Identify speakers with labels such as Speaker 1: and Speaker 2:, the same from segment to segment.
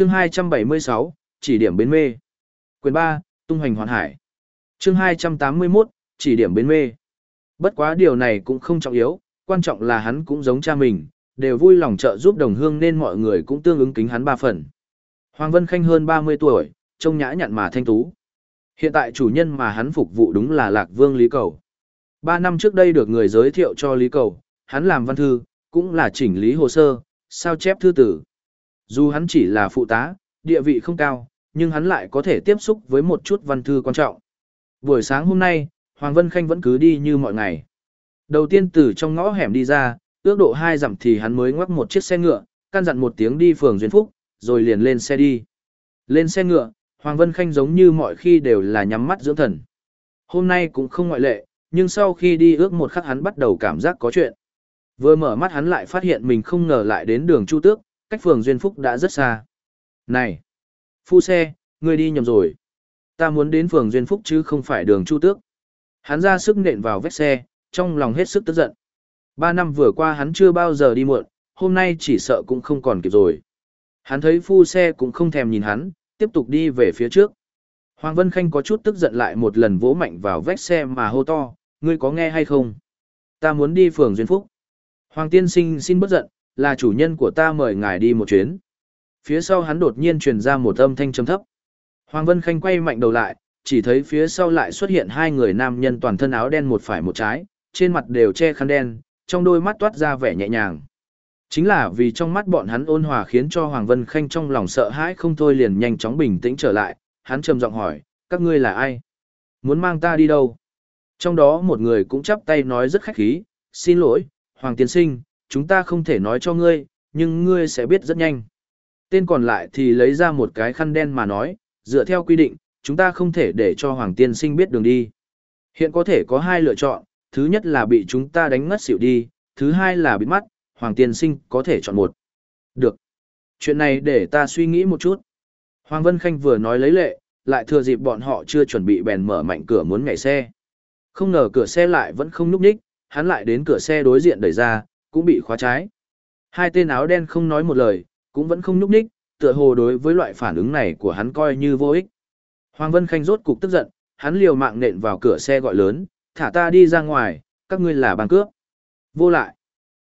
Speaker 1: Chương 276, chỉ điểm bến mê. Quyền 3, tung hoành hoàn hải. Chương 281, chỉ điểm bến mê. Bất quá điều này cũng không trọng yếu, quan trọng là hắn cũng giống cha mình, đều vui lòng trợ giúp đồng hương nên mọi người cũng tương ứng kính hắn ba phần. Hoàng Vân Khanh hơn 30 tuổi, trông nhã nhặn mà thanh tú. Hiện tại chủ nhân mà hắn phục vụ đúng là Lạc Vương Lý Cầu. Ba năm trước đây được người giới thiệu cho Lý Cầu, hắn làm văn thư, cũng là chỉnh lý hồ sơ, sao chép thư tử. Dù hắn chỉ là phụ tá, địa vị không cao, nhưng hắn lại có thể tiếp xúc với một chút văn thư quan trọng. Buổi sáng hôm nay, Hoàng Vân Khanh vẫn cứ đi như mọi ngày. Đầu tiên từ trong ngõ hẻm đi ra, ước độ hai dặm thì hắn mới ngoắc một chiếc xe ngựa, căn dặn một tiếng đi phường Duyên Phúc, rồi liền lên xe đi. Lên xe ngựa, Hoàng Vân Khanh giống như mọi khi đều là nhắm mắt dưỡng thần. Hôm nay cũng không ngoại lệ, nhưng sau khi đi ước một khắc hắn bắt đầu cảm giác có chuyện. Vừa mở mắt hắn lại phát hiện mình không ngờ lại đến đường Chu Tước, cách phường Duyên Phúc đã rất xa. Này! Phu xe, ngươi đi nhầm rồi. Ta muốn đến phường Duyên Phúc chứ không phải đường Chu Tước. Hắn ra sức nện vào vết xe, trong lòng hết sức tức giận. Ba năm vừa qua hắn chưa bao giờ đi muộn, hôm nay chỉ sợ cũng không còn kịp rồi. Hắn thấy phu xe cũng không thèm nhìn hắn, tiếp tục đi về phía trước. Hoàng Vân Khanh có chút tức giận lại một lần vỗ mạnh vào vách xe mà hô to, ngươi có nghe hay không? Ta muốn đi phường Duyên Phúc. Hoàng tiên sinh xin bất giận, là chủ nhân của ta mời ngài đi một chuyến. Phía sau hắn đột nhiên truyền ra một âm thanh trầm thấp. Hoàng Vân Khanh quay mạnh đầu lại, chỉ thấy phía sau lại xuất hiện hai người nam nhân toàn thân áo đen một phải một trái, trên mặt đều che khăn đen, trong đôi mắt toát ra vẻ nhẹ nhàng. Chính là vì trong mắt bọn hắn ôn hòa khiến cho Hoàng Vân Khanh trong lòng sợ hãi không thôi liền nhanh chóng bình tĩnh trở lại, hắn trầm giọng hỏi, các ngươi là ai? Muốn mang ta đi đâu? Trong đó một người cũng chắp tay nói rất khách khí, xin lỗi, Hoàng Tiến Sinh, chúng ta không thể nói cho ngươi, nhưng ngươi sẽ biết rất nhanh. Tên còn lại thì lấy ra một cái khăn đen mà nói, dựa theo quy định, chúng ta không thể để cho Hoàng Tiên Sinh biết đường đi. Hiện có thể có hai lựa chọn, thứ nhất là bị chúng ta đánh ngất xỉu đi, thứ hai là bị mắt, Hoàng Tiên Sinh có thể chọn một. Được. Chuyện này để ta suy nghĩ một chút. Hoàng Vân Khanh vừa nói lấy lệ, lại thừa dịp bọn họ chưa chuẩn bị bèn mở mạnh cửa muốn nhảy xe. Không ngờ cửa xe lại vẫn không núp ních, hắn lại đến cửa xe đối diện đẩy ra, cũng bị khóa trái. Hai tên áo đen không nói một lời, cũng vẫn không núp ních, tựa hồ đối với loại phản ứng này của hắn coi như vô ích. Hoàng Vân Khanh rốt cục tức giận, hắn liều mạng nện vào cửa xe gọi lớn, thả ta đi ra ngoài, các ngươi là bằng cướp. Vô lại,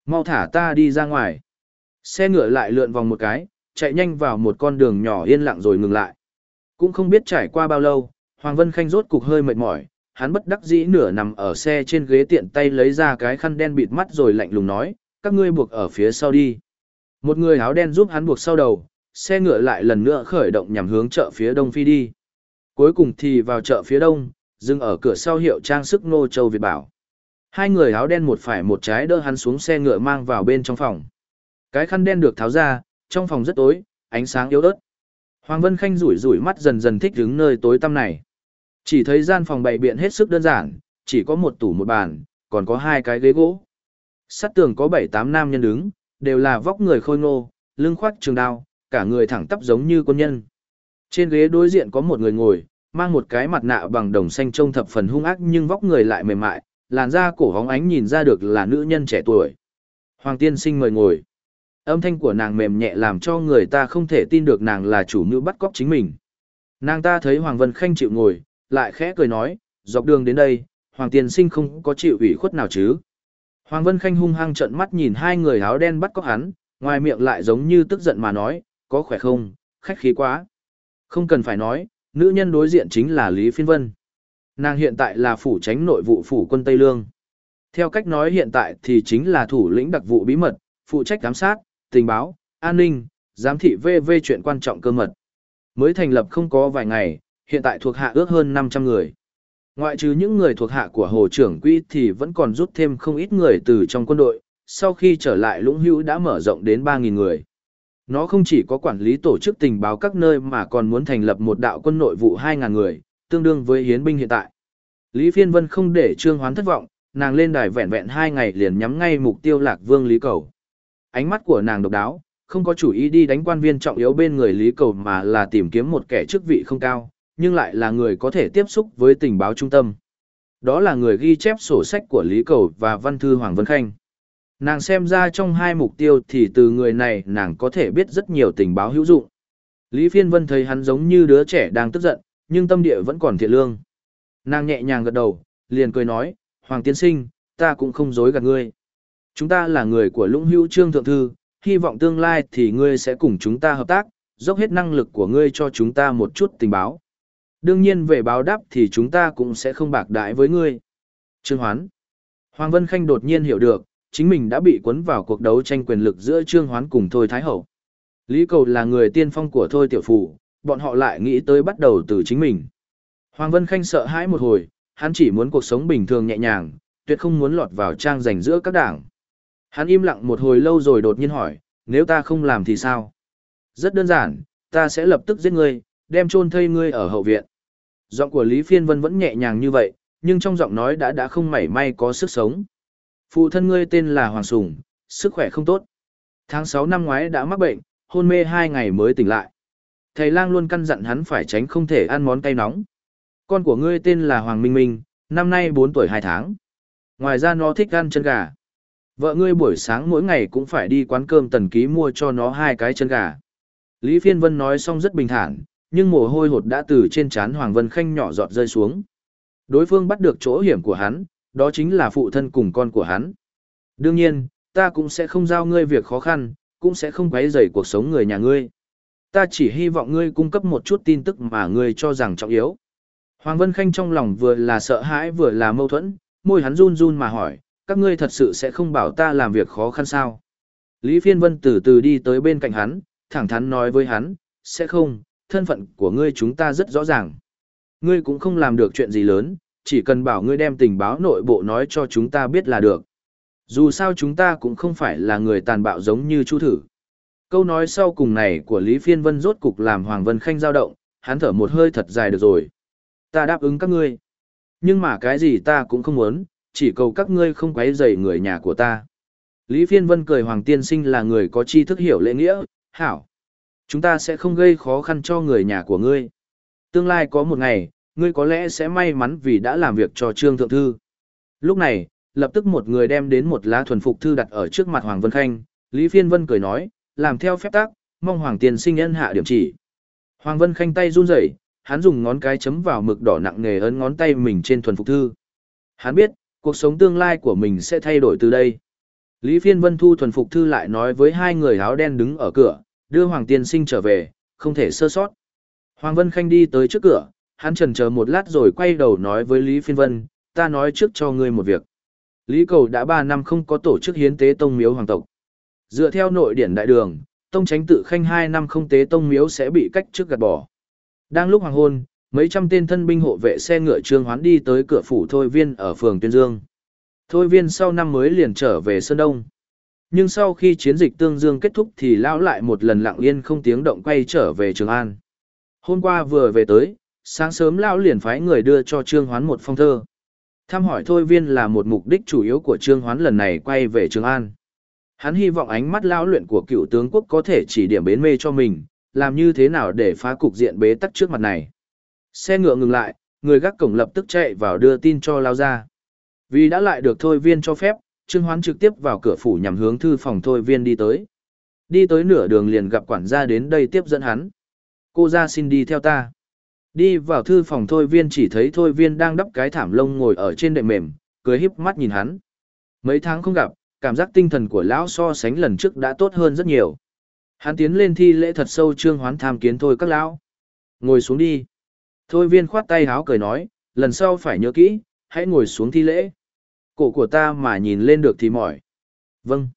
Speaker 1: mau thả ta đi ra ngoài. Xe ngựa lại lượn vòng một cái, chạy nhanh vào một con đường nhỏ yên lặng rồi ngừng lại. Cũng không biết trải qua bao lâu, Hoàng Vân Khanh rốt cục hơi mệt mỏi, hắn bất đắc dĩ nửa nằm ở xe trên ghế tiện tay lấy ra cái khăn đen bịt mắt rồi lạnh lùng nói, các ngươi buộc ở phía sau đi. Một người áo đen giúp hắn buộc sau đầu, xe ngựa lại lần nữa khởi động nhằm hướng chợ phía đông phi đi. Cuối cùng thì vào chợ phía đông, dừng ở cửa sau hiệu trang sức Nô Châu Việt Bảo. Hai người áo đen một phải một trái đỡ hắn xuống xe ngựa mang vào bên trong phòng. Cái khăn đen được tháo ra, trong phòng rất tối, ánh sáng yếu ớt. Hoàng Vân Khanh rủi rủi mắt dần dần thích đứng nơi tối tăm này. Chỉ thấy gian phòng bày biện hết sức đơn giản, chỉ có một tủ một bàn, còn có hai cái ghế gỗ. Sát tường có bảy tám nam nhân đứng, đều là vóc người khôi ngô, lưng khoác trường đao, cả người thẳng tắp giống như quân nhân. Trên ghế đối diện có một người ngồi, mang một cái mặt nạ bằng đồng xanh trông thập phần hung ác nhưng vóc người lại mềm mại, làn da cổ hóng ánh nhìn ra được là nữ nhân trẻ tuổi. Hoàng tiên sinh mời ngồi. Âm thanh của nàng mềm nhẹ làm cho người ta không thể tin được nàng là chủ nữ bắt cóc chính mình. Nàng ta thấy Hoàng Vân Khanh chịu ngồi, lại khẽ cười nói, dọc đường đến đây, Hoàng tiên sinh không có chịu ủy khuất nào chứ. Hoàng Vân Khanh hung hăng trợn mắt nhìn hai người áo đen bắt cóc hắn, ngoài miệng lại giống như tức giận mà nói, có khỏe không, khách khí quá. Không cần phải nói, nữ nhân đối diện chính là Lý Phiên Vân. Nàng hiện tại là phủ tránh nội vụ phủ quân Tây Lương. Theo cách nói hiện tại thì chính là thủ lĩnh đặc vụ bí mật, phụ trách giám sát, tình báo, an ninh, giám thị VV chuyện quan trọng cơ mật. Mới thành lập không có vài ngày, hiện tại thuộc hạ ước hơn 500 người. Ngoại trừ những người thuộc hạ của Hồ trưởng quỹ thì vẫn còn rút thêm không ít người từ trong quân đội, sau khi trở lại Lũng Hữu đã mở rộng đến 3.000 người. Nó không chỉ có quản lý tổ chức tình báo các nơi mà còn muốn thành lập một đạo quân nội vụ 2.000 người, tương đương với hiến binh hiện tại. Lý Phiên Vân không để Trương Hoán thất vọng, nàng lên đài vẹn vẹn hai ngày liền nhắm ngay mục tiêu Lạc Vương Lý Cầu. Ánh mắt của nàng độc đáo, không có chủ ý đi đánh quan viên trọng yếu bên người Lý Cầu mà là tìm kiếm một kẻ chức vị không cao, nhưng lại là người có thể tiếp xúc với tình báo trung tâm. Đó là người ghi chép sổ sách của Lý Cầu và Văn Thư Hoàng Vân Khanh. Nàng xem ra trong hai mục tiêu thì từ người này nàng có thể biết rất nhiều tình báo hữu dụng. Lý Phiên Vân thấy hắn giống như đứa trẻ đang tức giận, nhưng tâm địa vẫn còn thiện lương. Nàng nhẹ nhàng gật đầu, liền cười nói, Hoàng tiên sinh, ta cũng không dối gạt ngươi. Chúng ta là người của lũng hữu trương thượng thư, hy vọng tương lai thì ngươi sẽ cùng chúng ta hợp tác, dốc hết năng lực của ngươi cho chúng ta một chút tình báo. Đương nhiên về báo đáp thì chúng ta cũng sẽ không bạc đãi với ngươi. Trương Hoán Hoàng Vân Khanh đột nhiên hiểu được, chính mình đã bị cuốn vào cuộc đấu tranh quyền lực giữa Trương Hoán cùng Thôi Thái Hậu. Lý Cầu là người tiên phong của Thôi Tiểu Phủ, bọn họ lại nghĩ tới bắt đầu từ chính mình. Hoàng Vân Khanh sợ hãi một hồi, hắn chỉ muốn cuộc sống bình thường nhẹ nhàng, tuyệt không muốn lọt vào trang giành giữa các đảng. Hắn im lặng một hồi lâu rồi đột nhiên hỏi, nếu ta không làm thì sao? Rất đơn giản, ta sẽ lập tức giết ngươi, đem chôn thây ngươi ở hậu viện. Giọng của Lý Phiên Vân vẫn nhẹ nhàng như vậy, nhưng trong giọng nói đã đã không mảy may có sức sống. Phụ thân ngươi tên là Hoàng Sùng, sức khỏe không tốt. Tháng 6 năm ngoái đã mắc bệnh, hôn mê 2 ngày mới tỉnh lại. Thầy lang luôn căn dặn hắn phải tránh không thể ăn món cay nóng. Con của ngươi tên là Hoàng Minh Minh, năm nay 4 tuổi 2 tháng. Ngoài ra nó thích ăn chân gà. Vợ ngươi buổi sáng mỗi ngày cũng phải đi quán cơm tần ký mua cho nó hai cái chân gà. Lý Phiên Vân nói xong rất bình thản, nhưng mồ hôi hột đã từ trên trán Hoàng Vân Khanh nhỏ giọt rơi xuống. Đối phương bắt được chỗ hiểm của hắn, đó chính là phụ thân cùng con của hắn. Đương nhiên, ta cũng sẽ không giao ngươi việc khó khăn, cũng sẽ không quấy rầy cuộc sống người nhà ngươi. Ta chỉ hy vọng ngươi cung cấp một chút tin tức mà ngươi cho rằng trọng yếu. Hoàng Vân Khanh trong lòng vừa là sợ hãi vừa là mâu thuẫn, môi hắn run run mà hỏi, các ngươi thật sự sẽ không bảo ta làm việc khó khăn sao? Lý Phiên Vân từ từ đi tới bên cạnh hắn, thẳng thắn nói với hắn, sẽ không, thân phận của ngươi chúng ta rất rõ ràng. Ngươi cũng không làm được chuyện gì lớn, chỉ cần bảo ngươi đem tình báo nội bộ nói cho chúng ta biết là được. Dù sao chúng ta cũng không phải là người tàn bạo giống như Chu Thử. Câu nói sau cùng này của Lý Phiên Vân rốt cục làm Hoàng Vân Khanh dao động, hắn thở một hơi thật dài được rồi. Ta đáp ứng các ngươi. Nhưng mà cái gì ta cũng không muốn, chỉ cầu các ngươi không quấy rầy người nhà của ta. Lý Phiên Vân cười Hoàng Tiên Sinh là người có tri thức hiểu lễ nghĩa, hảo. Chúng ta sẽ không gây khó khăn cho người nhà của ngươi. Tương lai có một ngày, ngươi có lẽ sẽ may mắn vì đã làm việc cho Trương Thượng Thư. Lúc này, lập tức một người đem đến một lá thuần phục thư đặt ở trước mặt Hoàng Vân Khanh, Lý Phiên Vân cười nói, làm theo phép tác, mong Hoàng Tiên Sinh ân hạ điểm chỉ. Hoàng Vân Khanh tay run rẩy, hắn dùng ngón cái chấm vào mực đỏ nặng nề ấn ngón tay mình trên thuần phục thư. Hắn biết, cuộc sống tương lai của mình sẽ thay đổi từ đây. Lý Phiên Vân thu thuần phục thư lại nói với hai người áo đen đứng ở cửa, đưa Hoàng Tiên Sinh trở về, không thể sơ sót. Hoàng Vân Khanh đi tới trước cửa, hắn trần chờ một lát rồi quay đầu nói với Lý Phiên Vân, ta nói trước cho ngươi một việc. Lý Cầu đã 3 năm không có tổ chức hiến tế tông miếu hoàng tộc. Dựa theo nội điển đại đường, tông tránh tự khanh 2 năm không tế tông miếu sẽ bị cách trước gạt bỏ. Đang lúc hoàng hôn, mấy trăm tên thân binh hộ vệ xe ngựa trương hoán đi tới cửa phủ Thôi Viên ở phường Tuyên Dương. Thôi Viên sau năm mới liền trở về Sơn Đông. Nhưng sau khi chiến dịch Tương Dương kết thúc thì lão lại một lần lặng yên không tiếng động quay trở về Trường An. Hôm qua vừa về tới, sáng sớm lão liền phái người đưa cho Trương Hoán một phong thơ. Thăm hỏi Thôi Viên là một mục đích chủ yếu của Trương Hoán lần này quay về Trường An. Hắn hy vọng ánh mắt lão luyện của cựu tướng quốc có thể chỉ điểm bến mê cho mình, làm như thế nào để phá cục diện bế tắc trước mặt này. Xe ngựa ngừng lại, người gác cổng lập tức chạy vào đưa tin cho lao ra. Vì đã lại được Thôi Viên cho phép, Trương Hoán trực tiếp vào cửa phủ nhằm hướng thư phòng Thôi Viên đi tới. Đi tới nửa đường liền gặp quản gia đến đây tiếp dẫn hắn. Cô ra xin đi theo ta. Đi vào thư phòng Thôi Viên chỉ thấy Thôi Viên đang đắp cái thảm lông ngồi ở trên đệm mềm, cười híp mắt nhìn hắn. Mấy tháng không gặp, cảm giác tinh thần của lão so sánh lần trước đã tốt hơn rất nhiều. Hắn tiến lên thi lễ thật sâu Trương Hoán tham kiến thôi các lão. Ngồi xuống đi. Thôi viên khoát tay háo cười nói, lần sau phải nhớ kỹ, hãy ngồi xuống thi lễ. Cổ của ta mà nhìn lên được thì mỏi. Vâng.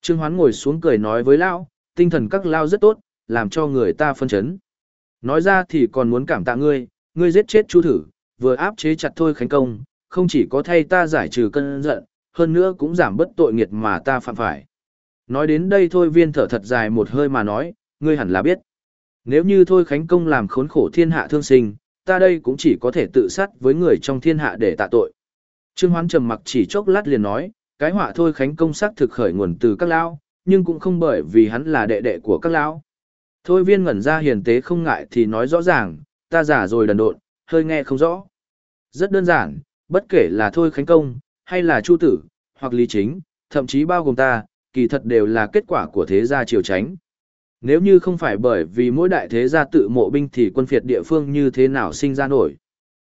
Speaker 1: Trương Hoán ngồi xuống cười nói với lão, tinh thần các lao rất tốt, làm cho người ta phân chấn. Nói ra thì còn muốn cảm tạ ngươi, ngươi giết chết chu thử, vừa áp chế chặt thôi khánh công, không chỉ có thay ta giải trừ cơn giận, hơn nữa cũng giảm bớt tội nghiệt mà ta phạm phải. Nói đến đây thôi viên thở thật dài một hơi mà nói, ngươi hẳn là biết. Nếu như thôi khánh công làm khốn khổ thiên hạ thương sinh, ta đây cũng chỉ có thể tự sát với người trong thiên hạ để tạ tội. Trương Hoán trầm mặc chỉ chốc lát liền nói, cái họa thôi khánh công sắc thực khởi nguồn từ các lão, nhưng cũng không bởi vì hắn là đệ đệ của các lão. Thôi viên ngẩn ra hiền tế không ngại thì nói rõ ràng, ta giả rồi đần độn, hơi nghe không rõ. Rất đơn giản, bất kể là thôi khánh công, hay là chu tử, hoặc lý chính, thậm chí bao gồm ta, kỳ thật đều là kết quả của thế gia triều tránh. Nếu như không phải bởi vì mỗi đại thế gia tự mộ binh thì quân phiệt địa phương như thế nào sinh ra nổi.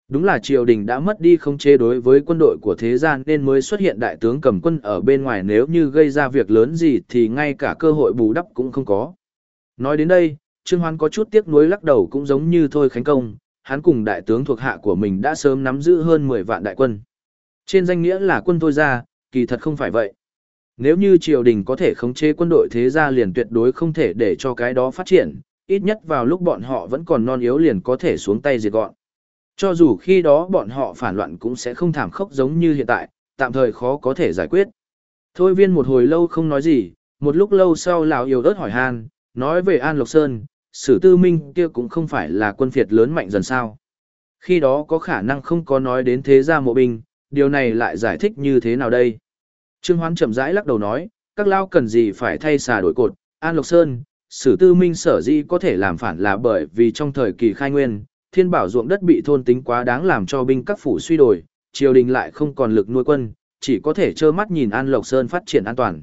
Speaker 1: Đúng là triều đình đã mất đi không chế đối với quân đội của thế gian nên mới xuất hiện đại tướng cầm quân ở bên ngoài nếu như gây ra việc lớn gì thì ngay cả cơ hội bù đắp cũng không có. Nói đến đây, Trương Hoán có chút tiếc nuối lắc đầu cũng giống như Thôi Khánh Công, hắn cùng đại tướng thuộc hạ của mình đã sớm nắm giữ hơn 10 vạn đại quân. Trên danh nghĩa là quân thôi ra, kỳ thật không phải vậy. Nếu như triều đình có thể khống chế quân đội thế gia liền tuyệt đối không thể để cho cái đó phát triển, ít nhất vào lúc bọn họ vẫn còn non yếu liền có thể xuống tay diệt gọn. Cho dù khi đó bọn họ phản loạn cũng sẽ không thảm khốc giống như hiện tại, tạm thời khó có thể giải quyết. Thôi viên một hồi lâu không nói gì, một lúc lâu sau lão yêu ớt hỏi han, nói về An Lộc Sơn, sử tư minh kia cũng không phải là quân phiệt lớn mạnh dần sao. Khi đó có khả năng không có nói đến thế gia mộ binh, điều này lại giải thích như thế nào đây? Trương Hoán chậm rãi lắc đầu nói, các lao cần gì phải thay xà đổi cột, An Lộc Sơn, sử tư minh sở dĩ có thể làm phản là bởi vì trong thời kỳ khai nguyên, thiên bảo ruộng đất bị thôn tính quá đáng làm cho binh các phủ suy đổi, triều đình lại không còn lực nuôi quân, chỉ có thể trơ mắt nhìn An Lộc Sơn phát triển an toàn.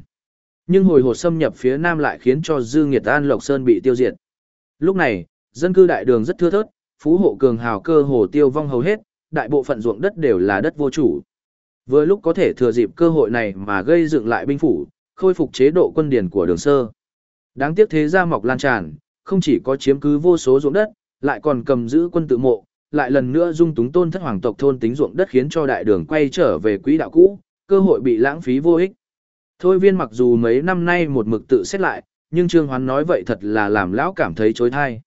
Speaker 1: Nhưng hồi hột xâm nhập phía nam lại khiến cho dư nghiệt An Lộc Sơn bị tiêu diệt. Lúc này, dân cư đại đường rất thưa thớt, phú hộ cường hào cơ hồ tiêu vong hầu hết, đại bộ phận ruộng đất đều là đất vô chủ. Vừa lúc có thể thừa dịp cơ hội này mà gây dựng lại binh phủ, khôi phục chế độ quân điển của đường sơ. Đáng tiếc thế gia mọc lan tràn, không chỉ có chiếm cứ vô số ruộng đất, lại còn cầm giữ quân tự mộ, lại lần nữa dung túng tôn thất hoàng tộc thôn tính ruộng đất khiến cho đại đường quay trở về quỹ đạo cũ, cơ hội bị lãng phí vô ích. Thôi viên mặc dù mấy năm nay một mực tự xét lại, nhưng Trương Hoán nói vậy thật là làm lão cảm thấy chối thai.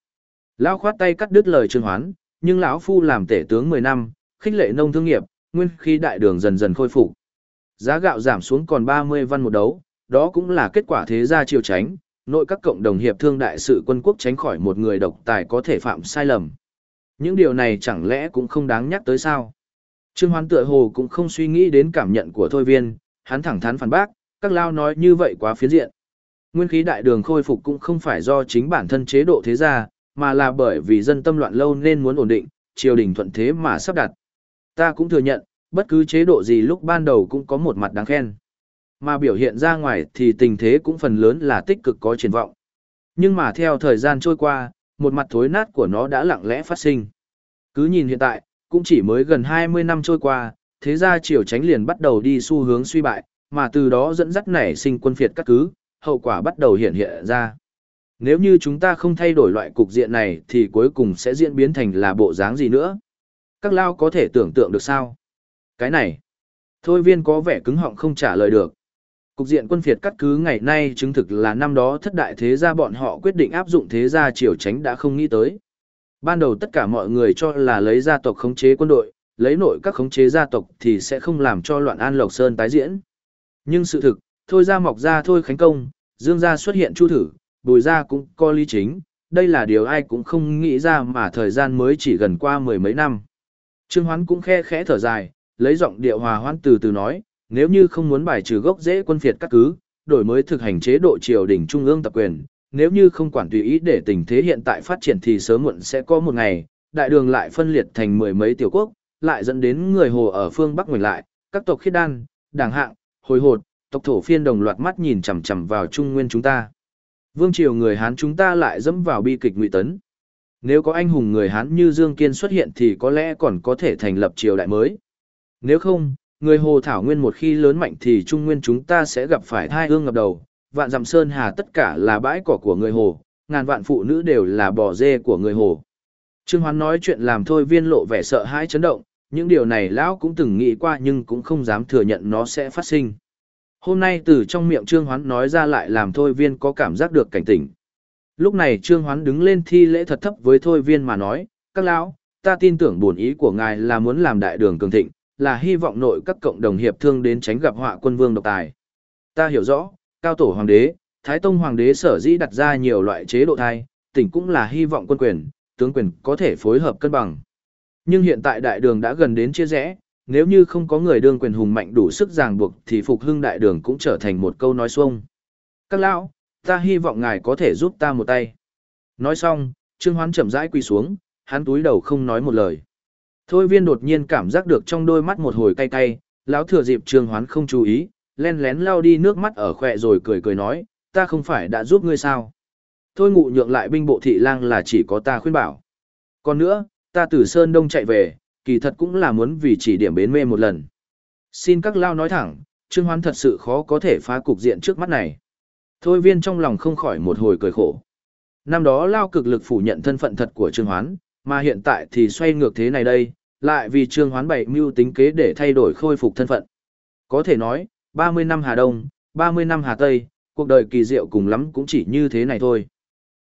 Speaker 1: Lão khoát tay cắt đứt lời Trương Hoán, nhưng lão phu làm tể tướng 10 năm, khích lệ nông thương nghiệp, nguyên khi đại đường dần dần khôi phục. Giá gạo giảm xuống còn 30 văn một đấu, đó cũng là kết quả thế gia triều tránh, nội các cộng đồng hiệp thương đại sự quân quốc tránh khỏi một người độc tài có thể phạm sai lầm. Những điều này chẳng lẽ cũng không đáng nhắc tới sao? Trương Hoán tựa hồ cũng không suy nghĩ đến cảm nhận của Thôi Viên, hắn thẳng thắn phản bác, các lao nói như vậy quá phiến diện. Nguyên khí đại đường khôi phục cũng không phải do chính bản thân chế độ thế gia, mà là bởi vì dân tâm loạn lâu nên muốn ổn định, triều đình thuận thế mà sắp đặt. Ta cũng thừa nhận, bất cứ chế độ gì lúc ban đầu cũng có một mặt đáng khen. Mà biểu hiện ra ngoài thì tình thế cũng phần lớn là tích cực có triển vọng. Nhưng mà theo thời gian trôi qua, một mặt thối nát của nó đã lặng lẽ phát sinh. Cứ nhìn hiện tại, cũng chỉ mới gần 20 năm trôi qua, thế gia triều tránh liền bắt đầu đi xu hướng suy bại, mà từ đó dẫn dắt nảy sinh quân phiệt các cứ, hậu quả bắt đầu hiện hiện ra. Nếu như chúng ta không thay đổi loại cục diện này thì cuối cùng sẽ diễn biến thành là bộ dáng gì nữa? Các lao có thể tưởng tượng được sao? Cái này, thôi viên có vẻ cứng họng không trả lời được. Cục diện quân phiệt cắt cứ ngày nay chứng thực là năm đó thất đại thế gia bọn họ quyết định áp dụng thế gia triều tránh đã không nghĩ tới. Ban đầu tất cả mọi người cho là lấy gia tộc khống chế quân đội, lấy nội các khống chế gia tộc thì sẽ không làm cho loạn an lộc sơn tái diễn. Nhưng sự thực, thôi ra mọc ra thôi khánh công, dương gia xuất hiện chu thử, bùi gia cũng có lý chính, đây là điều ai cũng không nghĩ ra mà thời gian mới chỉ gần qua mười mấy năm. Trương Hoán cũng khe khẽ thở dài, lấy giọng điệu hòa hoan từ từ nói, nếu như không muốn bài trừ gốc rễ quân phiệt các cứ, đổi mới thực hành chế độ triều đình trung ương tập quyền, nếu như không quản tùy ý để tình thế hiện tại phát triển thì sớm muộn sẽ có một ngày, đại đường lại phân liệt thành mười mấy tiểu quốc, lại dẫn đến người hồ ở phương Bắc ngoảnh lại, các tộc khiết đan, đảng hạng, hồi hột, tộc thổ phiên đồng loạt mắt nhìn chằm chằm vào trung nguyên chúng ta. Vương triều người Hán chúng ta lại dẫm vào bi kịch ngụy tấn. Nếu có anh hùng người Hán như Dương Kiên xuất hiện thì có lẽ còn có thể thành lập triều đại mới. Nếu không, người Hồ Thảo Nguyên một khi lớn mạnh thì Trung Nguyên chúng ta sẽ gặp phải thai hương ngập đầu, vạn dặm sơn hà tất cả là bãi cỏ của người Hồ, ngàn vạn phụ nữ đều là bò dê của người Hồ. Trương Hoán nói chuyện làm thôi viên lộ vẻ sợ hãi chấn động, những điều này lão cũng từng nghĩ qua nhưng cũng không dám thừa nhận nó sẽ phát sinh. Hôm nay từ trong miệng Trương Hoán nói ra lại làm thôi viên có cảm giác được cảnh tỉnh. Lúc này Trương Hoán đứng lên thi lễ thật thấp với thôi viên mà nói, các lão, ta tin tưởng bổn ý của ngài là muốn làm đại đường cường thịnh, là hy vọng nội các cộng đồng hiệp thương đến tránh gặp họa quân vương độc tài. Ta hiểu rõ, cao tổ hoàng đế, thái tông hoàng đế sở dĩ đặt ra nhiều loại chế độ thai, tỉnh cũng là hy vọng quân quyền, tướng quyền có thể phối hợp cân bằng. Nhưng hiện tại đại đường đã gần đến chia rẽ, nếu như không có người đương quyền hùng mạnh đủ sức ràng buộc thì phục hưng đại đường cũng trở thành một câu nói xuông. Các lão, ta hy vọng ngài có thể giúp ta một tay. Nói xong, Trương Hoán chậm rãi quỳ xuống, hắn túi đầu không nói một lời. Thôi viên đột nhiên cảm giác được trong đôi mắt một hồi cay cay, lão thừa dịp Trương Hoán không chú ý, len lén lao đi nước mắt ở khỏe rồi cười cười nói, ta không phải đã giúp ngươi sao. thôi ngụ nhượng lại binh bộ thị lang là chỉ có ta khuyên bảo. Còn nữa, ta từ Sơn Đông chạy về, kỳ thật cũng là muốn vì chỉ điểm bến mê một lần. Xin các lao nói thẳng, Trương Hoán thật sự khó có thể phá cục diện trước mắt này. Thôi viên trong lòng không khỏi một hồi cười khổ. Năm đó lao cực lực phủ nhận thân phận thật của Trương Hoán, mà hiện tại thì xoay ngược thế này đây, lại vì Trương Hoán bảy mưu tính kế để thay đổi khôi phục thân phận. Có thể nói, 30 năm Hà Đông, 30 năm Hà Tây, cuộc đời kỳ diệu cùng lắm cũng chỉ như thế này thôi.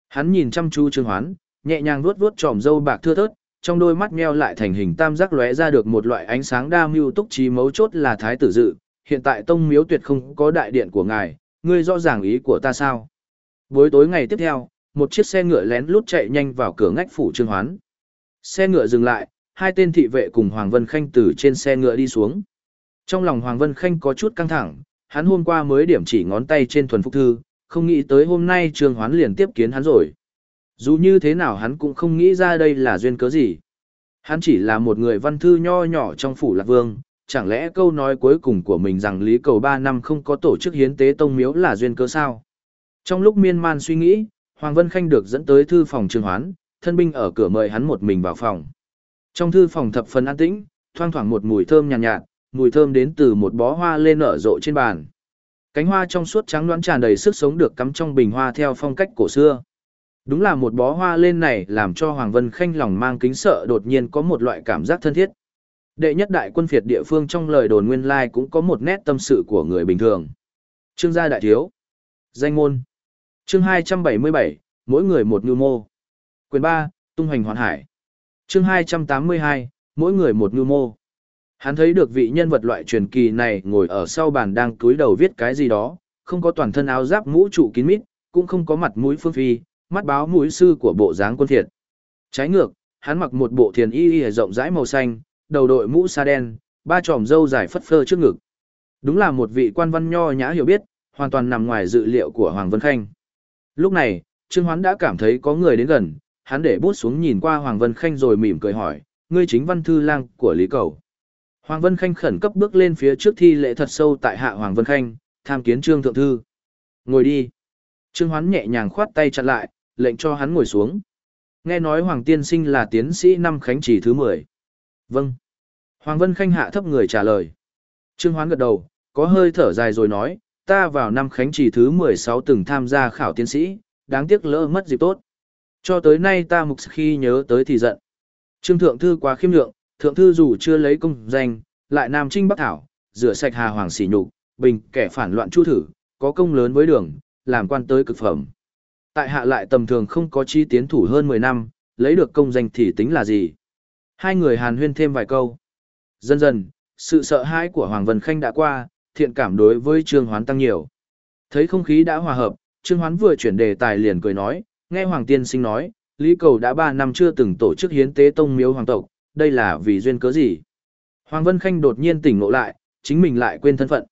Speaker 1: Hắn nhìn chăm chú Trương Hoán, nhẹ nhàng vuốt vuốt tròm râu bạc thưa thớt, trong đôi mắt meo lại thành hình tam giác lóe ra được một loại ánh sáng đa mưu túc trí mấu chốt là thái tử dự, hiện tại tông miếu tuyệt không có đại điện của ngài, ngươi rõ ràng ý của ta sao? Buổi tối ngày tiếp theo, một chiếc xe ngựa lén lút chạy nhanh vào cửa ngách phủ Trương Hoán. Xe ngựa dừng lại, hai tên thị vệ cùng Hoàng Vân Khanh từ trên xe ngựa đi xuống. Trong lòng Hoàng Vân Khanh có chút căng thẳng, hắn hôm qua mới điểm chỉ ngón tay trên thuần phúc thư, không nghĩ tới hôm nay Trương Hoán liền tiếp kiến hắn rồi. Dù như thế nào hắn cũng không nghĩ ra đây là duyên cớ gì. Hắn chỉ là một người văn thư nho nhỏ trong phủ lạc vương, chẳng lẽ câu nói cuối cùng của mình rằng Lý Cầu 3 năm không có tổ chức hiến tế tông miếu là duyên cớ sao? Trong lúc miên man suy nghĩ, Hoàng Vân Khanh được dẫn tới thư phòng Trương Hoán, thân binh ở cửa mời hắn một mình vào phòng. Trong thư phòng thập phần an tĩnh, thoang thoảng một mùi thơm nhàn nhạt, nhạt, mùi thơm đến từ một bó hoa lên nở rộ trên bàn. Cánh hoa trong suốt trắng loãng tràn đầy sức sống được cắm trong bình hoa theo phong cách cổ xưa. Đúng là một bó hoa lên này làm cho Hoàng Vân Khanh lòng mang kính sợ đột nhiên có một loại cảm giác thân thiết. Đệ nhất đại quân phiệt địa phương trong lời đồn nguyên lai cũng có một nét tâm sự của người bình thường. Trương gia đại thiếu. Danh môn. Chương 277, mỗi người một nhu mô. Quyền 3, tung hành hoàn hải. Chương 282, mỗi người một ngư mô. Hắn thấy được vị nhân vật loại truyền kỳ này ngồi ở sau bàn đang cúi đầu viết cái gì đó, không có toàn thân áo giáp mũ trụ kín mít, cũng không có mặt mũi phương phi, mắt báo mũi sư của bộ dáng quân thiệt. Trái ngược, hắn mặc một bộ thiền y y rộng rãi màu xanh, đầu đội mũ sa đen, ba tròm râu dài phất phơ trước ngực. Đúng là một vị quan văn nho nhã hiểu biết, hoàn toàn nằm ngoài dự liệu của Hoàng Vân Khanh. Lúc này, Trương Hoán đã cảm thấy có người đến gần, hắn để bút xuống nhìn qua Hoàng Vân Khanh rồi mỉm cười hỏi, ngươi chính văn thư lang của Lý Cầu. Hoàng Vân Khanh khẩn cấp bước lên phía trước thi lễ thật sâu tại hạ Hoàng Vân Khanh, tham kiến Trương Thượng Thư. Ngồi đi. Trương Hoán nhẹ nhàng khoát tay chặn lại, lệnh cho hắn ngồi xuống. Nghe nói Hoàng Tiên Sinh là tiến sĩ năm khánh chỉ thứ 10. Vâng. Hoàng Vân Khanh hạ thấp người trả lời. Trương Hoán gật đầu, có hơi thở dài rồi nói, ta vào năm khánh chỉ thứ 16 từng tham gia khảo tiến sĩ, đáng tiếc lỡ mất dịp tốt. Cho tới nay ta mục khi nhớ tới thì giận. Trương Thượng Thư quá khiêm lượng, Thượng Thư dù chưa lấy công danh, lại Nam Trinh Bắc Thảo, rửa sạch hà hoàng sỉ nhục, bình kẻ phản loạn chu thử, có công lớn với đường, làm quan tới cực phẩm. Tại hạ lại tầm thường không có chi tiến thủ hơn 10 năm, lấy được công danh thì tính là gì? Hai người hàn huyên thêm vài câu. Dần dần, sự sợ hãi của Hoàng Vân Khanh đã qua, thiện cảm đối với Trương Hoán tăng nhiều. Thấy không khí đã hòa hợp, Trương Hoán vừa chuyển đề tài liền cười nói, nghe Hoàng Tiên Sinh nói, Lý Cầu đã 3 năm chưa từng tổ chức hiến tế tông miếu hoàng tộc, đây là vì duyên cớ gì? Hoàng Vân Khanh đột nhiên tỉnh ngộ lại, chính mình lại quên thân phận.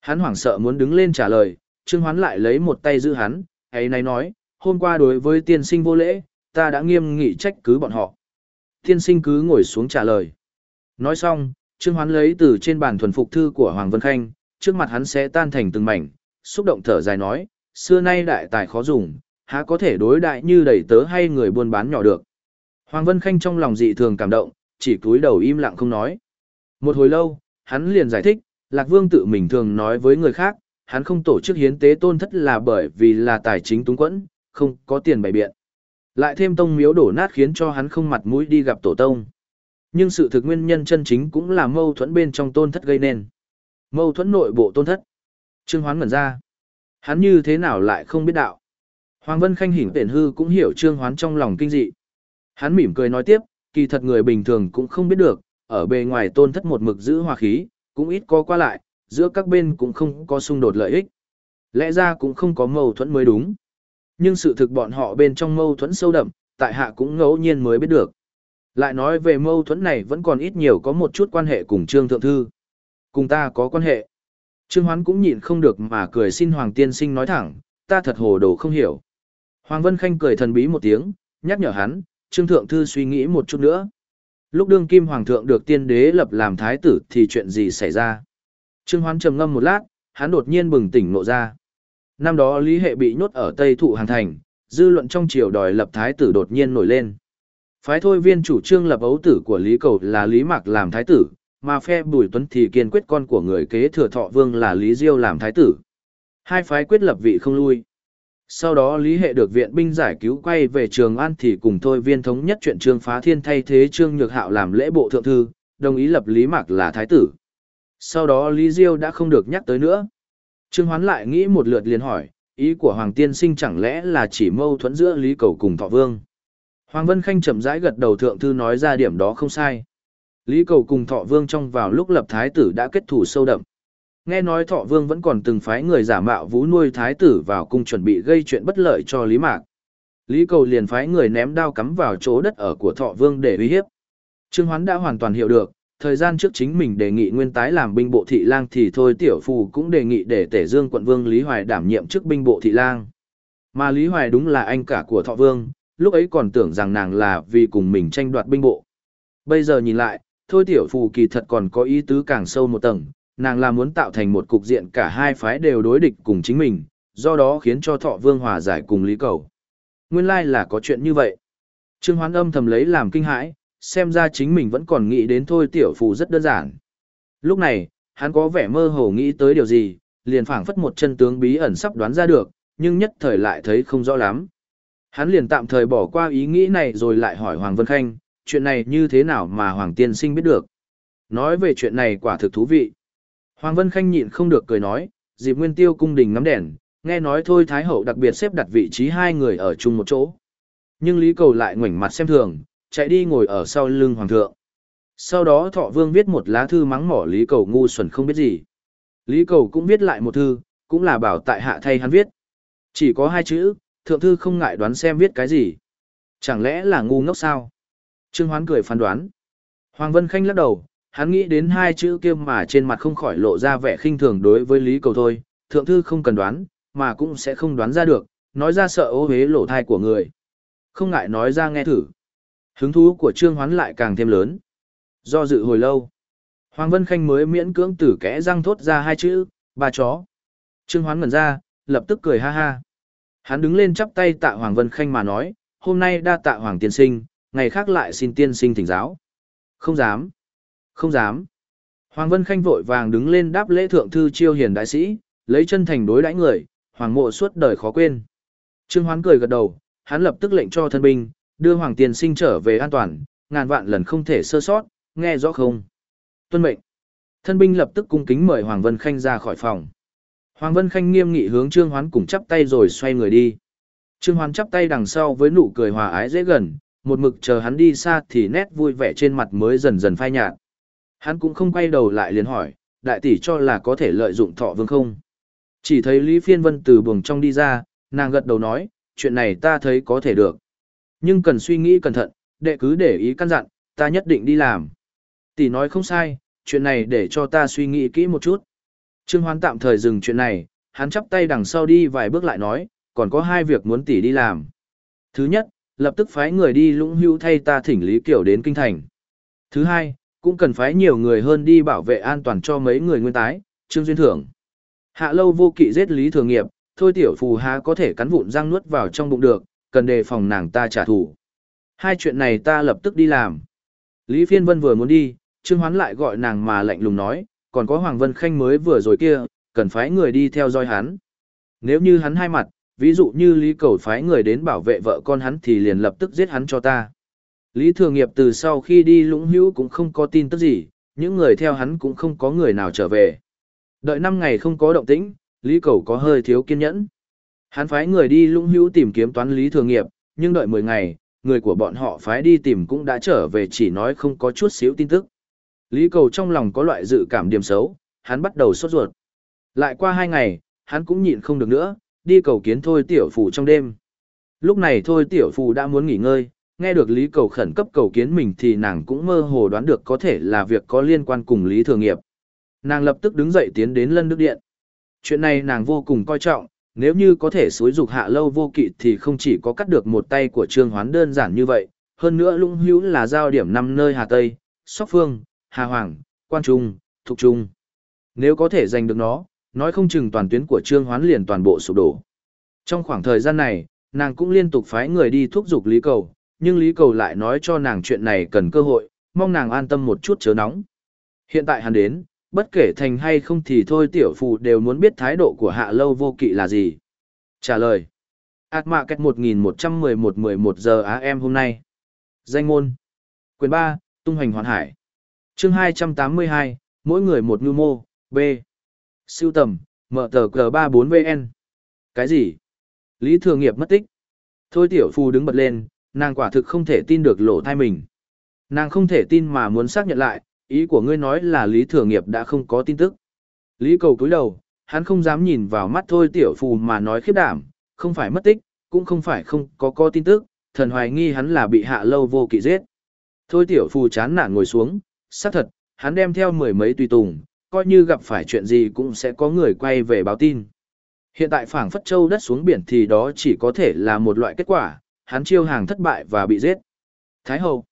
Speaker 1: Hắn hoảng sợ muốn đứng lên trả lời, Trương Hoán lại lấy một tay giữ hắn, ấy này nói, hôm qua đối với tiên sinh vô lễ, ta đã nghiêm nghị trách cứ bọn họ. Tiên sinh cứ ngồi xuống trả lời. Nói xong, Trương Hoán lấy từ trên bàn thuần phục thư của Hoàng Vân Khanh, trước mặt hắn sẽ tan thành từng mảnh, xúc động thở dài nói, xưa nay đại tài khó dùng, há có thể đối đại như đầy tớ hay người buôn bán nhỏ được. Hoàng Vân Khanh trong lòng dị thường cảm động, chỉ cúi đầu im lặng không nói. Một hồi lâu, hắn liền giải thích, Lạc Vương tự mình thường nói với người khác, hắn không tổ chức hiến tế tôn thất là bởi vì là tài chính túng quẫn, không có tiền bày biện. Lại thêm tông miếu đổ nát khiến cho hắn không mặt mũi đi gặp tổ tông. Nhưng sự thực nguyên nhân chân chính cũng là mâu thuẫn bên trong tôn thất gây nên. Mâu thuẫn nội bộ tôn thất. Trương Hoán ngẩn ra. Hắn như thế nào lại không biết đạo. Hoàng Vân Khanh hỉnh tiện hư cũng hiểu Trương Hoán trong lòng kinh dị. Hắn mỉm cười nói tiếp, kỳ thật người bình thường cũng không biết được, ở bề ngoài tôn thất một mực giữ hòa khí, cũng ít có qua lại, giữa các bên cũng không có xung đột lợi ích. Lẽ ra cũng không có mâu thuẫn mới đúng. Nhưng sự thực bọn họ bên trong mâu thuẫn sâu đậm, tại hạ cũng ngẫu nhiên mới biết được. Lại nói về mâu thuẫn này vẫn còn ít nhiều có một chút quan hệ cùng Trương Thượng Thư. Cùng ta có quan hệ. Trương Hoán cũng nhịn không được mà cười xin Hoàng Tiên Sinh nói thẳng, ta thật hồ đồ không hiểu. Hoàng Vân Khanh cười thần bí một tiếng, nhắc nhở hắn, Trương Thượng Thư suy nghĩ một chút nữa. Lúc đương kim Hoàng Thượng được tiên đế lập làm thái tử thì chuyện gì xảy ra? Trương Hoán trầm ngâm một lát, hắn đột nhiên bừng tỉnh nộ ra. Năm đó Lý Hệ bị nhốt ở Tây Thụ Hàng Thành, dư luận trong triều đòi lập thái tử đột nhiên nổi lên. Phái thôi viên chủ trương lập ấu tử của Lý Cầu là Lý Mạc làm thái tử, mà phe Bùi Tuấn thì kiên quyết con của người kế thừa thọ vương là Lý Diêu làm thái tử. Hai phái quyết lập vị không lui. Sau đó Lý Hệ được viện binh giải cứu quay về Trường An thì cùng thôi viên thống nhất chuyện Trương Phá Thiên thay thế Trương Nhược Hạo làm lễ bộ thượng thư, đồng ý lập Lý Mạc là thái tử. Sau đó Lý Diêu đã không được nhắc tới nữa. Trương Hoán lại nghĩ một lượt liền hỏi, ý của Hoàng Tiên Sinh chẳng lẽ là chỉ mâu thuẫn giữa Lý Cầu cùng Thọ Vương. Hoàng Vân Khanh chậm rãi gật đầu thượng thư nói ra điểm đó không sai. Lý Cầu cùng Thọ Vương trong vào lúc lập thái tử đã kết thủ sâu đậm. Nghe nói Thọ Vương vẫn còn từng phái người giả mạo vũ nuôi thái tử vào cung chuẩn bị gây chuyện bất lợi cho Lý Mạc. Lý Cầu liền phái người ném đao cắm vào chỗ đất ở của Thọ Vương để uy hiếp. Trương Hoán đã hoàn toàn hiểu được, thời gian trước chính mình đề nghị nguyên tái làm binh bộ thị lang thì thôi tiểu phù cũng đề nghị để tể dương quận vương Lý Hoài đảm nhiệm chức binh bộ thị lang. Mà Lý Hoài đúng là anh cả của Thọ Vương, lúc ấy còn tưởng rằng nàng là vì cùng mình tranh đoạt binh bộ. Bây giờ nhìn lại, thôi tiểu phù kỳ thật còn có ý tứ càng sâu một tầng, nàng là muốn tạo thành một cục diện cả hai phái đều đối địch cùng chính mình, do đó khiến cho Thọ Vương hòa giải cùng Lý Cầu. Nguyên lai là có chuyện như vậy. Trương Hoán âm thầm lấy làm kinh hãi, xem ra chính mình vẫn còn nghĩ đến thôi tiểu phù rất đơn giản. Lúc này, hắn có vẻ mơ hồ nghĩ tới điều gì, liền phảng phất một chân tướng bí ẩn sắp đoán ra được, nhưng nhất thời lại thấy không rõ lắm. Hắn liền tạm thời bỏ qua ý nghĩ này rồi lại hỏi Hoàng Vân Khanh, chuyện này như thế nào mà Hoàng Tiên Sinh biết được. Nói về chuyện này quả thực thú vị. Hoàng Vân Khanh nhịn không được cười nói, dịp nguyên tiêu cung đình ngắm đèn, nghe nói thôi Thái Hậu đặc biệt xếp đặt vị trí hai người ở chung một chỗ. Nhưng Lý Cầu lại ngoảnh mặt xem thường, chạy đi ngồi ở sau lưng Hoàng thượng. Sau đó Thọ Vương viết một lá thư mắng mỏ Lý Cầu ngu xuẩn không biết gì. Lý Cầu cũng viết lại một thư, cũng là bảo tại hạ thay hắn viết. Chỉ có hai chữ, thượng thư không ngại đoán xem viết cái gì. Chẳng lẽ là ngu ngốc sao? Trương Hoán cười phán đoán. Hoàng Vân Khanh lắc đầu, hắn nghĩ đến hai chữ kia mà trên mặt không khỏi lộ ra vẻ khinh thường đối với Lý Cầu thôi. Thượng thư không cần đoán, mà cũng sẽ không đoán ra được, nói ra sợ ô hế lộ thai của người. Không ngại nói ra nghe thử. Hứng thú của Trương Hoán lại càng thêm lớn. Do dự hồi lâu, Hoàng Vân Khanh mới miễn cưỡng tử kẽ răng thốt ra hai chữ, ba chó. Trương Hoán ngẩn ra, lập tức cười ha ha. Hắn đứng lên chắp tay tạ Hoàng Vân Khanh mà nói, hôm nay đa tạ Hoàng tiên sinh, ngày khác lại xin tiên sinh thỉnh giáo. Không dám. Không dám. Hoàng Vân Khanh vội vàng đứng lên đáp lễ thượng thư chiêu hiền đại sĩ, lấy chân thành đối đãi người, hoàng mộ suốt đời khó quên. Trương Hoán cười gật đầu, hắn lập tức lệnh cho thân binh, đưa Hoàng tiền Sinh trở về an toàn, ngàn vạn lần không thể sơ sót, nghe rõ không? Tuân mệnh. Thân binh lập tức cung kính mời Hoàng Vân Khanh ra khỏi phòng. Hoàng Vân Khanh nghiêm nghị hướng Trương Hoán cùng chắp tay rồi xoay người đi. Trương Hoán chắp tay đằng sau với nụ cười hòa ái dễ gần, một mực chờ hắn đi xa thì nét vui vẻ trên mặt mới dần dần phai nhạt. Hắn cũng không quay đầu lại liền hỏi, đại tỷ cho là có thể lợi dụng thọ vương không? Chỉ thấy Lý Phiên Vân từ buồng trong đi ra, nàng gật đầu nói, chuyện này ta thấy có thể được. Nhưng cần suy nghĩ cẩn thận, đệ cứ để ý căn dặn, ta nhất định đi làm. Tỷ nói không sai, chuyện này để cho ta suy nghĩ kỹ một chút. Trương Hoán tạm thời dừng chuyện này, hắn chắp tay đằng sau đi vài bước lại nói, còn có hai việc muốn tỷ đi làm. Thứ nhất, lập tức phái người đi lũng hưu thay ta thỉnh Lý Kiều đến kinh thành. Thứ hai, cũng cần phái nhiều người hơn đi bảo vệ an toàn cho mấy người nguyên tái, Trương Duyên Thưởng. Hạ lâu vô kỵ giết Lý Thường Nghiệp, thôi tiểu phù há có thể cắn vụn răng nuốt vào trong bụng được, cần đề phòng nàng ta trả thù. Hai chuyện này ta lập tức đi làm. Lý Phiên Vân vừa muốn đi, Trương Hoán lại gọi nàng mà lạnh lùng nói, còn có Hoàng Vân Khanh mới vừa rồi kia, cần phái người đi theo dõi hắn. Nếu như hắn hai mặt, ví dụ như Lý Cầu phái người đến bảo vệ vợ con hắn thì liền lập tức giết hắn cho ta. Lý Thường Nghiệp từ sau khi đi lũng hữu cũng không có tin tức gì, những người theo hắn cũng không có người nào trở về. Đợi năm ngày không có động tĩnh, Lý Cầu có hơi thiếu kiên nhẫn. Hắn phái người đi lũng hữu tìm kiếm toán lý thường nghiệp, nhưng đợi 10 ngày, người của bọn họ phái đi tìm cũng đã trở về chỉ nói không có chút xíu tin tức. Lý cầu trong lòng có loại dự cảm điểm xấu, hắn bắt đầu sốt ruột. Lại qua hai ngày, hắn cũng nhịn không được nữa, đi cầu kiến thôi tiểu phù trong đêm. Lúc này thôi tiểu phù đã muốn nghỉ ngơi, nghe được Lý cầu khẩn cấp cầu kiến mình thì nàng cũng mơ hồ đoán được có thể là việc có liên quan cùng Lý Thường Nghiệp. Nàng lập tức đứng dậy tiến đến lân đức điện. Chuyện này nàng vô cùng coi trọng, nếu như có thể xối dục hạ lâu vô kỵ thì không chỉ có cắt được một tay của trương hoán đơn giản như vậy, hơn nữa lũng hữu là giao điểm năm nơi Hà Tây, Sóc Phương, Hà Hoàng, Quan Trung, Thục Trung. Nếu có thể giành được nó, nói không chừng toàn tuyến của trương hoán liền toàn bộ sụp đổ. Trong khoảng thời gian này, Nàng cũng liên tục phái người đi thúc giục Lý Cầu, nhưng Lý Cầu lại nói cho nàng chuyện này cần cơ hội, mong nàng an tâm một chút chớ nóng. Hiện tại hắn đến, bất kể thành hay không thì thôi tiểu phù đều muốn biết thái độ của hạ lâu vô kỵ là gì. Trả lời. Ảt mạ cách 1111-11 giờ AM hôm nay. Danh môn. Quyền 3, tung hành hoàn hải. chương 282, mỗi người một ngư mô, B. Siêu tầm, mở tờ G34VN. Cái gì? Lý Thường Nghiệp mất tích. Thôi tiểu phu đứng bật lên, nàng quả thực không thể tin được lỗ thai mình. Nàng không thể tin mà muốn xác nhận lại, ý của ngươi nói là Lý Thừa Nghiệp đã không có tin tức. Lý cầu cúi đầu, hắn không dám nhìn vào mắt thôi tiểu phù mà nói khiếp đảm, không phải mất tích, cũng không phải không có có tin tức, thần hoài nghi hắn là bị hạ lâu vô kỵ giết. Thôi tiểu phù chán nản ngồi xuống, xác thật, hắn đem theo mười mấy tùy tùng, coi như gặp phải chuyện gì cũng sẽ có người quay về báo tin. Hiện tại phảng phất châu đất xuống biển thì đó chỉ có thể là một loại kết quả, hắn chiêu hàng thất bại và bị giết. Thái hậu.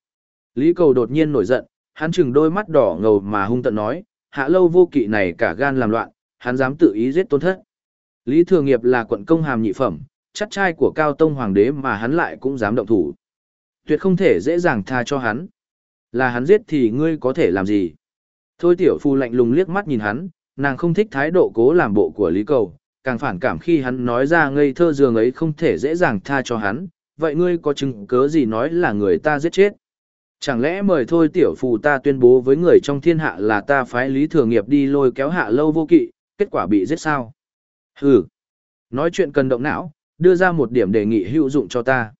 Speaker 1: Lý cầu đột nhiên nổi giận, hắn chừng đôi mắt đỏ ngầu mà hung tận nói, hạ lâu vô kỵ này cả gan làm loạn, hắn dám tự ý giết tôn thất. Lý Thừa Nghiệp là quận công hàm nhị phẩm, chắc trai của cao tông hoàng đế mà hắn lại cũng dám động thủ. Tuyệt không thể dễ dàng tha cho hắn. Là hắn giết thì ngươi có thể làm gì? Thôi tiểu phu lạnh lùng liếc mắt nhìn hắn, nàng không thích thái độ cố làm bộ của Lý Cầu, càng phản cảm khi hắn nói ra ngây thơ dường ấy không thể dễ dàng tha cho hắn, vậy ngươi có chứng cớ gì nói là người ta giết chết? Chẳng lẽ mời thôi tiểu phù ta tuyên bố với người trong thiên hạ là ta phái lý thừa nghiệp đi lôi kéo hạ lâu vô kỵ, kết quả bị giết sao? Hừ. Nói chuyện cần động não, đưa ra một điểm đề nghị hữu dụng cho ta.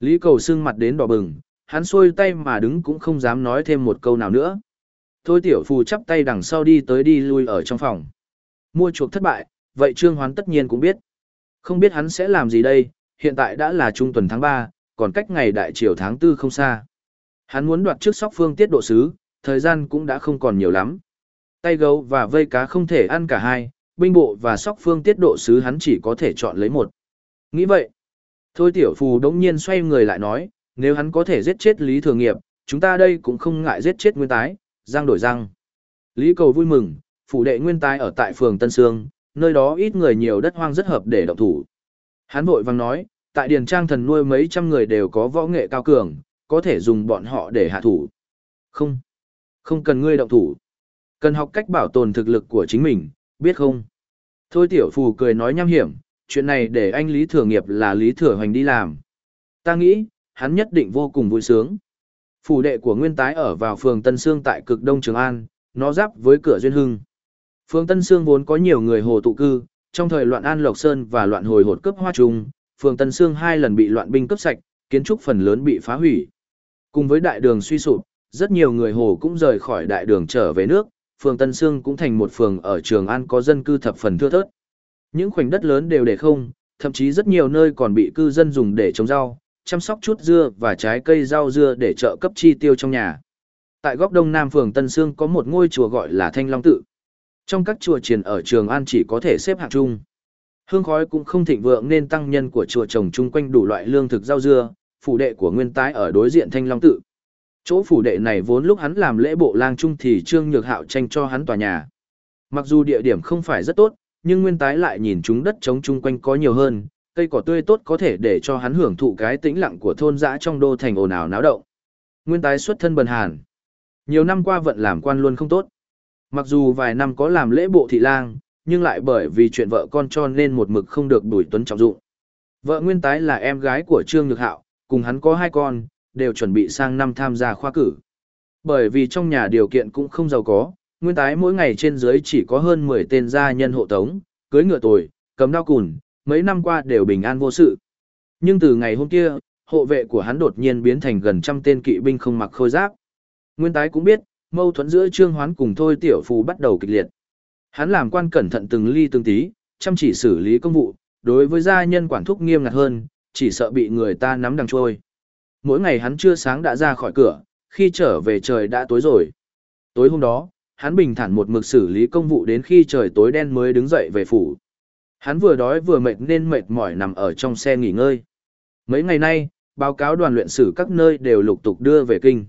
Speaker 1: Lý cầu xương mặt đến đỏ bừng, hắn xuôi tay mà đứng cũng không dám nói thêm một câu nào nữa. Thôi tiểu phù chắp tay đằng sau đi tới đi lui ở trong phòng. Mua chuộc thất bại, vậy Trương Hoán tất nhiên cũng biết. Không biết hắn sẽ làm gì đây, hiện tại đã là trung tuần tháng 3, còn cách ngày đại triều tháng 4 không xa. Hắn muốn đoạt trước sóc phương tiết độ sứ, thời gian cũng đã không còn nhiều lắm. Tay gấu và vây cá không thể ăn cả hai, binh bộ và sóc phương tiết độ sứ hắn chỉ có thể chọn lấy một. Nghĩ vậy. Thôi tiểu phù đống nhiên xoay người lại nói, nếu hắn có thể giết chết Lý Thường Nghiệp, chúng ta đây cũng không ngại giết chết nguyên tái, răng đổi răng. Lý cầu vui mừng, phủ đệ nguyên tái ở tại phường Tân Sương, nơi đó ít người nhiều đất hoang rất hợp để động thủ. Hắn vội vang nói, tại Điền Trang thần nuôi mấy trăm người đều có võ nghệ cao cường, có thể dùng bọn họ để hạ thủ. Không, không cần ngươi động thủ. Cần học cách bảo tồn thực lực của chính mình, biết không? Thôi tiểu phù cười nói nham hiểm, chuyện này để anh Lý Thừa Nghiệp là Lý Thừa Hoành đi làm. Ta nghĩ, hắn nhất định vô cùng vui sướng. Phủ đệ của Nguyên Tái ở vào phường Tân Sương tại cực Đông Trường An, nó giáp với cửa Duyên Hưng. Phường Tân Sương vốn có nhiều người hồ tụ cư, trong thời loạn An Lộc Sơn và loạn hồi hột cướp hoa trung, phường Tân Sương hai lần bị loạn binh cướp sạch, kiến trúc phần lớn bị phá hủy. Cùng với đại đường suy sụp, rất nhiều người hồ cũng rời khỏi đại đường trở về nước, phường Tân Sương cũng thành một phường ở Trường An có dân cư thập phần thưa thớt. Những khoảnh đất lớn đều để không, thậm chí rất nhiều nơi còn bị cư dân dùng để trồng rau, chăm sóc chút dưa và trái cây rau dưa để trợ cấp chi tiêu trong nhà. Tại góc đông nam phường Tân Sương có một ngôi chùa gọi là Thanh Long Tự. Trong các chùa triền ở Trường An chỉ có thể xếp hạng chung. Hương khói cũng không thịnh vượng nên tăng nhân của chùa trồng chung quanh đủ loại lương thực rau dưa, phủ đệ của nguyên tái ở đối diện Thanh Long Tự. Chỗ phủ đệ này vốn lúc hắn làm lễ bộ lang trung thì Trương Nhược Hạo tranh cho hắn tòa nhà. Mặc dù địa điểm không phải rất tốt, nhưng nguyên tái lại nhìn chúng đất trống chung quanh có nhiều hơn, cây cỏ tươi tốt có thể để cho hắn hưởng thụ cái tĩnh lặng của thôn dã trong đô thành ồn ào náo động. Nguyên tái xuất thân bần hàn. Nhiều năm qua vận làm quan luôn không tốt. Mặc dù vài năm có làm lễ bộ thị lang, nhưng lại bởi vì chuyện vợ con cho nên một mực không được Bùi Tuấn trọng dụng. Vợ Nguyên Tái là em gái của Trương Nhược Hạo, cùng hắn có hai con, đều chuẩn bị sang năm tham gia khoa cử. Bởi vì trong nhà điều kiện cũng không giàu có, Nguyên Tái mỗi ngày trên dưới chỉ có hơn 10 tên gia nhân hộ tống, cưới ngựa tồi, cấm đao cùn, mấy năm qua đều bình an vô sự. Nhưng từ ngày hôm kia, hộ vệ của hắn đột nhiên biến thành gần trăm tên kỵ binh không mặc khôi giáp. Nguyên Tái cũng biết, mâu thuẫn giữa Trương Hoán cùng Thôi Tiểu Phù bắt đầu kịch liệt. Hắn làm quan cẩn thận từng ly từng tí, chăm chỉ xử lý công vụ, đối với gia nhân quản thúc nghiêm ngặt hơn, chỉ sợ bị người ta nắm đằng trôi. Mỗi ngày hắn chưa sáng đã ra khỏi cửa, khi trở về trời đã tối rồi. Tối hôm đó, hắn bình thản một mực xử lý công vụ đến khi trời tối đen mới đứng dậy về phủ. Hắn vừa đói vừa mệt nên mệt mỏi nằm ở trong xe nghỉ ngơi. Mấy ngày nay, báo cáo đoàn luyện sử các nơi đều lục tục đưa về kinh.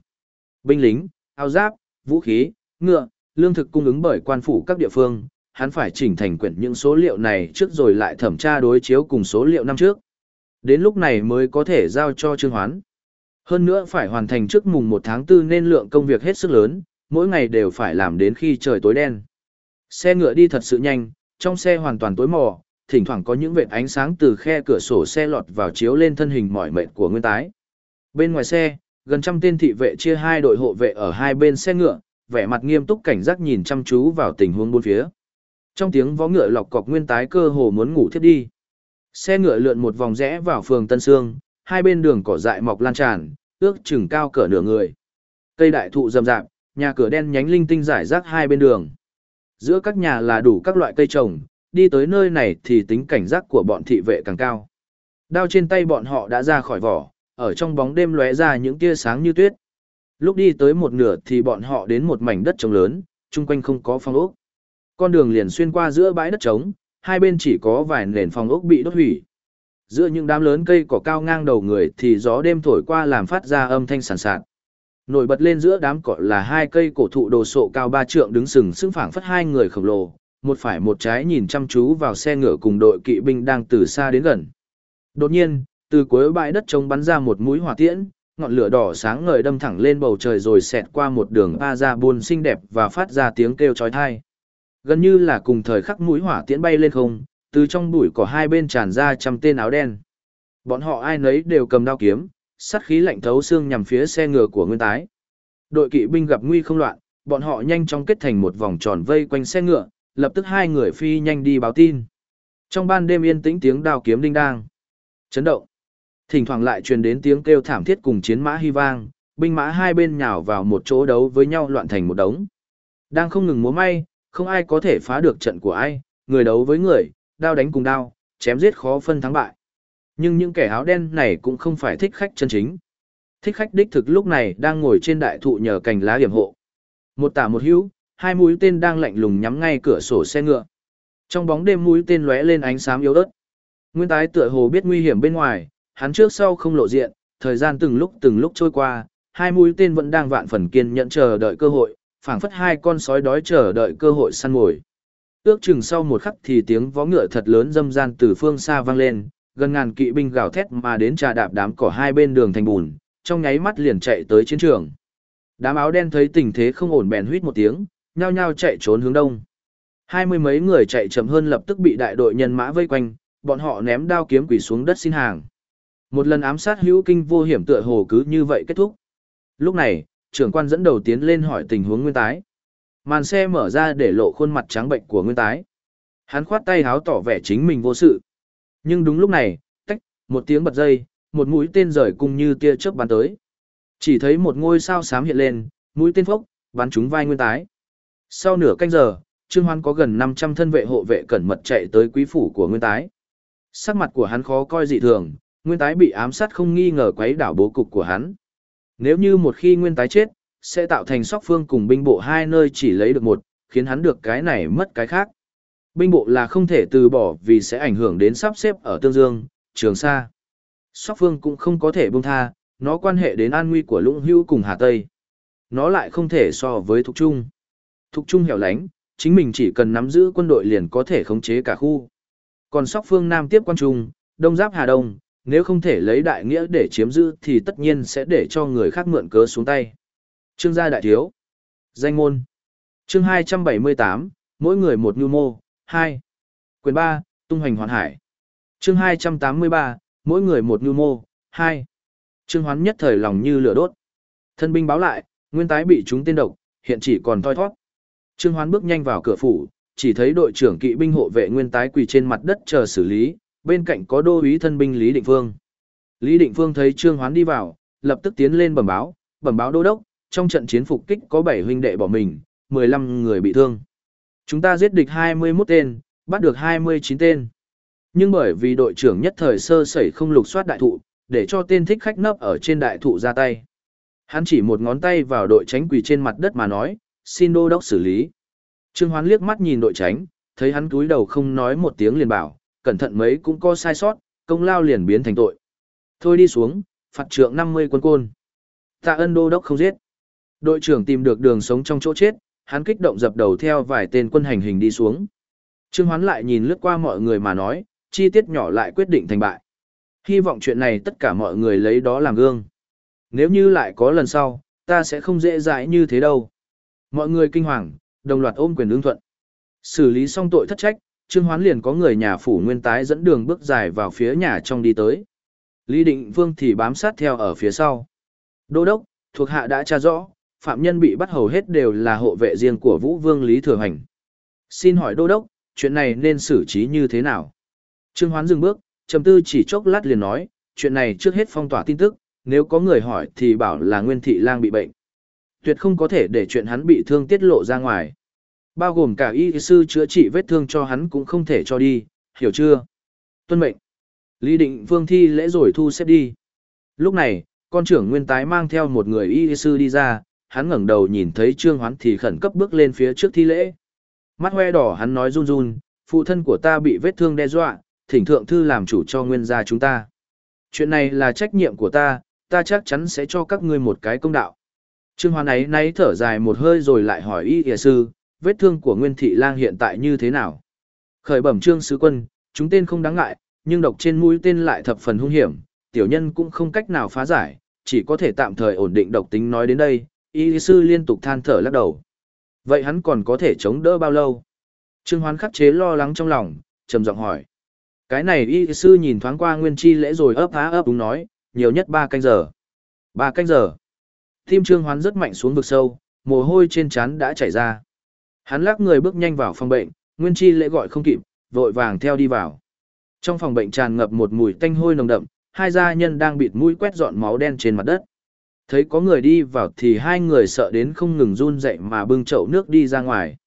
Speaker 1: Binh lính, áo giáp, vũ khí, ngựa, lương thực cung ứng bởi quan phủ các địa phương, hắn phải chỉnh thành quyển những số liệu này trước rồi lại thẩm tra đối chiếu cùng số liệu năm trước. Đến lúc này mới có thể giao cho Trương Hoán. Hơn nữa phải hoàn thành trước mùng 1 tháng 4 nên lượng công việc hết sức lớn, mỗi ngày đều phải làm đến khi trời tối đen. Xe ngựa đi thật sự nhanh, trong xe hoàn toàn tối mò, thỉnh thoảng có những vệt ánh sáng từ khe cửa sổ xe lọt vào chiếu lên thân hình mỏi mệt của nguyên tái. Bên ngoài xe, gần trăm tên thị vệ chia hai đội hộ vệ ở hai bên xe ngựa, vẻ mặt nghiêm túc cảnh giác nhìn chăm chú vào tình huống bốn phía. Trong tiếng vó ngựa lọc cọc nguyên tái cơ hồ muốn ngủ thiếp đi. Xe ngựa lượn một vòng rẽ vào phường Tân Sương, hai bên đường cỏ dại mọc lan tràn, ước chừng cao cỡ nửa người. Cây đại thụ rậm rạp, nhà cửa đen nhánh linh tinh rải rác hai bên đường. Giữa các nhà là đủ các loại cây trồng, đi tới nơi này thì tính cảnh giác của bọn thị vệ càng cao. Đao trên tay bọn họ đã ra khỏi vỏ, ở trong bóng đêm lóe ra những tia sáng như tuyết. Lúc đi tới một nửa thì bọn họ đến một mảnh đất trống lớn, chung quanh không có phong ốc. Con đường liền xuyên qua giữa bãi đất trống, hai bên chỉ có vài nền phòng ốc bị đốt hủy. Giữa những đám lớn cây cỏ cao ngang đầu người thì gió đêm thổi qua làm phát ra âm thanh sàn sạt. Nổi bật lên giữa đám cỏ là hai cây cổ thụ đồ sộ cao ba trượng đứng sừng sững phảng phất hai người khổng lồ, một phải một trái nhìn chăm chú vào xe ngựa cùng đội kỵ binh đang từ xa đến gần. Đột nhiên, từ cuối bãi đất trống bắn ra một mũi hỏa tiễn, ngọn lửa đỏ sáng ngời đâm thẳng lên bầu trời rồi xẹt qua một đường a ra buồn xinh đẹp và phát ra tiếng kêu chói tai. Gần như là cùng thời khắc mũi hỏa tiễn bay lên không, từ trong bụi cỏ hai bên tràn ra trăm tên áo đen. Bọn họ ai nấy đều cầm đao kiếm, sát khí lạnh thấu xương nhằm phía xe ngựa của Nguyên Tái. Đội kỵ binh gặp nguy không loạn, bọn họ nhanh chóng kết thành một vòng tròn vây quanh xe ngựa, lập tức hai người phi nhanh đi báo tin. Trong ban đêm yên tĩnh tiếng đao kiếm đinh đang. Chấn động. Thỉnh thoảng lại truyền đến tiếng kêu thảm thiết cùng chiến mã hy vang, binh mã hai bên nhào vào một chỗ đấu với nhau loạn thành một đống. Đang không ngừng múa may, không ai có thể phá được trận của ai, người đấu với người, đao đánh cùng đao, chém giết khó phân thắng bại. Nhưng những kẻ áo đen này cũng không phải thích khách chân chính. Thích khách đích thực lúc này đang ngồi trên đại thụ nhờ cành lá hiểm hộ. Một tả một hữu, hai mũi tên đang lạnh lùng nhắm ngay cửa sổ xe ngựa. Trong bóng đêm mũi tên lóe lên ánh sáng yếu ớt. Nguyên tái tựa hồ biết nguy hiểm bên ngoài, hắn trước sau không lộ diện, thời gian từng lúc từng lúc trôi qua, hai mũi tên vẫn đang vạn phần kiên nhẫn chờ đợi cơ hội, phảng phất hai con sói đói chờ đợi cơ hội săn mồi. Ước chừng sau một khắc thì tiếng vó ngựa thật lớn dâm gian từ phương xa vang lên, gần ngàn kỵ binh gào thét mà đến trà đạp đám cỏ hai bên đường thành bùn, trong nháy mắt liền chạy tới chiến trường. Đám áo đen thấy tình thế không ổn bèn huýt một tiếng, nhao nhao chạy trốn hướng đông. Hai mươi mấy người chạy chậm hơn lập tức bị đại đội nhân mã vây quanh, bọn họ ném đao kiếm quỷ xuống đất xin hàng. Một lần ám sát hữu kinh vô hiểm tựa hồ cứ như vậy kết thúc. Lúc này, trưởng quan dẫn đầu tiến lên hỏi tình huống nguyên tái. Màn xe mở ra để lộ khuôn mặt trắng bệnh của nguyên tái. Hắn khoát tay háo tỏ vẻ chính mình vô sự. Nhưng đúng lúc này, tách, một tiếng bật dây, một mũi tên rời cung như tia chớp bắn tới. Chỉ thấy một ngôi sao xám hiện lên, mũi tên phốc, bắn trúng vai nguyên tái. Sau nửa canh giờ, Trương Hoan có gần 500 thân vệ hộ vệ cẩn mật chạy tới quý phủ của nguyên tái. Sắc mặt của hắn khó coi dị thường, nguyên tái bị ám sát không nghi ngờ quấy đảo bố cục của hắn. Nếu như một khi nguyên tái chết, sẽ tạo thành sóc phương cùng binh bộ hai nơi chỉ lấy được một, khiến hắn được cái này mất cái khác. Binh bộ là không thể từ bỏ vì sẽ ảnh hưởng đến sắp xếp ở Tương Dương, Trường Sa. Sóc phương cũng không có thể buông tha, nó quan hệ đến an nguy của Lũng Hưu cùng Hà Tây. Nó lại không thể so với Thục Trung. Thục Trung hẻo lánh, chính mình chỉ cần nắm giữ quân đội liền có thể khống chế cả khu. Còn Sóc phương Nam tiếp quan trung, Đông Giáp Hà Đông, nếu không thể lấy đại nghĩa để chiếm giữ thì tất nhiên sẽ để cho người khác mượn cớ xuống tay. Trương gia đại thiếu. Danh môn. Chương 278, mỗi người một nhu mô, 2. Quyền 3, tung hoành hoàn hải. Chương 283, mỗi người một nhu mô, 2. Trương hoán nhất thời lòng như lửa đốt. Thân binh báo lại, nguyên tái bị chúng tên độc, hiện chỉ còn thoi thoát. Trương hoán bước nhanh vào cửa phủ, chỉ thấy đội trưởng kỵ binh hộ vệ nguyên tái quỳ trên mặt đất chờ xử lý, bên cạnh có đô úy thân binh Lý Định Phương. Lý Định Phương thấy Trương Hoán đi vào, lập tức tiến lên bẩm báo, bẩm báo đô đốc, trong trận chiến phục kích có 7 huynh đệ bỏ mình, 15 người bị thương. Chúng ta giết địch 21 tên, bắt được 29 tên. Nhưng bởi vì đội trưởng nhất thời sơ sẩy không lục soát đại thụ, để cho tên thích khách nấp ở trên đại thụ ra tay. Hắn chỉ một ngón tay vào đội tránh quỳ trên mặt đất mà nói, xin đô đốc xử lý. Trương Hoán liếc mắt nhìn đội tránh, thấy hắn cúi đầu không nói một tiếng liền bảo, cẩn thận mấy cũng có sai sót, công lao liền biến thành tội. Thôi đi xuống, phạt trượng 50 quân côn. Tạ ân đô đốc không giết. Đội trưởng tìm được đường sống trong chỗ chết, hắn kích động dập đầu theo vài tên quân hành hình đi xuống. Trương Hoán lại nhìn lướt qua mọi người mà nói, chi tiết nhỏ lại quyết định thành bại. Hy vọng chuyện này tất cả mọi người lấy đó làm gương. Nếu như lại có lần sau, ta sẽ không dễ dãi như thế đâu. Mọi người kinh hoàng, đồng loạt ôm quyền ứng thuận. Xử lý xong tội thất trách, Trương Hoán liền có người nhà phủ nguyên tái dẫn đường bước dài vào phía nhà trong đi tới. Lý Định Vương thì bám sát theo ở phía sau. Đô đốc, thuộc hạ đã tra rõ, phạm nhân bị bắt hầu hết đều là hộ vệ riêng của Vũ Vương Lý Thừa Hành. Xin hỏi đô đốc, chuyện này nên xử trí như thế nào? Trương Hoán dừng bước, trầm tư chỉ chốc lát liền nói, chuyện này trước hết phong tỏa tin tức, nếu có người hỏi thì bảo là Nguyên Thị Lang bị bệnh. Tuyệt không có thể để chuyện hắn bị thương tiết lộ ra ngoài. Bao gồm cả y sư chữa trị vết thương cho hắn cũng không thể cho đi, hiểu chưa? Tuân mệnh. Lý định vương thi lễ rồi thu xếp đi. Lúc này, con trưởng nguyên tái mang theo một người y sư đi ra, hắn ngẩng đầu nhìn thấy trương hoán thì khẩn cấp bước lên phía trước thi lễ. Mắt hoe đỏ hắn nói run run, phụ thân của ta bị vết thương đe dọa, thỉnh thượng thư làm chủ cho nguyên gia chúng ta. Chuyện này là trách nhiệm của ta, ta chắc chắn sẽ cho các ngươi một cái công đạo. Trương Hoán ấy nay thở dài một hơi rồi lại hỏi y y sư, vết thương của Nguyên Thị Lang hiện tại như thế nào? Khởi bẩm trương sứ quân, chúng tên không đáng ngại, nhưng độc trên mũi tên lại thập phần hung hiểm, tiểu nhân cũng không cách nào phá giải, chỉ có thể tạm thời ổn định độc tính nói đến đây, y sư liên tục than thở lắc đầu. Vậy hắn còn có thể chống đỡ bao lâu? Trương Hoán khắc chế lo lắng trong lòng, trầm giọng hỏi. Cái này y sư nhìn thoáng qua nguyên chi lễ rồi ấp há ấp đúng nói, nhiều nhất 3 canh giờ. 3 canh giờ. Tim Trương Hoán rất mạnh xuống vực sâu, mồ hôi trên trán đã chảy ra. Hắn lắc người bước nhanh vào phòng bệnh, nguyên chi lễ gọi không kịp, vội vàng theo đi vào. Trong phòng bệnh tràn ngập một mùi tanh hôi nồng đậm, hai gia nhân đang bịt mũi quét dọn máu đen trên mặt đất. Thấy có người đi vào thì hai người sợ đến không ngừng run dậy mà bưng chậu nước đi ra ngoài.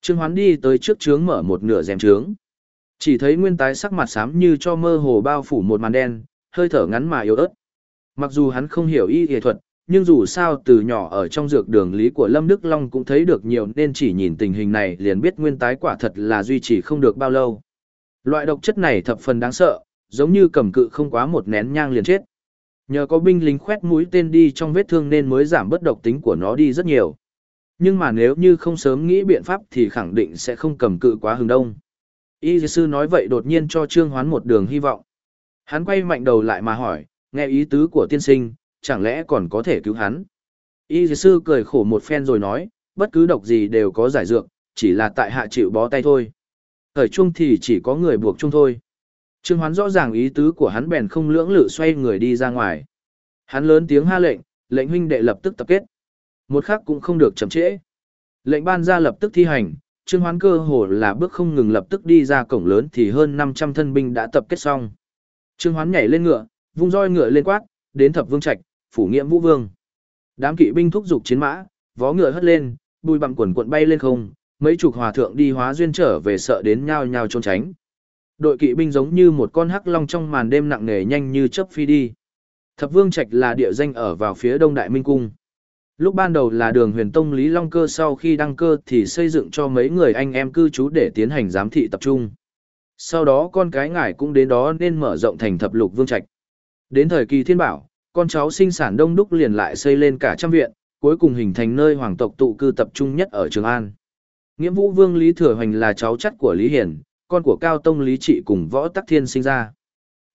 Speaker 1: Trương Hoán đi tới trước trướng mở một nửa rèm trướng. Chỉ thấy nguyên tái sắc mặt xám như cho mơ hồ bao phủ một màn đen, hơi thở ngắn mà yếu ớt. Mặc dù hắn không hiểu y y thuật, nhưng dù sao từ nhỏ ở trong dược đường lý của Lâm Đức Long cũng thấy được nhiều nên chỉ nhìn tình hình này liền biết nguyên tái quả thật là duy trì không được bao lâu. Loại độc chất này thập phần đáng sợ, giống như cầm cự không quá một nén nhang liền chết. Nhờ có binh lính khoét mũi tên đi trong vết thương nên mới giảm bất độc tính của nó đi rất nhiều. Nhưng mà nếu như không sớm nghĩ biện pháp thì khẳng định sẽ không cầm cự quá hừng đông. Y sư nói vậy đột nhiên cho Trương Hoán một đường hy vọng. Hắn quay mạnh đầu lại mà hỏi, nghe ý tứ của tiên sinh, chẳng lẽ còn có thể cứu hắn? Y sư cười khổ một phen rồi nói, bất cứ độc gì đều có giải dược, chỉ là tại hạ chịu bó tay thôi. Thời chung thì chỉ có người buộc chung thôi. Trương Hoán rõ ràng ý tứ của hắn bèn không lưỡng lự xoay người đi ra ngoài. Hắn lớn tiếng ha lệnh, lệnh huynh đệ lập tức tập kết. Một khắc cũng không được chậm trễ. Lệnh ban ra lập tức thi hành, Trương Hoán cơ hồ là bước không ngừng lập tức đi ra cổng lớn thì hơn 500 thân binh đã tập kết xong. Trương Hoán nhảy lên ngựa, vung roi ngựa lên quát, đến thập vương trạch, phủ nghiễm vũ vương. Đám kỵ binh thúc giục chiến mã, vó ngựa hất lên, bùi bằng quần cuộn bay lên không, mấy chục hòa thượng đi hóa duyên trở về sợ đến nhao nhao trốn tránh. Đội kỵ binh giống như một con hắc long trong màn đêm nặng nề nhanh như chớp phi đi. Thập Vương Trạch là địa danh ở vào phía đông Đại Minh Cung. Lúc ban đầu là đường huyền tông Lý Long Cơ sau khi đăng cơ thì xây dựng cho mấy người anh em cư trú để tiến hành giám thị tập trung. Sau đó con cái ngải cũng đến đó nên mở rộng thành thập lục vương trạch. Đến thời kỳ thiên bảo, con cháu sinh sản đông đúc liền lại xây lên cả trăm viện, cuối cùng hình thành nơi hoàng tộc tụ cư tập trung nhất ở Trường An. Nghĩa vũ vương Lý Thừa Hoành là cháu chắt của Lý Hiển, con của Cao Tông Lý Trị cùng Võ Tắc Thiên sinh ra.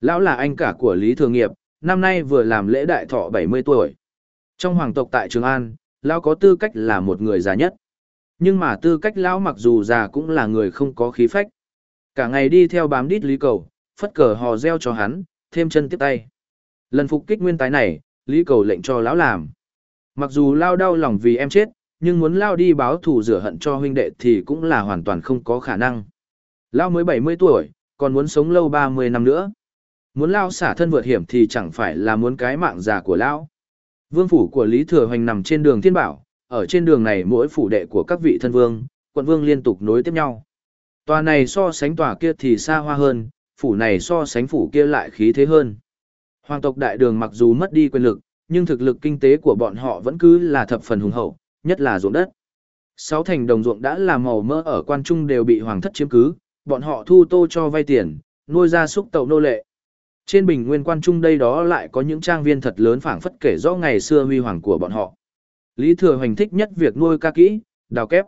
Speaker 1: Lão là anh cả của Lý Thừa Nghiệp, năm nay vừa làm lễ đại thọ 70 tuổi. Trong hoàng tộc tại Trường An, Lão có tư cách là một người già nhất. Nhưng mà tư cách Lão mặc dù già cũng là người không có khí phách. Cả ngày đi theo bám đít Lý Cầu, phất cờ hò reo cho hắn, thêm chân tiếp tay. Lần phục kích nguyên tái này, Lý Cầu lệnh cho Lão làm. Mặc dù Lao đau lòng vì em chết, nhưng muốn Lao đi báo thù rửa hận cho huynh đệ thì cũng là hoàn toàn không có khả năng. Lao mới 70 tuổi, còn muốn sống lâu 30 năm nữa. Muốn Lao xả thân vượt hiểm thì chẳng phải là muốn cái mạng già của Lão. Vương phủ của Lý Thừa Hoành nằm trên đường Thiên Bảo, ở trên đường này mỗi phủ đệ của các vị thân vương, quận vương liên tục nối tiếp nhau. Tòa này so sánh tòa kia thì xa hoa hơn, phủ này so sánh phủ kia lại khí thế hơn. Hoàng tộc đại đường mặc dù mất đi quyền lực, nhưng thực lực kinh tế của bọn họ vẫn cứ là thập phần hùng hậu, nhất là ruộng đất. Sáu thành đồng ruộng đã là màu mỡ ở quan trung đều bị hoàng thất chiếm cứ, bọn họ thu tô cho vay tiền, nuôi ra súc tậu nô lệ. Trên bình nguyên quan trung đây đó lại có những trang viên thật lớn phảng phất kể rõ ngày xưa huy hoàng của bọn họ. Lý Thừa Hoành thích nhất việc nuôi ca kỹ, đào kép.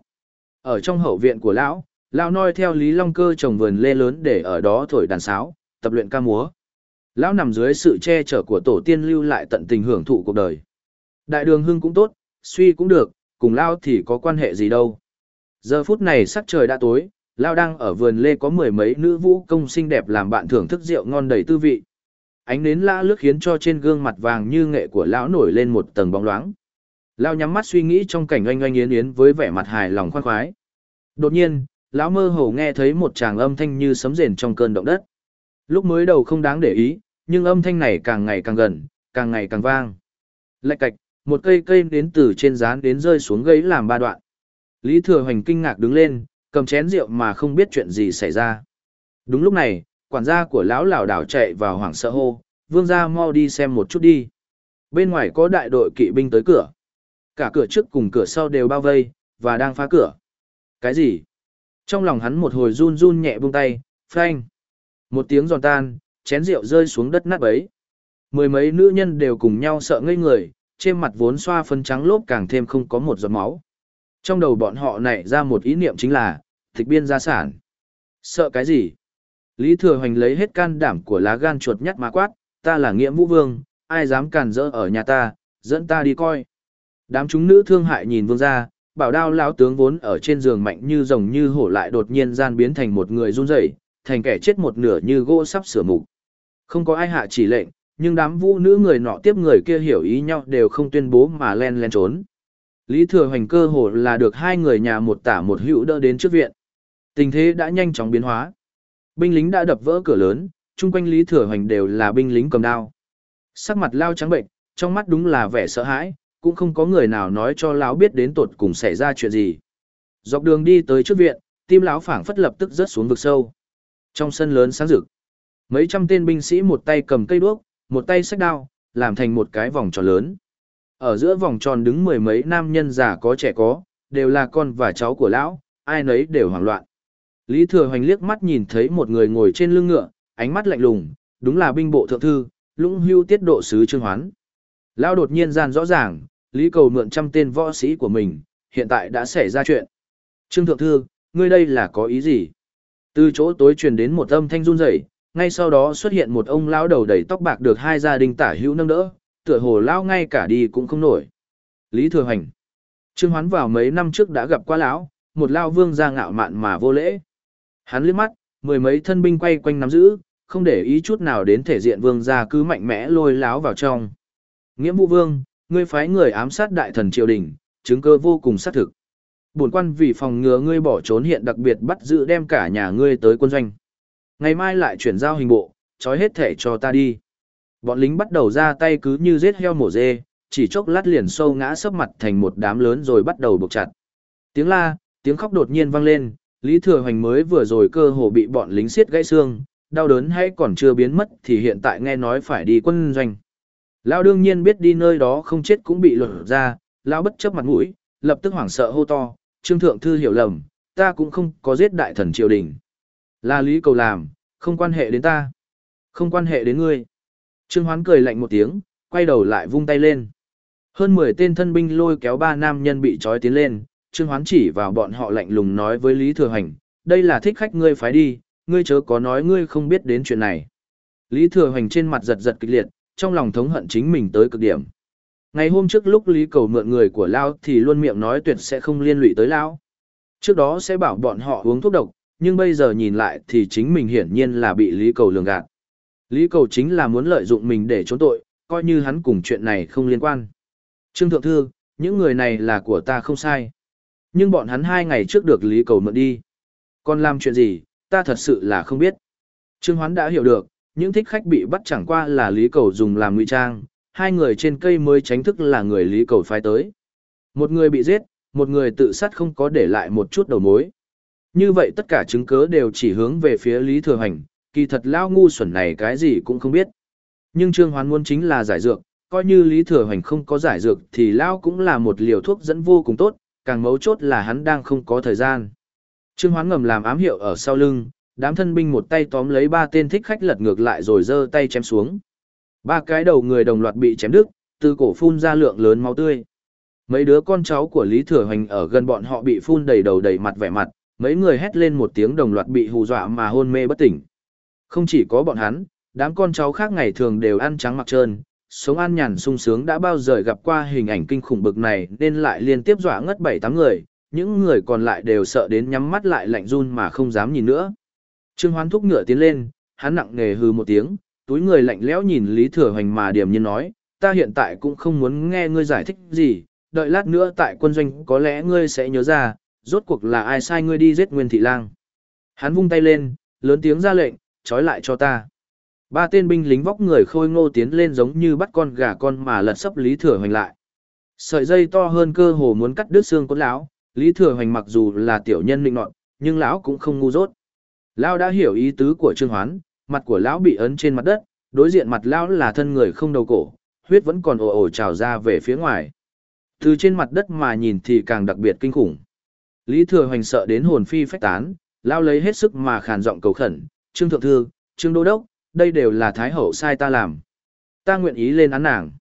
Speaker 1: Ở trong hậu viện của lão, lão noi theo Lý Long Cơ trồng vườn lê lớn để ở đó thổi đàn sáo, tập luyện ca múa. Lão nằm dưới sự che chở của tổ tiên lưu lại tận tình hưởng thụ cuộc đời. Đại đường hưng cũng tốt, suy cũng được, cùng Lão thì có quan hệ gì đâu. Giờ phút này sắc trời đã tối, Lão đang ở vườn lê có mười mấy nữ vũ công xinh đẹp làm bạn thưởng thức rượu ngon đầy tư vị. Ánh nến lã lướt khiến cho trên gương mặt vàng như nghệ của lão nổi lên một tầng bóng loáng. Lão nhắm mắt suy nghĩ trong cảnh oanh oanh yến yến với vẻ mặt hài lòng khoan khoái. Đột nhiên, lão mơ hồ nghe thấy một tràng âm thanh như sấm rền trong cơn động đất. Lúc mới đầu không đáng để ý, nhưng âm thanh này càng ngày càng gần, càng ngày càng vang. Lạch cạch, một cây cây đến từ trên rán đến rơi xuống gây làm ba đoạn. Lý Thừa Hoành kinh ngạc đứng lên, cầm chén rượu mà không biết chuyện gì xảy ra. Đúng lúc này, quản gia của lão lão đảo chạy vào hoảng sợ hô, vương gia mau đi xem một chút đi. Bên ngoài có đại đội kỵ binh tới cửa. Cả cửa trước cùng cửa sau đều bao vây, và đang phá cửa. Cái gì? Trong lòng hắn một hồi run run nhẹ buông tay, phanh. Một tiếng giòn tan, chén rượu rơi xuống đất nát bấy. Mười mấy nữ nhân đều cùng nhau sợ ngây người, trên mặt vốn xoa phân trắng lốp càng thêm không có một giọt máu. Trong đầu bọn họ nảy ra một ý niệm chính là, tịch biên gia sản. Sợ cái gì? Lý Thừa Hoành lấy hết can đảm của lá gan chuột nhắt mà quát, ta là nghĩa vũ vương, ai dám cản rỡ ở nhà ta, dẫn ta đi coi. Đám chúng nữ thương hại nhìn vương ra, bảo đao lão tướng vốn ở trên giường mạnh như rồng như hổ lại đột nhiên gian biến thành một người run rẩy, thành kẻ chết một nửa như gỗ sắp sửa mục. Không có ai hạ chỉ lệnh, nhưng đám vũ nữ người nọ tiếp người kia hiểu ý nhau đều không tuyên bố mà len len trốn. Lý Thừa Hoành cơ hồ là được hai người nhà một tả một hữu đỡ đến trước viện. Tình thế đã nhanh chóng biến hóa. Binh lính đã đập vỡ cửa lớn, chung quanh Lý Thừa Hoành đều là binh lính cầm đao. Sắc mặt lao trắng bệnh, trong mắt đúng là vẻ sợ hãi, cũng không có người nào nói cho lão biết đến tột cùng xảy ra chuyện gì. Dọc đường đi tới trước viện, tim lão phảng phất lập tức rớt xuống vực sâu. Trong sân lớn sáng rực, mấy trăm tên binh sĩ một tay cầm cây đuốc, một tay xách đao, làm thành một cái vòng tròn lớn. Ở giữa vòng tròn đứng mười mấy nam nhân già có trẻ có, đều là con và cháu của lão, ai nấy đều hoảng loạn. Lý Thừa Hoành liếc mắt nhìn thấy một người ngồi trên lưng ngựa, ánh mắt lạnh lùng, đúng là binh bộ thượng thư, lũng hưu tiết độ sứ Trương Hoán. Lão đột nhiên gian rõ ràng, Lý Cầu mượn trăm tên võ sĩ của mình, hiện tại đã xảy ra chuyện. Trương Thượng Thư, ngươi đây là có ý gì? Từ chỗ tối truyền đến một âm thanh run rẩy, ngay sau đó xuất hiện một ông lão đầu đầy tóc bạc được hai gia đình tả hữu nâng đỡ, tựa hồ lão ngay cả đi cũng không nổi. Lý Thừa Hành. Trương Hoán vào mấy năm trước đã gặp qua lão, một lão vương gia ngạo mạn mà vô lễ. Hắn liếc mắt, mười mấy thân binh quay quanh nắm giữ, không để ý chút nào đến thể diện vương gia cứ mạnh mẽ lôi lão vào trong. Nghĩa Vũ vương, ngươi phái người ám sát đại thần triều đình, chứng cơ vô cùng xác thực. Bổn quan vì phòng ngừa ngươi bỏ trốn hiện đặc biệt bắt giữ đem cả nhà ngươi tới quân doanh. Ngày mai lại chuyển giao hình bộ, trói hết thể cho ta đi. Bọn lính bắt đầu ra tay cứ như giết heo mổ dê, chỉ chốc lát liền sâu ngã sấp mặt thành một đám lớn rồi bắt đầu buộc chặt. Tiếng la, tiếng khóc đột nhiên vang lên, Lý Thừa Hoành mới vừa rồi cơ hồ bị bọn lính xiết gãy xương, đau đớn hay còn chưa biến mất thì hiện tại nghe nói phải đi quân doanh. Lão đương nhiên biết đi nơi đó không chết cũng bị lột ra, lão bất chấp mặt mũi, lập tức hoảng sợ hô to, trương thượng thư hiểu lầm, ta cũng không có giết đại thần triều đình. Là lý cầu làm, không quan hệ đến ta. Không quan hệ đến ngươi. Trương hoán cười lạnh một tiếng, quay đầu lại vung tay lên. Hơn 10 tên thân binh lôi kéo ba nam nhân bị trói tiến lên, Trương Hoán chỉ vào bọn họ lạnh lùng nói với Lý Thừa Hành, đây là thích khách ngươi phái đi, ngươi chớ có nói ngươi không biết đến chuyện này. Lý Thừa Hành trên mặt giật giật kịch liệt, trong lòng thống hận chính mình tới cực điểm. Ngày hôm trước lúc Lý Cầu mượn người của Lao thì luôn miệng nói tuyệt sẽ không liên lụy tới Lao. Trước đó sẽ bảo bọn họ uống thuốc độc, nhưng bây giờ nhìn lại thì chính mình hiển nhiên là bị Lý Cầu lường gạt. Lý Cầu chính là muốn lợi dụng mình để trốn tội, coi như hắn cùng chuyện này không liên quan. Trương Thượng Thư, những người này là của ta không sai. Nhưng bọn hắn hai ngày trước được Lý Cầu mượn đi. Còn làm chuyện gì, ta thật sự là không biết. Trương Hoán đã hiểu được, những thích khách bị bắt chẳng qua là Lý Cầu dùng làm ngụy trang, hai người trên cây mới tránh thức là người Lý Cầu phái tới. Một người bị giết, một người tự sát không có để lại một chút đầu mối. Như vậy tất cả chứng cứ đều chỉ hướng về phía Lý Thừa Hành, kỳ thật lao ngu xuẩn này cái gì cũng không biết. Nhưng Trương Hoán muốn chính là giải dược, coi như Lý Thừa Hành không có giải dược thì lao cũng là một liều thuốc dẫn vô cùng tốt, càng mấu chốt là hắn đang không có thời gian. Trương Hoán ngầm làm ám hiệu ở sau lưng, đám thân binh một tay tóm lấy ba tên thích khách lật ngược lại rồi giơ tay chém xuống. Ba cái đầu người đồng loạt bị chém đứt, từ cổ phun ra lượng lớn máu tươi. Mấy đứa con cháu của Lý Thừa Hoành ở gần bọn họ bị phun đầy đầu đầy mặt vẻ mặt, mấy người hét lên một tiếng đồng loạt bị hù dọa mà hôn mê bất tỉnh. Không chỉ có bọn hắn, đám con cháu khác ngày thường đều ăn trắng mặc trơn, sống an nhàn sung sướng đã bao giờ gặp qua hình ảnh kinh khủng bực này nên lại liên tiếp dọa ngất bảy tám người, những người còn lại đều sợ đến nhắm mắt lại lạnh run mà không dám nhìn nữa. Trương Hoán thúc ngựa tiến lên, hắn nặng nề hừ một tiếng, túi người lạnh lẽo nhìn Lý Thừa Hoành mà điềm nhiên nói, ta hiện tại cũng không muốn nghe ngươi giải thích gì, đợi lát nữa tại quân doanh có lẽ ngươi sẽ nhớ ra, rốt cuộc là ai sai ngươi đi giết Nguyên Thị Lang. Hắn vung tay lên, lớn tiếng ra lệnh, trói lại cho ta. Ba tên binh lính vóc người khôi ngô tiến lên giống như bắt con gà con mà lật sấp Lý Thừa Hoành lại. Sợi dây to hơn cơ hồ muốn cắt đứt xương cốt lão, Lý Thừa Hoành mặc dù là tiểu nhân định nọt, nhưng lão cũng không ngu dốt. Lão đã hiểu ý tứ của Trương Hoán, mặt của lão bị ấn trên mặt đất, đối diện mặt lão là thân người không đầu cổ, huyết vẫn còn ồ ồ trào ra về phía ngoài. Từ trên mặt đất mà nhìn thì càng đặc biệt kinh khủng. Lý Thừa Hoành sợ đến hồn phi phách tán, lão lấy hết sức mà khàn giọng cầu khẩn, "Trương thượng thư, Trương đô đốc, đây đều là thái hậu sai ta làm. Ta nguyện ý lên án nàng."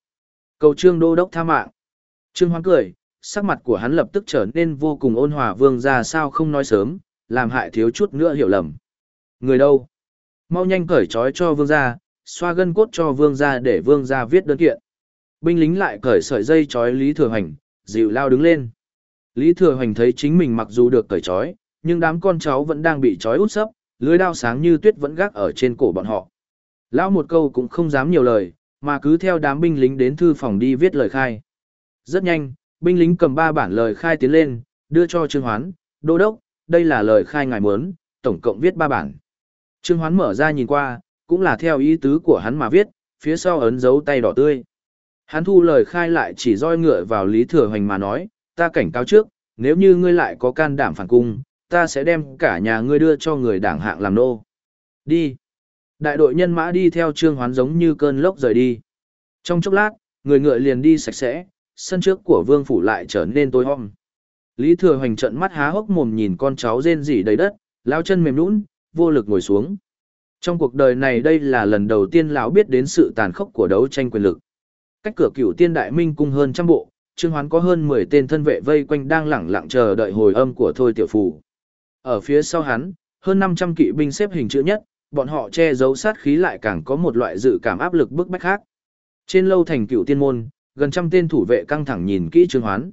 Speaker 1: Cầu Trương đô đốc tha mạng. Trương Hoán cười, sắc mặt của hắn lập tức trở nên vô cùng ôn hòa vương ra sao không nói sớm, làm hại thiếu chút nữa hiểu lầm. Người đâu? Mau nhanh cởi trói cho vương gia, xoa gân cốt cho vương gia để vương gia viết đơn kiện. Binh lính lại cởi sợi dây trói Lý Thừa Hoành, dịu lao đứng lên. Lý Thừa Hoành thấy chính mình mặc dù được cởi trói, nhưng đám con cháu vẫn đang bị trói út sấp, lưới đao sáng như tuyết vẫn gác ở trên cổ bọn họ. Lão một câu cũng không dám nhiều lời, mà cứ theo đám binh lính đến thư phòng đi viết lời khai. Rất nhanh, binh lính cầm ba bản lời khai tiến lên, đưa cho Trương Hoán, đô đốc, đây là lời khai ngài muốn, tổng cộng viết ba bản. Trương Hoán mở ra nhìn qua, cũng là theo ý tứ của hắn mà viết, phía sau ấn dấu tay đỏ tươi. Hắn thu lời khai lại chỉ roi ngựa vào Lý Thừa Hoành mà nói, ta cảnh cáo trước, nếu như ngươi lại có can đảm phản cung, ta sẽ đem cả nhà ngươi đưa cho người đảng hạng làm nô. Đi. Đại đội nhân mã đi theo Trương Hoán giống như cơn lốc rời đi. Trong chốc lát, người ngựa liền đi sạch sẽ, sân trước của vương phủ lại trở nên tối om. Lý Thừa Hoành trận mắt há hốc mồm nhìn con cháu rên rỉ đầy đất, lao chân mềm nhũn, vô lực ngồi xuống. Trong cuộc đời này đây là lần đầu tiên lão biết đến sự tàn khốc của đấu tranh quyền lực. Cách cửa cửu tiên đại minh cung hơn trăm bộ, Trương Hoán có hơn 10 tên thân vệ vây quanh đang lẳng lặng chờ đợi hồi âm của Thôi Tiểu Phủ. Ở phía sau hắn, hơn 500 kỵ binh xếp hình chữ nhất, bọn họ che giấu sát khí lại càng có một loại dự cảm áp lực bức bách khác. Trên lâu thành cửu tiên môn, gần trăm tên thủ vệ căng thẳng nhìn kỹ Trương Hoán.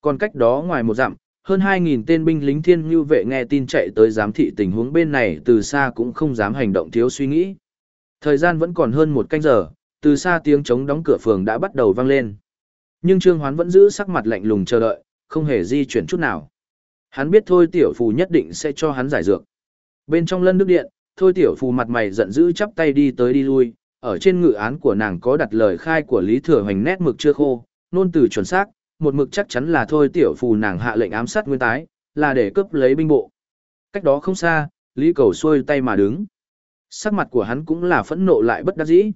Speaker 1: Còn cách đó ngoài một dặm, hơn 2.000 tên binh lính thiên như vệ nghe tin chạy tới giám thị tình huống bên này từ xa cũng không dám hành động thiếu suy nghĩ. Thời gian vẫn còn hơn một canh giờ, từ xa tiếng chống đóng cửa phường đã bắt đầu vang lên. Nhưng Trương Hoán vẫn giữ sắc mặt lạnh lùng chờ đợi, không hề di chuyển chút nào. Hắn biết thôi tiểu phù nhất định sẽ cho hắn giải dược. Bên trong lân nước điện, thôi tiểu phù mặt mày giận dữ chắp tay đi tới đi lui, ở trên ngự án của nàng có đặt lời khai của Lý Thừa Hoành nét mực chưa khô, nôn từ chuẩn xác, một mực chắc chắn là thôi tiểu phù nàng hạ lệnh ám sát nguyên tái, là để cướp lấy binh bộ. Cách đó không xa, Lý Cầu xuôi tay mà đứng. Sắc mặt của hắn cũng là phẫn nộ lại bất đắc dĩ.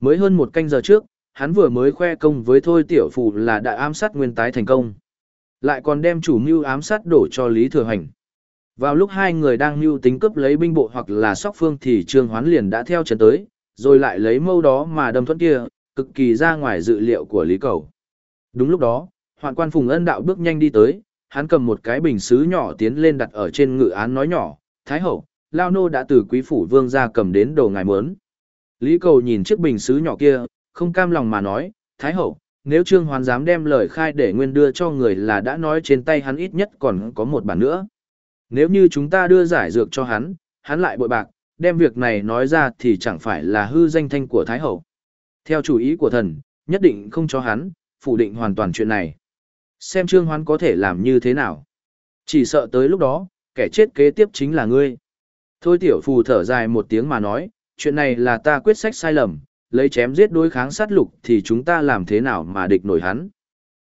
Speaker 1: Mới hơn một canh giờ trước, hắn vừa mới khoe công với thôi tiểu phù là đã ám sát nguyên tái thành công. Lại còn đem chủ mưu ám sát đổ cho Lý Thừa Hành. Vào lúc hai người đang mưu tính cướp lấy binh bộ hoặc là sóc phương thì Trương Hoán liền đã theo chân tới, rồi lại lấy mâu đó mà đâm thuẫn kia, cực kỳ ra ngoài dự liệu của Lý Cầu. Đúng lúc đó, hoạn quan Phùng Ân Đạo bước nhanh đi tới, hắn cầm một cái bình sứ nhỏ tiến lên đặt ở trên ngự án nói nhỏ, Thái Hậu, Lao Nô đã từ quý phủ vương ra cầm đến đồ ngài mớn. Lý Cầu nhìn chiếc bình sứ nhỏ kia, không cam lòng mà nói, Thái Hậu, nếu Trương Hoán dám đem lời khai để nguyên đưa cho người là đã nói trên tay hắn ít nhất còn có một bản nữa. Nếu như chúng ta đưa giải dược cho hắn, hắn lại bội bạc, đem việc này nói ra thì chẳng phải là hư danh thanh của Thái Hậu. Theo chủ ý của thần, nhất định không cho hắn, phủ định hoàn toàn chuyện này. Xem Trương Hoán có thể làm như thế nào. Chỉ sợ tới lúc đó, kẻ chết kế tiếp chính là ngươi. Thôi tiểu phù thở dài một tiếng mà nói, chuyện này là ta quyết sách sai lầm, lấy chém giết đối kháng sát lục thì chúng ta làm thế nào mà địch nổi hắn.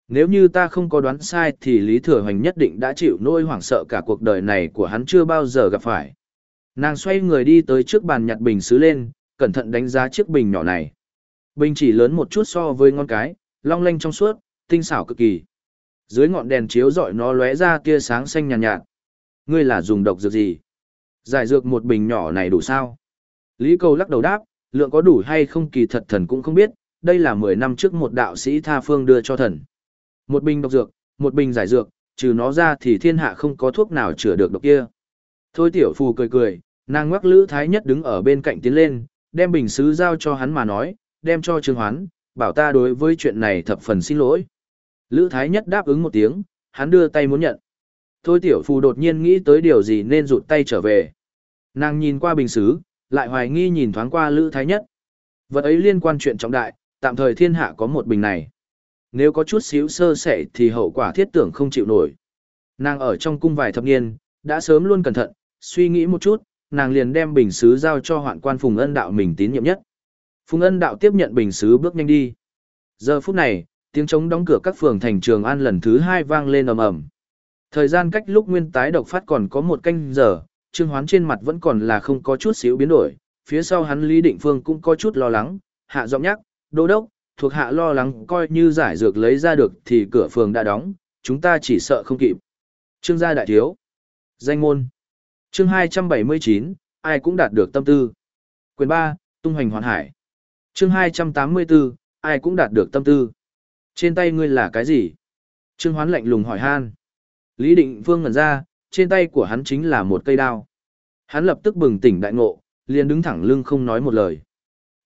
Speaker 1: Nếu như ta không có đoán sai thì Lý Thừa Hoành nhất định đã chịu nỗi hoảng sợ cả cuộc đời này của hắn chưa bao giờ gặp phải. Nàng xoay người đi tới trước bàn nhặt bình xứ lên, cẩn thận đánh giá chiếc bình nhỏ này. Bình chỉ lớn một chút so với ngon cái, long lanh trong suốt, tinh xảo cực kỳ. Dưới ngọn đèn chiếu rọi nó lóe ra tia sáng xanh nhàn nhạt, nhạt. Ngươi là dùng độc dược gì? Giải dược một bình nhỏ này đủ sao? Lý Cầu lắc đầu đáp, lượng có đủ hay không kỳ thật thần cũng không biết, đây là 10 năm trước một đạo sĩ tha phương đưa cho thần. Một bình độc dược, một bình giải dược, trừ nó ra thì thiên hạ không có thuốc nào chữa được độc kia. Thôi tiểu phù cười cười, nàng ngoắc lữ thái nhất đứng ở bên cạnh tiến lên, đem bình sứ giao cho hắn mà nói, đem cho Trương Hoán, bảo ta đối với chuyện này thập phần xin lỗi. Lữ Thái Nhất đáp ứng một tiếng, hắn đưa tay muốn nhận. Thôi tiểu phù đột nhiên nghĩ tới điều gì nên rụt tay trở về. Nàng nhìn qua bình xứ, lại hoài nghi nhìn thoáng qua Lữ Thái Nhất. Vật ấy liên quan chuyện trọng đại, tạm thời thiên hạ có một bình này. Nếu có chút xíu sơ sẩy thì hậu quả thiết tưởng không chịu nổi. Nàng ở trong cung vài thập niên, đã sớm luôn cẩn thận, suy nghĩ một chút, nàng liền đem bình xứ giao cho hoạn quan Phùng Ân Đạo mình tín nhiệm nhất. Phùng Ân Đạo tiếp nhận bình xứ bước nhanh đi. Giờ phút này, tiếng trống đóng cửa các phường thành trường an lần thứ hai vang lên ầm ầm. Thời gian cách lúc nguyên tái độc phát còn có một canh giờ, Trương Hoán trên mặt vẫn còn là không có chút xíu biến đổi, phía sau hắn Lý Định Phương cũng có chút lo lắng, hạ giọng nhắc, đô đốc, thuộc hạ lo lắng coi như giải dược lấy ra được thì cửa phường đã đóng, chúng ta chỉ sợ không kịp. Trương gia đại thiếu. Danh môn. Chương 279, ai cũng đạt được tâm tư. Quyền 3, tung hoành hoàn hải. Chương 284, ai cũng đạt được tâm tư. Trên tay ngươi là cái gì? Trương Hoán lạnh lùng hỏi han. Lý Định Vương ngẩn ra, trên tay của hắn chính là một cây đao. Hắn lập tức bừng tỉnh đại ngộ, liền đứng thẳng lưng không nói một lời.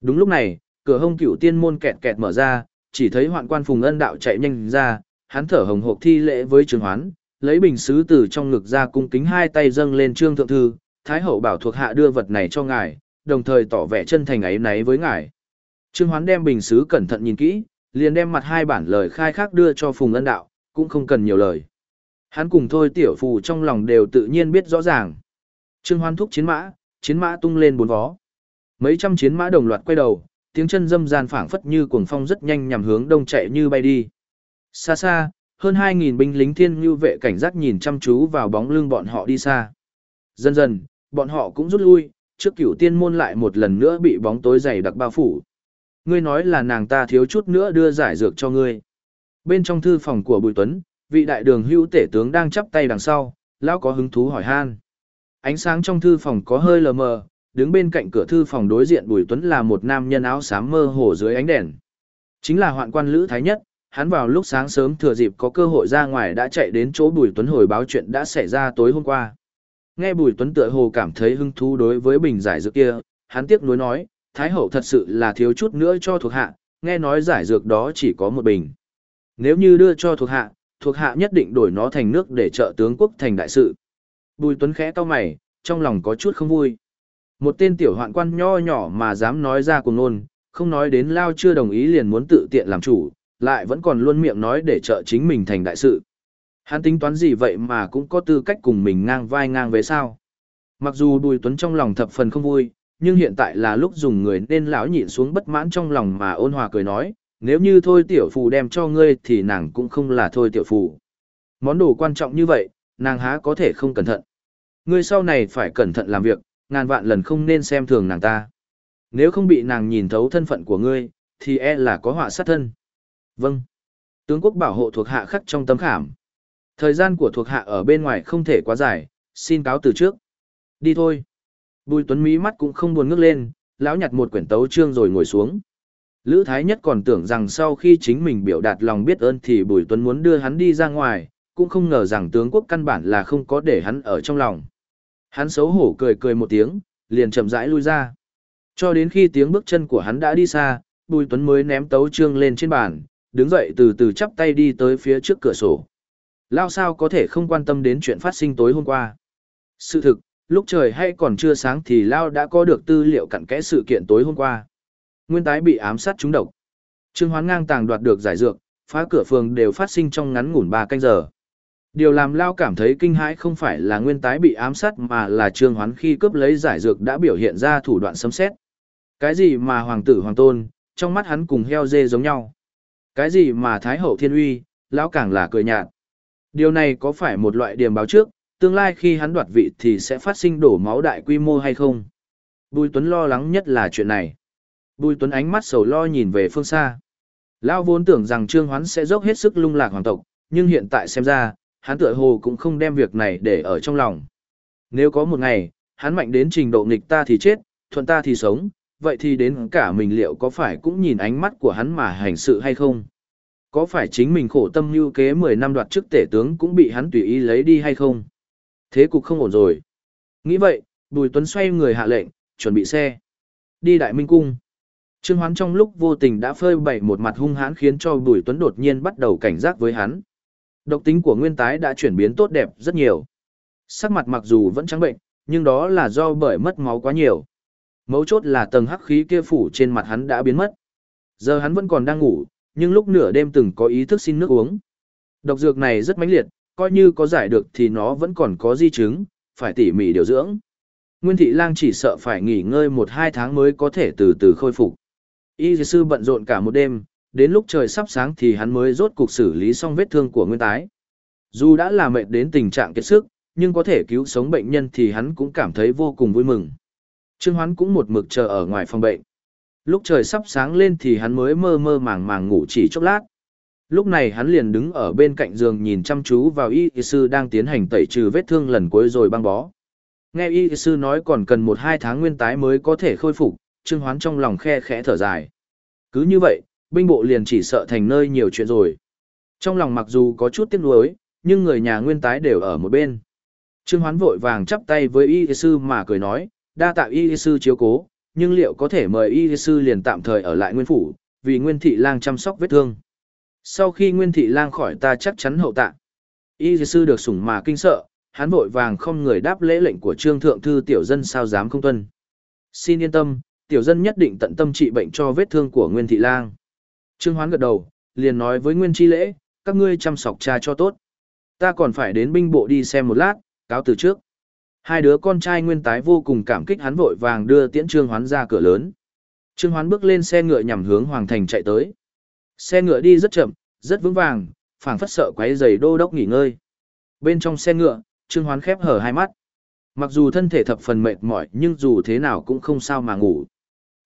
Speaker 1: Đúng lúc này, cửa hông cựu tiên môn kẹt kẹt mở ra, chỉ thấy hoạn quan phùng ân đạo chạy nhanh ra, hắn thở hồng hộc thi lễ với Trương Hoán, lấy bình sứ từ trong ngực ra cung kính hai tay dâng lên trương thượng thư, thái hậu bảo thuộc hạ đưa vật này cho ngài, đồng thời tỏ vẻ chân thành ấy náy với ngài. Trương Hoán đem bình sứ cẩn thận nhìn kỹ, liền đem mặt hai bản lời khai khác đưa cho Phùng Ân Đạo, cũng không cần nhiều lời. Hắn cùng thôi tiểu phù trong lòng đều tự nhiên biết rõ ràng. Trương Hoán thúc chiến mã, chiến mã tung lên bốn vó. Mấy trăm chiến mã đồng loạt quay đầu, tiếng chân dâm gian phảng phất như cuồng phong rất nhanh nhằm hướng đông chạy như bay đi. Xa xa, hơn 2.000 binh lính thiên như vệ cảnh giác nhìn chăm chú vào bóng lưng bọn họ đi xa. Dần dần, bọn họ cũng rút lui, trước cửu tiên môn lại một lần nữa bị bóng tối dày đặc bao phủ. Ngươi nói là nàng ta thiếu chút nữa đưa giải dược cho ngươi. Bên trong thư phòng của Bùi Tuấn, vị đại đường hữu tể tướng đang chắp tay đằng sau, lão có hứng thú hỏi han. Ánh sáng trong thư phòng có hơi lờ mờ, đứng bên cạnh cửa thư phòng đối diện Bùi Tuấn là một nam nhân áo xám mơ hồ dưới ánh đèn. Chính là hoạn quan Lữ Thái Nhất, hắn vào lúc sáng sớm thừa dịp có cơ hội ra ngoài đã chạy đến chỗ Bùi Tuấn hồi báo chuyện đã xảy ra tối hôm qua. Nghe Bùi Tuấn tựa hồ cảm thấy hứng thú đối với bình giải dược kia, hắn tiếc nuối nói, Thái Hậu thật sự là thiếu chút nữa cho thuộc hạ, nghe nói giải dược đó chỉ có một bình. Nếu như đưa cho thuộc hạ, thuộc hạ nhất định đổi nó thành nước để trợ tướng quốc thành đại sự. Bùi Tuấn khẽ cau mày, trong lòng có chút không vui. Một tên tiểu hoạn quan nho nhỏ mà dám nói ra cùng nôn, không nói đến Lao chưa đồng ý liền muốn tự tiện làm chủ, lại vẫn còn luôn miệng nói để trợ chính mình thành đại sự. Hắn tính toán gì vậy mà cũng có tư cách cùng mình ngang vai ngang với sao. Mặc dù Bùi Tuấn trong lòng thập phần không vui, nhưng hiện tại là lúc dùng người nên lão nhịn xuống bất mãn trong lòng mà ôn hòa cười nói, nếu như thôi tiểu phù đem cho ngươi thì nàng cũng không là thôi tiểu phù. Món đồ quan trọng như vậy, nàng há có thể không cẩn thận. Ngươi sau này phải cẩn thận làm việc, ngàn vạn lần không nên xem thường nàng ta. Nếu không bị nàng nhìn thấu thân phận của ngươi, thì e là có họa sát thân. Vâng. Tướng quốc bảo hộ thuộc hạ khắc trong tấm khảm. Thời gian của thuộc hạ ở bên ngoài không thể quá dài, xin cáo từ trước. Đi thôi. Bùi Tuấn mí mắt cũng không buồn ngước lên, lão nhặt một quyển tấu chương rồi ngồi xuống. Lữ Thái Nhất còn tưởng rằng sau khi chính mình biểu đạt lòng biết ơn thì Bùi Tuấn muốn đưa hắn đi ra ngoài, cũng không ngờ rằng tướng quốc căn bản là không có để hắn ở trong lòng. Hắn xấu hổ cười cười một tiếng, liền chậm rãi lui ra. Cho đến khi tiếng bước chân của hắn đã đi xa, Bùi Tuấn mới ném tấu chương lên trên bàn, đứng dậy từ từ chắp tay đi tới phía trước cửa sổ. Lao sao có thể không quan tâm đến chuyện phát sinh tối hôm qua. Sự thực, lúc trời hay còn chưa sáng thì Lao đã có được tư liệu cặn kẽ sự kiện tối hôm qua. Nguyên tái bị ám sát trúng độc. Trương Hoán ngang tàng đoạt được giải dược, phá cửa phường đều phát sinh trong ngắn ngủn 3 canh giờ. Điều làm Lao cảm thấy kinh hãi không phải là nguyên tái bị ám sát mà là Trương Hoán khi cướp lấy giải dược đã biểu hiện ra thủ đoạn xâm xét. Cái gì mà hoàng tử hoàng tôn, trong mắt hắn cùng heo dê giống nhau. Cái gì mà Thái Hậu Thiên Uy, lão càng là cười nhạt. Điều này có phải một loại điểm báo trước, tương lai khi hắn đoạt vị thì sẽ phát sinh đổ máu đại quy mô hay không? Bùi Tuấn lo lắng nhất là chuyện này. Bùi Tuấn ánh mắt sầu lo nhìn về phương xa. Lão vốn tưởng rằng Trương Hoán sẽ dốc hết sức lung lạc hoàng tộc, nhưng hiện tại xem ra, hắn tựa hồ cũng không đem việc này để ở trong lòng. Nếu có một ngày, hắn mạnh đến trình độ nghịch ta thì chết, thuận ta thì sống, vậy thì đến cả mình liệu có phải cũng nhìn ánh mắt của hắn mà hành sự hay không? Có phải chính mình khổ tâm như kế 10 năm đoạt chức tể tướng cũng bị hắn tùy ý lấy đi hay không? Thế cục không ổn rồi. Nghĩ vậy, Bùi Tuấn xoay người hạ lệnh, chuẩn bị xe. Đi Đại Minh Cung. Trương Hoán trong lúc vô tình đã phơi bày một mặt hung hãn khiến cho Bùi Tuấn đột nhiên bắt đầu cảnh giác với hắn. Độc tính của nguyên tái đã chuyển biến tốt đẹp rất nhiều. Sắc mặt mặc dù vẫn trắng bệnh, nhưng đó là do bởi mất máu quá nhiều. Mấu chốt là tầng hắc khí kia phủ trên mặt hắn đã biến mất. Giờ hắn vẫn còn đang ngủ, nhưng lúc nửa đêm từng có ý thức xin nước uống. Độc dược này rất mãnh liệt, coi như có giải được thì nó vẫn còn có di chứng, phải tỉ mỉ điều dưỡng. Nguyên thị lang chỉ sợ phải nghỉ ngơi một hai tháng mới có thể từ từ khôi phục. Y sư bận rộn cả một đêm, đến lúc trời sắp sáng thì hắn mới rốt cục xử lý xong vết thương của nguyên tái. Dù đã là mệt đến tình trạng kiệt sức, nhưng có thể cứu sống bệnh nhân thì hắn cũng cảm thấy vô cùng vui mừng. Trương Hoán cũng một mực chờ ở ngoài phòng bệnh. Lúc trời sắp sáng lên thì hắn mới mơ mơ màng màng ngủ chỉ chốc lát. Lúc này hắn liền đứng ở bên cạnh giường nhìn chăm chú vào y sư đang tiến hành tẩy trừ vết thương lần cuối rồi băng bó. Nghe y sư nói còn cần một hai tháng nguyên tái mới có thể khôi phục, Trương Hoán trong lòng khe khẽ thở dài. Cứ như vậy, binh bộ liền chỉ sợ thành nơi nhiều chuyện rồi. Trong lòng mặc dù có chút tiếc nuối, nhưng người nhà nguyên tái đều ở một bên. Trương Hoán vội vàng chắp tay với y sư mà cười nói, đa tạ y sư chiếu cố, nhưng liệu có thể mời y sư liền tạm thời ở lại nguyên phủ, vì nguyên thị lang chăm sóc vết thương. Sau khi nguyên thị lang khỏi ta chắc chắn hậu tạ. Y sư được sủng mà kinh sợ, hắn vội vàng không người đáp lễ lệnh của trương thượng thư tiểu dân sao dám không tuân. Xin yên tâm, tiểu dân nhất định tận tâm trị bệnh cho vết thương của nguyên thị lang. Trương hoán gật đầu, liền nói với nguyên chi lễ, các ngươi chăm sóc cha cho tốt. Ta còn phải đến binh bộ đi xem một lát, cáo từ trước. Hai đứa con trai nguyên tái vô cùng cảm kích hắn vội vàng đưa tiễn Trương Hoán ra cửa lớn. Trương Hoán bước lên xe ngựa nhằm hướng Hoàng Thành chạy tới. Xe ngựa đi rất chậm, rất vững vàng, phảng phất sợ quấy giày đô đốc nghỉ ngơi. Bên trong xe ngựa, Trương Hoán khép hở hai mắt. Mặc dù thân thể thập phần mệt mỏi nhưng dù thế nào cũng không sao mà ngủ.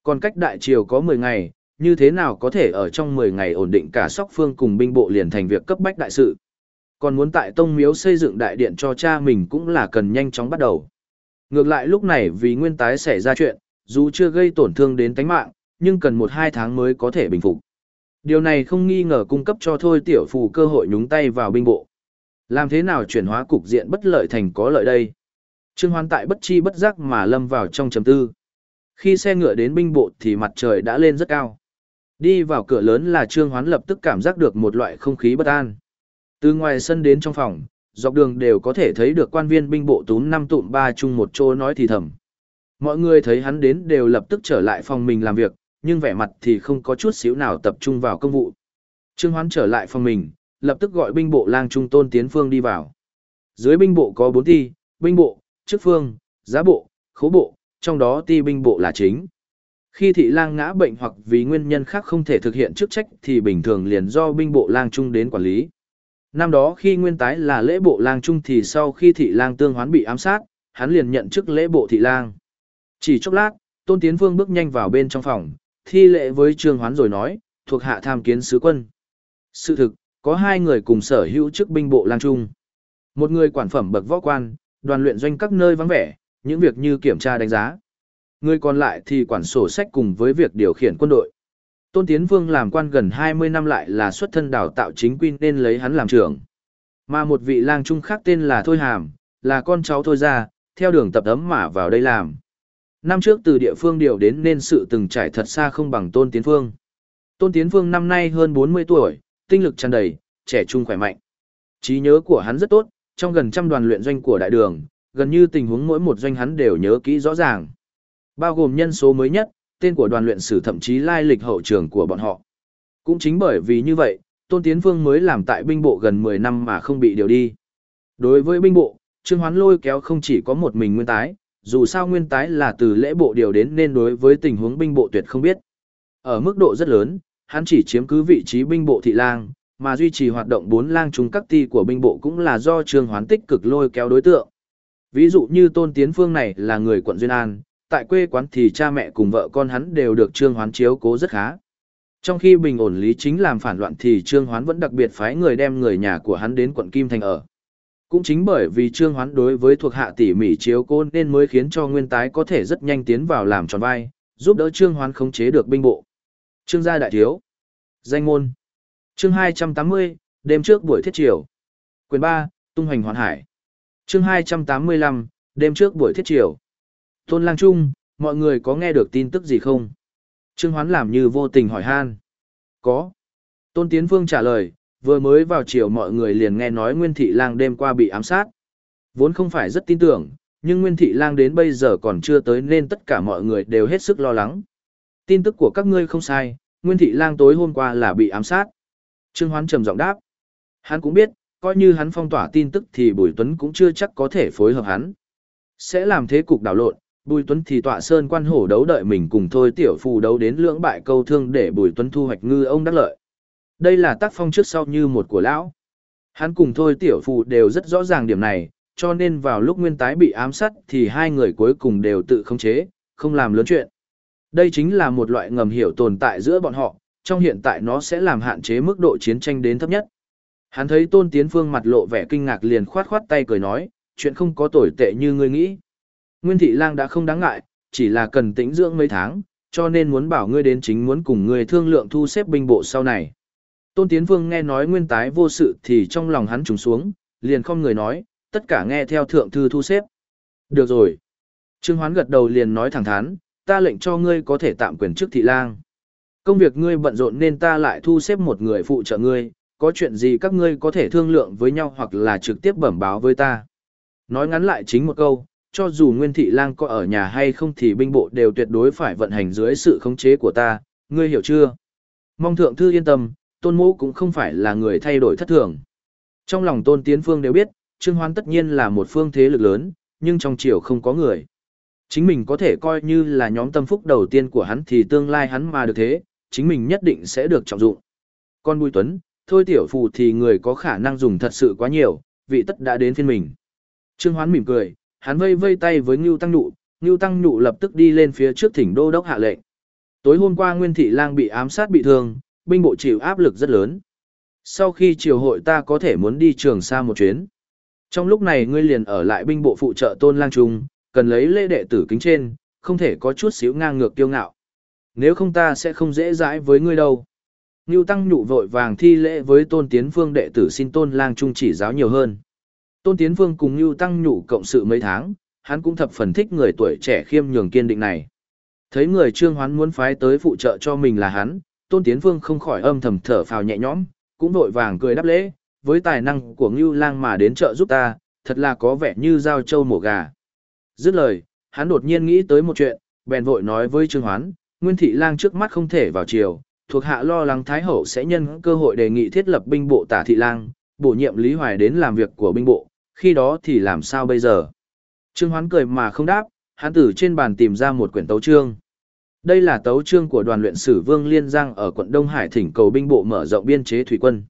Speaker 1: Còn cách đại triều có 10 ngày, như thế nào có thể ở trong 10 ngày ổn định cả sóc phương cùng binh bộ liền thành việc cấp bách đại sự. Còn muốn tại Tông Miếu xây dựng đại điện cho cha mình cũng là cần nhanh chóng bắt đầu. Ngược lại lúc này vì nguyên tái xảy ra chuyện, dù chưa gây tổn thương đến tánh mạng, nhưng cần một hai tháng mới có thể bình phục. Điều này không nghi ngờ cung cấp cho Thôi Tiểu Phù cơ hội nhúng tay vào binh bộ. Làm thế nào chuyển hóa cục diện bất lợi thành có lợi đây? Trương Hoán tại bất chi bất giác mà lâm vào trong trầm tư. Khi xe ngựa đến binh bộ thì mặt trời đã lên rất cao. Đi vào cửa lớn là Trương Hoán lập tức cảm giác được một loại không khí bất an. Từ ngoài sân đến trong phòng, dọc đường đều có thể thấy được quan viên binh bộ túm năm tụm ba chung một chỗ nói thì thầm. Mọi người thấy hắn đến đều lập tức trở lại phòng mình làm việc, nhưng vẻ mặt thì không có chút xíu nào tập trung vào công vụ. Trương Hoán trở lại phòng mình, lập tức gọi binh bộ lang trung tôn tiến phương đi vào. Dưới binh bộ có bốn ti, binh bộ, chức phương, giá bộ, khố bộ, trong đó ti binh bộ là chính. Khi thị lang ngã bệnh hoặc vì nguyên nhân khác không thể thực hiện chức trách thì bình thường liền do binh bộ lang trung đến quản lý. Năm đó khi nguyên tái là lễ bộ lang trung thì sau khi thị lang tương hoán bị ám sát, hắn liền nhận chức lễ bộ thị lang. Chỉ chốc lát, Tôn Tiến Vương bước nhanh vào bên trong phòng, thi lễ với Trương Hoán rồi nói, thuộc hạ tham kiến sứ quân. Sự thực, có hai người cùng sở hữu chức binh bộ lang trung. Một người quản phẩm bậc võ quan, đoàn luyện doanh các nơi vắng vẻ, những việc như kiểm tra đánh giá. Người còn lại thì quản sổ sách cùng với việc điều khiển quân đội. Tôn Tiến Vương làm quan gần 20 năm lại là xuất thân đào tạo chính quy nên lấy hắn làm trưởng. Mà một vị lang trung khác tên là Thôi Hàm, là con cháu Thôi gia theo đường tập ấm mà vào đây làm. Năm trước từ địa phương điều đến nên sự từng trải thật xa không bằng Tôn Tiến Phương. Tôn Tiến Phương năm nay hơn 40 tuổi, tinh lực tràn đầy, trẻ trung khỏe mạnh. Trí nhớ của hắn rất tốt, trong gần trăm đoàn luyện doanh của đại đường, gần như tình huống mỗi một doanh hắn đều nhớ kỹ rõ ràng. Bao gồm nhân số mới nhất, tên của đoàn luyện sử thậm chí lai lịch hậu trường của bọn họ. Cũng chính bởi vì như vậy, Tôn Tiến Phương mới làm tại binh bộ gần 10 năm mà không bị điều đi. Đối với binh bộ, Trương Hoán lôi kéo không chỉ có một mình nguyên tái, dù sao nguyên tái là từ lễ bộ điều đến nên đối với tình huống binh bộ tuyệt không biết. Ở mức độ rất lớn, hắn chỉ chiếm cứ vị trí binh bộ thị lang, mà duy trì hoạt động bốn lang chúng các ti của binh bộ cũng là do Trương Hoán tích cực lôi kéo đối tượng. Ví dụ như Tôn Tiến Phương này là người quận Duyên An, tại quê quán thì cha mẹ cùng vợ con hắn đều được Trương Hoán chiếu cố rất khá. Trong khi bình ổn lý chính làm phản loạn thì Trương Hoán vẫn đặc biệt phái người đem người nhà của hắn đến quận Kim Thành ở. Cũng chính bởi vì Trương Hoán đối với thuộc hạ tỉ mỉ chiếu cố nên mới khiến cho Nguyên Tái có thể rất nhanh tiến vào làm tròn vai, giúp đỡ Trương Hoán khống chế được binh bộ. Trương gia đại thiếu. Danh môn. Chương 280, đêm trước buổi thiết triều. Quyền 3, tung hoành hoàn hải. Chương 285, đêm trước buổi thiết triều. Tôn Lang Trung, Mọi người có nghe được tin tức gì không? Trương Hoán làm như vô tình hỏi han. Có. Tôn Tiến Vương trả lời, vừa mới vào chiều mọi người liền nghe nói Nguyên Thị Lang đêm qua bị ám sát. Vốn không phải rất tin tưởng, nhưng Nguyên Thị Lang đến bây giờ còn chưa tới nên tất cả mọi người đều hết sức lo lắng. Tin tức của các ngươi không sai, Nguyên Thị Lang tối hôm qua là bị ám sát. Trương Hoán trầm giọng đáp. Hắn cũng biết, coi như hắn phong tỏa tin tức thì Bùi Tuấn cũng chưa chắc có thể phối hợp hắn. Sẽ làm thế cục đảo lộn, Bùi Tuấn thì tọa sơn quan hổ đấu đợi mình cùng thôi tiểu phù đấu đến lưỡng bại câu thương để Bùi Tuấn thu hoạch ngư ông đắc lợi. Đây là tác phong trước sau như một của lão. Hắn cùng thôi tiểu phụ đều rất rõ ràng điểm này, cho nên vào lúc nguyên tái bị ám sát thì hai người cuối cùng đều tự khống chế, không làm lớn chuyện. Đây chính là một loại ngầm hiểu tồn tại giữa bọn họ, trong hiện tại nó sẽ làm hạn chế mức độ chiến tranh đến thấp nhất. Hắn thấy Tôn Tiến Phương mặt lộ vẻ kinh ngạc liền khoát khoát tay cười nói, chuyện không có tồi tệ như ngươi nghĩ. Nguyên Thị Lang đã không đáng ngại, chỉ là cần tĩnh dưỡng mấy tháng, cho nên muốn bảo ngươi đến chính muốn cùng ngươi thương lượng thu xếp binh bộ sau này. Tôn Tiến Vương nghe nói nguyên tái vô sự thì trong lòng hắn trùng xuống, liền không người nói, tất cả nghe theo thượng thư thu xếp. Được rồi. Trương Hoán gật đầu liền nói thẳng thắn, ta lệnh cho ngươi có thể tạm quyền trước thị lang. Công việc ngươi bận rộn nên ta lại thu xếp một người phụ trợ ngươi, có chuyện gì các ngươi có thể thương lượng với nhau hoặc là trực tiếp bẩm báo với ta. Nói ngắn lại chính một câu, cho dù Nguyên Thị Lang có ở nhà hay không thì binh bộ đều tuyệt đối phải vận hành dưới sự khống chế của ta, ngươi hiểu chưa? Mong thượng thư yên tâm, tôn mũ cũng không phải là người thay đổi thất thường. Trong lòng tôn tiến phương đều biết, Trương Hoan tất nhiên là một phương thế lực lớn, nhưng trong triều không có người. Chính mình có thể coi như là nhóm tâm phúc đầu tiên của hắn thì tương lai hắn mà được thế, chính mình nhất định sẽ được trọng dụng. Con Bùi Tuấn, thôi tiểu phù thì người có khả năng dùng thật sự quá nhiều, vị tất đã đến phiên mình. Trương Hoán mỉm cười, hắn vây vây tay với Ngưu Tăng Nụ, Ngưu Tăng Nụ lập tức đi lên phía trước thỉnh đô đốc hạ lệnh. Tối hôm qua Nguyên Thị Lang bị ám sát bị thương, binh bộ chịu áp lực rất lớn. Sau khi triều hội ta có thể muốn đi trường xa một chuyến. Trong lúc này ngươi liền ở lại binh bộ phụ trợ tôn lang trung, cần lấy lễ đệ tử kính trên, không thể có chút xíu ngang ngược kiêu ngạo. Nếu không ta sẽ không dễ dãi với ngươi đâu. Ngưu Tăng nhụ vội vàng thi lễ với tôn tiến phương đệ tử xin tôn lang trung chỉ giáo nhiều hơn. Tôn tiến phương cùng Ngưu Tăng nhụ cộng sự mấy tháng, hắn cũng thập phần thích người tuổi trẻ khiêm nhường kiên định này. Thấy người trương hoán muốn phái tới phụ trợ cho mình là hắn, Tôn Tiến Vương không khỏi âm thầm thở phào nhẹ nhõm, cũng vội vàng cười đáp lễ, với tài năng của Ngưu Lang mà đến trợ giúp ta, thật là có vẻ như giao châu mổ gà. Dứt lời, hắn đột nhiên nghĩ tới một chuyện, bèn vội nói với Trương Hoán, Nguyên Thị Lang trước mắt không thể vào triều, thuộc hạ lo lắng Thái Hậu sẽ nhân cơ hội đề nghị thiết lập binh bộ tả Thị Lang, bổ nhiệm Lý Hoài đến làm việc của binh bộ, khi đó thì làm sao bây giờ? Trương Hoán cười mà không đáp, hắn từ trên bàn tìm ra một quyển tấu chương. Đây là tấu chương của đoàn luyện sử Vương Liên Giang ở quận Đông Hải thỉnh cầu binh bộ mở rộng biên chế thủy quân.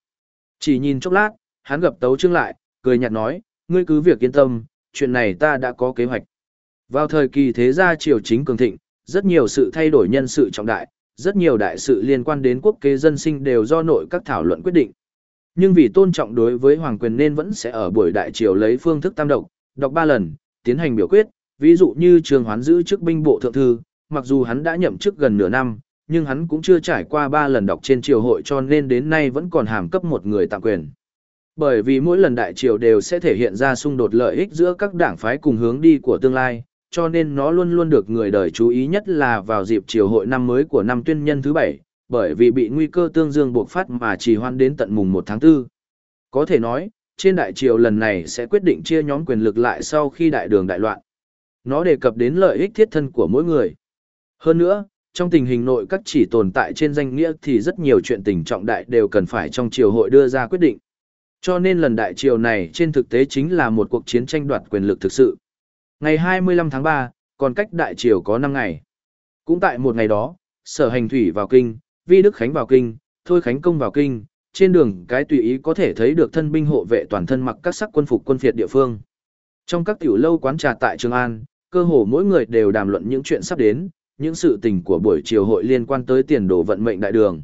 Speaker 1: Chỉ nhìn chốc lát, hắn gặp tấu chương lại, cười nhạt nói, ngươi cứ việc yên tâm, chuyện này ta đã có kế hoạch. Vào thời kỳ thế gia triều chính cường thịnh, rất nhiều sự thay đổi nhân sự trọng đại, rất nhiều đại sự liên quan đến quốc kế dân sinh đều do nội các thảo luận quyết định. Nhưng vì tôn trọng đối với hoàng quyền nên vẫn sẽ ở buổi đại triều lấy phương thức tam độc, đọc ba lần, tiến hành biểu quyết, ví dụ như trường hoán giữ chức binh bộ thượng thư, mặc dù hắn đã nhậm chức gần nửa năm, nhưng hắn cũng chưa trải qua 3 lần đọc trên triều hội cho nên đến nay vẫn còn hàm cấp một người tạm quyền. Bởi vì mỗi lần đại triều đều sẽ thể hiện ra xung đột lợi ích giữa các đảng phái cùng hướng đi của tương lai, cho nên nó luôn luôn được người đời chú ý nhất là vào dịp triều hội năm mới của năm tuyên nhân thứ 7, bởi vì bị nguy cơ tương dương buộc phát mà trì hoãn đến tận mùng 1 tháng 4. Có thể nói, trên đại triều lần này sẽ quyết định chia nhóm quyền lực lại sau khi đại đường đại loạn. Nó đề cập đến lợi ích thiết thân của mỗi người. Hơn nữa, trong tình hình nội các chỉ tồn tại trên danh nghĩa thì rất nhiều chuyện tình trọng đại đều cần phải trong triều hội đưa ra quyết định. Cho nên lần đại triều này trên thực tế chính là một cuộc chiến tranh đoạt quyền lực thực sự. Ngày 25 tháng 3, còn cách đại triều có 5 ngày. Cũng tại một ngày đó, sở hành thủy vào kinh, vi đức khánh vào kinh, thôi khánh công vào kinh, trên đường cái tùy ý có thể thấy được thân binh hộ vệ toàn thân mặc các sắc quân phục quân phiệt địa phương. Trong các tiểu lâu quán trà tại Trường An, cơ hồ mỗi người đều đàm luận những chuyện sắp đến, những sự tình của buổi chiều hội liên quan tới tiền đồ vận mệnh đại đường.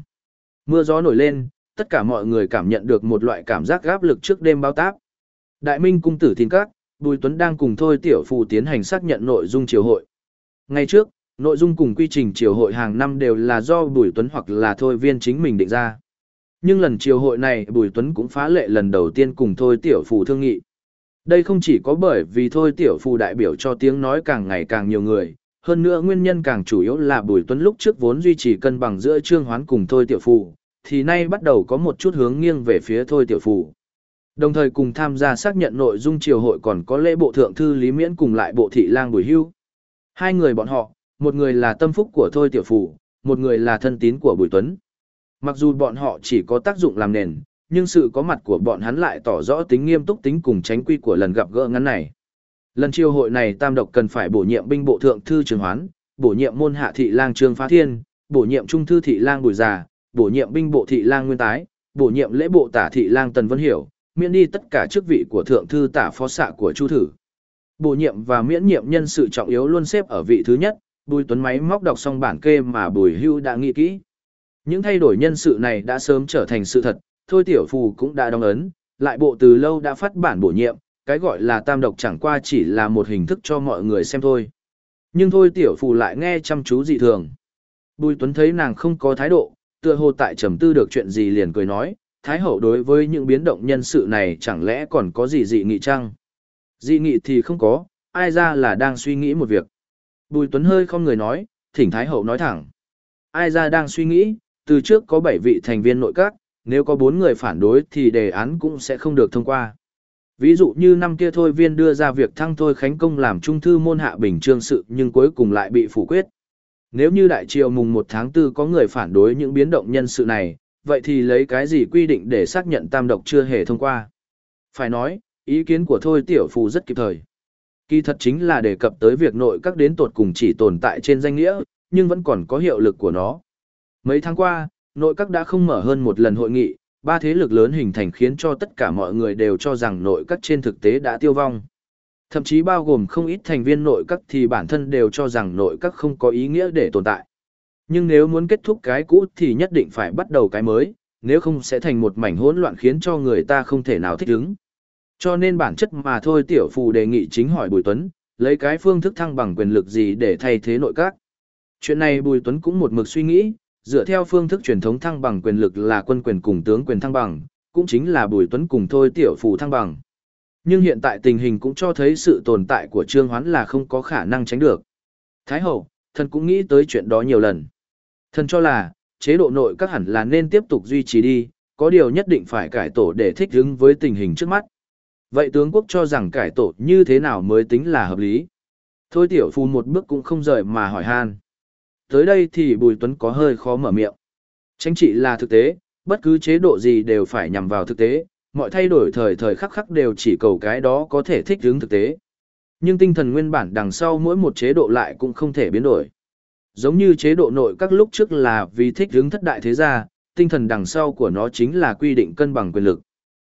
Speaker 1: Mưa gió nổi lên, tất cả mọi người cảm nhận được một loại cảm giác gáp lực trước đêm bao táp. Đại Minh cung tử thiên các, Bùi Tuấn đang cùng Thôi Tiểu Phù tiến hành xác nhận nội dung chiều hội. Ngay trước, nội dung cùng quy trình chiều hội hàng năm đều là do Bùi Tuấn hoặc là Thôi Viên chính mình định ra. Nhưng lần chiều hội này Bùi Tuấn cũng phá lệ lần đầu tiên cùng Thôi Tiểu Phù thương nghị. Đây không chỉ có bởi vì Thôi Tiểu Phù đại biểu cho tiếng nói càng ngày càng nhiều người, hơn nữa nguyên nhân càng chủ yếu là Bùi Tuấn lúc trước vốn duy trì cân bằng giữa Trương Hoán cùng Thôi Tiểu Phù, thì nay bắt đầu có một chút hướng nghiêng về phía Thôi Tiểu Phù. Đồng thời cùng tham gia xác nhận nội dung triều hội còn có lễ bộ thượng thư Lý Miễn cùng lại bộ thị lang Bùi Hưu. Hai người bọn họ, một người là tâm phúc của Thôi Tiểu Phù, một người là thân tín của Bùi Tuấn. Mặc dù bọn họ chỉ có tác dụng làm nền, nhưng sự có mặt của bọn hắn lại tỏ rõ tính nghiêm túc tính cùng tránh quy của lần gặp gỡ ngắn này. Lần triều hội này Tam Độc cần phải bổ nhiệm binh bộ thượng thư Trường Hoán, bổ nhiệm môn hạ thị lang Trương Phá Thiên, bổ nhiệm trung thư thị lang Bùi Già, bổ nhiệm binh bộ thị lang Nguyên Tái, bổ nhiệm lễ bộ tả thị lang Tần Vân Hiểu, miễn đi tất cả chức vị của thượng thư tả phó xạ của Chu Thử. Bổ nhiệm và miễn nhiệm nhân sự trọng yếu luôn xếp ở vị thứ nhất, Bùi Tuấn máy móc đọc xong bản kê mà Bùi Hưu đã nghĩ kỹ. Những thay đổi nhân sự này đã sớm trở thành sự thật, thôi tiểu phù cũng đã đóng ấn, lại bộ từ lâu đã phát bản bổ nhiệm, cái gọi là tam độc chẳng qua chỉ là một hình thức cho mọi người xem thôi. Nhưng thôi tiểu phù lại nghe chăm chú dị thường. Bùi Tuấn thấy nàng không có thái độ, tựa hồ tại trầm tư được chuyện gì liền cười nói, Thái hậu đối với những biến động nhân sự này chẳng lẽ còn có gì dị nghị chăng? Dị nghị thì không có, ai ra là đang suy nghĩ một việc. Bùi Tuấn hơi không người nói, thỉnh Thái hậu nói thẳng. Ai ra đang suy nghĩ, từ trước có 7 vị thành viên nội các, nếu có 4 người phản đối thì đề án cũng sẽ không được thông qua. Ví dụ như năm kia thôi viên đưa ra việc thăng thôi khánh công làm trung thư môn hạ bình trương sự nhưng cuối cùng lại bị phủ quyết. Nếu như đại triều mùng 1 tháng 4 có người phản đối những biến động nhân sự này, vậy thì lấy cái gì quy định để xác nhận tam độc chưa hề thông qua? Phải nói, ý kiến của thôi tiểu phù rất kịp thời. Kỳ thật chính là đề cập tới việc nội các đến tột cùng chỉ tồn tại trên danh nghĩa, nhưng vẫn còn có hiệu lực của nó. Mấy tháng qua, nội các đã không mở hơn một lần hội nghị, ba thế lực lớn hình thành khiến cho tất cả mọi người đều cho rằng nội các trên thực tế đã tiêu vong. Thậm chí bao gồm không ít thành viên nội các thì bản thân đều cho rằng nội các không có ý nghĩa để tồn tại. Nhưng nếu muốn kết thúc cái cũ thì nhất định phải bắt đầu cái mới, nếu không sẽ thành một mảnh hỗn loạn khiến cho người ta không thể nào thích ứng. Cho nên bản chất mà thôi tiểu phù đề nghị chính hỏi Bùi Tuấn, lấy cái phương thức thăng bằng quyền lực gì để thay thế nội các. Chuyện này Bùi Tuấn cũng một mực suy nghĩ, dựa theo phương thức truyền thống thăng bằng quyền lực là quân quyền cùng tướng quyền thăng bằng, cũng chính là Bùi Tuấn cùng thôi tiểu phù thăng bằng. Nhưng hiện tại tình hình cũng cho thấy sự tồn tại của Trương Hoán là không có khả năng tránh được. Thái hậu, thần cũng nghĩ tới chuyện đó nhiều lần. Thần cho là, chế độ nội các hẳn là nên tiếp tục duy trì đi, có điều nhất định phải cải tổ để thích ứng với tình hình trước mắt. Vậy tướng quốc cho rằng cải tổ như thế nào mới tính là hợp lý? Thôi tiểu phu một bước cũng không rời mà hỏi han. Tới đây thì Bùi Tuấn có hơi khó mở miệng. Chính trị là thực tế, bất cứ chế độ gì đều phải nhằm vào thực tế, mọi thay đổi thời thời khắc khắc đều chỉ cầu cái đó có thể thích ứng thực tế. Nhưng tinh thần nguyên bản đằng sau mỗi một chế độ lại cũng không thể biến đổi. Giống như chế độ nội các lúc trước là vì thích ứng thất đại thế gia, tinh thần đằng sau của nó chính là quy định cân bằng quyền lực.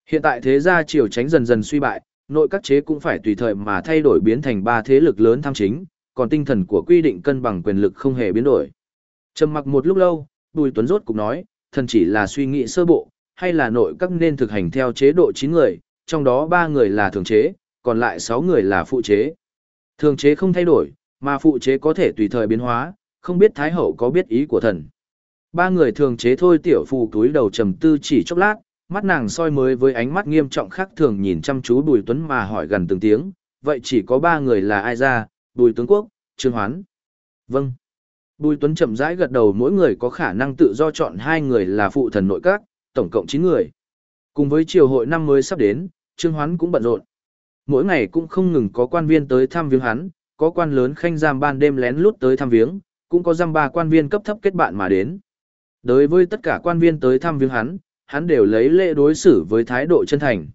Speaker 1: Hiện tại thế gia triều tránh dần dần suy bại, nội các chế cũng phải tùy thời mà thay đổi biến thành ba thế lực lớn tham chính, còn tinh thần của quy định cân bằng quyền lực không hề biến đổi. Trầm mặc một lúc lâu, Bùi Tuấn rốt cục nói, thần chỉ là suy nghĩ sơ bộ, hay là nội các nên thực hành theo chế độ 9 người, trong đó 3 người là thường chế, còn lại 6 người là phụ chế. Thường chế không thay đổi, mà phụ chế có thể tùy thời biến hóa, không biết Thái Hậu có biết ý của thần. Ba người thường chế thôi tiểu phù túi đầu trầm tư chỉ chốc lát, mắt nàng soi mới với ánh mắt nghiêm trọng khác thường nhìn chăm chú Bùi Tuấn mà hỏi gần từng tiếng, vậy chỉ có ba người là ai ra, Bùi Tướng Quốc, Trương Hoán. Vâng. Bùi Tuấn chậm rãi gật đầu mỗi người có khả năng tự do chọn hai người là phụ thần nội các, tổng cộng 9 người. Cùng với triều hội năm mới sắp đến, Trương Hoán cũng bận rộn. Mỗi ngày cũng không ngừng có quan viên tới thăm viếng hắn, có quan lớn khanh giam ban đêm lén lút tới thăm viếng, cũng có giam ba quan viên cấp thấp kết bạn mà đến. Đối với tất cả quan viên tới thăm viếng hắn, hắn đều lấy lễ đối xử với thái độ chân thành.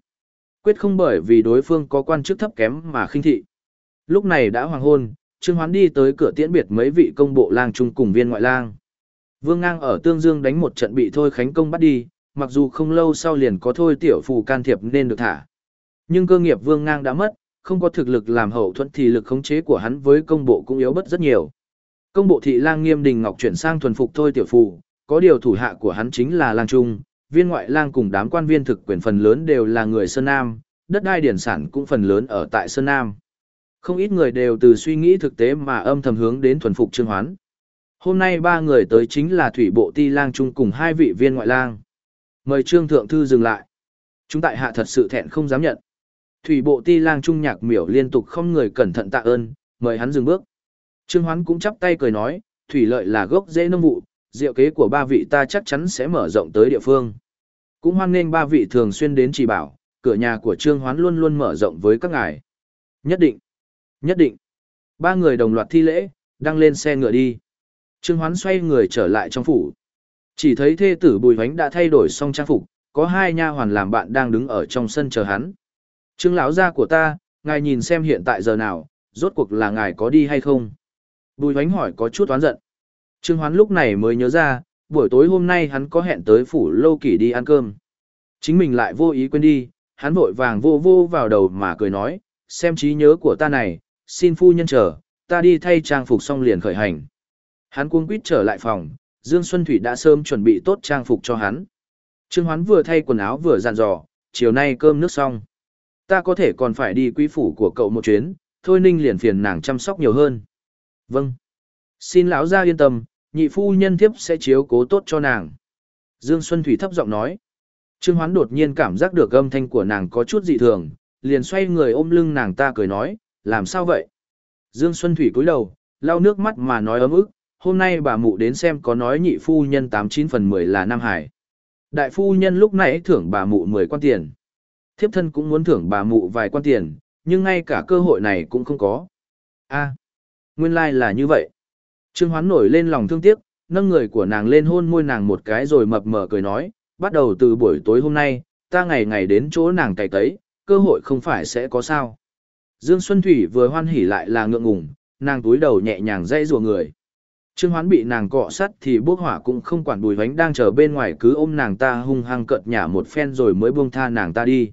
Speaker 1: Quyết không bởi vì đối phương có quan chức thấp kém mà khinh thị. Lúc này đã hoàng hôn, Trương Hoán đi tới cửa tiễn biệt mấy vị công bộ lang trung cùng viên ngoại lang. Vương Ngang ở Tương Dương đánh một trận bị Thôi Khánh Công bắt đi, mặc dù không lâu sau liền có Thôi Tiểu Phù can thiệp nên được thả. Nhưng cơ nghiệp Vương Ngang đã mất, không có thực lực làm hậu thuẫn thì lực khống chế của hắn với công bộ cũng yếu bất rất nhiều. Công bộ thị lang nghiêm đình ngọc chuyển sang thuần phục thôi tiểu phù, có điều thủ hạ của hắn chính là lang trung, viên ngoại lang cùng đám quan viên thực quyền phần lớn đều là người Sơn Nam, đất đai điển sản cũng phần lớn ở tại Sơn Nam. Không ít người đều từ suy nghĩ thực tế mà âm thầm hướng đến thuần phục Trương Hoán. Hôm nay ba người tới chính là thủy bộ ti lang trung cùng hai vị viên ngoại lang. Mời Trương Thượng Thư dừng lại. Chúng tại hạ thật sự thẹn không dám nhận. Thủy bộ ti lang trung nhạc miểu liên tục không người cẩn thận tạ ơn, mời hắn dừng bước. Trương Hoán cũng chắp tay cười nói, thủy lợi là gốc dễ nông vụ, diệu kế của ba vị ta chắc chắn sẽ mở rộng tới địa phương. Cũng hoan nghênh ba vị thường xuyên đến chỉ bảo, cửa nhà của Trương Hoán luôn luôn mở rộng với các ngài. Nhất định, nhất định. Ba người đồng loạt thi lễ, đăng lên xe ngựa đi. Trương Hoán xoay người trở lại trong phủ. Chỉ thấy thê tử Bùi Hoánh đã thay đổi xong trang phục, có hai nha hoàn làm bạn đang đứng ở trong sân chờ hắn. Trương lão gia của ta, ngài nhìn xem hiện tại giờ nào, rốt cuộc là ngài có đi hay không? Bùi Hoánh hỏi có chút oán giận. Trương Hoán lúc này mới nhớ ra, buổi tối hôm nay hắn có hẹn tới phủ lâu kỷ đi ăn cơm. Chính mình lại vô ý quên đi, hắn vội vàng vô vô vào đầu mà cười nói, xem trí nhớ của ta này, xin phu nhân chờ, ta đi thay trang phục xong liền khởi hành. Hắn cuống quýt trở lại phòng, Dương Xuân Thủy đã sớm chuẩn bị tốt trang phục cho hắn. Trương Hoán vừa thay quần áo vừa dặn dò, chiều nay cơm nước xong. Ta có thể còn phải đi quý phủ của cậu một chuyến, thôi ninh liền phiền nàng chăm sóc nhiều hơn. Vâng. Xin lão gia yên tâm, nhị phu nhân thiếp sẽ chiếu cố tốt cho nàng. Dương Xuân Thủy thấp giọng nói. Trương Hoán đột nhiên cảm giác được âm thanh của nàng có chút dị thường, liền xoay người ôm lưng nàng ta cười nói, làm sao vậy? Dương Xuân Thủy cúi đầu, lau nước mắt mà nói ấm ức, hôm nay bà mụ đến xem có nói nhị phu nhân 89 phần 10 là Nam Hải. Đại phu nhân lúc nãy thưởng bà mụ 10 quan tiền. Thiếp thân cũng muốn thưởng bà mụ vài quan tiền, nhưng ngay cả cơ hội này cũng không có. a nguyên lai like là như vậy. Trương Hoán nổi lên lòng thương tiếc, nâng người của nàng lên hôn môi nàng một cái rồi mập mờ cười nói, bắt đầu từ buổi tối hôm nay, ta ngày ngày đến chỗ nàng cày tấy, cơ hội không phải sẽ có sao. Dương Xuân Thủy vừa hoan hỉ lại là ngượng ngùng, nàng túi đầu nhẹ nhàng dây rùa người. Trương Hoán bị nàng cọ sắt thì bước hỏa cũng không quản bùi vánh đang chờ bên ngoài cứ ôm nàng ta hung hăng cợt nhả một phen rồi mới buông tha nàng ta đi.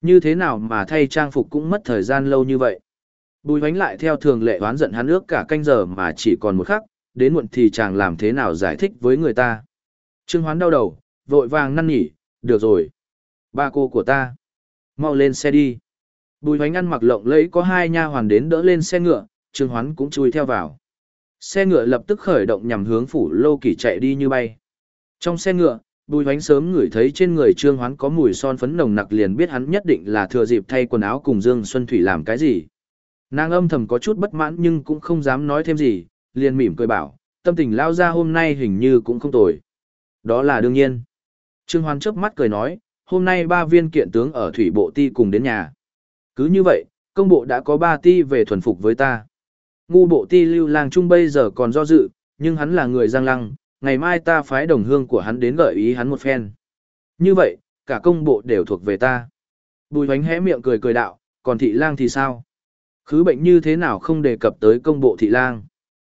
Speaker 1: Như thế nào mà thay trang phục cũng mất thời gian lâu như vậy. Bùi vánh lại theo thường lệ oán giận hắn ước cả canh giờ mà chỉ còn một khắc, đến muộn thì chàng làm thế nào giải thích với người ta. Trương Hoán đau đầu, vội vàng năn nỉ, được rồi. Ba cô của ta. Mau lên xe đi. Bùi hoánh ăn mặc lộng lẫy có hai nha hoàn đến đỡ lên xe ngựa, Trương Hoán cũng chui theo vào. Xe ngựa lập tức khởi động nhằm hướng phủ lô kỷ chạy đi như bay. Trong xe ngựa, bùi hoánh sớm ngửi thấy trên người Trương Hoán có mùi son phấn nồng nặc liền biết hắn nhất định là thừa dịp thay quần áo cùng Dương Xuân Thủy làm cái gì. Nàng âm thầm có chút bất mãn nhưng cũng không dám nói thêm gì, liền mỉm cười bảo, tâm tình lao ra hôm nay hình như cũng không tồi. Đó là đương nhiên. Trương Hoán chớp mắt cười nói, hôm nay ba viên kiện tướng ở thủy bộ ti cùng đến nhà. Cứ như vậy, công bộ đã có ba ti về thuần phục với ta. Ngu bộ ti lưu lang trung bây giờ còn do dự, nhưng hắn là người giang lăng, ngày mai ta phái đồng hương của hắn đến gợi ý hắn một phen. Như vậy, cả công bộ đều thuộc về ta. Bùi hoánh hé miệng cười cười đạo, còn thị lang thì sao? Khứ bệnh như thế nào không đề cập tới công bộ thị lang?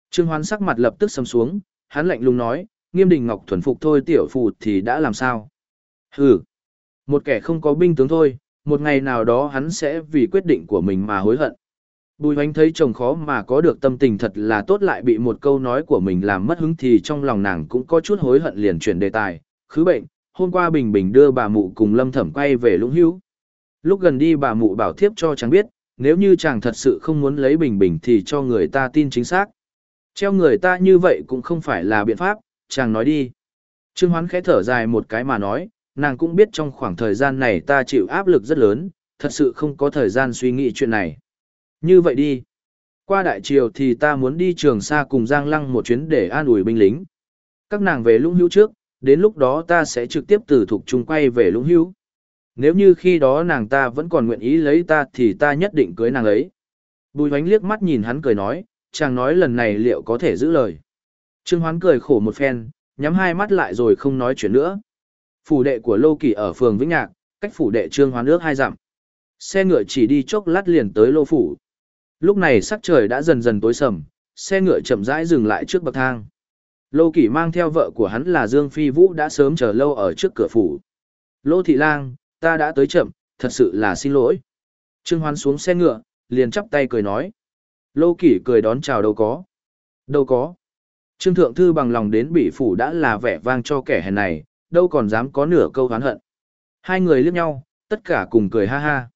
Speaker 1: Trương Hoán sắc mặt lập tức sầm xuống, hắn lạnh lùng nói, nghiêm đình ngọc thuần phục thôi tiểu phù thì đã làm sao? Hừ, một kẻ không có binh tướng thôi, một ngày nào đó hắn sẽ vì quyết định của mình mà hối hận. Bùi hoánh thấy chồng khó mà có được tâm tình thật là tốt lại bị một câu nói của mình làm mất hứng thì trong lòng nàng cũng có chút hối hận liền chuyển đề tài. Khứ bệnh, hôm qua Bình Bình đưa bà mụ cùng Lâm Thẩm quay về Lũng Hữu. Lúc gần đi bà mụ bảo thiếp cho chàng biết, nếu như chàng thật sự không muốn lấy Bình Bình thì cho người ta tin chính xác. Treo người ta như vậy cũng không phải là biện pháp, chàng nói đi. Trương Hoán khẽ thở dài một cái mà nói, nàng cũng biết trong khoảng thời gian này ta chịu áp lực rất lớn, thật sự không có thời gian suy nghĩ chuyện này. Như vậy đi. Qua đại triều thì ta muốn đi trường xa cùng Giang Lăng một chuyến để an ủi binh lính. Các nàng về lũng hữu trước, đến lúc đó ta sẽ trực tiếp từ thuộc trung quay về lũng hữu. Nếu như khi đó nàng ta vẫn còn nguyện ý lấy ta thì ta nhất định cưới nàng ấy. Bùi hoánh liếc mắt nhìn hắn cười nói, chàng nói lần này liệu có thể giữ lời. Trương Hoán cười khổ một phen, nhắm hai mắt lại rồi không nói chuyện nữa. Phủ đệ của Lô Kỳ ở phường Vĩnh Nhạc, cách phủ đệ Trương Hoán nước hai dặm. Xe ngựa chỉ đi chốc lát liền tới Lô phủ. Lúc này sắc trời đã dần dần tối sầm, xe ngựa chậm rãi dừng lại trước bậc thang. Lô Kỳ mang theo vợ của hắn là Dương Phi Vũ đã sớm chờ lâu ở trước cửa phủ. Lô Thị Lang, ta đã tới chậm, thật sự là xin lỗi. Trương Hoán xuống xe ngựa, liền chắp tay cười nói. Lô Kỳ cười đón chào đâu có. Đâu có. Trương Thượng Thư bằng lòng đến bị phủ đã là vẻ vang cho kẻ hèn này, đâu còn dám có nửa câu hán hận. Hai người liếc nhau, tất cả cùng cười ha ha.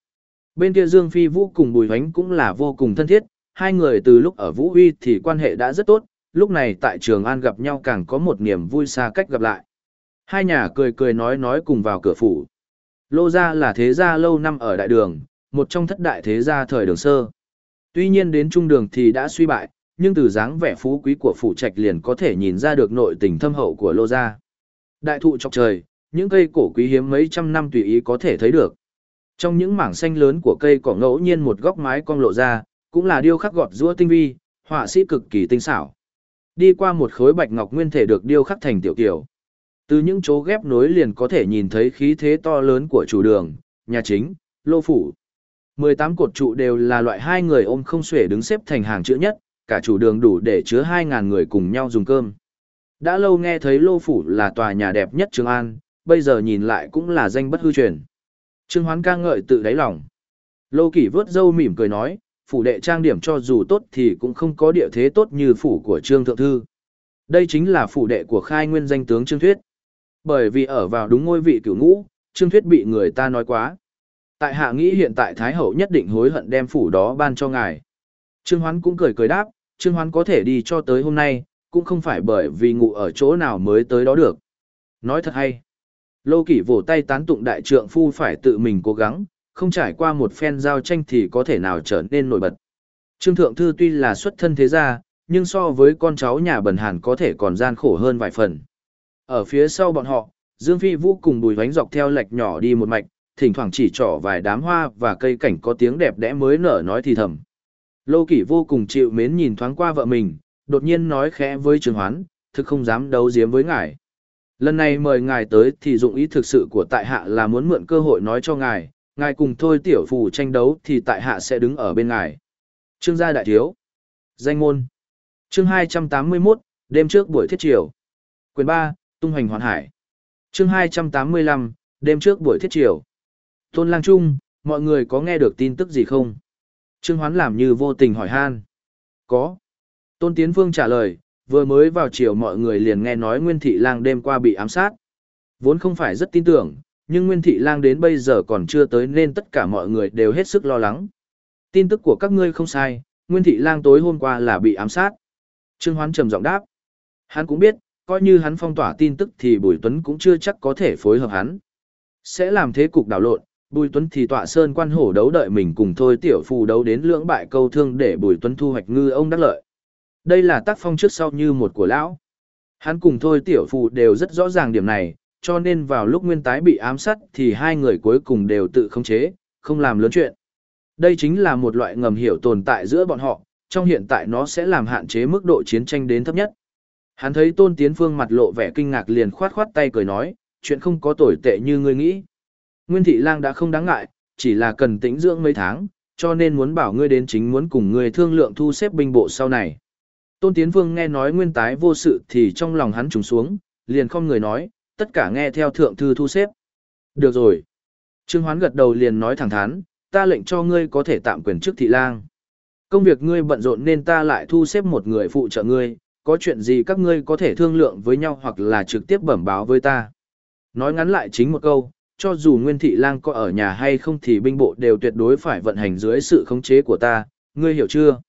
Speaker 1: Bên kia Dương Phi Vũ cùng Bùi Hoánh cũng là vô cùng thân thiết, hai người từ lúc ở Vũ Huy thì quan hệ đã rất tốt, lúc này tại Trường An gặp nhau càng có một niềm vui xa cách gặp lại. Hai nhà cười cười nói nói cùng vào cửa phủ. Lô gia là thế gia lâu năm ở đại đường, một trong thất đại thế gia thời đường sơ. Tuy nhiên đến trung đường thì đã suy bại, nhưng từ dáng vẻ phú quý của phủ trạch liền có thể nhìn ra được nội tình thâm hậu của lô gia. Đại thụ chọc trời, những cây cổ quý hiếm mấy trăm năm tùy ý có thể thấy được. Trong những mảng xanh lớn của cây cỏ ngẫu nhiên một góc mái cong lộ ra, cũng là điêu khắc gọt rũa tinh vi, họa sĩ cực kỳ tinh xảo. Đi qua một khối bạch ngọc nguyên thể được điêu khắc thành tiểu kiểu. Từ những chỗ ghép nối liền có thể nhìn thấy khí thế to lớn của chủ đường, nhà chính, lô phủ. 18 cột trụ đều là loại hai người ôm không xuể đứng xếp thành hàng chữ nhất, cả chủ đường đủ để chứa 2.000 người cùng nhau dùng cơm. Đã lâu nghe thấy lô phủ là tòa nhà đẹp nhất Trường An, bây giờ nhìn lại cũng là danh bất hư truyền. Trương Hoán ca ngợi tự đáy lòng. Lô Kỷ vớt dâu mỉm cười nói, phủ đệ trang điểm cho dù tốt thì cũng không có địa thế tốt như phủ của Trương Thượng Thư. Đây chính là phủ đệ của khai nguyên danh tướng Trương Thuyết. Bởi vì ở vào đúng ngôi vị cửu ngũ, Trương Thuyết bị người ta nói quá. Tại hạ nghĩ hiện tại Thái Hậu nhất định hối hận đem phủ đó ban cho ngài. Trương Hoán cũng cười cười đáp, Trương Hoán có thể đi cho tới hôm nay, cũng không phải bởi vì ngủ ở chỗ nào mới tới đó được. Nói thật hay. Lô Kỷ vỗ tay tán tụng đại trượng phu phải tự mình cố gắng, không trải qua một phen giao tranh thì có thể nào trở nên nổi bật. Trương Thượng Thư tuy là xuất thân thế gia, nhưng so với con cháu nhà bần hàn có thể còn gian khổ hơn vài phần. Ở phía sau bọn họ, Dương Phi Vũ cùng bùi vánh dọc theo lệch nhỏ đi một mạch, thỉnh thoảng chỉ trỏ vài đám hoa và cây cảnh có tiếng đẹp đẽ mới nở nói thì thầm. Lô Kỷ vô cùng chịu mến nhìn thoáng qua vợ mình, đột nhiên nói khẽ với Trương Hoán, thực không dám đấu giếm với ngài. Lần này mời ngài tới thì dụng ý thực sự của tại hạ là muốn mượn cơ hội nói cho ngài, ngài cùng thôi tiểu phù tranh đấu thì tại hạ sẽ đứng ở bên ngài. Trương gia đại thiếu. Danh môn. Chương 281, đêm trước buổi thiết triều. Quyền 3, tung hoành hoàn hải. Chương 285, đêm trước buổi thiết triều. Tôn Lang Trung, mọi người có nghe được tin tức gì không? Trương Hoán làm như vô tình hỏi han. Có. Tôn Tiến Phương trả lời, vừa mới vào chiều mọi người liền nghe nói Nguyên Thị Lang đêm qua bị ám sát. Vốn không phải rất tin tưởng, nhưng Nguyên Thị Lang đến bây giờ còn chưa tới nên tất cả mọi người đều hết sức lo lắng. Tin tức của các ngươi không sai, Nguyên Thị Lang tối hôm qua là bị ám sát. Trương Hoán trầm giọng đáp. Hắn cũng biết, coi như hắn phong tỏa tin tức thì Bùi Tuấn cũng chưa chắc có thể phối hợp hắn. Sẽ làm thế cục đảo lộn, Bùi Tuấn thì tọa sơn quan hổ đấu đợi mình cùng thôi tiểu phù đấu đến lưỡng bại câu thương để Bùi Tuấn thu hoạch ngư ông đắc lợi. Đây là tác phong trước sau như một của lão. Hắn cùng thôi tiểu phụ đều rất rõ ràng điểm này, cho nên vào lúc nguyên tái bị ám sát thì hai người cuối cùng đều tự khống chế, không làm lớn chuyện. Đây chính là một loại ngầm hiểu tồn tại giữa bọn họ, trong hiện tại nó sẽ làm hạn chế mức độ chiến tranh đến thấp nhất. Hắn thấy Tôn Tiến Phương mặt lộ vẻ kinh ngạc liền khoát khoát tay cười nói, chuyện không có tồi tệ như ngươi nghĩ. Nguyên Thị Lang đã không đáng ngại, chỉ là cần tĩnh dưỡng mấy tháng, cho nên muốn bảo ngươi đến chính muốn cùng ngươi thương lượng thu xếp binh bộ sau này. Tôn Tiến Vương nghe nói nguyên tái vô sự thì trong lòng hắn trùng xuống, liền không người nói, tất cả nghe theo thượng thư thu xếp. Được rồi. Trương Hoán gật đầu liền nói thẳng thắn, ta lệnh cho ngươi có thể tạm quyền chức thị lang. Công việc ngươi bận rộn nên ta lại thu xếp một người phụ trợ ngươi, có chuyện gì các ngươi có thể thương lượng với nhau hoặc là trực tiếp bẩm báo với ta. Nói ngắn lại chính một câu, cho dù Nguyên Thị Lang có ở nhà hay không thì binh bộ đều tuyệt đối phải vận hành dưới sự khống chế của ta, ngươi hiểu chưa?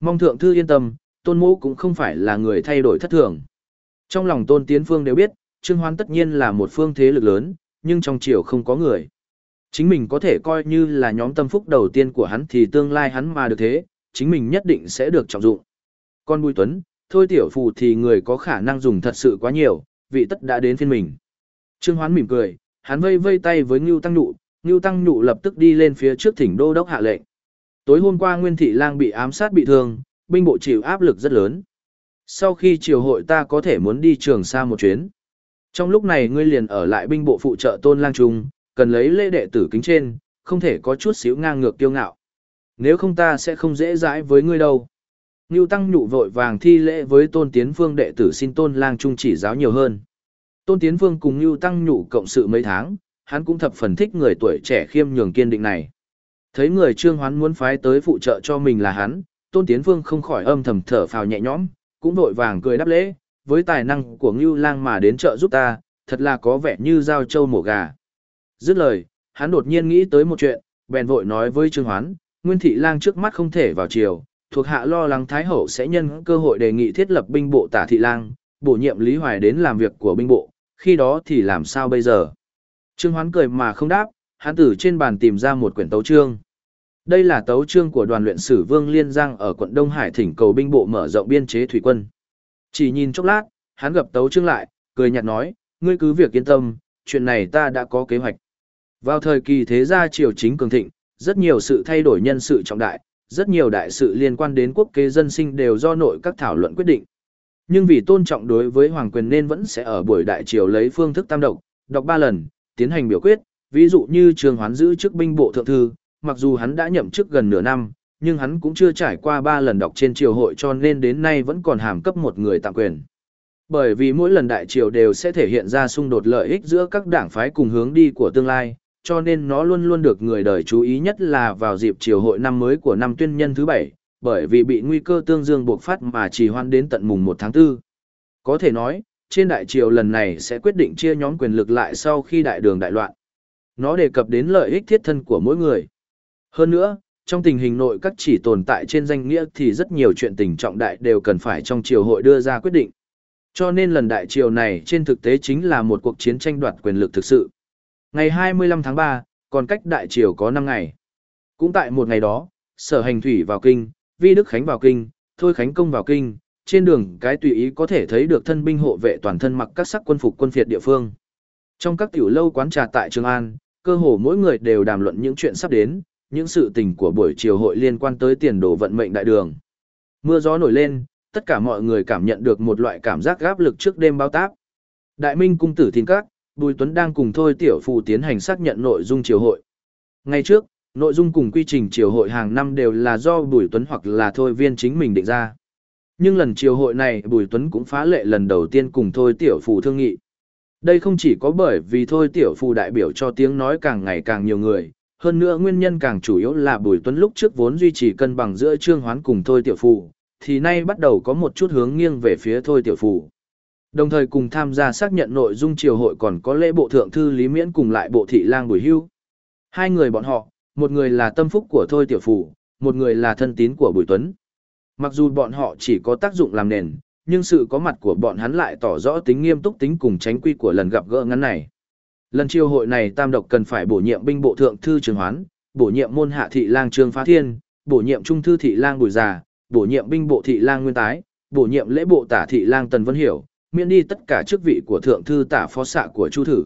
Speaker 1: Mong thượng thư yên tâm, tôn mũ cũng không phải là người thay đổi thất thường. Trong lòng tôn tiến phương đều biết, Trương Hoán tất nhiên là một phương thế lực lớn, nhưng trong triều không có người. Chính mình có thể coi như là nhóm tâm phúc đầu tiên của hắn thì tương lai hắn mà được thế, chính mình nhất định sẽ được trọng dụng. Con Bùi Tuấn, thôi tiểu phù thì người có khả năng dùng thật sự quá nhiều, vị tất đã đến phiên mình. Trương Hoán mỉm cười, hắn vây vây tay với Ngưu Tăng Nụ, Ngưu Tăng Nụ lập tức đi lên phía trước thỉnh đô đốc hạ lệnh. Tối hôm qua Nguyên Thị Lang bị ám sát bị thương, binh bộ chịu áp lực rất lớn. Sau khi triều hội ta có thể muốn đi trường xa một chuyến. Trong lúc này ngươi liền ở lại binh bộ phụ trợ tôn lang trung, cần lấy lễ đệ tử kính trên, không thể có chút xíu ngang ngược kiêu ngạo. Nếu không ta sẽ không dễ dãi với ngươi đâu. Ngưu Tăng nhụ vội vàng thi lễ với Tôn Tiến Phương đệ tử xin Tôn Lang Trung chỉ giáo nhiều hơn. Tôn Tiến Phương cùng Ngưu Tăng nhụ cộng sự mấy tháng, hắn cũng thập phần thích người tuổi trẻ khiêm nhường kiên định này. Thấy người Trương Hoán muốn phái tới phụ trợ cho mình là hắn, Tôn Tiến Vương không khỏi âm thầm thở phào nhẹ nhõm, cũng vội vàng cười đáp lễ, với tài năng của Ngưu Lang mà đến trợ giúp ta, thật là có vẻ như giao châu mổ gà. Dứt lời, hắn đột nhiên nghĩ tới một chuyện, bèn vội nói với Trương Hoán, Nguyên Thị Lang trước mắt không thể vào triều, thuộc hạ lo lắng Thái Hậu sẽ nhân cơ hội đề nghị thiết lập binh bộ tả Thị Lang, bổ nhiệm Lý Hoài đến làm việc của binh bộ, khi đó thì làm sao bây giờ? Trương Hoán cười mà không đáp, hắn từ trên bàn tìm ra một quyển tấu chương. Đây là tấu chương của đoàn luyện sử Vương Liên Giang ở quận Đông Hải thỉnh cầu binh bộ mở rộng biên chế thủy quân. Chỉ nhìn chốc lát, hắn gặp tấu chương lại, cười nhạt nói, ngươi cứ việc yên tâm, chuyện này ta đã có kế hoạch. Vào thời kỳ thế gia triều chính cường thịnh, rất nhiều sự thay đổi nhân sự trọng đại, rất nhiều đại sự liên quan đến quốc kế dân sinh đều do nội các thảo luận quyết định. Nhưng vì tôn trọng đối với hoàng quyền nên vẫn sẽ ở buổi đại triều lấy phương thức tam độc, đọc ba lần, tiến hành biểu quyết, ví dụ như trường hoán giữ chức binh bộ thượng thư, mặc dù hắn đã nhậm chức gần nửa năm, nhưng hắn cũng chưa trải qua ba lần đọc trên triều hội cho nên đến nay vẫn còn hàm cấp một người tạm quyền. Bởi vì mỗi lần đại triều đều sẽ thể hiện ra xung đột lợi ích giữa các đảng phái cùng hướng đi của tương lai, cho nên nó luôn luôn được người đời chú ý nhất là vào dịp triều hội năm mới của năm tuyên nhân thứ bảy, bởi vì bị nguy cơ tương dương buộc phát mà trì hoãn đến tận mùng 1 tháng 4. Có thể nói, trên đại triều lần này sẽ quyết định chia nhóm quyền lực lại sau khi đại đường đại loạn. Nó đề cập đến lợi ích thiết thân của mỗi người. Hơn nữa, trong tình hình nội các chỉ tồn tại trên danh nghĩa thì rất nhiều chuyện tình trọng đại đều cần phải trong triều hội đưa ra quyết định. Cho nên lần đại triều này trên thực tế chính là một cuộc chiến tranh đoạt quyền lực thực sự. Ngày 25 tháng 3, còn cách đại triều có 5 ngày. Cũng tại một ngày đó, sở hành thủy vào kinh, vi đức khánh vào kinh, thôi khánh công vào kinh, trên đường cái tùy ý có thể thấy được thân binh hộ vệ toàn thân mặc các sắc quân phục quân phiệt địa phương. Trong các tiểu lâu quán trà tại Trường An, cơ hồ mỗi người đều đàm luận những chuyện sắp đến, những sự tình của buổi chiều hội liên quan tới tiền đồ vận mệnh đại đường. Mưa gió nổi lên, tất cả mọi người cảm nhận được một loại cảm giác gáp lực trước đêm bao táp. Đại Minh cung tử thìn các, Bùi Tuấn đang cùng Thôi Tiểu Phù tiến hành xác nhận nội dung chiều hội. Ngay trước, nội dung cùng quy trình chiều hội hàng năm đều là do Bùi Tuấn hoặc là Thôi Viên chính mình định ra. Nhưng lần chiều hội này Bùi Tuấn cũng phá lệ lần đầu tiên cùng Thôi Tiểu Phù thương nghị. Đây không chỉ có bởi vì Thôi Tiểu Phù đại biểu cho tiếng nói càng ngày càng nhiều người, hơn nữa nguyên nhân càng chủ yếu là Bùi Tuấn lúc trước vốn duy trì cân bằng giữa Trương Hoán cùng Thôi Tiểu Phù, thì nay bắt đầu có một chút hướng nghiêng về phía Thôi Tiểu Phù. Đồng thời cùng tham gia xác nhận nội dung triều hội còn có lễ bộ thượng thư Lý Miễn cùng lại bộ thị lang Bùi Hưu. Hai người bọn họ, một người là tâm phúc của Thôi Tiểu Phù, một người là thân tín của Bùi Tuấn. Mặc dù bọn họ chỉ có tác dụng làm nền, nhưng sự có mặt của bọn hắn lại tỏ rõ tính nghiêm túc tính cùng tránh quy của lần gặp gỡ ngắn này. Lần triều hội này Tam Độc cần phải bổ nhiệm binh bộ thượng thư Trường Hoán, bổ nhiệm môn hạ thị lang Trương Phá Thiên, bổ nhiệm trung thư thị lang Bùi Già, bổ nhiệm binh bộ thị lang Nguyên Tái, bổ nhiệm lễ bộ tả thị lang Tần Vân Hiểu, miễn đi tất cả chức vị của thượng thư tả phó xạ của Chu Thử.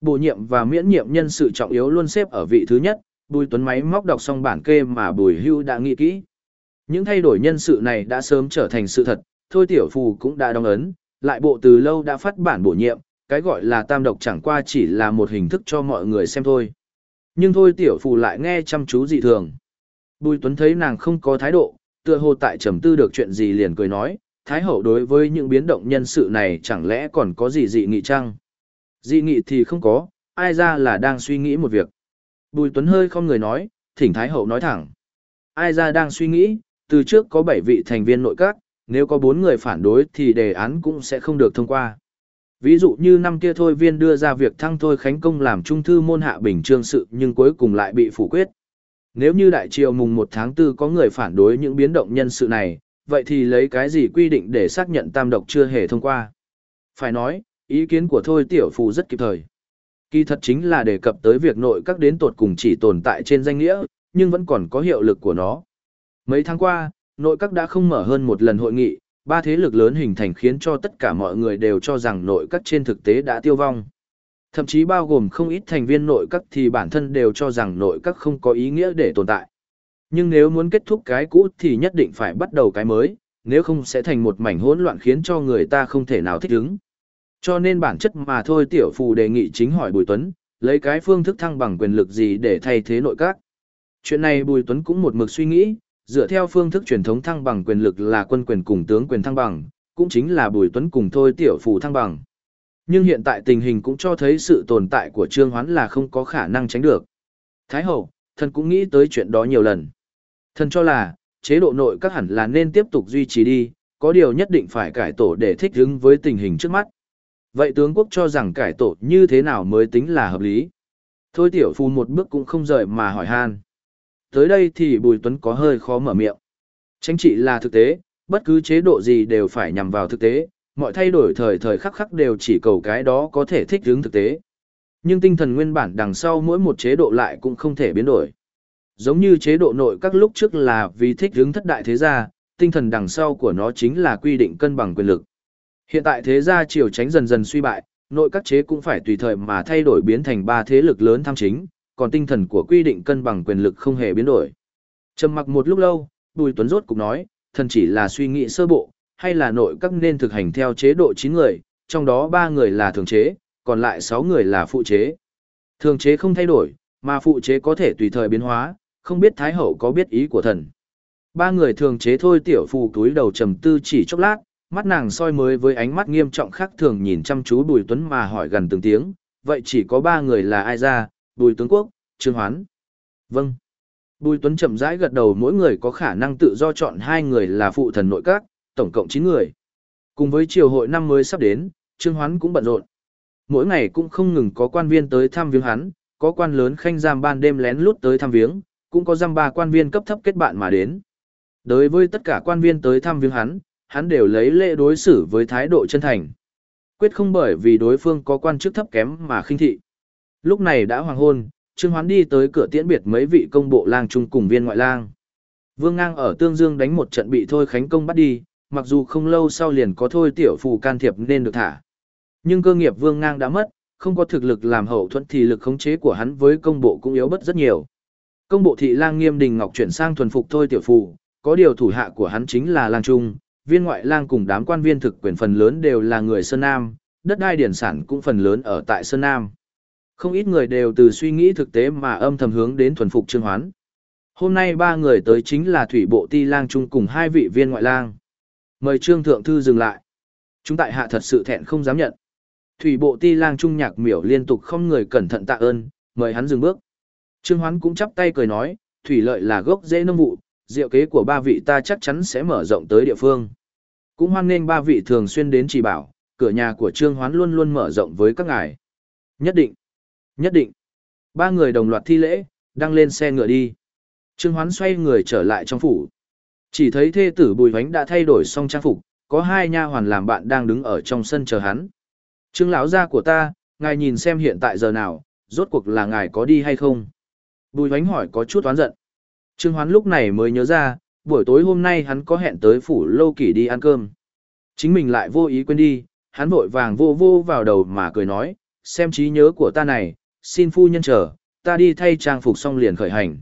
Speaker 1: Bổ nhiệm và miễn nhiệm nhân sự trọng yếu luôn xếp ở vị thứ nhất, Bùi Tuấn máy móc đọc xong bản kê mà Bùi Hưu đã nghĩ kỹ. Những thay đổi nhân sự này đã sớm trở thành sự thật, thôi tiểu phù cũng đã đóng ấn, lại bộ từ lâu đã phát bản bổ nhiệm, cái gọi là tam độc chẳng qua chỉ là một hình thức cho mọi người xem thôi. Nhưng thôi tiểu phù lại nghe chăm chú dị thường. Bùi Tuấn thấy nàng không có thái độ, tựa hồ tại trầm tư được chuyện gì liền cười nói, Thái hậu đối với những biến động nhân sự này chẳng lẽ còn có gì dị nghị chăng? Dị nghị thì không có, ai ra là đang suy nghĩ một việc. Bùi Tuấn hơi không người nói, thỉnh Thái hậu nói thẳng. Ai ra đang suy nghĩ, từ trước có 7 vị thành viên nội các, nếu có 4 người phản đối thì đề án cũng sẽ không được thông qua. Ví dụ như năm kia thôi viên đưa ra việc thăng thôi khánh công làm trung thư môn hạ bình trương sự nhưng cuối cùng lại bị phủ quyết. Nếu như đại triều mùng 1 tháng 4 có người phản đối những biến động nhân sự này, vậy thì lấy cái gì quy định để xác nhận tam độc chưa hề thông qua? Phải nói, ý kiến của Thôi Tiểu Phù rất kịp thời. Kỳ thật chính là đề cập tới việc nội các đến tột cùng chỉ tồn tại trên danh nghĩa, nhưng vẫn còn có hiệu lực của nó. Mấy tháng qua, nội các đã không mở hơn một lần hội nghị, ba thế lực lớn hình thành khiến cho tất cả mọi người đều cho rằng nội các trên thực tế đã tiêu vong. Thậm chí bao gồm không ít thành viên nội các thì bản thân đều cho rằng nội các không có ý nghĩa để tồn tại. Nhưng nếu muốn kết thúc cái cũ thì nhất định phải bắt đầu cái mới, nếu không sẽ thành một mảnh hỗn loạn khiến cho người ta không thể nào thích ứng. Cho nên bản chất mà thôi tiểu phù đề nghị chính hỏi Bùi Tuấn, lấy cái phương thức thăng bằng quyền lực gì để thay thế nội các. Chuyện này Bùi Tuấn cũng một mực suy nghĩ, dựa theo phương thức truyền thống thăng bằng quyền lực là quân quyền cùng tướng quyền thăng bằng, cũng chính là Bùi Tuấn cùng thôi tiểu Phủ thăng bằng. Nhưng hiện tại tình hình cũng cho thấy sự tồn tại của Trương Hoán là không có khả năng tránh được. Thái hậu, thần cũng nghĩ tới chuyện đó nhiều lần. Thần cho là, chế độ nội các hẳn là nên tiếp tục duy trì đi, có điều nhất định phải cải tổ để thích ứng với tình hình trước mắt. Vậy tướng quốc cho rằng cải tổ như thế nào mới tính là hợp lý? Thôi tiểu phu một bước cũng không rời mà hỏi han. Tới đây thì Bùi Tuấn có hơi khó mở miệng. Chính trị là thực tế, bất cứ chế độ gì đều phải nhằm vào thực tế, mọi thay đổi thời thời khắc khắc đều chỉ cầu cái đó có thể thích ứng thực tế. Nhưng tinh thần nguyên bản đằng sau mỗi một chế độ lại cũng không thể biến đổi. Giống như chế độ nội các lúc trước là vì thích ứng thất đại thế gia, tinh thần đằng sau của nó chính là quy định cân bằng quyền lực. Hiện tại thế gia triều tránh dần dần suy bại, nội các chế cũng phải tùy thời mà thay đổi biến thành ba thế lực lớn tham chính, còn tinh thần của quy định cân bằng quyền lực không hề biến đổi. Trầm mặc một lúc lâu, Bùi Tuấn rốt cục nói, thần chỉ là suy nghĩ sơ bộ, hay là nội các nên thực hành theo chế độ 9 người, trong đó 3 người là thường chế, còn lại 6 người là phụ chế. Thường chế không thay đổi, mà phụ chế có thể tùy thời biến hóa, không biết Thái Hậu có biết ý của thần. Ba người thường chế thôi tiểu phù túi đầu trầm tư chỉ chốc lát, mắt nàng soi mới với ánh mắt nghiêm trọng khác thường nhìn chăm chú Bùi Tuấn mà hỏi gần từng tiếng, vậy chỉ có ba người là ai ra, Bùi Tướng Quốc, Trương Hoán. Vâng. Bùi Tuấn chậm rãi gật đầu mỗi người có khả năng tự do chọn hai người là phụ thần nội các, tổng cộng 9 người. Cùng với triều hội năm mới sắp đến, Trương Hoán cũng bận rộn. Mỗi ngày cũng không ngừng có quan viên tới thăm viếng hắn, có quan lớn khanh giam ban đêm lén lút tới thăm viếng, cũng có giam ba quan viên cấp thấp kết bạn mà đến. Đối với tất cả quan viên tới thăm viếng hắn, hắn đều lấy lễ đối xử với thái độ chân thành. Quyết không bởi vì đối phương có quan chức thấp kém mà khinh thị. Lúc này đã hoàng hôn, Trương Hoán đi tới cửa tiễn biệt mấy vị công bộ lang trung cùng viên ngoại lang. Vương Ngang ở Tương Dương đánh một trận bị Thôi Khánh Công bắt đi, mặc dù không lâu sau liền có Thôi Tiểu Phù can thiệp nên được thả. Nhưng cơ nghiệp Vương Ngang đã mất, không có thực lực làm hậu thuẫn thì lực khống chế của hắn với công bộ cũng yếu bất rất nhiều. Công bộ thị lang nghiêm đình ngọc chuyển sang thuần phục Thôi Tiểu Phù, có điều thủ hạ của hắn chính là lang trung, viên ngoại lang cùng đám quan viên thực quyền phần lớn đều là người Sơn Nam, đất đai điển sản cũng phần lớn ở tại Sơn Nam. Không ít người đều từ suy nghĩ thực tế mà âm thầm hướng đến thuần phục Trương Hoán. Hôm nay ba người tới chính là thủy bộ ti lang chung cùng hai vị viên ngoại lang. Mời Trương Thượng Thư dừng lại. Chúng tại hạ thật sự thẹn không dám nhận. Thủy bộ ti lang trung nhạc miểu liên tục không người cẩn thận tạ ơn, mời hắn dừng bước. Trương Hoán cũng chắp tay cười nói, thủy lợi là gốc dễ nông vụ, diệu kế của ba vị ta chắc chắn sẽ mở rộng tới địa phương. Cũng hoan nghênh ba vị thường xuyên đến chỉ bảo, cửa nhà của Trương Hoán luôn luôn mở rộng với các ngài. Nhất định, nhất định. Ba người đồng loạt thi lễ, đăng lên xe ngựa đi. Trương Hoán xoay người trở lại trong phủ. Chỉ thấy thê tử Bùi Vánh đã thay đổi xong trang phục, có hai nha hoàn làm bạn đang đứng ở trong sân chờ hắn. Trương lão gia của ta, ngài nhìn xem hiện tại giờ nào, rốt cuộc là ngài có đi hay không? Bùi Vánh hỏi có chút oán giận. Trương Hoán lúc này mới nhớ ra, buổi tối hôm nay hắn có hẹn tới phủ lâu kỷ đi ăn cơm. Chính mình lại vô ý quên đi, hắn vội vàng vô vô vào đầu mà cười nói, xem trí nhớ của ta này, xin phu nhân chờ, ta đi thay trang phục xong liền khởi hành.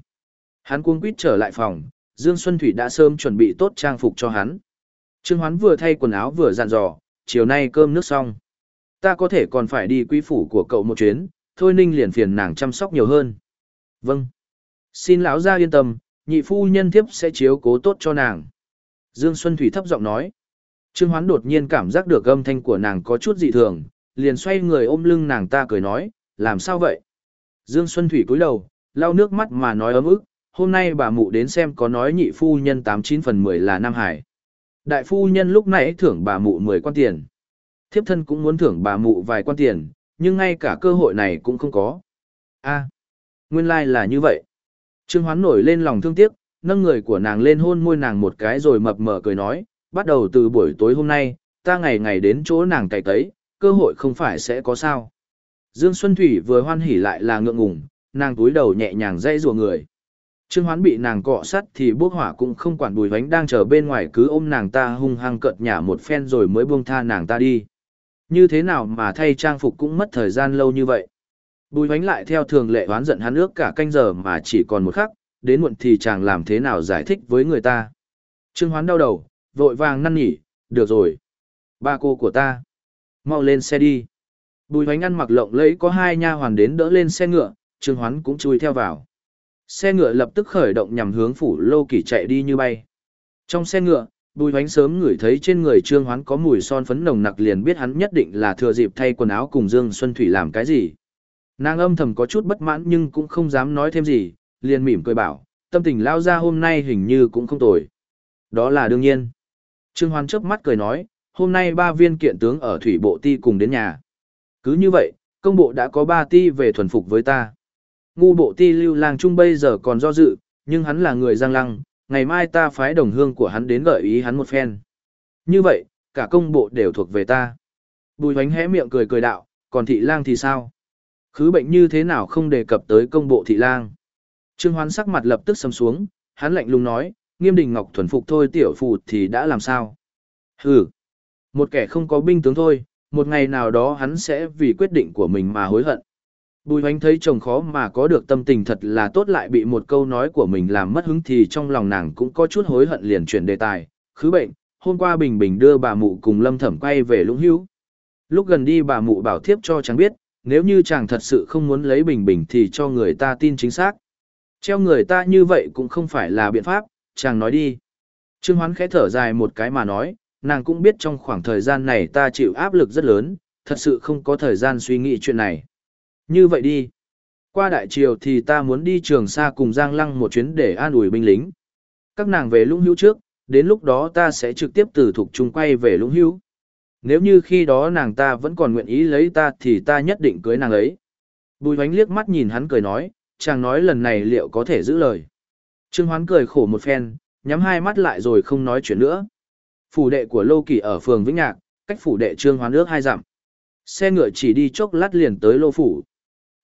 Speaker 1: Hắn cuống quýt trở lại phòng, Dương Xuân Thủy đã sớm chuẩn bị tốt trang phục cho hắn. Trương Hoán vừa thay quần áo vừa dặn dò, chiều nay cơm nước xong. Ta có thể còn phải đi quý phủ của cậu một chuyến, thôi ninh liền phiền nàng chăm sóc nhiều hơn. Vâng. Xin lão gia yên tâm, nhị phu nhân thiếp sẽ chiếu cố tốt cho nàng. Dương Xuân Thủy thấp giọng nói. Trương Hoán đột nhiên cảm giác được âm thanh của nàng có chút dị thường, liền xoay người ôm lưng nàng ta cười nói, làm sao vậy? Dương Xuân Thủy cúi đầu, lau nước mắt mà nói ấm ức, hôm nay bà mụ đến xem có nói nhị phu nhân 89 phần 10 là Nam Hải. Đại phu nhân lúc nãy thưởng bà mụ 10 quan tiền. Thiếp thân cũng muốn thưởng bà mụ vài quan tiền, nhưng ngay cả cơ hội này cũng không có. a nguyên lai like là như vậy. Trương Hoán nổi lên lòng thương tiếc, nâng người của nàng lên hôn môi nàng một cái rồi mập mờ cười nói, bắt đầu từ buổi tối hôm nay, ta ngày ngày đến chỗ nàng cày tấy, cơ hội không phải sẽ có sao. Dương Xuân Thủy vừa hoan hỉ lại là ngượng ngùng, nàng túi đầu nhẹ nhàng dây rùa người. Trương Hoán bị nàng cọ sắt thì bốc hỏa cũng không quản bùi vánh đang chờ bên ngoài cứ ôm nàng ta hung hăng cợt nhả một phen rồi mới buông tha nàng ta đi. Như thế nào mà thay trang phục cũng mất thời gian lâu như vậy. Bùi vánh lại theo thường lệ oán giận hắn ước cả canh giờ mà chỉ còn một khắc, đến muộn thì chàng làm thế nào giải thích với người ta. Trương Hoán đau đầu, vội vàng năn nỉ, được rồi. Ba cô của ta. Mau lên xe đi. Bùi hoánh ăn mặc lộng lẫy có hai nha hoàn đến đỡ lên xe ngựa, Trương Hoán cũng chui theo vào. Xe ngựa lập tức khởi động nhằm hướng phủ lô kỳ chạy đi như bay. Trong xe ngựa, bùi hoánh sớm ngửi thấy trên người Trương Hoán có mùi son phấn nồng nặc liền biết hắn nhất định là thừa dịp thay quần áo cùng Dương Xuân Thủy làm cái gì. Nàng âm thầm có chút bất mãn nhưng cũng không dám nói thêm gì, liền mỉm cười bảo, tâm tình lao ra hôm nay hình như cũng không tồi. Đó là đương nhiên. Trương Hoán chớp mắt cười nói, hôm nay ba viên kiện tướng ở thủy bộ ti cùng đến nhà. Cứ như vậy, công bộ đã có ba ti về thuần phục với ta. Ngu bộ ti lưu lang trung bây giờ còn do dự, nhưng hắn là người giang lăng, ngày mai ta phái đồng hương của hắn đến gợi ý hắn một phen. Như vậy, cả công bộ đều thuộc về ta. Bùi hoánh hé miệng cười cười đạo, còn thị lang thì sao? Khứ bệnh như thế nào không đề cập tới công bộ thị lang? Trương Hoán sắc mặt lập tức sầm xuống, hắn lạnh lùng nói, nghiêm đình ngọc thuần phục thôi tiểu phù thì đã làm sao? Hừ, một kẻ không có binh tướng thôi, một ngày nào đó hắn sẽ vì quyết định của mình mà hối hận. Bùi hoánh thấy chồng khó mà có được tâm tình thật là tốt lại bị một câu nói của mình làm mất hứng thì trong lòng nàng cũng có chút hối hận liền chuyển đề tài, khứ bệnh, hôm qua Bình Bình đưa bà mụ cùng Lâm Thẩm quay về Lũng Hữu. Lúc gần đi bà mụ bảo thiếp cho chàng biết, nếu như chàng thật sự không muốn lấy Bình Bình thì cho người ta tin chính xác. Treo người ta như vậy cũng không phải là biện pháp, chàng nói đi. Trương Hoán khẽ thở dài một cái mà nói, nàng cũng biết trong khoảng thời gian này ta chịu áp lực rất lớn, thật sự không có thời gian suy nghĩ chuyện này. Như vậy đi. Qua đại triều thì ta muốn đi trường xa cùng Giang Lăng một chuyến để an ủi binh lính. Các nàng về lũng hữu trước, đến lúc đó ta sẽ trực tiếp từ thuộc trung quay về lũng hữu. Nếu như khi đó nàng ta vẫn còn nguyện ý lấy ta thì ta nhất định cưới nàng ấy. Bùi hoánh liếc mắt nhìn hắn cười nói, chàng nói lần này liệu có thể giữ lời. Trương Hoán cười khổ một phen, nhắm hai mắt lại rồi không nói chuyện nữa. Phủ đệ của Lô Kỳ ở phường Vĩnh Nhạc, cách phủ đệ Trương Hoán ước hai dặm. Xe ngựa chỉ đi chốc lát liền tới Lô Phủ.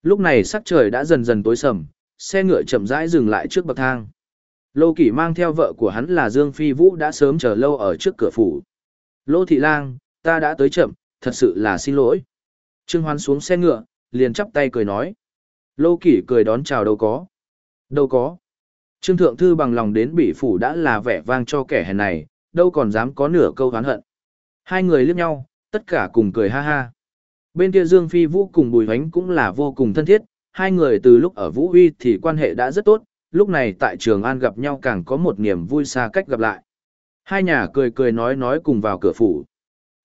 Speaker 1: Lúc này sắc trời đã dần dần tối sầm, xe ngựa chậm rãi dừng lại trước bậc thang. Lô Kỳ mang theo vợ của hắn là Dương Phi Vũ đã sớm chờ lâu ở trước cửa phủ. Lô Thị Lang, ta đã tới chậm, thật sự là xin lỗi. Trương Hoán xuống xe ngựa, liền chắp tay cười nói. Lô Kỳ cười đón chào đâu có. Đâu có. Trương Thượng Thư bằng lòng đến bỉ phủ đã là vẻ vang cho kẻ hèn này, đâu còn dám có nửa câu oán hận. Hai người liếc nhau, tất cả cùng cười ha ha. Bên kia Dương Phi Vũ cùng Bùi Hoánh cũng là vô cùng thân thiết, hai người từ lúc ở Vũ Huy thì quan hệ đã rất tốt, lúc này tại Trường An gặp nhau càng có một niềm vui xa cách gặp lại. Hai nhà cười cười nói nói cùng vào cửa phủ.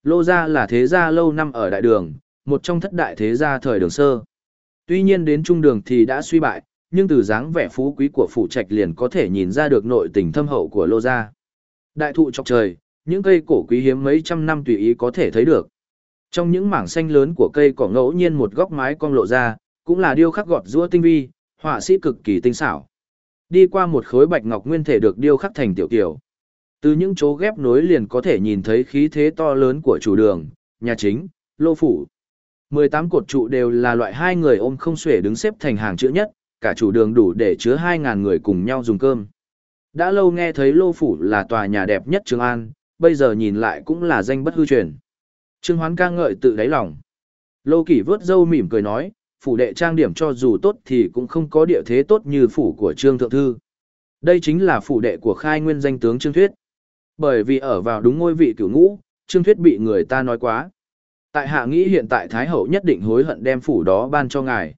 Speaker 1: Lô gia là thế gia lâu năm ở đại đường, một trong thất đại thế gia thời đường sơ. Tuy nhiên đến trung đường thì đã suy bại, nhưng từ dáng vẻ phú quý của phủ trạch liền có thể nhìn ra được nội tình thâm hậu của lô gia. Đại thụ chọc trời, những cây cổ quý hiếm mấy trăm năm tùy ý có thể thấy được. Trong những mảng xanh lớn của cây cỏ ngẫu nhiên một góc mái cong lộ ra, cũng là điêu khắc gọt rũa tinh vi, họa sĩ cực kỳ tinh xảo. Đi qua một khối bạch ngọc nguyên thể được điêu khắc thành tiểu kiểu. Từ những chỗ ghép nối liền có thể nhìn thấy khí thế to lớn của chủ đường, nhà chính, lô phủ. 18 cột trụ đều là loại hai người ôm không xuể đứng xếp thành hàng chữ nhất, cả chủ đường đủ để chứa 2.000 người cùng nhau dùng cơm. Đã lâu nghe thấy lô phủ là tòa nhà đẹp nhất Trường An, bây giờ nhìn lại cũng là danh bất hư truyền. Trương Hoán ca ngợi tự đáy lòng. Lô Kỷ vớt râu mỉm cười nói, phủ đệ trang điểm cho dù tốt thì cũng không có địa thế tốt như phủ của Trương Thượng Thư. Đây chính là phủ đệ của khai nguyên danh tướng Trương Thuyết. Bởi vì ở vào đúng ngôi vị cửu ngũ, Trương Thuyết bị người ta nói quá. Tại hạ nghĩ hiện tại Thái Hậu nhất định hối hận đem phủ đó ban cho ngài.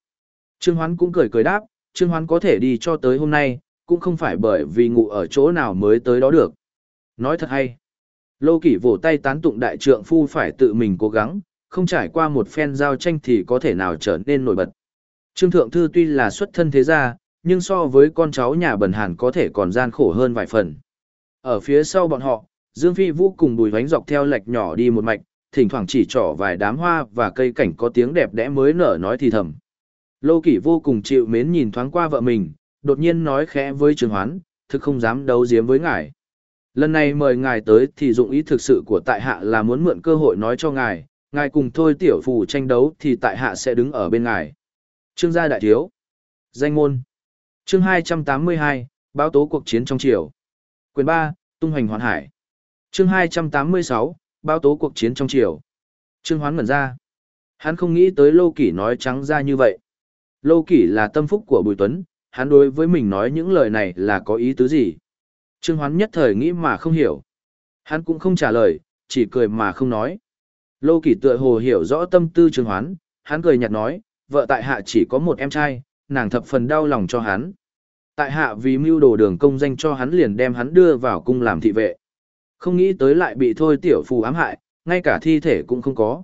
Speaker 1: Trương Hoán cũng cười cười đáp, Trương Hoán có thể đi cho tới hôm nay, cũng không phải bởi vì ngủ ở chỗ nào mới tới đó được. Nói thật hay. Lô Kỷ vỗ tay tán tụng đại trượng phu phải tự mình cố gắng, không trải qua một phen giao tranh thì có thể nào trở nên nổi bật. Trương Thượng Thư tuy là xuất thân thế gia, nhưng so với con cháu nhà bần hàn có thể còn gian khổ hơn vài phần. Ở phía sau bọn họ, Dương Phi Vũ cùng bùi vánh dọc theo lệch nhỏ đi một mạch, thỉnh thoảng chỉ trỏ vài đám hoa và cây cảnh có tiếng đẹp đẽ mới nở nói thì thầm. Lô Kỷ vô cùng chịu mến nhìn thoáng qua vợ mình, đột nhiên nói khẽ với Trương Hoán, thực không dám đấu giếm với ngài. Lần này mời ngài tới thì dụng ý thực sự của tại hạ là muốn mượn cơ hội nói cho ngài, ngài cùng thôi tiểu phù tranh đấu thì tại hạ sẽ đứng ở bên ngài. Trương gia đại thiếu. Danh môn. Chương 282, báo tố cuộc chiến trong triều. Quyền 3, tung hoành hoàn hải. Chương 286, báo tố cuộc chiến trong triều. Trương Hoán ngẩn ra. Hắn không nghĩ tới Lô Kỷ nói trắng ra như vậy. Lô Kỷ là tâm phúc của Bùi Tuấn, hắn đối với mình nói những lời này là có ý tứ gì. Trương Hoán nhất thời nghĩ mà không hiểu. Hắn cũng không trả lời, chỉ cười mà không nói. Lô Kỳ tựa hồ hiểu rõ tâm tư Trương Hoán, hắn cười nhạt nói, vợ tại hạ chỉ có một em trai, nàng thập phần đau lòng cho hắn. Tại hạ vì mưu đồ đường công danh cho hắn liền đem hắn đưa vào cung làm thị vệ. Không nghĩ tới lại bị thôi tiểu phù ám hại, ngay cả thi thể cũng không có.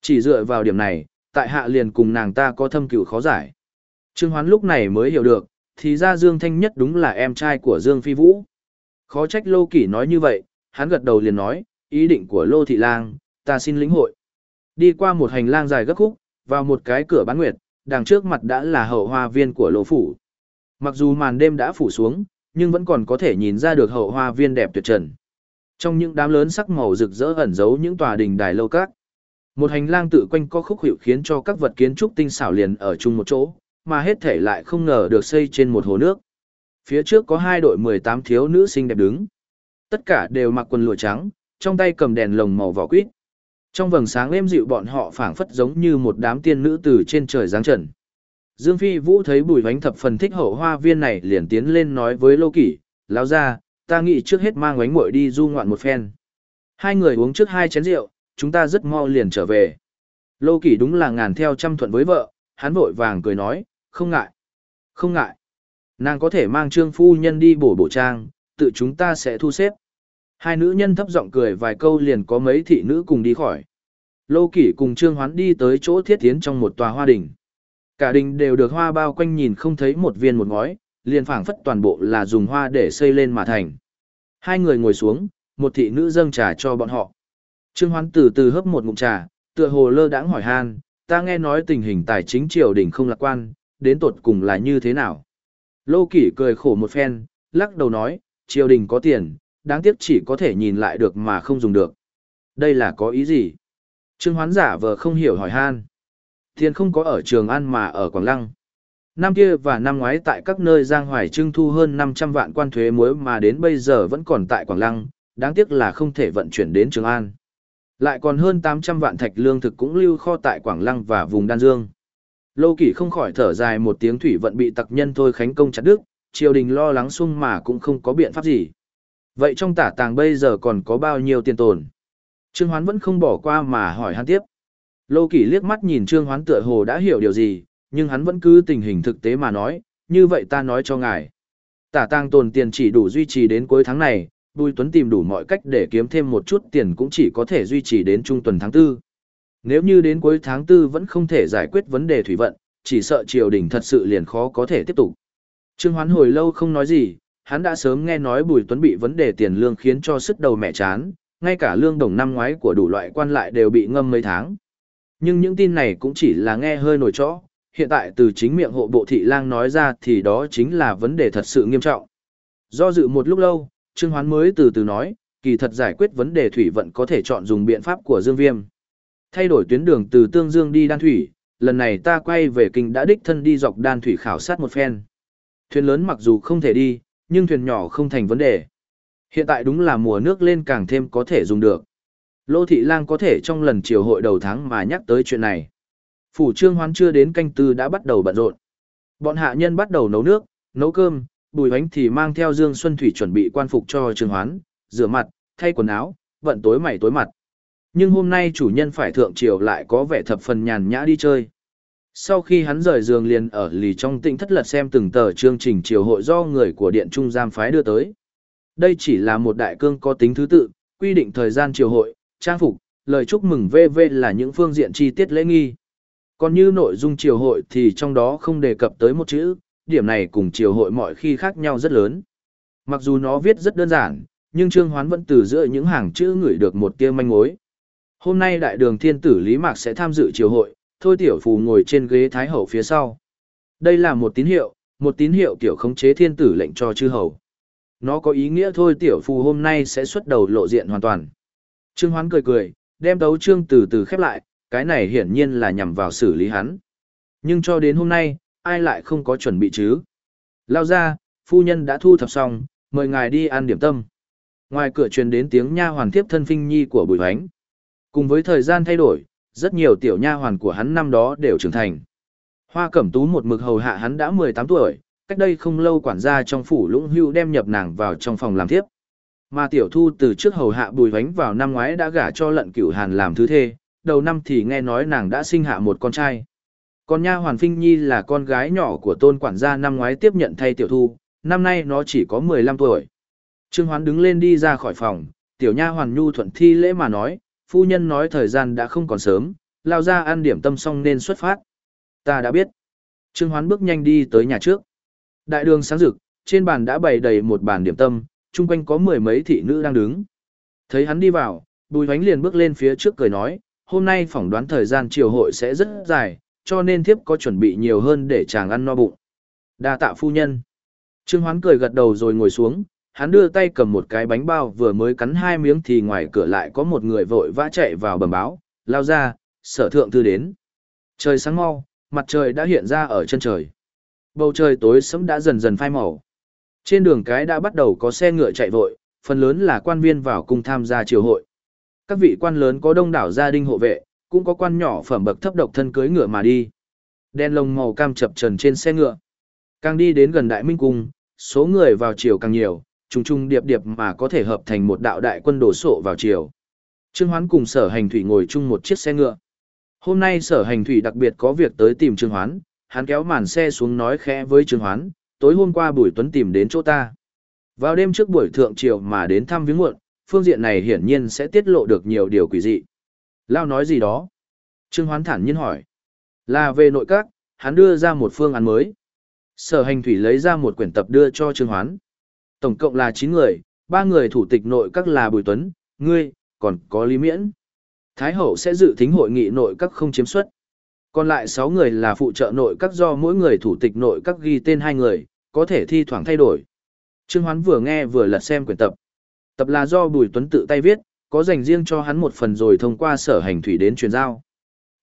Speaker 1: Chỉ dựa vào điểm này, tại hạ liền cùng nàng ta có thâm cửu khó giải. Trương Hoán lúc này mới hiểu được, thì ra Dương Thanh Nhất đúng là em trai của Dương Phi Vũ. Khó trách Lô Kỷ nói như vậy, hắn gật đầu liền nói, ý định của Lô Thị Lang, ta xin lĩnh hội. Đi qua một hành lang dài gấp khúc, vào một cái cửa bán nguyệt, đằng trước mặt đã là hậu hoa viên của Lô Phủ. Mặc dù màn đêm đã phủ xuống, nhưng vẫn còn có thể nhìn ra được hậu hoa viên đẹp tuyệt trần. Trong những đám lớn sắc màu rực rỡ ẩn giấu những tòa đình đài lâu các. Một hành lang tự quanh co khúc hiệu khiến cho các vật kiến trúc tinh xảo liền ở chung một chỗ, mà hết thể lại không ngờ được xây trên một hồ nước. Phía trước có hai đội 18 thiếu nữ xinh đẹp đứng. Tất cả đều mặc quần lụa trắng, trong tay cầm đèn lồng màu vỏ quýt. Trong vầng sáng êm dịu bọn họ phảng phất giống như một đám tiên nữ từ trên trời giáng trần. Dương Phi Vũ thấy bùi bánh thập phần thích hậu hoa viên này liền tiến lên nói với Lô Kỷ, lão ra, ta nghĩ trước hết mang bánh muội đi du ngoạn một phen. Hai người uống trước hai chén rượu, chúng ta rất mau liền trở về. Lô Kỷ đúng là ngàn theo trăm thuận với vợ, hắn vội vàng cười nói, không ngại, không ngại. Nàng có thể mang trương phu nhân đi bổ bổ trang, tự chúng ta sẽ thu xếp. Hai nữ nhân thấp giọng cười vài câu liền có mấy thị nữ cùng đi khỏi. Lô Kỷ cùng Trương Hoán đi tới chỗ thiết tiến trong một tòa hoa đình. Cả đình đều được hoa bao quanh nhìn không thấy một viên một ngói, liền phảng phất toàn bộ là dùng hoa để xây lên mà thành. Hai người ngồi xuống, một thị nữ dâng trà cho bọn họ. Trương Hoán từ từ hấp một ngụm trà, tựa hồ lơ đãng hỏi han, ta nghe nói tình hình tài chính triều đình không lạc quan, đến tột cùng là như thế nào. Lô Kỷ cười khổ một phen, lắc đầu nói, triều đình có tiền, đáng tiếc chỉ có thể nhìn lại được mà không dùng được. Đây là có ý gì? Trương Hoán giả vờ không hiểu hỏi han. Tiền không có ở Trường An mà ở Quảng Lăng. Năm kia và năm ngoái tại các nơi Giang Hoài trưng thu hơn 500 vạn quan thuế muối mà đến bây giờ vẫn còn tại Quảng Lăng, đáng tiếc là không thể vận chuyển đến Trường An. Lại còn hơn 800 vạn thạch lương thực cũng lưu kho tại Quảng Lăng và vùng Đan Dương. Lô Kỷ không khỏi thở dài một tiếng thủy vận bị tặc nhân thôi khánh công chặt đứt, triều đình lo lắng sung mà cũng không có biện pháp gì. Vậy trong tả tàng bây giờ còn có bao nhiêu tiền tồn? Trương Hoán vẫn không bỏ qua mà hỏi hắn tiếp. Lô Kỷ liếc mắt nhìn Trương Hoán tựa hồ đã hiểu điều gì, nhưng hắn vẫn cứ tình hình thực tế mà nói, như vậy ta nói cho ngài. Tả tàng tồn tiền chỉ đủ duy trì đến cuối tháng này, Bùi Tuấn tìm đủ mọi cách để kiếm thêm một chút tiền cũng chỉ có thể duy trì đến trung tuần tháng 4. Nếu như đến cuối tháng 4 vẫn không thể giải quyết vấn đề thủy vận, chỉ sợ triều đình thật sự liền khó có thể tiếp tục. Trương Hoán hồi lâu không nói gì, hắn đã sớm nghe nói Bùi Tuấn bị vấn đề tiền lương khiến cho sức đầu mẹ chán, ngay cả lương đồng năm ngoái của đủ loại quan lại đều bị ngâm mấy tháng. Nhưng những tin này cũng chỉ là nghe hơi nổi chó, hiện tại từ chính miệng hộ bộ thị lang nói ra thì đó chính là vấn đề thật sự nghiêm trọng. Do dự một lúc lâu, Trương Hoán mới từ từ nói, kỳ thật giải quyết vấn đề thủy vận có thể chọn dùng biện pháp của Dương Viêm. Thay đổi tuyến đường từ Tương Dương đi Đan Thủy, lần này ta quay về kinh đã đích thân đi dọc Đan Thủy khảo sát một phen. Thuyền lớn mặc dù không thể đi, nhưng thuyền nhỏ không thành vấn đề. Hiện tại đúng là mùa nước lên càng thêm có thể dùng được. Lô Thị Lang có thể trong lần chiều hội đầu tháng mà nhắc tới chuyện này. Phủ Trương Hoán chưa đến canh tư đã bắt đầu bận rộn. Bọn hạ nhân bắt đầu nấu nước, nấu cơm, bùi bánh thì mang theo Dương Xuân Thủy chuẩn bị quan phục cho Trương Hoán, rửa mặt, thay quần áo, vận tối mày tối mặt. Nhưng hôm nay chủ nhân phải thượng triều lại có vẻ thập phần nhàn nhã đi chơi. Sau khi hắn rời giường liền ở lì trong tĩnh thất lật xem từng tờ chương trình triều hội do người của điện trung giam phái đưa tới. Đây chỉ là một đại cương có tính thứ tự, quy định thời gian triều hội, trang phục, lời chúc mừng VV là những phương diện chi tiết lễ nghi. Còn như nội dung triều hội thì trong đó không đề cập tới một chữ, điểm này cùng triều hội mọi khi khác nhau rất lớn. Mặc dù nó viết rất đơn giản, nhưng Trương Hoán vẫn từ giữa những hàng chữ ngửi được một tia manh mối. Hôm nay đại đường thiên tử Lý Mạc sẽ tham dự triều hội, thôi tiểu phù ngồi trên ghế thái hậu phía sau. Đây là một tín hiệu, một tín hiệu kiểu khống chế thiên tử lệnh cho chư hầu. Nó có ý nghĩa thôi tiểu phù hôm nay sẽ xuất đầu lộ diện hoàn toàn. Trương Hoán cười cười, đem tấu trương từ từ khép lại, cái này hiển nhiên là nhằm vào xử lý hắn. Nhưng cho đến hôm nay, ai lại không có chuẩn bị chứ? Lao ra, phu nhân đã thu thập xong, mời ngài đi ăn điểm tâm. Ngoài cửa truyền đến tiếng nha hoàn tiếp thân phinh nhi của bùi hoánh. Cùng với thời gian thay đổi, rất nhiều tiểu nha hoàn của hắn năm đó đều trưởng thành. Hoa Cẩm Tú một mực hầu hạ hắn đã 18 tuổi, cách đây không lâu quản gia trong phủ lũng hưu đem nhập nàng vào trong phòng làm tiếp. Mà tiểu thu từ trước hầu hạ bùi hoánh vào năm ngoái đã gả cho lận cửu hàn làm thứ thê, đầu năm thì nghe nói nàng đã sinh hạ một con trai. Còn nha hoàn Phinh Nhi là con gái nhỏ của tôn quản gia năm ngoái tiếp nhận thay tiểu thu, năm nay nó chỉ có 15 tuổi. Trương Hoán đứng lên đi ra khỏi phòng, tiểu nha hoàn nhu thuận thi lễ mà nói, phu nhân nói thời gian đã không còn sớm, lao ra ăn điểm tâm xong nên xuất phát. Ta đã biết. Trương Hoán bước nhanh đi tới nhà trước. Đại đường sáng rực, trên bàn đã bày đầy một bàn điểm tâm, chung quanh có mười mấy thị nữ đang đứng. Thấy hắn đi vào, Bùi Hoánh liền bước lên phía trước cười nói, hôm nay phỏng đoán thời gian triều hội sẽ rất dài, cho nên thiếp có chuẩn bị nhiều hơn để chàng ăn no bụng. Đa tạ phu nhân. Trương Hoán cười gật đầu rồi ngồi xuống, hắn đưa tay cầm một cái bánh bao vừa mới cắn hai miếng thì ngoài cửa lại có một người vội vã chạy vào bẩm báo, lao ra, sở thượng thư đến. Trời sáng mau, mặt trời đã hiện ra ở chân trời. Bầu trời tối sẫm đã dần dần phai màu. Trên đường cái đã bắt đầu có xe ngựa chạy vội, phần lớn là quan viên vào cùng tham gia triều hội. Các vị quan lớn có đông đảo gia đình hộ vệ, cũng có quan nhỏ phẩm bậc thấp độc thân cưới ngựa mà đi. Đen lông màu cam chập trần trên xe ngựa. Càng đi đến gần Đại Minh Cung, số người vào chiều càng nhiều, trùng trùng điệp điệp mà có thể hợp thành một đạo đại quân đổ sộ vào chiều. Trương Hoán cùng sở hành thủy ngồi chung một chiếc xe ngựa. Hôm nay sở hành thủy đặc biệt có việc tới tìm Trương Hoán, hắn kéo màn xe xuống nói khẽ với Trương Hoán, tối hôm qua Bùi Tuấn tìm đến chỗ ta. Vào đêm trước buổi thượng triều mà đến thăm viếng muộn, phương diện này hiển nhiên sẽ tiết lộ được nhiều điều quỷ dị. Lao nói gì đó? Trương Hoán thản nhiên hỏi. Là về nội các, hắn đưa ra một phương án mới. Sở hành thủy lấy ra một quyển tập đưa cho Trương Hoán. Tổng cộng là 9 người, ba người thủ tịch nội các là Bùi Tuấn, ngươi, còn có Lý Miễn. Thái hậu sẽ dự thính hội nghị nội các không chiếm suất. Còn lại 6 người là phụ trợ nội các do mỗi người thủ tịch nội các ghi tên hai người, có thể thi thoảng thay đổi. Trương Hoán vừa nghe vừa lật xem quyển tập. Tập là do Bùi Tuấn tự tay viết, có dành riêng cho hắn một phần rồi thông qua sở hành thủy đến truyền giao.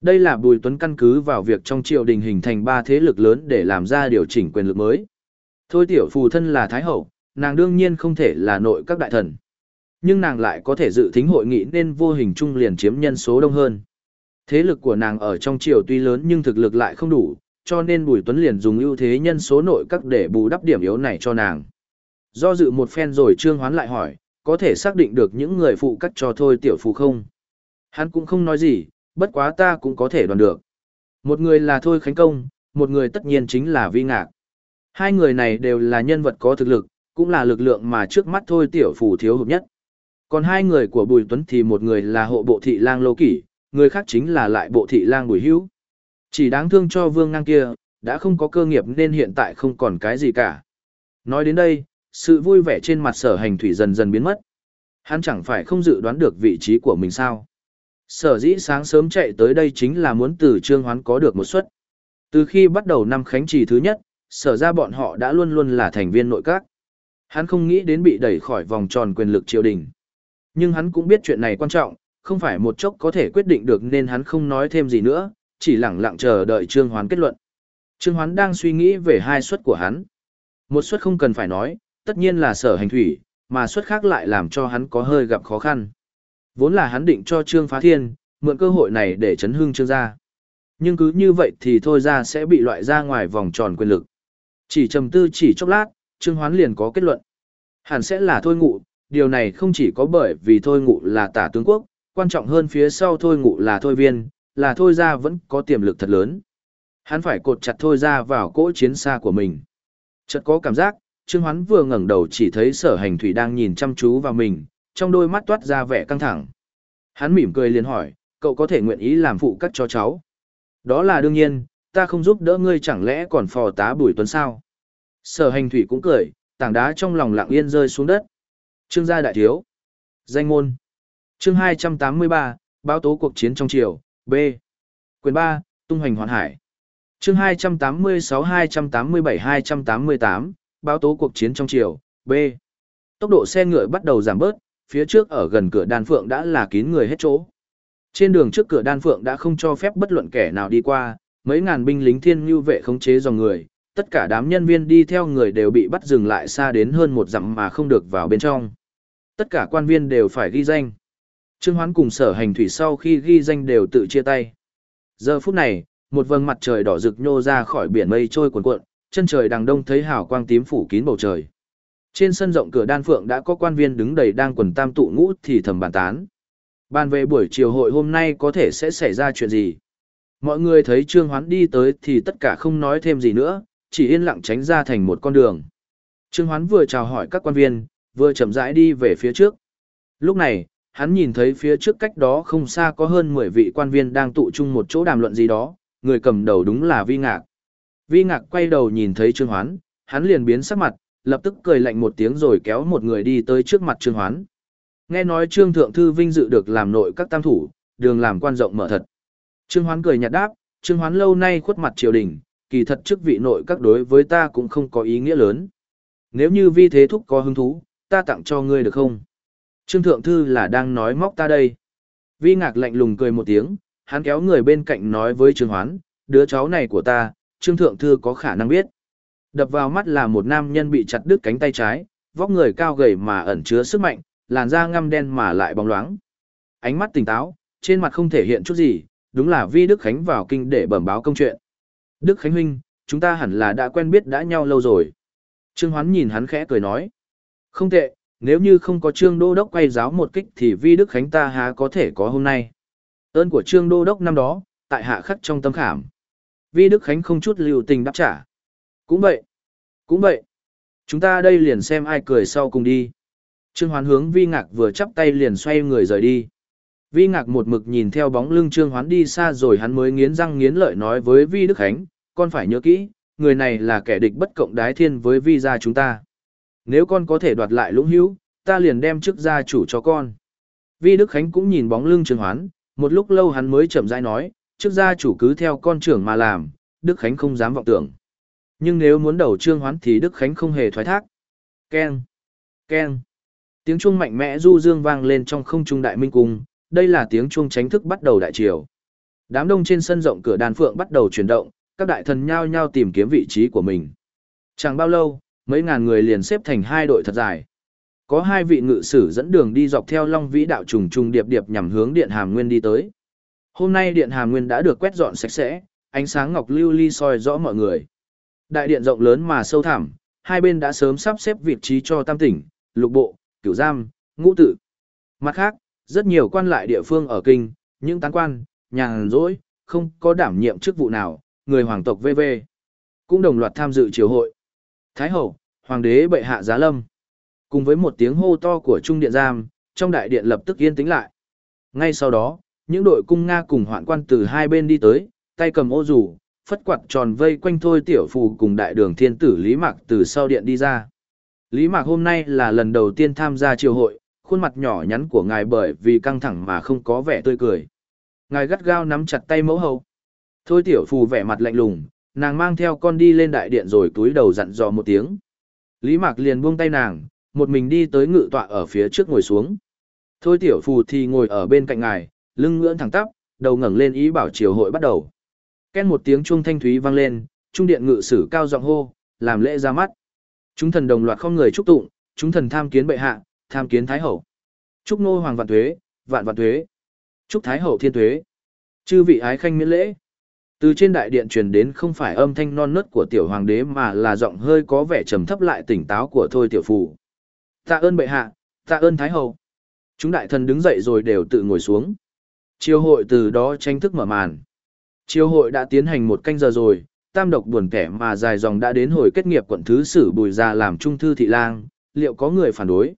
Speaker 1: Đây là Bùi Tuấn căn cứ vào việc trong triều đình hình thành ba thế lực lớn để làm ra điều chỉnh quyền lực mới. Thôi tiểu phù thân là Thái Hậu, nàng đương nhiên không thể là nội các đại thần. Nhưng nàng lại có thể dự thính hội nghị nên vô hình chung liền chiếm nhân số đông hơn. Thế lực của nàng ở trong triều tuy lớn nhưng thực lực lại không đủ, cho nên Bùi Tuấn liền dùng ưu thế nhân số nội các để bù đắp điểm yếu này cho nàng. Do dự một phen rồi Trương Hoán lại hỏi, có thể xác định được những người phụ cắt cho thôi tiểu phù không? Hắn cũng không nói gì, bất quá ta cũng có thể đoán được. Một người là Thôi Khánh Công, một người tất nhiên chính là Vi Ngạc. Hai người này đều là nhân vật có thực lực, cũng là lực lượng mà trước mắt Thôi tiểu phù thiếu hụt nhất. Còn hai người của Bùi Tuấn thì một người là hộ bộ thị lang Lô Kỷ, người khác chính là lại bộ thị lang Bùi Hữu. Chỉ đáng thương cho vương ngang kia, đã không có cơ nghiệp nên hiện tại không còn cái gì cả. Nói đến đây, sự vui vẻ trên mặt sở hành thủy dần dần biến mất. Hắn chẳng phải không dự đoán được vị trí của mình sao. Sở dĩ sáng sớm chạy tới đây chính là muốn từ trương hoán có được một suất. Từ khi bắt đầu năm khánh trì thứ nhất, sở ra bọn họ đã luôn luôn là thành viên nội các. Hắn không nghĩ đến bị đẩy khỏi vòng tròn quyền lực triều đình. Nhưng hắn cũng biết chuyện này quan trọng, không phải một chốc có thể quyết định được nên hắn không nói thêm gì nữa, chỉ lặng lặng chờ đợi Trương Hoán kết luận. Trương Hoán đang suy nghĩ về hai suất của hắn. Một suất không cần phải nói, tất nhiên là sở hành thủy, mà suất khác lại làm cho hắn có hơi gặp khó khăn. Vốn là hắn định cho Trương Phá Thiên, mượn cơ hội này để chấn hương Trương gia. Nhưng cứ như vậy thì thôi ra sẽ bị loại ra ngoài vòng tròn quyền lực. Chỉ trầm tư chỉ chốc lát, Trương Hoán liền có kết luận. Hẳn sẽ là thôi ngụ, điều này không chỉ có bởi vì thôi ngụ là tả tướng quốc, quan trọng hơn phía sau thôi ngụ là thôi viên, là thôi ra vẫn có tiềm lực thật lớn. Hắn phải cột chặt thôi ra vào cỗ chiến xa của mình. Chợt có cảm giác, Trương Hoán vừa ngẩng đầu chỉ thấy sở hành thủy đang nhìn chăm chú vào mình, trong đôi mắt toát ra vẻ căng thẳng. Hắn mỉm cười liền hỏi, cậu có thể nguyện ý làm phụ cắt cho cháu. Đó là đương nhiên, ta không giúp đỡ ngươi chẳng lẽ còn phò tá bùi tuấn sao. Sở hành thủy cũng cười, tảng đá trong lòng lặng yên rơi xuống đất. Trương gia đại thiếu. Danh môn. Chương 283, báo tố cuộc chiến trong triều, B. Quyền 3, tung hoành hoàn hải. Chương 286-287-288, báo tố cuộc chiến trong triều, B. Tốc độ xe ngựa bắt đầu giảm bớt, phía trước ở gần cửa đan phượng đã là kín người hết chỗ. Trên đường trước cửa đan phượng đã không cho phép bất luận kẻ nào đi qua, mấy ngàn binh lính thiên như vệ khống chế dòng người, tất cả đám nhân viên đi theo người đều bị bắt dừng lại xa đến hơn một dặm mà không được vào bên trong. Tất cả quan viên đều phải ghi danh. Trương Hoán cùng sở hành thủy sau khi ghi danh đều tự chia tay. Giờ phút này, một vầng mặt trời đỏ rực nhô ra khỏi biển mây trôi cuồn cuộn, chân trời đằng đông thấy hào quang tím phủ kín bầu trời. Trên sân rộng cửa đan phượng đã có quan viên đứng đầy đang quần tam tụ ngũ thì thầm bàn tán. Bàn về buổi chiều hội hôm nay có thể sẽ xảy ra chuyện gì. Mọi người thấy Trương Hoán đi tới thì tất cả không nói thêm gì nữa, chỉ yên lặng tránh ra thành một con đường. Trương Hoán vừa chào hỏi các quan viên, vừa chậm rãi đi về phía trước. Lúc này, hắn nhìn thấy phía trước cách đó không xa có hơn 10 vị quan viên đang tụ chung một chỗ đàm luận gì đó, người cầm đầu đúng là Vi Ngạc. Vi Ngạc quay đầu nhìn thấy Trương Hoán, hắn liền biến sắc mặt, lập tức cười lạnh một tiếng rồi kéo một người đi tới trước mặt Trương Hoán. Nghe nói Trương Thượng Thư vinh dự được làm nội các tam thủ, đường làm quan rộng mở thật. Trương Hoán cười nhạt đáp, Trương Hoán lâu nay khuất mặt triều đình, kỳ thật chức vị nội các đối với ta cũng không có ý nghĩa lớn. Nếu như vi thế thúc có hứng thú, ta tặng cho ngươi được không? Trương Thượng Thư là đang nói móc ta đây. Vi ngạc lạnh lùng cười một tiếng, hắn kéo người bên cạnh nói với Trương Hoán, Đứa cháu này của ta, Trương Thượng Thư có khả năng biết. Đập vào mắt là một nam nhân bị chặt đứt cánh tay trái, vóc người cao gầy mà ẩn chứa sức mạnh, làn da ngăm đen mà lại bóng loáng. Ánh mắt tỉnh táo, trên mặt không thể hiện chút gì, đúng là Vi Đức Khánh vào kinh để bẩm báo công chuyện. Đức Khánh huynh, chúng ta hẳn là đã quen biết đã nhau lâu rồi. Trương Hoán nhìn hắn khẽ cười nói. Không tệ, nếu như không có Trương Đô Đốc quay giáo một kích thì Vi Đức Khánh ta há có thể có hôm nay. Ơn của Trương Đô Đốc năm đó, tại hạ khắc trong tâm khảm. Vi Đức Khánh không chút lưu tình đáp trả. Cũng vậy. Cũng vậy. Chúng ta đây liền xem ai cười sau cùng đi. Trương Hoán hướng Vi Ngạc vừa chắp tay liền xoay người rời đi. Vi Ngạc một mực nhìn theo bóng lưng Trương Hoán đi xa rồi hắn mới nghiến răng nghiến lợi nói với Vi Đức Khánh, con phải nhớ kỹ, người này là kẻ địch bất cộng đái thiên với Vi gia chúng ta. Nếu con có thể đoạt lại lũng hữu, ta liền đem chức gia chủ cho con. Vi Đức Khánh cũng nhìn bóng lưng Trương Hoán, một lúc lâu hắn mới chậm rãi nói, chức gia chủ cứ theo con trưởng mà làm, Đức Khánh không dám vọng tưởng. Nhưng nếu muốn đầu Trương Hoán thì Đức Khánh không hề thoái thác. Keng! Keng! Tiếng chuông mạnh mẽ du dương vang lên trong không trung đại minh cung, đây là tiếng chuông tránh thức bắt đầu đại triều. Đám đông trên sân rộng cửa đàn phượng bắt đầu chuyển động, các đại thần nhao nhao tìm kiếm vị trí của mình. Chẳng bao lâu, mấy ngàn người liền xếp thành hai đội thật dài. Có hai vị ngự sử dẫn đường đi dọc theo Long Vĩ đạo trùng trùng điệp điệp nhằm hướng Điện Hàm Nguyên đi tới. Hôm nay Điện Hàm Nguyên đã được quét dọn sạch sẽ, ánh sáng ngọc lưu ly soi rõ mọi người. Đại điện rộng lớn mà sâu thẳm, hai bên đã sớm sắp xếp vị trí cho tam tỉnh, lục bộ, cửu giam, ngũ tự. Mặt khác, rất nhiều quan lại địa phương ở kinh, những tán quan, nhàn rỗi, không có đảm nhiệm chức vụ nào, người hoàng tộc VV. Cũng đồng loạt tham dự triều hội. Thái hậu, hoàng đế bệ hạ giá lâm. Cùng với một tiếng hô to của trung điện giam, trong đại điện lập tức yên tĩnh lại. Ngay sau đó, những đội cung Nga cùng hoạn quan từ hai bên đi tới, tay cầm ô rủ, phất quạt tròn vây quanh thôi tiểu phù cùng đại đường thiên tử Lý Mạc từ sau điện đi ra. Lý Mạc hôm nay là lần đầu tiên tham gia triều hội, khuôn mặt nhỏ nhắn của ngài bởi vì căng thẳng mà không có vẻ tươi cười. Ngài gắt gao nắm chặt tay mẫu hậu. Thôi tiểu phù vẻ mặt lạnh lùng, nàng mang theo con đi lên đại điện rồi túi đầu dặn dò một tiếng. Lý Mạc liền buông tay nàng, một mình đi tới ngự tọa ở phía trước ngồi xuống. Thôi tiểu phù thì ngồi ở bên cạnh ngài, lưng ngưỡng thẳng tắp, đầu ngẩng lên ý bảo triều hội bắt đầu. Ken một tiếng chuông thanh thúy vang lên, trung điện ngự sử cao giọng hô, làm lễ ra mắt. Chúng thần đồng loạt không người chúc tụng, chúng thần tham kiến bệ hạ, tham kiến thái hậu. Chúc nô hoàng vạn tuế, vạn vạn tuế. Chúc thái hậu thiên tuế. Chư vị ái khanh miễn lễ. Từ trên đại điện truyền đến không phải âm thanh non nớt của tiểu hoàng đế mà là giọng hơi có vẻ trầm thấp lại tỉnh táo của thôi tiểu phù. Tạ ơn bệ hạ, tạ ơn thái hậu. Chúng đại thần đứng dậy rồi đều tự ngồi xuống. Chiêu hội từ đó tranh thức mở màn. Chiêu hội đã tiến hành một canh giờ rồi, tam độc buồn kẻ mà dài dòng đã đến hồi kết nghiệp quận thứ sử bùi ra làm trung thư thị lang, liệu có người phản đối?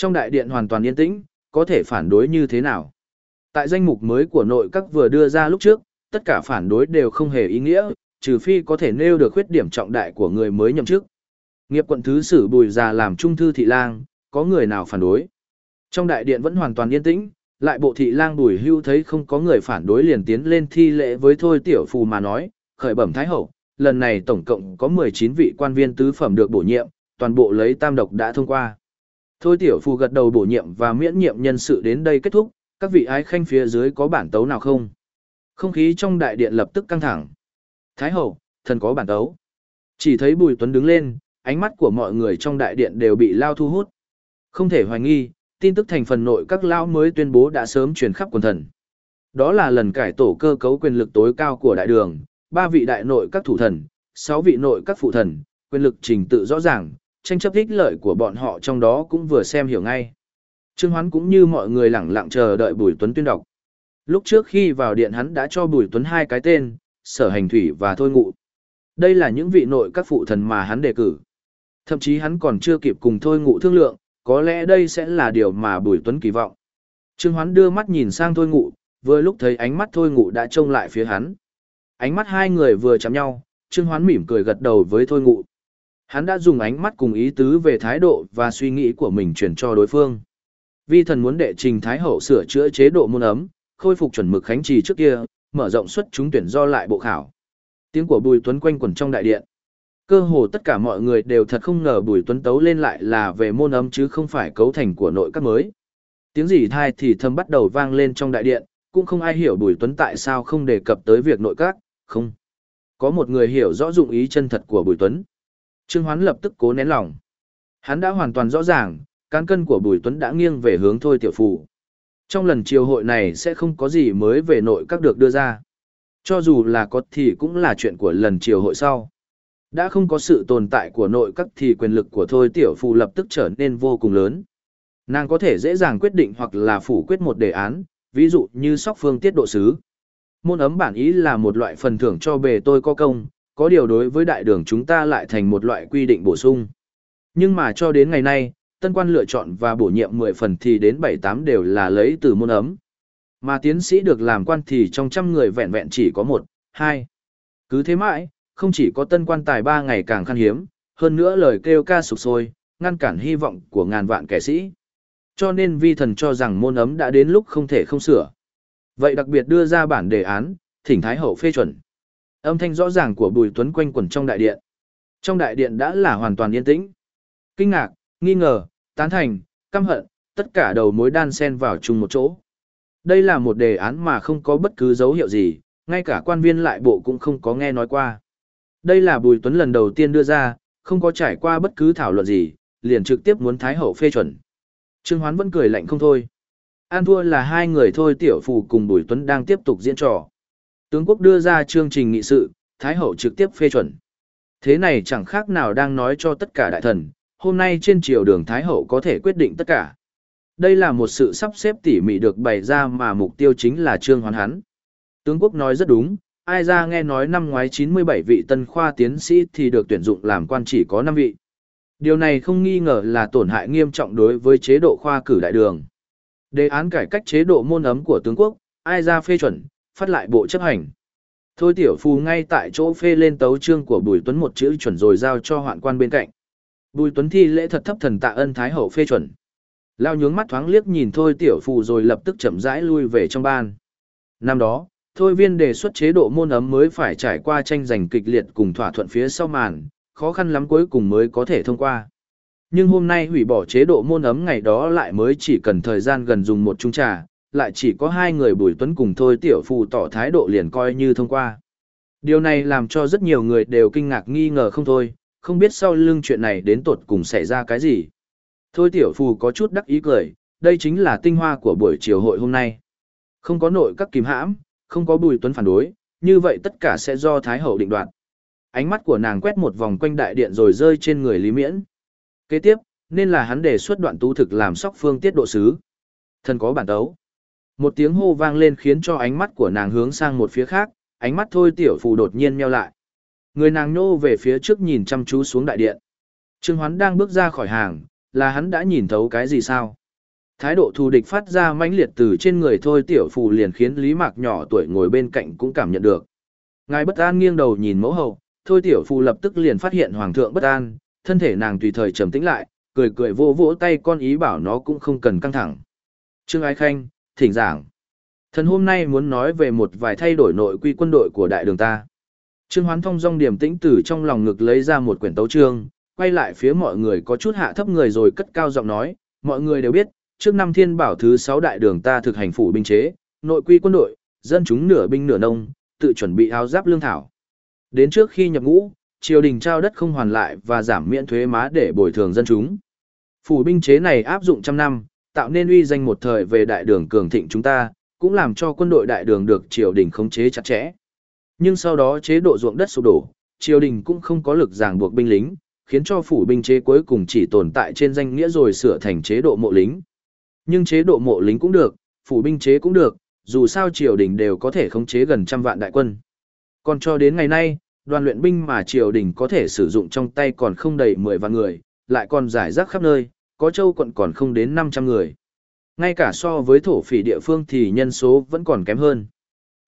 Speaker 1: Trong đại điện hoàn toàn yên tĩnh, có thể phản đối như thế nào? Tại danh mục mới của nội các vừa đưa ra lúc trước, tất cả phản đối đều không hề ý nghĩa, trừ phi có thể nêu được khuyết điểm trọng đại của người mới nhậm chức. Nghiệp quận thứ sử bùi già làm trung thư thị lang, có người nào phản đối? Trong đại điện vẫn hoàn toàn yên tĩnh, lại bộ thị lang bùi hưu thấy không có người phản đối liền tiến lên thi lễ với thôi tiểu phù mà nói, khởi bẩm thái hậu, lần này tổng cộng có 19 vị quan viên tứ phẩm được bổ nhiệm, toàn bộ lấy tam độc đã thông qua. Thôi tiểu phù gật đầu bổ nhiệm và miễn nhiệm nhân sự đến đây kết thúc, các vị ái khanh phía dưới có bản tấu nào không? Không khí trong đại điện lập tức căng thẳng. Thái hậu, thần có bản tấu. Chỉ thấy Bùi Tuấn đứng lên, ánh mắt của mọi người trong đại điện đều bị lao thu hút. Không thể hoài nghi, tin tức thành phần nội các lao mới tuyên bố đã sớm truyền khắp quần thần. Đó là lần cải tổ cơ cấu quyền lực tối cao của đại đường, ba vị đại nội các thủ thần, sáu vị nội các phụ thần, quyền lực trình tự rõ ràng, tranh chấp ích lợi của bọn họ trong đó cũng vừa xem hiểu ngay. Trương Hoán cũng như mọi người lẳng lặng chờ đợi Bùi Tuấn tuyên đọc. Lúc trước khi vào điện hắn đã cho Bùi Tuấn hai cái tên, Sở Hành Thủy và Thôi Ngụ. Đây là những vị nội các phụ thần mà hắn đề cử. Thậm chí hắn còn chưa kịp cùng Thôi Ngụ thương lượng, có lẽ đây sẽ là điều mà Bùi Tuấn kỳ vọng. Trương Hoán đưa mắt nhìn sang Thôi Ngụ, vừa lúc thấy ánh mắt Thôi Ngụ đã trông lại phía hắn. Ánh mắt hai người vừa chạm nhau, Trương Hoán mỉm cười gật đầu với Thôi Ngụ. Hắn đã dùng ánh mắt cùng ý tứ về thái độ và suy nghĩ của mình chuyển cho đối phương. Vi thần muốn đệ trình Thái Hậu sửa chữa chế độ môn ấm, khôi phục chuẩn mực khánh trì trước kia, mở rộng suất chúng tuyển do lại bộ khảo. Tiếng của Bùi Tuấn quanh quẩn trong đại điện. Cơ hồ tất cả mọi người đều thật không ngờ Bùi Tuấn tấu lên lại là về môn ấm chứ không phải cấu thành của nội các mới. Tiếng gì thai thì thầm bắt đầu vang lên trong đại điện, cũng không ai hiểu Bùi Tuấn tại sao không đề cập tới việc nội các, không. Có một người hiểu rõ dụng ý chân thật của Bùi Tuấn. Trương Hoán lập tức cố nén lòng. Hắn đã hoàn toàn rõ ràng, cán cân của Bùi Tuấn đã nghiêng về hướng thôi tiểu phù. Trong lần triều hội này sẽ không có gì mới về nội các được đưa ra. Cho dù là có thì cũng là chuyện của lần triều hội sau. Đã không có sự tồn tại của nội các thì quyền lực của thôi tiểu phù lập tức trở nên vô cùng lớn. Nàng có thể dễ dàng quyết định hoặc là phủ quyết một đề án, ví dụ như sóc phương tiết độ sứ. Môn ấm bản ý là một loại phần thưởng cho bề tôi có công, có điều đối với đại đường chúng ta lại thành một loại quy định bổ sung. Nhưng mà cho đến ngày nay, tân quan lựa chọn và bổ nhiệm 10 phần thì đến 7-8 đều là lấy từ môn ấm. Mà tiến sĩ được làm quan thì trong trăm người vẹn vẹn chỉ có một, hai. Cứ thế mãi, không chỉ có tân quan tài ba ngày càng khan hiếm, hơn nữa lời kêu ca sụp sôi, ngăn cản hy vọng của ngàn vạn kẻ sĩ. Cho nên vi thần cho rằng môn ấm đã đến lúc không thể không sửa. Vậy đặc biệt đưa ra bản đề án, thỉnh Thái Hậu phê chuẩn. Âm thanh rõ ràng của Bùi Tuấn quanh quẩn trong đại điện. Trong đại điện đã là hoàn toàn yên tĩnh. Kinh ngạc, nghi ngờ, tán thành, căm hận, tất cả đầu mối đan xen vào chung một chỗ. Đây là một đề án mà không có bất cứ dấu hiệu gì, ngay cả quan viên lại bộ cũng không có nghe nói qua. Đây là Bùi Tuấn lần đầu tiên đưa ra, không có trải qua bất cứ thảo luận gì, liền trực tiếp muốn Thái Hậu phê chuẩn. Trương Hoán vẫn cười lạnh không thôi. An thua là hai người thôi tiểu phù cùng Bùi Tuấn đang tiếp tục diễn trò. Tướng quốc đưa ra chương trình nghị sự, Thái Hậu trực tiếp phê chuẩn. Thế này chẳng khác nào đang nói cho tất cả đại thần, hôm nay trên triều đường Thái Hậu có thể quyết định tất cả. Đây là một sự sắp xếp tỉ mỉ được bày ra mà mục tiêu chính là trương hoán hắn. Tướng quốc nói rất đúng, ai ra nghe nói năm ngoái 97 vị tân khoa tiến sĩ thì được tuyển dụng làm quan chỉ có 5 vị. Điều này không nghi ngờ là tổn hại nghiêm trọng đối với chế độ khoa cử đại đường. Đề án cải cách chế độ môn ấm của tướng quốc, ai ra phê chuẩn, phát lại bộ chấp hành. Thôi tiểu phù ngay tại chỗ phê lên tấu chương của Bùi Tuấn một chữ chuẩn rồi giao cho hoạn quan bên cạnh. Bùi Tuấn thi lễ thật thấp thần tạ ân thái hậu phê chuẩn. Lao nhướng mắt thoáng liếc nhìn thôi tiểu phù rồi lập tức chậm rãi lui về trong ban. Năm đó, thôi viên đề xuất chế độ môn ấm mới phải trải qua tranh giành kịch liệt cùng thỏa thuận phía sau màn, khó khăn lắm cuối cùng mới có thể thông qua. Nhưng hôm nay hủy bỏ chế độ môn ấm ngày đó lại mới chỉ cần thời gian gần dùng một chung trà, lại chỉ có hai người Bùi Tuấn cùng thôi tiểu phù tỏ thái độ liền coi như thông qua. Điều này làm cho rất nhiều người đều kinh ngạc nghi ngờ không thôi, không biết sau lưng chuyện này đến tột cùng xảy ra cái gì. Thôi tiểu phù có chút đắc ý cười, đây chính là tinh hoa của buổi chiều hội hôm nay. Không có nội các kìm hãm, không có bùi tuấn phản đối, như vậy tất cả sẽ do Thái Hậu định đoạt. Ánh mắt của nàng quét một vòng quanh đại điện rồi rơi trên người Lý Miễn. Kế tiếp, nên là hắn đề xuất đoạn tú thực làm sóc phương tiết độ sứ. Thần có bản tấu. Một tiếng hô vang lên khiến cho ánh mắt của nàng hướng sang một phía khác, ánh mắt thôi tiểu phù đột nhiên meo lại. Người nàng nô về phía trước nhìn chăm chú xuống đại điện. Trương Hoán đang bước ra khỏi hàng, là hắn đã nhìn thấu cái gì sao? Thái độ thù địch phát ra mãnh liệt từ trên người thôi tiểu phù liền khiến Lý Mạc nhỏ tuổi ngồi bên cạnh cũng cảm nhận được. Ngài bất an nghiêng đầu nhìn mẫu hậu, thôi tiểu phù lập tức liền phát hiện hoàng thượng bất an, thân thể nàng tùy thời trầm tĩnh lại, cười cười vô vỗ tay con ý bảo nó cũng không cần căng thẳng. Trương Ái Khanh, thỉnh giảng. Thần hôm nay muốn nói về một vài thay đổi nội quy quân đội của đại đường ta. Trương Hoán Thông dong điểm tĩnh từ trong lòng ngực lấy ra một quyển tấu chương, quay lại phía mọi người có chút hạ thấp người rồi cất cao giọng nói, mọi người đều biết, trước năm thiên bảo thứ 6 đại đường ta thực hành phủ binh chế, nội quy quân đội, dân chúng nửa binh nửa nông, tự chuẩn bị áo giáp lương thảo. Đến trước khi nhập ngũ, triều đình trao đất không hoàn lại và giảm miễn thuế má để bồi thường dân chúng. Phủ binh chế này áp dụng trăm năm, tạo nên uy danh một thời về đại đường cường thịnh chúng ta, cũng làm cho quân đội đại đường được triều đình khống chế chặt chẽ. Nhưng sau đó chế độ ruộng đất sụp đổ, triều đình cũng không có lực ràng buộc binh lính, khiến cho phủ binh chế cuối cùng chỉ tồn tại trên danh nghĩa rồi sửa thành chế độ mộ lính. Nhưng chế độ mộ lính cũng được, phủ binh chế cũng được, dù sao triều đình đều có thể khống chế gần trăm vạn đại quân. Còn cho đến ngày nay, đoàn luyện binh mà triều đình có thể sử dụng trong tay còn không đầy 10 vạn người, lại còn giải rác khắp nơi, có châu quận còn không đến 500 người. Ngay cả so với thổ phỉ địa phương thì nhân số vẫn còn kém hơn.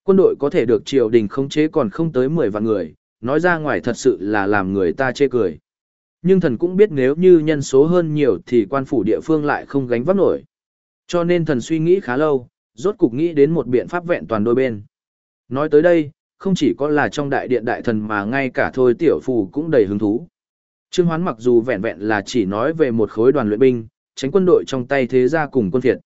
Speaker 1: Quân đội có thể được triều đình khống chế còn không tới 10 vạn người, nói ra ngoài thật sự là làm người ta chê cười. Nhưng thần cũng biết nếu như nhân số hơn nhiều thì quan phủ địa phương lại không gánh vác nổi. Cho nên thần suy nghĩ khá lâu, rốt cục nghĩ đến một biện pháp vẹn toàn đôi bên. Nói tới đây, không chỉ có là trong đại điện đại thần mà ngay cả thôi tiểu phù cũng đầy hứng thú. Trương Hoán mặc dù vẹn vẹn là chỉ nói về một khối đoàn luyện binh, tránh quân đội trong tay thế gia cùng quân phiệt,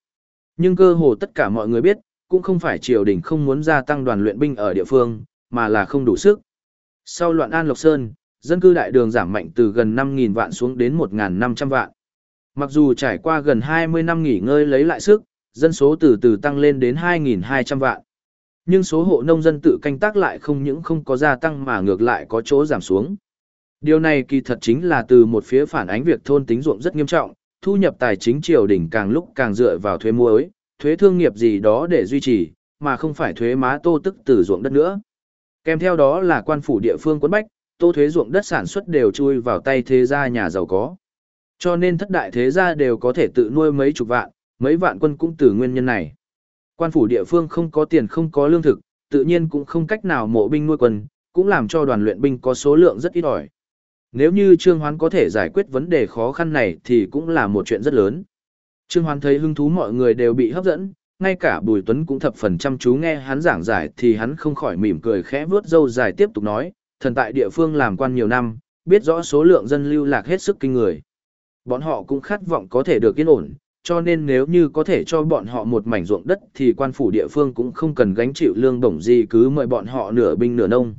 Speaker 1: Nhưng cơ hồ tất cả mọi người biết, cũng không phải triều đình không muốn gia tăng đoàn luyện binh ở địa phương, mà là không đủ sức. Sau loạn An Lộc Sơn, dân cư đại đường giảm mạnh từ gần 5.000 vạn xuống đến 1.500 vạn. Mặc dù trải qua gần 20 năm nghỉ ngơi lấy lại sức, dân số từ từ tăng lên đến 2.200 vạn. Nhưng số hộ nông dân tự canh tác lại không những không có gia tăng mà ngược lại có chỗ giảm xuống. Điều này kỳ thật chính là từ một phía phản ánh việc thôn tính ruộng rất nghiêm trọng, thu nhập tài chính triều đình càng lúc càng dựa vào thuế muối, thuế thương nghiệp gì đó để duy trì, mà không phải thuế má tô tức từ ruộng đất nữa. Kèm theo đó là quan phủ địa phương quấn bách, tô thuế ruộng đất sản xuất đều chui vào tay thế gia nhà giàu có. Cho nên thất đại thế gia đều có thể tự nuôi mấy chục vạn, mấy vạn quân cũng từ nguyên nhân này. Quan phủ địa phương không có tiền không có lương thực, tự nhiên cũng không cách nào mộ binh nuôi quân, cũng làm cho đoàn luyện binh có số lượng rất ít ỏi. Nếu như Trương Hoán có thể giải quyết vấn đề khó khăn này thì cũng là một chuyện rất lớn. Trương Hoán thấy hứng thú mọi người đều bị hấp dẫn, ngay cả Bùi Tuấn cũng thập phần chăm chú nghe hắn giảng giải thì hắn không khỏi mỉm cười khẽ vuốt râu dài tiếp tục nói, thần tại địa phương làm quan nhiều năm, biết rõ số lượng dân lưu lạc hết sức kinh người. Bọn họ cũng khát vọng có thể được yên ổn, cho nên nếu như có thể cho bọn họ một mảnh ruộng đất thì quan phủ địa phương cũng không cần gánh chịu lương bổng gì cứ mời bọn họ nửa binh nửa nông.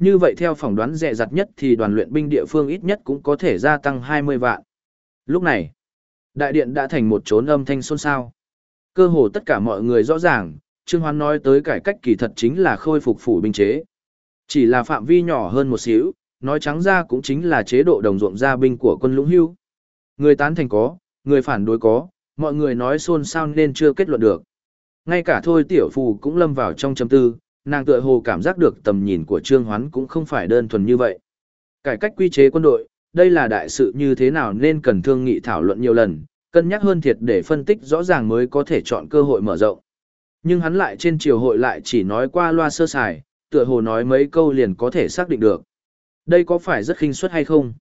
Speaker 1: Như vậy theo phỏng đoán rẻ rặt nhất thì đoàn luyện binh địa phương ít nhất cũng có thể gia tăng 20 vạn. Lúc này, đại điện đã thành một chốn âm thanh xôn xao. Cơ hồ tất cả mọi người rõ ràng, Trương Hoán nói tới cải cách kỳ thật chính là khôi phục phủ binh chế. Chỉ là phạm vi nhỏ hơn một xíu, nói trắng ra cũng chính là chế độ đồng ruộng gia binh của quân lũng hưu. Người tán thành có, người phản đối có, mọi người nói xôn xao nên chưa kết luận được. Ngay cả thôi tiểu phù cũng lâm vào trong chấm tư, nàng tựa hồ cảm giác được tầm nhìn của Trương Hoán cũng không phải đơn thuần như vậy. Cải cách quy chế quân đội, đây là đại sự như thế nào nên cần thương nghị thảo luận nhiều lần, cân nhắc hơn thiệt để phân tích rõ ràng mới có thể chọn cơ hội mở rộng. Nhưng hắn lại trên triều hội lại chỉ nói qua loa sơ sài, tựa hồ nói mấy câu liền có thể xác định được. Đây có phải rất khinh suất hay không?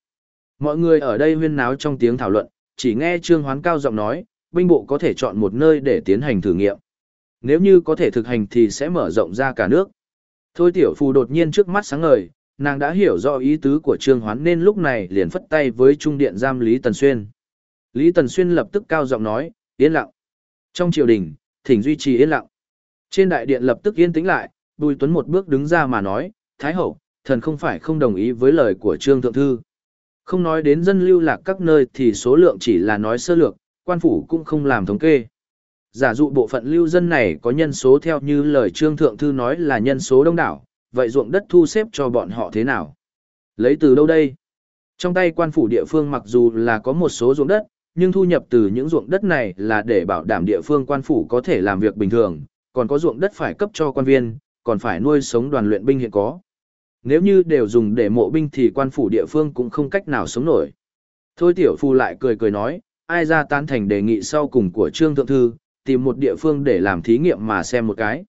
Speaker 1: Mọi người ở đây huyên náo trong tiếng thảo luận, chỉ nghe Trương Hoán cao giọng nói, binh bộ có thể chọn một nơi để tiến hành thử nghiệm. Nếu như có thể thực hành thì sẽ mở rộng ra cả nước. Thôi tiểu phù đột nhiên trước mắt sáng ngời, nàng đã hiểu rõ ý tứ của Trương Hoán nên lúc này liền phất tay với trung điện giam Lý Tần Xuyên. Lý Tần Xuyên lập tức cao giọng nói, yên lặng. Trong triều đình, thỉnh duy trì yên lặng. Trên đại điện lập tức yên tĩnh lại, Bùi Tuấn một bước đứng ra mà nói, Thái Hậu, thần không phải không đồng ý với lời của Trương Thượng Thư. Không nói đến dân lưu lạc các nơi thì số lượng chỉ là nói sơ lược, quan phủ cũng không làm thống kê. Giả dụ bộ phận lưu dân này có nhân số theo như lời Trương Thượng Thư nói là nhân số đông đảo, vậy ruộng đất thu xếp cho bọn họ thế nào? Lấy từ đâu đây? Trong tay quan phủ địa phương mặc dù là có một số ruộng đất, nhưng thu nhập từ những ruộng đất này là để bảo đảm địa phương quan phủ có thể làm việc bình thường, còn có ruộng đất phải cấp cho quan viên, còn phải nuôi sống đoàn luyện binh hiện có. Nếu như đều dùng để mộ binh thì quan phủ địa phương cũng không cách nào sống nổi. Thôi tiểu phu lại cười cười nói, ai ra tán thành đề nghị sau cùng của Trương Thượng Thư, tìm một địa phương để làm thí nghiệm mà xem một cái.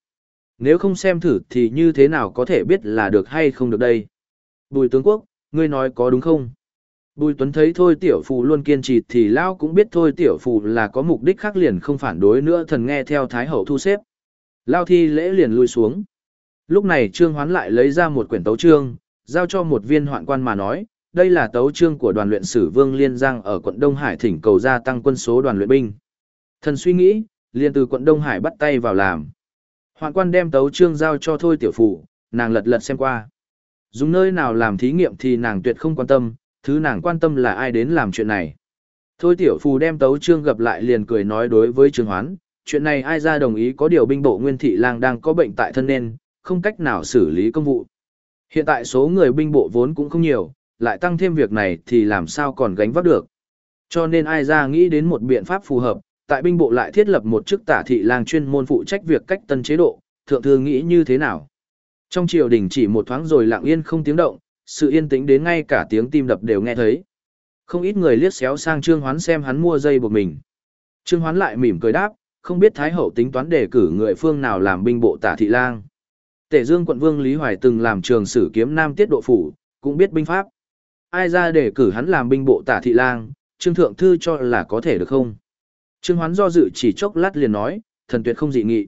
Speaker 1: Nếu không xem thử thì như thế nào có thể biết là được hay không được đây? Bùi tướng quốc, ngươi nói có đúng không? Bùi Tuấn thấy Thôi Tiểu Phù luôn kiên trì thì Lao cũng biết Thôi Tiểu Phù là có mục đích khác liền không phản đối nữa thần nghe theo Thái Hậu thu xếp. Lao thi lễ liền lui xuống. Lúc này Trương Hoán lại lấy ra một quyển tấu trương, giao cho một viên hoạn quan mà nói, đây là tấu trương của đoàn luyện sử Vương Liên Giang ở quận Đông Hải thỉnh cầu gia tăng quân số đoàn luyện binh. Thần suy nghĩ, liền từ quận Đông Hải bắt tay vào làm. Hoạn quan đem tấu trương giao cho Thôi Tiểu Phù, nàng lật lật xem qua. Dùng nơi nào làm thí nghiệm thì nàng tuyệt không quan tâm, thứ nàng quan tâm là ai đến làm chuyện này. Thôi tiểu phù đem tấu trương gặp lại liền cười nói đối với trương hoán, chuyện này ai ra đồng ý có điều binh bộ nguyên thị lang đang có bệnh tại thân nên, không cách nào xử lý công vụ. Hiện tại số người binh bộ vốn cũng không nhiều, lại tăng thêm việc này thì làm sao còn gánh vác được. Cho nên ai ra nghĩ đến một biện pháp phù hợp, tại binh bộ lại thiết lập một chức tả thị lang chuyên môn phụ trách việc cách tân chế độ, thượng thư nghĩ như thế nào. Trong triều đình chỉ một thoáng rồi lặng yên không tiếng động, sự yên tĩnh đến ngay cả tiếng tim đập đều nghe thấy. Không ít người liếc xéo sang Trương Hoán xem hắn mua dây buộc mình. Trương Hoán lại mỉm cười đáp, không biết Thái Hậu tính toán đề cử người phương nào làm binh bộ tả thị lang. Tể Dương quận vương Lý Hoài từng làm trường sử kiếm nam tiết độ phủ, cũng biết binh pháp. Ai ra đề cử hắn làm binh bộ tả thị lang, Trương Thượng Thư cho là có thể được không? Trương Hoán do dự chỉ chốc lát liền nói, thần tuyệt không dị nghị.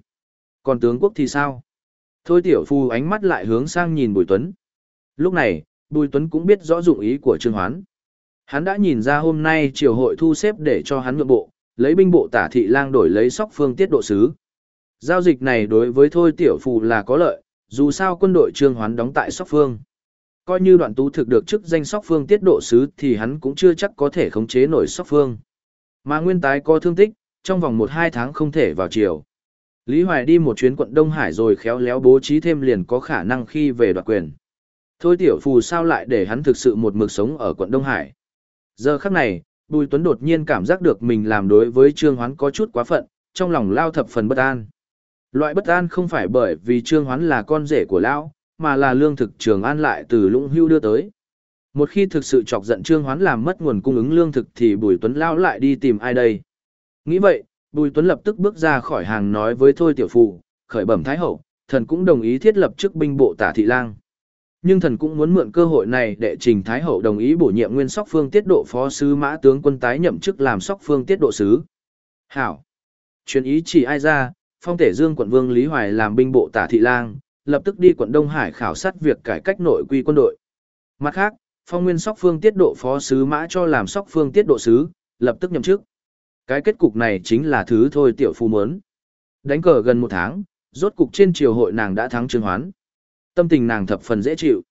Speaker 1: Còn tướng quốc thì sao? Thôi tiểu phu ánh mắt lại hướng sang nhìn Bùi Tuấn. Lúc này, Bùi Tuấn cũng biết rõ dụng ý của Trương Hoán. Hắn đã nhìn ra hôm nay triều hội thu xếp để cho hắn nhượng bộ, lấy binh bộ tả thị lang đổi lấy sóc phương tiết độ sứ. Giao dịch này đối với Thôi Tiểu Phù là có lợi, Dù sao quân đội Trương Hoán đóng tại Sóc Phương. Coi như đoạn tú thực được chức danh Sóc Phương tiết độ sứ thì hắn cũng chưa chắc có thể khống chế nổi Sóc Phương. Mà nguyên tái có thương tích, trong vòng 1-2 tháng không thể vào chiều. Lý Hoài đi một chuyến quận Đông Hải rồi khéo léo bố trí thêm liền có khả năng khi về đoạt quyền. Thôi tiểu phù sao lại để hắn thực sự một mực sống ở quận Đông Hải. Giờ khắc này, Bùi Tuấn đột nhiên cảm giác được mình làm đối với Trương Hoán có chút quá phận, trong lòng lao thập phần bất an. Loại bất an không phải bởi vì Trương Hoán là con rể của lão, mà là lương thực trường an lại từ lũng hưu đưa tới. Một khi thực sự chọc giận Trương Hoán làm mất nguồn cung ứng lương thực thì Bùi Tuấn lao lại đi tìm ai đây? Nghĩ vậy, Bùi Tuấn lập tức bước ra khỏi hàng nói với Thôi Tiểu Phụ, khởi bẩm Thái Hậu, thần cũng đồng ý thiết lập chức binh bộ tả thị lang. Nhưng thần cũng muốn mượn cơ hội này để trình Thái Hậu đồng ý bổ nhiệm nguyên sóc phương tiết độ phó sứ mã tướng quân tái nhậm chức làm sóc phương tiết độ sứ. Hảo! Chuyên ý chỉ ai ra, phong tể dương quận vương Lý Hoài làm binh bộ tả thị lang, lập tức đi quận Đông Hải khảo sát việc cải cách nội quy quân đội. Mặt khác, phong nguyên sóc phương tiết độ phó sứ mã cho làm sóc phương tiết độ sứ, lập tức nhậm chức. Cái kết cục này chính là thứ thôi tiểu phu muốn. Đánh cờ gần một tháng, rốt cục trên triều hội nàng đã thắng trương hoán. Tâm tình nàng thập phần dễ chịu.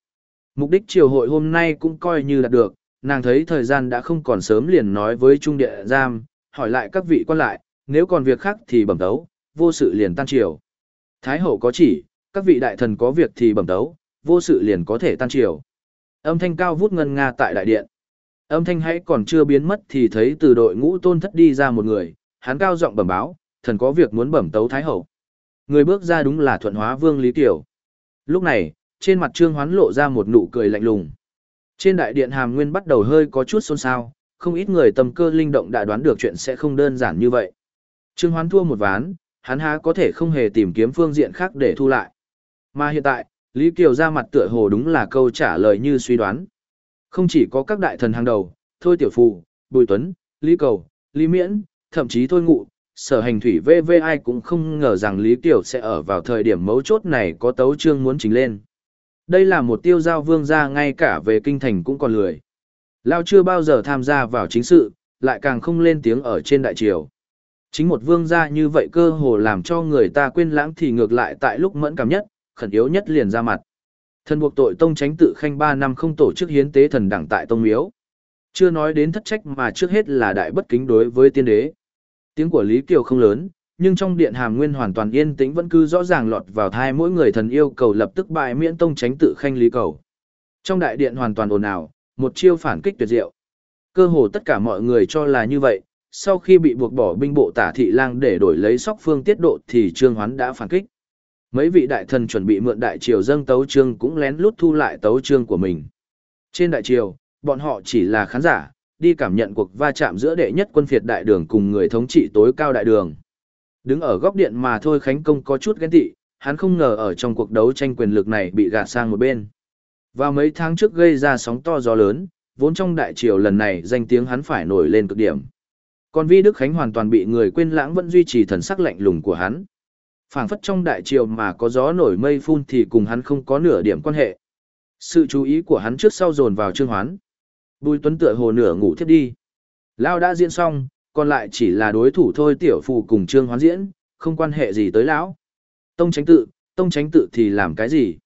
Speaker 1: Mục đích triều hội hôm nay cũng coi như đạt được, nàng thấy thời gian đã không còn sớm liền nói với trung địa giam, hỏi lại các vị quan lại, nếu còn việc khác thì bẩm tấu, vô sự liền tan triều. Thái hậu có chỉ, các vị đại thần có việc thì bẩm tấu, vô sự liền có thể tan triều. Âm thanh cao vút ngân nga tại đại điện. Âm thanh hãy còn chưa biến mất thì thấy từ đội ngũ tôn thất đi ra một người, hắn cao giọng bẩm báo, thần có việc muốn bẩm tấu thái hậu. Người bước ra đúng là thuận hóa vương Lý Tiểu. Lúc này, trên mặt trương hoán lộ ra một nụ cười lạnh lùng. Trên đại điện hàm nguyên bắt đầu hơi có chút xôn xao, không ít người tâm cơ linh động đã đoán được chuyện sẽ không đơn giản như vậy. Trương hoán thua một ván, hắn há có thể không hề tìm kiếm phương diện khác để thu lại. Mà hiện tại, Lý Kiều ra mặt tựa hồ đúng là câu trả lời như suy đoán. Không chỉ có các đại thần hàng đầu, Thôi Tiểu Phù, Bùi Tuấn, Lý Cầu, Lý Miễn, thậm chí Thôi Ngụ, sở hành thủy VV ai cũng không ngờ rằng Lý Kiều sẽ ở vào thời điểm mấu chốt này có tấu trương muốn chính lên. Đây là một tiêu giao vương gia ngay cả về kinh thành cũng còn lười. Lao chưa bao giờ tham gia vào chính sự, lại càng không lên tiếng ở trên đại triều. Chính một vương gia như vậy cơ hồ làm cho người ta quên lãng thì ngược lại tại lúc mẫn cảm nhất, khẩn yếu nhất liền ra mặt. Thần buộc tội tông tránh tự khanh 3 năm không tổ chức hiến tế thần đẳng tại tông miếu. Chưa nói đến thất trách mà trước hết là đại bất kính đối với tiên đế. Tiếng của Lý Kiều không lớn, nhưng trong điện hàm nguyên hoàn toàn yên tĩnh vẫn cứ rõ ràng lọt vào thai mỗi người thần yêu cầu lập tức bại miễn tông tránh tự khanh lý cầu. Trong đại điện hoàn toàn ồn ào, một chiêu phản kích tuyệt diệu. Cơ hồ tất cả mọi người cho là như vậy, sau khi bị buộc bỏ binh bộ tả thị lang để đổi lấy sóc phương tiết độ thì Trương Hoán đã phản kích. Mấy vị đại thần chuẩn bị mượn đại triều dâng tấu trương cũng lén lút thu lại tấu trương của mình. Trên đại triều, bọn họ chỉ là khán giả, đi cảm nhận cuộc va chạm giữa đệ nhất quân phiệt đại đường cùng người thống trị tối cao đại đường. Đứng ở góc điện mà thôi Khánh Công có chút ghen tị, hắn không ngờ ở trong cuộc đấu tranh quyền lực này bị gạt sang một bên. Vào mấy tháng trước gây ra sóng to gió lớn, vốn trong đại triều lần này danh tiếng hắn phải nổi lên cực điểm. Còn Vi Đức Khánh hoàn toàn bị người quên lãng vẫn duy trì thần sắc lạnh lùng của hắn phảng phất trong đại triều mà có gió nổi mây phun thì cùng hắn không có nửa điểm quan hệ. Sự chú ý của hắn trước sau dồn vào Trương Hoán. Bùi Tuấn tựa hồ nửa ngủ thiếp đi. Lao đã diễn xong, còn lại chỉ là đối thủ thôi tiểu phù cùng Trương Hoán diễn, không quan hệ gì tới lão. Tông tránh tự, tông tránh tự thì làm cái gì?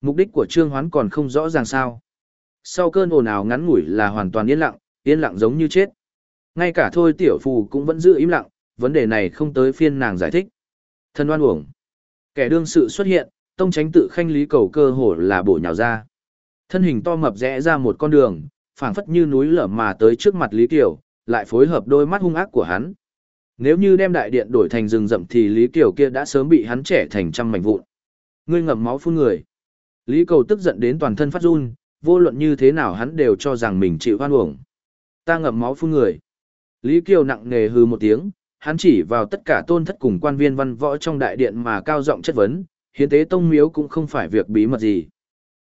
Speaker 1: Mục đích của Trương Hoán còn không rõ ràng sao. Sau cơn ồn ào ngắn ngủi là hoàn toàn yên lặng, yên lặng giống như chết. Ngay cả thôi tiểu phù cũng vẫn giữ im lặng, vấn đề này không tới phiên nàng giải thích. Thân oan uổng. Kẻ đương sự xuất hiện, tông tránh tự khanh lý cầu cơ hồ là bổ nhào ra. Thân hình to mập rẽ ra một con đường, phảng phất như núi lở mà tới trước mặt Lý Kiều, lại phối hợp đôi mắt hung ác của hắn. Nếu như đem đại điện đổi thành rừng rậm thì Lý Kiều kia đã sớm bị hắn trẻ thành trăm mảnh vụn. Ngươi ngậm máu phun người. Lý Cầu tức giận đến toàn thân phát run, vô luận như thế nào hắn đều cho rằng mình chịu oan uổng. Ta ngậm máu phun người. Lý Kiều nặng nề hừ một tiếng, hắn chỉ vào tất cả tôn thất cùng quan viên văn võ trong đại điện mà cao giọng chất vấn, hiến tế tông miếu cũng không phải việc bí mật gì.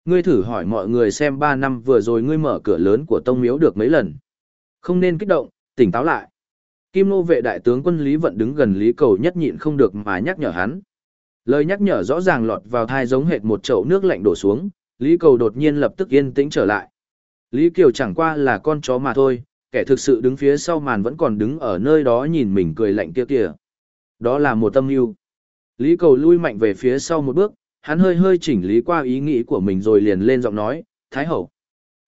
Speaker 1: Ngươi thử hỏi mọi người xem 3 năm vừa rồi ngươi mở cửa lớn của tông miếu được mấy lần. Không nên kích động, tỉnh táo lại. Kim nô vệ đại tướng quân Lý Vận đứng gần Lý Cầu nhất nhịn không được mà nhắc nhở hắn. Lời nhắc nhở rõ ràng lọt vào thai giống hệt một chậu nước lạnh đổ xuống, Lý Cầu đột nhiên lập tức yên tĩnh trở lại. Lý Kiều chẳng qua là con chó mà thôi, kẻ thực sự đứng phía sau màn vẫn còn đứng ở nơi đó nhìn mình cười lạnh kia kìa. Đó là một tâm mưu. Lý cầu lui mạnh về phía sau một bước, hắn hơi hơi chỉnh lý qua ý nghĩ của mình rồi liền lên giọng nói, Thái Hậu.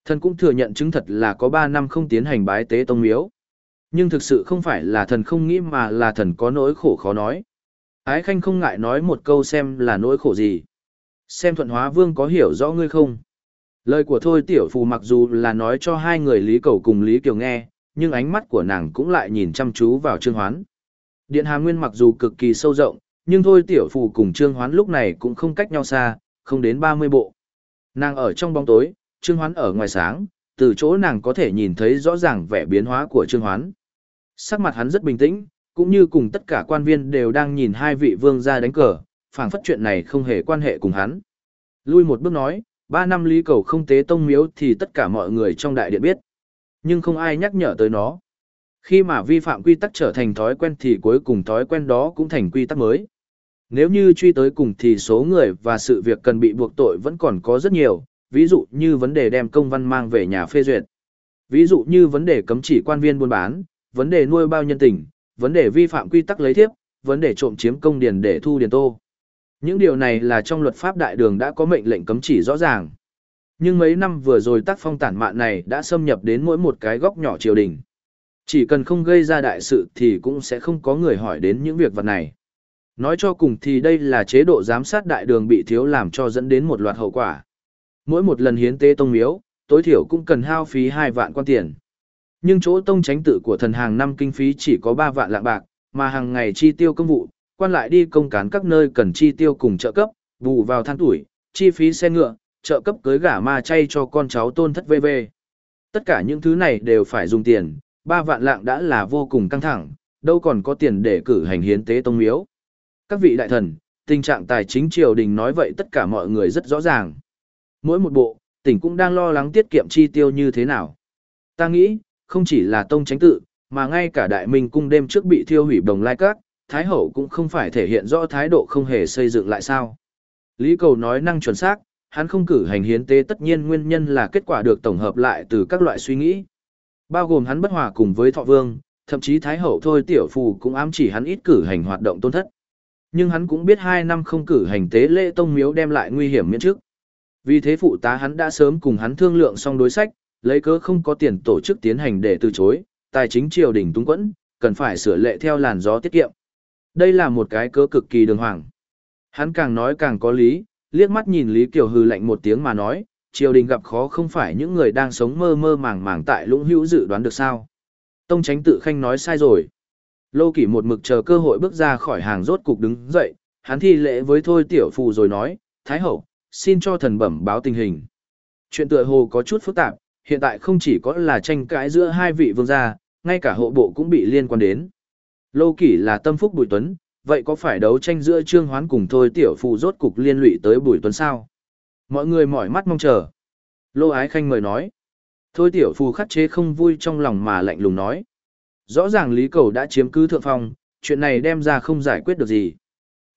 Speaker 1: Thần cũng thừa nhận chứng thật là có 3 năm không tiến hành bái tế tông miếu. Nhưng thực sự không phải là thần không nghĩ mà là thần có nỗi khổ khó nói. Ái Khanh không ngại nói một câu xem là nỗi khổ gì. Xem thuận hóa vương có hiểu rõ ngươi không? Lời của Thôi Tiểu Phù mặc dù là nói cho hai người Lý Cầu cùng Lý Kiều nghe, nhưng ánh mắt của nàng cũng lại nhìn chăm chú vào Trương Hoán. Điện Hà Nguyên mặc dù cực kỳ sâu rộng, nhưng Thôi Tiểu Phù cùng Trương Hoán lúc này cũng không cách nhau xa, không đến 30 bộ. Nàng ở trong bóng tối, Trương Hoán ở ngoài sáng, từ chỗ nàng có thể nhìn thấy rõ ràng vẻ biến hóa của Trương Hoán. Sắc mặt hắn rất bình tĩnh, cũng như cùng tất cả quan viên đều đang nhìn hai vị vương gia đánh cờ, phảng phất chuyện này không hề quan hệ cùng hắn. Lui một bước nói, ba năm lý cầu không tế tông miếu thì tất cả mọi người trong đại điện biết. Nhưng không ai nhắc nhở tới nó. Khi mà vi phạm quy tắc trở thành thói quen thì cuối cùng thói quen đó cũng thành quy tắc mới. Nếu như truy tới cùng thì số người và sự việc cần bị buộc tội vẫn còn có rất nhiều, ví dụ như vấn đề đem công văn mang về nhà phê duyệt. Ví dụ như vấn đề cấm chỉ quan viên buôn bán, vấn đề nuôi bao nhân tình, vấn đề vi phạm quy tắc lấy thiếp, vấn đề trộm chiếm công điền để thu điền tô. Những điều này là trong luật pháp đại đường đã có mệnh lệnh cấm chỉ rõ ràng. Nhưng mấy năm vừa rồi tác phong tản mạn này đã xâm nhập đến mỗi một cái góc nhỏ triều đình. Chỉ cần không gây ra đại sự thì cũng sẽ không có người hỏi đến những việc vật này. Nói cho cùng thì đây là chế độ giám sát đại đường bị thiếu làm cho dẫn đến một loạt hậu quả. Mỗi một lần hiến tế tông miếu, tối thiểu cũng cần hao phí 2 vạn quan tiền. Nhưng chỗ tông tránh tự của thần hàng năm kinh phí chỉ có 3 vạn lạng bạc, mà hàng ngày chi tiêu công vụ, quan lại đi công cán các nơi cần chi tiêu cùng trợ cấp, bù vào than tuổi, chi phí xe ngựa, trợ cấp cưới gả ma chay cho con cháu tôn thất VV. Tất cả những thứ này đều phải dùng tiền, 3 vạn lạng đã là vô cùng căng thẳng, đâu còn có tiền để cử hành hiến tế tông miếu. Các vị đại thần, tình trạng tài chính triều đình nói vậy tất cả mọi người rất rõ ràng. Mỗi một bộ, tỉnh cũng đang lo lắng tiết kiệm chi tiêu như thế nào. Ta nghĩ, không chỉ là tông tránh tự, mà ngay cả đại minh cung đêm trước bị thiêu hủy đồng lai các, Thái Hậu cũng không phải thể hiện rõ thái độ không hề xây dựng lại sao. Lý Cầu nói năng chuẩn xác, hắn không cử hành hiến tế tất nhiên nguyên nhân là kết quả được tổng hợp lại từ các loại suy nghĩ. Bao gồm hắn bất hòa cùng với thọ vương, thậm chí Thái Hậu thôi tiểu phù cũng ám chỉ hắn ít cử hành hoạt động tôn thất. Nhưng hắn cũng biết hai năm không cử hành tế lễ tông miếu đem lại nguy hiểm miễn trước. Vì thế phụ tá hắn đã sớm cùng hắn thương lượng xong đối sách, lấy cớ không có tiền tổ chức tiến hành để từ chối, tài chính triều đình túng quẫn, cần phải sửa lệ theo làn gió tiết kiệm. Đây là một cái cớ cực kỳ đường hoàng. Hắn càng nói càng có lý, liếc mắt nhìn Lý Kiều hư lạnh một tiếng mà nói, triều đình gặp khó không phải những người đang sống mơ mơ màng màng tại lũng hữu dự đoán được sao. Tông tránh tự khanh nói sai rồi. Lô kỷ một mực chờ cơ hội bước ra khỏi hàng rốt cục đứng dậy, hắn thi lễ với thôi tiểu phù rồi nói, Thái hậu, xin cho thần bẩm báo tình hình. Chuyện tựa hồ có chút phức tạp, hiện tại không chỉ có là tranh cãi giữa hai vị vương gia, ngay cả hộ bộ cũng bị liên quan đến. Lô Kỷ là tâm phúc Bùi Tuấn, vậy có phải đấu tranh giữa Trương Hoán cùng thôi tiểu phụ rốt cục liên lụy tới Bùi Tuấn sao? Mọi người mỏi mắt mong chờ. Lô Ái Khanh mời nói. Thôi tiểu phù khắc chế không vui trong lòng mà lạnh lùng nói. Rõ ràng Lý Cầu đã chiếm cứ thượng phong, chuyện này đem ra không giải quyết được gì.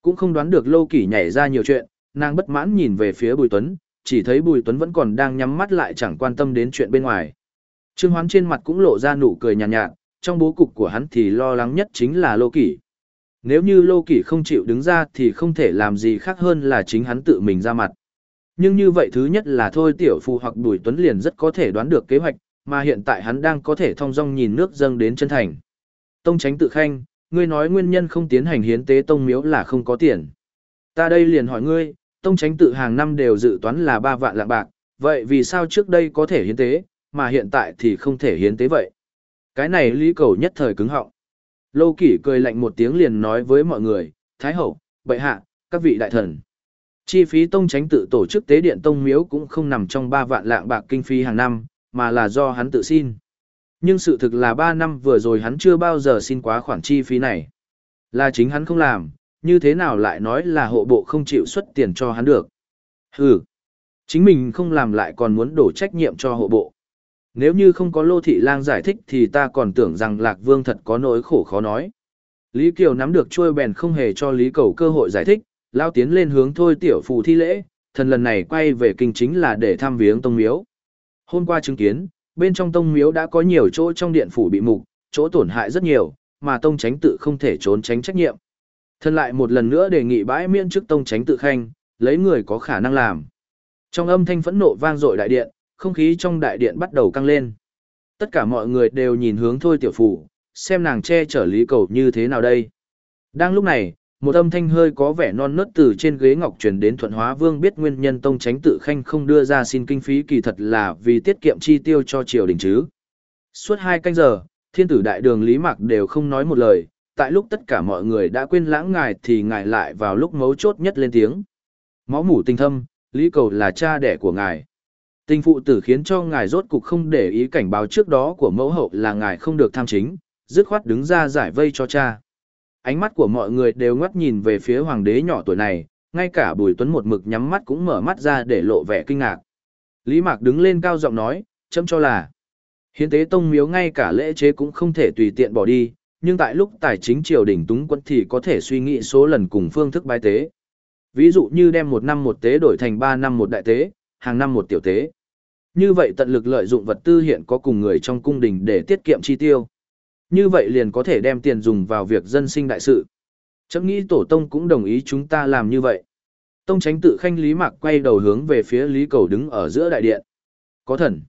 Speaker 1: Cũng không đoán được Lô Kỷ nhảy ra nhiều chuyện, nàng bất mãn nhìn về phía Bùi Tuấn, chỉ thấy Bùi Tuấn vẫn còn đang nhắm mắt lại chẳng quan tâm đến chuyện bên ngoài. Trương Hoán trên mặt cũng lộ ra nụ cười nhàn nhạt, nhạt, trong bố cục của hắn thì lo lắng nhất chính là Lô Kỷ. Nếu như Lô Kỷ không chịu đứng ra thì không thể làm gì khác hơn là chính hắn tự mình ra mặt. Nhưng như vậy thứ nhất là thôi tiểu phù hoặc Bùi Tuấn liền rất có thể đoán được kế hoạch, mà hiện tại hắn đang có thể thong dong nhìn nước dâng đến chân thành. Tông tránh tự khanh, ngươi nói nguyên nhân không tiến hành hiến tế tông miếu là không có tiền. Ta đây liền hỏi ngươi, tông tránh tự hàng năm đều dự toán là 3 vạn lạng bạc, vậy vì sao trước đây có thể hiến tế, mà hiện tại thì không thể hiến tế vậy? Cái này lý cầu nhất thời cứng họng. lâu Kỷ cười lạnh một tiếng liền nói với mọi người, Thái Hậu, Bệ Hạ, các vị đại thần. Chi phí tông tránh tự tổ chức tế điện tông miếu cũng không nằm trong 3 vạn lạng bạc kinh phí hàng năm, mà là do hắn tự xin. Nhưng sự thực là 3 năm vừa rồi hắn chưa bao giờ xin quá khoản chi phí này. Là chính hắn không làm, như thế nào lại nói là hộ bộ không chịu xuất tiền cho hắn được. Hừ, chính mình không làm lại còn muốn đổ trách nhiệm cho hộ bộ. Nếu như không có Lô Thị Lang giải thích thì ta còn tưởng rằng Lạc Vương thật có nỗi khổ khó nói. Lý Kiều nắm được trôi bèn không hề cho Lý Cầu cơ hội giải thích, lao tiến lên hướng thôi tiểu phù thi lễ, thần lần này quay về kinh chính là để thăm viếng tông miếu. Hôm qua chứng kiến, bên trong tông miếu đã có nhiều chỗ trong điện phủ bị mục, chỗ tổn hại rất nhiều, mà tông tránh tự không thể trốn tránh trách nhiệm. Thần lại một lần nữa đề nghị bãi miễn trước tông tránh tự khanh, lấy người có khả năng làm. Trong âm thanh phẫn nộ vang dội đại điện, không khí trong đại điện bắt đầu căng lên. Tất cả mọi người đều nhìn hướng thôi tiểu phủ, xem nàng che chở lý cầu như thế nào đây. Đang lúc này, một âm thanh hơi có vẻ non nớt từ trên ghế ngọc truyền đến thuận hóa vương biết nguyên nhân tông tránh tự khanh không đưa ra xin kinh phí kỳ thật là vì tiết kiệm chi tiêu cho triều đình chứ. Suốt hai canh giờ, thiên tử đại đường Lý Mạc đều không nói một lời, tại lúc tất cả mọi người đã quên lãng ngài thì ngài lại vào lúc mấu chốt nhất lên tiếng. Máu mủ tinh thâm, Lý Cầu là cha đẻ của ngài. Tình phụ tử khiến cho ngài rốt cục không để ý cảnh báo trước đó của mẫu hậu là ngài không được tham chính, dứt khoát đứng ra giải vây cho cha. Ánh mắt của mọi người đều ngoắt nhìn về phía hoàng đế nhỏ tuổi này, ngay cả Bùi Tuấn một mực nhắm mắt cũng mở mắt ra để lộ vẻ kinh ngạc. Lý Mạc đứng lên cao giọng nói, chấm cho là hiến tế tông miếu ngay cả lễ chế cũng không thể tùy tiện bỏ đi, nhưng tại lúc tài chính triều đình túng quân thì có thể suy nghĩ số lần cùng phương thức bái tế. Ví dụ như đem một năm một tế đổi thành ba năm một đại tế, hàng năm một tiểu tế. Như vậy tận lực lợi dụng vật tư hiện có cùng người trong cung đình để tiết kiệm chi tiêu. Như vậy liền có thể đem tiền dùng vào việc dân sinh đại sự. Chấm nghĩ tổ tông cũng đồng ý chúng ta làm như vậy. Tông tránh tự khanh Lý Mạc quay đầu hướng về phía Lý Cầu đứng ở giữa đại điện. Có thần.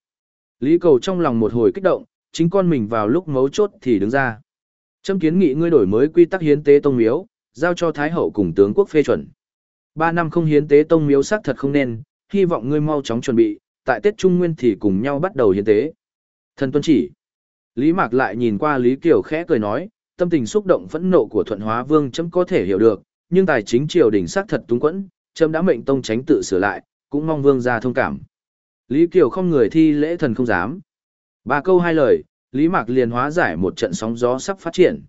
Speaker 1: Lý Cầu trong lòng một hồi kích động, chính con mình vào lúc mấu chốt thì đứng ra. Chấm kiến nghị ngươi đổi mới quy tắc hiến tế tông miếu, giao cho Thái Hậu cùng tướng quốc phê chuẩn. Ba năm không hiến tế tông miếu xác thật không nên, hy vọng ngươi mau chóng chuẩn bị, tại Tết Trung Nguyên thì cùng nhau bắt đầu hiến tế. Thần tuân chỉ. Lý Mạc lại nhìn qua Lý Kiều khẽ cười nói, tâm tình xúc động phẫn nộ của Thuận Hóa Vương chấm có thể hiểu được, nhưng tài chính triều đình xác thật túng quẫn, chấm đã mệnh tông tránh tự sửa lại, cũng mong vương gia thông cảm. Lý Kiều không người thi lễ thần không dám. Ba câu hai lời, Lý Mạc liền hóa giải một trận sóng gió sắp phát triển.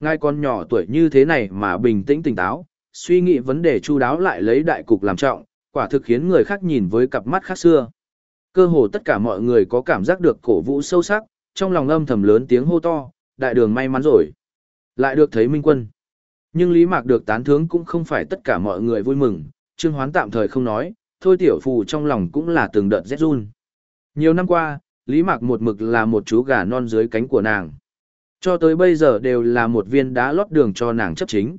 Speaker 1: Ngay con nhỏ tuổi như thế này mà bình tĩnh tỉnh táo, suy nghĩ vấn đề chu đáo lại lấy đại cục làm trọng, quả thực khiến người khác nhìn với cặp mắt khác xưa. Cơ hồ tất cả mọi người có cảm giác được cổ vũ sâu sắc, trong lòng âm thầm lớn tiếng hô to, đại đường may mắn rồi. Lại được thấy minh quân. Nhưng Lý Mạc được tán thướng cũng không phải tất cả mọi người vui mừng, Trương Hoán tạm thời không nói, thôi tiểu phù trong lòng cũng là từng đợt rét run. Nhiều năm qua, Lý Mạc một mực là một chú gà non dưới cánh của nàng. Cho tới bây giờ đều là một viên đá lót đường cho nàng chấp chính.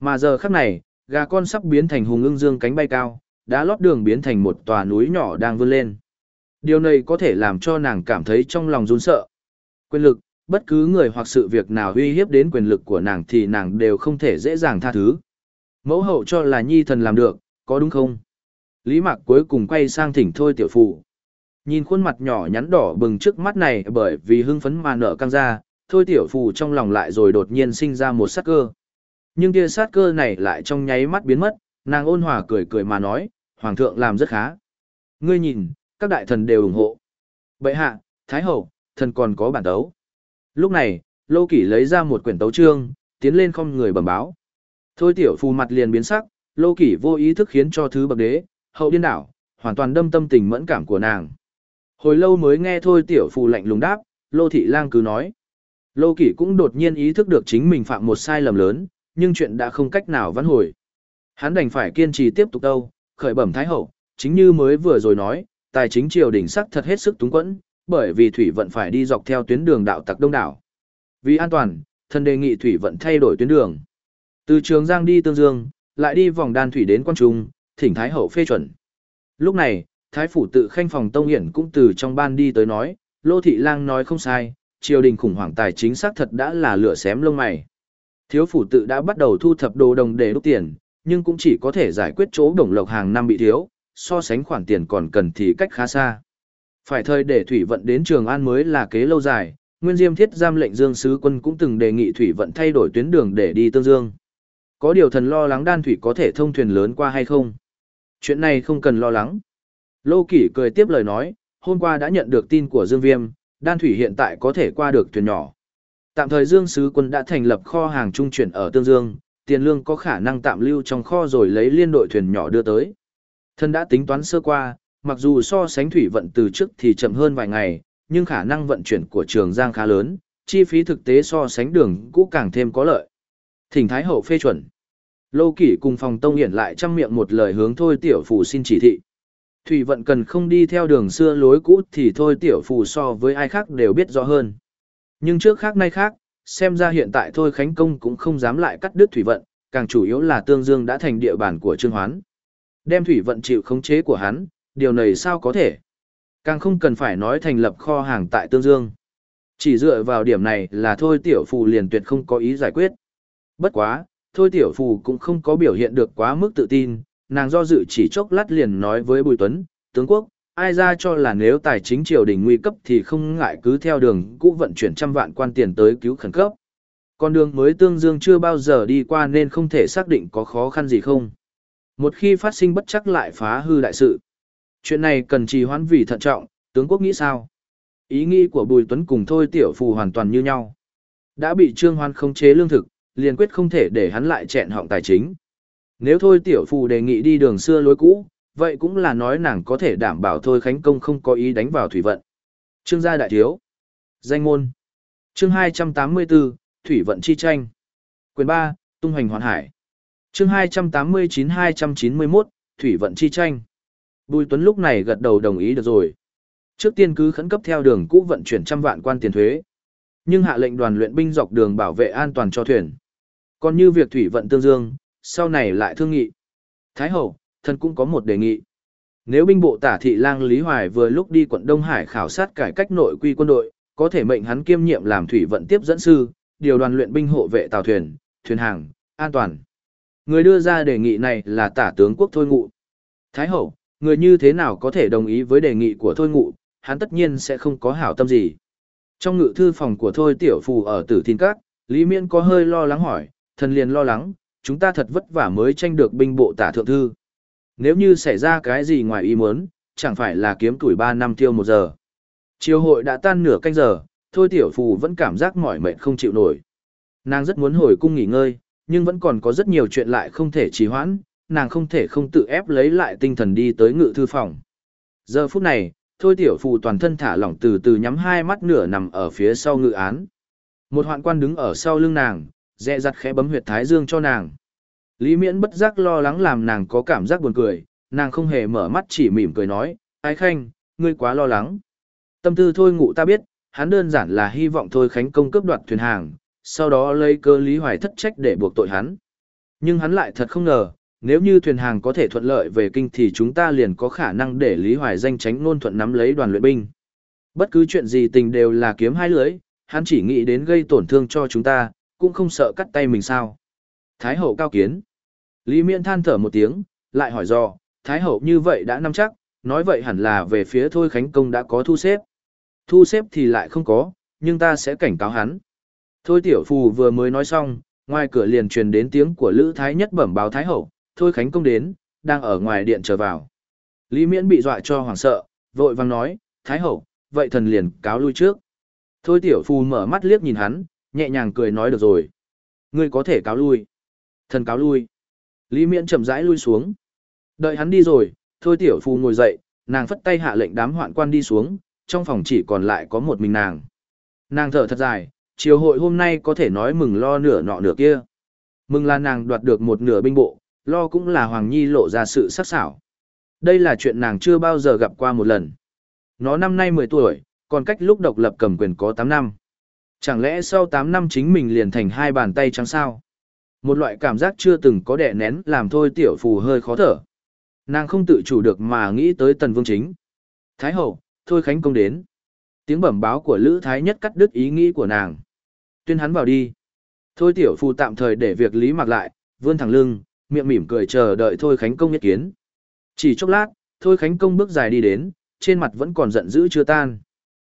Speaker 1: Mà giờ khắc này, gà con sắp biến thành hùng ưng dương cánh bay cao, đá lót đường biến thành một tòa núi nhỏ đang vươn lên. Điều này có thể làm cho nàng cảm thấy trong lòng run sợ. Quyền lực, bất cứ người hoặc sự việc nào uy hiếp đến quyền lực của nàng thì nàng đều không thể dễ dàng tha thứ. Mẫu hậu cho là nhi thần làm được, có đúng không? Lý Mạc cuối cùng quay sang thỉnh thôi tiểu phụ. Nhìn khuôn mặt nhỏ nhắn đỏ bừng trước mắt này bởi vì hưng phấn mà nở căng ra, thôi tiểu phụ trong lòng lại rồi đột nhiên sinh ra một sát cơ. Nhưng kia sát cơ này lại trong nháy mắt biến mất, nàng ôn hòa cười cười mà nói, Hoàng thượng làm rất khá. Ngươi nhìn, các đại thần đều ủng hộ. Bệ hạ, Thái hậu, thần còn có bản tấu. Lúc này, Lô Kỷ lấy ra một quyển tấu chương, tiến lên không người bẩm báo. Thôi tiểu phù mặt liền biến sắc, Lô Kỷ vô ý thức khiến cho thứ bậc đế, hậu điên đảo, hoàn toàn đâm tâm tình mẫn cảm của nàng. Hồi lâu mới nghe thôi tiểu phù lạnh lùng đáp, Lô Thị Lang cứ nói. Lô Kỷ cũng đột nhiên ý thức được chính mình phạm một sai lầm lớn, nhưng chuyện đã không cách nào vãn hồi. Hắn đành phải kiên trì tiếp tục đâu, khởi bẩm Thái Hậu, chính như mới vừa rồi nói, tài chính triều đình sắc thật hết sức túng quẫn, bởi vì thủy vận phải đi dọc theo tuyến đường đạo tặc đông đảo. Vì an toàn, thần đề nghị thủy vận thay đổi tuyến đường. Từ Trường Giang đi Tương Dương, lại đi vòng đan thủy đến Quan Trung, thỉnh Thái Hậu phê chuẩn. Lúc này, Thái phủ tự khanh phòng Tông Hiển cũng từ trong ban đi tới nói, Lô Thị Lang nói không sai, triều đình khủng hoảng tài chính xác thật đã là lửa xém lông mày. Thiếu phủ tự đã bắt đầu thu thập đồ đồng để đúc tiền, nhưng cũng chỉ có thể giải quyết chỗ đồng lộc hàng năm bị thiếu, so sánh khoản tiền còn cần thì cách khá xa. Phải thời để thủy vận đến Trường An mới là kế lâu dài, Nguyên Diêm Thiết giam lệnh Dương Sứ Quân cũng từng đề nghị thủy vận thay đổi tuyến đường để đi Tương Dương. Có điều thần lo lắng đan thủy có thể thông thuyền lớn qua hay không? Chuyện này không cần lo lắng. Lô Kỷ cười tiếp lời nói, hôm qua đã nhận được tin của Dương Viêm, đan thủy hiện tại có thể qua được thuyền nhỏ. Tạm thời Dương Sứ Quân đã thành lập kho hàng trung chuyển ở Tương Dương, tiền lương có khả năng tạm lưu trong kho rồi lấy liên đội thuyền nhỏ đưa tới. Thân đã tính toán sơ qua, mặc dù so sánh thủy vận từ trước thì chậm hơn vài ngày, nhưng khả năng vận chuyển của Trường Giang khá lớn, chi phí thực tế so sánh đường cũ càng thêm có lợi. Thỉnh Thái Hậu phê chuẩn. Lô Kỷ cùng phòng Tông Hiển lại chăm miệng một lời hướng thôi tiểu phủ xin chỉ thị. Thủy vận cần không đi theo đường xưa lối cũ thì thôi tiểu phủ so với ai khác đều biết rõ hơn. Nhưng trước khác nay khác, xem ra hiện tại thôi Khánh Công cũng không dám lại cắt đứt thủy vận, càng chủ yếu là Tương Dương đã thành địa bàn của Trương Hoán. Đem thủy vận chịu khống chế của hắn, điều này sao có thể? Càng không cần phải nói thành lập kho hàng tại Tương Dương. Chỉ dựa vào điểm này là thôi tiểu phù liền tuyệt không có ý giải quyết. Bất quá, thôi tiểu phù cũng không có biểu hiện được quá mức tự tin, nàng do dự chỉ chốc lát liền nói với Bùi Tuấn, tướng quốc, ai ra cho là nếu tài chính triều đình nguy cấp thì không ngại cứ theo đường cũ vận chuyển trăm vạn quan tiền tới cứu khẩn cấp. Con đường mới tương dương chưa bao giờ đi qua nên không thể xác định có khó khăn gì không. Một khi phát sinh bất chắc lại phá hư đại sự. Chuyện này cần trì hoãn vì thận trọng, tướng quốc nghĩ sao? Ý nghĩ của Bùi Tuấn cùng Thôi Tiểu Phù hoàn toàn như nhau. Đã bị Trương Hoan khống chế lương thực, liền quyết không thể để hắn lại chẹn họng tài chính. Nếu Thôi Tiểu Phù đề nghị đi đường xưa lối cũ, vậy cũng là nói nàng có thể đảm bảo Thôi Khánh Công không có ý đánh vào thủy vận. Trương gia đại thiếu. Danh môn. Chương 284, Thủy vận chi tranh. Quyền 3, Tung hoành hoàn hải. Chương 289-291, Thủy vận chi tranh. Bùi Tuấn lúc này gật đầu đồng ý được rồi. Trước tiên cứ khẩn cấp theo đường cũ vận chuyển trăm vạn quan tiền thuế. Nhưng hạ lệnh đoàn luyện binh dọc đường bảo vệ an toàn cho thuyền. Còn như việc thủy vận tương dương, sau này lại thương nghị. Thái hậu, thân cũng có một đề nghị. Nếu binh bộ tả thị lang Lý Hoài vừa lúc đi quận Đông Hải khảo sát cải cách nội quy quân đội, có thể mệnh hắn kiêm nhiệm làm thủy vận tiếp dẫn sư, điều đoàn luyện binh hộ vệ tàu thuyền, thuyền hàng, an toàn. Người đưa ra đề nghị này là tả tướng quốc Thôi Ngụ. Thái hậu, người như thế nào có thể đồng ý với đề nghị của Thôi Ngụ, hắn tất nhiên sẽ không có hảo tâm gì. Trong ngự thư phòng của Thôi Tiểu Phù ở Tử Thiên Các, Lý Miễn có hơi lo lắng hỏi, thần liền lo lắng, chúng ta thật vất vả mới tranh được binh bộ tả thượng thư. Nếu như xảy ra cái gì ngoài ý muốn, chẳng phải là kiếm tuổi 3 năm tiêu một giờ. Chiều hội đã tan nửa canh giờ, Thôi Tiểu Phù vẫn cảm giác mỏi mệt không chịu nổi. Nàng rất muốn hồi cung nghỉ ngơi, nhưng vẫn còn có rất nhiều chuyện lại không thể trì hoãn, nàng không thể không tự ép lấy lại tinh thần đi tới ngự thư phòng. Giờ phút này, thôi tiểu phù toàn thân thả lỏng từ từ nhắm hai mắt nửa nằm ở phía sau ngự án. Một hoạn quan đứng ở sau lưng nàng, dẹ dặt khẽ bấm huyệt thái dương cho nàng. Lý miễn bất giác lo lắng làm nàng có cảm giác buồn cười, nàng không hề mở mắt chỉ mỉm cười nói, ái khanh, ngươi quá lo lắng. Tâm tư thôi ngụ ta biết, hắn đơn giản là hy vọng thôi khánh công cướp đoạt thuyền hàng, sau đó lấy cơ lý hoài thất trách để buộc tội hắn. Nhưng hắn lại thật không ngờ, nếu như thuyền hàng có thể thuận lợi về kinh thì chúng ta liền có khả năng để Lý Hoài danh tránh ngôn thuận nắm lấy đoàn luyện binh. Bất cứ chuyện gì tình đều là kiếm hai lưỡi, hắn chỉ nghĩ đến gây tổn thương cho chúng ta, cũng không sợ cắt tay mình sao. Thái hậu cao kiến. Lý Miễn than thở một tiếng, lại hỏi do, Thái hậu như vậy đã nắm chắc, nói vậy hẳn là về phía Thôi Khánh Công đã có thu xếp. Thu xếp thì lại không có, nhưng ta sẽ cảnh cáo hắn. Thôi tiểu phù vừa mới nói xong, ngoài cửa liền truyền đến tiếng của Lữ Thái Nhất bẩm báo Thái Hậu, thôi Khánh Công đến, đang ở ngoài điện chờ vào. Lý Miễn bị dọa cho hoảng sợ, vội vang nói, Thái Hậu, vậy thần liền cáo lui trước. Thôi tiểu phù mở mắt liếc nhìn hắn, nhẹ nhàng cười nói được rồi. Ngươi có thể cáo lui. Thần cáo lui. Lý Miễn chậm rãi lui xuống. Đợi hắn đi rồi, thôi tiểu phù ngồi dậy, nàng phất tay hạ lệnh đám hoạn quan đi xuống, trong phòng chỉ còn lại có một mình nàng. Nàng thở thật dài, chiều hội hôm nay có thể nói mừng lo nửa nọ nửa kia. Mừng là nàng đoạt được một nửa binh bộ, lo cũng là Hoàng Nhi lộ ra sự sắc sảo. Đây là chuyện nàng chưa bao giờ gặp qua một lần. Nó năm nay 10 tuổi, còn cách lúc độc lập cầm quyền có 8 năm. Chẳng lẽ sau 8 năm chính mình liền thành hai bàn tay trắng sao? Một loại cảm giác chưa từng có đẻ nén làm thôi tiểu phù hơi khó thở. Nàng không tự chủ được mà nghĩ tới tần vương chính. Thái hậu, thôi khánh công đến. Tiếng bẩm báo của Lữ Thái Nhất cắt đứt ý nghĩ của nàng. Tuyên hắn vào đi. Thôi tiểu phù tạm thời để việc lý mặc lại, vươn thẳng lưng, miệng mỉm cười chờ đợi Thôi Khánh Công nhất kiến. Chỉ chốc lát, Thôi Khánh Công bước dài đi đến, trên mặt vẫn còn giận dữ chưa tan.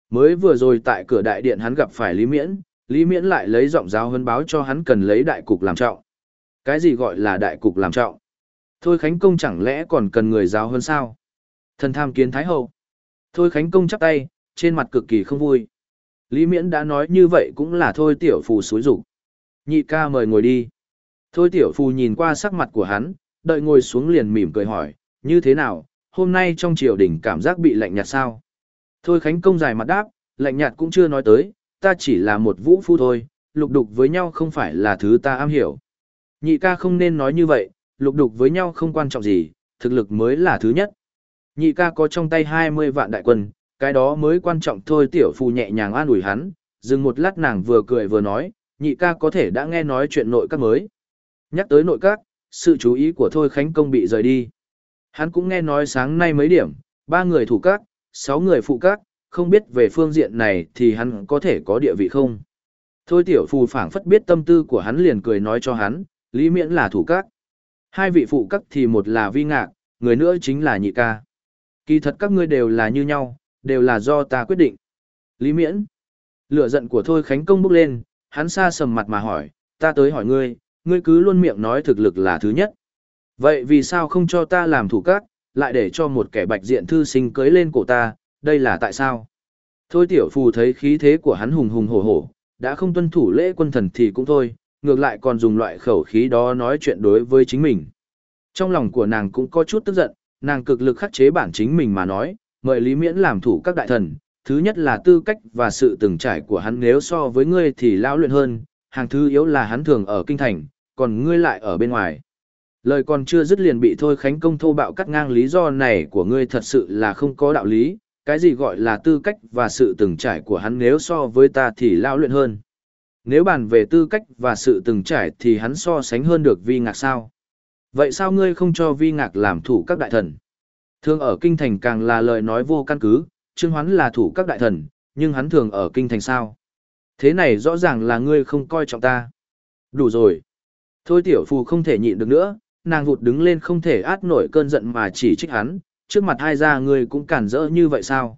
Speaker 1: Mới vừa rồi tại cửa đại điện hắn gặp phải Lý Miễn, Lý Miễn lại lấy giọng giáo huấn báo cho hắn cần lấy đại cục làm trọng. Cái gì gọi là đại cục làm trọng? Thôi Khánh Công chẳng lẽ còn cần người giáo hơn sao? Thần tham kiến Thái Hậu. Thôi Khánh Công chắp tay, trên mặt cực kỳ không vui. Lý Miễn đã nói như vậy cũng là thôi tiểu phù xúi rủ. Nhị ca mời ngồi đi. Thôi tiểu phù nhìn qua sắc mặt của hắn, đợi ngồi xuống liền mỉm cười hỏi, như thế nào, hôm nay trong triều đình cảm giác bị lạnh nhạt sao? Thôi Khánh Công dài mặt đáp, lạnh nhạt cũng chưa nói tới, ta chỉ là một vũ phu thôi, lục đục với nhau không phải là thứ ta am hiểu. Nhị ca không nên nói như vậy, lục đục với nhau không quan trọng gì, thực lực mới là thứ nhất. Nhị ca có trong tay 20 vạn đại quân, cái đó mới quan trọng thôi tiểu phu nhẹ nhàng an ủi hắn, dừng một lát nàng vừa cười vừa nói, nhị ca có thể đã nghe nói chuyện nội các mới. Nhắc tới nội các, sự chú ý của Thôi Khánh Công bị rời đi. Hắn cũng nghe nói sáng nay mấy điểm, ba người thủ các, sáu người phụ các, không biết về phương diện này thì hắn có thể có địa vị không. Thôi tiểu phù phảng phất biết tâm tư của hắn liền cười nói cho hắn, Lý Miễn là thủ các. Hai vị phụ các thì một là vi ngạc, người nữa chính là nhị ca. Kỳ thật các ngươi đều là như nhau, đều là do ta quyết định. Lý Miễn. Lửa giận của Thôi Khánh Công bốc lên, hắn xa sầm mặt mà hỏi, ta tới hỏi ngươi, ngươi cứ luôn miệng nói thực lực là thứ nhất. Vậy vì sao không cho ta làm thủ các, lại để cho một kẻ bạch diện thư sinh cưới lên cổ ta, đây là tại sao? Thôi tiểu phù thấy khí thế của hắn hùng hùng hổ hổ, đã không tuân thủ lễ quân thần thì cũng thôi, ngược lại còn dùng loại khẩu khí đó nói chuyện đối với chính mình. Trong lòng của nàng cũng có chút tức giận, nàng cực lực khắc chế bản chính mình mà nói, mời Lý Miễn làm thủ các đại thần, thứ nhất là tư cách và sự từng trải của hắn nếu so với ngươi thì lão luyện hơn, hàng thứ yếu là hắn thường ở kinh thành, còn ngươi lại ở bên ngoài. Lời còn chưa dứt liền bị Thôi Khánh Công thô bạo cắt ngang lý do này của ngươi thật sự là không có đạo lý, cái gì gọi là tư cách và sự từng trải của hắn nếu so với ta thì lão luyện hơn. Nếu bàn về tư cách và sự từng trải thì hắn so sánh hơn được vi ngạc sao. Vậy sao ngươi không cho vi ngạc làm thủ các đại thần? Thường ở kinh thành càng là lời nói vô căn cứ, Trương Hoán là thủ các đại thần, nhưng hắn thường ở kinh thành sao? Thế này rõ ràng là ngươi không coi trọng ta. Đủ rồi. Thôi tiểu phù không thể nhịn được nữa, nàng vụt đứng lên không thể át nổi cơn giận mà chỉ trích hắn, trước mặt hai gia ngươi cũng cản rỡ như vậy sao?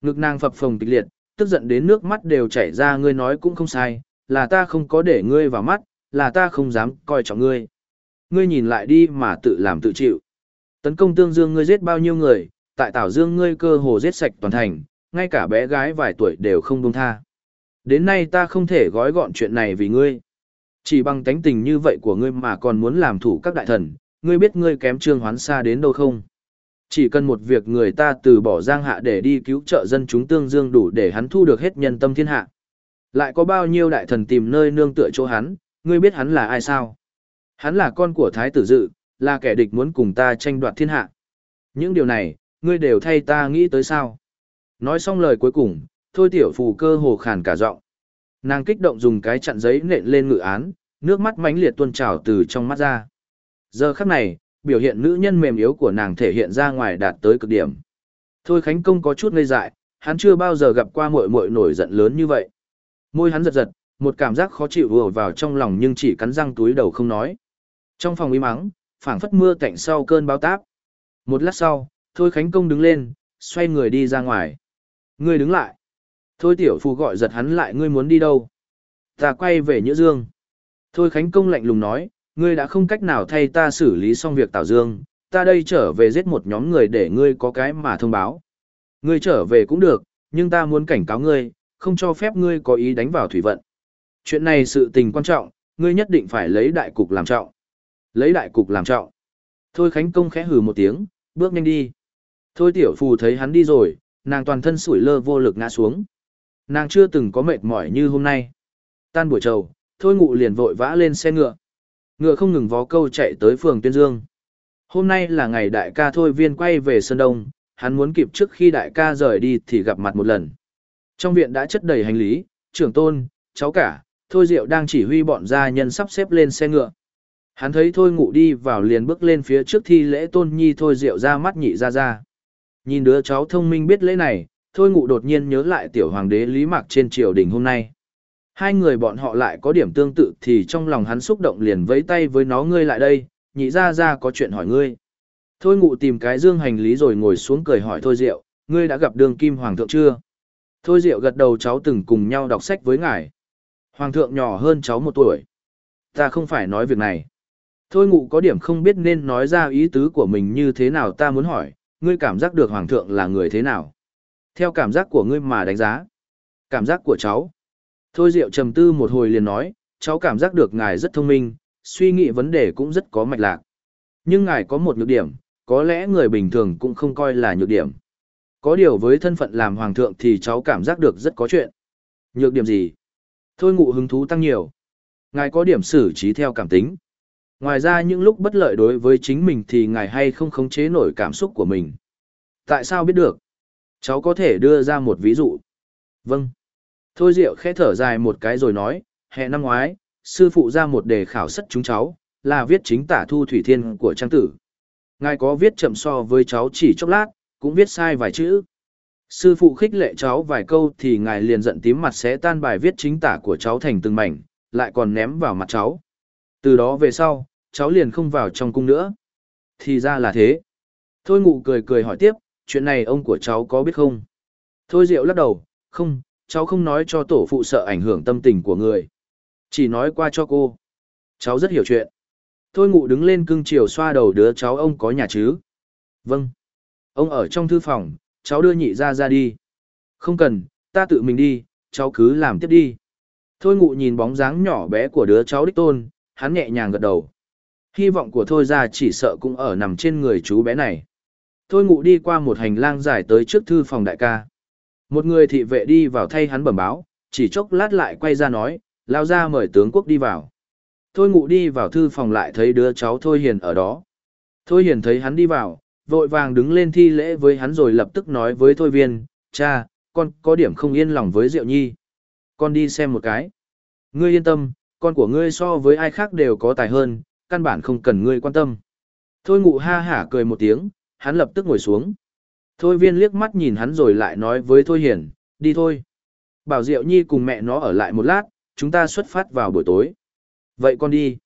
Speaker 1: Ngực nàng phập phồng kịch liệt, tức giận đến nước mắt đều chảy ra ngươi nói cũng không sai, là ta không có để ngươi vào mắt, là ta không dám coi trọng ngươi. Ngươi nhìn lại đi mà tự làm tự chịu. Tấn công tương dương ngươi giết bao nhiêu người, tại Tảo Dương ngươi cơ hồ giết sạch toàn thành, ngay cả bé gái vài tuổi đều không buông tha. Đến nay ta không thể gói gọn chuyện này vì ngươi. Chỉ bằng tánh tình như vậy của ngươi mà còn muốn làm thủ các đại thần, ngươi biết ngươi kém trương hoán xa đến đâu không? Chỉ cần một việc người ta từ bỏ giang hạ để đi cứu trợ dân chúng tương dương đủ để hắn thu được hết nhân tâm thiên hạ. Lại có bao nhiêu đại thần tìm nơi nương tựa chỗ hắn, ngươi biết hắn là ai sao? Hắn là con của thái tử dự, là kẻ địch muốn cùng ta tranh đoạt thiên hạ. Những điều này, ngươi đều thay ta nghĩ tới sao? Nói xong lời cuối cùng, thôi tiểu phù cơ hồ khàn cả giọng. Nàng kích động dùng cái chặn giấy nện lên ngự án, nước mắt mãnh liệt tuôn trào từ trong mắt ra. Giờ khắc này, biểu hiện nữ nhân mềm yếu của nàng thể hiện ra ngoài đạt tới cực điểm. Thôi Khánh Công có chút ngây dại, hắn chưa bao giờ gặp qua muội muội nổi giận lớn như vậy. Môi hắn giật giật, một cảm giác khó chịu vừa vào trong lòng nhưng chỉ cắn răng túi đầu không nói. Trong phòng im mắng, phảng phất mưa cạnh sau cơn báo táp. Một lát sau, Thôi Khánh Công đứng lên, xoay người đi ra ngoài. Ngươi đứng lại. Thôi tiểu Phu gọi giật hắn lại ngươi muốn đi đâu? Ta quay về Nhữ Dương. Thôi Khánh Công lạnh lùng nói, ngươi đã không cách nào thay ta xử lý xong việc Tào Dương, ta đây trở về giết một nhóm người để ngươi có cái mà thông báo. Ngươi trở về cũng được, nhưng ta muốn cảnh cáo ngươi, không cho phép ngươi có ý đánh vào thủy vận. Chuyện này sự tình quan trọng, ngươi nhất định phải lấy đại cục làm trọng. Lấy đại cục làm trọng. Thôi Khánh Công khẽ hừ một tiếng, bước nhanh đi. Thôi tiểu phù thấy hắn đi rồi, nàng toàn thân sủi lơ vô lực ngã xuống. Nàng chưa từng có mệt mỏi như hôm nay. Tan buổi trầu, thôi ngụ liền vội vã lên xe ngựa. Ngựa không ngừng vó câu chạy tới phường Tuyên Dương. Hôm nay là ngày đại ca thôi viên quay về Sơn Đông, hắn muốn kịp trước khi đại ca rời đi thì gặp mặt một lần. Trong viện đã chất đầy hành lý, trưởng tôn, cháu cả, thôi diệu đang chỉ huy bọn gia nhân sắp xếp lên xe ngựa. Hắn thấy thôi ngụ đi vào liền bước lên phía trước thi lễ tôn nhi thôi diệu ra mắt nhị ra ra. Nhìn đứa cháu thông minh biết lễ này, thôi ngụ đột nhiên nhớ lại tiểu hoàng đế Lý Mạc trên triều đình hôm nay. Hai người bọn họ lại có điểm tương tự thì trong lòng hắn xúc động liền vẫy tay với nó ngươi lại đây, nhị ra ra có chuyện hỏi ngươi. Thôi ngụ tìm cái dương hành lý rồi ngồi xuống cười hỏi thôi diệu, ngươi đã gặp đường kim hoàng thượng chưa? Thôi diệu gật đầu cháu từng cùng nhau đọc sách với ngài. Hoàng thượng nhỏ hơn cháu một tuổi. Ta không phải nói việc này. Thôi ngụ có điểm không biết nên nói ra ý tứ của mình như thế nào ta muốn hỏi, ngươi cảm giác được hoàng thượng là người thế nào? Theo cảm giác của ngươi mà đánh giá. Cảm giác của cháu. Thôi Diệu trầm tư một hồi liền nói, cháu cảm giác được ngài rất thông minh, suy nghĩ vấn đề cũng rất có mạch lạc. Nhưng ngài có một nhược điểm, có lẽ người bình thường cũng không coi là nhược điểm. Có điều với thân phận làm hoàng thượng thì cháu cảm giác được rất có chuyện. Nhược điểm gì? Thôi ngụ hứng thú tăng nhiều. Ngài có điểm xử trí theo cảm tính. Ngoài ra những lúc bất lợi đối với chính mình thì ngài hay không khống chế nổi cảm xúc của mình. Tại sao biết được? Cháu có thể đưa ra một ví dụ. Vâng. Thôi Diệu khẽ thở dài một cái rồi nói, hè năm ngoái, sư phụ ra một đề khảo sất chúng cháu, là viết chính tả thu thủy thiên của trang tử. Ngài có viết chậm so với cháu chỉ chốc lát, cũng viết sai vài chữ. Sư phụ khích lệ cháu vài câu thì ngài liền giận tím mặt sẽ tan bài viết chính tả của cháu thành từng mảnh, lại còn ném vào mặt cháu. Từ đó về sau, cháu liền không vào trong cung nữa. Thì ra là thế. Thôi ngụ cười cười hỏi tiếp, chuyện này ông của cháu có biết không? Thôi Diệu lắc đầu, không, cháu không nói cho tổ phụ sợ ảnh hưởng tâm tình của người. Chỉ nói qua cho cô. Cháu rất hiểu chuyện. Thôi ngụ đứng lên cưng chiều xoa đầu đứa cháu ông có nhà chứ? Vâng. Ông ở trong thư phòng, cháu đưa nhị ra ra đi. Không cần, ta tự mình đi, cháu cứ làm tiếp đi. Thôi ngụ nhìn bóng dáng nhỏ bé của đứa cháu đích tôn, hắn nhẹ nhàng gật đầu. Hy vọng của thôi ra chỉ sợ cũng ở nằm trên người chú bé này. Thôi ngụ đi qua một hành lang dài tới trước thư phòng đại ca. Một người thị vệ đi vào thay hắn bẩm báo, chỉ chốc lát lại quay ra nói, lao ra mời tướng quốc đi vào. Thôi ngụ đi vào thư phòng lại thấy đứa cháu Thôi Hiền ở đó. Thôi Hiền thấy hắn đi vào, vội vàng đứng lên thi lễ với hắn rồi lập tức nói với Thôi Viên, cha, con có điểm không yên lòng với Diệu Nhi. Con đi xem một cái. Ngươi yên tâm, con của ngươi so với ai khác đều có tài hơn, căn bản không cần ngươi quan tâm. Thôi ngụ ha hả cười một tiếng, hắn lập tức ngồi xuống. Thôi viên liếc mắt nhìn hắn rồi lại nói với Thôi Hiền, đi thôi. Bảo Diệu Nhi cùng mẹ nó ở lại một lát, chúng ta xuất phát vào buổi tối. Vậy con đi.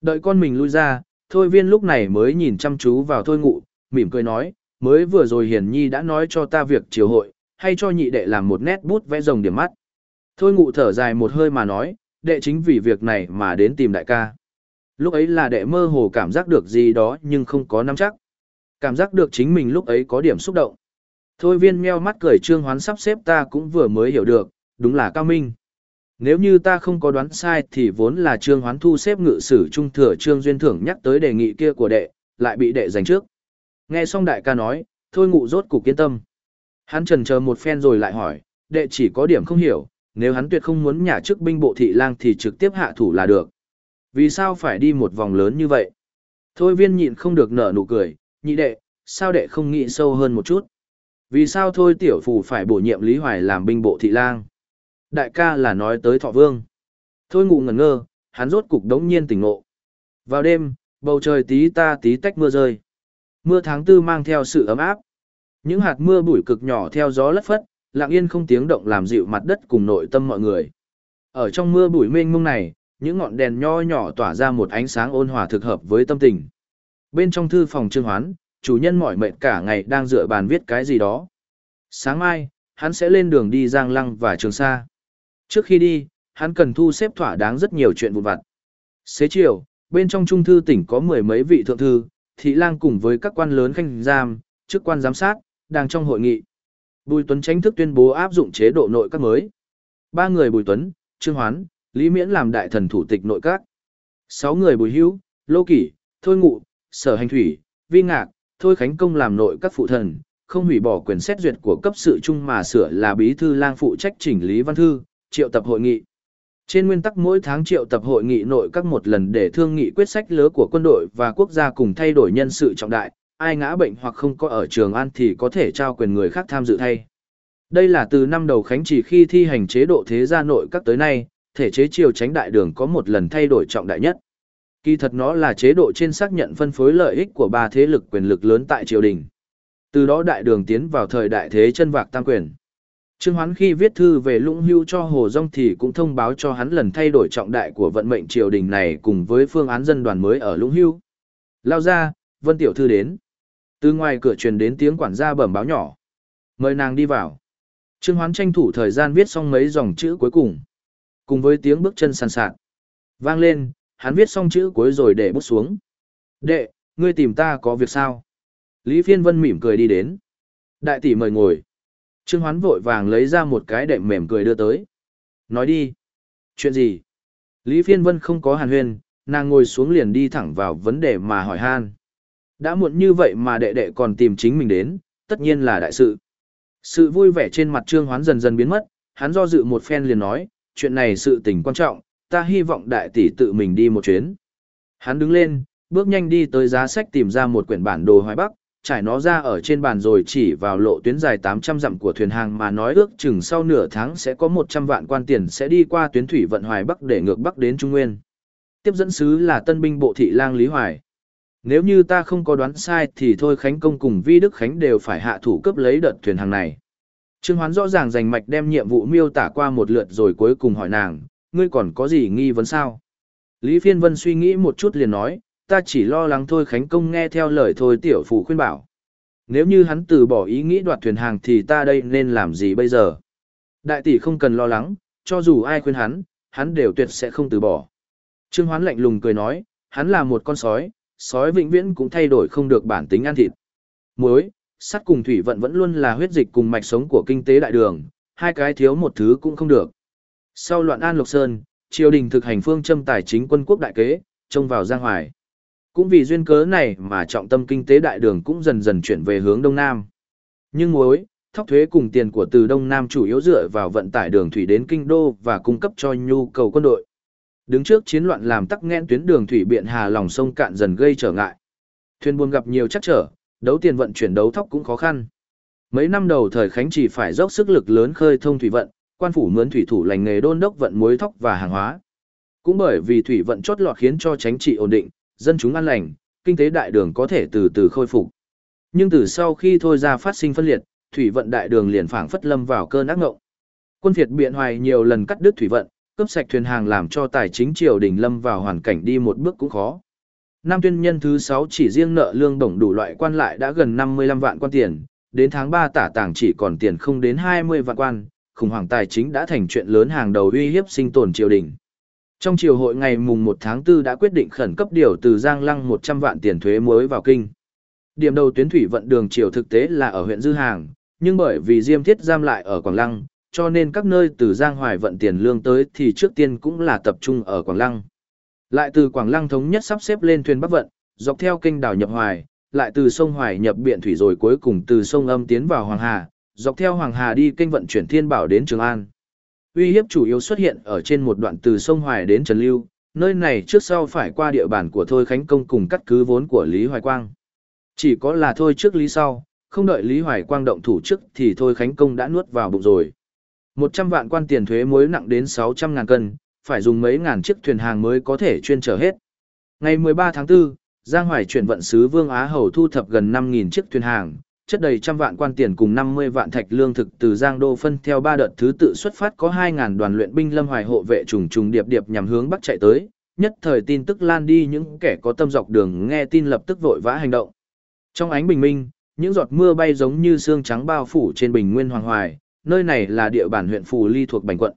Speaker 1: Đợi con mình lui ra, Thôi viên lúc này mới nhìn chăm chú vào Thôi ngụ, mỉm cười nói, mới vừa rồi Hiền Nhi đã nói cho ta việc chiều hội, hay cho nhị đệ làm một nét bút vẽ rồng điểm mắt. Thôi ngụ thở dài một hơi mà nói, đệ chính vì việc này mà đến tìm đại ca. Lúc ấy là đệ mơ hồ cảm giác được gì đó nhưng không có nắm chắc. Cảm giác được chính mình lúc ấy có điểm xúc động. Thôi viên meo mắt cười trương hoán sắp xếp ta cũng vừa mới hiểu được, đúng là cao minh. Nếu như ta không có đoán sai thì vốn là trương hoán thu xếp ngự sử trung thừa trương duyên thưởng nhắc tới đề nghị kia của đệ, lại bị đệ giành trước. Nghe xong đại ca nói, thôi ngụ rốt cục kiên tâm. Hắn trần chờ một phen rồi lại hỏi, đệ chỉ có điểm không hiểu, nếu hắn tuyệt không muốn nhả chức binh bộ thị lang thì trực tiếp hạ thủ là được. Vì sao phải đi một vòng lớn như vậy? Thôi viên nhịn không được nở nụ cười, nhị đệ, sao đệ không nghĩ sâu hơn một chút? Vì sao thôi tiểu phù phải bổ nhiệm Lý Hoài làm binh bộ thị lang? Đại ca là nói tới thọ vương. Thôi ngủ ngẩn ngơ, hắn rốt cục đống nhiên tỉnh ngộ. Vào đêm, bầu trời tí ta tí tách mưa rơi. Mưa tháng tư mang theo sự ấm áp. Những hạt mưa bụi cực nhỏ theo gió lất phất, lặng yên không tiếng động làm dịu mặt đất cùng nội tâm mọi người. Ở trong mưa bụi mênh mông này, những ngọn đèn nho nhỏ tỏa ra một ánh sáng ôn hòa thực hợp với tâm tình. Bên trong thư phòng Trương Hoán, chủ nhân mỏi mệt cả ngày đang dựa bàn viết cái gì đó. Sáng mai, hắn sẽ lên đường đi Giang Lăng và Trường Sa. Trước khi đi, hắn cần thu xếp thỏa đáng rất nhiều chuyện vụn vặt. Xế chiều, bên trong trung thư tỉnh có mười mấy vị thượng thư, thị lang cùng với các quan lớn khanh giam, chức quan giám sát, đang trong hội nghị. Bùi Tuấn tranh thức tuyên bố áp dụng chế độ nội các mới. Ba người Bùi Tuấn, Trương Hoán, Lý Miễn làm đại thần thủ tịch nội các. Sáu người Bùi Hữu, Lô Kỷ, Thôi Ngụ, Sở Hành Thủy, Vi Ngạc, Thôi Khánh Công làm nội các phụ thần, không hủy bỏ quyền xét duyệt của cấp sự chung mà sửa là bí thư lang phụ trách chỉnh lý văn thư, triệu tập hội nghị. Trên nguyên tắc mỗi tháng triệu tập hội nghị nội các một lần để thương nghị quyết sách lớn của quân đội và quốc gia cùng thay đổi nhân sự trọng đại, ai ngã bệnh hoặc không có ở trường an thì có thể trao quyền người khác tham dự thay. Đây là từ năm đầu khánh chỉ khi thi hành chế độ thế gia nội các tới nay, thể chế triều tránh đại đường có một lần thay đổi trọng đại nhất. Kỳ thật nó là chế độ trên xác nhận phân phối lợi ích của ba thế lực quyền lực lớn tại triều đình. Từ đó đại đường tiến vào thời đại thế chân vạc tăng quyền. Trương Hoán khi viết thư về lũng hưu cho Hồ Dung thì cũng thông báo cho hắn lần thay đổi trọng đại của vận mệnh triều đình này cùng với phương án dân đoàn mới ở lũng hưu. Lao ra, Vân Tiểu Thư đến. Từ ngoài cửa truyền đến tiếng quản gia bẩm báo nhỏ. Mời nàng đi vào. Trương Hoán tranh thủ thời gian viết xong mấy dòng chữ cuối cùng. Cùng với tiếng bước chân sàn sạt. Vang lên, hắn viết xong chữ cuối rồi để bút xuống. Đệ, ngươi tìm ta có việc sao? Lý Phiên Vân mỉm cười đi đến. Đại tỷ mời ngồi. Trương Hoán vội vàng lấy ra một cái đệm mềm cười đưa tới. Nói đi. Chuyện gì? Lý Phiên Vân không có hàn huyên, nàng ngồi xuống liền đi thẳng vào vấn đề mà hỏi han. Đã muộn như vậy mà đệ đệ còn tìm chính mình đến, tất nhiên là đại sự. Sự vui vẻ trên mặt Trương Hoán dần dần biến mất, hắn do dự một phen liền nói, chuyện này sự tình quan trọng, ta hy vọng đại tỷ tự mình đi một chuyến. Hắn đứng lên, bước nhanh đi tới giá sách tìm ra một quyển bản đồ Hoài Bắc, trải nó ra ở trên bàn rồi chỉ vào lộ tuyến dài 800 dặm của thuyền hàng mà nói ước chừng sau nửa tháng sẽ có 100 vạn quan tiền sẽ đi qua tuyến thủy vận Hoài Bắc để ngược Bắc đến Trung Nguyên. Tiếp dẫn sứ là tân binh bộ thị lang Lý Hoài. Nếu như ta không có đoán sai thì thôi Khánh Công cùng Vi Đức Khánh đều phải hạ thủ cấp lấy đợt thuyền hàng này. Trương Hoán rõ ràng dành mạch đem nhiệm vụ miêu tả qua một lượt rồi cuối cùng hỏi nàng, ngươi còn có gì nghi vấn sao? Lý Phiên Vân suy nghĩ một chút liền nói, ta chỉ lo lắng thôi Khánh Công nghe theo lời thôi tiểu phụ khuyên bảo. Nếu như hắn từ bỏ ý nghĩ đoạt thuyền hàng thì ta đây nên làm gì bây giờ? Đại tỷ không cần lo lắng, cho dù ai khuyên hắn, hắn đều tuyệt sẽ không từ bỏ. Trương Hoán lạnh lùng cười nói, hắn là một con sói, sói vĩnh viễn cũng thay đổi không được bản tính ăn thịt. Muối, sắt cùng thủy vận vẫn luôn là huyết dịch cùng mạch sống của kinh tế đại đường, hai cái thiếu một thứ cũng không được. Sau loạn An Lộc Sơn, triều đình thực hành phương châm tài chính quân quốc đại kế, trông vào Giang Hoài. Cũng vì duyên cớ này mà trọng tâm kinh tế đại đường cũng dần dần chuyển về hướng Đông Nam. Nhưng muối, thóc thuế cùng tiền của từ Đông Nam chủ yếu dựa vào vận tải đường thủy đến kinh đô và cung cấp cho nhu cầu quân đội. Đứng trước chiến loạn làm tắc nghẽn tuyến đường thủy biện hà lòng sông cạn dần gây trở ngại. Thuyền buôn gặp nhiều chắc trở, đấu tiền vận chuyển đấu thóc cũng khó khăn. Mấy năm đầu thời Khánh chỉ phải dốc sức lực lớn khơi thông thủy vận, quan phủ mướn thủy thủ lành nghề đôn đốc vận muối thóc và hàng hóa. Cũng bởi vì thủy vận chốt lọt khiến cho tránh trị ổn định, dân chúng an lành, kinh tế đại đường có thể từ từ khôi phục. Nhưng từ sau khi thôi ra phát sinh phân liệt, thủy vận đại đường liền phảng phất lâm vào cơn ác ngộng. Quân Việt biện hoài nhiều lần cắt đứt thủy vận, cướp sạch thuyền hàng làm cho tài chính triều đình lâm vào hoàn cảnh đi một bước cũng khó. Nam tuyên nhân thứ 6 chỉ riêng nợ lương đồng đủ loại quan lại đã gần 55 vạn quan tiền, đến tháng 3 tả tàng chỉ còn tiền không đến 20 vạn quan, khủng hoảng tài chính đã thành chuyện lớn hàng đầu uy hiếp sinh tồn triều đình. Trong triều hội ngày mùng 1 tháng 4 đã quyết định khẩn cấp điều từ Giang Lăng 100 vạn tiền thuế muối vào kinh. Điểm đầu tuyến thủy vận đường triều thực tế là ở huyện Dư Hàng, nhưng bởi vì Diêm Thiết giam lại ở Quảng Lăng, cho nên các nơi từ Giang Hoài vận tiền lương tới thì trước tiên cũng là tập trung ở Quảng Lăng. Lại từ Quảng Lăng thống nhất sắp xếp lên thuyền Bắc vận, dọc theo kênh đảo nhập Hoài, lại từ sông Hoài nhập Biện Thủy rồi cuối cùng từ sông Âm tiến vào Hoàng Hà, dọc theo Hoàng Hà đi kênh vận chuyển Thiên Bảo đến Trường An. Uy hiếp chủ yếu xuất hiện ở trên một đoạn từ sông Hoài đến Trần Lưu, nơi này trước sau phải qua địa bàn của Thôi Khánh Công cùng cắt cứ vốn của Lý Hoài Quang. Chỉ có là thôi trước Lý sau, không đợi Lý Hoài Quang động thủ trước thì Thôi Khánh Công đã nuốt vào bụng rồi. 100 vạn quan tiền thuế muối nặng đến 600 ngàn cân, phải dùng mấy ngàn chiếc thuyền hàng mới có thể chuyên trở hết. Ngày 13 tháng 4, Giang Hoài chuyển vận sứ Vương Á Hầu thu thập gần 5.000 chiếc thuyền hàng, chất đầy trăm vạn quan tiền cùng 50 vạn thạch lương thực từ Giang Đô phân theo ba đợt thứ tự xuất phát có 2.000 đoàn luyện binh lâm hoài hộ vệ trùng trùng điệp điệp nhằm hướng bắc chạy tới, nhất thời tin tức lan đi những kẻ có tâm dọc đường nghe tin lập tức vội vã hành động. Trong ánh bình minh, những giọt mưa bay giống như sương trắng bao phủ trên bình nguyên hoàng hoài, nơi này là địa bàn huyện Phù Ly thuộc Bành quận.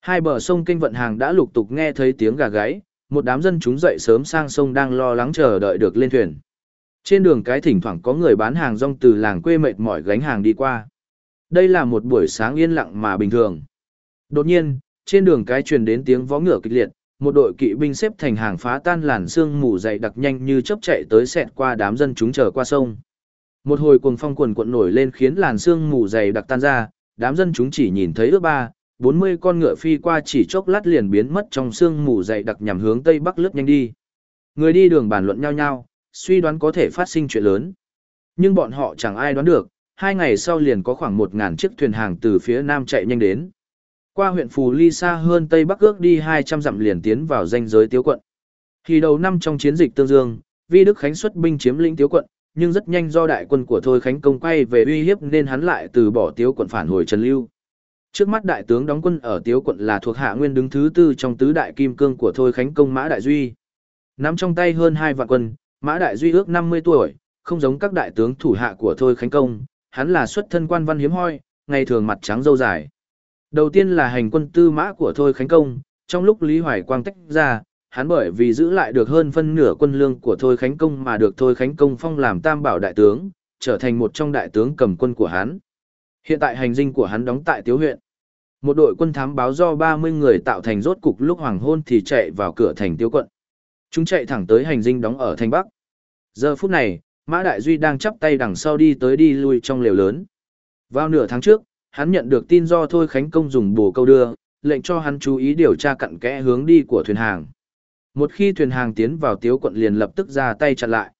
Speaker 1: Hai bờ sông kênh vận hàng đã lục tục nghe thấy tiếng gà gáy, một đám dân chúng dậy sớm sang sông đang lo lắng chờ đợi được lên thuyền. Trên đường cái thỉnh thoảng có người bán hàng rong từ làng quê mệt mỏi gánh hàng đi qua. Đây là một buổi sáng yên lặng mà bình thường. Đột nhiên, trên đường cái truyền đến tiếng vó ngựa kịch liệt, một đội kỵ binh xếp thành hàng phá tan làn sương mù dày đặc nhanh như chớp chạy tới xẹt qua đám dân chúng chờ qua sông. Một hồi cuồng phong quần cuộn nổi lên khiến làn sương mù dày đặc tan ra, đám dân chúng chỉ nhìn thấy ước ba, bốn mươi con ngựa phi qua chỉ chốc lát liền biến mất trong sương mù dày đặc nhằm hướng tây bắc lướt nhanh đi. Người đi đường bàn luận nhau nhau, suy đoán có thể phát sinh chuyện lớn. Nhưng bọn họ chẳng ai đoán được, hai ngày sau liền có khoảng một ngàn chiếc thuyền hàng từ phía nam chạy nhanh đến. Qua huyện Phù Ly xa hơn Tây Bắc ước đi 200 dặm liền tiến vào danh giới Tiếu quận. Khi đầu năm trong chiến dịch Tương Dương, Vi Đức Khánh xuất binh chiếm lĩnh Tiếu quận, nhưng rất nhanh do đại quân của Thôi Khánh công quay về uy hiếp nên hắn lại từ bỏ Tiếu quận phản hồi Trần Lưu. Trước mắt đại tướng đóng quân ở Tiếu quận là thuộc hạ nguyên đứng thứ tư trong tứ đại kim cương của Thôi Khánh công Mã Đại Duy. Nắm trong tay hơn hai vạn quân, Mã Đại Duy ước 50 tuổi, không giống các đại tướng thủ hạ của Thôi Khánh công, hắn là xuất thân quan văn hiếm hoi, ngày thường mặt trắng râu dài. Đầu tiên là hành quân tư mã của Thôi Khánh Công, trong lúc Lý Hoài Quang tách ra, hắn bởi vì giữ lại được hơn phân nửa quân lương của Thôi Khánh Công mà được Thôi Khánh Công phong làm tam bảo đại tướng, trở thành một trong đại tướng cầm quân của hắn. Hiện tại hành dinh của hắn đóng tại Tiếu huyện. Một đội quân thám báo do 30 người tạo thành rốt cục lúc hoàng hôn thì chạy vào cửa thành Tiếu quận. Chúng chạy thẳng tới hành dinh đóng ở thành Bắc. Giờ phút này, Mã Đại Duy đang chắp tay đằng sau đi tới đi lui trong lều lớn. Vào nửa tháng trước, hắn nhận được tin do Thôi Khánh Công dùng bồ câu đưa, lệnh cho hắn chú ý điều tra cặn kẽ hướng đi của thuyền hàng. Một khi thuyền hàng tiến vào tiếu quận liền lập tức ra tay chặn lại.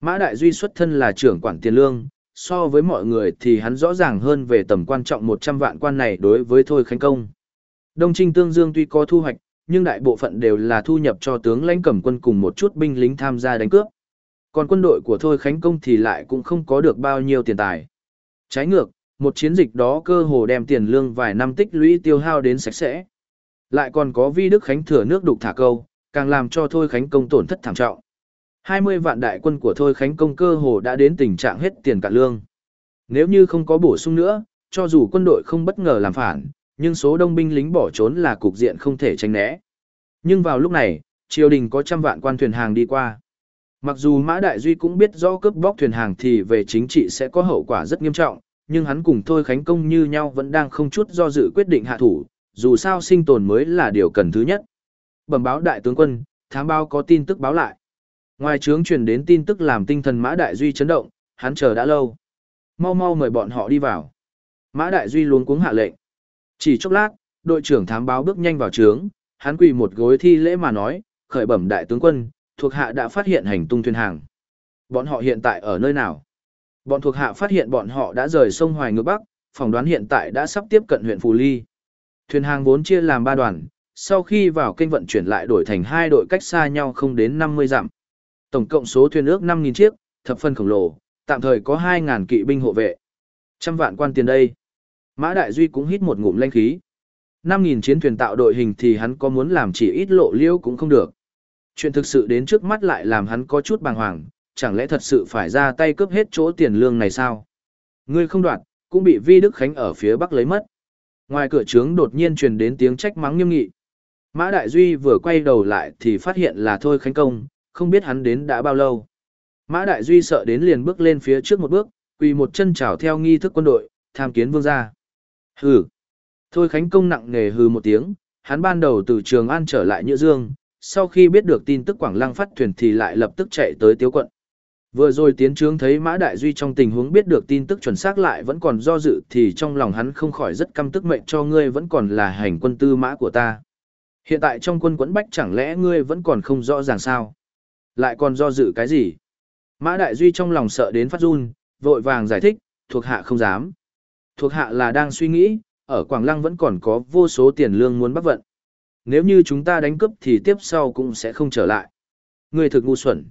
Speaker 1: Mã Đại Duy xuất thân là trưởng quản tiền lương, so với mọi người thì hắn rõ ràng hơn về tầm quan trọng 100 vạn quan này đối với Thôi Khánh Công. Đông Trinh Tương Dương tuy có thu hoạch, nhưng đại bộ phận đều là thu nhập cho tướng lãnh cầm quân cùng một chút binh lính tham gia đánh cướp. Còn quân đội của Thôi Khánh Công thì lại cũng không có được bao nhiêu tiền tài. Trái ngược, một chiến dịch đó cơ hồ đem tiền lương vài năm tích lũy tiêu hao đến sạch sẽ. Lại còn có vi Đức Khánh thừa nước đục thả câu, càng làm cho Thôi Khánh Công tổn thất thảm trọng. 20 vạn đại quân của Thôi Khánh Công cơ hồ đã đến tình trạng hết tiền cả lương. Nếu như không có bổ sung nữa, cho dù quân đội không bất ngờ làm phản, nhưng số đông binh lính bỏ trốn là cục diện không thể tránh né. Nhưng vào lúc này, triều đình có trăm vạn quan thuyền hàng đi qua. Mặc dù Mã Đại Duy cũng biết rõ cướp bóc thuyền hàng thì về chính trị sẽ có hậu quả rất nghiêm trọng, nhưng hắn cùng Thôi Khánh Công như nhau vẫn đang không chút do dự quyết định hạ thủ, dù sao sinh tồn mới là điều cần thứ nhất. Bẩm báo đại tướng quân, thám báo có tin tức báo lại. Ngoài trướng truyền đến tin tức làm tinh thần Mã Đại Duy chấn động, hắn chờ đã lâu. Mau mau mời bọn họ đi vào. Mã Đại Duy luống cuống hạ lệnh. Chỉ chốc lát, đội trưởng thám báo bước nhanh vào trướng, hắn quỳ một gối thi lễ mà nói, khởi bẩm đại tướng quân, thuộc hạ đã phát hiện hành tung thuyền hàng. Bọn họ hiện tại ở nơi nào? Bọn thuộc hạ phát hiện bọn họ đã rời sông Hoài ngược Bắc, phỏng đoán hiện tại đã sắp tiếp cận huyện Phù Ly. Thuyền hàng vốn chia làm ba đoàn, sau khi vào kênh vận chuyển lại đổi thành hai đội cách xa nhau không đến 50 dặm. Tổng cộng số thuyền ước 5.000 chiếc, thập phân khổng lồ, tạm thời có 2.000 kỵ binh hộ vệ. Trăm vạn quan tiền đây. Mã Đại Duy cũng hít một ngụm lanh khí. 5.000 chiến thuyền tạo đội hình thì hắn có muốn làm chỉ ít lộ liễu cũng không được. Chuyện thực sự đến trước mắt lại làm hắn có chút bàng hoàng, chẳng lẽ thật sự phải ra tay cướp hết chỗ tiền lương này sao? Ngươi không đoạt, cũng bị Vi Đức Khánh ở phía bắc lấy mất. Ngoài cửa trướng đột nhiên truyền đến tiếng trách mắng nghiêm nghị. Mã Đại Duy vừa quay đầu lại thì phát hiện là Thôi Khánh Công, không biết hắn đến đã bao lâu. Mã Đại Duy sợ đến liền bước lên phía trước một bước, quỳ một chân chào theo nghi thức quân đội, tham kiến vương gia. Hừ. Thôi Khánh Công nặng nề hừ một tiếng, hắn ban đầu từ Trường An trở lại Nhữ Dương, sau khi biết được tin tức Quảng Lăng phát thuyền thì lại lập tức chạy tới Tiếu quận. Vừa rồi tiến trướng thấy Mã Đại Duy trong tình huống biết được tin tức chuẩn xác lại vẫn còn do dự thì trong lòng hắn không khỏi rất căm tức mệnh cho ngươi vẫn còn là hành quân tư mã của ta. Hiện tại trong quân quẫn bách chẳng lẽ ngươi vẫn còn không rõ ràng sao? Lại còn do dự cái gì? Mã Đại Duy trong lòng sợ đến phát run, vội vàng giải thích, thuộc hạ không dám. Thuộc hạ là đang suy nghĩ, ở Quảng Lăng vẫn còn có vô số tiền lương muốn bắt vận. Nếu như chúng ta đánh cướp thì tiếp sau cũng sẽ không trở lại. Ngươi thực ngu xuẩn.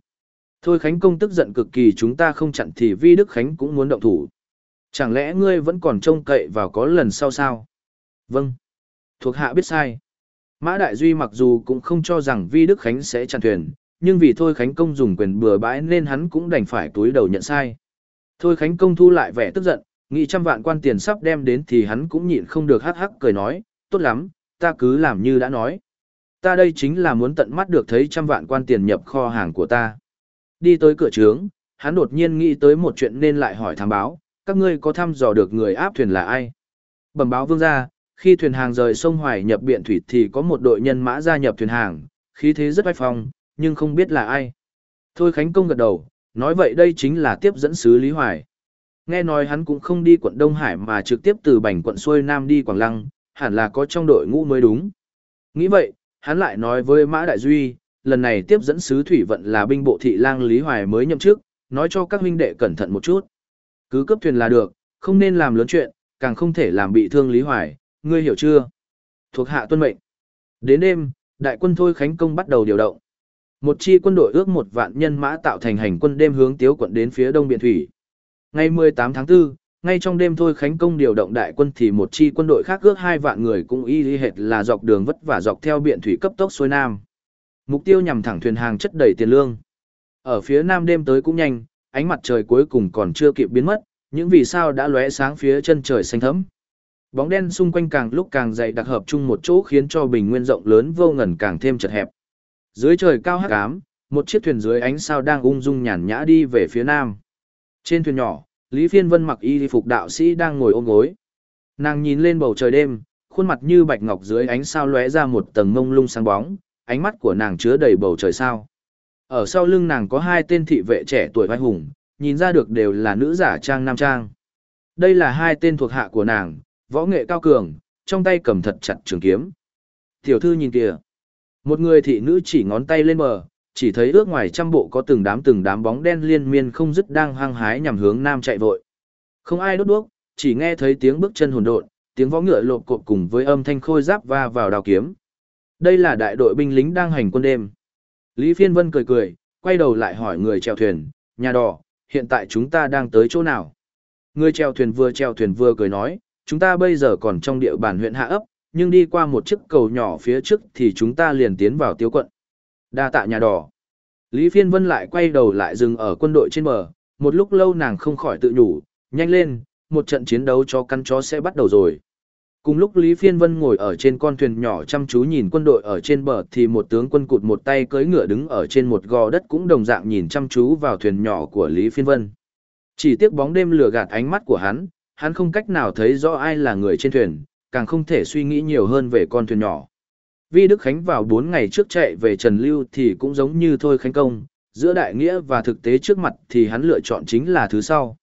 Speaker 1: Thôi Khánh Công tức giận cực kỳ chúng ta không chặn thì Vi Đức Khánh cũng muốn động thủ. Chẳng lẽ ngươi vẫn còn trông cậy vào có lần sau sao? Vâng. Thuộc hạ biết sai. Mã Đại Duy mặc dù cũng không cho rằng Vi Đức Khánh sẽ chặn thuyền, nhưng vì Thôi Khánh Công dùng quyền bừa bãi nên hắn cũng đành phải túi đầu nhận sai. Thôi Khánh Công thu lại vẻ tức giận, nghĩ trăm vạn quan tiền sắp đem đến thì hắn cũng nhịn không được hắc hắc cười nói, tốt lắm, ta cứ làm như đã nói. Ta đây chính là muốn tận mắt được thấy trăm vạn quan tiền nhập kho hàng của ta. Đi tới cửa trướng, hắn đột nhiên nghĩ tới một chuyện nên lại hỏi thám báo, các ngươi có thăm dò được người áp thuyền là ai? Bẩm báo vương gia, khi thuyền hàng rời sông Hoài nhập biện thủy thì có một đội nhân mã gia nhập thuyền hàng, khí thế rất oai phong, nhưng không biết là ai. Thôi Khánh Công gật đầu, nói vậy đây chính là tiếp dẫn sứ Lý Hoài. Nghe nói hắn cũng không đi quận Đông Hải mà trực tiếp từ bành quận xuôi Nam đi Quảng Lăng, hẳn là có trong đội ngũ mới đúng. Nghĩ vậy, hắn lại nói với Mã Đại Duy, lần này tiếp dẫn sứ thủy vận là binh bộ thị lang Lý Hoài mới nhậm chức, nói cho các huynh đệ cẩn thận một chút. Cứ cấp thuyền là được, không nên làm lớn chuyện, càng không thể làm bị thương Lý Hoài, ngươi hiểu chưa? Thuộc hạ tuân mệnh. Đến đêm, đại quân Thôi Khánh Công bắt đầu điều động. Một chi quân đội ước một vạn nhân mã tạo thành hành quân đêm hướng Tiếu quận đến phía đông biển thủy. Ngày 18 tháng 4, ngay trong đêm thôi Khánh Công điều động đại quân thì một chi quân đội khác ước hai vạn người cũng y y hệt là dọc đường vất vả dọc theo biển thủy cấp tốc xuôi nam. Mục tiêu nhằm thẳng thuyền hàng chất đầy tiền lương. Ở phía nam đêm tới cũng nhanh, ánh mặt trời cuối cùng còn chưa kịp biến mất, những vì sao đã lóe sáng phía chân trời xanh thẫm. Bóng đen xung quanh càng lúc càng dày đặc hợp chung một chỗ khiến cho bình nguyên rộng lớn vô ngần càng thêm chật hẹp. Dưới trời cao hắc ám, một chiếc thuyền dưới ánh sao đang ung dung nhàn nhã đi về phía nam. Trên thuyền nhỏ, Lý Phiên Vân mặc y phục đạo sĩ đang ngồi ôm gối. Nàng nhìn lên bầu trời đêm, khuôn mặt như bạch ngọc dưới ánh sao lóe ra một tầng mông lung sáng bóng, ánh mắt của nàng chứa đầy bầu trời sao. Ở sau lưng nàng có hai tên thị vệ trẻ tuổi vai hùng, nhìn ra được đều là nữ giả trang nam trang. Đây là hai tên thuộc hạ của nàng, võ nghệ cao cường, trong tay cầm thật chặt trường kiếm. Tiểu thư nhìn kìa. Một người thị nữ chỉ ngón tay lên bờ, chỉ thấy ước ngoài trăm bộ có từng đám từng đám bóng đen liên miên không dứt đang hăng hái nhằm hướng nam chạy vội. Không ai đốt đuốc, chỉ nghe thấy tiếng bước chân hồn độn, tiếng võ ngựa lộp cộp cùng với âm thanh khôi giáp va vào đào kiếm. Đây là đại đội binh lính đang hành quân đêm. Lý Phiên Vân cười cười, quay đầu lại hỏi người chèo thuyền, nhà đỏ, hiện tại chúng ta đang tới chỗ nào? Người chèo thuyền vừa chèo thuyền vừa cười nói, chúng ta bây giờ còn trong địa bàn huyện Hạ ấp, nhưng đi qua một chiếc cầu nhỏ phía trước thì chúng ta liền tiến vào tiêu quận. Đa tạ nhà đỏ. Lý Phiên Vân lại quay đầu lại dừng ở quân đội trên bờ, một lúc lâu nàng không khỏi tự nhủ, nhanh lên, một trận chiến đấu cho căn chó sẽ bắt đầu rồi. Cùng lúc Lý Phiên Vân ngồi ở trên con thuyền nhỏ chăm chú nhìn quân đội ở trên bờ thì một tướng quân cụt một tay cưỡi ngựa đứng ở trên một gò đất cũng đồng dạng nhìn chăm chú vào thuyền nhỏ của Lý Phiên Vân. Chỉ tiếc bóng đêm lừa gạt ánh mắt của hắn, hắn không cách nào thấy rõ ai là người trên thuyền, càng không thể suy nghĩ nhiều hơn về con thuyền nhỏ. Vi Đức Khánh vào 4 ngày trước chạy về Trần Lưu thì cũng giống như Thôi Khánh Công, giữa đại nghĩa và thực tế trước mặt thì hắn lựa chọn chính là thứ sau.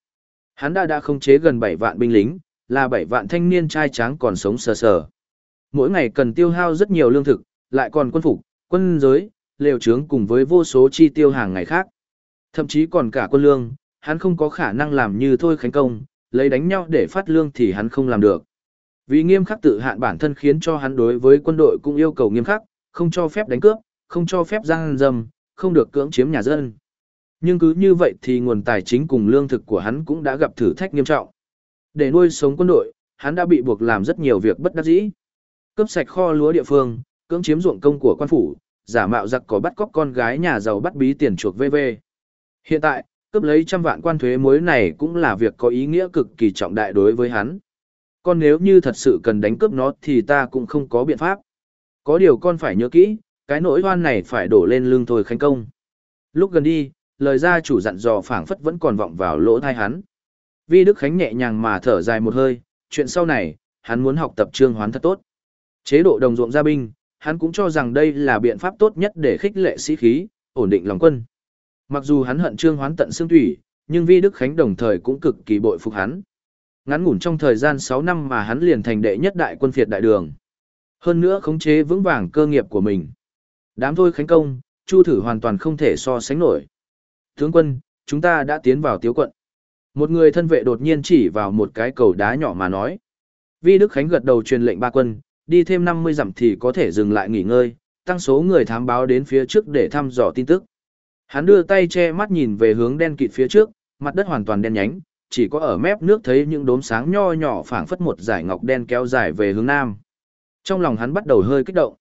Speaker 1: Hắn đã đã không chế gần 7 vạn binh lính, là 7 vạn thanh niên trai tráng còn sống sờ sờ. Mỗi ngày cần tiêu hao rất nhiều lương thực, lại còn quân phục, quân giới, lều trướng cùng với vô số chi tiêu hàng ngày khác. Thậm chí còn cả quân lương, hắn không có khả năng làm như Thôi Khánh Công, lấy đánh nhau để phát lương thì hắn không làm được. Vì nghiêm khắc tự hạn bản thân khiến cho hắn đối với quân đội cũng yêu cầu nghiêm khắc, không cho phép đánh cướp, không cho phép giang dâm, không được cưỡng chiếm nhà dân. Nhưng cứ như vậy thì nguồn tài chính cùng lương thực của hắn cũng đã gặp thử thách nghiêm trọng. Để nuôi sống quân đội, hắn đã bị buộc làm rất nhiều việc bất đắc dĩ. Cướp sạch kho lúa địa phương, cưỡng chiếm ruộng công của quan phủ, giả mạo giặc có bắt cóc con gái nhà giàu bắt bí tiền chuộc VV. Hiện tại, cướp lấy trăm vạn quan thuế mới này cũng là việc có ý nghĩa cực kỳ trọng đại đối với hắn. Con nếu như thật sự cần đánh cướp nó thì ta cũng không có biện pháp. Có điều con phải nhớ kỹ, cái nỗi oan này phải đổ lên lưng thôi khánh công. Lúc gần đi, lời gia chủ dặn dò phảng phất vẫn còn vọng vào lỗ thai hắn. Vi Đức Khánh nhẹ nhàng mà thở dài một hơi, chuyện sau này, hắn muốn học tập trương hoán thật tốt. Chế độ đồng ruộng gia binh, hắn cũng cho rằng đây là biện pháp tốt nhất để khích lệ sĩ khí, ổn định lòng quân. Mặc dù hắn hận trương hoán tận xương thủy, nhưng Vi Đức Khánh đồng thời cũng cực kỳ bội phục hắn. Ngắn ngủn trong thời gian 6 năm mà hắn liền thành đệ nhất đại quân phiệt đại đường. Hơn nữa khống chế vững vàng cơ nghiệp của mình. Đám thôi khánh công, Chu thử hoàn toàn không thể so sánh nổi. Tướng quân, chúng ta đã tiến vào tiếu quận. Một người thân vệ đột nhiên chỉ vào một cái cầu đá nhỏ mà nói. Vi Đức Khánh gật đầu truyền lệnh ba quân, đi thêm 50 dặm thì có thể dừng lại nghỉ ngơi, tăng số người thám báo đến phía trước để thăm dò tin tức. Hắn đưa tay che mắt nhìn về hướng đen kịt phía trước, mặt đất hoàn toàn đen nhánh, chỉ có ở mép nước thấy những đốm sáng nho nhỏ phảng phất một dải ngọc đen kéo dài về hướng nam. Trong lòng hắn bắt đầu hơi kích động.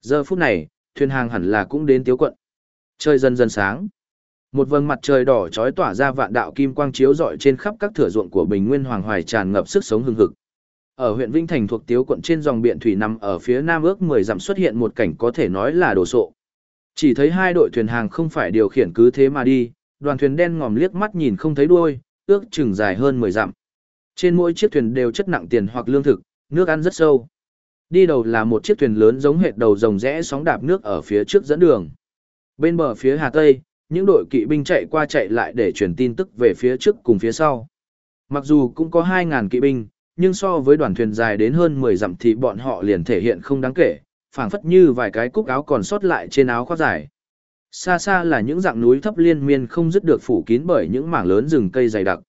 Speaker 1: Giờ phút này, thuyền hàng hẳn là cũng đến tiếu quận. Trời dần dần sáng. Một vầng mặt trời đỏ chói tỏa ra vạn đạo kim quang chiếu rọi trên khắp các thửa ruộng của Bình Nguyên Hoàng Hoài tràn ngập sức sống hưng hực. Ở huyện vinh Thành thuộc Tiếu quận trên dòng biển thủy nằm ở phía nam ước 10 dặm xuất hiện một cảnh có thể nói là đồ sộ. Chỉ thấy hai đội thuyền hàng không phải điều khiển cứ thế mà đi, đoàn thuyền đen ngòm liếc mắt nhìn không thấy đuôi, ước chừng dài hơn 10 dặm. Trên mỗi chiếc thuyền đều chất nặng tiền hoặc lương thực, nước ăn rất sâu. Đi đầu là một chiếc thuyền lớn giống hệt đầu rồng rẽ sóng đạp nước ở phía trước dẫn đường. Bên bờ phía hà tây, những đội kỵ binh chạy qua chạy lại để truyền tin tức về phía trước cùng phía sau. Mặc dù cũng có 2.000 kỵ binh, nhưng so với đoàn thuyền dài đến hơn 10 dặm thì bọn họ liền thể hiện không đáng kể, phảng phất như vài cái cúc áo còn sót lại trên áo khoác dài. Xa xa là những dạng núi thấp liên miên không dứt được phủ kín bởi những mảng lớn rừng cây dày đặc.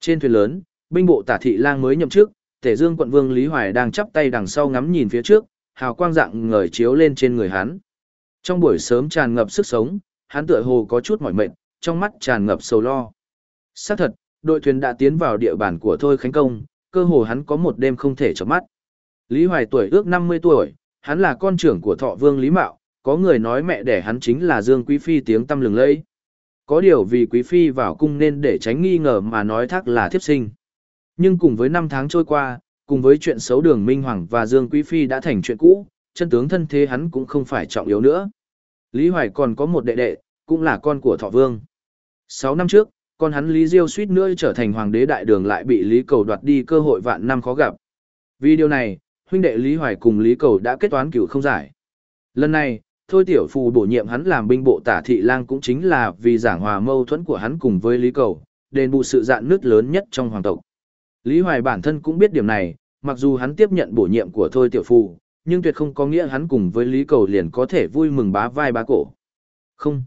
Speaker 1: Trên thuyền lớn, binh bộ tả thị lang mới nhậm chức, Tể Dương quận vương Lý Hoài đang chắp tay đằng sau ngắm nhìn phía trước, hào quang dạng ngời chiếu lên trên người hắn. Trong buổi sớm tràn ngập sức sống, hắn tựa hồ có chút mỏi mệt, trong mắt tràn ngập sầu lo. Xác thật, đội thuyền đã tiến vào địa bàn của Thôi Khánh Công, cơ hồ hắn có một đêm không thể chợp mắt. Lý Hoài tuổi ước 50 tuổi, hắn là con trưởng của Thọ Vương Lý Mạo, có người nói mẹ đẻ hắn chính là Dương Quý Phi tiếng tâm lừng lẫy. Có điều vì Quý Phi vào cung nên để tránh nghi ngờ mà nói thác là thiếp sinh. Nhưng cùng với năm tháng trôi qua, cùng với chuyện xấu đường Minh Hoàng và Dương Quý Phi đã thành chuyện cũ, chân tướng thân thế hắn cũng không phải trọng yếu nữa. Lý Hoài còn có một đệ đệ, cũng là con của Thọ Vương. Sáu năm trước, con hắn Lý Diêu suýt nữa trở thành hoàng đế đại đường lại bị Lý Cầu đoạt đi cơ hội vạn năm khó gặp. Vì điều này, huynh đệ Lý Hoài cùng Lý Cầu đã kết toán cửu không giải. Lần này, Thôi Tiểu Phù bổ nhiệm hắn làm binh bộ tả thị lang cũng chính là vì giảng hòa mâu thuẫn của hắn cùng với Lý Cầu, đền bù sự dạn nứt lớn nhất trong hoàng tộc. Lý Hoài bản thân cũng biết điểm này, mặc dù hắn tiếp nhận bổ nhiệm của Thôi Tiểu Phù, nhưng tuyệt không có nghĩa hắn cùng với Lý Cầu liền có thể vui mừng bá vai bá cổ. Không.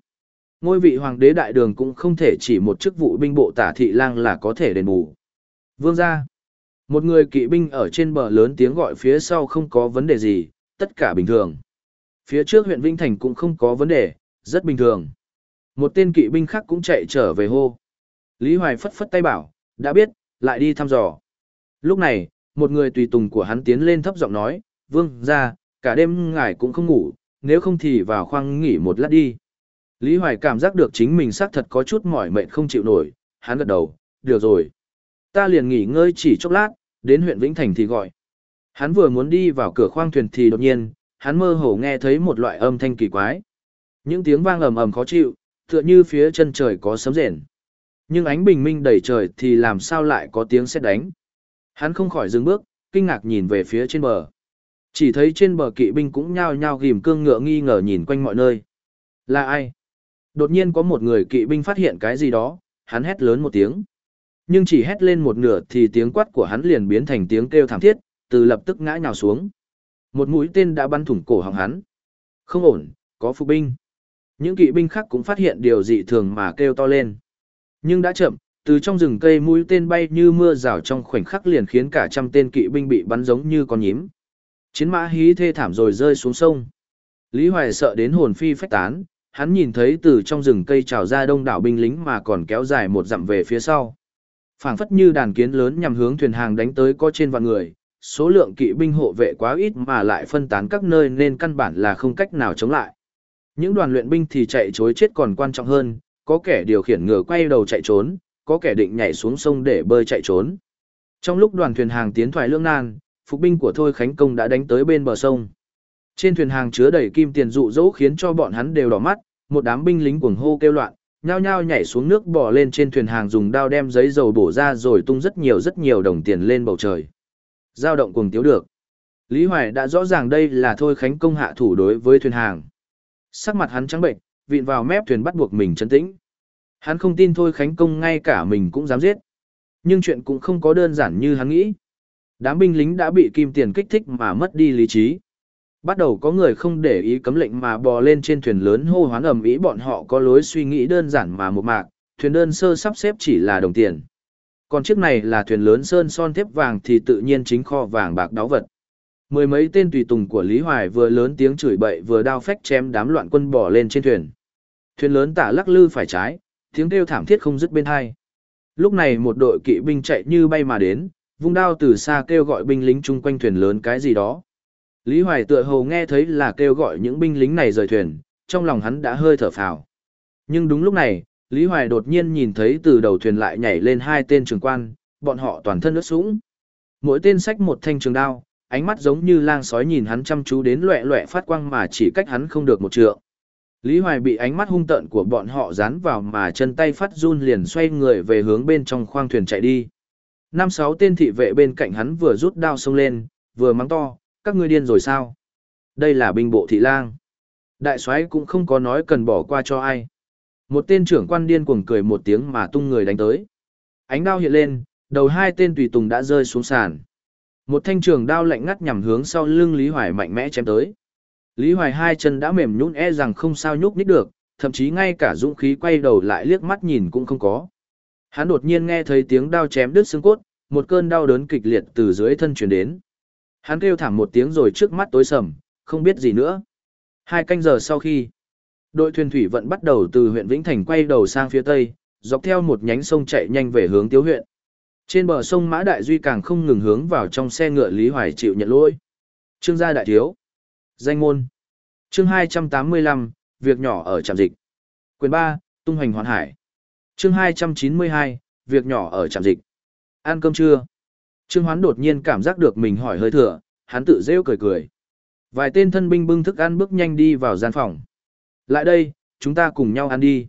Speaker 1: Ngôi vị hoàng đế đại đường cũng không thể chỉ một chức vụ binh bộ tả thị lang là có thể đền bù. Vương gia. Một người kỵ binh ở trên bờ lớn tiếng gọi phía sau không có vấn đề gì, tất cả bình thường. Phía trước huyện Vinh Thành cũng không có vấn đề, rất bình thường. Một tên kỵ binh khác cũng chạy trở về hô. Lý Hoài phất phất tay bảo, đã biết, lại đi thăm dò. Lúc này, một người tùy tùng của hắn tiến lên thấp giọng nói, vương ra, cả đêm ngài cũng không ngủ, nếu không thì vào khoang nghỉ một lát đi. Lý Hoài cảm giác được chính mình xác thật có chút mỏi mệt không chịu nổi, hắn gật đầu, được rồi. Ta liền nghỉ ngơi chỉ chốc lát, đến huyện Vĩnh Thành thì gọi. Hắn vừa muốn đi vào cửa khoang thuyền thì đột nhiên, hắn mơ hồ nghe thấy một loại âm thanh kỳ quái. Những tiếng vang ầm ầm khó chịu, tựa như phía chân trời có sấm rền. Nhưng ánh bình minh đầy trời thì làm sao lại có tiếng sét đánh. Hắn không khỏi dừng bước, kinh ngạc nhìn về phía trên bờ. Chỉ thấy trên bờ kỵ binh cũng nhao nhao ghim cương ngựa nghi ngờ nhìn quanh mọi nơi. Là ai? Đột nhiên có một người kỵ binh phát hiện cái gì đó, hắn hét lớn một tiếng. Nhưng chỉ hét lên một nửa thì tiếng quát của hắn liền biến thành tiếng kêu thảm thiết, từ lập tức ngã nhào xuống. Một mũi tên đã bắn thủng cổ họng hắn. Không ổn, có phục binh. Những kỵ binh khác cũng phát hiện điều dị thường mà kêu to lên. Nhưng đã chậm, từ trong rừng cây mũi tên bay như mưa rào trong khoảnh khắc liền khiến cả trăm tên kỵ binh bị bắn giống như con nhím. Chiến mã hí thê thảm rồi rơi xuống sông. Lý Hoài sợ đến hồn phi phách tán, hắn nhìn thấy từ trong rừng cây trào ra đông đảo binh lính mà còn kéo dài một dặm về phía sau. phảng phất như đàn kiến lớn nhằm hướng thuyền hàng đánh tới có trên vạn người, số lượng kỵ binh hộ vệ quá ít mà lại phân tán các nơi nên căn bản là không cách nào chống lại. Những đoàn luyện binh thì chạy chối chết còn quan trọng hơn, có kẻ điều khiển ngựa quay đầu chạy trốn, có kẻ định nhảy xuống sông để bơi chạy trốn. Trong lúc đoàn thuyền hàng tiến thoại lương nan, phục binh của Thôi Khánh Công đã đánh tới bên bờ sông. Trên thuyền hàng chứa đầy kim tiền dụ dỗ khiến cho bọn hắn đều đỏ mắt, một đám binh lính cuồng hô kêu loạn, nhao nhao nhảy xuống nước bò lên trên thuyền hàng dùng đao đem giấy dầu bổ ra rồi tung rất nhiều rất nhiều đồng tiền lên bầu trời. Giao động cuồng tiếu được. Lý Hoài đã rõ ràng đây là Thôi Khánh Công hạ thủ đối với thuyền hàng. Sắc mặt hắn trắng bệnh, vịn vào mép thuyền bắt buộc mình chấn tĩnh. Hắn không tin Thôi Khánh Công ngay cả mình cũng dám giết. Nhưng chuyện cũng không có đơn giản như hắn nghĩ. Đám binh lính đã bị kim tiền kích thích mà mất đi lý trí. Bắt đầu có người không để ý cấm lệnh mà bò lên trên thuyền lớn hô hoán ầm ĩ bọn họ có lối suy nghĩ đơn giản mà một mạc, thuyền đơn sơ sắp xếp chỉ là đồng tiền. Còn chiếc này là thuyền lớn sơn son thép vàng thì tự nhiên chính kho vàng bạc đáo vật. Mười mấy tên tùy tùng của Lý Hoài vừa lớn tiếng chửi bậy vừa đao phách chém đám loạn quân bỏ lên trên thuyền. Thuyền lớn tả lắc lư phải trái, tiếng kêu thảm thiết không dứt bên hai. Lúc này một đội kỵ binh chạy như bay mà đến, vung đao từ xa kêu gọi binh lính chung quanh thuyền lớn cái gì đó. Lý Hoài tựa hồ nghe thấy là kêu gọi những binh lính này rời thuyền, trong lòng hắn đã hơi thở phào. Nhưng đúng lúc này, Lý Hoài đột nhiên nhìn thấy từ đầu thuyền lại nhảy lên hai tên trường quan, bọn họ toàn thân ướt sũng. Mỗi tên xách một thanh trường đao, ánh mắt giống như lang sói nhìn hắn chăm chú đến loẹ loẹ phát quang mà chỉ cách hắn không được một trượng. Lý Hoài bị ánh mắt hung tợn của bọn họ dán vào mà chân tay phát run liền xoay người về hướng bên trong khoang thuyền chạy đi. Năm sáu tên thị vệ bên cạnh hắn vừa rút đao xông lên, vừa mắng to, các ngươi điên rồi sao? Đây là binh bộ thị lang. Đại soái cũng không có nói cần bỏ qua cho ai. Một tên trưởng quan điên cuồng cười một tiếng mà tung người đánh tới. Ánh đao hiện lên, đầu hai tên tùy tùng đã rơi xuống sàn. Một thanh trường đao lạnh ngắt nhằm hướng sau lưng Lý Hoài mạnh mẽ chém tới. Lý Hoài hai chân đã mềm nhũn e rằng không sao nhúc nhích được, thậm chí ngay cả dũng khí quay đầu lại liếc mắt nhìn cũng không có. Hắn đột nhiên nghe thấy tiếng đao chém đứt xương cốt, một cơn đau đớn kịch liệt từ dưới thân truyền đến. Hắn kêu thảm một tiếng rồi trước mắt tối sầm, không biết gì nữa. Hai canh giờ sau khi, đội thuyền thủy vận bắt đầu từ huyện Vĩnh Thành quay đầu sang phía tây, dọc theo một nhánh sông chạy nhanh về hướng Tiếu huyện. Trên bờ sông Mã Đại Duy càng không ngừng hướng vào trong xe ngựa Lý Hoài chịu nhận lỗi. Trương gia đại thiếu. Danh môn. Chương 285, việc nhỏ ở trạm dịch. Quyền 3, tung hoành hoàn hải. Chương 292, việc nhỏ ở trạm dịch. Ăn cơm trưa. Trương Hoán đột nhiên cảm giác được mình hỏi hơi thừa, hắn tự rêu cười cười. Vài tên thân binh bưng thức ăn bước nhanh đi vào gian phòng. Lại đây, chúng ta cùng nhau ăn đi.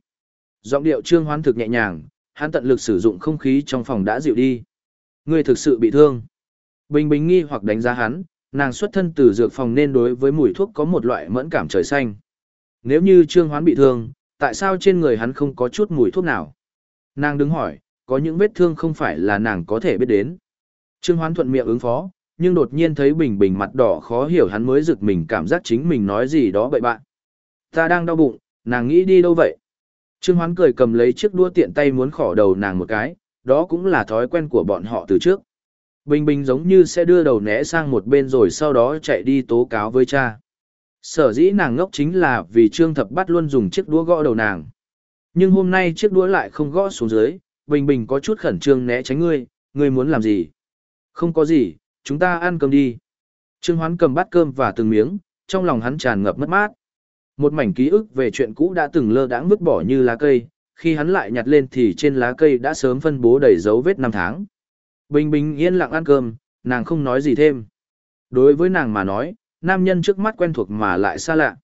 Speaker 1: Giọng điệu Trương Hoán thực nhẹ nhàng, hắn tận lực sử dụng không khí trong phòng đã dịu đi. Ngươi thực sự bị thương. Bình bình nghi hoặc đánh giá hắn, nàng xuất thân từ dược phòng nên đối với mùi thuốc có một loại mẫn cảm trời xanh. Nếu như Trương Hoán bị thương, tại sao trên người hắn không có chút mùi thuốc nào? Nàng đứng hỏi, có những vết thương không phải là nàng có thể biết đến. Trương Hoán thuận miệng ứng phó, nhưng đột nhiên thấy Bình Bình mặt đỏ khó hiểu hắn mới giật mình cảm giác chính mình nói gì đó bậy bạn. Ta đang đau bụng, nàng nghĩ đi đâu vậy? Trương Hoán cười cầm lấy chiếc đũa tiện tay muốn khỏ đầu nàng một cái, đó cũng là thói quen của bọn họ từ trước. Bình Bình giống như sẽ đưa đầu né sang một bên rồi sau đó chạy đi tố cáo với cha. Sở dĩ nàng ngốc chính là vì Trương Thập Bát luôn dùng chiếc đũa gõ đầu nàng. Nhưng hôm nay chiếc đũa lại không gõ xuống dưới, Bình Bình có chút khẩn trương né tránh ngươi, ngươi muốn làm gì? Không có gì, chúng ta ăn cơm đi. Trương Hoán cầm bát cơm và từng miếng, trong lòng hắn tràn ngập mất mát. Một mảnh ký ức về chuyện cũ đã từng lơ đãng vứt bỏ như lá cây, khi hắn lại nhặt lên thì trên lá cây đã sớm phân bố đầy dấu vết năm tháng. Bình bình yên lặng ăn cơm, nàng không nói gì thêm. Đối với nàng mà nói, nam nhân trước mắt quen thuộc mà lại xa lạ.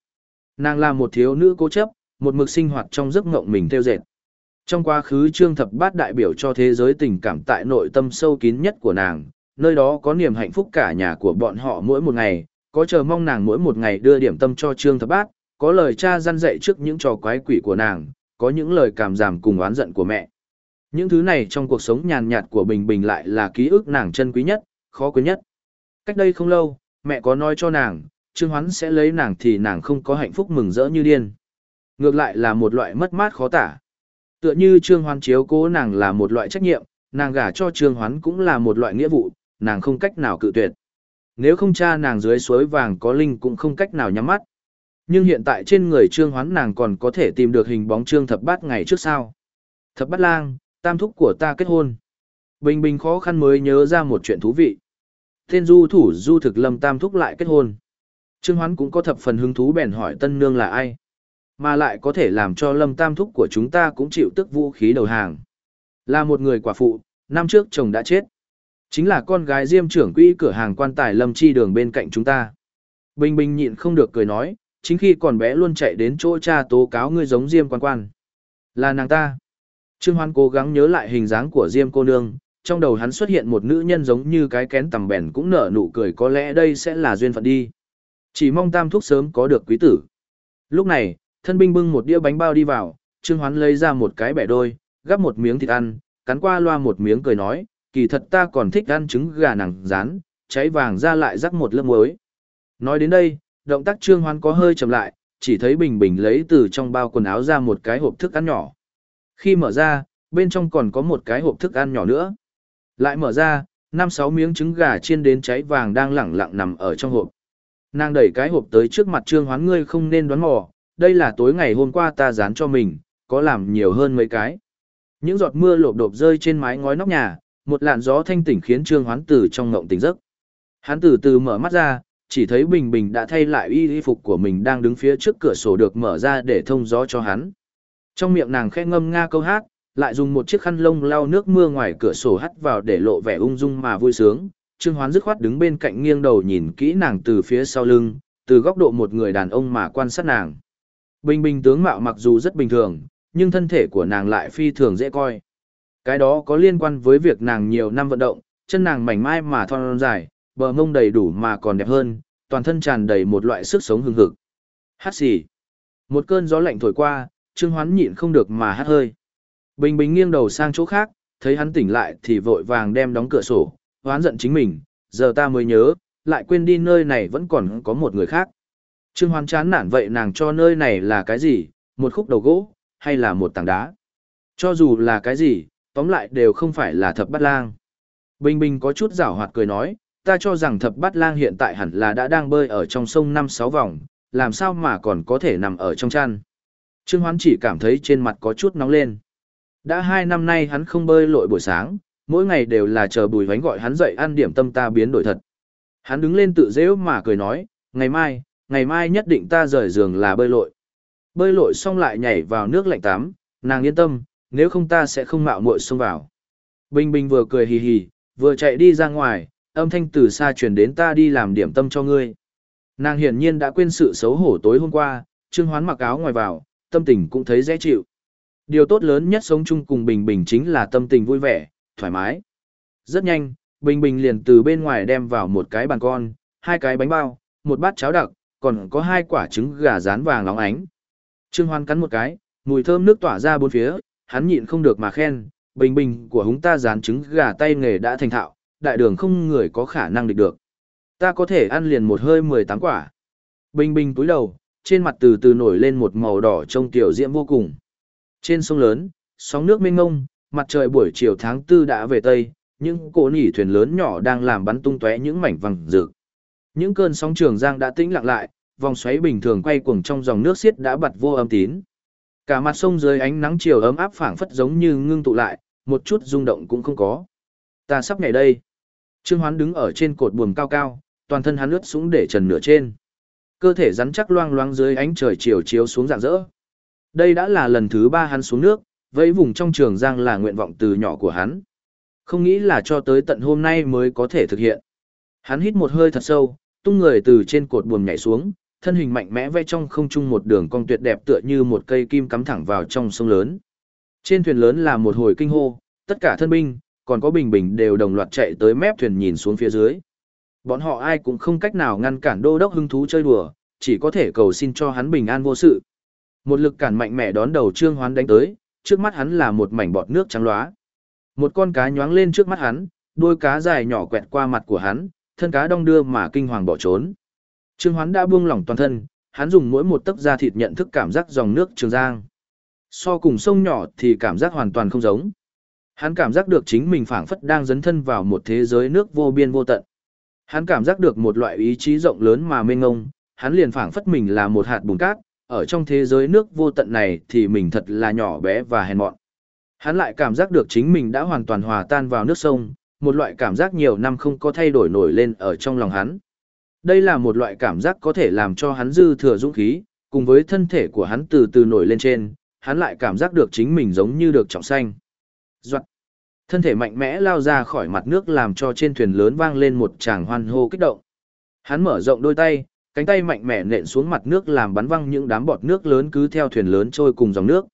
Speaker 1: Nàng là một thiếu nữ cố chấp, một mực sinh hoạt trong giấc ngộng mình theo dệt. Trong quá khứ Trương Thập Bát đại biểu cho thế giới tình cảm tại nội tâm sâu kín nhất của nàng, nơi đó có niềm hạnh phúc cả nhà của bọn họ mỗi một ngày, có chờ mong nàng mỗi một ngày đưa điểm tâm cho Trương Thập Bát, có lời cha răn dạy trước những trò quái quỷ của nàng, có những lời cảm giảm cùng oán giận của mẹ. Những thứ này trong cuộc sống nhàn nhạt của Bình Bình lại là ký ức nàng chân quý nhất, khó quên nhất. Cách đây không lâu, mẹ có nói cho nàng, Trương Hoán sẽ lấy nàng thì nàng không có hạnh phúc mừng rỡ như điên. Ngược lại là một loại mất mát khó tả. Tựa như Trương Hoán chiếu cố nàng là một loại trách nhiệm, nàng gả cho Trương Hoán cũng là một loại nghĩa vụ, nàng không cách nào cự tuyệt. Nếu không cha nàng dưới suối vàng có linh cũng không cách nào nhắm mắt. Nhưng hiện tại trên người Trương Hoán nàng còn có thể tìm được hình bóng Trương Thập Bát ngày trước sao. Thập Bát Lang, tam thúc của ta kết hôn. Bình Bình khó khăn mới nhớ ra một chuyện thú vị. Tên du thủ du thực lâm tam thúc lại kết hôn. Trương Hoán cũng có thập phần hứng thú bèn hỏi tân nương là ai. Mà lại có thể làm cho lâm tam thúc của chúng ta cũng chịu tức vũ khí đầu hàng. Là một người quả phụ, năm trước chồng đã chết. Chính là con gái diêm trưởng quỹ cửa hàng quan tài lâm chi đường bên cạnh chúng ta. Bình Bình nhịn không được cười nói, chính khi còn bé luôn chạy đến chỗ cha tố cáo ngươi giống diêm quan quan. Là nàng ta. Trương Hoan cố gắng nhớ lại hình dáng của diêm cô nương, trong đầu hắn xuất hiện một nữ nhân giống như cái kén tầm bèn cũng nở nụ cười có lẽ đây sẽ là duyên phận đi. Chỉ mong tam thúc sớm có được quý tử. Lúc này, thân binh bưng một đĩa bánh bao đi vào, Trương Hoán lấy ra một cái bẻ đôi, gắp một miếng thịt ăn, cắn qua loa một miếng cười nói, kỳ thật ta còn thích ăn trứng gà nàng rán, cháy vàng ra lại rắc một lớp muối. Nói đến đây, động tác Trương Hoán có hơi chậm lại, chỉ thấy Bình Bình lấy từ trong bao quần áo ra một cái hộp thức ăn nhỏ. Khi mở ra, bên trong còn có một cái hộp thức ăn nhỏ nữa. Lại mở ra, năm sáu miếng trứng gà chiên đến cháy vàng đang lẳng lặng nằm ở trong hộp. Nàng đẩy cái hộp tới trước mặt Trương Hoán ngươi không nên đoán mò, đây là tối ngày hôm qua ta dán cho mình, có làm nhiều hơn mấy cái. Những giọt mưa lộp đột rơi trên mái ngói nóc nhà, một làn gió thanh tỉnh khiến Trương Hoán từ trong ngộng tỉnh giấc. Hắn từ từ mở mắt ra, chỉ thấy Bình Bình đã thay lại y phục của mình đang đứng phía trước cửa sổ được mở ra để thông gió cho hắn. Trong miệng nàng khẽ ngâm nga câu hát, lại dùng một chiếc khăn lông lau nước mưa ngoài cửa sổ hắt vào để lộ vẻ ung dung mà vui sướng. Trương Hoán dứt khoát đứng bên cạnh nghiêng đầu nhìn kỹ nàng từ phía sau lưng, từ góc độ một người đàn ông mà quan sát nàng. Bình bình tướng mạo mặc dù rất bình thường, nhưng thân thể của nàng lại phi thường dễ coi. Cái đó có liên quan với việc nàng nhiều năm vận động, chân nàng mảnh mai mà thon dài, bờ mông đầy đủ mà còn đẹp hơn, toàn thân tràn đầy một loại sức sống hưng hực. Hát xì. Một cơn gió lạnh thổi qua, Trương Hoán nhịn không được mà hát hơi. Bình Bình nghiêng đầu sang chỗ khác, thấy hắn tỉnh lại thì vội vàng đem đóng cửa sổ, hoán giận chính mình, giờ ta mới nhớ, lại quên đi nơi này vẫn còn có một người khác. Trương Hoán chán nản vậy nàng cho nơi này là cái gì, một khúc đầu gỗ, hay là một tảng đá. Cho dù là cái gì, tóm lại đều không phải là thập bát lang. Bình Bình có chút giảo hoạt cười nói, ta cho rằng thập bát lang hiện tại hẳn là đã đang bơi ở trong sông năm sáu vòng, làm sao mà còn có thể nằm ở trong chăn. Trương Hoán chỉ cảm thấy trên mặt có chút nóng lên. Đã hai năm nay hắn không bơi lội buổi sáng, mỗi ngày đều là chờ bùi vánh gọi hắn dậy ăn điểm tâm ta biến đổi thật. Hắn đứng lên tự dễ mà cười nói, ngày mai, ngày mai nhất định ta rời giường là bơi lội. Bơi lội xong lại nhảy vào nước lạnh tắm, nàng yên tâm, nếu không ta sẽ không mạo muội xông vào. Bình Bình vừa cười hì hì, vừa chạy đi ra ngoài, âm thanh từ xa truyền đến ta đi làm điểm tâm cho ngươi. Nàng hiển nhiên đã quên sự xấu hổ tối hôm qua, Trương Hoán mặc áo ngoài vào, tâm tình cũng thấy dễ chịu. Điều tốt lớn nhất sống chung cùng Bình Bình chính là tâm tình vui vẻ, thoải mái. Rất nhanh, Bình Bình liền từ bên ngoài đem vào một cái bàn con, hai cái bánh bao, một bát cháo đặc, còn có hai quả trứng gà rán vàng óng ánh. Trương Hoan cắn một cái, mùi thơm nước tỏa ra bốn phía, hắn nhịn không được mà khen, bình bình của chúng ta rán trứng gà tay nghề đã thành thạo, đại đường không người có khả năng địch được. Ta có thể ăn liền một hơi 18 quả. Bình bình túi đầu, trên mặt từ từ nổi lên một màu đỏ trông tiểu diễm vô cùng. Trên sông lớn, sóng nước mênh mông, mặt trời buổi chiều tháng tư đã về tây, những cỗ nỉ thuyền lớn nhỏ đang làm bắn tung tóe những mảnh vàng rực. Những cơn sóng trường giang đã tĩnh lặng lại, vòng xoáy bình thường quay cuồng trong dòng nước xiết đã bật vô âm tín. Cả mặt sông dưới ánh nắng chiều ấm áp phảng phất giống như ngưng tụ lại, một chút rung động cũng không có. Ta sắp ngày đây. Trương Hoán đứng ở trên cột buồm cao cao, toàn thân hắn lướt xuống để trần nửa trên. Cơ thể rắn chắc loang loáng dưới ánh trời chiều chiếu xuống rạng rỡ. Đây đã là lần thứ ba hắn xuống nước, vẫy vùng trong trường giang là nguyện vọng từ nhỏ của hắn. Không nghĩ là cho tới tận hôm nay mới có thể thực hiện. Hắn hít một hơi thật sâu, tung người từ trên cột buồm nhảy xuống, thân hình mạnh mẽ vẽ trong không trung một đường cong tuyệt đẹp tựa như một cây kim cắm thẳng vào trong sông lớn. Trên thuyền lớn là một hồi kinh hô, tất cả thân binh, còn có bình bình đều đồng loạt chạy tới mép thuyền nhìn xuống phía dưới. Bọn họ ai cũng không cách nào ngăn cản đô đốc hứng thú chơi đùa, chỉ có thể cầu xin cho hắn bình an vô sự. Một lực cản mạnh mẽ đón đầu Trương Hoán đánh tới, trước mắt hắn là một mảnh bọt nước trắng loá. Một con cá nhoáng lên trước mắt hắn, đôi cá dài nhỏ quẹt qua mặt của hắn, thân cá đong đưa mà kinh hoàng bỏ trốn. Trương Hoán đã buông lỏng toàn thân, hắn dùng mỗi một tấc da thịt nhận thức cảm giác dòng nước Trường Giang. So cùng sông nhỏ thì cảm giác hoàn toàn không giống. Hắn cảm giác được chính mình phảng phất đang dấn thân vào một thế giới nước vô biên vô tận. Hắn cảm giác được một loại ý chí rộng lớn mà mênh ngông, hắn liền phảng phất mình là một hạt bùn cát, ở trong thế giới nước vô tận này thì mình thật là nhỏ bé và hèn mọn. Hắn lại cảm giác được chính mình đã hoàn toàn hòa tan vào nước sông, một loại cảm giác nhiều năm không có thay đổi nổi lên ở trong lòng hắn. Đây là một loại cảm giác có thể làm cho hắn dư thừa dũng khí, cùng với thân thể của hắn từ từ nổi lên trên, hắn lại cảm giác được chính mình giống như được trọng xanh. Doạn. Thân thể mạnh mẽ lao ra khỏi mặt nước làm cho trên thuyền lớn vang lên một tràng hoan hô kích động. Hắn mở rộng đôi tay, cánh tay mạnh mẽ nện xuống mặt nước làm bắn văng những đám bọt nước lớn cứ theo thuyền lớn trôi cùng dòng nước.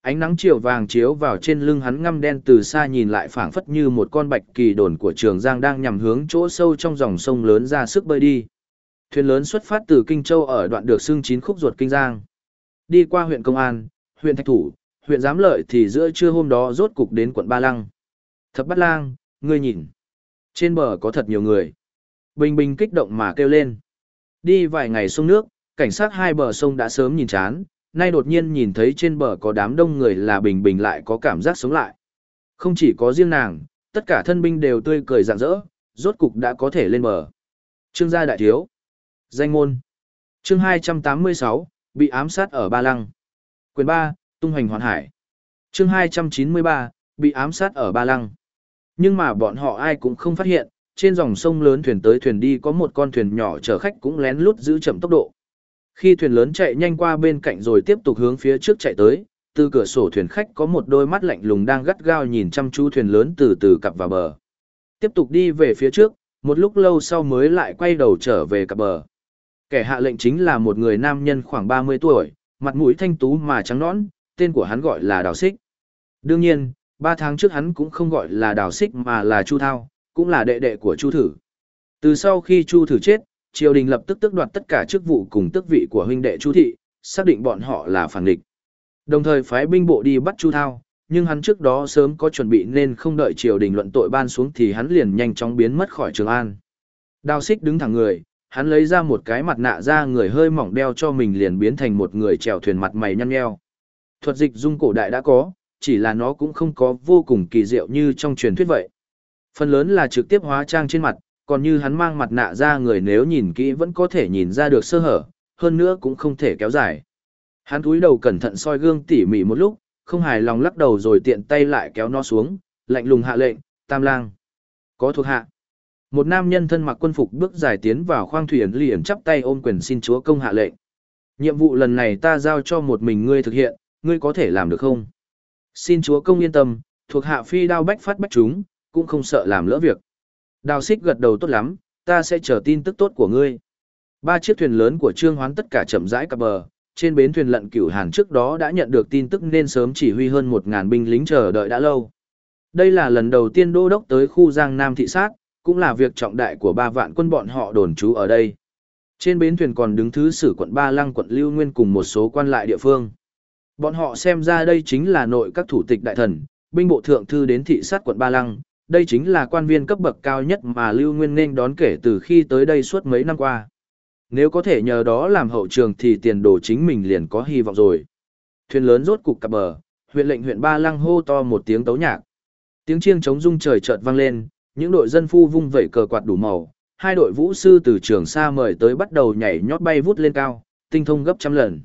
Speaker 1: Ánh nắng chiều vàng chiếu vào trên lưng hắn ngăm đen từ xa nhìn lại phảng phất như một con bạch kỳ đồn của Trường Giang đang nhằm hướng chỗ sâu trong dòng sông lớn ra sức bơi đi. Thuyền lớn xuất phát từ Kinh Châu ở đoạn được xưng chín khúc ruột Kinh Giang. Đi qua huyện Công An, huyện Thạch Thủ, huyện Giám Lợi thì giữa trưa hôm đó rốt cục đến quận Ba Lăng. Thập bắt lang, ngươi nhìn. Trên bờ có thật nhiều người. Bình bình kích động mà kêu lên. Đi vài ngày sông nước, cảnh sát hai bờ sông đã sớm nhìn chán, nay đột nhiên nhìn thấy trên bờ có đám đông người là bình bình lại có cảm giác sống lại. Không chỉ có riêng nàng, tất cả thân binh đều tươi cười rạng rỡ, rốt cục đã có thể lên bờ. Trương gia đại thiếu. Danh ngôn, Chương 286, bị ám sát ở Ba Lăng. Quyền 3, tung hành hoàn hải. Chương 293, bị ám sát ở Ba Lăng. Nhưng mà bọn họ ai cũng không phát hiện, trên dòng sông lớn thuyền tới thuyền đi có một con thuyền nhỏ chở khách cũng lén lút giữ chậm tốc độ. Khi thuyền lớn chạy nhanh qua bên cạnh rồi tiếp tục hướng phía trước chạy tới, từ cửa sổ thuyền khách có một đôi mắt lạnh lùng đang gắt gao nhìn chăm chú thuyền lớn từ từ cặp vào bờ. Tiếp tục đi về phía trước, một lúc lâu sau mới lại quay đầu trở về cặp bờ. Kẻ hạ lệnh chính là một người nam nhân khoảng 30 tuổi, mặt mũi thanh tú mà trắng nõn, tên của hắn gọi là Đào Xích. Đương nhiên, ba tháng trước hắn cũng không gọi là Đào Xích mà là Chu Thao, cũng là đệ đệ của Chu Thử. Từ sau khi Chu Thử chết, triều đình lập tức tước đoạt tất cả chức vụ cùng tước vị của huynh đệ Chu Thị, xác định bọn họ là phản địch. Đồng thời phái binh bộ đi bắt Chu Thao, nhưng hắn trước đó sớm có chuẩn bị nên không đợi triều đình luận tội ban xuống thì hắn liền nhanh chóng biến mất khỏi Trường An. Đào xích đứng thẳng người, hắn lấy ra một cái mặt nạ ra người hơi mỏng đeo cho mình liền biến thành một người chèo thuyền mặt mày nhăn nheo. Thuật dịch dung cổ đại đã có, chỉ là nó cũng không có vô cùng kỳ diệu như trong truyền thuyết vậy. Phần lớn là trực tiếp hóa trang trên mặt, còn như hắn mang mặt nạ ra người nếu nhìn kỹ vẫn có thể nhìn ra được sơ hở, hơn nữa cũng không thể kéo dài. Hắn cúi đầu cẩn thận soi gương tỉ mỉ một lúc, không hài lòng lắc đầu rồi tiện tay lại kéo nó xuống, lạnh lùng hạ lệnh, tam lang. Có thuộc hạ. Một nam nhân thân mặc quân phục bước dài tiến vào khoang thuyền liền chắp tay ôm quyền xin chúa công hạ lệnh. Nhiệm vụ lần này ta giao cho một mình ngươi thực hiện, ngươi có thể làm được không? Xin chúa công yên tâm, thuộc hạ phi đao bách phát bách chúng, cũng không sợ làm lỡ việc. Đào xích gật đầu tốt lắm, ta sẽ chờ tin tức tốt của ngươi. Ba chiếc thuyền lớn của Trương Hoán tất cả chậm rãi cập bờ, trên bến thuyền lận cửu hàn trước đó đã nhận được tin tức nên sớm chỉ huy hơn 1.000 binh lính chờ đợi đã lâu. Đây là lần đầu tiên đô đốc tới khu Giang Nam thị sát, cũng là việc trọng đại của ba vạn quân bọn họ đồn trú ở đây. Trên bến thuyền còn đứng thứ sử quận Ba Lăng quận Lưu Nguyên cùng một số quan lại địa phương. Bọn họ xem ra đây chính là nội các thủ tịch đại thần, binh bộ thượng thư đến thị sát quận Ba Lăng, đây chính là quan viên cấp bậc cao nhất mà Lưu Nguyên nên đón kể từ khi tới đây suốt mấy năm qua. Nếu có thể nhờ đó làm hậu trường thì tiền đồ chính mình liền có hy vọng rồi. Thuyền lớn rốt cục cập bờ, huyện lệnh huyện Ba Lăng hô to một tiếng tấu nhạc. Tiếng chiêng chống rung trời chợt vang lên, những đội dân phu vung vẩy cờ quạt đủ màu, hai đội vũ sư từ trường xa mời tới bắt đầu nhảy nhót bay vút lên cao, tinh thông gấp trăm lần.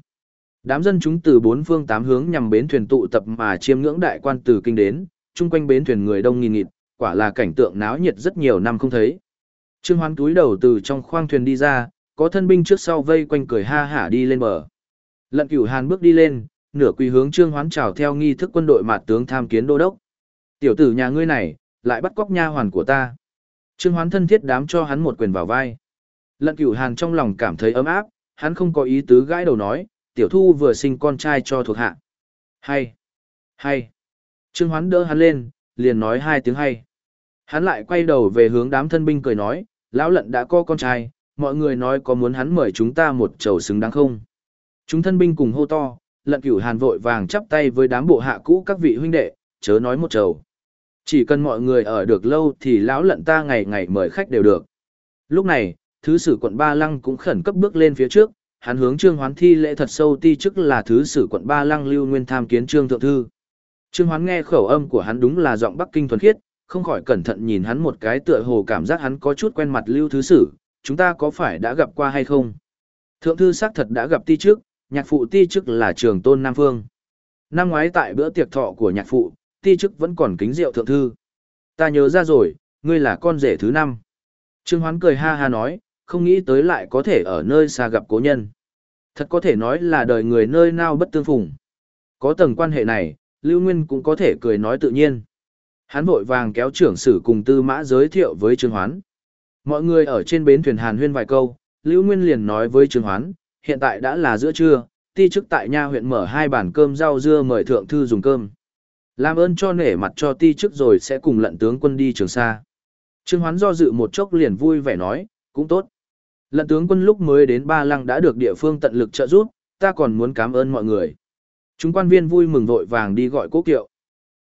Speaker 1: Đám dân chúng từ bốn phương tám hướng nhằm bến thuyền tụ tập mà chiêm ngưỡng đại quan từ kinh đến, chung quanh bến thuyền người đông nghìn nghịt, quả là cảnh tượng náo nhiệt rất nhiều năm không thấy. Trương Hoán túi đầu từ trong khoang thuyền đi ra, có thân binh trước sau vây quanh cười ha hả đi lên bờ. Lận Cửu Hàn bước đi lên, nửa quỳ hướng Trương Hoán chào theo nghi thức quân đội mạt tướng tham kiến đô đốc. Tiểu tử nhà ngươi này, lại bắt cóc nha hoàn của ta. Trương Hoán thân thiết đám cho hắn một quyền vào vai. Lận Cửu Hàn trong lòng cảm thấy ấm áp, hắn không có ý tứ gãi đầu nói, tiểu thu vừa sinh con trai cho thuộc hạ. Hay, hay. Trương Hoán đỡ hắn lên, liền nói hai tiếng hay. Hắn lại quay đầu về hướng đám thân binh cười nói, lão lận đã có con trai, mọi người nói có muốn hắn mời chúng ta một chầu xứng đáng không. Chúng thân binh cùng hô to, lận cửu hàn vội vàng chắp tay với đám bộ hạ cũ các vị huynh đệ, chớ nói một chầu. Chỉ cần mọi người ở được lâu thì lão lận ta ngày ngày mời khách đều được. Lúc này, thứ sử quận Ba Lăng cũng khẩn cấp bước lên phía trước, hắn hướng Trương Hoán thi lễ thật sâu ti chức là thứ sử quận Ba Lăng Lưu Nguyên tham kiến Trương thượng thư. Trương Hoán nghe khẩu âm của hắn đúng là giọng Bắc Kinh thuần khiết, không khỏi cẩn thận nhìn hắn một cái tựa hồ cảm giác hắn có chút quen mặt Lưu thứ sử, chúng ta có phải đã gặp qua hay không? Thượng thư xác thật đã gặp ti trước, nhạc phụ ti chức là trường tôn Nam Phương. Năm ngoái tại bữa tiệc thọ của nhạc phụ, ti chức vẫn còn kính rượu thượng thư. Ta nhớ ra rồi, ngươi là con rể thứ năm. Trương Hoán cười ha ha nói, không nghĩ tới lại có thể ở nơi xa gặp cố nhân. Thật có thể nói là đời người nơi nào bất tương phùng. Có tầng quan hệ này, Lưu Nguyên cũng có thể cười nói tự nhiên. Hắn vội vàng kéo trưởng sử cùng tư mã giới thiệu với Trương Hoán. Mọi người ở trên bến thuyền Hàn huyên vài câu, Lưu Nguyên liền nói với Trương Hoán, hiện tại đã là giữa trưa, ti chức tại nha huyện mở hai bàn cơm rau dưa mời thượng thư dùng cơm. Làm ơn cho nể mặt cho ti chức rồi sẽ cùng lận tướng quân đi trường xa. Trương Hoán do dự một chốc liền vui vẻ nói, cũng tốt. Lận tướng quân lúc mới đến Ba Lăng đã được địa phương tận lực trợ giúp, ta còn muốn cảm ơn mọi người. Chúng quan viên vui mừng vội vàng đi gọi cố kiệu.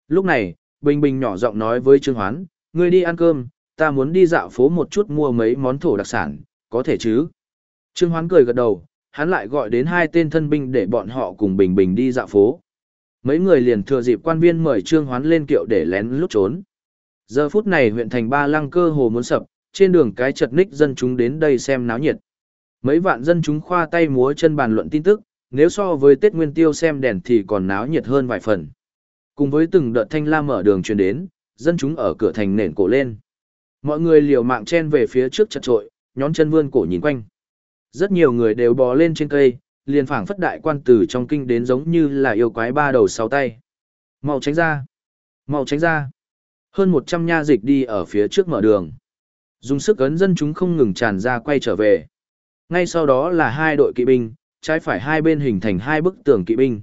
Speaker 1: Lúc này, Bình Bình nhỏ giọng nói với Trương Hoán, ngươi đi ăn cơm, ta muốn đi dạo phố một chút mua mấy món thổ đặc sản, có thể chứ? Trương Hoán cười gật đầu, hắn lại gọi đến hai tên thân binh để bọn họ cùng Bình Bình đi dạo phố. Mấy người liền thừa dịp quan viên mời Trương Hoán lên kiệu để lén lút trốn. Giờ phút này huyện thành Ba Lăng cơ hồ muốn sập, trên đường cái chật ních dân chúng đến đây xem náo nhiệt. Mấy vạn dân chúng khoa tay múa chân bàn luận tin tức, nếu so với Tết Nguyên Tiêu xem đèn thì còn náo nhiệt hơn vài phần. Cùng với từng đợt thanh la mở đường truyền đến, dân chúng ở cửa thành nền cổ lên. Mọi người liều mạng chen về phía trước chật trội, nhón chân vươn cổ nhìn quanh. Rất nhiều người đều bò lên trên cây, liền phảng phất đại quan tử trong kinh đến giống như là yêu quái ba đầu sáu tay. Mau tránh ra! Mau tránh ra! Hơn 100 nha dịch đi ở phía trước mở đường. Dùng sức ấn dân chúng không ngừng tràn ra quay trở về. Ngay sau đó là hai đội kỵ binh, trái phải hai bên hình thành hai bức tường kỵ binh.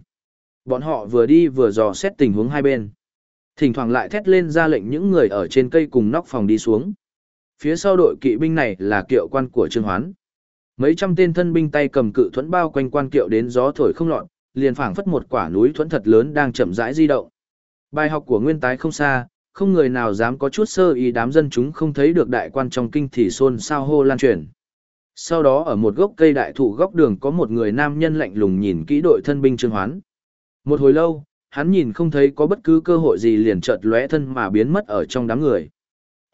Speaker 1: Bọn họ vừa đi vừa dò xét tình huống hai bên. Thỉnh thoảng lại thét lên ra lệnh những người ở trên cây cùng nóc phòng đi xuống. Phía sau đội kỵ binh này là kiệu quan của Trương Hoán. Mấy trăm tên thân binh tay cầm cự thuẫn bao quanh quan kiệu đến gió thổi không lọt, liền phảng phất một quả núi thuẫn thật lớn đang chậm rãi di động. Bài học của nguyên tái không xa, không người nào dám có chút sơ ý đám dân chúng không thấy được đại quan trong kinh thì xôn xao hô lan truyền. Sau đó ở một gốc cây đại thụ góc đường có một người nam nhân lạnh lùng nhìn kỹ đội thân binh Trương Hoán. Một hồi lâu, hắn nhìn không thấy có bất cứ cơ hội gì liền chợt lóe thân mà biến mất ở trong đám người.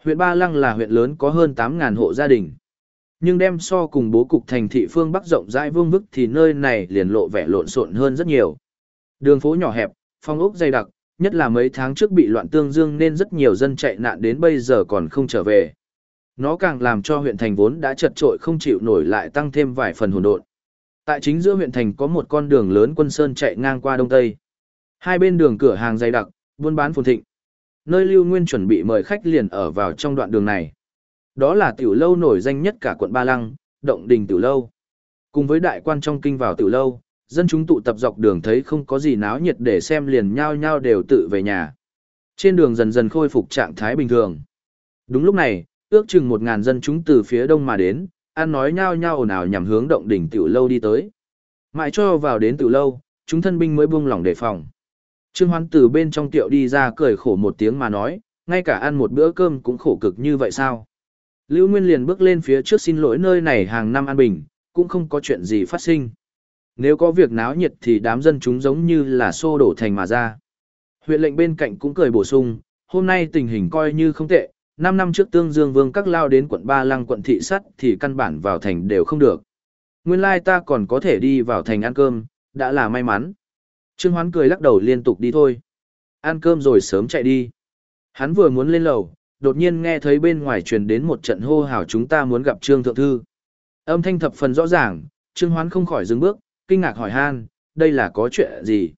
Speaker 1: Huyện Ba Lăng là huyện lớn có hơn 8.000 hộ gia đình. Nhưng đem so cùng bố cục thành thị phương Bắc rộng rãi vương vức thì nơi này liền lộ vẻ lộn xộn hơn rất nhiều. Đường phố nhỏ hẹp, phong ốc dày đặc, nhất là mấy tháng trước bị loạn tương dương nên rất nhiều dân chạy nạn đến bây giờ còn không trở về. Nó càng làm cho huyện thành vốn đã chật trội không chịu nổi lại tăng thêm vài phần hỗn độn. Tại chính giữa huyện thành có một con đường lớn quân sơn chạy ngang qua đông tây. Hai bên đường cửa hàng dày đặc, buôn bán phồn thịnh. Nơi Lưu Nguyên chuẩn bị mời khách liền ở vào trong đoạn đường này. Đó là tiểu lâu nổi danh nhất cả quận Ba Lăng, Động Đình Tiểu Lâu. Cùng với đại quan trong kinh vào tiểu lâu, dân chúng tụ tập dọc đường thấy không có gì náo nhiệt để xem liền nhao nhao đều tự về nhà. Trên đường dần dần khôi phục trạng thái bình thường. Đúng lúc này, ước chừng một ngàn dân chúng từ phía đông mà đến, ăn nói nhao nhao ồn ào nhằm hướng động đỉnh tiểu lâu đi tới. Mãi cho vào đến tiểu lâu, chúng thân binh mới buông lỏng đề phòng. Trương Hoán từ bên trong tiệu đi ra cười khổ một tiếng mà nói, ngay cả ăn một bữa cơm cũng khổ cực như vậy sao? Lưu Nguyên liền bước lên phía trước xin lỗi nơi này hàng năm an bình, cũng không có chuyện gì phát sinh. Nếu có việc náo nhiệt thì đám dân chúng giống như là xô đổ thành mà ra. Huyện lệnh bên cạnh cũng cười bổ sung, hôm nay tình hình coi như không tệ, 5 năm trước tương dương vương các lao đến quận Ba Lăng quận thị sắt thì căn bản vào thành đều không được. Nguyên lai ta còn có thể đi vào thành ăn cơm, đã là may mắn. Trương Hoán cười lắc đầu liên tục đi thôi. Ăn cơm rồi sớm chạy đi. Hắn vừa muốn lên lầu, đột nhiên nghe thấy bên ngoài truyền đến một trận hô hào chúng ta muốn gặp Trương Thượng Thư. Âm thanh thập phần rõ ràng, Trương Hoán không khỏi dừng bước, kinh ngạc hỏi han, đây là có chuyện gì?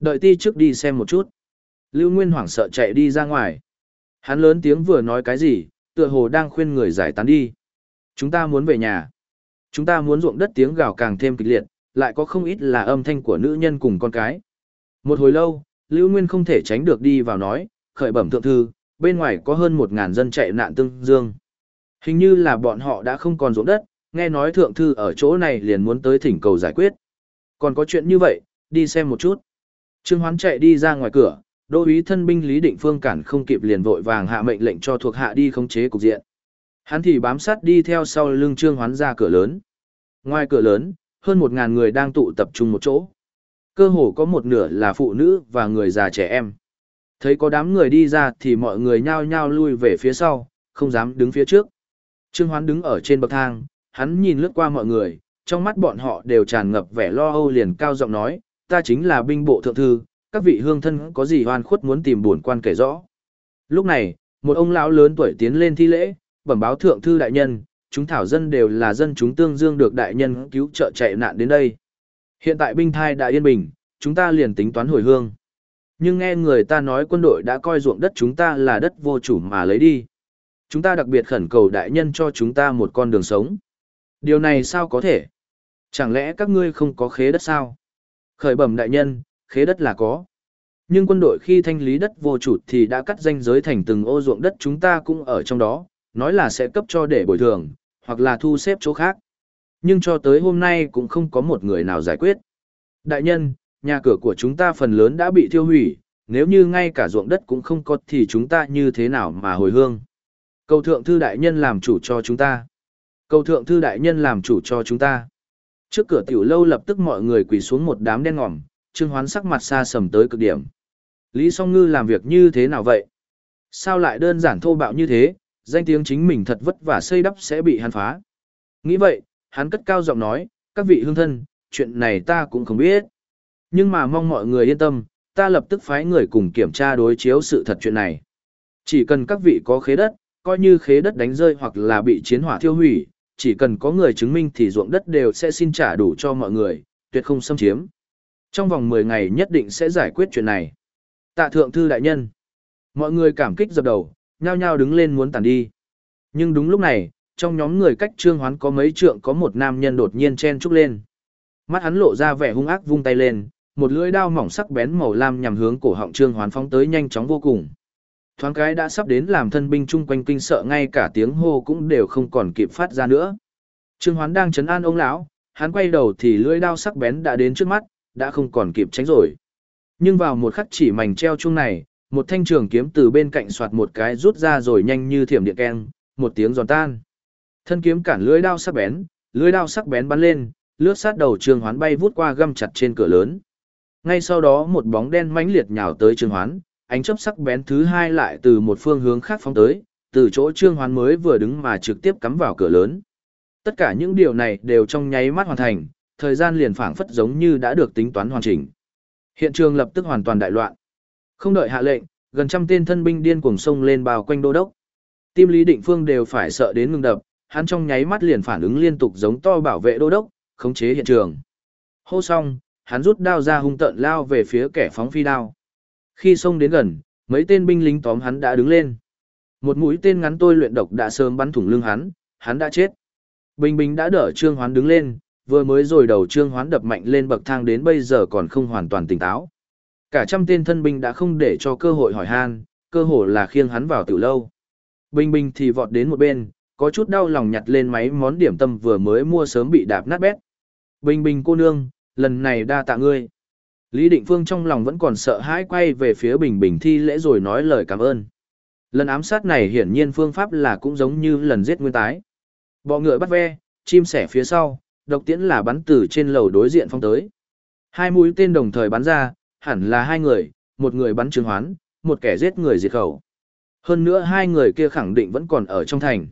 Speaker 1: Đợi ti trước đi xem một chút. Lưu Nguyên hoảng sợ chạy đi ra ngoài. Hắn lớn tiếng vừa nói cái gì, tựa hồ đang khuyên người giải tán đi. Chúng ta muốn về nhà. Chúng ta muốn ruộng đất tiếng gào càng thêm kịch liệt, lại có không ít là âm thanh của nữ nhân cùng con cái. Một hồi lâu, Lưu Nguyên không thể tránh được đi vào nói, khởi bẩm thượng thư, bên ngoài có hơn một ngàn dân chạy nạn tương dương. Hình như là bọn họ đã không còn ruộng đất, nghe nói thượng thư ở chỗ này liền muốn tới thỉnh cầu giải quyết. Còn có chuyện như vậy, đi xem một chút. Trương Hoán chạy đi ra ngoài cửa, đô úy thân binh Lý Định Phương cản không kịp liền vội vàng hạ mệnh lệnh cho thuộc hạ đi khống chế cục diện. Hắn thì bám sát đi theo sau lưng Trương Hoán ra cửa lớn. Ngoài cửa lớn, hơn một ngàn người đang tụ tập trung một chỗ. Cơ hồ có một nửa là phụ nữ và người già trẻ em. Thấy có đám người đi ra thì mọi người nhao nhao lui về phía sau, không dám đứng phía trước. Trương Hoán đứng ở trên bậc thang, hắn nhìn lướt qua mọi người, trong mắt bọn họ đều tràn ngập vẻ lo âu liền cao giọng nói, ta chính là binh bộ thượng thư, các vị hương thân có gì hoan khuất muốn tìm buồn quan kể rõ. Lúc này, một ông lão lớn tuổi tiến lên thi lễ, bẩm báo thượng thư đại nhân, chúng thảo dân đều là dân chúng tương dương được đại nhân cứu trợ chạy nạn đến đây. Hiện tại binh thai đã yên bình, chúng ta liền tính toán hồi hương. Nhưng nghe người ta nói quân đội đã coi ruộng đất chúng ta là đất vô chủ mà lấy đi. Chúng ta đặc biệt khẩn cầu đại nhân cho chúng ta một con đường sống. Điều này sao có thể? Chẳng lẽ các ngươi không có khế đất sao? Khởi bẩm đại nhân, khế đất là có. Nhưng quân đội khi thanh lý đất vô chủ thì đã cắt danh giới thành từng ô ruộng đất chúng ta cũng ở trong đó, nói là sẽ cấp cho để bồi thường, hoặc là thu xếp chỗ khác. Nhưng cho tới hôm nay cũng không có một người nào giải quyết. Đại nhân, nhà cửa của chúng ta phần lớn đã bị thiêu hủy, nếu như ngay cả ruộng đất cũng không có thì chúng ta như thế nào mà hồi hương. Cầu thượng thư đại nhân làm chủ cho chúng ta. Cầu thượng thư đại nhân làm chủ cho chúng ta. Trước cửa tiểu lâu lập tức mọi người quỳ xuống một đám đen ngòm, Trương Hoán sắc mặt xa sầm tới cực điểm. Lý Song Ngư làm việc như thế nào vậy? Sao lại đơn giản thô bạo như thế, danh tiếng chính mình thật vất vả xây đắp sẽ bị hắn phá. Nghĩ vậy, hắn cất cao giọng nói, các vị hương thân, chuyện này ta cũng không biết. Nhưng mà mong mọi người yên tâm, ta lập tức phái người cùng kiểm tra đối chiếu sự thật chuyện này. Chỉ cần các vị có khế đất, coi như khế đất đánh rơi hoặc là bị chiến hỏa thiêu hủy, chỉ cần có người chứng minh thì ruộng đất đều sẽ xin trả đủ cho mọi người, tuyệt không xâm chiếm. Trong vòng 10 ngày nhất định sẽ giải quyết chuyện này. Tạ thượng thư đại nhân. Mọi người cảm kích dập đầu, nhao nhao đứng lên muốn tản đi. Nhưng đúng lúc này, trong nhóm người cách trương hoán có mấy trượng có một nam nhân đột nhiên chen trúc lên. Mắt hắn lộ ra vẻ hung ác vung tay lên, một lưỡi đao mỏng sắc bén màu lam nhằm hướng cổ họng trương hoán phóng tới nhanh chóng vô cùng. Thoáng cái đã sắp đến làm thân binh chung quanh kinh sợ ngay cả tiếng hô cũng đều không còn kịp phát ra nữa. Trương hoán đang chấn an ông lão, hắn quay đầu thì lưỡi đao sắc bén đã đến trước mắt, đã không còn kịp tránh rồi. Nhưng vào một khắc chỉ mảnh treo chung này, một thanh trường kiếm từ bên cạnh soạt một cái rút ra rồi nhanh như thiểm điện keng, một tiếng giòn tan. Thân kiếm cản lưỡi đao sắc bén, lưỡi đao sắc bén bắn lên, lướt sát đầu Trương Hoán bay vút qua găm chặt trên cửa lớn. Ngay sau đó một bóng đen mãnh liệt nhào tới Trương Hoán, ánh chớp sắc bén thứ hai lại từ một phương hướng khác phóng tới, từ chỗ Trương Hoán mới vừa đứng mà trực tiếp cắm vào cửa lớn. Tất cả những điều này đều trong nháy mắt hoàn thành, thời gian liền phảng phất giống như đã được tính toán hoàn chỉnh. Hiện trường lập tức hoàn toàn đại loạn. Không đợi hạ lệnh, gần trăm tên thân binh điên cuồng xông lên bao quanh đô đốc. Tim Lý Định Phương đều phải sợ đến ngừng đập, hắn trong nháy mắt liền phản ứng liên tục giống to bảo vệ đô đốc, khống chế hiện trường. Hô xong, hắn rút đao ra hung tợn lao về phía kẻ phóng phi đao. Khi sông đến gần, mấy tên binh lính tóm hắn đã đứng lên. Một mũi tên ngắn tôi luyện độc đã sớm bắn thủng lưng hắn, hắn đã chết. Bình Bình đã đỡ Trương Hoán đứng lên, vừa mới rồi đầu Trương Hoán đập mạnh lên bậc thang đến bây giờ còn không hoàn toàn tỉnh táo. Cả trăm tên thân binh đã không để cho cơ hội hỏi han, cơ hội là khiêng hắn vào tiểu lâu. Bình Bình thì vọt đến một bên, có chút đau lòng nhặt lên máy món điểm tâm vừa mới mua sớm bị đạp nát bét. Bình Bình cô nương, lần này đa tạ ngươi. Lý Định Phương trong lòng vẫn còn sợ hãi quay về phía Bình Bình thi lễ rồi nói lời cảm ơn. Lần ám sát này hiển nhiên phương pháp là cũng giống như lần giết nguyên tái. Bọ ngựa bắt ve, chim sẻ phía sau, độc tiễn là bắn từ trên lầu đối diện phong tới. Hai mũi tên đồng thời bắn ra, hẳn là hai người, một người bắn trương hoán, một kẻ giết người diệt khẩu. Hơn nữa hai người kia khẳng định vẫn còn ở trong thành.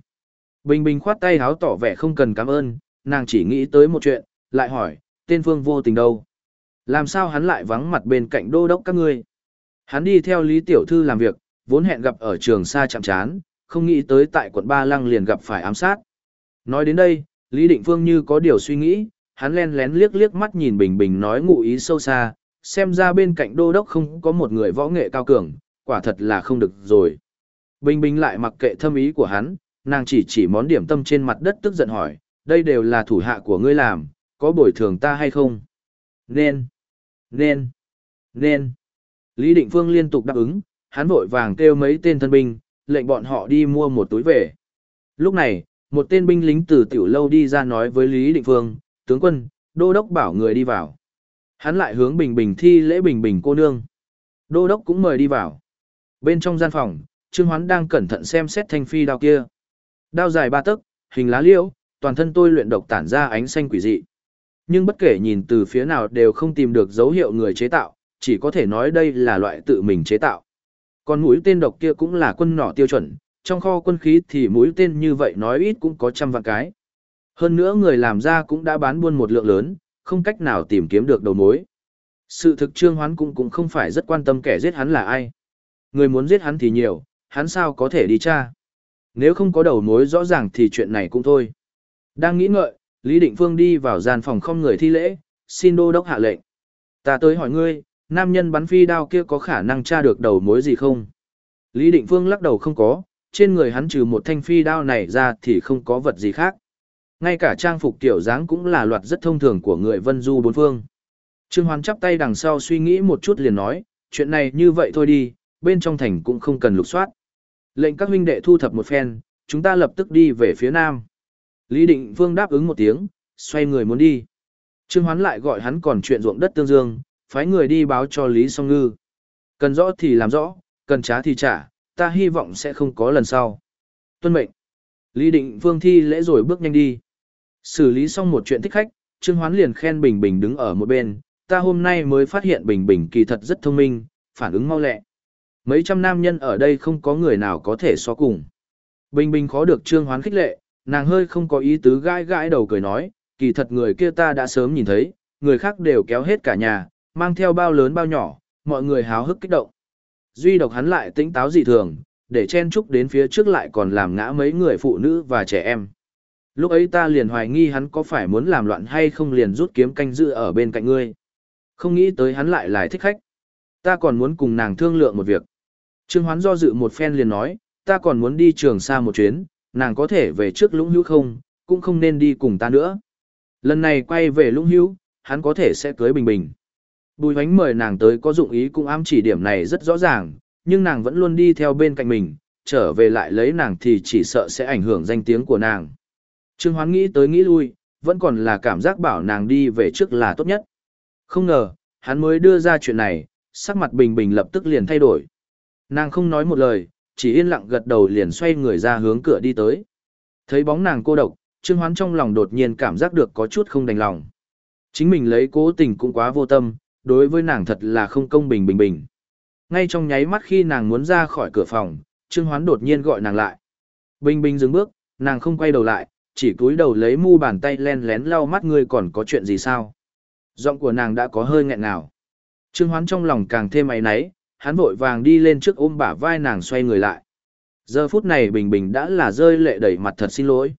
Speaker 1: Bình Bình khoát tay háo tỏ vẻ không cần cảm ơn, nàng chỉ nghĩ tới một chuyện, lại hỏi, tên phương vô tình đâu. Làm sao hắn lại vắng mặt bên cạnh đô đốc các ngươi? Hắn đi theo Lý Tiểu Thư làm việc, vốn hẹn gặp ở trường xa chạm chán, không nghĩ tới tại quận Ba Lăng liền gặp phải ám sát. Nói đến đây, Lý Định Phương như có điều suy nghĩ, hắn len lén liếc liếc mắt nhìn Bình Bình nói ngụ ý sâu xa, xem ra bên cạnh đô đốc không có một người võ nghệ cao cường, quả thật là không được rồi. Bình Bình lại mặc kệ thâm ý của hắn, nàng chỉ chỉ món điểm tâm trên mặt đất tức giận hỏi, đây đều là thủ hạ của ngươi làm, có bồi thường ta hay không? Nên, nên, nên. Lý Định Phương liên tục đáp ứng, hắn vội vàng kêu mấy tên thân binh, lệnh bọn họ đi mua một túi về. Lúc này, một tên binh lính từ tiểu lâu đi ra nói với Lý Định Phương, tướng quân, đô đốc bảo người đi vào. Hắn lại hướng Bình Bình thi lễ Bình Bình cô nương. Đô đốc cũng mời đi vào. Bên trong gian phòng, Trương Hoán đang cẩn thận xem xét thanh phi đao kia. Đao dài ba tấc, hình lá liễu, toàn thân tôi luyện độc tản ra ánh xanh quỷ dị. Nhưng bất kể nhìn từ phía nào đều không tìm được dấu hiệu người chế tạo, chỉ có thể nói đây là loại tự mình chế tạo. Còn mũi tên độc kia cũng là quân nỏ tiêu chuẩn, trong kho quân khí thì mũi tên như vậy nói ít cũng có trăm vạn cái. Hơn nữa người làm ra cũng đã bán buôn một lượng lớn, không cách nào tìm kiếm được đầu mối. Sự thực trương hoán cũng cũng không phải rất quan tâm kẻ giết hắn là ai. Người muốn giết hắn thì nhiều, hắn sao có thể đi tra. Nếu không có đầu mối rõ ràng thì chuyện này cũng thôi. Đang nghĩ ngợi, Lý Định Phương đi vào gian phòng không người thi lễ, xin đô đốc hạ lệnh. Ta tới hỏi ngươi, nam nhân bắn phi đao kia có khả năng tra được đầu mối gì không? Lý Định Phương lắc đầu không có, trên người hắn trừ một thanh phi đao này ra thì không có vật gì khác. Ngay cả trang phục kiểu dáng cũng là loạt rất thông thường của người vân du bốn phương. Trương Hoán chắp tay đằng sau suy nghĩ một chút liền nói, chuyện này như vậy thôi đi, bên trong thành cũng không cần lục soát. Lệnh các huynh đệ thu thập một phen, chúng ta lập tức đi về phía nam. Lý Định Vương đáp ứng một tiếng, xoay người muốn đi. Trương Hoán lại gọi hắn còn chuyện ruộng đất tương dương, phái người đi báo cho Lý Song Ngư. Cần rõ thì làm rõ, cần trả thì trả, ta hy vọng sẽ không có lần sau. Tuân mệnh. Lý Định Vương thi lễ rồi bước nhanh đi. Xử lý xong một chuyện thích khách, Trương Hoán liền khen Bình Bình đứng ở một bên, ta hôm nay mới phát hiện Bình Bình kỳ thật rất thông minh, phản ứng mau lẹ. Mấy trăm nam nhân ở đây không có người nào có thể so cùng. Bình Bình khó được Trương Hoán khích lệ, nàng hơi không có ý tứ gãi gãi đầu cười nói, kỳ thật người kia ta đã sớm nhìn thấy, người khác đều kéo hết cả nhà, mang theo bao lớn bao nhỏ, mọi người háo hức kích động. Duy độc hắn lại tính táo dị thường, để chen chúc đến phía trước lại còn làm ngã mấy người phụ nữ và trẻ em. Lúc ấy ta liền hoài nghi hắn có phải muốn làm loạn hay không liền rút kiếm canh giữ ở bên cạnh ngươi. Không nghĩ tới hắn lại lại thích khách. Ta còn muốn cùng nàng thương lượng một việc. Trương Hoán do dự một phen liền nói, ta còn muốn đi trường xa một chuyến, nàng có thể về trước lũng hữu không, cũng không nên đi cùng ta nữa. Lần này quay về lũng hữu, hắn có thể sẽ cưới bình bình. Bùi hoánh mời nàng tới có dụng ý cũng ám chỉ điểm này rất rõ ràng, nhưng nàng vẫn luôn đi theo bên cạnh mình, trở về lại lấy nàng thì chỉ sợ sẽ ảnh hưởng danh tiếng của nàng. Trương Hoán nghĩ tới nghĩ lui, vẫn còn là cảm giác bảo nàng đi về trước là tốt nhất. Không ngờ, hắn mới đưa ra chuyện này, sắc mặt bình bình lập tức liền thay đổi. Nàng không nói một lời, chỉ yên lặng gật đầu liền xoay người ra hướng cửa đi tới. Thấy bóng nàng cô độc, Trương Hoán trong lòng đột nhiên cảm giác được có chút không đành lòng. Chính mình lấy cố tình cũng quá vô tâm, đối với nàng thật là không công bình bình bình. Ngay trong nháy mắt khi nàng muốn ra khỏi cửa phòng, Trương Hoán đột nhiên gọi nàng lại. Bình bình dừng bước, nàng không quay đầu lại, chỉ cúi đầu lấy mu bàn tay len lén lau mắt ngươi còn có chuyện gì sao? Giọng của nàng đã có hơi nghẹn ngào. Trương Hoán trong lòng càng thêm áy náy, hắn vội vàng đi lên trước ôm bả vai nàng xoay người lại. Giờ phút này Bình Bình đã là rơi lệ đầy mặt thật xin lỗi.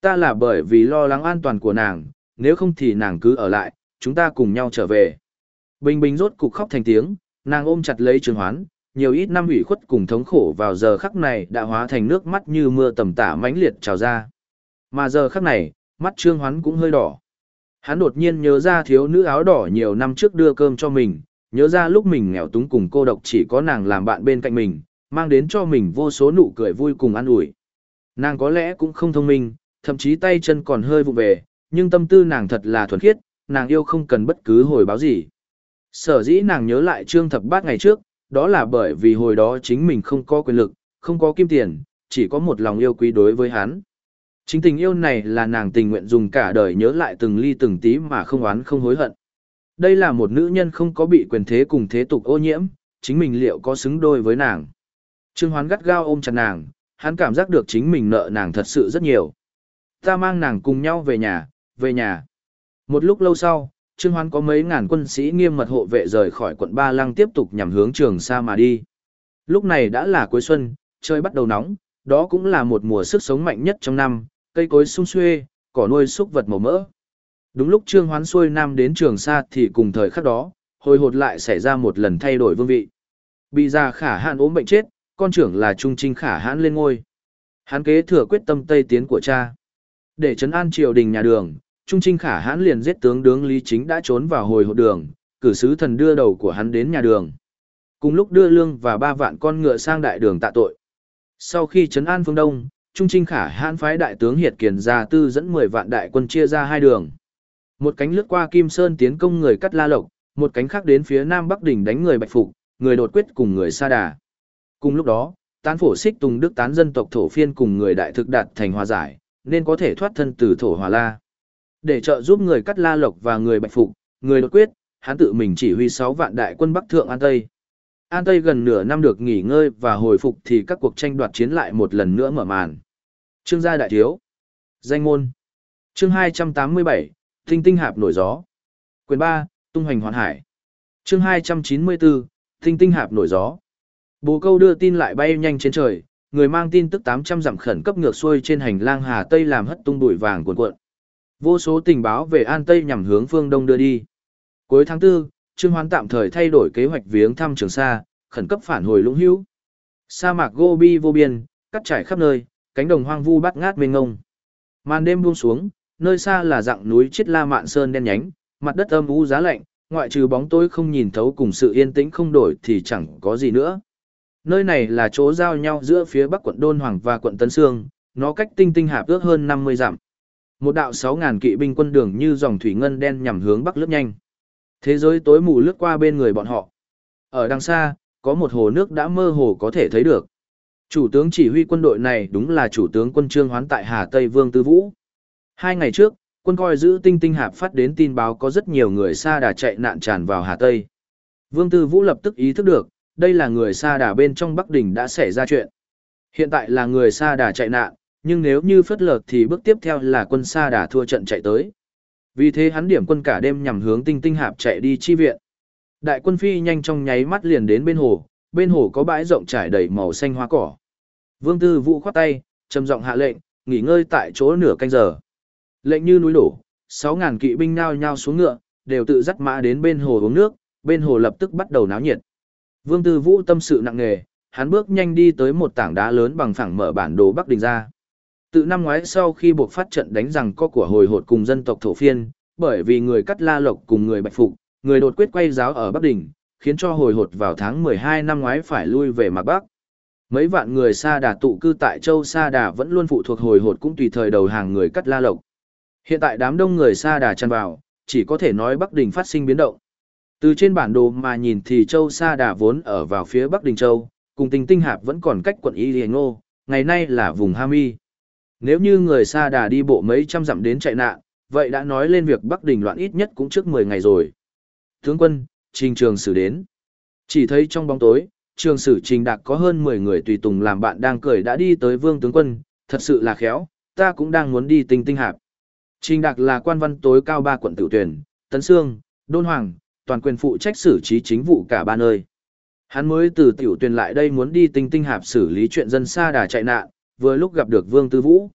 Speaker 1: Ta là bởi vì lo lắng an toàn của nàng, nếu không thì nàng cứ ở lại, chúng ta cùng nhau trở về. Bình Bình rốt cục khóc thành tiếng, nàng ôm chặt lấy Trương Hoán, nhiều ít năm ủy khuất cùng thống khổ vào giờ khắc này đã hóa thành nước mắt như mưa tầm tả mãnh liệt trào ra. Mà giờ khắc này, mắt Trương Hoán cũng hơi đỏ. Hắn đột nhiên nhớ ra thiếu nữ áo đỏ nhiều năm trước đưa cơm cho mình, nhớ ra lúc mình nghèo túng cùng cô độc chỉ có nàng làm bạn bên cạnh mình, mang đến cho mình vô số nụ cười vui cùng an ủi. Nàng có lẽ cũng không thông minh, thậm chí tay chân còn hơi vụ về, nhưng tâm tư nàng thật là thuần khiết, nàng yêu không cần bất cứ hồi báo gì. Sở dĩ nàng nhớ lại trương thập bát ngày trước, đó là bởi vì hồi đó chính mình không có quyền lực, không có kim tiền, chỉ có một lòng yêu quý đối với hắn. Chính tình yêu này là nàng tình nguyện dùng cả đời nhớ lại từng ly từng tí mà không oán không hối hận. Đây là một nữ nhân không có bị quyền thế cùng thế tục ô nhiễm, chính mình liệu có xứng đôi với nàng. Trương Hoán gắt gao ôm chặt nàng, hắn cảm giác được chính mình nợ nàng thật sự rất nhiều. Ta mang nàng cùng nhau về nhà, về nhà. Một lúc lâu sau, Trương Hoán có mấy ngàn quân sĩ nghiêm mật hộ vệ rời khỏi quận Ba Lăng tiếp tục nhằm hướng Trường Sa mà đi. Lúc này đã là cuối xuân, trời bắt đầu nóng, đó cũng là một mùa sức sống mạnh nhất trong năm, cây cối sung xuê, cỏ nuôi súc vật màu mỡ. Đúng lúc Trương Hoán xuôi nam đến Trường Sa thì cùng thời khắc đó, hồi hột lại xảy ra một lần thay đổi vương vị. Bị già khả hãn ốm bệnh chết, con trưởng là Trung Trinh khả hãn lên ngôi. Hắn kế thừa quyết tâm tây tiến của cha. Để trấn an triều đình nhà đường, Trung Trinh khả hãn liền giết tướng tướng Lý Chính đã trốn vào hồi hột đường, cử sứ thần đưa đầu của hắn đến nhà đường. Cùng lúc đưa lương và ba vạn con ngựa sang đại đường tạ tội. Sau khi trấn an phương Đông, Trung Trinh khả hãn phái đại tướng Hiệt Kiền ra tư dẫn 10 vạn đại quân chia ra hai đường. Một cánh lướt qua Kim Sơn tiến công người cắt La Lộc, một cánh khác đến phía Nam Bắc Đỉnh đánh người Bạch Phục, người đột quyết cùng người Sa Đà. Cùng lúc đó, tán phổ xích tùng đức tán dân tộc thổ phiên cùng người đại thực đạt thành hòa giải, nên có thể thoát thân từ thổ hòa la. Để trợ giúp người cắt La Lộc và người Bạch Phục, người đột quyết, hắn tự mình chỉ huy 6 vạn đại quân Bắc Thượng An Tây. An Tây gần nửa năm được nghỉ ngơi và hồi phục thì các cuộc tranh đoạt chiến lại một lần nữa mở màn. Trương gia đại thiếu. Danh môn. Chương 287, Tinh tinh hạp nổi gió. Quyền 3, tung hoành hoàn hải. Chương 294, Tinh tinh hạp nổi gió. Bồ câu đưa tin lại bay nhanh trên trời, người mang tin tức 800 dặm khẩn cấp ngược xuôi trên hành lang Hà Tây làm hất tung bụi vàng cuộn cuộn. Vô số tình báo về An Tây nhằm hướng phương Đông đưa đi. Cuối tháng 4, Trương Hoán tạm thời thay đổi kế hoạch viếng thăm Trường Sa, khẩn cấp phản hồi Lũng Hữu. Sa mạc Gobi vô biên, cắt trải khắp nơi, cánh đồng hoang vu bát ngát mênh ngông. Màn đêm buông xuống, nơi xa là dặng núi Chiết La Mạn Sơn đen nhánh, mặt đất âm u giá lạnh, ngoại trừ bóng tối không nhìn thấu cùng sự yên tĩnh không đổi thì chẳng có gì nữa. Nơi này là chỗ giao nhau giữa phía bắc quận Đôn Hoàng và quận Tân Sương, nó cách tinh tinh hạp ước hơn 50 dặm. Một đạo 6.000 kỵ binh quân đường như dòng thủy ngân đen nhằm hướng bắc lướt nhanh. Thế giới tối mù lướt qua bên người bọn họ. Ở đằng xa, có một hồ nước đã mơ hồ có thể thấy được. Chủ tướng chỉ huy quân đội này đúng là chủ tướng quân trương hoán tại Hà Tây Vương Tư Vũ. Hai ngày trước, quân coi giữ tinh tinh hạp phát đến tin báo có rất nhiều người xa đà chạy nạn tràn vào Hà Tây. Vương Tư Vũ lập tức ý thức được, đây là người xa đà bên trong Bắc Đình đã xảy ra chuyện. Hiện tại là người xa đà chạy nạn, nhưng nếu như phất lợt thì bước tiếp theo là quân xa đà thua trận chạy tới. Vì thế hắn điểm quân cả đêm nhằm hướng tinh tinh hạp chạy đi chi viện. Đại quân phi nhanh trong nháy mắt liền đến bên hồ, bên hồ có bãi rộng trải đầy màu xanh hoa cỏ. Vương Tư Vũ khoát tay, trầm giọng hạ lệnh, nghỉ ngơi tại chỗ nửa canh giờ. Lệnh như núi đổ, 6000 kỵ binh nhao nhao xuống ngựa, đều tự dắt mã đến bên hồ uống nước, bên hồ lập tức bắt đầu náo nhiệt. Vương Tư Vũ tâm sự nặng nề, hắn bước nhanh đi tới một tảng đá lớn bằng phẳng mở bản đồ Bắc Đình ra. Từ năm ngoái sau khi buộc phát trận đánh rằng có của hồi hột cùng dân tộc thổ phiên, bởi vì người cắt la lộc cùng người bạch phục, người đột quyết quay giáo ở Bắc Đình, khiến cho hồi hột vào tháng 12 năm ngoái phải lui về Mạc Bắc. Mấy vạn người Sa Đà tụ cư tại châu Sa Đà vẫn luôn phụ thuộc hồi hột cũng tùy thời đầu hàng người cắt la lộc. Hiện tại đám đông người Sa Đà tràn vào, chỉ có thể nói Bắc Đình phát sinh biến động. Từ trên bản đồ mà nhìn thì châu Sa Đà vốn ở vào phía Bắc Đình Châu, cùng tình tinh hạp vẫn còn cách quận Y Điền Ngô, ngày nay là vùng Hami. Nếu như người Sa Đà đi bộ mấy trăm dặm đến chạy nạn, vậy đã nói lên việc Bắc Đình loạn ít nhất cũng trước 10 ngày rồi. Tướng quân, trình trường sử đến. Chỉ thấy trong bóng tối, trường sử trình đạc có hơn 10 người tùy tùng làm bạn đang cười đã đi tới vương tướng quân, thật sự là khéo, ta cũng đang muốn đi tinh tinh hạp. Trình đạc là quan văn tối cao ba quận tử tuyển, Tấn Sương, Đôn Hoàng, toàn quyền phụ trách xử trí chính vụ cả ba nơi. Hắn mới từ tiểu tuyển lại đây muốn đi tinh tinh hạp xử lý chuyện dân xa đà chạy nạn, vừa lúc gặp được Vương Tư Vũ.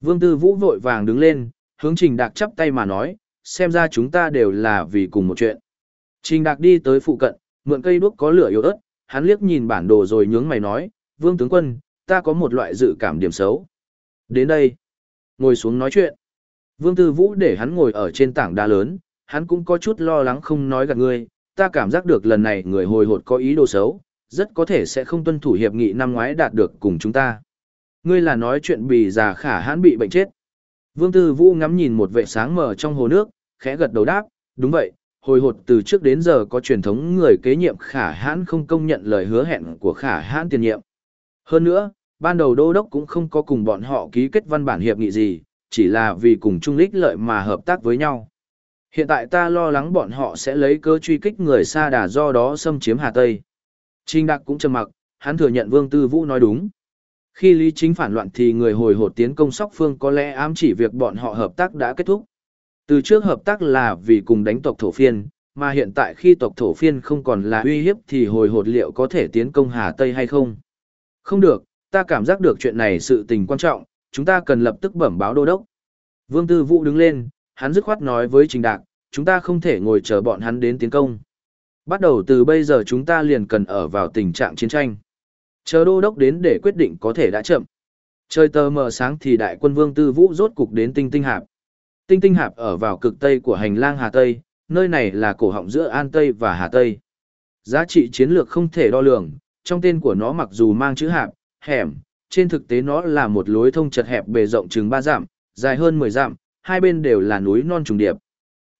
Speaker 1: Vương Tư Vũ vội vàng đứng lên, hướng Trình Đạc chắp tay mà nói, xem ra chúng ta đều là vì cùng một chuyện. Trình Đạc đi tới phụ cận, mượn cây đuốc có lửa yếu ớt, hắn liếc nhìn bản đồ rồi nhướng mày nói, Vương Tướng Quân, ta có một loại dự cảm điểm xấu. Đến đây, ngồi xuống nói chuyện. Vương Tư Vũ để hắn ngồi ở trên tảng đá lớn, hắn cũng có chút lo lắng không nói gạt ngươi, ta cảm giác được lần này người hồi hột có ý đồ xấu, rất có thể sẽ không tuân thủ hiệp nghị năm ngoái đạt được cùng chúng ta. Ngươi là nói chuyện bì già khả hãn bị bệnh chết. Vương Tư Vũ ngắm nhìn một vệ sáng mờ trong hồ nước, khẽ gật đầu đáp, đúng vậy, hồi hột từ trước đến giờ có truyền thống người kế nhiệm khả hãn không công nhận lời hứa hẹn của khả hãn tiền nhiệm. Hơn nữa, ban đầu đô đốc cũng không có cùng bọn họ ký kết văn bản hiệp nghị gì, chỉ là vì cùng chung lích lợi mà hợp tác với nhau. Hiện tại ta lo lắng bọn họ sẽ lấy cơ truy kích người xa đà do đó xâm chiếm Hà Tây. Trinh Đạc cũng trầm mặc, hắn thừa nhận Vương Tư Vũ nói đúng. Khi Lý Chính phản loạn thì người hồi hột tiến công sóc phương có lẽ ám chỉ việc bọn họ hợp tác đã kết thúc. Từ trước hợp tác là vì cùng đánh tộc thổ phiên, mà hiện tại khi tộc thổ phiên không còn là uy hiếp thì hồi hột liệu có thể tiến công Hà Tây hay không? Không được, ta cảm giác được chuyện này sự tình quan trọng, chúng ta cần lập tức bẩm báo đô đốc. Vương Tư Vũ đứng lên, hắn dứt khoát nói với Trình Đạc, chúng ta không thể ngồi chờ bọn hắn đến tiến công. Bắt đầu từ bây giờ chúng ta liền cần ở vào tình trạng chiến tranh. Chờ đô đốc đến để quyết định có thể đã chậm. Trời tờ mờ sáng thì đại quân Vương Tư Vũ rốt cục đến Tinh Tinh Hạp. Tinh Tinh Hạp ở vào cực tây của hành lang Hà Tây, nơi này là cổ họng giữa An Tây và Hà Tây. Giá trị chiến lược không thể đo lường, trong tên của nó mặc dù mang chữ hạp, hẻm, trên thực tế nó là một lối thông chật hẹp bề rộng chừng 3 dặm, dài hơn 10 dặm, hai bên đều là núi non trùng điệp.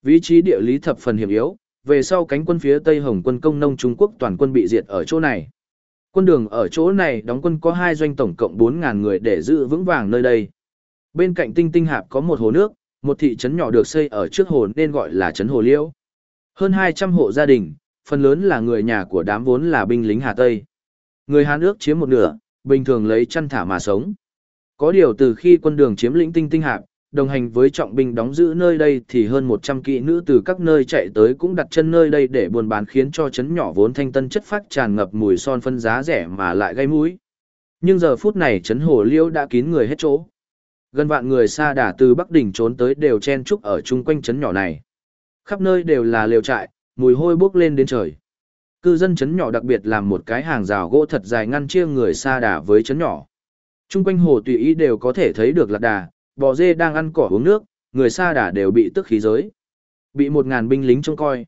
Speaker 1: Vị trí địa lý thập phần hiểm yếu, về sau cánh quân phía Tây Hồng quân công nông Trung Quốc toàn quân bị diệt ở chỗ này. Quân đường ở chỗ này đóng quân có hai doanh tổng cộng 4.000 người để giữ vững vàng nơi đây. Bên cạnh tinh tinh hạp có một hồ nước, một thị trấn nhỏ được xây ở trước hồ nên gọi là trấn Hồ Liễu. Hơn 200 hộ gia đình, phần lớn là người nhà của đám vốn là binh lính Hà Tây. Người Hán ước chiếm một nửa, bình thường lấy chăn thả mà sống. Có điều từ khi quân đường chiếm lĩnh tinh tinh hạp, đồng hành với trọng binh đóng giữ nơi đây thì hơn 100 kỵ nữ từ các nơi chạy tới cũng đặt chân nơi đây để buôn bán khiến cho chấn nhỏ vốn thanh tân chất phát tràn ngập mùi son phân giá rẻ mà lại gây mũi. Nhưng giờ phút này chấn hồ liêu đã kín người hết chỗ. Gần vạn người xa đà từ Bắc Đỉnh trốn tới đều chen trúc ở chung quanh chấn nhỏ này. Khắp nơi đều là lều trại, mùi hôi bốc lên đến trời. Cư dân chấn nhỏ đặc biệt làm một cái hàng rào gỗ thật dài ngăn chia người xa đà với chấn nhỏ. Trung quanh hồ tùy ý đều có thể thấy được lạc đà, bò dê đang ăn cỏ uống nước, người xa đà đều bị tức khí giới. Bị một ngàn binh lính trông coi.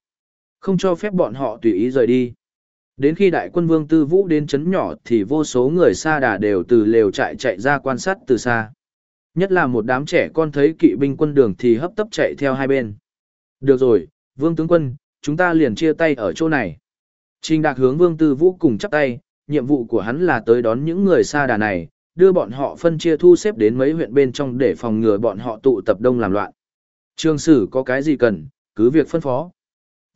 Speaker 1: Không cho phép bọn họ tùy ý rời đi. Đến khi đại quân vương tư vũ đến chấn nhỏ thì vô số người xa đà đều từ lều trại chạy ra quan sát từ xa. Nhất là một đám trẻ con thấy kỵ binh quân đường thì hấp tấp chạy theo hai bên. Được rồi, vương tướng quân, chúng ta liền chia tay ở chỗ này. Trình đạc hướng vương tư vũ cùng chắp tay, nhiệm vụ của hắn là tới đón những người xa đà này, đưa bọn họ phân chia thu xếp đến mấy huyện bên trong để phòng ngừa bọn họ tụ tập đông làm loạn. Trường sử có cái gì cần, cứ việc phân phó.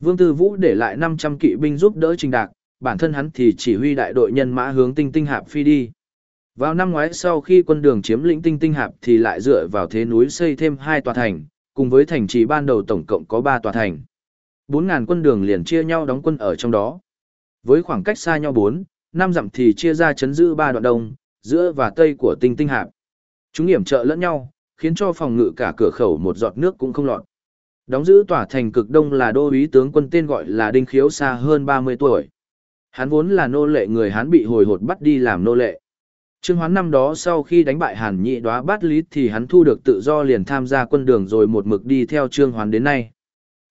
Speaker 1: Vương Tư Vũ để lại 500 kỵ binh giúp đỡ Trình Đạc, bản thân hắn thì chỉ huy đại đội nhân mã hướng Tinh Tinh Hạp phi đi. Vào năm ngoái sau khi quân đường chiếm lĩnh Tinh Tinh Hạp thì lại dựa vào thế núi xây thêm hai tòa thành, cùng với thành trì ban đầu tổng cộng có 3 tòa thành. 4.000 quân đường liền chia nhau đóng quân ở trong đó. Với khoảng cách xa nhau 4, 5 dặm thì chia ra chấn giữ ba đoạn đông, giữa và tây của tinh tinh hạp. Chúng hiểm trợ lẫn nhau, khiến cho phòng ngự cả cửa khẩu một giọt nước cũng không lọt. Đóng giữ tòa thành cực đông là đô úy tướng quân tên gọi là Đinh Khiếu xa hơn 30 tuổi. Hắn vốn là nô lệ người Hán bị hồi hột bắt đi làm nô lệ. Trương Hoán năm đó sau khi đánh bại Hàn Nhị đoá bát lý thì hắn thu được tự do liền tham gia quân đường rồi một mực đi theo Trương Hoán đến nay.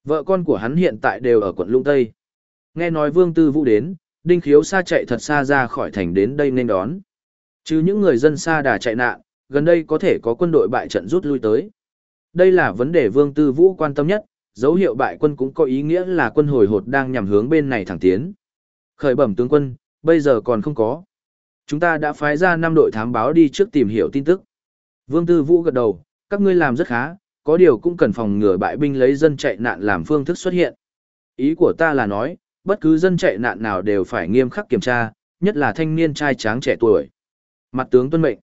Speaker 1: Vợ con của hắn hiện tại đều ở quận Lũng Tây. Nghe nói Vương Tư Vũ đến, Đinh Khiếu xa chạy thật xa ra khỏi thành đến đây nên đón. Chứ những người dân xa đà chạy nạn, gần đây có thể có quân đội bại trận rút lui tới. Đây là vấn đề Vương Tư Vũ quan tâm nhất, dấu hiệu bại quân cũng có ý nghĩa là quân hồi hột đang nhằm hướng bên này thẳng tiến. Khởi bẩm tướng quân, bây giờ còn không có. Chúng ta đã phái ra năm đội thám báo đi trước tìm hiểu tin tức. Vương Tư Vũ gật đầu, các ngươi làm rất khá, có điều cũng cần phòng ngừa bại binh lấy dân chạy nạn làm phương thức xuất hiện. Ý của ta là nói, bất cứ dân chạy nạn nào đều phải nghiêm khắc kiểm tra, nhất là thanh niên trai tráng trẻ tuổi. Mặt tướng tuân mệnh.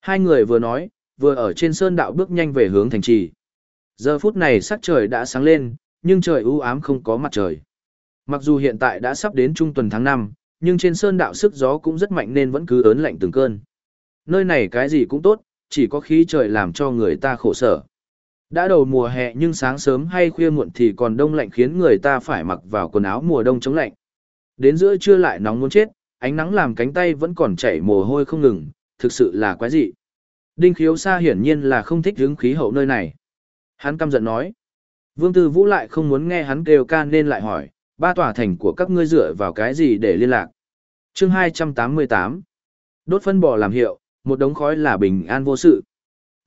Speaker 1: Hai người vừa nói, vừa ở trên sơn đạo bước nhanh về hướng thành trì. Giờ phút này sắc trời đã sáng lên, nhưng trời u ám không có mặt trời. Mặc dù hiện tại đã sắp đến trung tuần tháng 5, nhưng trên sơn đạo sức gió cũng rất mạnh nên vẫn cứ ớn lạnh từng cơn. Nơi này cái gì cũng tốt, chỉ có khí trời làm cho người ta khổ sở. Đã đầu mùa hè nhưng sáng sớm hay khuya muộn thì còn đông lạnh khiến người ta phải mặc vào quần áo mùa đông chống lạnh. Đến giữa trưa lại nóng muốn chết, ánh nắng làm cánh tay vẫn còn chảy mồ hôi không ngừng, thực sự là quái dị. Đinh khiếu xa hiển nhiên là không thích hứng khí hậu nơi này. Hắn căm giận nói. Vương Tư Vũ lại không muốn nghe hắn kêu ca nên lại hỏi, ba tòa thành của các ngươi dựa vào cái gì để liên lạc. chương 288 Đốt phân bò làm hiệu, một đống khói là bình an vô sự.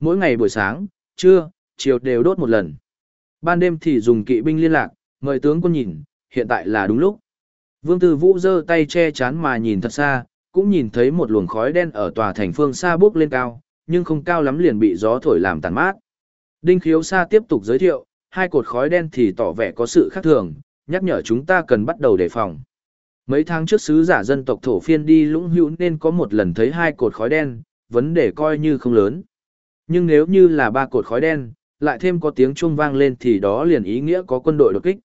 Speaker 1: Mỗi ngày buổi sáng, trưa, chiều đều đốt một lần. Ban đêm thì dùng kỵ binh liên lạc, mời tướng quân nhìn, hiện tại là đúng lúc. Vương Tư Vũ giơ tay che chắn mà nhìn thật xa, cũng nhìn thấy một luồng khói đen ở tòa thành phương xa bước lên cao, nhưng không cao lắm liền bị gió thổi làm tàn mát. Đinh Khiếu Sa tiếp tục giới thiệu, hai cột khói đen thì tỏ vẻ có sự khác thường, nhắc nhở chúng ta cần bắt đầu đề phòng. Mấy tháng trước sứ giả dân tộc thổ phiên đi lũng hữu nên có một lần thấy hai cột khói đen, vấn đề coi như không lớn. Nhưng nếu như là ba cột khói đen, lại thêm có tiếng chuông vang lên thì đó liền ý nghĩa có quân đội đột kích.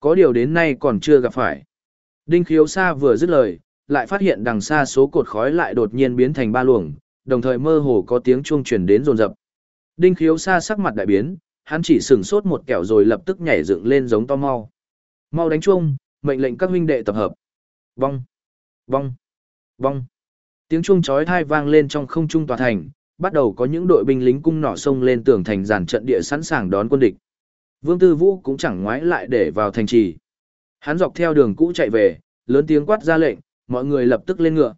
Speaker 1: Có điều đến nay còn chưa gặp phải. Đinh khiếu xa vừa dứt lời, lại phát hiện đằng xa số cột khói lại đột nhiên biến thành ba luồng, đồng thời mơ hồ có tiếng chuông truyền đến rồn rập. Đinh khiếu xa sắc mặt đại biến, hắn chỉ sửng sốt một kẹo rồi lập tức nhảy dựng lên giống to mau. Mau đánh chuông, mệnh lệnh các huynh đệ tập hợp. Vong, vong, vong. Tiếng chuông chói tai vang lên trong không trung tòa thành, bắt đầu có những đội binh lính cung nỏ sông lên tường thành giàn trận địa sẵn sàng đón quân địch. Vương Tư Vũ cũng chẳng ngoái lại để vào thành trì. Hắn dọc theo đường cũ chạy về, lớn tiếng quát ra lệnh, mọi người lập tức lên ngựa.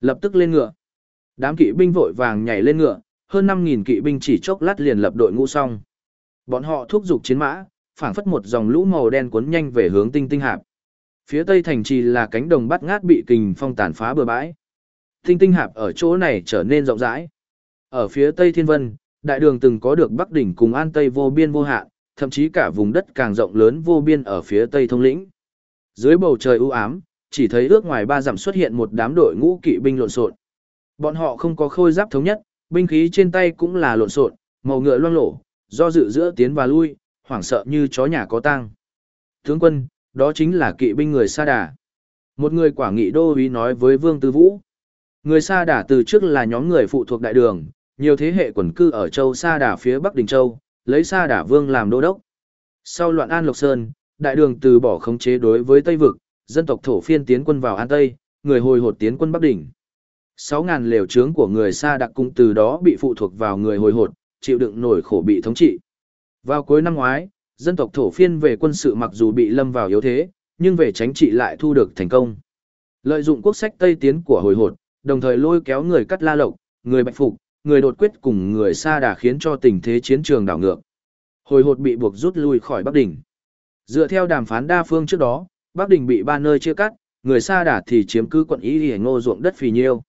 Speaker 1: Lập tức lên ngựa. Đám kỵ binh vội vàng nhảy lên ngựa, hơn 5.000 kỵ binh chỉ chốc lát liền lập đội ngũ xong. Bọn họ thúc giục chiến mã, phảng phất một dòng lũ màu đen cuốn nhanh về hướng tinh tinh hạp. Phía tây thành trì là cánh đồng bát ngát bị kình phong tàn phá bừa bãi. Tinh tinh hạp ở chỗ này trở nên rộng rãi. Ở phía tây thiên vân, đại đường từng có được Bắc đỉnh cùng An Tây vô biên vô hạn, thậm chí cả vùng đất càng rộng lớn vô biên ở phía tây thông lĩnh. Dưới bầu trời u ám, chỉ thấy ước ngoài ba dặm xuất hiện một đám đội ngũ kỵ binh lộn xộn. Bọn họ không có khôi giáp thống nhất, binh khí trên tay cũng là lộn xộn, màu ngựa loang lổ, do dự giữa tiến và lui, hoảng sợ như chó nhà có tang. Tướng quân, đó chính là kỵ binh người Sa Đà. Một người quả nghị đô úy nói với Vương Tư Vũ. Người Sa Đà từ trước là nhóm người phụ thuộc đại đường, nhiều thế hệ quần cư ở châu Sa Đà phía Bắc Đình Châu, lấy Sa Đà Vương làm đô đốc. Sau loạn An Lộc Sơn, đại đường từ bỏ khống chế đối với Tây Vực, dân tộc thổ phiên tiến quân vào An Tây, người hồi hột tiến quân Bắc Đỉnh. 6.000 lều trướng của người Sa Đặc cung từ đó bị phụ thuộc vào người hồi hột, chịu đựng nổi khổ bị thống trị. Vào cuối năm ngoái, dân tộc thổ phiên về quân sự mặc dù bị lâm vào yếu thế, nhưng về chính trị lại thu được thành công. Lợi dụng quốc sách Tây tiến của hồi hột, đồng thời lôi kéo người cắt la lộc, người bạch phục, người đột quyết cùng người Sa Đà khiến cho tình thế chiến trường đảo ngược. Hồi hột bị buộc rút lui khỏi Bắc Đỉnh. Dựa theo đàm phán đa phương trước đó, Bắc Đình bị ba nơi chia cắt, người Sa Đà thì chiếm cứ quận Ý Hề Ngô ruộng đất phì nhiêu.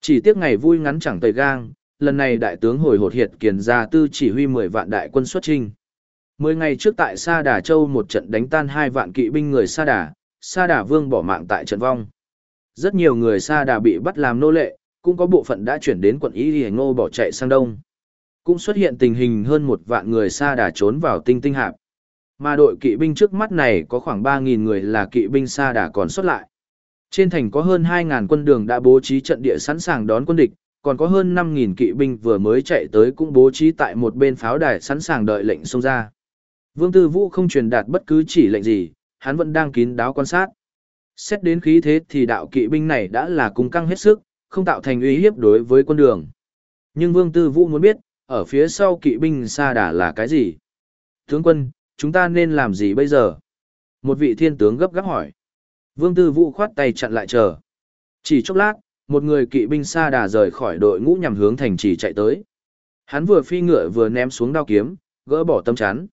Speaker 1: Chỉ tiếc ngày vui ngắn chẳng tầy gang, lần này đại tướng hồi hột hiệt kiền ra tư chỉ huy 10 vạn đại quân xuất trinh. Mười ngày trước tại Sa Đà Châu một trận đánh tan hai vạn kỵ binh người Sa Đà, Sa Đà Vương bỏ mạng tại trận vong. Rất nhiều người Sa Đà bị bắt làm nô lệ, cũng có bộ phận đã chuyển đến quận Ý Hề Ngô bỏ chạy sang đông. Cũng xuất hiện tình hình hơn một vạn người Sa Đà trốn vào tinh tinh hạp. Mà đội kỵ binh trước mắt này có khoảng 3.000 người là kỵ binh Sa Đà còn xuất lại. Trên thành có hơn 2.000 quân đường đã bố trí trận địa sẵn sàng đón quân địch, còn có hơn 5.000 kỵ binh vừa mới chạy tới cũng bố trí tại một bên pháo đài sẵn sàng đợi lệnh xông ra. Vương Tư Vũ không truyền đạt bất cứ chỉ lệnh gì, hắn vẫn đang kín đáo quan sát. Xét đến khí thế thì đạo kỵ binh này đã là cung căng hết sức, không tạo thành uy hiếp đối với quân đường. Nhưng Vương Tư Vũ muốn biết, ở phía sau kỵ binh xa Đà là cái gì? Tướng quân, chúng ta nên làm gì bây giờ? Một vị thiên tướng gấp gáp hỏi. Vương Tư Vũ khoát tay chặn lại chờ. Chỉ chốc lát, một người kỵ binh xa Đà rời khỏi đội ngũ nhằm hướng thành trì chạy tới. Hắn vừa phi ngựa vừa ném xuống đao kiếm, gỡ bỏ tâm chắn.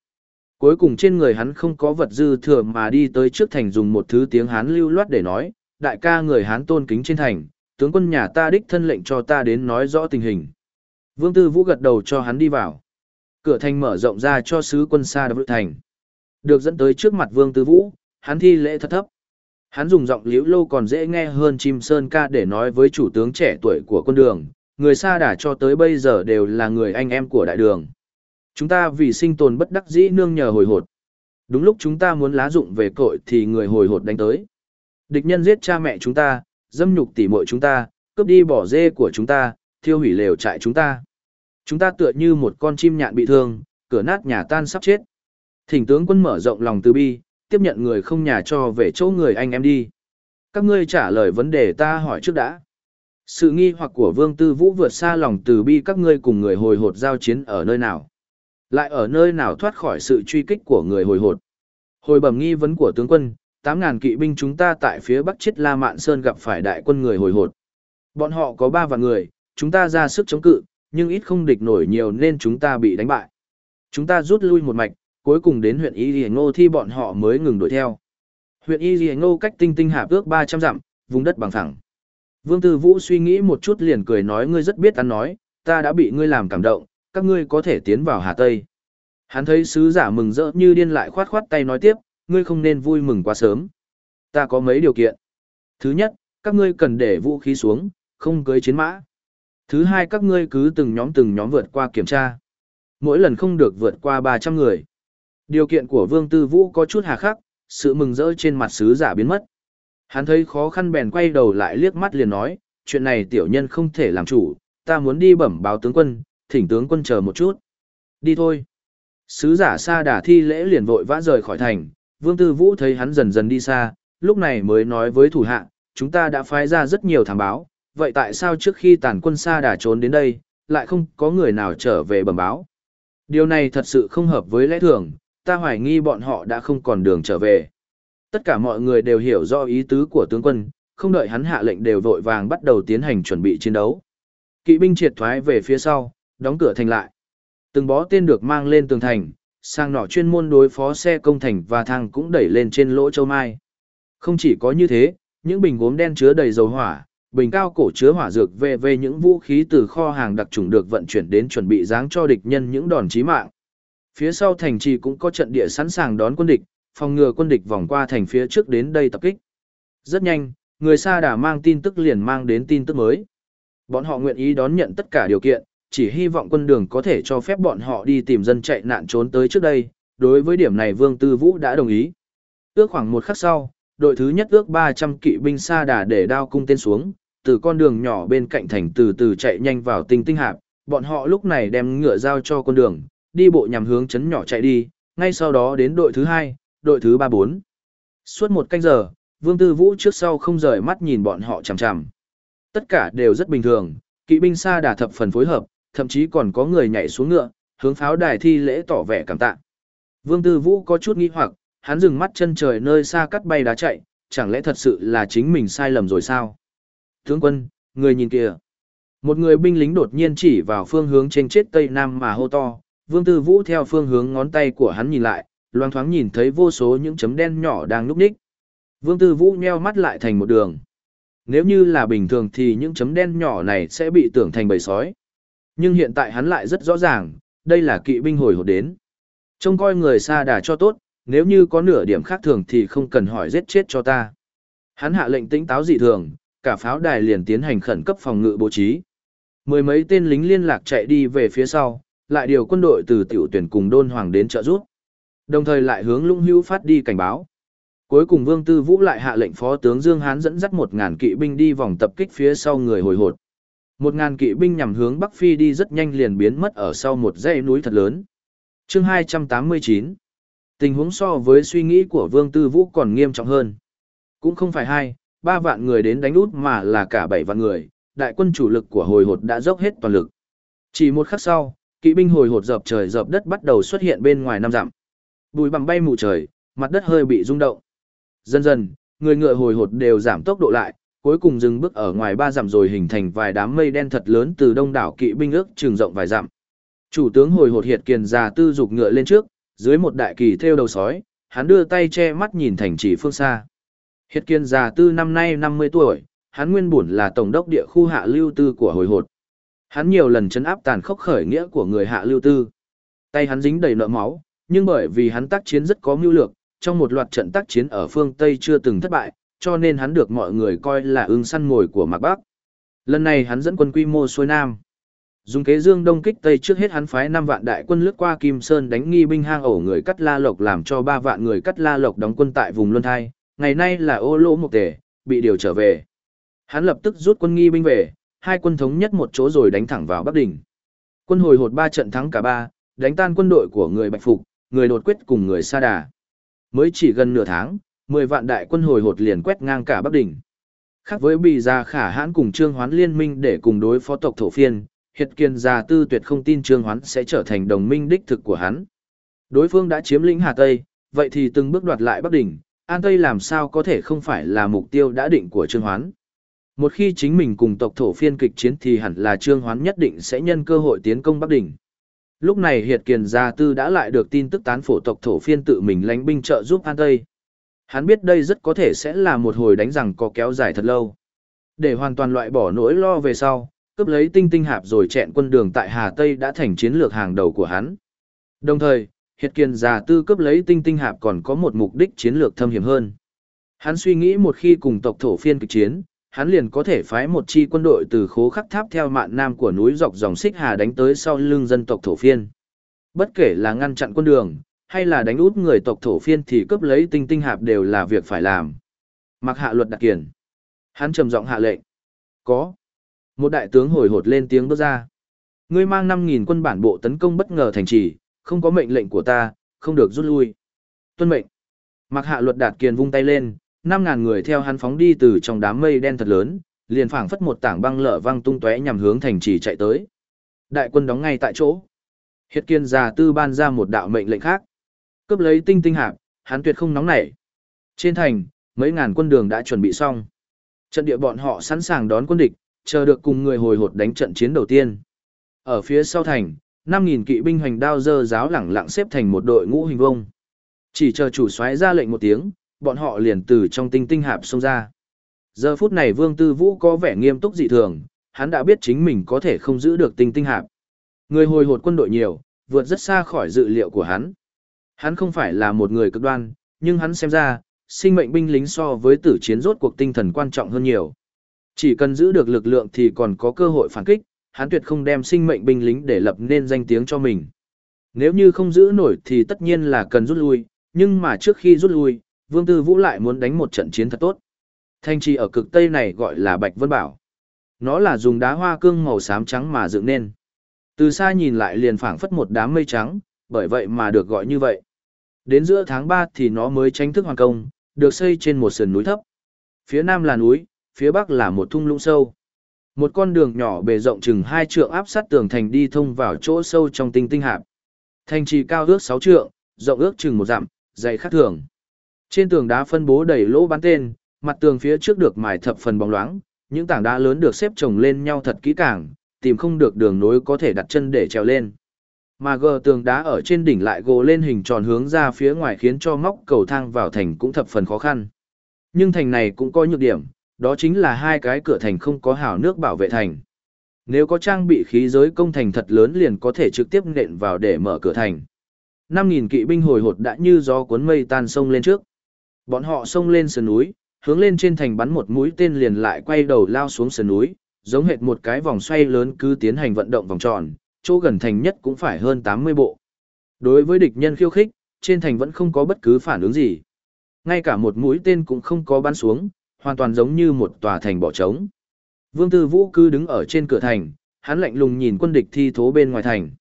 Speaker 1: Cuối cùng trên người hắn không có vật dư thừa mà đi tới trước thành dùng một thứ tiếng Hán lưu loát để nói, đại ca người Hán tôn kính trên thành, tướng quân nhà ta đích thân lệnh cho ta đến nói rõ tình hình. Vương Tư Vũ gật đầu cho hắn đi vào. Cửa thành mở rộng ra cho sứ quân xa đập thành. Được dẫn tới trước mặt Vương Tư Vũ, hắn thi lễ thật thấp. Hắn dùng giọng liễu lâu còn dễ nghe hơn chim sơn ca để nói với chủ tướng trẻ tuổi của quân đường, người xa đả cho tới bây giờ đều là người anh em của đại đường. Chúng ta vì sinh tồn bất đắc dĩ nương nhờ hồi hột. Đúng lúc chúng ta muốn lá dụng về cội thì người hồi hột đánh tới. Địch nhân giết cha mẹ chúng ta, dâm nhục tỉ muội chúng ta, cướp đi bỏ dê của chúng ta, thiêu hủy lều trại chúng ta. Chúng ta tựa như một con chim nhạn bị thương, cửa nát nhà tan sắp chết. Thỉnh tướng quân mở rộng lòng từ bi, tiếp nhận người không nhà cho về chỗ người anh em đi. Các ngươi trả lời vấn đề ta hỏi trước đã. Sự nghi hoặc của Vương Tư Vũ vượt xa lòng từ bi các ngươi cùng người hồi hột giao chiến ở nơi nào. Lại ở nơi nào thoát khỏi sự truy kích của người hồi hột. Hồi bẩm nghi vấn của tướng quân, 8.000 kỵ binh chúng ta tại phía bắc chết La Mạn Sơn gặp phải đại quân người hồi hột. Bọn họ có 3 vạn người, chúng ta ra sức chống cự, nhưng ít không địch nổi nhiều nên chúng ta bị đánh bại. Chúng ta rút lui một mạch, cuối cùng đến huyện Y Lì Ngô thì bọn họ mới ngừng đuổi theo. Huyện Y Lì Ngô cách tinh tinh hạp ước 300 dặm, vùng đất bằng thẳng. Vương Tư Vũ suy nghĩ một chút liền cười nói ngươi rất biết ăn nói, ta đã bị ngươi làm cảm động, các ngươi có thể tiến vào Hà Tây. Hắn thấy sứ giả mừng rỡ như điên lại khoát khoát tay nói tiếp, ngươi không nên vui mừng quá sớm. Ta có mấy điều kiện. Thứ nhất, các ngươi cần để vũ khí xuống, không cưới chiến mã. Thứ hai các ngươi cứ từng nhóm từng nhóm vượt qua kiểm tra. mỗi lần không được vượt qua 300 người. Điều kiện của Vương Tư Vũ có chút hà khắc, sự mừng rỡ trên mặt sứ giả biến mất. Hắn thấy khó khăn bèn quay đầu lại liếc mắt liền nói, chuyện này tiểu nhân không thể làm chủ, ta muốn đi bẩm báo tướng quân, thỉnh tướng quân chờ một chút. Đi thôi. Sứ giả xa đà thi lễ liền vội vã rời khỏi thành, Vương Tư Vũ thấy hắn dần dần đi xa, lúc này mới nói với thủ hạ, chúng ta đã phái ra rất nhiều thám báo, vậy tại sao trước khi tàn quân xa đã trốn đến đây, lại không có người nào trở về bẩm báo? Điều này thật sự không hợp với lẽ thường, ta hoài nghi bọn họ đã không còn đường trở về. Tất cả mọi người đều hiểu rõ ý tứ của tướng quân, không đợi hắn hạ lệnh đều vội vàng bắt đầu tiến hành chuẩn bị chiến đấu. Kỵ binh triệt thoái về phía sau, đóng cửa thành lại. Từng bó tên được mang lên tường thành, sang nỏ chuyên môn đối phó xe công thành và thang cũng đẩy lên trên lỗ châu mai. Không chỉ có như thế, những bình gốm đen chứa đầy dầu hỏa, bình cao cổ chứa hỏa dược về về những vũ khí từ kho hàng đặc trùng được vận chuyển đến chuẩn bị giáng cho địch nhân những đòn chí mạng. Phía sau thành trì cũng có trận địa sẵn sàng đón quân địch, phòng ngừa quân địch vòng qua thành phía trước đến đây tập kích. Rất nhanh, người xa đã mang tin tức liền mang đến tin tức mới. Bọn họ nguyện ý đón nhận tất cả điều kiện, chỉ hy vọng quân đường có thể cho phép bọn họ đi tìm dân chạy nạn trốn tới trước đây. Đối với điểm này Vương Tư Vũ đã đồng ý. Ước khoảng một khắc sau, đội thứ nhất ước 300 kỵ binh xa Đà để đao cung tên xuống, từ con đường nhỏ bên cạnh thành từ từ chạy nhanh vào tinh tinh hạp. Bọn họ lúc này đem ngựa giao cho con đường, đi bộ nhằm hướng chấn nhỏ chạy đi, ngay sau đó đến đội thứ hai, đội thứ ba bốn. Suốt một canh giờ, Vương Tư Vũ trước sau không rời mắt nhìn bọn họ chằm chằm. Tất cả đều rất bình thường, kỵ binh xa đà thập phần phối hợp, thậm chí còn có người nhảy xuống ngựa, hướng pháo đài thi lễ tỏ vẻ cảm tạ. Vương Tư Vũ có chút nghi hoặc, hắn dừng mắt chân trời nơi xa cắt bay đá chạy, chẳng lẽ thật sự là chính mình sai lầm rồi sao? Tướng quân, người nhìn kìa. Một người binh lính đột nhiên chỉ vào phương hướng trên chết tây nam mà hô to, Vương Tư Vũ theo phương hướng ngón tay của hắn nhìn lại, loang thoáng nhìn thấy vô số những chấm đen nhỏ đang núp ních. Vương Tư Vũ nheo mắt lại thành một đường. Nếu như là bình thường thì những chấm đen nhỏ này sẽ bị tưởng thành bầy sói. Nhưng hiện tại hắn lại rất rõ ràng, đây là kỵ binh hồi hộp đến. Trông coi người xa đà cho tốt, nếu như có nửa điểm khác thường thì không cần hỏi giết chết cho ta. Hắn hạ lệnh tĩnh táo dị thường, cả pháo đài liền tiến hành khẩn cấp phòng ngự bố trí. Mười mấy tên lính liên lạc chạy đi về phía sau, lại điều quân đội từ tiểu tuyển cùng đôn hoàng đến trợ giúp. Đồng thời lại hướng lũng hữu phát đi cảnh báo. Cuối cùng Vương Tư Vũ lại hạ lệnh phó tướng Dương Hán dẫn dắt một ngàn kỵ binh đi vòng tập kích phía sau người hồi hột. Một ngàn kỵ binh nhằm hướng Bắc Phi đi rất nhanh liền biến mất ở sau một dãy núi thật lớn. Chương 289 Tình huống so với suy nghĩ của Vương Tư Vũ còn nghiêm trọng hơn. Cũng không phải hai, ba vạn người đến đánh út mà là cả bảy vạn người, đại quân chủ lực của hồi hột đã dốc hết toàn lực. Chỉ một khắc sau, kỵ binh hồi hột dập trời dập đất bắt đầu xuất hiện bên ngoài năm dặm. Bùi bằng bay mù trời, mặt đất hơi bị rung động. Dần dần, người ngựa hồi hột đều giảm tốc độ lại, cuối cùng dừng bước ở ngoài ba dặm rồi hình thành vài đám mây đen thật lớn từ đông đảo kỵ binh ước trường rộng vài dặm. Chủ tướng hồi hột hiệt kiền già tư dục ngựa lên trước, dưới một đại kỳ theo đầu sói, hắn đưa tay che mắt nhìn thành chỉ phương xa. Hiệt kiền già tư năm nay 50 tuổi, hắn nguyên bổn là tổng đốc địa khu hạ lưu tư của hồi hột. Hắn nhiều lần chấn áp tàn khốc khởi nghĩa của người hạ lưu tư. Tay hắn dính đầy nợ máu, nhưng bởi vì hắn tác chiến rất có mưu lược, trong một loạt trận tác chiến ở phương Tây chưa từng thất bại, cho nên hắn được mọi người coi là ưng săn mồi của Mạc Bắc. Lần này hắn dẫn quân quy mô xuôi Nam. Dùng kế dương đông kích Tây trước hết hắn phái 5 vạn đại quân lướt qua Kim Sơn đánh nghi binh hang ổ người cắt la lộc làm cho 3 vạn người cắt la lộc đóng quân tại vùng Luân Thai, ngày nay là ô lỗ một tể, bị điều trở về. Hắn lập tức rút quân nghi binh về, hai quân thống nhất một chỗ rồi đánh thẳng vào Bắc Đỉnh. Quân hồi hột ba trận thắng cả ba, đánh tan quân đội của người Bạch Phục, người đột quyết cùng người Sa Đà. Mới chỉ gần nửa tháng, 10 vạn đại quân hồi hột liền quét ngang cả Bắc Đỉnh. Khác với Bì Gia Khả Hãn cùng Trương Hoán liên minh để cùng đối phó tộc thổ phiên, Hiệt Kiên Gia Tư tuyệt không tin Trương Hoán sẽ trở thành đồng minh đích thực của hắn. Đối phương đã chiếm lĩnh Hà Tây, vậy thì từng bước đoạt lại Bắc Đỉnh, An Tây làm sao có thể không phải là mục tiêu đã định của Trương Hoán. Một khi chính mình cùng tộc thổ phiên kịch chiến thì hẳn là Trương Hoán nhất định sẽ nhân cơ hội tiến công Bắc Đỉnh. Lúc này Hiệt Kiền Gia Tư đã lại được tin tức tán phổ tộc thổ phiên tự mình lánh binh trợ giúp An Tây. Hắn biết đây rất có thể sẽ là một hồi đánh rằng có kéo dài thật lâu. Để hoàn toàn loại bỏ nỗi lo về sau, cướp lấy tinh tinh hạp rồi chẹn quân đường tại Hà Tây đã thành chiến lược hàng đầu của hắn. Đồng thời, Hiệt Kiền già Tư cướp lấy tinh tinh hạp còn có một mục đích chiến lược thâm hiểm hơn. Hắn suy nghĩ một khi cùng tộc thổ phiên kịch chiến, hắn liền có thể phái một chi quân đội từ khố khắc tháp theo mạn nam của núi dọc dòng xích hà đánh tới sau lưng dân tộc thổ phiên. Bất kể là ngăn chặn quân đường, hay là đánh út người tộc thổ phiên thì cướp lấy tinh tinh hạp đều là việc phải làm. Mặc hạ luật đặc kiển. Hắn trầm giọng hạ lệnh. Có. Một đại tướng hồi hột lên tiếng bước ra. Ngươi mang 5.000 quân bản bộ tấn công bất ngờ thành trì, không có mệnh lệnh của ta, không được rút lui. Tuân mệnh. Mặc hạ luật đạt kiền vung tay lên, 5.000 người theo hắn phóng đi từ trong đám mây đen thật lớn, liền phảng phất một tảng băng lở văng tung tóe nhằm hướng thành trì chạy tới. Đại quân đóng ngay tại chỗ. Hiệt kiên già tư ban ra một đạo mệnh lệnh khác. Cướp lấy tinh tinh hạp, hắn tuyệt không nóng nảy. Trên thành, mấy ngàn quân đường đã chuẩn bị xong. Trận địa bọn họ sẵn sàng đón quân địch, chờ được cùng người hồi hột đánh trận chiến đầu tiên. Ở phía sau thành, 5.000 kỵ binh hoành đao dơ giáo lẳng lặng xếp thành một đội ngũ hình vông. Chỉ chờ chủ soái ra lệnh một tiếng, bọn họ liền từ trong tinh tinh hạp xông ra. Giờ phút này Vương Tư Vũ có vẻ nghiêm túc dị thường, hắn đã biết chính mình có thể không giữ được tinh tinh hạp. Người hồi hột quân đội nhiều, vượt rất xa khỏi dự liệu của hắn. Hắn không phải là một người cực đoan, nhưng hắn xem ra, sinh mệnh binh lính so với tử chiến rốt cuộc tinh thần quan trọng hơn nhiều. Chỉ cần giữ được lực lượng thì còn có cơ hội phản kích, hắn tuyệt không đem sinh mệnh binh lính để lập nên danh tiếng cho mình. Nếu như không giữ nổi thì tất nhiên là cần rút lui, nhưng mà trước khi rút lui, Vương Tư Vũ lại muốn đánh một trận chiến thật tốt. Thanh trì ở cực Tây này gọi là Bạch Vân Bảo. Nó là dùng đá hoa cương màu xám trắng mà dựng nên. Từ xa nhìn lại liền phảng phất một đám mây trắng, bởi vậy mà được gọi như vậy. Đến giữa tháng 3 thì nó mới tranh thức hoàn công, được xây trên một sườn núi thấp. Phía nam là núi, phía bắc là một thung lũng sâu. Một con đường nhỏ bề rộng chừng hai trượng áp sát tường thành đi thông vào chỗ sâu trong tinh tinh hạp. Thành trì cao ước 6 trượng, rộng ước chừng một dặm, dày khác thường. Trên tường đá phân bố đầy lỗ bán tên, mặt tường phía trước được mài thập phần bóng loáng, những tảng đá lớn được xếp chồng lên nhau thật kỹ càng, tìm không được đường nối có thể đặt chân để trèo lên. Mà gờ tường đá ở trên đỉnh lại gồ lên hình tròn hướng ra phía ngoài khiến cho móc cầu thang vào thành cũng thập phần khó khăn. Nhưng thành này cũng có nhược điểm, đó chính là hai cái cửa thành không có hào nước bảo vệ thành. Nếu có trang bị khí giới công thành thật lớn liền có thể trực tiếp nện vào để mở cửa thành. 5.000 kỵ binh hồi hột đã như gió cuốn mây tan sông lên trước. Bọn họ sông lên sườn núi, hướng lên trên thành bắn một mũi tên liền lại quay đầu lao xuống sườn núi, giống hệt một cái vòng xoay lớn cứ tiến hành vận động vòng tròn, chỗ gần thành nhất cũng phải hơn 80 bộ. Đối với địch nhân khiêu khích, trên thành vẫn không có bất cứ phản ứng gì. Ngay cả một mũi tên cũng không có bắn xuống, hoàn toàn giống như một tòa thành bỏ trống. Vương Tư Vũ cứ đứng ở trên cửa thành, hắn lạnh lùng nhìn quân địch thi thố bên ngoài thành.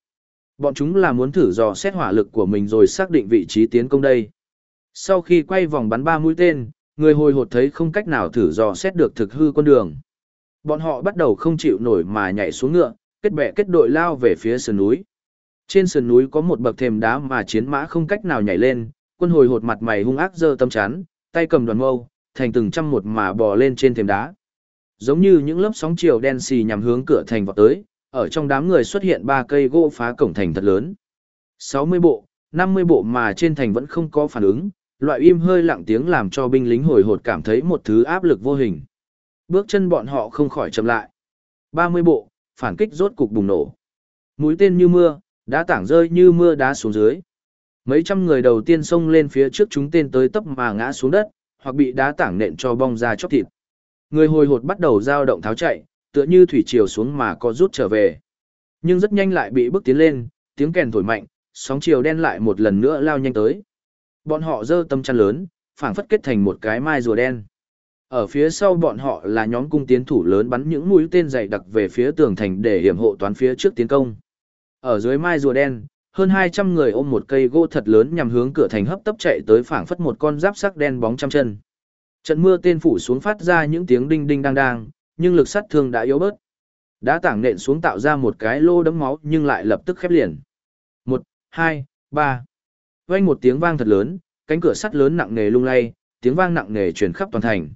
Speaker 1: Bọn chúng là muốn thử dò xét hỏa lực của mình rồi xác định vị trí tiến công đây. Sau khi quay vòng bắn ba mũi tên, người hồi hột thấy không cách nào thử dò xét được thực hư con đường. Bọn họ bắt đầu không chịu nổi mà nhảy xuống ngựa, kết bè kết đội lao về phía sườn núi. Trên sườn núi có một bậc thềm đá mà chiến mã không cách nào nhảy lên, quân hồi hột mặt mày hung ác giơ tâm chán, tay cầm đoàn mâu, thành từng trăm một mà bò lên trên thềm đá. Giống như những lớp sóng chiều đen xì nhằm hướng cửa thành vọt tới, ở trong đám người xuất hiện ba cây gỗ phá cổng thành thật lớn. 60 bộ, 50 bộ mà trên thành vẫn không có phản ứng, loại im hơi lặng tiếng làm cho binh lính hồi hột cảm thấy một thứ áp lực vô hình. Bước chân bọn họ không khỏi chậm lại. 30 bộ, phản kích rốt cục bùng nổ. Mũi tên như mưa, đã tảng rơi như mưa đá xuống dưới. Mấy trăm người đầu tiên xông lên phía trước chúng tên tới tấp mà ngã xuống đất, hoặc bị đá tảng nện cho bong ra chóc thịt. Người hồi hột bắt đầu dao động tháo chạy, tựa như thủy triều xuống mà có rút trở về. Nhưng rất nhanh lại bị bước tiến lên, tiếng kèn thổi mạnh, sóng chiều đen lại một lần nữa lao nhanh tới. Bọn họ dơ tâm chăn lớn, phảng phất kết thành một cái mai rùa đen. Ở phía sau bọn họ là nhóm cung tiến thủ lớn bắn những mũi tên dày đặc về phía tường thành để hiểm hộ toán phía trước tiến công. Ở dưới mai rùa đen, hơn 200 người ôm một cây gỗ thật lớn nhằm hướng cửa thành hấp tấp chạy tới phảng phất một con giáp sắc đen bóng trăm chân. Trận mưa tên phủ xuống phát ra những tiếng đinh đinh đang đang, nhưng lực sát thương đã yếu bớt. Đã tảng nện xuống tạo ra một cái lô đấm máu nhưng lại lập tức khép liền. Một, hai, ba. Vang một tiếng vang thật lớn, cánh cửa sắt lớn nặng nề lung lay, tiếng vang nặng nề truyền khắp toàn thành.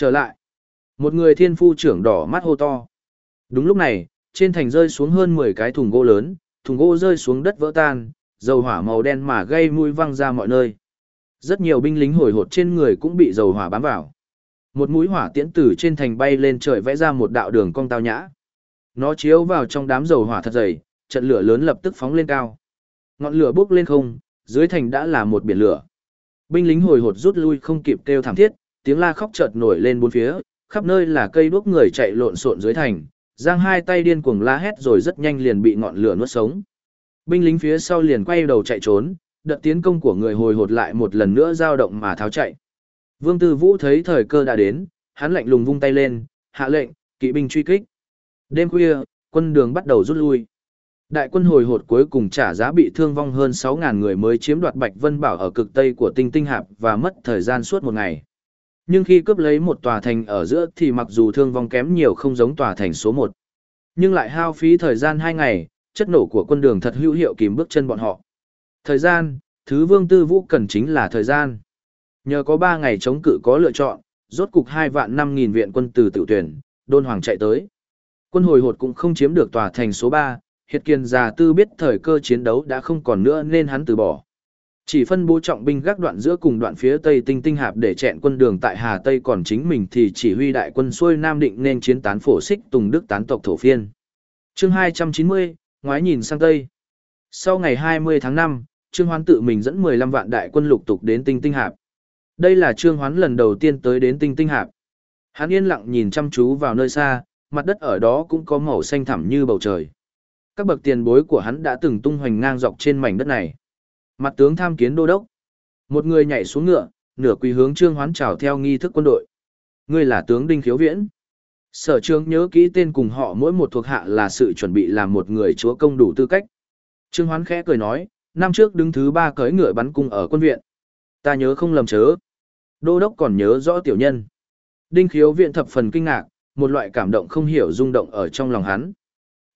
Speaker 1: Trở lại. Một người thiên phu trưởng đỏ mắt hô to. Đúng lúc này, trên thành rơi xuống hơn 10 cái thùng gỗ lớn, thùng gỗ rơi xuống đất vỡ tan, dầu hỏa màu đen mà gây mùi văng ra mọi nơi. Rất nhiều binh lính hồi hột trên người cũng bị dầu hỏa bám vào. Một mũi hỏa tiễn từ trên thành bay lên trời vẽ ra một đạo đường cong tao nhã. Nó chiếu vào trong đám dầu hỏa thật dày, trận lửa lớn lập tức phóng lên cao. Ngọn lửa bốc lên không, dưới thành đã là một biển lửa. Binh lính hồi hột rút lui không kịp kêu thảm thiết, tiếng la khóc chợt nổi lên bốn phía, khắp nơi là cây đuốc người chạy lộn xộn dưới thành, giang hai tay điên cuồng la hét rồi rất nhanh liền bị ngọn lửa nuốt sống. Binh lính phía sau liền quay đầu chạy trốn, đợt tiến công của người hồi hột lại một lần nữa dao động mà tháo chạy. Vương Tư Vũ thấy thời cơ đã đến, hắn lạnh lùng vung tay lên, hạ lệnh, kỵ binh truy kích. Đêm khuya, quân đường bắt đầu rút lui. Đại quân hồi hột cuối cùng trả giá bị thương vong hơn 6.000 người mới chiếm đoạt Bạch Vân Bảo ở cực tây của Tinh Tinh Hạp và mất thời gian suốt một ngày. Nhưng khi cướp lấy một tòa thành ở giữa thì mặc dù thương vong kém nhiều không giống tòa thành số 1, nhưng lại hao phí thời gian 2 ngày, chất nổ của quân đường thật hữu hiệu kìm bước chân bọn họ. Thời gian, thứ vương tư vũ cần chính là thời gian. Nhờ có 3 ngày chống cự có lựa chọn, rốt cục 2 vạn 5 nghìn viện quân từ tự tuyển, đôn hoàng chạy tới. Quân hồi hột cũng không chiếm được tòa thành số 3, Hiệt Kiên già tư biết thời cơ chiến đấu đã không còn nữa nên hắn từ bỏ. Chỉ phân bố trọng binh gác đoạn giữa cùng đoạn phía tây tinh tinh hạp để chẹn quân đường tại Hà Tây còn chính mình thì chỉ huy đại quân xuôi Nam Định nên chiến tán phổ xích Tùng Đức tán tộc thổ phiên. chương 290, ngoái nhìn sang Tây. Sau ngày 20 tháng 5, Trương Hoán tự mình dẫn 15 vạn đại quân lục tục đến tinh tinh hạp. Đây là Trương Hoán lần đầu tiên tới đến tinh tinh hạp. Hắn yên lặng nhìn chăm chú vào nơi xa, mặt đất ở đó cũng có màu xanh thẳm như bầu trời. Các bậc tiền bối của hắn đã từng tung hoành ngang dọc trên mảnh đất này. Mặt tướng tham kiến đô đốc. Một người nhảy xuống ngựa, nửa quỳ hướng Trương Hoán chào theo nghi thức quân đội. Ngươi là tướng Đinh Khiếu Viễn. Sở Trương nhớ kỹ tên cùng họ mỗi một thuộc hạ là sự chuẩn bị làm một người chúa công đủ tư cách. Trương Hoán khẽ cười nói, năm trước đứng thứ ba cưỡi ngựa bắn cung ở quân viện. Ta nhớ không lầm chớ. Đô đốc còn nhớ rõ tiểu nhân. Đinh Khiếu Viễn thập phần kinh ngạc, một loại cảm động không hiểu rung động ở trong lòng hắn.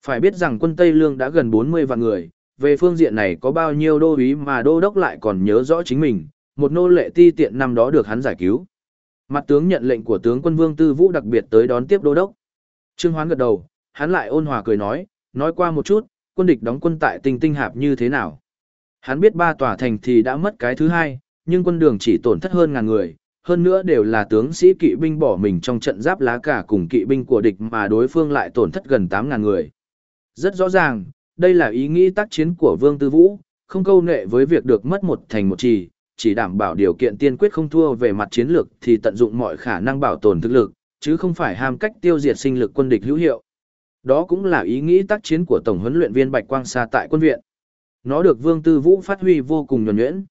Speaker 1: Phải biết rằng quân Tây Lương đã gần 40 vạn người, về phương diện này có bao nhiêu đô ý mà đô đốc lại còn nhớ rõ chính mình, một nô lệ ti tiện năm đó được hắn giải cứu. Mặt tướng nhận lệnh của tướng quân Vương Tư Vũ đặc biệt tới đón tiếp đô đốc. Trương Hoán gật đầu, hắn lại ôn hòa cười nói, nói qua một chút, quân địch đóng quân tại Tinh Tinh Hạp như thế nào. Hắn biết ba tòa thành thì đã mất cái thứ hai, nhưng quân đường chỉ tổn thất hơn ngàn người, hơn nữa đều là tướng sĩ kỵ binh bỏ mình trong trận giáp lá cả cùng kỵ binh của địch mà đối phương lại tổn thất gần 8.000 người. Rất rõ ràng, đây là ý nghĩ tác chiến của Vương Tư Vũ, không câu nệ với việc được mất một thành một trì, chỉ đảm bảo điều kiện tiên quyết không thua về mặt chiến lược thì tận dụng mọi khả năng bảo tồn thực lực, chứ không phải ham cách tiêu diệt sinh lực quân địch hữu hiệu. Đó cũng là ý nghĩ tác chiến của Tổng huấn luyện viên Bạch Quang Sa tại quân viện. Nó được Vương Tư Vũ phát huy vô cùng nhuần nhuyễn.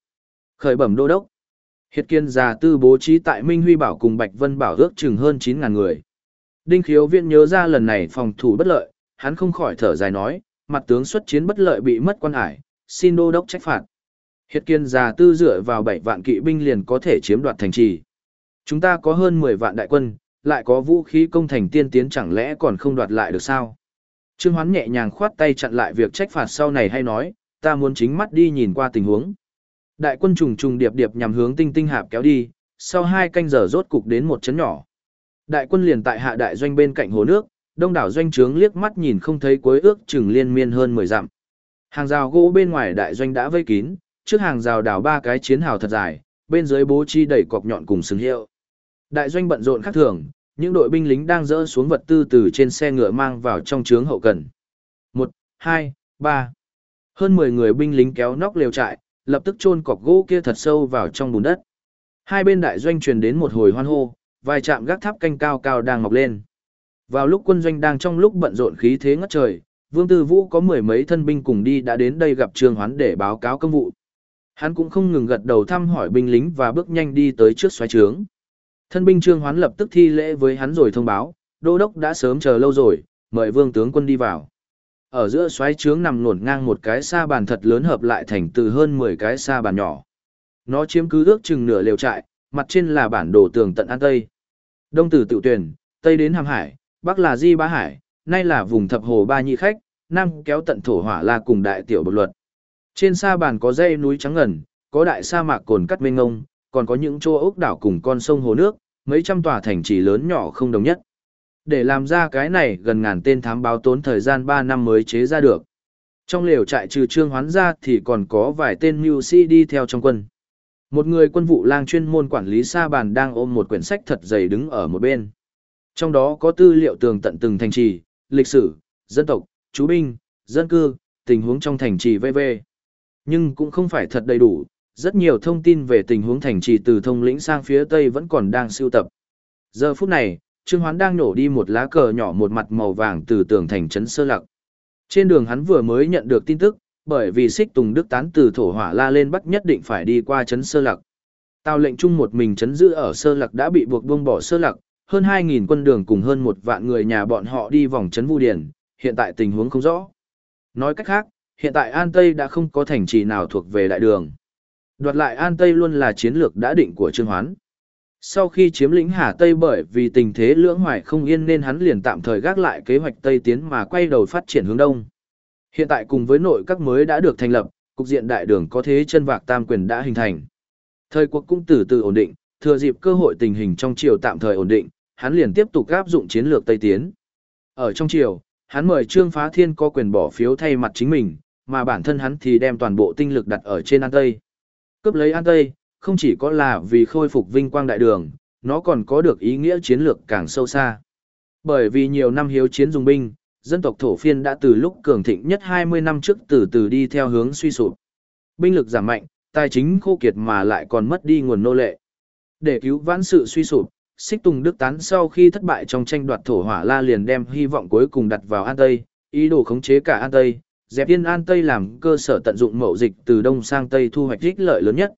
Speaker 1: Khởi bẩm đô đốc. Hiệt kiên già tư bố trí tại Minh Huy Bảo cùng Bạch Vân Bảo ước chừng hơn 9.000 người. Đinh khiếu viện nhớ ra lần này phòng thủ bất lợi, hắn không khỏi thở dài nói, mặt tướng xuất chiến bất lợi bị mất quan hải, xin đô đốc trách phạt. Hiệt kiên già tư dựa vào 7 vạn kỵ binh liền có thể chiếm đoạt thành trì. Chúng ta có hơn 10 vạn đại quân, lại có vũ khí công thành tiên tiến chẳng lẽ còn không đoạt lại được sao? Trương Hoán nhẹ nhàng khoát tay chặn lại việc trách phạt sau này hay nói, ta muốn chính mắt đi nhìn qua tình huống. Đại quân trùng trùng điệp điệp nhằm hướng tinh tinh hạp kéo đi, sau hai canh giờ rốt cục đến một chấn nhỏ. Đại quân liền tại hạ đại doanh bên cạnh hồ nước, đông đảo doanh trướng liếc mắt nhìn không thấy cuối ước chừng liên miên hơn 10 dặm. Hàng rào gỗ bên ngoài đại doanh đã vây kín, trước hàng rào đảo ba cái chiến hào thật dài, bên dưới bố trí đầy cọc nhọn cùng sừng hiệu. Đại doanh bận rộn khác thường, những đội binh lính đang dỡ xuống vật tư từ trên xe ngựa mang vào trong trướng hậu cần. 1, 2, 3. Hơn 10 người binh lính kéo nóc lều trại, lập tức chôn cọc gỗ kia thật sâu vào trong bùn đất. Hai bên đại doanh truyền đến một hồi hoan hô, vài trạm gác tháp canh cao cao đang mọc lên. Vào lúc quân doanh đang trong lúc bận rộn khí thế ngất trời, Vương Tư Vũ có mười mấy thân binh cùng đi đã đến đây gặp Trương Hoán để báo cáo công vụ. Hắn cũng không ngừng gật đầu thăm hỏi binh lính và bước nhanh đi tới trước xoáy trướng. Thân binh Trương Hoán lập tức thi lễ với hắn rồi thông báo, đô đốc đã sớm chờ lâu rồi, mời Vương tướng quân đi vào. Ở giữa xoáy trướng nằm nổn ngang một cái sa bàn thật lớn hợp lại thành từ hơn 10 cái sa bàn nhỏ. Nó chiếm cứ ước chừng nửa lều trại, mặt trên là bản đồ tường tận An Tây. Đông từ Tự Tuyển, Tây đến Hàm Hải, Bắc là Di Ba Hải, nay là vùng thập hồ Ba Nhị Khách, Nam kéo tận thổ hỏa la cùng đại tiểu bột luật. Trên sa bàn có dây núi trắng ngần, có đại sa mạc cồn cắt mênh ngông, còn có những chỗ ốc đảo cùng con sông hồ nước, mấy trăm tòa thành trì lớn nhỏ không đồng nhất. Để làm ra cái này gần ngàn tên thám báo tốn thời gian 3 năm mới chế ra được. Trong lều trại trừ trương hoán ra thì còn có vài tên mưu sĩ đi theo trong quân. Một người quân vụ lang chuyên môn quản lý sa bàn đang ôm một quyển sách thật dày đứng ở một bên. Trong đó có tư liệu tường tận từng thành trì, lịch sử, dân tộc, chú binh, dân cư, tình huống trong thành trì v.v. Nhưng cũng không phải thật đầy đủ, rất nhiều thông tin về tình huống thành trì từ thông lĩnh sang phía tây vẫn còn đang siêu tập. Giờ phút này, Trương Hoán đang nổ đi một lá cờ nhỏ một mặt màu vàng từ tường thành trấn sơ lặc. Trên đường hắn vừa mới nhận được tin tức, bởi vì xích tùng đức tán từ thổ hỏa la lên bắt nhất định phải đi qua trấn sơ lặc. Tào lệnh chung một mình trấn giữ ở sơ lặc đã bị buộc buông bỏ sơ lặc, hơn 2.000 quân đường cùng hơn một vạn người nhà bọn họ đi vòng trấn vu điền hiện tại tình huống không rõ. Nói cách khác, hiện tại An Tây đã không có thành trì nào thuộc về đại đường. Đoạt lại An Tây luôn là chiến lược đã định của Trương Hoán. Sau khi chiếm lĩnh Hà Tây bởi vì tình thế lưỡng hoài không yên nên hắn liền tạm thời gác lại kế hoạch Tây tiến mà quay đầu phát triển hướng đông. Hiện tại cùng với nội các mới đã được thành lập, cục diện đại đường có thế chân vạc tam quyền đã hình thành. Thời cuộc cũng từ từ ổn định, thừa dịp cơ hội tình hình trong triều tạm thời ổn định, hắn liền tiếp tục áp dụng chiến lược Tây tiến. Ở trong triều, hắn mời Trương Phá Thiên có quyền bỏ phiếu thay mặt chính mình, mà bản thân hắn thì đem toàn bộ tinh lực đặt ở trên An Tây. Cướp lấy An Tây, không chỉ có là vì khôi phục vinh quang đại đường, nó còn có được ý nghĩa chiến lược càng sâu xa. Bởi vì nhiều năm hiếu chiến dùng binh, dân tộc thổ phiên đã từ lúc cường thịnh nhất 20 năm trước từ từ đi theo hướng suy sụp. Binh lực giảm mạnh, tài chính khô kiệt mà lại còn mất đi nguồn nô lệ. Để cứu vãn sự suy sụp, Xích Tùng Đức Tán sau khi thất bại trong tranh đoạt thổ hỏa la liền đem hy vọng cuối cùng đặt vào An Tây, ý đồ khống chế cả An Tây, dẹp yên An Tây làm cơ sở tận dụng mậu dịch từ Đông sang Tây thu hoạch ích lợi lớn nhất.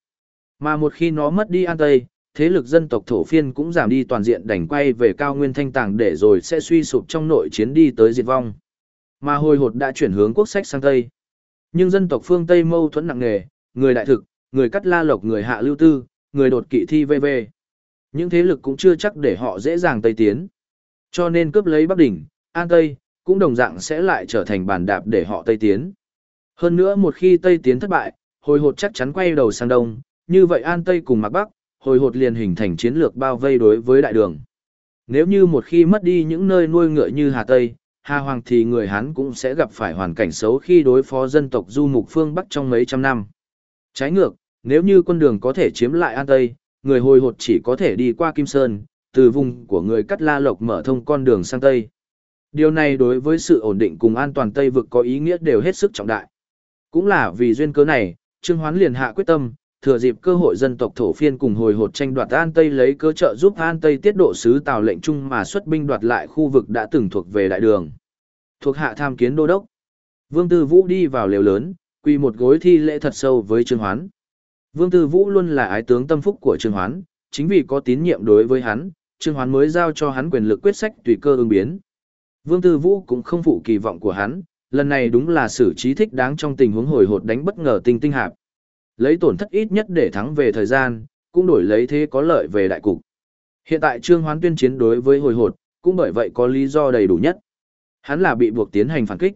Speaker 1: Mà một khi nó mất đi An Tây, thế lực dân tộc thổ phiên cũng giảm đi toàn diện đành quay về cao nguyên thanh tàng để rồi sẽ suy sụp trong nội chiến đi tới diệt vong. Mà hồi hột đã chuyển hướng quốc sách sang Tây. Nhưng dân tộc phương Tây mâu thuẫn nặng nề, người đại thực, người cắt la lộc người hạ lưu tư, người đột kỵ thi vv. Những thế lực cũng chưa chắc để họ dễ dàng Tây tiến. Cho nên cướp lấy Bắc Đỉnh, An Tây, cũng đồng dạng sẽ lại trở thành bàn đạp để họ Tây tiến. Hơn nữa một khi Tây tiến thất bại, hồi hột chắc chắn quay đầu sang Đông, như vậy An Tây cùng Mạc Bắc, hồi hột liền hình thành chiến lược bao vây đối với đại đường. Nếu như một khi mất đi những nơi nuôi ngựa như Hà Tây, Hà Hoàng thì người Hán cũng sẽ gặp phải hoàn cảnh xấu khi đối phó dân tộc du mục phương Bắc trong mấy trăm năm. Trái ngược, nếu như quân đường có thể chiếm lại An Tây, người hồi hột chỉ có thể đi qua Kim Sơn, từ vùng của người cắt la lộc mở thông con đường sang Tây. Điều này đối với sự ổn định cùng an toàn Tây vực có ý nghĩa đều hết sức trọng đại. Cũng là vì duyên cớ này, Trương Hoán liền hạ quyết tâm, thừa dịp cơ hội dân tộc thổ phiên cùng hồi hột tranh đoạt An Tây lấy cơ trợ giúp An Tây tiết độ sứ Tào lệnh chung mà xuất binh đoạt lại khu vực đã từng thuộc về đại đường. Thuộc hạ tham kiến đô đốc. Vương Tư Vũ đi vào lều lớn, quỳ một gối thi lễ thật sâu với Trương Hoán. Vương Tư Vũ luôn là ái tướng tâm phúc của Trương Hoán, chính vì có tín nhiệm đối với hắn, Trương Hoán mới giao cho hắn quyền lực quyết sách tùy cơ ứng biến. Vương Tư Vũ cũng không phụ kỳ vọng của hắn, lần này đúng là xử trí thích đáng trong tình huống hồi hột đánh bất ngờ tinh tinh hạp. Lấy tổn thất ít nhất để thắng về thời gian, cũng đổi lấy thế có lợi về đại cục. Hiện tại Trương Hoán tuyên chiến đối với hồi hột, cũng bởi vậy có lý do đầy đủ nhất. Hắn là bị buộc tiến hành phản kích.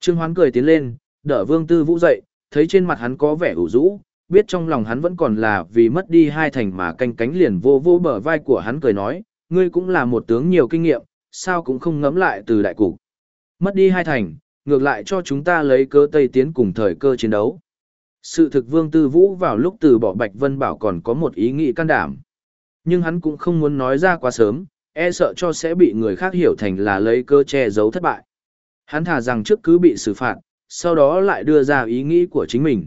Speaker 1: Trương Hoán cười tiến lên, đỡ Vương Tư Vũ dậy, thấy trên mặt hắn có vẻ ủ rũ, biết trong lòng hắn vẫn còn là vì mất đi hai thành mà canh cánh liền vô vô bờ vai của hắn cười nói, ngươi cũng là một tướng nhiều kinh nghiệm, sao cũng không ngấm lại từ đại cục. Mất đi hai thành, ngược lại cho chúng ta lấy cơ Tây tiến cùng thời cơ chiến đấu. Sự thực Vương Tư Vũ vào lúc từ bỏ Bạch Vân Bảo còn có một ý nghĩ can đảm. Nhưng hắn cũng không muốn nói ra quá sớm, e sợ cho sẽ bị người khác hiểu thành là lấy cơ che giấu thất bại. Hắn thà rằng trước cứ bị xử phạt, sau đó lại đưa ra ý nghĩ của chính mình.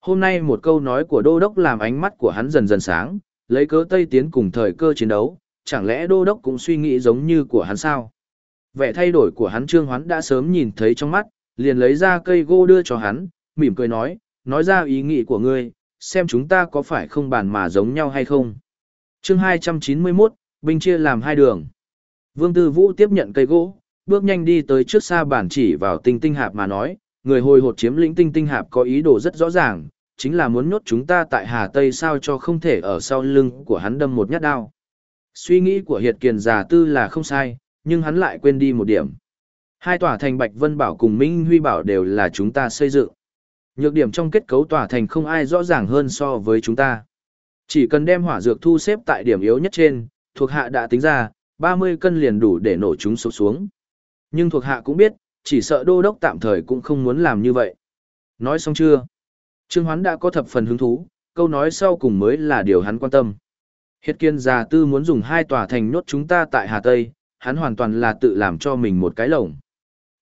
Speaker 1: Hôm nay một câu nói của đô đốc làm ánh mắt của hắn dần dần sáng, lấy cớ Tây tiến cùng thời cơ chiến đấu, chẳng lẽ đô đốc cũng suy nghĩ giống như của hắn sao? Vẻ thay đổi của hắn trương hoán đã sớm nhìn thấy trong mắt, liền lấy ra cây gỗ đưa cho hắn, mỉm cười nói, nói ra ý nghĩ của ngươi, xem chúng ta có phải không bàn mà giống nhau hay không. chương 291, binh chia làm hai đường. Vương Tư Vũ tiếp nhận cây gỗ, bước nhanh đi tới trước xa bản chỉ vào tinh tinh hạp mà nói, người hồi hột chiếm lĩnh tinh tinh hạp có ý đồ rất rõ ràng, chính là muốn nhốt chúng ta tại Hà Tây sao cho không thể ở sau lưng của hắn đâm một nhát đao. Suy nghĩ của Hiệt Kiền già tư là không sai, nhưng hắn lại quên đi một điểm. Hai tòa thành Bạch Vân Bảo cùng Minh Huy Bảo đều là chúng ta xây dựng. Nhược điểm trong kết cấu tòa thành không ai rõ ràng hơn so với chúng ta. Chỉ cần đem hỏa dược thu xếp tại điểm yếu nhất trên, thuộc hạ đã tính ra, 30 cân liền đủ để nổ chúng sụp xuống. Nhưng thuộc hạ cũng biết, chỉ sợ đô đốc tạm thời cũng không muốn làm như vậy. Nói xong chưa? Trương Hoán đã có thập phần hứng thú, câu nói sau cùng mới là điều hắn quan tâm. Hiệt kiên già tư muốn dùng hai tòa thành nhốt chúng ta tại Hà Tây, hắn hoàn toàn là tự làm cho mình một cái lồng.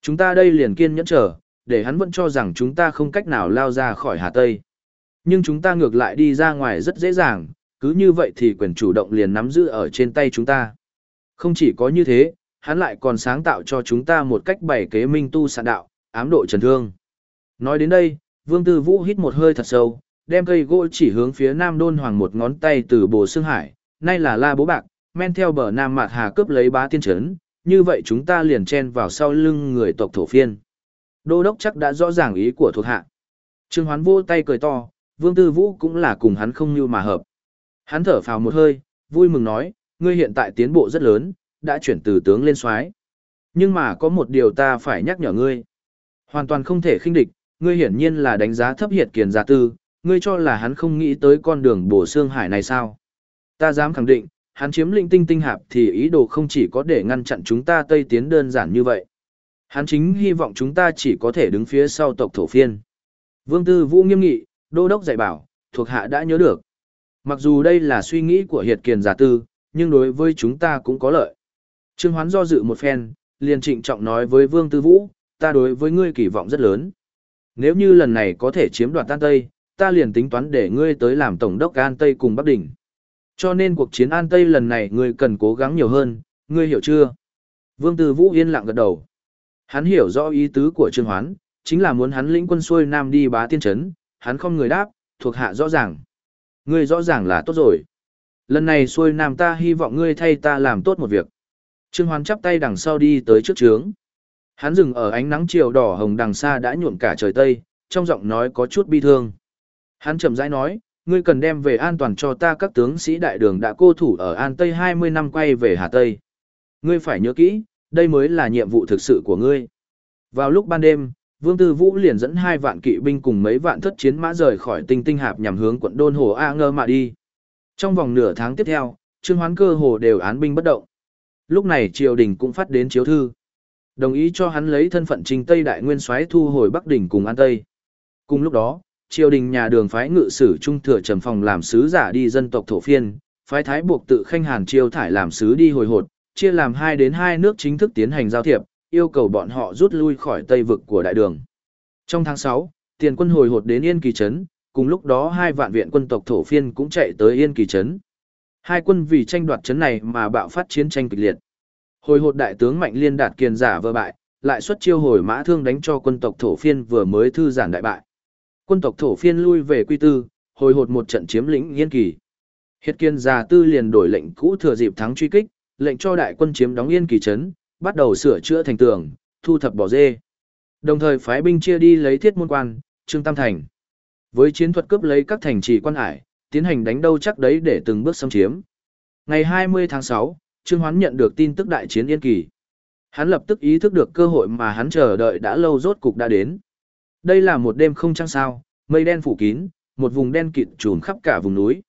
Speaker 1: Chúng ta đây liền kiên nhẫn chờ, để hắn vẫn cho rằng chúng ta không cách nào lao ra khỏi Hà Tây. Nhưng chúng ta ngược lại đi ra ngoài rất dễ dàng, cứ như vậy thì quyền chủ động liền nắm giữ ở trên tay chúng ta. Không chỉ có như thế, hắn lại còn sáng tạo cho chúng ta một cách bày kế minh tu sạn đạo, ám độ trần thương. Nói đến đây, Vương Tư Vũ hít một hơi thật sâu, đem cây gỗ chỉ hướng phía Nam Đôn Hoàng một ngón tay từ Bồ Xương Hải, nay là La Bố Bạc, men theo bờ Nam Mạt Hà cướp lấy bá tiên trấn, như vậy chúng ta liền chen vào sau lưng người tộc thổ phiên. Đô đốc chắc đã rõ ràng ý của thuộc hạ. Trương Hoán vô tay cười to, Vương Tư Vũ cũng là cùng hắn không như mà hợp. Hắn thở phào một hơi, vui mừng nói, ngươi hiện tại tiến bộ rất lớn, đã chuyển từ tướng lên soái. Nhưng mà có một điều ta phải nhắc nhở ngươi. Hoàn toàn không thể khinh địch, ngươi hiển nhiên là đánh giá thấp hiệt kiền gia tư, ngươi cho là hắn không nghĩ tới con đường bổ xương hải này sao. Ta dám khẳng định, hắn chiếm lĩnh tinh tinh hạp thì ý đồ không chỉ có để ngăn chặn chúng ta Tây tiến đơn giản như vậy. Hắn chính hy vọng chúng ta chỉ có thể đứng phía sau tộc thổ phiên. Vương Tư Vũ nghiêm nghị, đô đốc dạy bảo, thuộc hạ đã nhớ được. Mặc dù đây là suy nghĩ của hiệt kiền giả tư, nhưng đối với chúng ta cũng có lợi. Trương Hoán do dự một phen, liền trịnh trọng nói với Vương Tư Vũ, ta đối với ngươi kỳ vọng rất lớn. Nếu như lần này có thể chiếm đoạt An Tây, ta liền tính toán để ngươi tới làm tổng đốc An Tây cùng Bắc Đỉnh. Cho nên cuộc chiến An Tây lần này ngươi cần cố gắng nhiều hơn, ngươi hiểu chưa? Vương Tư Vũ yên lặng gật đầu. Hắn hiểu rõ ý tứ của Trương Hoán, chính là muốn hắn lĩnh quân xuôi Nam đi bá tiên trấn, hắn không người đáp, thuộc hạ rõ ràng. Ngươi rõ ràng là tốt rồi. Lần này xuôi Nam ta hy vọng ngươi thay ta làm tốt một việc. Trương Hoán chắp tay đằng sau đi tới trước trướng. Hắn dừng ở ánh nắng chiều đỏ hồng đằng xa đã nhuộm cả trời Tây, trong giọng nói có chút bi thương. Hắn chậm rãi nói, ngươi cần đem về an toàn cho ta các tướng sĩ đại đường đã cô thủ ở An Tây 20 năm quay về Hà Tây. Ngươi phải nhớ kỹ, đây mới là nhiệm vụ thực sự của ngươi. Vào lúc ban đêm, Vương Tư Vũ liền dẫn hai vạn kỵ binh cùng mấy vạn thất chiến mã rời khỏi tinh tinh hạp nhằm hướng quận đôn hồ A ngơ mà đi. Trong vòng nửa tháng tiếp theo, Trương Hoán cơ hồ đều án binh bất động. Lúc này triều đình cũng phát đến chiếu thư. Đồng ý cho hắn lấy thân phận trình Tây Đại Nguyên soái thu hồi Bắc Đỉnh cùng An Tây. Cùng lúc đó, triều đình nhà đường phái ngự sử trung thừa trầm phòng làm sứ giả đi dân tộc thổ phiên, phái thái buộc tự khanh hàn triều thải làm sứ đi hồi hột, chia làm hai đến hai nước chính thức tiến hành giao thiệp, yêu cầu bọn họ rút lui khỏi tây vực của đại đường. Trong tháng 6, tiền quân hồi hột đến Yên Kỳ Trấn, cùng lúc đó hai vạn viện quân tộc thổ phiên cũng chạy tới Yên Kỳ Trấn. Hai quân vì tranh đoạt chấn này mà bạo phát chiến tranh kịch liệt. Hồi hột đại tướng Mạnh Liên đạt kiền giả vừa bại, lại xuất chiêu hồi mã thương đánh cho quân tộc thổ phiên vừa mới thư giản đại bại. Quân tộc thổ phiên lui về quy tư, hồi hột một trận chiếm lĩnh Yên Kỳ. Hiệt kiên già tư liền đổi lệnh cũ thừa dịp thắng truy kích, lệnh cho đại quân chiếm đóng Yên Kỳ trấn, bắt đầu sửa chữa thành tường, thu thập bỏ dê. Đồng thời phái binh chia đi lấy thiết môn quan, Trương Tam Thành. Với chiến thuật cướp lấy các thành trì quan hải, tiến hành đánh đâu chắc đấy để từng bước xâm chiếm. Ngày 20 tháng 6, Trương Hoán nhận được tin tức đại chiến Yên Kỳ. Hắn lập tức ý thức được cơ hội mà hắn chờ đợi đã lâu rốt cục đã đến. Đây là một đêm không trăng sao, mây đen phủ kín, một vùng đen kịt trùm khắp cả vùng núi.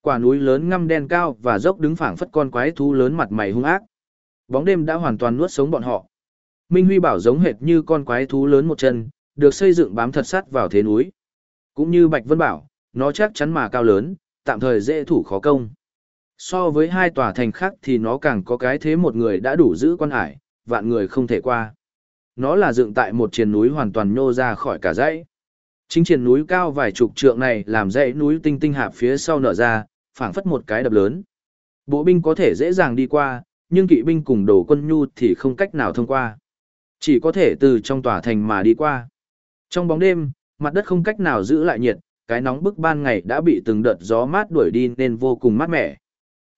Speaker 1: Quả núi lớn ngăm đen cao và dốc đứng phảng phất con quái thú lớn mặt mày hung ác. Bóng đêm đã hoàn toàn nuốt sống bọn họ. Minh Huy bảo giống hệt như con quái thú lớn một chân, được xây dựng bám thật sát vào thế núi. Cũng như Bạch Vân bảo, nó chắc chắn mà cao lớn, tạm thời dễ thủ khó công. So với hai tòa thành khác thì nó càng có cái thế một người đã đủ giữ quan hải, vạn người không thể qua. Nó là dựng tại một triền núi hoàn toàn nhô ra khỏi cả dãy. Chính triền núi cao vài chục trượng này làm dãy núi tinh tinh hạp phía sau nở ra, phảng phất một cái đập lớn. Bộ binh có thể dễ dàng đi qua, nhưng kỵ binh cùng đồ quân nhu thì không cách nào thông qua. Chỉ có thể từ trong tòa thành mà đi qua. Trong bóng đêm, mặt đất không cách nào giữ lại nhiệt, cái nóng bức ban ngày đã bị từng đợt gió mát đuổi đi nên vô cùng mát mẻ.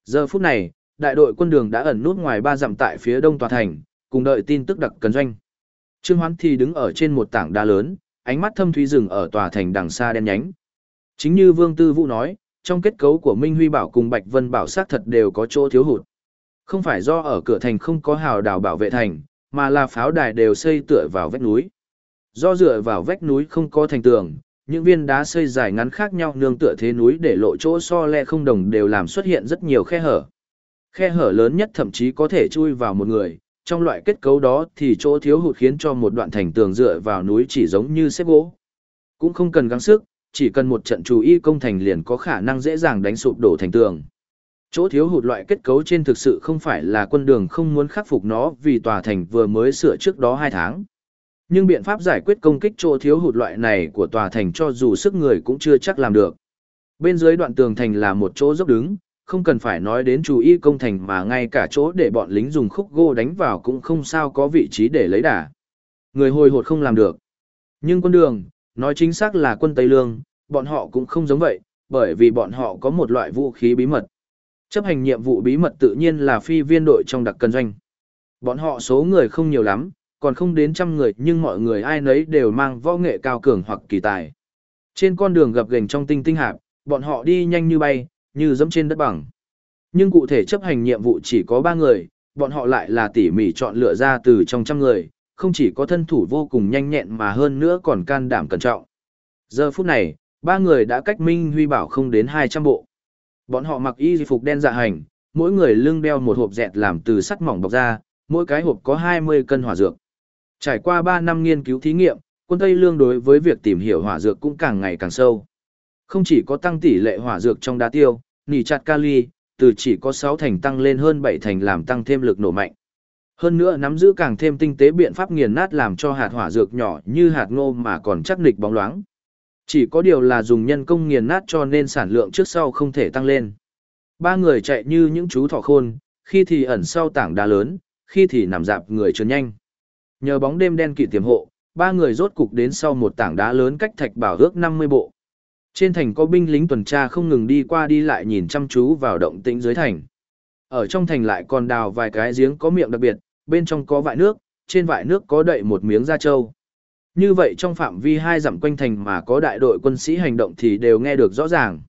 Speaker 1: Giờ phút này, đại đội quân đường đã ẩn nút ngoài ba dặm tại phía đông tòa thành, cùng đợi tin tức đặc cần doanh. Trương Hoán thì đứng ở trên một tảng đá lớn, ánh mắt thâm thúy rừng ở tòa thành đằng xa đen nhánh. Chính như Vương Tư Vũ nói, trong kết cấu của Minh Huy Bảo cùng Bạch Vân Bảo xác thật đều có chỗ thiếu hụt. Không phải do ở cửa thành không có hào đảo bảo vệ thành, mà là pháo đài đều xây tựa vào vách núi. Do dựa vào vách núi không có thành tường, những viên đá xây dài ngắn khác nhau nương tựa thế núi để lộ chỗ so le không đồng đều làm xuất hiện rất nhiều khe hở. Khe hở lớn nhất thậm chí có thể chui vào một người, trong loại kết cấu đó thì chỗ thiếu hụt khiến cho một đoạn thành tường dựa vào núi chỉ giống như xếp gỗ. Cũng không cần gắng sức, chỉ cần một trận chú y công thành liền có khả năng dễ dàng đánh sụp đổ thành tường. Chỗ thiếu hụt loại kết cấu trên thực sự không phải là quân đường không muốn khắc phục nó vì tòa thành vừa mới sửa trước đó 2 tháng. Nhưng biện pháp giải quyết công kích chỗ thiếu hụt loại này của tòa thành cho dù sức người cũng chưa chắc làm được. Bên dưới đoạn tường thành là một chỗ dốc đứng, không cần phải nói đến chú ý công thành mà ngay cả chỗ để bọn lính dùng khúc gô đánh vào cũng không sao có vị trí để lấy đà. Người hồi hột không làm được. Nhưng quân đường, nói chính xác là quân Tây Lương, bọn họ cũng không giống vậy, bởi vì bọn họ có một loại vũ khí bí mật. Chấp hành nhiệm vụ bí mật tự nhiên là phi viên đội trong đặc cân doanh. Bọn họ số người không nhiều lắm, còn không đến trăm người nhưng mọi người ai nấy đều mang võ nghệ cao cường hoặc kỳ tài. Trên con đường gập ghềnh trong tinh tinh hạp, bọn họ đi nhanh như bay, như dẫm trên đất bằng. Nhưng cụ thể chấp hành nhiệm vụ chỉ có ba người, bọn họ lại là tỉ mỉ chọn lựa ra từ trong trăm người, không chỉ có thân thủ vô cùng nhanh nhẹn mà hơn nữa còn can đảm cẩn trọng. Giờ phút này, ba người đã cách Minh Huy Bảo không đến 200 bộ. Bọn họ mặc y phục đen dạ hành, mỗi người lưng đeo một hộp dẹt làm từ sắt mỏng bọc ra, mỗi cái hộp có 20 cân hỏa dược. Trải qua 3 năm nghiên cứu thí nghiệm, quân Tây Lương đối với việc tìm hiểu hỏa dược cũng càng ngày càng sâu. Không chỉ có tăng tỷ lệ hỏa dược trong đá tiêu, nỉ chặt kali, từ chỉ có 6 thành tăng lên hơn 7 thành làm tăng thêm lực nổ mạnh. Hơn nữa nắm giữ càng thêm tinh tế biện pháp nghiền nát làm cho hạt hỏa dược nhỏ như hạt ngô mà còn chắc nịch bóng loáng. Chỉ có điều là dùng nhân công nghiền nát cho nên sản lượng trước sau không thể tăng lên. Ba người chạy như những chú thỏ khôn, khi thì ẩn sau tảng đá lớn, khi thì nằm dạp người trơn nhanh. Nhờ bóng đêm đen kịt tiềm hộ, ba người rốt cục đến sau một tảng đá lớn cách thạch bảo ước 50 bộ. Trên thành có binh lính tuần tra không ngừng đi qua đi lại nhìn chăm chú vào động tĩnh dưới thành. Ở trong thành lại còn đào vài cái giếng có miệng đặc biệt, bên trong có vại nước, trên vại nước có đậy một miếng da trâu. Như vậy trong phạm vi hai dặm quanh thành mà có đại đội quân sĩ hành động thì đều nghe được rõ ràng.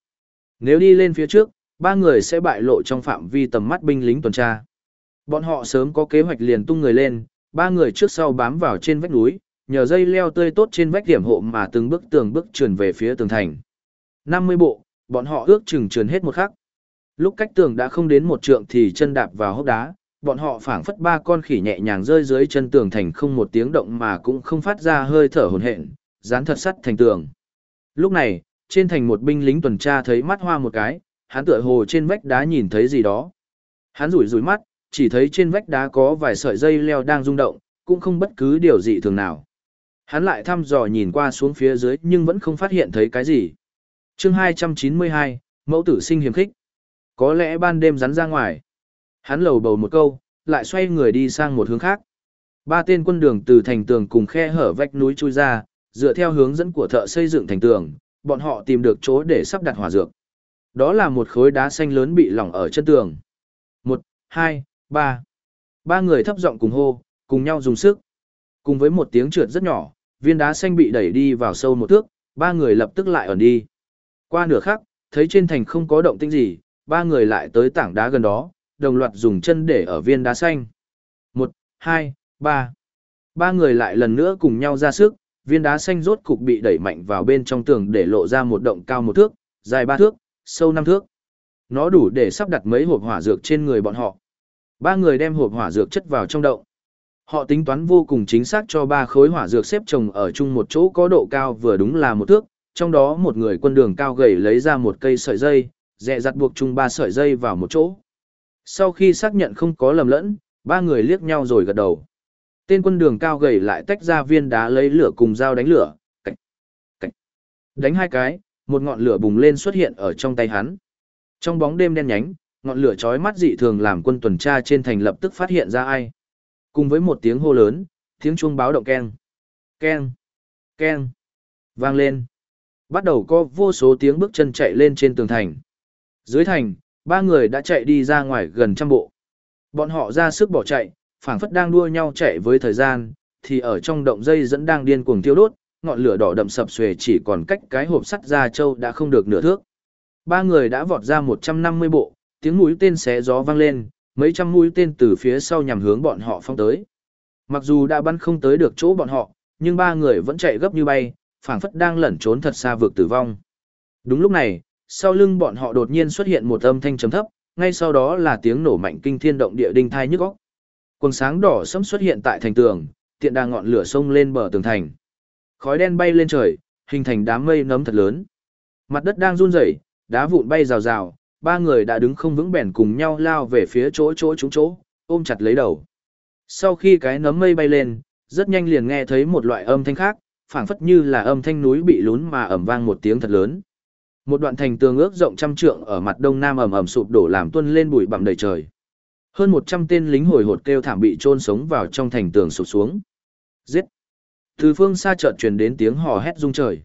Speaker 1: Nếu đi lên phía trước, ba người sẽ bại lộ trong phạm vi tầm mắt binh lính tuần tra. Bọn họ sớm có kế hoạch liền tung người lên, ba người trước sau bám vào trên vách núi, nhờ dây leo tươi tốt trên vách điểm hộ mà từng bước tường bước trườn về phía tường thành. 50 bộ, bọn họ ước chừng trườn hết một khắc. Lúc cách tường đã không đến một trượng thì chân đạp vào hốc đá, bọn họ phảng phất ba con khỉ nhẹ nhàng rơi dưới chân tường thành không một tiếng động mà cũng không phát ra hơi thở hồn hện, dán thật sắt thành tường. Lúc này, trên thành một binh lính tuần tra thấy mắt hoa một cái, hắn tựa hồ trên vách đá nhìn thấy gì đó. Hắn rủi rủi mắt, chỉ thấy trên vách đá có vài sợi dây leo đang rung động, cũng không bất cứ điều gì thường nào. Hắn lại thăm dò nhìn qua xuống phía dưới nhưng vẫn không phát hiện thấy cái gì. chương 292, mẫu tử sinh hiểm khích. Có lẽ ban đêm rắn ra ngoài. Hắn lầu bầu một câu, lại xoay người đi sang một hướng khác. Ba tên quân đường từ thành tường cùng khe hở vách núi chui ra, dựa theo hướng dẫn của thợ xây dựng thành tường, bọn họ tìm được chỗ để sắp đặt hỏa dược. Đó là một khối đá xanh lớn bị lỏng ở chân tường. Một, hai, ba. Ba người thấp giọng cùng hô, cùng nhau dùng sức. Cùng với một tiếng trượt rất nhỏ, viên đá xanh bị đẩy đi vào sâu một thước, ba người lập tức lại ẩn đi. Qua nửa khắc, thấy trên thành không có động tĩnh gì, ba người lại tới tảng đá gần đó, đồng loạt dùng chân để ở viên đá xanh. Một, hai, ba. Ba người lại lần nữa cùng nhau ra sức, viên đá xanh rốt cục bị đẩy mạnh vào bên trong tường để lộ ra một động cao một thước, dài ba thước, sâu năm thước. Nó đủ để sắp đặt mấy hộp hỏa dược trên người bọn họ. Ba người đem hộp hỏa dược chất vào trong động. Họ tính toán vô cùng chính xác cho ba khối hỏa dược xếp chồng ở chung một chỗ có độ cao vừa đúng là một thước, trong đó một người quân đường cao gầy lấy ra một cây sợi dây, dẹ dặt buộc chung ba sợi dây vào một chỗ. Sau khi xác nhận không có lầm lẫn, ba người liếc nhau rồi gật đầu. Tên quân đường cao gầy lại tách ra viên đá lấy lửa cùng dao đánh lửa. cạch, cạch. Đánh hai cái, một ngọn lửa bùng lên xuất hiện ở trong tay hắn. Trong bóng đêm đen nhánh, ngọn lửa chói mắt dị thường làm quân tuần tra trên thành lập tức phát hiện ra ai. Cùng với một tiếng hô lớn, tiếng chuông báo động keng. Keng. Keng. Vang lên. Bắt đầu có vô số tiếng bước chân chạy lên trên tường thành. Dưới thành, ba người đã chạy đi ra ngoài gần trăm bộ. Bọn họ ra sức bỏ chạy, phảng phất đang đua nhau chạy với thời gian, thì ở trong động dây dẫn đang điên cuồng tiêu đốt, ngọn lửa đỏ đậm sập xuề chỉ còn cách cái hộp sắt ra châu đã không được nửa thước. Ba người đã vọt ra 150 bộ, tiếng mũi tên xé gió vang lên, mấy trăm mũi tên từ phía sau nhằm hướng bọn họ phong tới. Mặc dù đã bắn không tới được chỗ bọn họ, nhưng ba người vẫn chạy gấp như bay, phảng phất đang lẩn trốn thật xa vực tử vong. Đúng lúc này, sau lưng bọn họ đột nhiên xuất hiện một âm thanh trầm thấp, ngay sau đó là tiếng nổ mạnh kinh thiên động địa đinh thai nhức óc. Quần sáng đỏ sẫm xuất hiện tại thành tường, tiện đà ngọn lửa sông lên bờ tường thành. Khói đen bay lên trời, hình thành đám mây nấm thật lớn. Mặt đất đang run rẩy, đá vụn bay rào rào, ba người đã đứng không vững bèn cùng nhau lao về phía chỗ chỗ chúng chỗ, ôm chặt lấy đầu. Sau khi cái nấm mây bay lên, rất nhanh liền nghe thấy một loại âm thanh khác, phảng phất như là âm thanh núi bị lún mà ầm vang một tiếng thật lớn. Một đoạn thành tường ước rộng trăm trượng ở mặt đông nam ầm ầm sụp đổ làm tuôn lên bụi bặm đầy trời. Hơn 100 tên lính hồi hột kêu thảm bị chôn sống vào trong thành tường sụp xuống. Giết! Từ phương xa chợt truyền đến tiếng hò hét rung trời.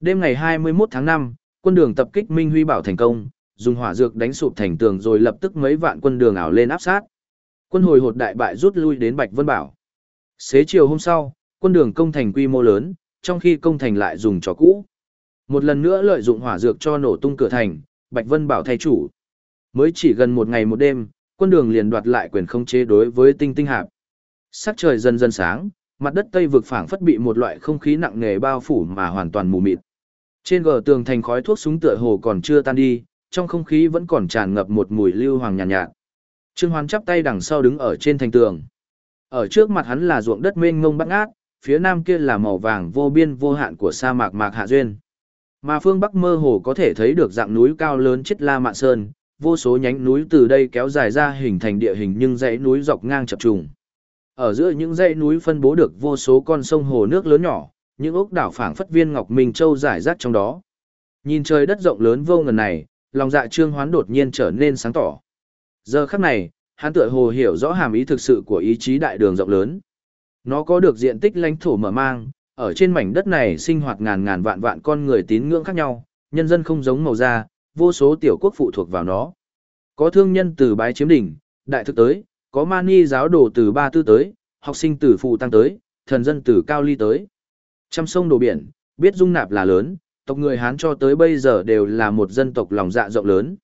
Speaker 1: Đêm ngày 21 tháng 5, quân đường tập kích Minh Huy Bảo thành công, dùng hỏa dược đánh sụp thành tường rồi lập tức mấy vạn quân đường ảo lên áp sát. Quân hồi hột đại bại rút lui đến Bạch Vân Bảo. Xế chiều hôm sau, quân đường công thành quy mô lớn, trong khi công thành lại dùng trò cũ. Một lần nữa lợi dụng hỏa dược cho nổ tung cửa thành, Bạch Vân Bảo thay chủ. Mới chỉ gần một ngày một đêm, quân đường liền đoạt lại quyền không chế đối với tinh tinh hạp. Sắc trời dần dần sáng, mặt đất tây vực phảng phất bị một loại không khí nặng nề bao phủ mà hoàn toàn mù mịt. Trên gờ tường thành khói thuốc súng tựa hồ còn chưa tan đi, trong không khí vẫn còn tràn ngập một mùi lưu hoàng nhàn nhạt, nhạt. Trương Hoán chắp tay đằng sau đứng ở trên thành tường. Ở trước mặt hắn là ruộng đất mênh mông bát ngát, phía nam kia là màu vàng vô biên vô hạn của sa mạc mạc hạ duyên. Mà phương bắc mơ hồ có thể thấy được dạng núi cao lớn chết La Mạn Sơn, vô số nhánh núi từ đây kéo dài ra hình thành địa hình nhưng dãy núi dọc ngang chập trùng. Ở giữa những dãy núi phân bố được vô số con sông hồ nước lớn nhỏ, những ốc đảo phảng phất viên ngọc minh châu rải rác trong đó. Nhìn trời đất rộng lớn vô ngần này, lòng dạ trương hoán đột nhiên trở nên sáng tỏ. Giờ khắc này, hắn tựa hồ hiểu rõ hàm ý thực sự của ý chí đại đường rộng lớn. Nó có được diện tích lãnh thổ mở mang, ở trên mảnh đất này sinh hoạt ngàn ngàn vạn vạn con người tín ngưỡng khác nhau, nhân dân không giống màu da, vô số tiểu quốc phụ thuộc vào nó. Có thương nhân từ bái chiếm đỉnh, đại thực tới, có mani giáo đồ từ ba tư tới, học sinh từ phụ tăng tới, thần dân từ cao ly tới. Trăm sông đồ biển, biết dung nạp là lớn, tộc người Hán cho tới bây giờ đều là một dân tộc lòng dạ rộng lớn.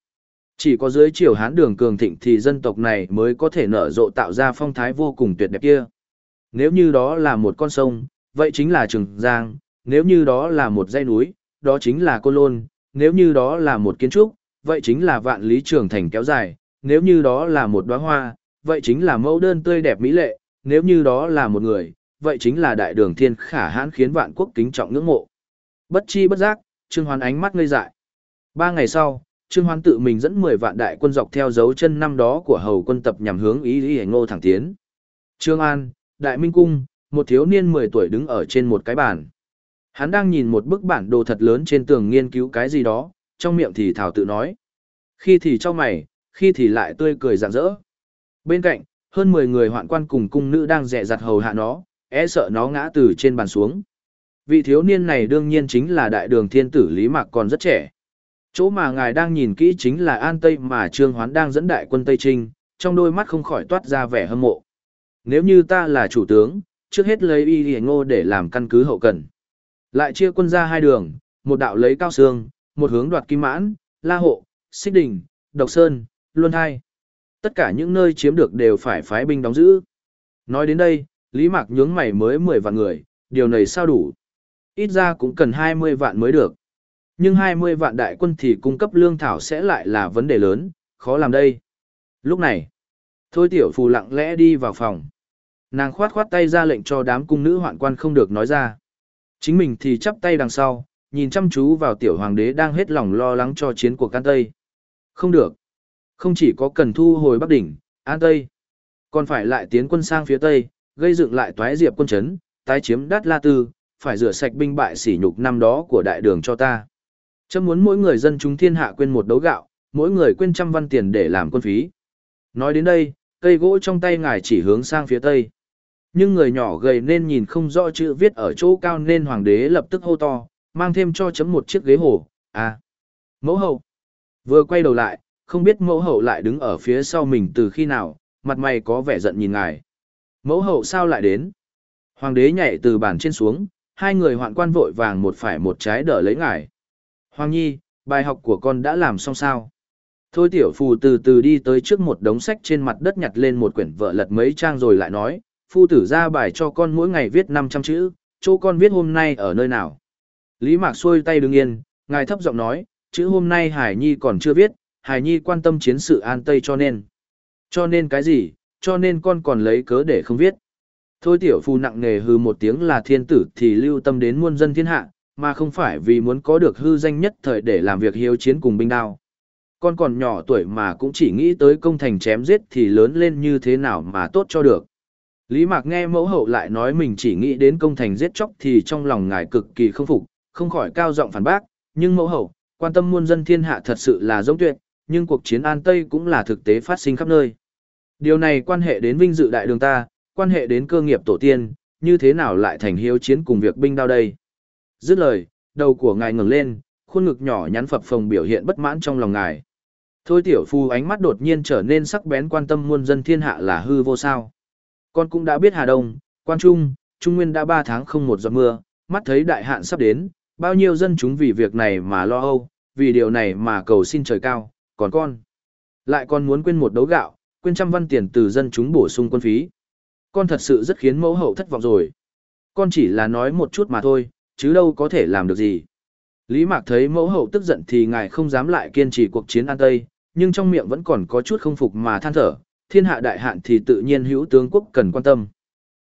Speaker 1: Chỉ có dưới triều Hán đường cường thịnh thì dân tộc này mới có thể nở rộ tạo ra phong thái vô cùng tuyệt đẹp kia. Nếu như đó là một con sông, vậy chính là Trường Giang, nếu như đó là một dãy núi, đó chính là Côn Lôn, nếu như đó là một kiến trúc, vậy chính là vạn lý trường thành kéo dài, nếu như đó là một đóa hoa, vậy chính là mẫu đơn tươi đẹp mỹ lệ, nếu như đó là một người, vậy chính là đại đường thiên khả hãn khiến vạn quốc kính trọng ngưỡng mộ. Bất chi bất giác, Trương Hoán ánh mắt ngây dại. Ba ngày sau, Trương Hoán tự mình dẫn 10 vạn đại quân dọc theo dấu chân năm đó của hầu quân tập nhằm hướng ý lý ngô thẳng tiến. Trương An, Đại Minh Cung, một thiếu niên 10 tuổi đứng ở trên một cái bàn. Hắn đang nhìn một bức bản đồ thật lớn trên tường nghiên cứu cái gì đó, trong miệng thì thảo tự nói. Khi thì cho mày, khi thì lại tươi cười rạng rỡ. Bên cạnh, hơn 10 người hoạn quan cùng cung nữ đang dè dặt hầu hạ nó, e sợ nó ngã từ trên bàn xuống. Vị thiếu niên này đương nhiên chính là đại đường thiên tử Lý Mạc còn rất trẻ. Chỗ mà ngài đang nhìn kỹ chính là An Tây mà Trương Hoán đang dẫn đại quân Tây Trinh, trong đôi mắt không khỏi toát ra vẻ hâm mộ. Nếu như ta là chủ tướng, trước hết lấy y hề ngô để làm căn cứ hậu cần. Lại chia quân ra hai đường, một đạo lấy cao sương, một hướng đoạt kim mãn, la hộ, xích đình, độc sơn, luân hai. Tất cả những nơi chiếm được đều phải phái binh đóng giữ. Nói đến đây, Lý Mạc nhướng mày mới 10 vạn người, điều này sao đủ? Ít ra cũng cần 20 vạn mới được. Nhưng 20 vạn đại quân thì cung cấp lương thảo sẽ lại là vấn đề lớn, khó làm đây. Lúc này, Thôi tiểu phù lặng lẽ đi vào phòng. Nàng khoát khoát tay ra lệnh cho đám cung nữ hoạn quan không được nói ra. Chính mình thì chắp tay đằng sau, nhìn chăm chú vào tiểu hoàng đế đang hết lòng lo lắng cho chiến cuộc An Tây. Không được. Không chỉ có cần thu hồi Bắc Đỉnh, An Tây, còn phải lại tiến quân sang phía Tây, gây dựng lại toái diệp quân chấn, tái chiếm đát La Tư, phải rửa sạch binh bại sỉ nhục năm đó của đại đường cho ta. Chấm muốn mỗi người dân chúng thiên hạ quên một đấu gạo, mỗi người quên trăm văn tiền để làm quân phí. Nói đến đây, cây gỗ trong tay ngài chỉ hướng sang phía Tây. Nhưng người nhỏ gầy nên nhìn không rõ chữ viết ở chỗ cao nên hoàng đế lập tức hô to, mang thêm cho chấm một chiếc ghế hổ. à. Mẫu hậu. Vừa quay đầu lại, không biết mẫu hậu lại đứng ở phía sau mình từ khi nào, mặt mày có vẻ giận nhìn ngài. Mẫu hậu sao lại đến? Hoàng đế nhảy từ bàn trên xuống, hai người hoạn quan vội vàng một phải một trái đỡ lấy ngài. Hoàng nhi, bài học của con đã làm xong sao? Thôi tiểu phù từ từ đi tới trước một đống sách trên mặt đất nhặt lên một quyển vợ lật mấy trang rồi lại nói, phu tử ra bài cho con mỗi ngày viết 500 chữ, chỗ con viết hôm nay ở nơi nào. Lý Mạc xuôi tay đứng yên, ngài thấp giọng nói, chữ hôm nay Hải Nhi còn chưa viết, Hải Nhi quan tâm chiến sự an tây cho nên. Cho nên cái gì, cho nên con còn lấy cớ để không viết. Thôi tiểu phu nặng nề hư một tiếng là thiên tử thì lưu tâm đến muôn dân thiên hạ, mà không phải vì muốn có được hư danh nhất thời để làm việc hiếu chiến cùng binh đao. Con còn nhỏ tuổi mà cũng chỉ nghĩ tới công thành chém giết thì lớn lên như thế nào mà tốt cho được. Lý Mạc nghe mẫu hậu lại nói mình chỉ nghĩ đến công thành giết chóc thì trong lòng ngài cực kỳ không phục, không khỏi cao giọng phản bác, nhưng mẫu hậu, quan tâm muôn dân thiên hạ thật sự là giống tuyệt, nhưng cuộc chiến An Tây cũng là thực tế phát sinh khắp nơi. Điều này quan hệ đến vinh dự đại đường ta, quan hệ đến cơ nghiệp tổ tiên, như thế nào lại thành hiếu chiến cùng việc binh đao đây? Dứt lời, đầu của ngài ngẩng lên, khuôn ngực nhỏ nhắn phập phồng biểu hiện bất mãn trong lòng ngài. Thôi tiểu phu ánh mắt đột nhiên trở nên sắc bén quan tâm muôn dân thiên hạ là hư vô sao. Con cũng đã biết Hà Đông, Quan Trung, Trung Nguyên đã 3 tháng không một giọt mưa, mắt thấy đại hạn sắp đến, bao nhiêu dân chúng vì việc này mà lo âu, vì điều này mà cầu xin trời cao, còn con. Lại còn muốn quên một đấu gạo, quên trăm văn tiền từ dân chúng bổ sung quân phí. Con thật sự rất khiến mẫu hậu thất vọng rồi. Con chỉ là nói một chút mà thôi, chứ đâu có thể làm được gì. Lý Mạc thấy mẫu hậu tức giận thì ngài không dám lại kiên trì cuộc chiến An Tây, nhưng trong miệng vẫn còn có chút không phục mà than thở, thiên hạ đại hạn thì tự nhiên hữu tướng quốc cần quan tâm.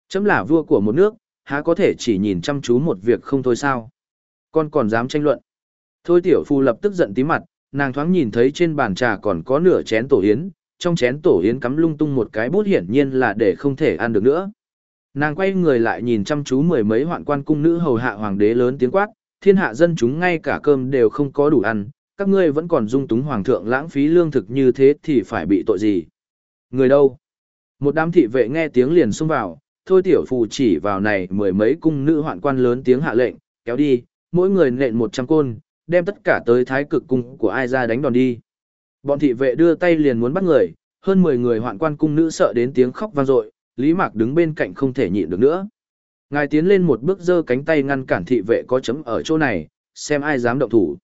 Speaker 1: Chấm là vua của một nước, há có thể chỉ nhìn chăm chú một việc không thôi sao? Con còn dám tranh luận. Thôi tiểu phu lập tức giận tí mặt, nàng thoáng nhìn thấy trên bàn trà còn có nửa chén tổ yến, trong chén tổ yến cắm lung tung một cái bút hiển nhiên là để không thể ăn được nữa. Nàng quay người lại nhìn chăm chú mười mấy hoạn quan cung nữ hầu hạ hoàng đế lớn tiếng quát, thiên hạ dân chúng ngay cả cơm đều không có đủ ăn, các ngươi vẫn còn dung túng hoàng thượng lãng phí lương thực như thế thì phải bị tội gì? Người đâu? Một đám thị vệ nghe tiếng liền xông vào, thôi tiểu phù chỉ vào này mười mấy cung nữ hoạn quan lớn tiếng hạ lệnh, kéo đi, mỗi người nện một trăm côn, đem tất cả tới thái cực cung của ai ra đánh đòn đi. Bọn thị vệ đưa tay liền muốn bắt người, hơn 10 người hoạn quan cung nữ sợ đến tiếng khóc vang dội, Lý Mạc đứng bên cạnh không thể nhịn được nữa. Ngài tiến lên một bước giơ cánh tay ngăn cản thị vệ có chấm ở chỗ này, xem ai dám động thủ.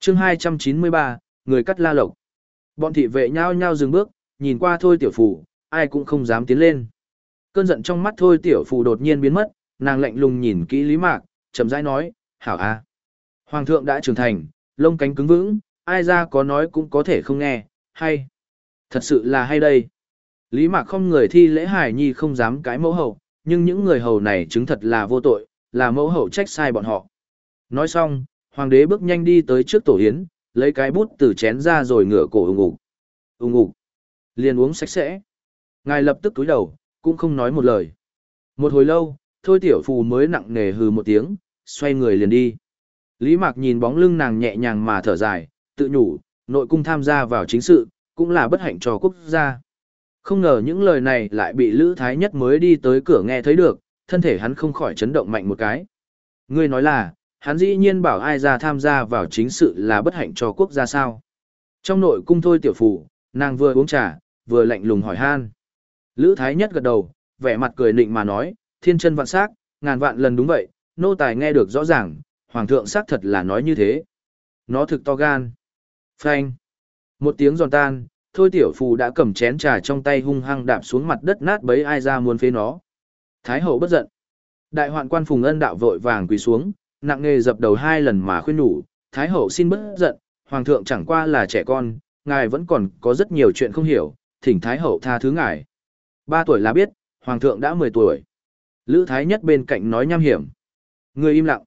Speaker 1: chương 293, người cắt la lộc. Bọn thị vệ nhao nhao dừng bước, nhìn qua thôi tiểu phủ, ai cũng không dám tiến lên. Cơn giận trong mắt thôi tiểu phủ đột nhiên biến mất, nàng lạnh lùng nhìn kỹ Lý Mạc, chậm rãi nói, hảo a. Hoàng thượng đã trưởng thành, lông cánh cứng vững, ai ra có nói cũng có thể không nghe, hay. Thật sự là hay đây. Lý Mạc không người thi lễ hải nhi không dám cái mẫu hậu, nhưng những người hầu này chứng thật là vô tội, là mẫu hậu trách sai bọn họ. Nói xong, hoàng đế bước nhanh đi tới trước tổ hiến, lấy cái bút từ chén ra rồi ngửa cổ ủng ủng. Ủng ủng. Liền uống sạch sẽ. Ngài lập tức túi đầu, cũng không nói một lời. Một hồi lâu, thôi tiểu phù mới nặng nề hừ một tiếng, xoay người liền đi. Lý Mạc nhìn bóng lưng nàng nhẹ nhàng mà thở dài, tự nhủ, nội cung tham gia vào chính sự, cũng là bất hạnh cho quốc gia. Không ngờ những lời này lại bị Lữ Thái Nhất mới đi tới cửa nghe thấy được, thân thể hắn không khỏi chấn động mạnh một cái. Ngươi nói là, hắn dĩ nhiên bảo ai ra tham gia vào chính sự là bất hạnh cho quốc gia sao. Trong nội cung thôi tiểu phủ, nàng vừa uống trà, vừa lạnh lùng hỏi han. Lữ Thái Nhất gật đầu, vẻ mặt cười nịnh mà nói, thiên chân vạn sắc, ngàn vạn lần đúng vậy, nô tài nghe được rõ ràng, hoàng thượng xác thật là nói như thế. Nó thực to gan. Phanh. Một tiếng giòn tan, thôi tiểu phù đã cầm chén trà trong tay hung hăng đạp xuống mặt đất nát bấy ai ra muốn phế nó. Thái hậu bất giận. Đại hoạn quan phùng ân đạo vội vàng quỳ xuống, nặng nề dập đầu hai lần mà khuyên nhủ, Thái hậu xin bất giận, hoàng thượng chẳng qua là trẻ con, ngài vẫn còn có rất nhiều chuyện không hiểu, thỉnh Thái hậu tha thứ ngài. Ba tuổi là biết, hoàng thượng đã mười tuổi. Lữ Thái nhất bên cạnh nói nham hiểm. Người im lặng.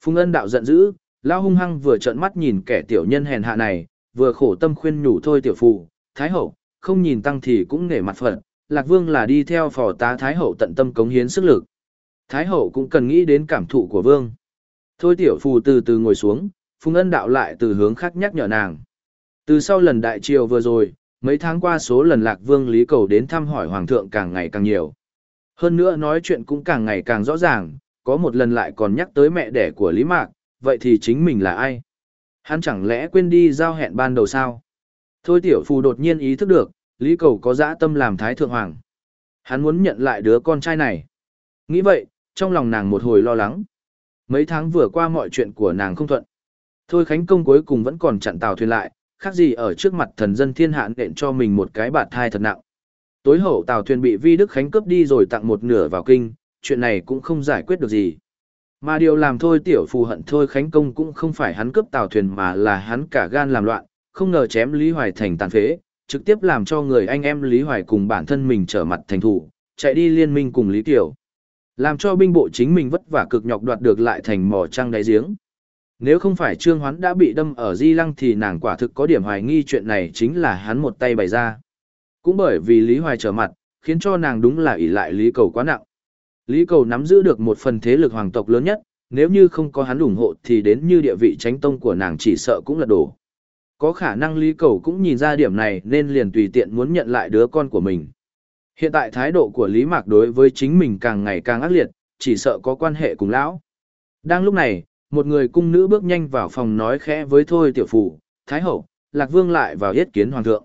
Speaker 1: Phùng ân đạo giận dữ, lao hung hăng vừa trợn mắt nhìn kẻ tiểu nhân hèn hạ này, vừa khổ tâm khuyên nhủ thôi tiểu phụ, Thái hậu, không nhìn tăng thì cũng nể mặt phật, Lạc Vương là đi theo phò tá Thái hậu tận tâm cống hiến sức lực. Thái hậu cũng cần nghĩ đến cảm thụ của Vương. Thôi tiểu phù từ từ ngồi xuống, Phùng ân đạo lại từ hướng khác nhắc nhở nàng. Từ sau lần đại triều vừa rồi, mấy tháng qua số lần Lạc Vương Lý Cầu đến thăm hỏi Hoàng thượng càng ngày càng nhiều. Hơn nữa nói chuyện cũng càng ngày càng rõ ràng, có một lần lại còn nhắc tới mẹ đẻ của Lý Mạc, vậy thì chính mình là ai? Hắn chẳng lẽ quên đi giao hẹn ban đầu sao? Thôi tiểu phù đột nhiên ý thức được, Lý Cầu có dã tâm làm thái thượng hoàng. Hắn muốn nhận lại đứa con trai này. Nghĩ vậy, trong lòng nàng một hồi lo lắng. Mấy tháng vừa qua mọi chuyện của nàng không thuận. Thôi Khánh Công cuối cùng vẫn còn chặn tàu thuyền lại, khác gì ở trước mặt thần dân thiên hạ nện cho mình một cái bạt thai thật nặng. Tối hậu tàu thuyền bị Vi Đức Khánh cướp đi rồi tặng một nửa vào kinh, chuyện này cũng không giải quyết được gì. Mà điều làm thôi tiểu phù hận thôi Khánh Công cũng không phải hắn cướp tàu thuyền mà là hắn cả gan làm loạn, không ngờ chém Lý Hoài thành tàn phế, trực tiếp làm cho người anh em Lý Hoài cùng bản thân mình trở mặt thành thủ, chạy đi liên minh cùng Lý Tiểu. Làm cho binh bộ chính mình vất vả cực nhọc đoạt được lại thành mỏ trăng đáy giếng. Nếu không phải Trương Hoán đã bị đâm ở Di Lăng thì nàng quả thực có điểm hoài nghi chuyện này chính là hắn một tay bày ra. Cũng bởi vì Lý Hoài trở mặt, khiến cho nàng đúng là ỷ lại Lý Cầu quá nặng. Lý Cầu nắm giữ được một phần thế lực hoàng tộc lớn nhất, nếu như không có hắn ủng hộ thì đến như địa vị tránh tông của nàng chỉ sợ cũng là đổ. Có khả năng Lý Cầu cũng nhìn ra điểm này nên liền tùy tiện muốn nhận lại đứa con của mình. Hiện tại thái độ của Lý Mạc đối với chính mình càng ngày càng ác liệt, chỉ sợ có quan hệ cùng lão. Đang lúc này, một người cung nữ bước nhanh vào phòng nói khẽ với Thôi Tiểu Phù, Thái Hậu, Lạc Vương lại vào yết kiến Hoàng thượng.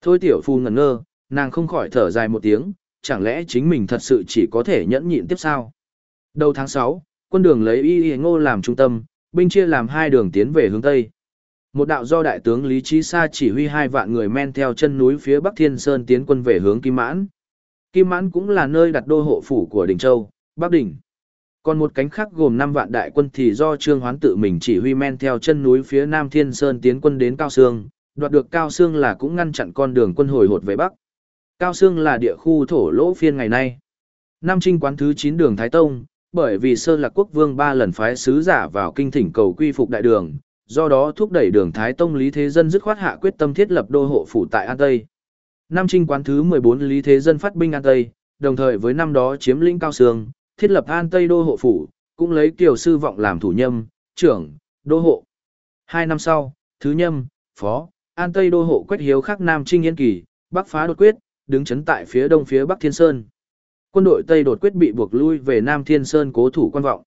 Speaker 1: Thôi Tiểu Phù ngẩn ngơ, nàng không khỏi thở dài một tiếng, chẳng lẽ chính mình thật sự chỉ có thể nhẫn nhịn tiếp sao? Đầu tháng 6, quân đường lấy Y Y Ngô làm trung tâm, binh chia làm hai đường tiến về hướng Tây. Một đạo do đại tướng Lý Chí Sa chỉ huy hai vạn người men theo chân núi phía Bắc Thiên Sơn tiến quân về hướng Kim Mãn. Kim Mãn cũng là nơi đặt đô hộ phủ của Đình Châu, Bắc Đỉnh. Còn một cánh khác gồm 5 vạn đại quân thì do Trương Hoán tự mình chỉ huy men theo chân núi phía Nam Thiên Sơn tiến quân đến Cao Sương, đoạt được Cao Sương là cũng ngăn chặn con đường quân hồi hột về Bắc. Cao Sương là địa khu thổ lỗ phiên ngày nay. Nam Trinh quán thứ 9 đường Thái Tông, bởi vì Sơ Lạc Quốc Vương ba lần phái sứ giả vào kinh thỉnh cầu quy phục đại đường, do đó thúc đẩy đường Thái Tông Lý Thế Dân dứt khoát hạ quyết tâm thiết lập đô hộ phủ tại An Tây. Nam Trinh quán thứ 14 Lý Thế Dân phát binh An Tây, đồng thời với năm đó chiếm lĩnh Cao Sương, thiết lập An Tây đô hộ phủ, cũng lấy Kiều Sư Vọng làm thủ nhâm, trưởng, đô hộ. Hai năm sau, thứ nhâm, phó, An Tây đô hộ Quách Hiếu khắc Nam Trinh Yên Kỳ, Bắc phá đột quyết, đứng chấn tại phía đông phía Bắc Thiên Sơn. Quân đội Tây đột quyết bị buộc lui về Nam Thiên Sơn cố thủ quan vọng.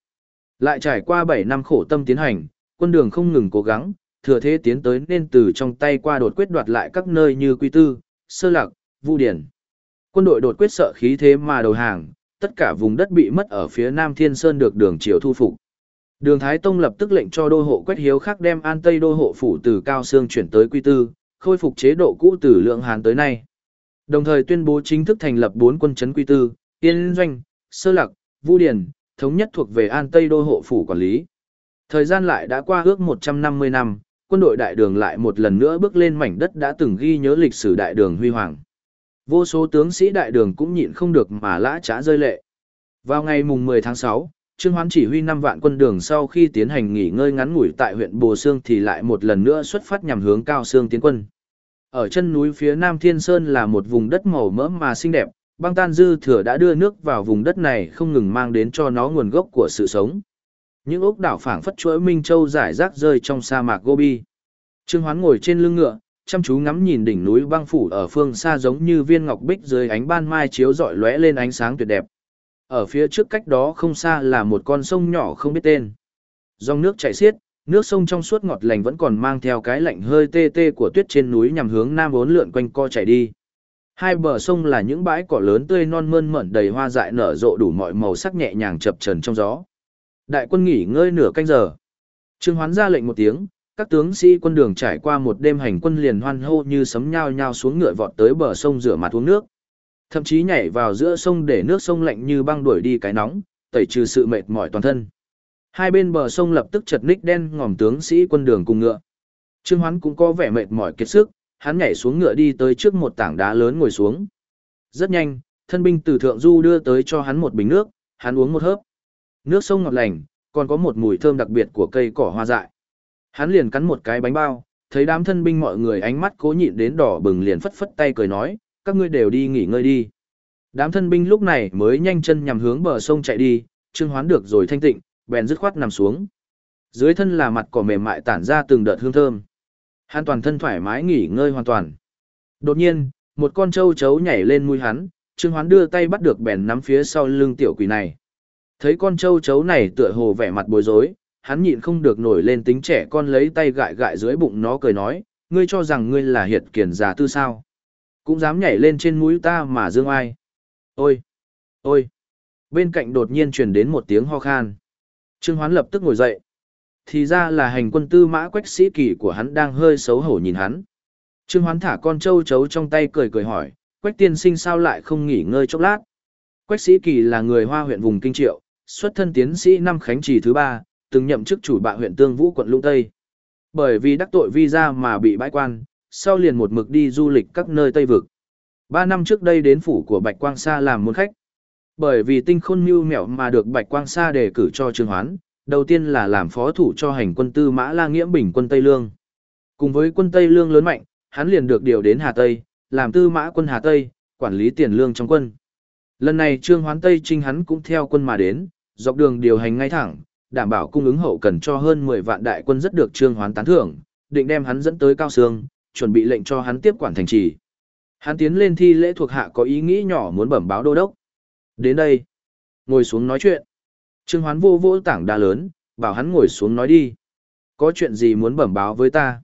Speaker 1: Lại trải qua 7 năm khổ tâm tiến hành, quân đường không ngừng cố gắng, thừa thế tiến tới nên từ trong tay qua đột quyết đoạt lại các nơi như Quy Tư, Sơ Lạc, Vu Điển. Quân đội đột quyết sợ khí thế mà đầu hàng, tất cả vùng đất bị mất ở phía Nam Thiên Sơn được đường triều thu phục. Đường Thái Tông lập tức lệnh cho đô hộ Quách Hiếu khắc đem An Tây đô hộ phủ từ Cao Sương chuyển tới Quy Tư, khôi phục chế độ cũ từ lượng Hán tới nay. Đồng thời tuyên bố chính thức thành lập bốn quân chấn Quy Tư, Yên Doanh, Sơ Lạc, Vu Điền, thống nhất thuộc về An Tây đô hộ phủ quản lý. Thời gian lại đã qua ước 150 năm, quân đội đại đường lại một lần nữa bước lên mảnh đất đã từng ghi nhớ lịch sử đại đường huy hoàng. Vô số tướng sĩ đại đường cũng nhịn không được mà lã trá rơi lệ. Vào ngày mùng 10 tháng 6, Trương Hoán chỉ huy 5 vạn quân đường sau khi tiến hành nghỉ ngơi ngắn ngủi tại huyện Bồ Sương thì lại một lần nữa xuất phát nhằm hướng Cao Sương tiến quân. Ở chân núi phía Nam Thiên Sơn là một vùng đất màu mỡ mà xinh đẹp, băng tan dư thừa đã đưa nước vào vùng đất này không ngừng mang đến cho nó nguồn gốc của sự sống. Những ốc đảo phảng phất chuỗi Minh Châu rải rác rơi trong sa mạc Gobi. Trương Hoán ngồi trên lưng ngựa, chăm chú ngắm nhìn đỉnh núi băng phủ ở phương xa giống như viên ngọc bích dưới ánh ban mai chiếu rọi lóe lên ánh sáng tuyệt đẹp. Ở phía trước cách đó không xa là một con sông nhỏ không biết tên. Dòng nước chảy xiết, nước sông trong suốt ngọt lành vẫn còn mang theo cái lạnh hơi tê tê của tuyết trên núi nhằm hướng nam vốn lượn quanh co chảy đi. Hai bờ sông là những bãi cỏ lớn tươi non mơn mởn đầy hoa dại nở rộ đủ mọi màu sắc nhẹ nhàng chập trần trong gió. Đại quân nghỉ ngơi nửa canh giờ. Trương Hoán ra lệnh một tiếng, các tướng sĩ quân đường trải qua một đêm hành quân liền hoan hô như sấm nhao nhao xuống ngựa vọt tới bờ sông rửa mặt uống nước. Thậm chí nhảy vào giữa sông để nước sông lạnh như băng đuổi đi cái nóng, tẩy trừ sự mệt mỏi toàn thân. Hai bên bờ sông lập tức chật ních đen ngòm tướng sĩ quân đường cùng ngựa. Trương Hoán cũng có vẻ mệt mỏi kiệt sức, hắn nhảy xuống ngựa đi tới trước một tảng đá lớn ngồi xuống. Rất nhanh, thân binh từ thượng du đưa tới cho hắn một bình nước, hắn uống một hớp. Nước sông ngọt lành, còn có một mùi thơm đặc biệt của cây cỏ hoa dại. Hắn liền cắn một cái bánh bao, thấy đám thân binh mọi người ánh mắt cố nhịn đến đỏ bừng liền phất phất tay cười nói, các ngươi đều đi nghỉ ngơi đi. Đám thân binh lúc này mới nhanh chân nhằm hướng bờ sông chạy đi, trương hoán được rồi thanh tịnh, bèn dứt khoát nằm xuống. Dưới thân là mặt cỏ mềm mại tản ra từng đợt hương thơm. Hắn toàn thân thoải mái nghỉ ngơi hoàn toàn. Đột nhiên, một con trâu chấu nhảy lên mũi hắn, Trương Hoán đưa tay bắt được bèn nắm phía sau lưng tiểu quỷ này. Thấy con trâu chấu này tựa hồ vẻ mặt bối rối, hắn nhịn không được nổi lên tính trẻ con lấy tay gại gại dưới bụng nó cười nói, ngươi cho rằng ngươi là hiệt kiển giả tư sao. Cũng dám nhảy lên trên mũi ta mà dương ai. Ôi! Ôi! Bên cạnh đột nhiên truyền đến một tiếng ho khan. Trương Hoán lập tức ngồi dậy. Thì ra là hành quân tư mã quách sĩ kỳ của hắn đang hơi xấu hổ nhìn hắn. Trương Hoán thả con trâu chấu trong tay cười cười hỏi, quách tiên sinh sao lại không nghỉ ngơi chốc lát. Quách sĩ kỳ là người hoa huyện vùng kinh triệu, xuất thân tiến sĩ năm khánh trì thứ ba, từng nhậm chức chủ bạ huyện Tương Vũ quận Lũng Tây. Bởi vì đắc tội visa mà bị bãi quan, sau liền một mực đi du lịch các nơi Tây Vực. Ba năm trước đây đến phủ của Bạch Quang Sa làm môn khách. Bởi vì tinh khôn mưu mẹo mà được Bạch Quang Sa đề cử cho Trương Hoán, đầu tiên là làm phó thủ cho hành quân tư mã la nghiễm bình quân Tây Lương. Cùng với quân Tây Lương lớn mạnh, hắn liền được điều đến Hà Tây, làm tư mã quân Hà Tây, quản lý tiền lương trong quân. Lần này Trương Hoán Tây Trinh hắn cũng theo quân mà đến, dọc đường điều hành ngay thẳng, đảm bảo cung ứng hậu cần cho hơn 10 vạn đại quân rất được Trương Hoán tán thưởng, định đem hắn dẫn tới Cao Sương, chuẩn bị lệnh cho hắn tiếp quản thành trì. Hắn tiến lên thi lễ thuộc hạ có ý nghĩ nhỏ muốn bẩm báo đô đốc. Đến đây, ngồi xuống nói chuyện. Trương Hoán vô vô tảng đa lớn, bảo hắn ngồi xuống nói đi. Có chuyện gì muốn bẩm báo với ta?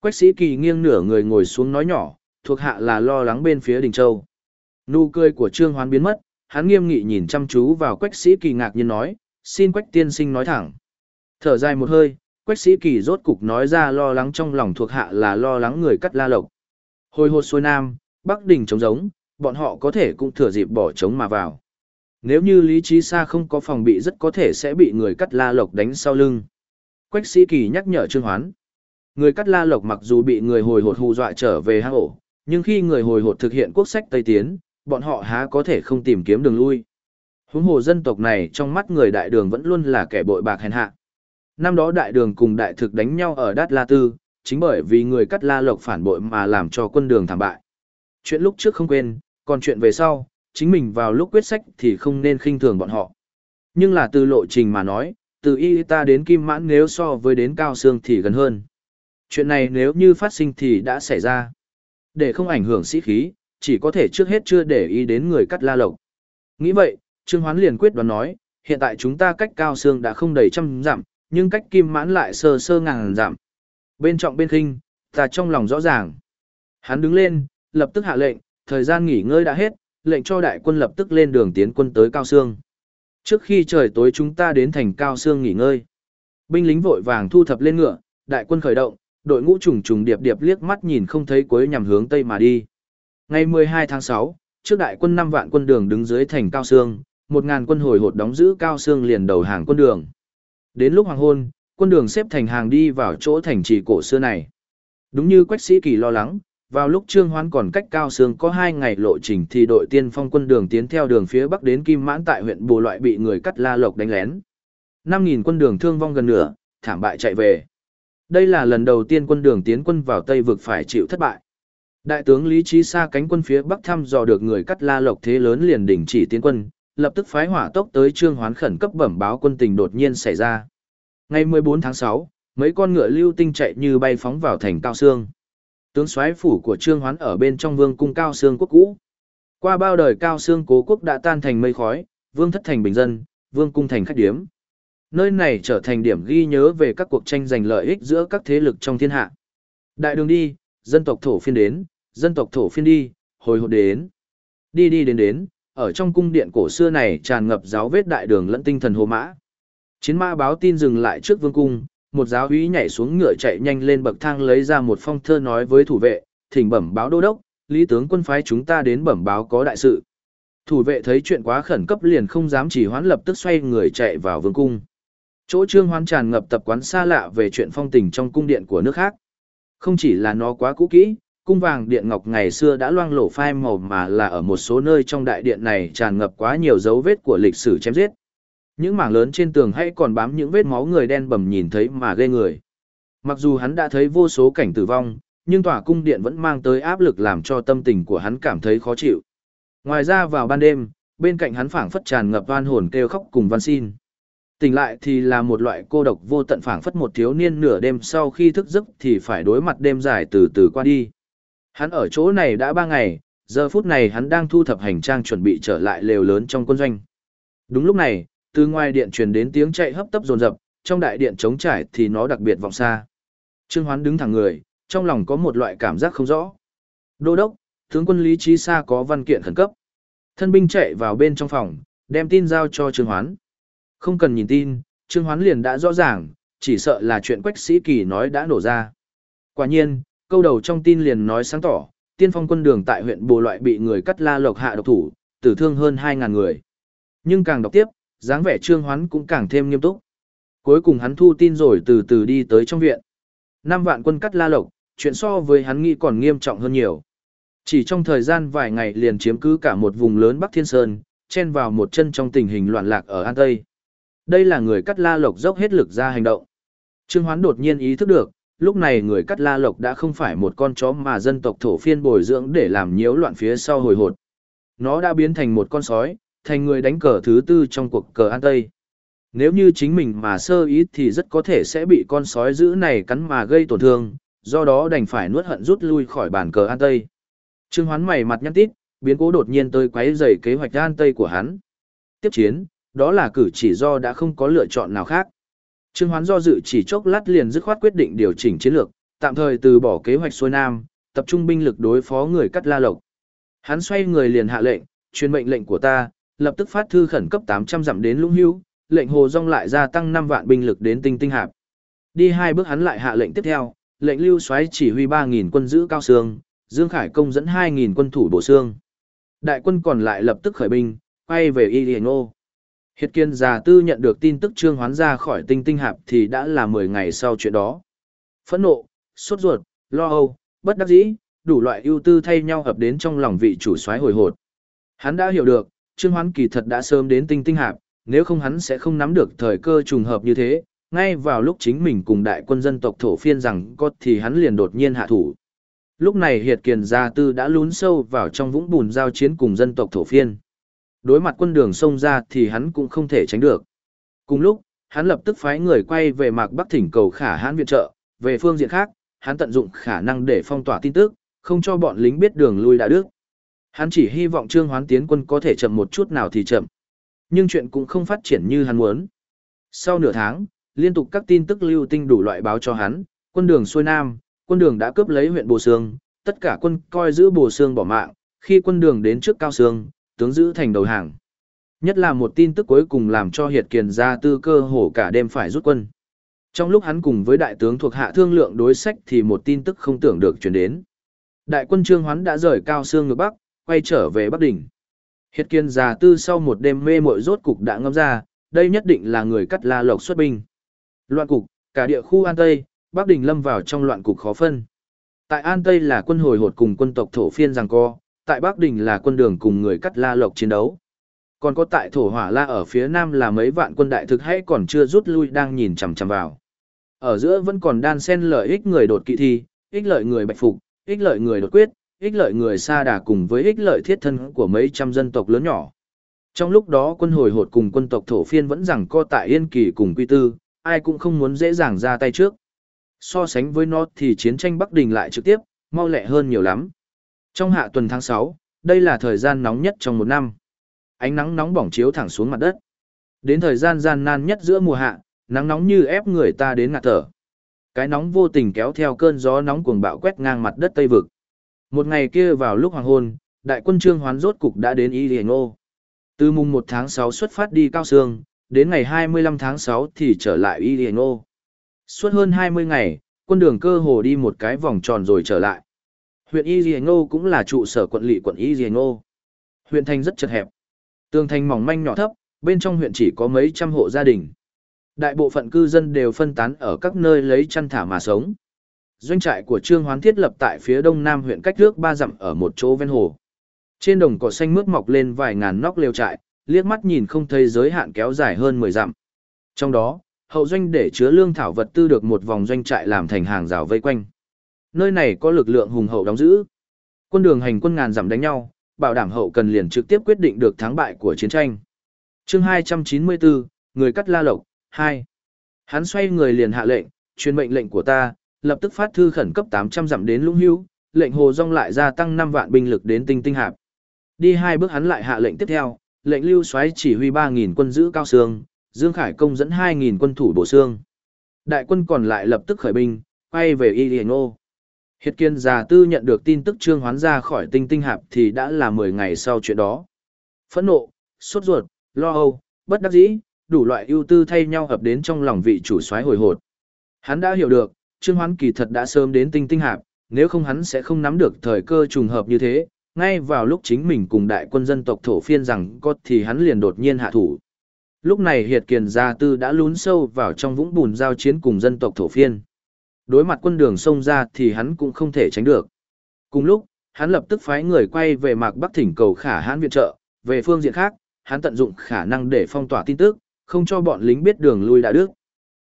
Speaker 1: Quách sĩ kỳ nghiêng nửa người ngồi xuống nói nhỏ, thuộc hạ là lo lắng bên phía Đình Châu. Nụ cười của Trương Hoán biến mất, hắn nghiêm nghị nhìn chăm chú vào Quách sĩ kỳ ngạc nhiên nói, xin Quách tiên sinh nói thẳng. Thở dài một hơi, Quách sĩ kỳ rốt cục nói ra lo lắng trong lòng thuộc hạ là lo lắng người cắt la lộc. Hồi hột xuôi nam, Bắc Đình trống giống, bọn họ có thể cũng thừa dịp bỏ trống mà vào. Nếu như Lý Trí Sa không có phòng bị rất có thể sẽ bị người cắt la lộc đánh sau lưng. Quách sĩ kỳ nhắc nhở Trương Hoán. Người cắt la lộc mặc dù bị người hồi hột hù dọa trở về hang ổ, nhưng khi người hồi hột thực hiện quốc sách Tây Tiến, bọn họ há có thể không tìm kiếm đường lui. Huống hồ dân tộc này trong mắt người đại đường vẫn luôn là kẻ bội bạc hèn hạ. Năm đó đại đường cùng đại thực đánh nhau ở Đát La Tư, chính bởi vì người cắt la lộc phản bội mà làm cho quân đường thảm bại. Chuyện lúc trước không quên, còn chuyện về sau, chính mình vào lúc quyết sách thì không nên khinh thường bọn họ. Nhưng là từ lộ trình mà nói, từ y ta đến kim mãn nếu so với đến cao xương thì gần hơn. Chuyện này nếu như phát sinh thì đã xảy ra. Để không ảnh hưởng sĩ khí, chỉ có thể trước hết chưa để ý đến người cắt la lộc. Nghĩ vậy, Trương Hoán liền quyết đoán nói, hiện tại chúng ta cách cao xương đã không đầy trăm dặm, nhưng cách kim mãn lại sơ sơ ngàn dặm. Bên trọng bên khinh, ta trong lòng rõ ràng. Hắn đứng lên, lập tức hạ lệnh, thời gian nghỉ ngơi đã hết, lệnh cho đại quân lập tức lên đường tiến quân tới Cao Sương. Trước khi trời tối chúng ta đến thành Cao Sương nghỉ ngơi. Binh lính vội vàng thu thập lên ngựa, đại quân khởi động, đội ngũ trùng trùng điệp điệp liếc mắt nhìn không thấy cuối nhằm hướng tây mà đi. Ngày 12 tháng 6, trước đại quân 5 vạn quân đường đứng dưới thành Cao Sương, 1000 quân hồi hột đóng giữ Cao Sương liền đầu hàng quân đường. Đến lúc hoàng hôn, quân đường xếp thành hàng đi vào chỗ thành trì cổ xưa này. Đúng như Quách Sĩ Kỳ lo lắng, vào lúc Trương Hoán còn cách Cao Sương có 2 ngày lộ trình thì đội tiên phong quân đường tiến theo đường phía bắc đến Kim Mãn tại huyện Bồ Loại bị người cắt la lộc đánh lén. 5.000 quân đường thương vong gần nửa, thảm bại chạy về. Đây là lần đầu tiên quân đường tiến quân vào Tây vực phải chịu thất bại. Đại tướng Lý Trí Sa cánh quân phía bắc thăm dò được người cắt la lộc thế lớn liền đình chỉ tiến quân, lập tức phái hỏa tốc tới Trương Hoán khẩn cấp bẩm báo quân tình đột nhiên xảy ra. Ngày 14 tháng 6, mấy con ngựa lưu tinh chạy như bay phóng vào thành Cao Sương. Tướng soái phủ của Trương Hoán ở bên trong vương cung Cao Sương quốc cũ. Qua bao đời Cao Sương cố quốc đã tan thành mây khói, vương thất thành bình dân, vương cung thành khách điếm. Nơi này trở thành điểm ghi nhớ về các cuộc tranh giành lợi ích giữa các thế lực trong thiên hạ. Đại đường đi, dân tộc thổ phiên đến, dân tộc thổ phiên đi, hồi hộp đến. Đi đi đến đến, ở trong cung điện cổ xưa này tràn ngập giáo vết đại đường lẫn tinh thần hồ mã. Chiến mã báo tin dừng lại trước vương cung, một giáo úy nhảy xuống ngựa chạy nhanh lên bậc thang lấy ra một phong thơ nói với thủ vệ, thỉnh bẩm báo đô đốc, lý tướng quân phái chúng ta đến bẩm báo có đại sự. Thủ vệ thấy chuyện quá khẩn cấp liền không dám chỉ hoãn lập tức xoay người chạy vào vương cung. Chỗ trương hoán tràn ngập tập quán xa lạ về chuyện phong tình trong cung điện của nước khác. Không chỉ là nó quá cũ kỹ, cung vàng điện ngọc ngày xưa đã loang lổ phai màu mà là ở một số nơi trong đại điện này tràn ngập quá nhiều dấu vết của lịch sử chém giết. Những mảng lớn trên tường hay còn bám những vết máu người đen bầm nhìn thấy mà ghê người. Mặc dù hắn đã thấy vô số cảnh tử vong, nhưng tòa cung điện vẫn mang tới áp lực làm cho tâm tình của hắn cảm thấy khó chịu. Ngoài ra vào ban đêm, bên cạnh hắn phảng phất tràn ngập van hồn kêu khóc cùng van xin. Tỉnh lại thì là một loại cô độc vô tận phảng phất một thiếu niên nửa đêm sau khi thức giấc thì phải đối mặt đêm dài từ từ qua đi. Hắn ở chỗ này đã ba ngày, giờ phút này hắn đang thu thập hành trang chuẩn bị trở lại lều lớn trong quân doanh. Đúng lúc này, từ ngoài điện truyền đến tiếng chạy hấp tấp dồn dập, trong đại điện trống trải thì nó đặc biệt vọng xa. Trương Hoán đứng thẳng người, trong lòng có một loại cảm giác không rõ. Đô đốc, tướng quân Lý Trí Sa có văn kiện khẩn cấp. Thân binh chạy vào bên trong phòng, đem tin giao cho Trương Hoán. Không cần nhìn tin, Trương Hoán liền đã rõ ràng, chỉ sợ là chuyện Quách Sĩ Kỳ nói đã nổ ra. Quả nhiên, câu đầu trong tin liền nói sáng tỏ, tiên phong quân đường tại huyện Bồ Loại bị người cắt la lộc hạ độc thủ, tử thương hơn 2.000 người. Nhưng càng đọc tiếp, dáng vẻ trương hoán cũng càng thêm nghiêm túc. Cuối cùng hắn thu tin rồi từ từ đi tới trong viện. Năm vạn quân cắt la lộc, chuyện so với hắn nghĩ còn nghiêm trọng hơn nhiều. Chỉ trong thời gian vài ngày liền chiếm cứ cả một vùng lớn Bắc Thiên Sơn, chen vào một chân trong tình hình loạn lạc ở An Tây. Đây là người cắt la lộc dốc hết lực ra hành động. Trương Hoán đột nhiên ý thức được, lúc này người cắt la lộc đã không phải một con chó mà dân tộc thổ phiên bồi dưỡng để làm nhiễu loạn phía sau hồi hột. Nó đã biến thành một con sói, thành người đánh cờ thứ tư trong cuộc cờ An Tây. Nếu như chính mình mà sơ ý thì rất có thể sẽ bị con sói dữ này cắn mà gây tổn thương, do đó đành phải nuốt hận rút lui khỏi bàn cờ An Tây. Trương Hoán mày mặt nhăn tít, biến cố đột nhiên tới quấy rầy kế hoạch an tây của hắn. Tiếp chiến, đó là cử chỉ do đã không có lựa chọn nào khác. Trương Hoán do dự chỉ chốc lát liền dứt khoát quyết định điều chỉnh chiến lược, tạm thời từ bỏ kế hoạch xuôi nam, tập trung binh lực đối phó người cắt la lộc. Hắn xoay người liền hạ lệnh, truyền mệnh lệnh của ta, lập tức phát thư khẩn cấp 800 dặm đến Lũng Hưu, lệnh Hồ Dung lại gia tăng 5 vạn binh lực đến Tinh Tinh Hạp. Đi hai bước hắn lại hạ lệnh tiếp theo, lệnh Lưu Soái chỉ huy 3000 quân giữ cao sương, Dương Khải Công dẫn 2000 quân thủ bổ xương. Đại quân còn lại lập tức khởi binh, quay về Iliano. Hiệt kiên già tư nhận được tin tức trương hoán ra khỏi tinh tinh hạp thì đã là 10 ngày sau chuyện đó. Phẫn nộ, sốt ruột, lo âu, bất đắc dĩ, đủ loại ưu tư thay nhau hợp đến trong lòng vị chủ soái hồi hột. Hắn đã hiểu được, trương hoán kỳ thật đã sớm đến tinh tinh hạp, nếu không hắn sẽ không nắm được thời cơ trùng hợp như thế. Ngay vào lúc chính mình cùng đại quân dân tộc thổ phiên rằng có thì hắn liền đột nhiên hạ thủ. Lúc này Hiệt Kiền Gia Tư đã lún sâu vào trong vũng bùn giao chiến cùng dân tộc thổ phiên. Đối mặt quân đường sông ra thì hắn cũng không thể tránh được. Cùng lúc, hắn lập tức phái người quay về mạc Bắc thỉnh cầu khả hãn viện trợ, về phương diện khác, hắn tận dụng khả năng để phong tỏa tin tức, không cho bọn lính biết đường lui đã đức. Hắn chỉ hy vọng Trương Hoán tiến quân có thể chậm một chút nào thì chậm. Nhưng chuyện cũng không phát triển như hắn muốn. Sau nửa tháng, liên tục các tin tức lưu tinh đủ loại báo cho hắn, quân đường xuôi nam, quân đường đã cướp lấy huyện Bồ Sương, tất cả quân coi giữ Bồ Sương bỏ mạng, khi quân đường đến trước Cao Sương, tướng giữ thành đầu hàng. Nhất là một tin tức cuối cùng làm cho Hiệt Kiền ra tư cơ hổ cả đêm phải rút quân. Trong lúc hắn cùng với đại tướng thuộc hạ thương lượng đối sách thì một tin tức không tưởng được truyền đến. Đại quân Trương Hoán đã rời Cao Sương ngược Bắc, quay trở về Bắc Đỉnh. Hiệt kiên già tư sau một đêm mê mội rốt cục đã ngâm ra, đây nhất định là người cắt la lộc xuất binh. Loạn cục, cả địa khu An Tây, Bắc đỉnh lâm vào trong loạn cục khó phân. Tại An Tây là quân hồi hột cùng quân tộc thổ phiên giằng co, tại Bắc đỉnh là quân đường cùng người cắt la lộc chiến đấu. Còn có tại thổ hỏa la ở phía nam là mấy vạn quân đại thực hay còn chưa rút lui đang nhìn chằm chằm vào. Ở giữa vẫn còn đan xen lợi ích người đột kỵ thi, ích lợi người bạch phục, ích lợi người đột quyết, ích lợi người xa đà cùng với ích lợi thiết thân của mấy trăm dân tộc lớn nhỏ. Trong lúc đó quân hồi hột cùng quân tộc thổ phiên vẫn rằng co tại Yên Kỳ cùng Quy Tư, ai cũng không muốn dễ dàng ra tay trước. So sánh với nó thì chiến tranh Bắc Đình lại trực tiếp, mau lẹ hơn nhiều lắm. Trong hạ tuần tháng 6, đây là thời gian nóng nhất trong một năm. Ánh nắng nóng bỏng chiếu thẳng xuống mặt đất. Đến thời gian gian nan nhất giữa mùa hạ, nắng nóng như ép người ta đến ngạt thở. Cái nóng vô tình kéo theo cơn gió nóng cuồng bạo quét ngang mặt đất Tây Vực. Một ngày kia vào lúc hoàng hôn, đại quân trương hoán rốt cục đã đến Y Lì Ngô. Từ mùng 1 tháng 6 xuất phát đi Cao Sương, đến ngày 25 tháng 6 thì trở lại Y Lì Ngô. Suốt hơn 20 ngày, quân đường cơ hồ đi một cái vòng tròn rồi trở lại. Huyện Y Lì Ngô cũng là trụ sở quận lỵ quận Y Lì Ngô. Huyện thành rất chật hẹp. Tường thành mỏng manh nhỏ thấp, bên trong huyện chỉ có mấy trăm hộ gia đình. Đại bộ phận cư dân đều phân tán ở các nơi lấy chăn thả mà sống. Doanh trại của Trương Hoán thiết lập tại phía đông nam huyện cách nước ba dặm ở một chỗ ven hồ. Trên đồng cỏ xanh mướt mọc lên vài ngàn nóc lều trại, liếc mắt nhìn không thấy giới hạn kéo dài hơn 10 dặm. Trong đó, hậu doanh để chứa lương thảo vật tư được một vòng doanh trại làm thành hàng rào vây quanh. Nơi này có lực lượng hùng hậu đóng giữ. Quân đường hành quân ngàn dặm đánh nhau, bảo đảm hậu cần liền trực tiếp quyết định được thắng bại của chiến tranh. Chương 294, người cắt la lộc, 2. Hắn xoay người liền hạ lệnh, truyền mệnh lệnh của ta, lập tức phát thư khẩn cấp 800 dặm đến Lũng Hữu, lệnh Hồ Dung lại gia tăng 5 vạn binh lực đến Tinh Tinh Hạp. Đi hai bước hắn lại hạ lệnh tiếp theo, lệnh Lưu Soái chỉ huy 3000 quân giữ cao sương, Dương Khải Công dẫn 2.000 quân thủ bổ xương. Đại quân còn lại lập tức khởi binh, quay về Y Điền Ngô. Hiệt kiên già tư nhận được tin tức trương hoán ra khỏi tinh tinh hạp thì đã là 10 ngày sau chuyện đó. Phẫn nộ, sốt ruột, lo âu, bất đắc dĩ, đủ loại ưu tư thay nhau hợp đến trong lòng vị chủ soái hồi hột. Hắn đã hiểu được, trương hoán kỳ thật đã sớm đến tinh tinh hạp, nếu không hắn sẽ không nắm được thời cơ trùng hợp như thế. Ngay vào lúc chính mình cùng đại quân dân tộc thổ phiên rằng có thì hắn liền đột nhiên hạ thủ. Lúc này Hiệt Kiền Gia Tư đã lún sâu vào trong vũng bùn giao chiến cùng dân tộc thổ phiên. Đối mặt quân đường sông ra thì hắn cũng không thể tránh được. Cùng lúc, hắn lập tức phái người quay về mạc Bắc thỉnh cầu khả hãn viện trợ, về phương diện khác, hắn tận dụng khả năng để phong tỏa tin tức, không cho bọn lính biết đường lui đã đức.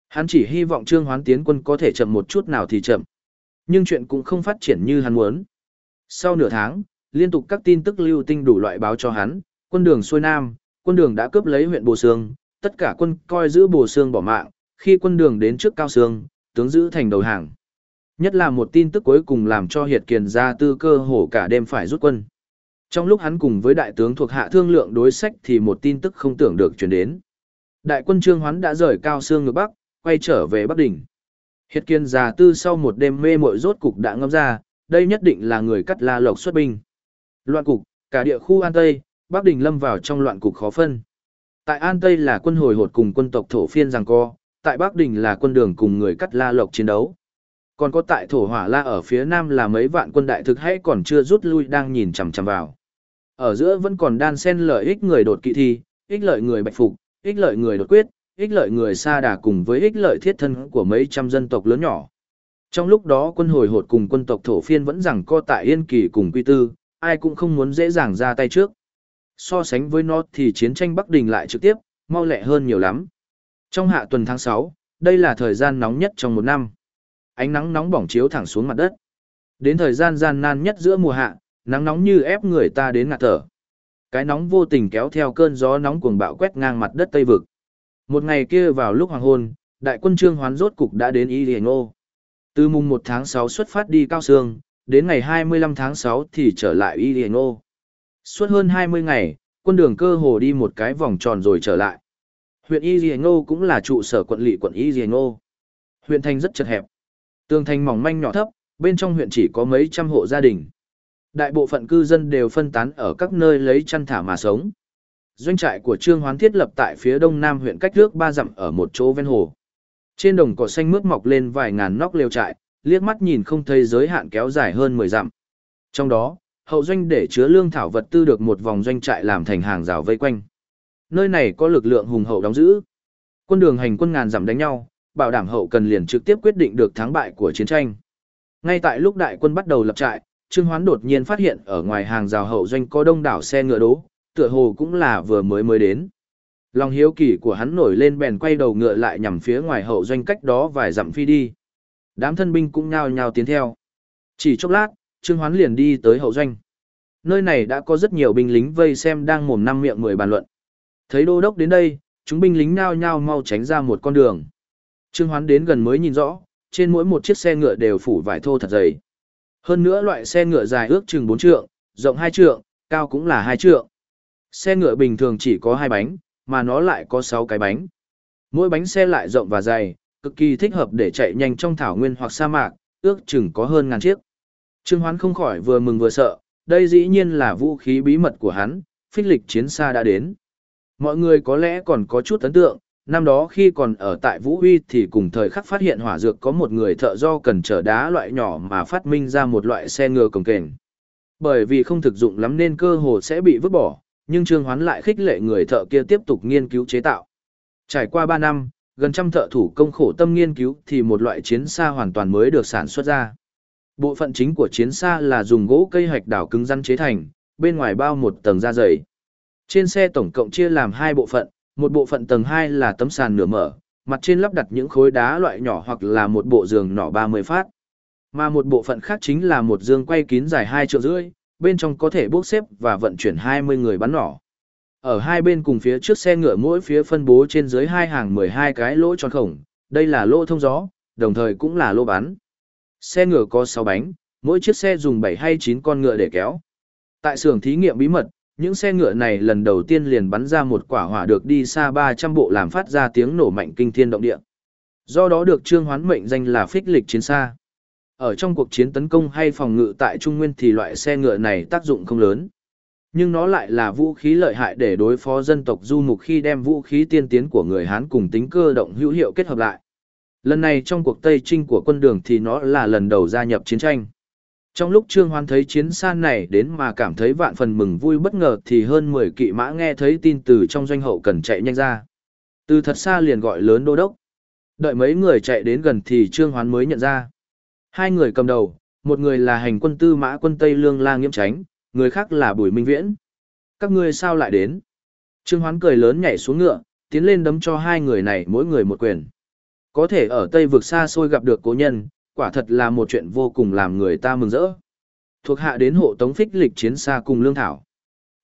Speaker 1: Hắn chỉ hy vọng Trương Hoán tiến quân có thể chậm một chút nào thì chậm. Nhưng chuyện cũng không phát triển như hắn muốn. Sau nửa tháng, liên tục các tin tức lưu tinh đủ loại báo cho hắn, quân đường xuôi nam, quân đường đã cướp lấy huyện Bồ Sương, tất cả quân coi giữ Bồ Sương bỏ mạng, khi quân đường đến trước Cao Sương, tướng giữ thành đầu hàng. Nhất là một tin tức cuối cùng làm cho Hiệt Kiền ra tư cơ hồ cả đêm phải rút quân. Trong lúc hắn cùng với đại tướng thuộc hạ thương lượng đối sách thì một tin tức không tưởng được truyền đến. Đại quân Trương Hoán đã rời cao xương ngược Bắc, quay trở về Bắc Đỉnh. Hiệt kiên già tư sau một đêm mê mội rốt cục đã ngâm ra, đây nhất định là người cắt la lộc xuất binh. Loạn cục, cả địa khu An Tây, Bắc Đình lâm vào trong loạn cục khó phân. Tại An Tây là quân hồi hột cùng quân tộc thổ phiên giằng co, tại Bắc Đình là quân đường cùng người cắt la lộc chiến đấu. Còn có tại thổ hỏa la ở phía nam là mấy vạn quân đại thực hay còn chưa rút lui đang nhìn chằm chằm vào. Ở giữa vẫn còn đan xen lợi ích người đột kỵ thi, ích lợi người bạch phục, ích lợi người đột quyết, ích lợi người xa đà cùng với ích lợi thiết thân của mấy trăm dân tộc lớn nhỏ. Trong lúc đó quân hồi hột cùng quân tộc thổ phiên vẫn rằng co tại Yên Kỳ cùng Quy Tư, ai cũng không muốn dễ dàng ra tay trước. So sánh với nó thì chiến tranh Bắc Đình lại trực tiếp, mau lẹ hơn nhiều lắm. Trong hạ tuần tháng 6, đây là thời gian nóng nhất trong một năm. Ánh nắng nóng bỏng chiếu thẳng xuống mặt đất. Đến thời gian gian nan nhất giữa mùa hạ, nắng nóng như ép người ta đến ngạt thở. Cái nóng vô tình kéo theo cơn gió nóng cuồng bạo quét ngang mặt đất Tây Vực. Một ngày kia vào lúc hoàng hôn, đại quân trương hoán rốt cục đã đến Y Điền Ngô. Từ mùng 1 tháng 6 xuất phát đi Cao Sương, đến ngày 25 tháng 6 thì trở lại Y Điền Ngô. Suốt hơn 20 ngày, quân đường cơ hồ đi một cái vòng tròn rồi trở lại. Huyện Y Điền Ngô cũng là trụ sở quận lỵ quận Y Điền Ngô. Huyện thành rất chật hẹp. Tường thành mỏng manh nhỏ thấp, bên trong huyện chỉ có mấy trăm hộ gia đình. Đại bộ phận cư dân đều phân tán ở các nơi lấy chăn thả mà sống. Doanh trại của Trương Hoán thiết lập tại phía đông nam huyện cách nước ba dặm ở một chỗ ven hồ. Trên đồng cỏ xanh mướt mọc lên vài ngàn nóc lều trại, liếc mắt nhìn không thấy giới hạn kéo dài hơn 10 dặm. Trong đó, hậu doanh để chứa lương thảo vật tư được một vòng doanh trại làm thành hàng rào vây quanh. Nơi này có lực lượng hùng hậu đóng giữ. Quân đường hành quân ngàn dặm đánh nhau, bảo đảm hậu cần liền trực tiếp quyết định được thắng bại của chiến tranh. Ngay tại lúc đại quân bắt đầu lập trại, Trương Hoán đột nhiên phát hiện ở ngoài hàng rào hậu doanh có đông đảo xe ngựa đố tựa hồ cũng là vừa mới mới đến. Lòng hiếu kỳ của hắn nổi lên bèn quay đầu ngựa lại nhằm phía ngoài hậu doanh cách đó vài dặm phi đi. Đám thân binh cũng nhao nhao tiến theo. Chỉ chốc lát, Trương Hoán liền đi tới hậu doanh. Nơi này đã có rất nhiều binh lính vây xem đang mồm năm miệng mười bàn luận. Thấy đô đốc đến đây, chúng binh lính nhao nhao mau tránh ra một con đường. Trương Hoán đến gần mới nhìn rõ, trên mỗi một chiếc xe ngựa đều phủ vải thô thật dày. Hơn nữa loại xe ngựa dài ước chừng 4 trượng, rộng 2 trượng, cao cũng là 2 trượng. Xe ngựa bình thường chỉ có 2 bánh, mà nó lại có 6 cái bánh. Mỗi bánh xe lại rộng và dày, cực kỳ thích hợp để chạy nhanh trong thảo nguyên hoặc sa mạc, ước chừng có hơn ngàn chiếc. Trương Hoán không khỏi vừa mừng vừa sợ, đây dĩ nhiên là vũ khí bí mật của hắn, phích lịch chiến xa đã đến. Mọi người có lẽ còn có chút ấn tượng, năm đó khi còn ở tại Vũ Huy thì cùng thời khắc phát hiện hỏa dược có một người thợ do cần chở đá loại nhỏ mà phát minh ra một loại xe ngựa cồng kềnh. Bởi vì không thực dụng lắm nên cơ hồ sẽ bị vứt bỏ, nhưng Trương Hoán lại khích lệ người thợ kia tiếp tục nghiên cứu chế tạo. Trải qua 3 năm, gần trăm thợ thủ công khổ tâm nghiên cứu thì một loại chiến xa hoàn toàn mới được sản xuất ra. Bộ phận chính của chiến xa là dùng gỗ cây hạch đảo cứng rắn chế thành, bên ngoài bao một tầng da dày. Trên xe tổng cộng chia làm hai bộ phận, một bộ phận tầng 2 là tấm sàn nửa mở, mặt trên lắp đặt những khối đá loại nhỏ hoặc là một bộ giường nỏ 30 phát. Mà một bộ phận khác chính là một dương quay kín dài 2 triệu rưỡi, bên trong có thể bốc xếp và vận chuyển 20 người bắn nỏ. Ở hai bên cùng phía trước xe ngựa mỗi phía phân bố trên dưới hai hàng 12 cái lỗ tròn khổng, đây là lỗ thông gió, đồng thời cũng là lỗ bắn. Xe ngựa có 6 bánh, mỗi chiếc xe dùng 7 hay 9 con ngựa để kéo. Tại xưởng thí nghiệm bí mật, những xe ngựa này lần đầu tiên liền bắn ra một quả hỏa được đi xa 300 bộ làm phát ra tiếng nổ mạnh kinh thiên động địa. Do đó được Trương Hoán mệnh danh là phích lịch chiến xa. Ở trong cuộc chiến tấn công hay phòng ngự tại Trung Nguyên thì loại xe ngựa này tác dụng không lớn. Nhưng nó lại là vũ khí lợi hại để đối phó dân tộc du mục khi đem vũ khí tiên tiến của người Hán cùng tính cơ động hữu hiệu kết hợp lại. Lần này trong cuộc Tây Trinh của quân đường thì nó là lần đầu gia nhập chiến tranh. Trong lúc Trương Hoan thấy chiến san này đến mà cảm thấy vạn phần mừng vui bất ngờ thì hơn 10 kỵ mã nghe thấy tin từ trong doanh hậu cần chạy nhanh ra. Từ thật xa liền gọi lớn đô đốc. Đợi mấy người chạy đến gần thì Trương Hoán mới nhận ra. Hai người cầm đầu, một người là hành quân tư mã quân Tây Lương La Nghiễm Tránh, người khác là Bùi Minh Viễn. Các ngươi sao lại đến? Trương Hoán cười lớn nhảy xuống ngựa, tiến lên đấm cho hai người này mỗi người một quyền. Có thể ở Tây vực xa xôi gặp được cố nhân, quả thật là một chuyện vô cùng làm người ta mừng rỡ. Thuộc hạ đến hộ tống phích lịch chiến xa cùng lương thảo.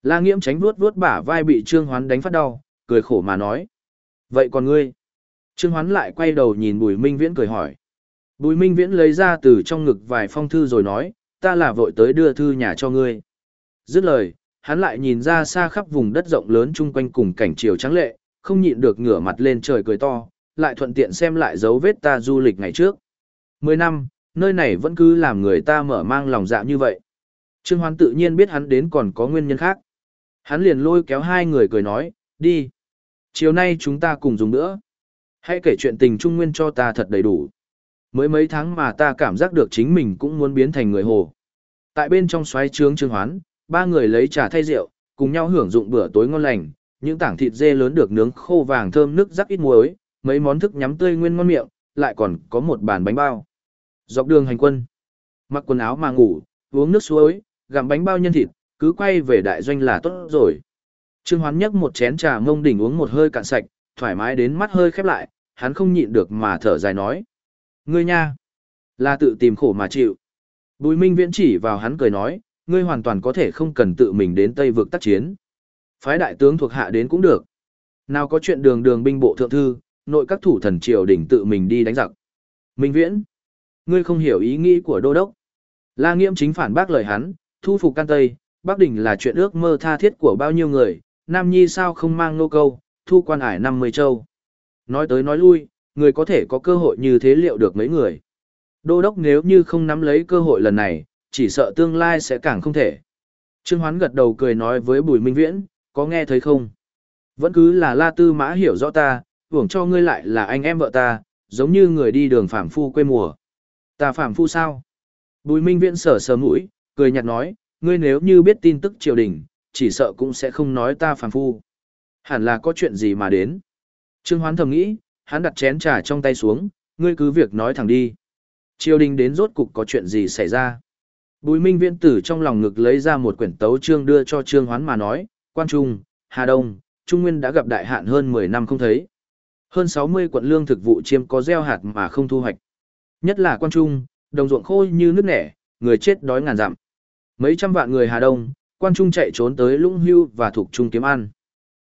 Speaker 1: La Nghiễm tránh vuốt vuốt bả vai bị Trương Hoán đánh phát đau, cười khổ mà nói. Vậy còn ngươi? Trương Hoán lại quay đầu nhìn Bùi Minh Viễn cười hỏi. Bùi Minh Viễn lấy ra từ trong ngực vài phong thư rồi nói, ta là vội tới đưa thư nhà cho ngươi. Dứt lời, hắn lại nhìn ra xa khắp vùng đất rộng lớn chung quanh cùng cảnh chiều trắng lệ, không nhịn được ngửa mặt lên trời cười to, lại thuận tiện xem lại dấu vết ta du lịch ngày trước. Mười năm, nơi này vẫn cứ làm người ta mở mang lòng dạ như vậy. Trương Hoán tự nhiên biết hắn đến còn có nguyên nhân khác. Hắn liền lôi kéo hai người cười nói, đi. Chiều nay chúng ta cùng dùng nữa. Hãy kể chuyện tình trung nguyên cho ta thật đầy đủ. Mới mấy tháng mà ta cảm giác được chính mình cũng muốn biến thành người hồ. Tại bên trong xoáy trướng Trương Hoán, ba người lấy trà thay rượu, cùng nhau hưởng dụng bữa tối ngon lành, những tảng thịt dê lớn được nướng khô vàng thơm nước rắc ít muối, mấy món thức nhắm tươi nguyên ngon miệng, lại còn có một bàn bánh bao. Dọc đường hành quân, mặc quần áo mà ngủ, uống nước suối, gặm bánh bao nhân thịt, cứ quay về đại doanh là tốt rồi. Trương Hoán nhấc một chén trà ngông đỉnh uống một hơi cạn sạch, thoải mái đến mắt hơi khép lại, hắn không nhịn được mà thở dài nói. Ngươi nha, là tự tìm khổ mà chịu. Bùi Minh Viễn chỉ vào hắn cười nói, ngươi hoàn toàn có thể không cần tự mình đến Tây vực tác chiến. Phái đại tướng thuộc hạ đến cũng được. Nào có chuyện đường đường binh bộ thượng thư, nội các thủ thần triều đỉnh tự mình đi đánh giặc. Minh Viễn, ngươi không hiểu ý nghĩ của đô đốc. La Nghiêm chính phản bác lời hắn, thu phục can Tây, Bắc đình là chuyện ước mơ tha thiết của bao nhiêu người, Nam Nhi sao không mang nô câu, thu quan ải năm mươi châu. Nói tới nói lui, người có thể có cơ hội như thế liệu được mấy người. Đô đốc nếu như không nắm lấy cơ hội lần này, chỉ sợ tương lai sẽ càng không thể. Trương Hoán gật đầu cười nói với Bùi Minh Viễn, có nghe thấy không? Vẫn cứ là La Tư Mã hiểu rõ ta, hưởng cho ngươi lại là anh em vợ ta, giống như người đi đường phạm phu quê mùa. Ta phạm phu sao? Bùi Minh Viễn sở sờ mũi, cười nhạt nói, ngươi nếu như biết tin tức triều đình, chỉ sợ cũng sẽ không nói ta phạm phu. Hẳn là có chuyện gì mà đến. Trương Hoán thầm nghĩ, hắn đặt chén trà trong tay xuống, ngươi cứ việc nói thẳng đi. Triều đình đến rốt cục có chuyện gì xảy ra. Bùi Minh Viễn tử trong lòng ngực lấy ra một quyển tấu chương đưa cho Trương Hoán mà nói, quan trung, Hà Đông, Trung Nguyên đã gặp đại hạn hơn 10 năm không thấy. Hơn 60 quận lương thực vụ chiêm có gieo hạt mà không thu hoạch. Nhất là quan trung, đồng ruộng khô như nước nẻ, người chết đói ngàn dặm. Mấy trăm vạn người Hà Đông, quan trung chạy trốn tới Lũng Hưu và thuộc trung kiếm ăn.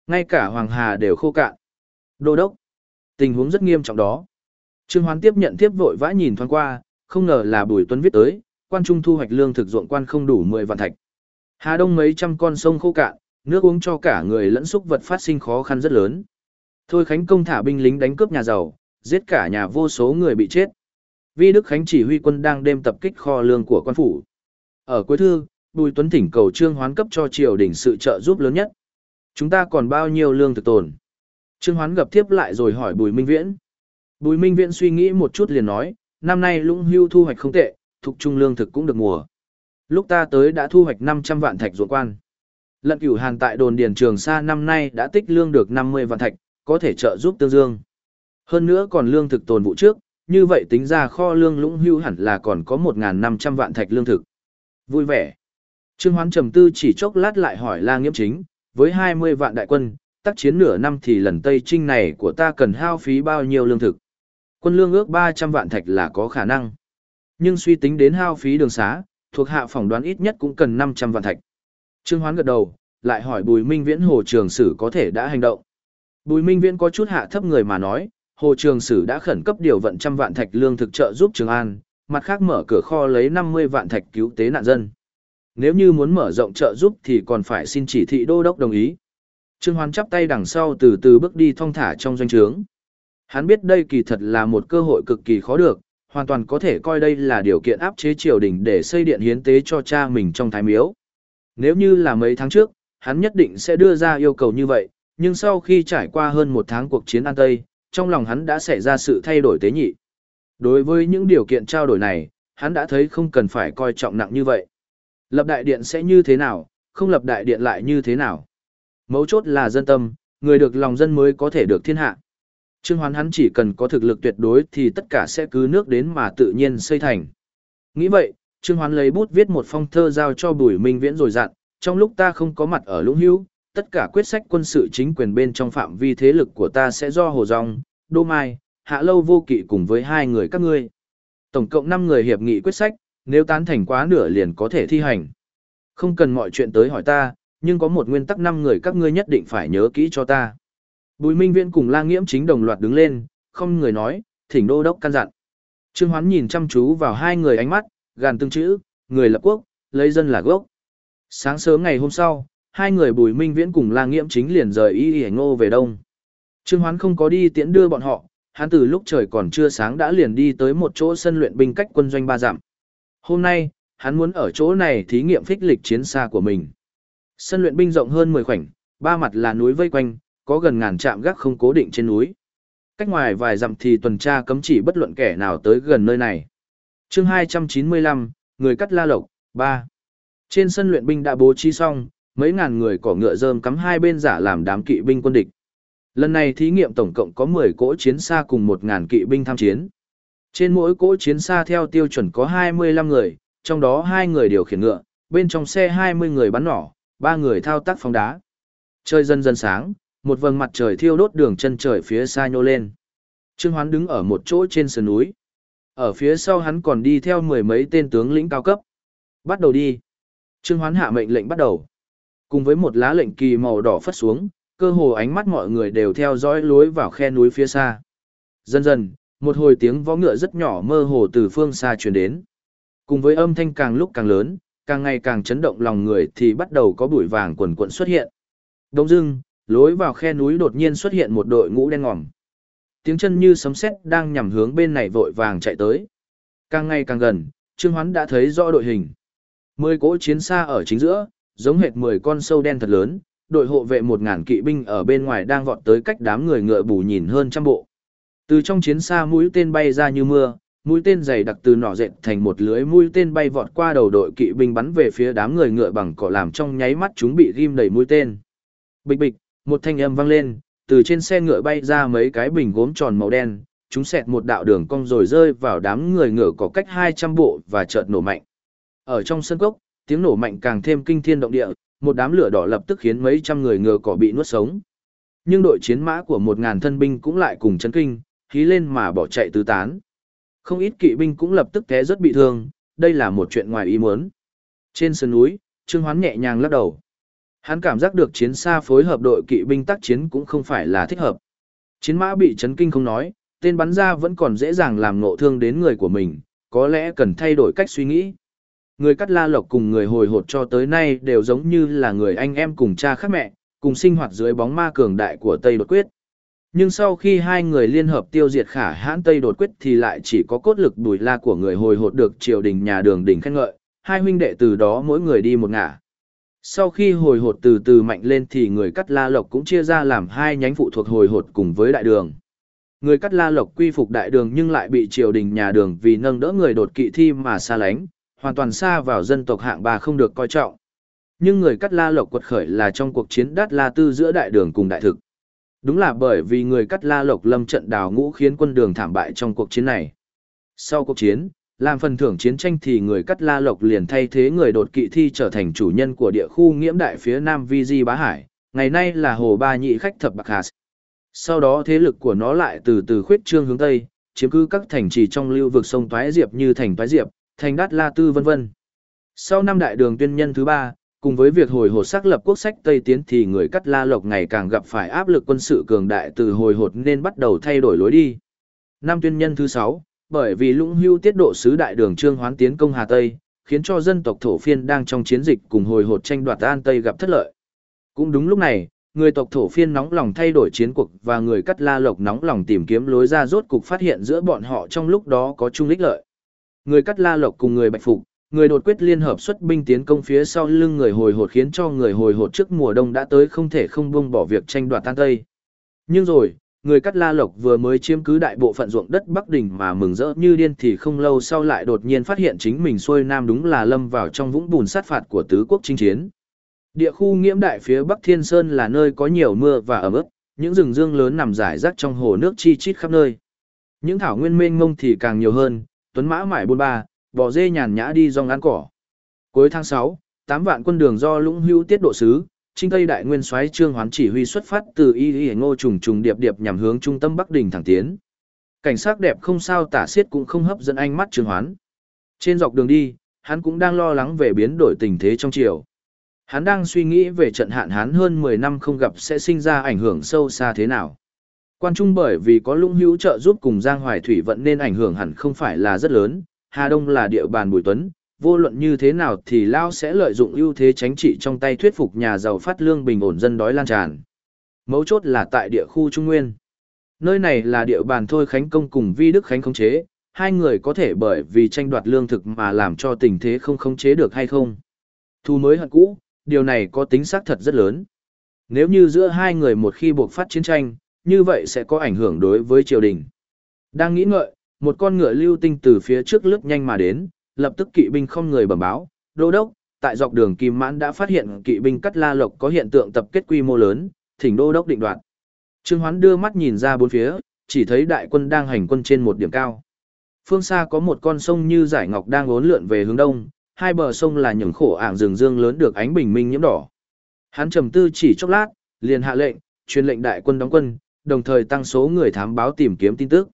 Speaker 1: Ngay cả Hoàng Hà đều khô cạn. Đô đốc, tình huống rất nghiêm trọng đó. Trương Hoán tiếp nhận tiếp vội vã nhìn thoáng qua, không ngờ là Bùi Tuấn viết tới, quan trung thu hoạch lương thực ruộng quan không đủ 10 vạn thạch. Hà Đông mấy trăm con sông khô cạn, nước uống cho cả người lẫn xúc vật phát sinh khó khăn rất lớn. Thôi Khánh công thả binh lính đánh cướp nhà giàu, giết cả nhà vô số người bị chết. Vi Đức Khánh chỉ huy quân đang đêm tập kích kho lương của quan phủ. Ở cuối thư, Bùi Tuấn thỉnh cầu Trương Hoán cấp cho triều đình sự trợ giúp lớn nhất. Chúng ta còn bao nhiêu lương thực tồn? Trương Hoán gặp tiếp lại rồi hỏi Bùi Minh Viễn. Bùi Minh Viễn suy nghĩ một chút liền nói, năm nay lũng hưu thu hoạch không tệ, thuộc trung lương thực cũng được mùa. Lúc ta tới đã thu hoạch 500 vạn thạch ruộng quan. Lận cửu hàn tại đồn điền trường sa năm nay đã tích lương được 50 vạn thạch, có thể trợ giúp tương dương. Hơn nữa còn lương thực tồn vụ trước, như vậy tính ra kho lương lũng hưu hẳn là còn có 1.500 vạn thạch lương thực. Vui vẻ. Trương Hoán trầm tư chỉ chốc lát lại hỏi La Nghiễm Chính, với 20 vạn đại quân, tác chiến nửa năm thì lần Tây Trinh này của ta cần hao phí bao nhiêu lương thực. Quân lương ước 300 vạn thạch là có khả năng. Nhưng suy tính đến hao phí đường xá, thuộc hạ phỏng đoán ít nhất cũng cần 500 vạn thạch. Trương Hoán gật đầu, lại hỏi Bùi Minh Viễn Hồ Trường Sử có thể đã hành động. Bùi Minh Viễn có chút hạ thấp người mà nói, Hồ Trường Sử đã khẩn cấp điều vận trăm vạn thạch lương thực trợ giúp Trường An, mặt khác mở cửa kho lấy 50 vạn thạch cứu tế nạn dân. Nếu như muốn mở rộng trợ giúp thì còn phải xin chỉ thị đô đốc đồng ý. Trương Hoán chắp tay đằng sau từ từ bước đi thong thả trong doanh trướng. Hắn biết đây kỳ thật là một cơ hội cực kỳ khó được, hoàn toàn có thể coi đây là điều kiện áp chế triều đình để xây điện hiến tế cho cha mình trong thái miếu. Nếu như là mấy tháng trước, hắn nhất định sẽ đưa ra yêu cầu như vậy, nhưng sau khi trải qua hơn một tháng cuộc chiến An Tây, trong lòng hắn đã xảy ra sự thay đổi tế nhị. Đối với những điều kiện trao đổi này, hắn đã thấy không cần phải coi trọng nặng như vậy. Lập đại điện sẽ như thế nào, không lập đại điện lại như thế nào. Mấu chốt là dân tâm, người được lòng dân mới có thể được thiên hạ. Trương Hoán hắn chỉ cần có thực lực tuyệt đối thì tất cả sẽ cứ nước đến mà tự nhiên xây thành. Nghĩ vậy, Trương Hoán lấy bút viết một phong thơ giao cho Bùi Minh Viễn rồi dặn, trong lúc ta không có mặt ở Lũng Hữu, tất cả quyết sách quân sự chính quyền bên trong phạm vi thế lực của ta sẽ do Hồ Dòng, Đô Mai, Hạ Lâu Vô Kỵ cùng với hai người các ngươi. Tổng cộng 5 người hiệp nghị quyết sách, nếu tán thành quá nửa liền có thể thi hành. Không cần mọi chuyện tới hỏi ta, nhưng có một nguyên tắc năm người các ngươi nhất định phải nhớ kỹ cho ta. Bùi Minh Viễn cùng La Nghiễm chính đồng loạt đứng lên, không người nói, thỉnh đô đốc căn dặn. Trương Hoán nhìn chăm chú vào hai người ánh mắt, gàn từng chữ, người lập quốc, lấy dân là gốc. Sáng sớm ngày hôm sau, hai người Bùi Minh Viễn cùng La Nghiễm chính liền rời Y Y Ngô về đông. Trương Hoán không có đi tiễn đưa bọn họ, hắn từ lúc trời còn chưa sáng đã liền đi tới một chỗ sân luyện binh cách quân doanh ba dặm. Hôm nay, hắn muốn ở chỗ này thí nghiệm phích lịch chiến xa của mình. Sân luyện binh rộng hơn 10 khoảnh, ba mặt là núi vây quanh, có gần ngàn trạm gác không cố định trên núi. Cách ngoài vài dặm thì tuần tra cấm chỉ bất luận kẻ nào tới gần nơi này. Chương 295, người cắt la lộc, 3. Trên sân luyện binh đã bố trí xong, mấy ngàn người cỏ ngựa rơm cắm hai bên giả làm đám kỵ binh quân địch. Lần này thí nghiệm tổng cộng có 10 cỗ chiến xa cùng 1.000 kỵ binh tham chiến. Trên mỗi cỗ chiến xa theo tiêu chuẩn có 25 người, trong đó hai người điều khiển ngựa, bên trong xe 20 người bắn nỏ, ba người thao tác phóng đá. Trời dần dần sáng, một vầng mặt trời thiêu đốt đường chân trời phía xa nhô lên. Trương Hoán đứng ở một chỗ trên sườn núi. Ở phía sau hắn còn đi theo mười mấy tên tướng lĩnh cao cấp. Bắt đầu đi. Trương Hoán hạ mệnh lệnh bắt đầu. Cùng với một lá lệnh kỳ màu đỏ phất xuống, cơ hồ ánh mắt mọi người đều theo dõi lối vào khe núi phía xa. Dần dần, một hồi tiếng vó ngựa rất nhỏ mơ hồ từ phương xa truyền đến. Cùng với âm thanh càng lúc càng lớn, càng ngày càng chấn động lòng người thì bắt đầu có bụi vàng quần quận xuất hiện. Đông dưng, lối vào khe núi đột nhiên xuất hiện một đội ngũ đen ngòm. Tiếng chân như sấm sét đang nhằm hướng bên này vội vàng chạy tới. Càng ngày càng gần, Trương Hoán đã thấy rõ đội hình. Mười cỗ chiến xa ở chính giữa, giống hệt mười con sâu đen thật lớn, đội hộ vệ một ngàn kỵ binh ở bên ngoài đang vọt tới cách đám người ngựa bù nhìn hơn trăm bộ. Từ trong chiến xa mũi tên bay ra như mưa, mũi tên dày đặc từ nỏ dệt thành một lưới mũi tên bay vọt qua đầu đội kỵ binh bắn về phía đám người ngựa bằng cỏ làm trong nháy mắt chúng bị ghim đầy mũi tên. Bịch bịch, một thanh âm vang lên, từ trên xe ngựa bay ra mấy cái bình gốm tròn màu đen, chúng xẹt một đạo đường cong rồi rơi vào đám người ngựa có cách 200 bộ và chợt nổ mạnh. Ở trong sân cốc, tiếng nổ mạnh càng thêm kinh thiên động địa, một đám lửa đỏ lập tức khiến mấy trăm người ngựa cỏ bị nuốt sống. Nhưng đội chiến mã của một ngàn thân binh cũng lại cùng chấn kinh, khí lên mà bỏ chạy tứ tán. Không ít kỵ binh cũng lập tức té rất bị thương, đây là một chuyện ngoài ý muốn. Trên sườn núi, Trương Hoán nhẹ nhàng lắc đầu. Hắn cảm giác được chiến xa phối hợp đội kỵ binh tác chiến cũng không phải là thích hợp. Chiến mã bị chấn kinh không nói, tên bắn ra vẫn còn dễ dàng làm ngộ thương đến người của mình, có lẽ cần thay đổi cách suy nghĩ. Người cắt la lộc cùng người hồi hột cho tới nay đều giống như là người anh em cùng cha khác mẹ, cùng sinh hoạt dưới bóng ma cường đại của Tây đột quyết. Nhưng sau khi hai người liên hợp tiêu diệt khả hãn Tây đột quyết thì lại chỉ có cốt lực đùi la của người hồi hột được triều đình nhà đường đỉnh khen ngợi, hai huynh đệ từ đó mỗi người đi một ngả. Sau khi hồi hột từ từ mạnh lên thì người cắt la lộc cũng chia ra làm hai nhánh phụ thuộc hồi hột cùng với đại đường. Người cắt la lộc quy phục đại đường nhưng lại bị triều đình nhà đường vì nâng đỡ người đột kỵ thi mà xa lánh, hoàn toàn xa vào dân tộc hạng ba không được coi trọng. Nhưng người cắt la lộc quật khởi là trong cuộc chiến đát la tư giữa đại đường cùng đại thực. Đúng là bởi vì người cắt la lộc lâm trận đào ngũ khiến quân đường thảm bại trong cuộc chiến này. Sau cuộc chiến, làm phần thưởng chiến tranh thì người cắt la lộc liền thay thế người đột kỵ thi trở thành chủ nhân của địa khu nghiễm đại phía nam vi di bá hải, ngày nay là hồ ba nhị khách thập bạc Hà. Sau đó thế lực của nó lại từ từ khuyết trương hướng tây, chiếm cứ các thành trì trong lưu vực sông Toái Diệp như thành Toái Diệp, thành Đát La Tư vân vân. Sau năm đại đường tuyên nhân thứ ba, cùng với việc hồi hột xác lập quốc sách Tây Tiến thì người cắt La Lộc ngày càng gặp phải áp lực quân sự cường đại từ hồi hột nên bắt đầu thay đổi lối đi. Năm tuyên nhân thứ sáu, bởi vì lũng hưu tiết độ sứ đại đường trương hoán tiến công Hà Tây, khiến cho dân tộc thổ phiên đang trong chiến dịch cùng hồi hột tranh đoạt An Tây gặp thất lợi. Cũng đúng lúc này, người tộc thổ phiên nóng lòng thay đổi chiến cuộc và người cắt la lộc nóng lòng tìm kiếm lối ra rốt cục phát hiện giữa bọn họ trong lúc đó có chung ích lợi. Người cắt la lộc cùng người bạch phục, người đột quyết liên hợp xuất binh tiến công phía sau lưng người hồi hột khiến cho người hồi hột trước mùa đông đã tới không thể không buông bỏ việc tranh đoạt tan tây. Nhưng rồi, người cắt la lộc vừa mới chiếm cứ đại bộ phận ruộng đất Bắc Đình mà mừng rỡ như điên thì không lâu sau lại đột nhiên phát hiện chính mình xuôi nam đúng là lâm vào trong vũng bùn sát phạt của tứ quốc chinh chiến. Địa khu nghiễm đại phía Bắc Thiên Sơn là nơi có nhiều mưa và ẩm ướt, những rừng dương lớn nằm rải rác trong hồ nước chi chít khắp nơi. Những thảo nguyên mênh mông thì càng nhiều hơn, tuấn mã mải buôn ba, bò dê nhàn nhã đi rong ăn cỏ. Cuối tháng 6, 8 vạn quân đường do Lũng Hữu tiết độ sứ, Trinh Tây Đại Nguyên soái Trương Hoán chỉ huy xuất phát từ Y Y Ngô trùng trùng điệp điệp nhằm hướng trung tâm Bắc Đình thẳng tiến. Cảnh sắc đẹp không sao tả xiết cũng không hấp dẫn ánh mắt Trương Hoán. Trên dọc đường đi, hắn cũng đang lo lắng về biến đổi tình thế trong triều. Hắn đang suy nghĩ về trận hạn hán hơn 10 năm không gặp sẽ sinh ra ảnh hưởng sâu xa thế nào. Quan trung bởi vì có lũng hữu trợ giúp cùng Giang Hoài Thủy vận nên ảnh hưởng hẳn không phải là rất lớn, Hà Đông là địa bàn Bùi Tuấn, vô luận như thế nào thì Lao sẽ lợi dụng ưu thế tránh trị trong tay thuyết phục nhà giàu phát lương bình ổn dân đói lan tràn. Mấu chốt là tại địa khu Trung Nguyên. Nơi này là địa bàn Thôi Khánh Công cùng Vi Đức Khánh khống chế, hai người có thể bởi vì tranh đoạt lương thực mà làm cho tình thế không khống chế được hay không. Thu mới hận cũ, điều này có tính xác thật rất lớn. Nếu như giữa hai người một khi buộc phát chiến tranh, như vậy sẽ có ảnh hưởng đối với triều đình. Đang nghĩ ngợi, một con ngựa lưu tinh từ phía trước lướt nhanh mà đến, lập tức kỵ binh không người bẩm báo, đô đốc, tại dọc đường Kim Mãn đã phát hiện kỵ binh cắt la lộc có hiện tượng tập kết quy mô lớn, thỉnh đô đốc định đoạt. Trương Hoán đưa mắt nhìn ra bốn phía, chỉ thấy đại quân đang hành quân trên một điểm cao. Phương xa có một con sông như giải ngọc đang uốn lượn về hướng đông, hai bờ sông là những khổ ảng rừng dương lớn được ánh bình minh nhiễm đỏ. Hắn trầm tư chỉ chốc lát, liền hạ lệnh, truyền lệnh đại quân đóng quân, đồng thời tăng số người thám báo tìm kiếm tin tức.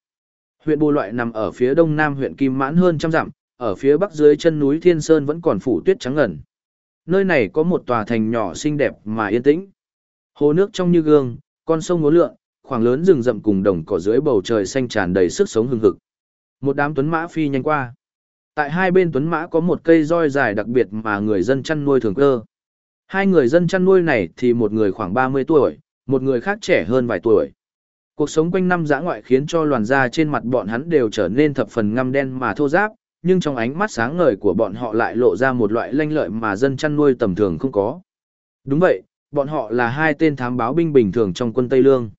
Speaker 1: Huyện Bù Loại nằm ở phía đông nam huyện Kim Mãn hơn trăm dặm, ở phía bắc dưới chân núi Thiên Sơn vẫn còn phủ tuyết trắng ngần. Nơi này có một tòa thành nhỏ xinh đẹp mà yên tĩnh. Hồ nước trong như gương, con sông ngố lượn, khoảng lớn rừng rậm cùng đồng cỏ dưới bầu trời xanh tràn đầy sức sống hừng hực. Một đám tuấn mã phi nhanh qua. Tại hai bên tuấn mã có một cây roi dài đặc biệt mà người dân chăn nuôi thường cơ. Hai người dân chăn nuôi này thì một người khoảng 30 tuổi, một người khác trẻ hơn vài tuổi. Cuộc sống quanh năm dã ngoại khiến cho loàn da trên mặt bọn hắn đều trở nên thập phần ngăm đen mà thô ráp, nhưng trong ánh mắt sáng ngời của bọn họ lại lộ ra một loại lanh lợi mà dân chăn nuôi tầm thường không có. Đúng vậy, bọn họ là hai tên thám báo binh bình thường trong quân Tây Lương.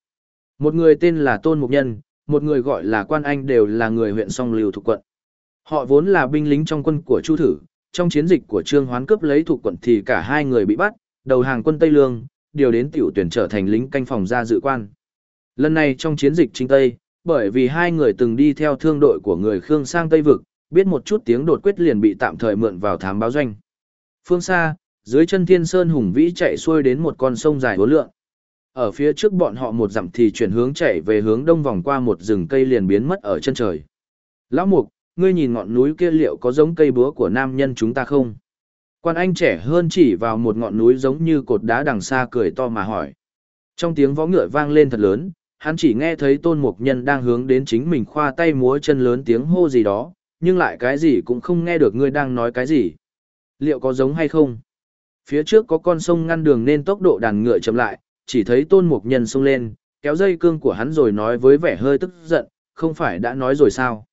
Speaker 1: Một người tên là Tôn Mục Nhân, một người gọi là Quan Anh đều là người huyện song liều thuộc quận. Họ vốn là binh lính trong quân của Chu Thử, trong chiến dịch của Trương Hoán cướp lấy thuộc quận thì cả hai người bị bắt, đầu hàng quân Tây Lương, điều đến tiểu tuyển trở thành lính canh phòng ra dự quan. Lần này trong chiến dịch chính Tây, bởi vì hai người từng đi theo thương đội của người Khương sang Tây Vực, biết một chút tiếng đột quyết liền bị tạm thời mượn vào thám báo doanh. Phương xa, dưới chân thiên sơn hùng vĩ chạy xuôi đến một con sông dài hố lượng. Ở phía trước bọn họ một dặm thì chuyển hướng chạy về hướng đông vòng qua một rừng cây liền biến mất ở chân trời. Lão Mục, ngươi nhìn ngọn núi kia liệu có giống cây búa của nam nhân chúng ta không? Quan anh trẻ hơn chỉ vào một ngọn núi giống như cột đá đằng xa cười to mà hỏi. Trong tiếng vó ngựa vang lên thật lớn, hắn chỉ nghe thấy tôn mục nhân đang hướng đến chính mình khoa tay múa chân lớn tiếng hô gì đó, nhưng lại cái gì cũng không nghe được ngươi đang nói cái gì. Liệu có giống hay không? Phía trước có con sông ngăn đường nên tốc độ đàn ngựa chậm lại, chỉ thấy tôn mục nhân xông lên, kéo dây cương của hắn rồi nói với vẻ hơi tức giận, không phải đã nói rồi sao?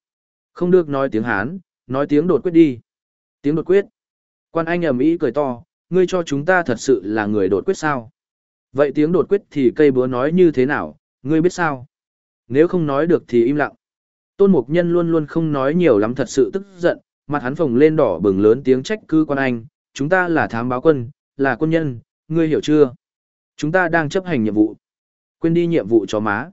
Speaker 1: Không được nói tiếng Hán, nói tiếng đột quyết đi. Tiếng đột quyết. Quan anh ầm ĩ cười to, ngươi cho chúng ta thật sự là người đột quyết sao? Vậy tiếng đột quyết thì cây búa nói như thế nào, ngươi biết sao? Nếu không nói được thì im lặng. Tôn Mục Nhân luôn luôn không nói nhiều lắm thật sự tức giận, mặt hắn phồng lên đỏ bừng lớn tiếng trách cứ quan anh, chúng ta là thám báo quân, là quân nhân, ngươi hiểu chưa? Chúng ta đang chấp hành nhiệm vụ. Quên đi nhiệm vụ cho má.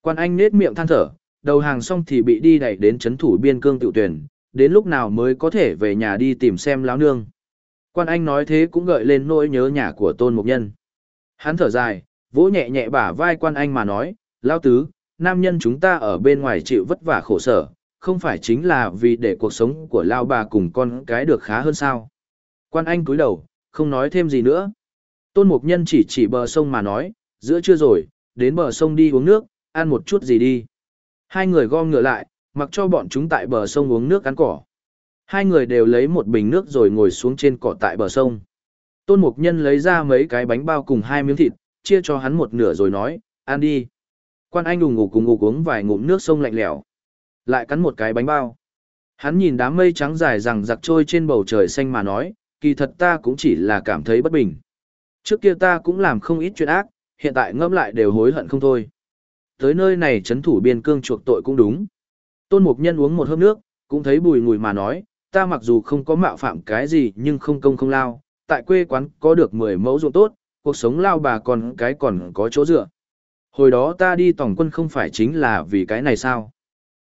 Speaker 1: Quan anh nết miệng than thở, đầu hàng xong thì bị đi đẩy đến chấn thủ biên cương tiểu tuyển, đến lúc nào mới có thể về nhà đi tìm xem láo nương. Quan anh nói thế cũng gợi lên nỗi nhớ nhà của tôn mục nhân. Hắn thở dài, vỗ nhẹ nhẹ bả vai quan anh mà nói, lao tứ, nam nhân chúng ta ở bên ngoài chịu vất vả khổ sở, không phải chính là vì để cuộc sống của lao bà cùng con cái được khá hơn sao. Quan anh cúi đầu, không nói thêm gì nữa. Tôn mục nhân chỉ chỉ bờ sông mà nói, giữa trưa rồi, đến bờ sông đi uống nước, ăn một chút gì đi. Hai người gom ngựa lại, mặc cho bọn chúng tại bờ sông uống nước ăn cỏ. Hai người đều lấy một bình nước rồi ngồi xuống trên cỏ tại bờ sông. Tôn Mục Nhân lấy ra mấy cái bánh bao cùng hai miếng thịt, chia cho hắn một nửa rồi nói, ăn đi. Quan Anh ủng ngủ cùng ngủ uống vài ngụm nước sông lạnh lẽo, lại cắn một cái bánh bao. Hắn nhìn đám mây trắng dài rằng giặc trôi trên bầu trời xanh mà nói, kỳ thật ta cũng chỉ là cảm thấy bất bình. Trước kia ta cũng làm không ít chuyện ác, hiện tại ngâm lại đều hối hận không thôi. Tới nơi này chấn thủ biên cương chuộc tội cũng đúng. Tôn Mục Nhân uống một hớp nước, cũng thấy bùi ngùi mà nói, ta mặc dù không có mạo phạm cái gì nhưng không công không lao, tại quê quán có được 10 mẫu ruộng tốt, cuộc sống lao bà còn cái còn có chỗ dựa. Hồi đó ta đi tổng quân không phải chính là vì cái này sao?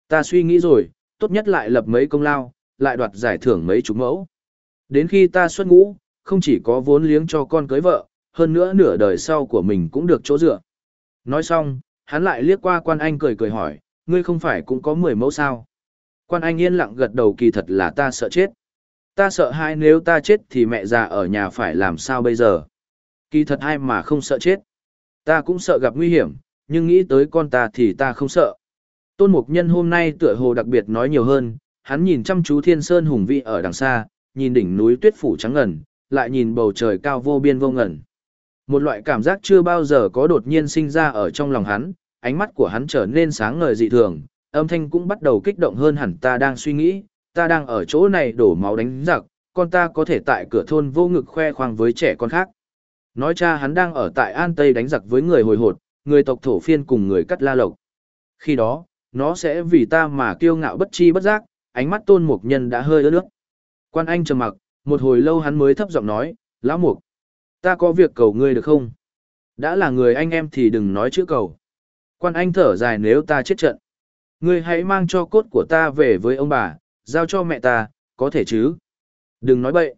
Speaker 1: Ta suy nghĩ rồi, tốt nhất lại lập mấy công lao, lại đoạt giải thưởng mấy chục mẫu. Đến khi ta xuất ngũ, không chỉ có vốn liếng cho con cưới vợ, hơn nữa nửa đời sau của mình cũng được chỗ dựa. Nói xong, hắn lại liếc qua quan anh cười cười hỏi, ngươi không phải cũng có 10 mẫu sao? Quan anh yên lặng gật đầu kỳ thật là ta sợ chết. Ta sợ hai nếu ta chết thì mẹ già ở nhà phải làm sao bây giờ? Kỳ thật ai mà không sợ chết? Ta cũng sợ gặp nguy hiểm, nhưng nghĩ tới con ta thì ta không sợ. Tôn Mục Nhân hôm nay tựa hồ đặc biệt nói nhiều hơn, hắn nhìn chăm chú thiên sơn hùng vĩ ở đằng xa, nhìn đỉnh núi tuyết phủ trắng ngần, lại nhìn bầu trời cao vô biên vô ngần. Một loại cảm giác chưa bao giờ có đột nhiên sinh ra ở trong lòng hắn, ánh mắt của hắn trở nên sáng ngời dị thường, âm thanh cũng bắt đầu kích động hơn hẳn ta đang suy nghĩ, ta đang ở chỗ này đổ máu đánh giặc, con ta có thể tại cửa thôn vô ngực khoe khoang với trẻ con khác. Nói cha hắn đang ở tại An Tây đánh giặc với người hồi hột, người tộc thổ phiên cùng người cắt la lộc. Khi đó, nó sẽ vì ta mà kiêu ngạo bất chi bất giác, ánh mắt tôn mục nhân đã hơi ướt nước. Quan anh trầm mặc, một hồi lâu hắn mới thấp giọng nói, lão mục, ta có việc cầu ngươi được không? Đã là người anh em thì đừng nói chữ cầu. Quan anh thở dài nếu ta chết trận. Ngươi hãy mang cho cốt của ta về với ông bà, giao cho mẹ ta, có thể chứ? Đừng nói bậy.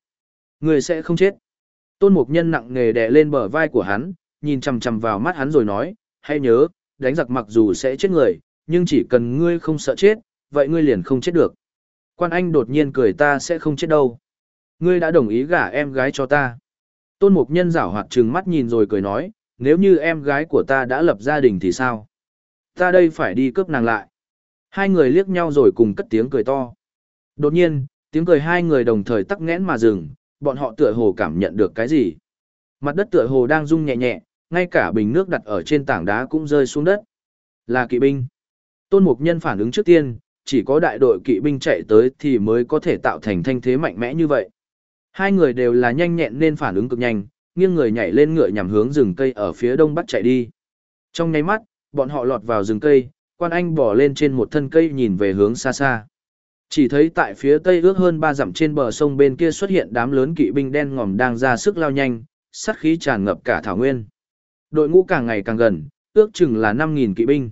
Speaker 1: Ngươi sẽ không chết. Tôn mục nhân nặng nề đè lên bờ vai của hắn, nhìn chằm chằm vào mắt hắn rồi nói, hãy nhớ, đánh giặc mặc dù sẽ chết người, nhưng chỉ cần ngươi không sợ chết, vậy ngươi liền không chết được. Quan Anh đột nhiên cười ta sẽ không chết đâu. Ngươi đã đồng ý gả em gái cho ta. Tôn Mục Nhân rảo hoạt trừng mắt nhìn rồi cười nói, nếu như em gái của ta đã lập gia đình thì sao? Ta đây phải đi cướp nàng lại. Hai người liếc nhau rồi cùng cất tiếng cười to. Đột nhiên, tiếng cười hai người đồng thời tắc nghẽn mà dừng, bọn họ tựa hồ cảm nhận được cái gì. Mặt đất tựa hồ đang rung nhẹ nhẹ, ngay cả bình nước đặt ở trên tảng đá cũng rơi xuống đất. Là kỵ binh. Tôn Mục Nhân phản ứng trước tiên, chỉ có đại đội kỵ binh chạy tới thì mới có thể tạo thành thanh thế mạnh mẽ như vậy. Hai người đều là nhanh nhẹn nên phản ứng cực nhanh, nghiêng người nhảy lên ngựa nhằm hướng rừng cây ở phía đông bắc chạy đi. Trong nháy mắt, bọn họ lọt vào rừng cây, quan anh bỏ lên trên một thân cây nhìn về hướng xa xa. Chỉ thấy tại phía tây ước hơn ba dặm trên bờ sông bên kia xuất hiện đám lớn kỵ binh đen ngòm đang ra sức lao nhanh, sát khí tràn ngập cả thảo nguyên. Đội ngũ càng ngày càng gần, ước chừng là 5.000 kỵ binh.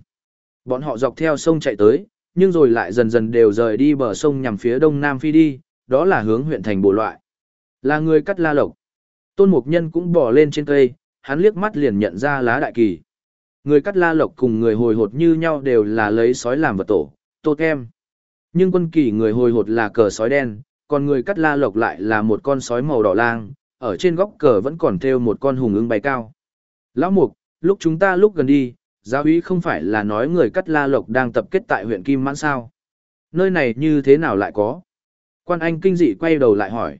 Speaker 1: Bọn họ dọc theo sông chạy tới, nhưng rồi lại dần dần đều rời đi bờ sông nhằm phía đông nam phi đi, đó là hướng huyện thành bộ loại. Là người cắt la lộc. Tôn Mục Nhân cũng bỏ lên trên cây, hắn liếc mắt liền nhận ra lá đại kỳ. Người cắt la lộc cùng người hồi hột như nhau đều là lấy sói làm vật tổ, tô kem. Nhưng quân kỳ người hồi hột là cờ sói đen, còn người cắt la lộc lại là một con sói màu đỏ lang, ở trên góc cờ vẫn còn thêu một con hùng ưng bay cao. Lão Mục, lúc chúng ta lúc gần đi, giáo úy không phải là nói người cắt la lộc đang tập kết tại huyện Kim Mãn sao? Nơi này như thế nào lại có? Quan Anh kinh dị quay đầu lại hỏi.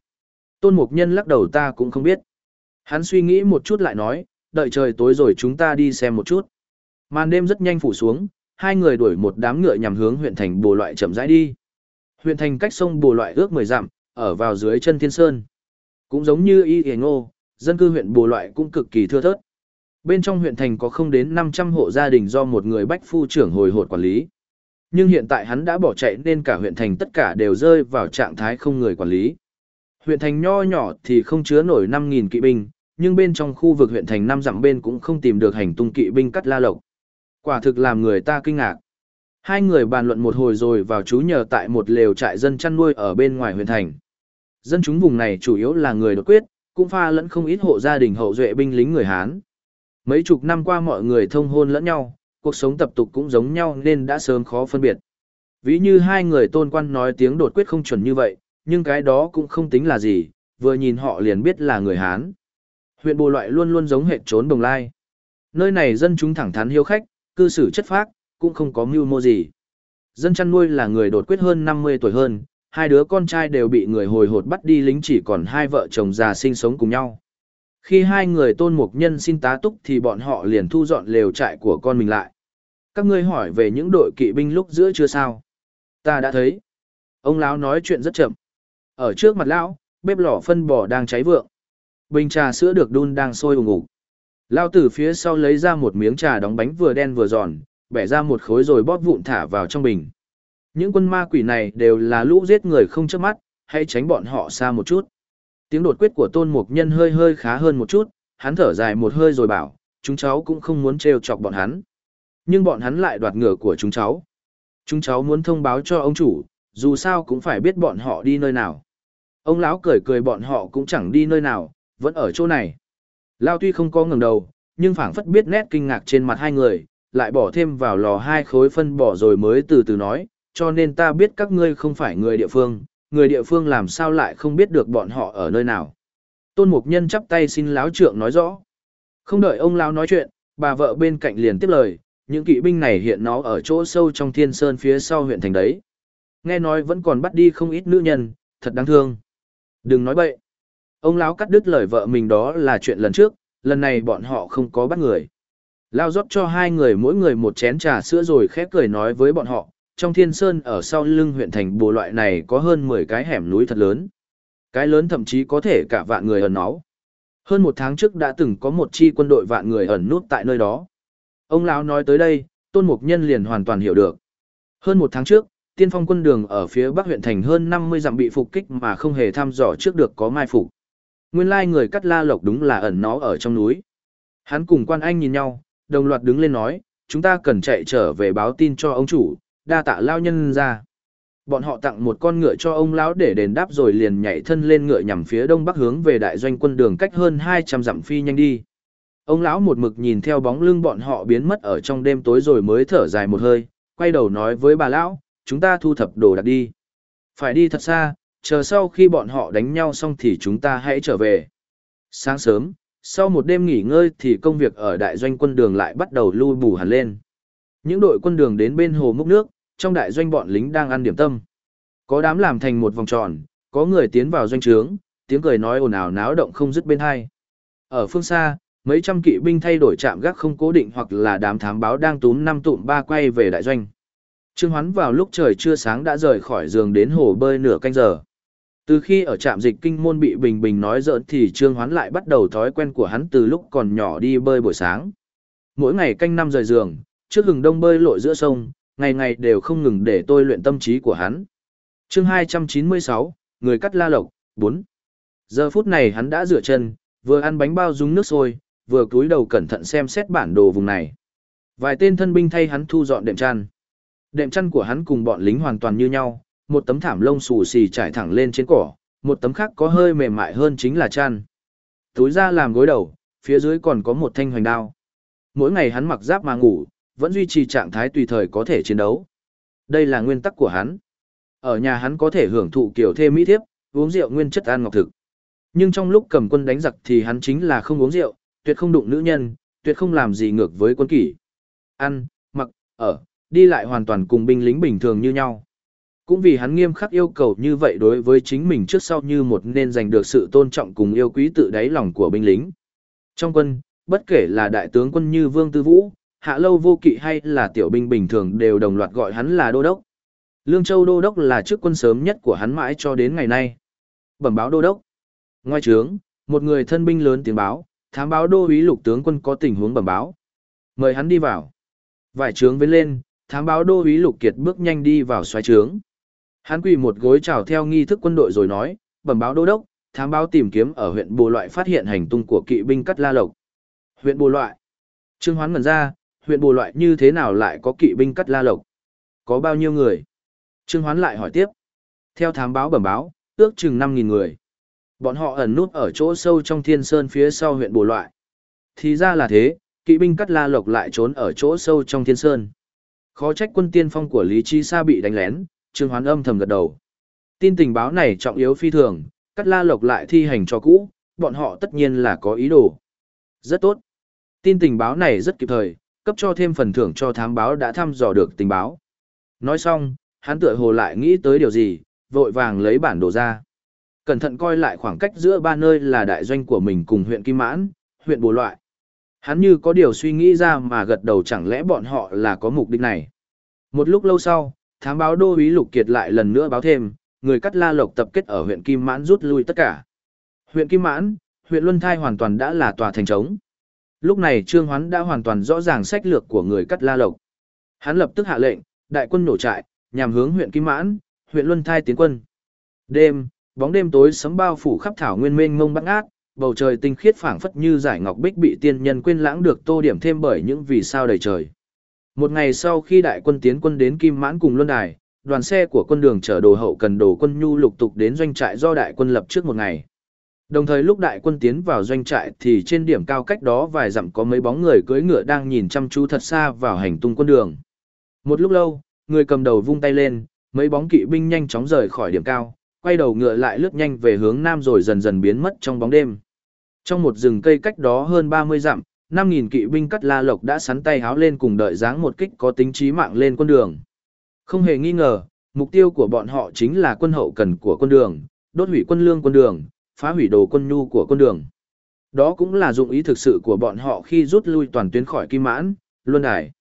Speaker 1: Tôn Mục Nhân lắc đầu ta cũng không biết. Hắn suy nghĩ một chút lại nói, đợi trời tối rồi chúng ta đi xem một chút. Màn đêm rất nhanh phủ xuống, hai người đuổi một đám ngựa nhằm hướng huyện thành bồ loại chậm rãi đi. Huyện thành cách sông bồ loại ước 10 dặm, ở vào dưới chân thiên sơn. Cũng giống như y hề ngô, dân cư huyện bồ loại cũng cực kỳ thưa thớt. Bên trong huyện thành có không đến 500 hộ gia đình do một người bách phu trưởng hồi hột quản lý. Nhưng hiện tại hắn đã bỏ chạy nên cả huyện thành tất cả đều rơi vào trạng thái không người quản lý. Huyện thành nho nhỏ thì không chứa nổi 5.000 kỵ binh, nhưng bên trong khu vực huyện thành năm dặm bên cũng không tìm được hành tung kỵ binh cắt la lộc. Quả thực làm người ta kinh ngạc. Hai người bàn luận một hồi rồi vào trú nhờ tại một lều trại dân chăn nuôi ở bên ngoài huyện thành. Dân chúng vùng này chủ yếu là người đột quyết, cũng pha lẫn không ít hộ gia đình hậu duệ binh lính người Hán. Mấy chục năm qua mọi người thông hôn lẫn nhau, cuộc sống tập tục cũng giống nhau nên đã sớm khó phân biệt. Ví như hai người tôn quan nói tiếng đột quyết không chuẩn như vậy, nhưng cái đó cũng không tính là gì, vừa nhìn họ liền biết là người Hán. Huyện Bồ Loại luôn luôn giống hệ trốn đồng lai. Nơi này dân chúng thẳng thắn hiếu khách, cư xử chất phác, cũng không có mưu mô gì. Dân chăn nuôi là người đột quyết hơn 50 tuổi hơn, hai đứa con trai đều bị người hồi hột bắt đi lính chỉ còn hai vợ chồng già sinh sống cùng nhau. Khi hai người tôn mục nhân xin tá túc thì bọn họ liền thu dọn lều trại của con mình lại. Các ngươi hỏi về những đội kỵ binh lúc giữa chưa sao? Ta đã thấy. Ông lão nói chuyện rất chậm. Ở trước mặt lão, bếp lò phân bò đang cháy vượng. Bình trà sữa được đun đang sôi ủng ủng. Lão từ phía sau lấy ra một miếng trà đóng bánh vừa đen vừa giòn, bẻ ra một khối rồi bóp vụn thả vào trong bình. Những quân ma quỷ này đều là lũ giết người không chớp mắt, hãy tránh bọn họ xa một chút. Tiếng đột quyết của tôn mục nhân hơi hơi khá hơn một chút, hắn thở dài một hơi rồi bảo, chúng cháu cũng không muốn trêu chọc bọn hắn. Nhưng bọn hắn lại đoạt ngựa của chúng cháu. Chúng cháu muốn thông báo cho ông chủ, dù sao cũng phải biết bọn họ đi nơi nào. Ông lão cười cười bọn họ cũng chẳng đi nơi nào, vẫn ở chỗ này. Lao tuy không có ngẩng đầu, nhưng phảng phất biết nét kinh ngạc trên mặt hai người, lại bỏ thêm vào lò hai khối phân bỏ rồi mới từ từ nói, cho nên ta biết các ngươi không phải người địa phương, người địa phương làm sao lại không biết được bọn họ ở nơi nào. Tôn Mục Nhân chắp tay xin láo trượng nói rõ. Không đợi ông lão nói chuyện, bà vợ bên cạnh liền tiếp lời, những kỵ binh này hiện nó ở chỗ sâu trong thiên sơn phía sau huyện thành đấy. Nghe nói vẫn còn bắt đi không ít nữ nhân, thật đáng thương. Đừng nói bậy. Ông lão cắt đứt lời vợ mình đó là chuyện lần trước, lần này bọn họ không có bắt người. Lao rót cho hai người mỗi người một chén trà sữa rồi khép cười nói với bọn họ, trong thiên sơn ở sau lưng huyện thành bồ loại này có hơn 10 cái hẻm núi thật lớn. Cái lớn thậm chí có thể cả vạn người ẩn náu. Hơn một tháng trước đã từng có một chi quân đội vạn người ẩn nút tại nơi đó. Ông lão nói tới đây, Tôn Mục Nhân liền hoàn toàn hiểu được. Hơn một tháng trước, tiên phong quân đường ở phía bắc huyện thành hơn 50 dặm bị phục kích mà không hề thăm dò trước được có mai phục. Nguyên lai người cắt la lộc đúng là ẩn nó ở trong núi. Hắn cùng quan anh nhìn nhau, đồng loạt đứng lên nói, chúng ta cần chạy trở về báo tin cho ông chủ, đa tạ lao nhân ra. Bọn họ tặng một con ngựa cho ông lão để đền đáp rồi liền nhảy thân lên ngựa nhằm phía đông bắc hướng về đại doanh quân đường cách hơn 200 dặm phi nhanh đi. Ông lão một mực nhìn theo bóng lưng bọn họ biến mất ở trong đêm tối rồi mới thở dài một hơi, quay đầu nói với bà lão, chúng ta thu thập đồ đạc đi. Phải đi thật xa, chờ sau khi bọn họ đánh nhau xong thì chúng ta hãy trở về. Sáng sớm, sau một đêm nghỉ ngơi thì công việc ở đại doanh quân đường lại bắt đầu lui bù hẳn lên. Những đội quân đường đến bên hồ múc nước, trong đại doanh bọn lính đang ăn điểm tâm. Có đám làm thành một vòng tròn, có người tiến vào doanh trướng, tiếng cười nói ồn ào náo động không dứt bên hai. Ở phương xa, mấy trăm kỵ binh thay đổi trạm gác không cố định hoặc là đám thám báo đang túm năm tụm ba quay về đại doanh. Trương Hoán vào lúc trời chưa sáng đã rời khỏi giường đến hồ bơi nửa canh giờ. Từ khi ở trạm dịch kinh môn bị Bình Bình nói giỡn thì Trương Hoán lại bắt đầu thói quen của hắn từ lúc còn nhỏ đi bơi buổi sáng. Mỗi ngày canh năm rời giường, trước hừng đông bơi lội giữa sông, ngày ngày đều không ngừng để tôi luyện tâm trí của hắn. Chương 296, người cắt la lộc, 4. Giờ phút này hắn đã rửa chân, vừa ăn bánh bao dùng nước sôi, vừa cúi đầu cẩn thận xem xét bản đồ vùng này. Vài tên thân binh thay hắn thu dọn đệm chăn. Đệm chăn của hắn cùng bọn lính hoàn toàn như nhau, một tấm thảm lông xù xì trải thẳng lên trên cỏ, một tấm khác có hơi mềm mại hơn chính là chăn. Túi ra làm gối đầu, phía dưới còn có một thanh hoành đao. Mỗi ngày hắn mặc giáp mà ngủ, vẫn duy trì trạng thái tùy thời có thể chiến đấu. Đây là nguyên tắc của hắn. Ở nhà hắn có thể hưởng thụ kiểu thê mỹ thiếp, uống rượu nguyên chất ăn ngọc thực. Nhưng trong lúc cầm quân đánh giặc thì hắn chính là không uống rượu, tuyệt không đụng nữ nhân, tuyệt không làm gì ngược với quân kỷ. Ăn, mặc, ở, đi lại hoàn toàn cùng binh lính bình thường như nhau. Cũng vì hắn nghiêm khắc yêu cầu như vậy đối với chính mình trước sau như một nên giành được sự tôn trọng cùng yêu quý tự đáy lòng của binh lính. Trong quân, bất kể là đại tướng quân như Vương Tư Vũ, Hạ Lâu Vô Kỵ hay là tiểu binh bình thường đều đồng loạt gọi hắn là đô đốc. Lương Châu đô đốc là chức quân sớm nhất của hắn mãi cho đến ngày nay. Bẩm báo đô đốc. Ngoài trướng, một người thân binh lớn tiếng báo, thám báo đô úy lục tướng quân có tình huống bẩm báo. Mời hắn đi vào. Vải trướng với lên, thám báo đô úy lục kiệt bước nhanh đi vào xoáy trướng. Hắn quỳ một gối chào theo nghi thức quân đội rồi nói, bẩm báo đô đốc, thám báo tìm kiếm ở huyện Bồ Loại phát hiện hành tung của kỵ binh cắt la lộc. Huyện Bồ Loại. Trương Hoán ngẩn ra, huyện Bồ Loại như thế nào lại có kỵ binh cắt la lộc? Có bao nhiêu người? Trương Hoán lại hỏi tiếp. Theo thám báo bẩm báo, ước chừng 5.000 người. Bọn họ ẩn nút ở chỗ sâu trong thiên sơn phía sau huyện Bồ Loại. Thì ra là thế, kỵ binh cắt la lộc lại trốn ở chỗ sâu trong thiên sơn. Khó trách quân tiên phong của Lý Chi Sa bị đánh lén, Trương Hoán âm thầm gật đầu. Tin tình báo này trọng yếu phi thường, cắt la lộc lại thi hành cho cũ, bọn họ tất nhiên là có ý đồ. Rất tốt. Tin tình báo này rất kịp thời, cấp cho thêm phần thưởng cho thám báo đã thăm dò được tình báo. Nói xong, hắn tựa hồ lại nghĩ tới điều gì, vội vàng lấy bản đồ ra. Cẩn thận coi lại khoảng cách giữa ba nơi là đại doanh của mình cùng huyện Kim Mãn, huyện Bồ Loại. Hắn như có điều suy nghĩ ra mà gật đầu chẳng lẽ bọn họ là có mục đích này. Một lúc lâu sau, thám báo đô úy Lục Kiệt lại lần nữa báo thêm, người cắt la lộc tập kết ở huyện Kim Mãn rút lui tất cả. Huyện Kim Mãn, huyện Luân Thai hoàn toàn đã là tòa thành trống. Lúc này Trương Hoán đã hoàn toàn rõ ràng sách lược của người cắt la lộc. Hắn lập tức hạ lệnh, đại quân nổ trại, nhằm hướng huyện Kim Mãn, huyện Luân Thai tiến quân. Đêm, bóng đêm tối sấm bao phủ khắp thảo nguyên mênh mông băng ác, bầu trời tinh khiết phảng phất như giải ngọc bích bị tiên nhân quên lãng được tô điểm thêm bởi những vì sao đầy trời. Một ngày sau khi đại quân tiến quân đến Kim Mãn cùng Luân Đài, đoàn xe của quân đường chở đồ hậu cần đồ quân nhu lục tục đến doanh trại do đại quân lập trước một ngày. Đồng thời lúc đại quân tiến vào doanh trại thì trên điểm cao cách đó vài dặm có mấy bóng người cưỡi ngựa đang nhìn chăm chú thật xa vào hành tung quân đường. Một lúc lâu, người cầm đầu vung tay lên, mấy bóng kỵ binh nhanh chóng rời khỏi điểm cao, quay đầu ngựa lại lướt nhanh về hướng nam rồi dần dần biến mất trong bóng đêm. Trong một rừng cây cách đó hơn 30 dặm, 5.000 kỵ binh cắt la lộc đã sắn tay háo lên cùng đợi dáng một kích có tính trí mạng lên quân đường. Không hề nghi ngờ, mục tiêu của bọn họ chính là quân hậu cần của quân đường, đốt hủy quân lương quân đường, phá hủy đồ quân nhu của quân đường. Đó cũng là dụng ý thực sự của bọn họ khi rút lui toàn tuyến khỏi Kim Mãn, Luân Đài.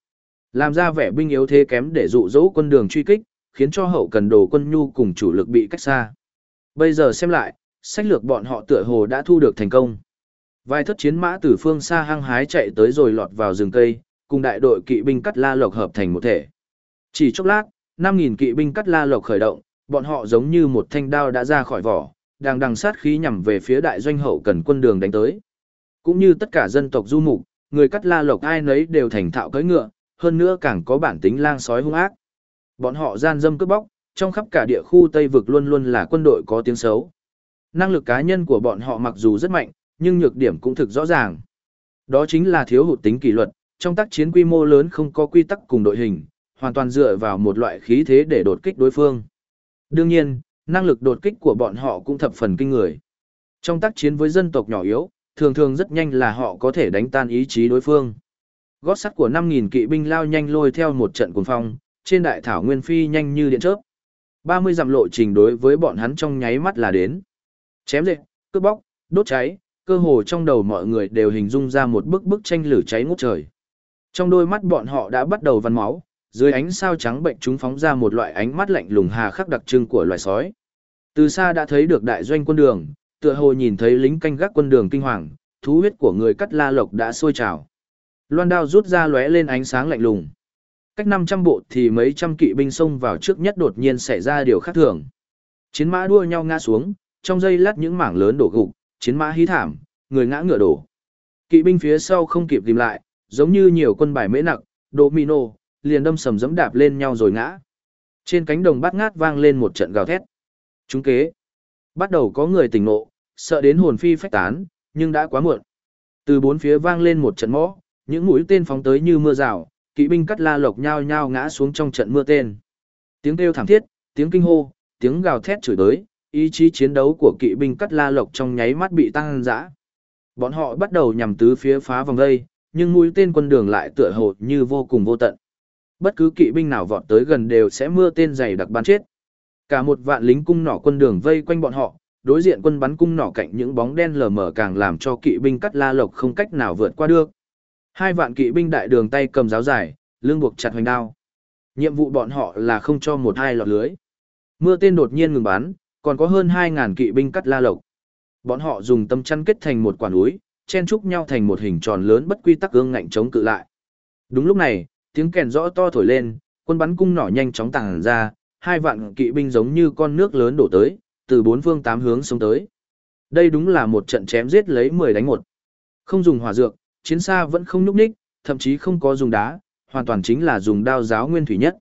Speaker 1: Làm ra vẻ binh yếu thế kém để dụ dỗ quân đường truy kích, khiến cho hậu cần đồ quân nhu cùng chủ lực bị cách xa. Bây giờ xem lại, sách lược bọn họ tựa hồ đã thu được thành công. Vài thất chiến mã từ phương xa hăng hái chạy tới rồi lọt vào rừng cây, cùng đại đội kỵ binh cắt la lộc hợp thành một thể. Chỉ chốc lát, 5.000 kỵ binh cắt la lộc khởi động, bọn họ giống như một thanh đao đã ra khỏi vỏ, đang đằng sát khí nhằm về phía đại doanh hậu cần quân đường đánh tới. Cũng như tất cả dân tộc du mục, người cắt la lộc ai nấy đều thành thạo cưỡi ngựa, hơn nữa càng có bản tính lang sói hung ác. Bọn họ gian dâm cướp bóc, trong khắp cả địa khu Tây vực luôn luôn là quân đội có tiếng xấu. Năng lực cá nhân của bọn họ mặc dù rất mạnh, nhưng nhược điểm cũng thực rõ ràng. Đó chính là thiếu hụt tính kỷ luật, trong tác chiến quy mô lớn không có quy tắc cùng đội hình, hoàn toàn dựa vào một loại khí thế để đột kích đối phương. Đương nhiên, năng lực đột kích của bọn họ cũng thập phần kinh người. Trong tác chiến với dân tộc nhỏ yếu, thường thường rất nhanh là họ có thể đánh tan ý chí đối phương. Gót sắt của 5.000 kỵ binh lao nhanh lôi theo một trận cuồng phong, trên đại thảo nguyên phi nhanh như điện chớp. 30 dặm lộ trình đối với bọn hắn trong nháy mắt là đến. Chém dệt, cướp bóc, đốt cháy, cơ hồ trong đầu mọi người đều hình dung ra một bức bức tranh lửa cháy ngút trời. Trong đôi mắt bọn họ đã bắt đầu văn máu, dưới ánh sao trắng bệnh chúng phóng ra một loại ánh mắt lạnh lùng hà khắc đặc trưng của loài sói. Từ xa đã thấy được đại doanh quân đường, tựa hồ nhìn thấy lính canh gác quân đường kinh hoàng, thú huyết của người cắt la lộc đã sôi trào. Loan đao rút ra lóe lên ánh sáng lạnh lùng. Cách 500 bộ thì mấy trăm kỵ binh xông vào trước nhất đột nhiên xảy ra điều khác thường. Chiến mã đua nhau ngã xuống, trong giây lát những mảng lớn đổ gục, chiến mã hí thảm, người ngã ngựa đổ. Kỵ binh phía sau không kịp tìm lại, giống như nhiều quân bài mễ nặng, domino, liền đâm sầm dẫm đạp lên nhau rồi ngã. Trên cánh đồng bát ngát vang lên một trận gào thét. Chúng kế. Bắt đầu có người tỉnh ngộ, sợ đến hồn phi phách tán, nhưng đã quá muộn. Từ bốn phía vang lên một trận mõ, những mũi tên phóng tới như mưa rào, kỵ binh cắt la lộc nhao nhao ngã xuống trong trận mưa tên. Tiếng kêu thảm thiết, tiếng kinh hô, tiếng gào thét chửi đới, ý chí chiến đấu của kỵ binh cắt la lộc trong nháy mắt bị tăng dã. Bọn họ bắt đầu nhằm tứ phía phá vòng vây, nhưng mũi tên quân đường lại tựa hồ như vô cùng vô tận. Bất cứ kỵ binh nào vọt tới gần đều sẽ mưa tên dày đặc bắn chết. Cả một vạn lính cung nỏ quân đường vây quanh bọn họ, đối diện quân bắn cung nỏ cạnh những bóng đen lờ mờ càng làm cho kỵ binh cắt la lộc không cách nào vượt qua được. Hai vạn kỵ binh đại đường tay cầm giáo dài, lưng buộc chặt hoành đao. Nhiệm vụ bọn họ là không cho một hai lọt lưới. Mưa tên đột nhiên ngừng bắn, còn có hơn 2.000 kỵ binh cắt la lộc. Bọn họ dùng tâm chăn kết thành một quả núi, chen trúc nhau thành một hình tròn lớn bất quy tắc gương ngạnh chống cự lại. Đúng lúc này, tiếng kèn rõ to thổi lên, quân bắn cung nỏ nhanh chóng tàng ra, hai vạn kỵ binh giống như con nước lớn đổ tới, từ bốn phương tám hướng xông tới. Đây đúng là một trận chém giết lấy 10 đánh một. Không dùng hỏa dược, chiến xa vẫn không nhúc ních, thậm chí không có dùng đá, hoàn toàn chính là dùng đao giáo nguyên thủy nhất.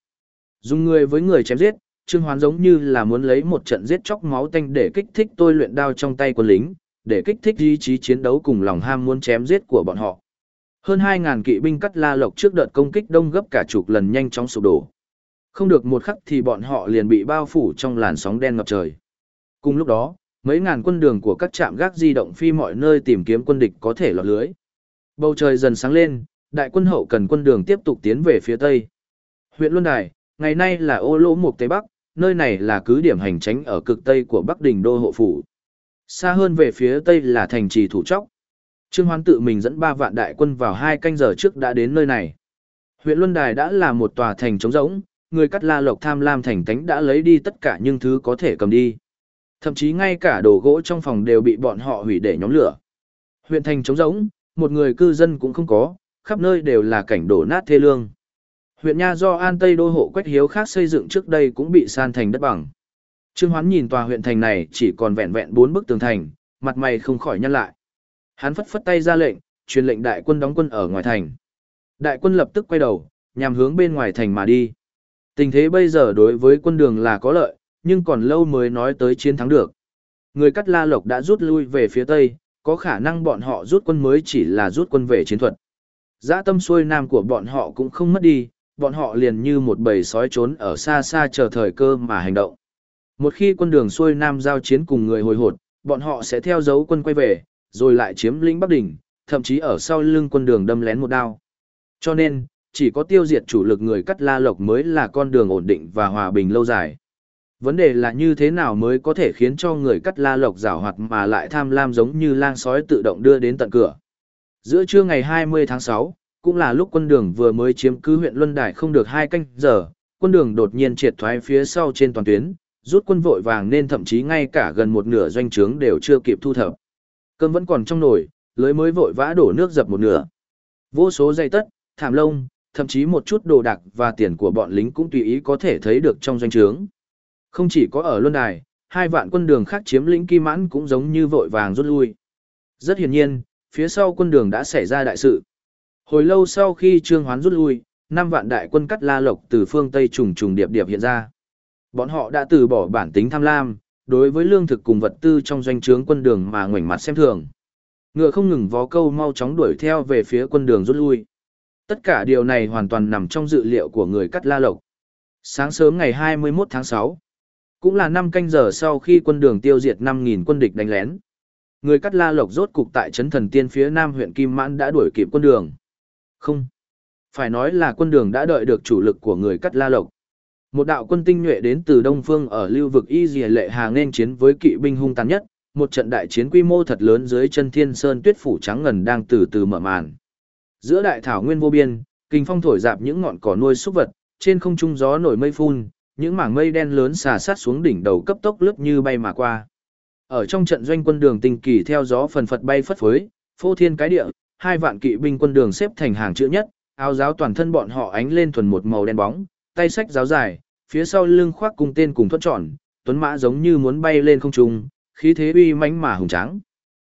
Speaker 1: Dùng người với người chém giết, Trương Hoán giống như là muốn lấy một trận giết chóc máu tanh để kích thích tôi luyện đao trong tay quân lính, để kích thích ý chí chiến đấu cùng lòng ham muốn chém giết của bọn họ. Hơn 2.000 kỵ binh cắt la lộc trước đợt công kích đông gấp cả chục lần nhanh chóng sụp đổ. Không được một khắc thì bọn họ liền bị bao phủ trong làn sóng đen ngập trời. Cùng lúc đó, mấy ngàn quân đường của các trạm gác di động phi mọi nơi tìm kiếm quân địch có thể lọt lưới. Bầu trời dần sáng lên, đại quân hậu cần quân đường tiếp tục tiến về phía tây. Huyện Luân Đài, ngày nay là ô lỗ mục Tây Bắc, nơi này là cứ điểm hành tránh ở cực tây của Bắc Đình Đô Hộ Phủ. Xa hơn về phía tây là thành trì Thủ chóc. Trương Hoán tự mình dẫn 3 vạn đại quân vào hai canh giờ trước đã đến nơi này. Huyện Luân Đài đã là một tòa thành trống rỗng, người cắt la lộc tham lam thành tánh đã lấy đi tất cả những thứ có thể cầm đi. Thậm chí ngay cả đồ gỗ trong phòng đều bị bọn họ hủy để nhóm lửa. Huyện thành trống rỗng, một người cư dân cũng không có, khắp nơi đều là cảnh đổ nát thê lương. Huyện Nha do An Tây đô hộ Quách Hiếu khác xây dựng trước đây cũng bị san thành đất bằng. Trương Hoán nhìn tòa huyện thành này chỉ còn vẹn vẹn bốn bức tường thành, mặt mày không khỏi nhăn lại. Hắn phất phất tay ra lệnh, truyền lệnh đại quân đóng quân ở ngoài thành. Đại quân lập tức quay đầu, nhằm hướng bên ngoài thành mà đi. Tình thế bây giờ đối với quân đường là có lợi, nhưng còn lâu mới nói tới chiến thắng được. Người cắt la lộc đã rút lui về phía tây, có khả năng bọn họ rút quân mới chỉ là rút quân về chiến thuật. Giã tâm xuôi nam của bọn họ cũng không mất đi, bọn họ liền như một bầy sói trốn ở xa xa chờ thời cơ mà hành động. Một khi quân đường xuôi nam giao chiến cùng người hồi hột, bọn họ sẽ theo dấu quân quay về, rồi lại chiếm lĩnh Bắc Đỉnh, thậm chí ở sau lưng quân đường đâm lén một đao. Cho nên, chỉ có tiêu diệt chủ lực người cắt la lộc mới là con đường ổn định và hòa bình lâu dài. Vấn đề là như thế nào mới có thể khiến cho người cắt la lộc rào hoạt mà lại tham lam giống như lang sói tự động đưa đến tận cửa. Giữa trưa ngày 20 tháng 6, cũng là lúc quân đường vừa mới chiếm cứ huyện Luân Đài không được hai canh giờ, quân đường đột nhiên triệt thoái phía sau trên toàn tuyến, rút quân vội vàng nên thậm chí ngay cả gần một nửa doanh trướng đều chưa kịp thu thập. Cơm vẫn còn trong nồi, lưới mới vội vã đổ nước dập một nửa. Vô số dây tất, thảm lông, thậm chí một chút đồ đạc và tiền của bọn lính cũng tùy ý có thể thấy được trong doanh trướng. Không chỉ có ở Luân Đài, hai vạn quân đường khác chiếm lĩnh Kim Mãn cũng giống như vội vàng rút lui. Rất hiển nhiên, phía sau quân đường đã xảy ra đại sự. Hồi lâu sau khi Trương Hoán rút lui, năm vạn đại quân cắt la lộc từ phương Tây trùng trùng điệp điệp hiện ra. Bọn họ đã từ bỏ bản tính tham lam, đối với lương thực cùng vật tư trong doanh trướng quân đường mà ngoảnh mặt xem thường. Ngựa không ngừng vó câu mau chóng đuổi theo về phía quân đường rút lui. Tất cả điều này hoàn toàn nằm trong dự liệu của người cắt la lộc. Sáng sớm ngày 21 tháng 6, cũng là năm canh giờ sau khi quân đường tiêu diệt 5.000 quân địch đánh lén. Người cắt la lộc rốt cục tại trấn thần tiên phía nam huyện Kim Mãn đã đuổi kịp quân đường. Không. Phải nói là quân đường đã đợi được chủ lực của người cắt la lộc. Một đạo quân tinh nhuệ đến từ Đông Phương ở lưu vực Y Dì Lệ Hà nên chiến với kỵ binh hung tàn nhất, một trận đại chiến quy mô thật lớn dưới chân thiên sơn tuyết phủ trắng ngần đang từ từ mở màn. Giữa đại thảo nguyên vô biên, kinh phong thổi dạp những ngọn cỏ nuôi súc vật, trên không trung gió nổi mây phun, những mảng mây đen lớn xà sát xuống đỉnh đầu cấp tốc lướt như bay mà qua. Ở trong trận doanh quân đường tinh kỳ theo gió phần phật bay phất phới, phô thiên cái địa, hai vạn kỵ binh quân đường xếp thành hàng chữ nhất, áo giáo toàn thân bọn họ ánh lên thuần một màu đen bóng, tay sách giáo dài, phía sau lưng khoác cùng tên cùng thuất tròn, tuấn mã giống như muốn bay lên không trung, khí thế uy mãnh mà hùng tráng.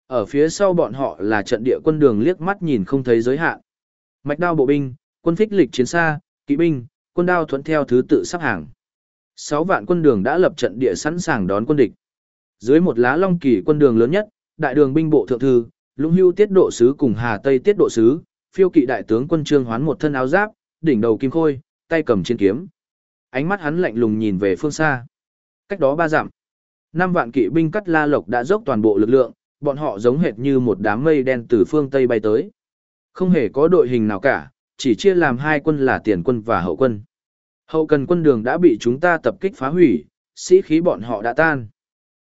Speaker 1: Ở phía sau bọn họ là trận địa quân đường liếc mắt nhìn không thấy giới hạn. Mạch đao bộ binh, quân phích lịch chiến xa, kỵ binh, quân đao thuận theo thứ tự sắp hàng. Sáu vạn quân đường đã lập trận địa sẵn sàng đón quân địch. Dưới một lá long kỳ quân đường lớn nhất, đại đường binh bộ thượng thư, lũng hưu tiết độ sứ cùng hà tây tiết độ sứ, phiêu kỵ đại tướng quân trương hoán một thân áo giáp, đỉnh đầu kim khôi, tay cầm chiến kiếm. Ánh mắt hắn lạnh lùng nhìn về phương xa. Cách đó ba dặm, năm vạn kỵ binh cắt la lộc đã dốc toàn bộ lực lượng, bọn họ giống hệt như một đám mây đen từ phương Tây bay tới. Không hề có đội hình nào cả, chỉ chia làm hai quân là tiền quân và hậu quân. Hậu cần quân đường đã bị chúng ta tập kích phá hủy, sĩ khí bọn họ đã tan.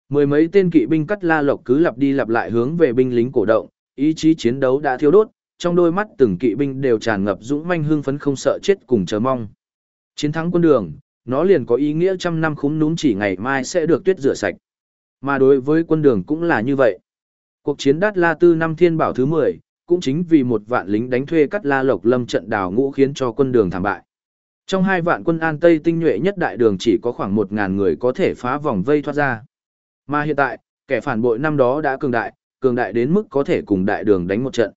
Speaker 1: Mười mấy tên kỵ binh cắt la lộc cứ lặp đi lặp lại hướng về binh lính cổ động, ý chí chiến đấu đã thiêu đốt, trong đôi mắt từng kỵ binh đều tràn ngập dũng manh hưng phấn không sợ chết cùng chờ mong. Chiến thắng quân đường, nó liền có ý nghĩa trăm năm khúm núm chỉ ngày mai sẽ được tuyết rửa sạch. Mà đối với quân đường cũng là như vậy. Cuộc chiến Đát La Tư năm thiên bảo thứ 10, cũng chính vì một vạn lính đánh thuê cắt La Lộc Lâm trận đào ngũ khiến cho quân đường thảm bại. Trong hai vạn quân An Tây tinh nhuệ nhất đại đường chỉ có khoảng 1.000 người có thể phá vòng vây thoát ra. Mà hiện tại, kẻ phản bội năm đó đã cường đại, cường đại đến mức có thể cùng đại đường đánh một trận.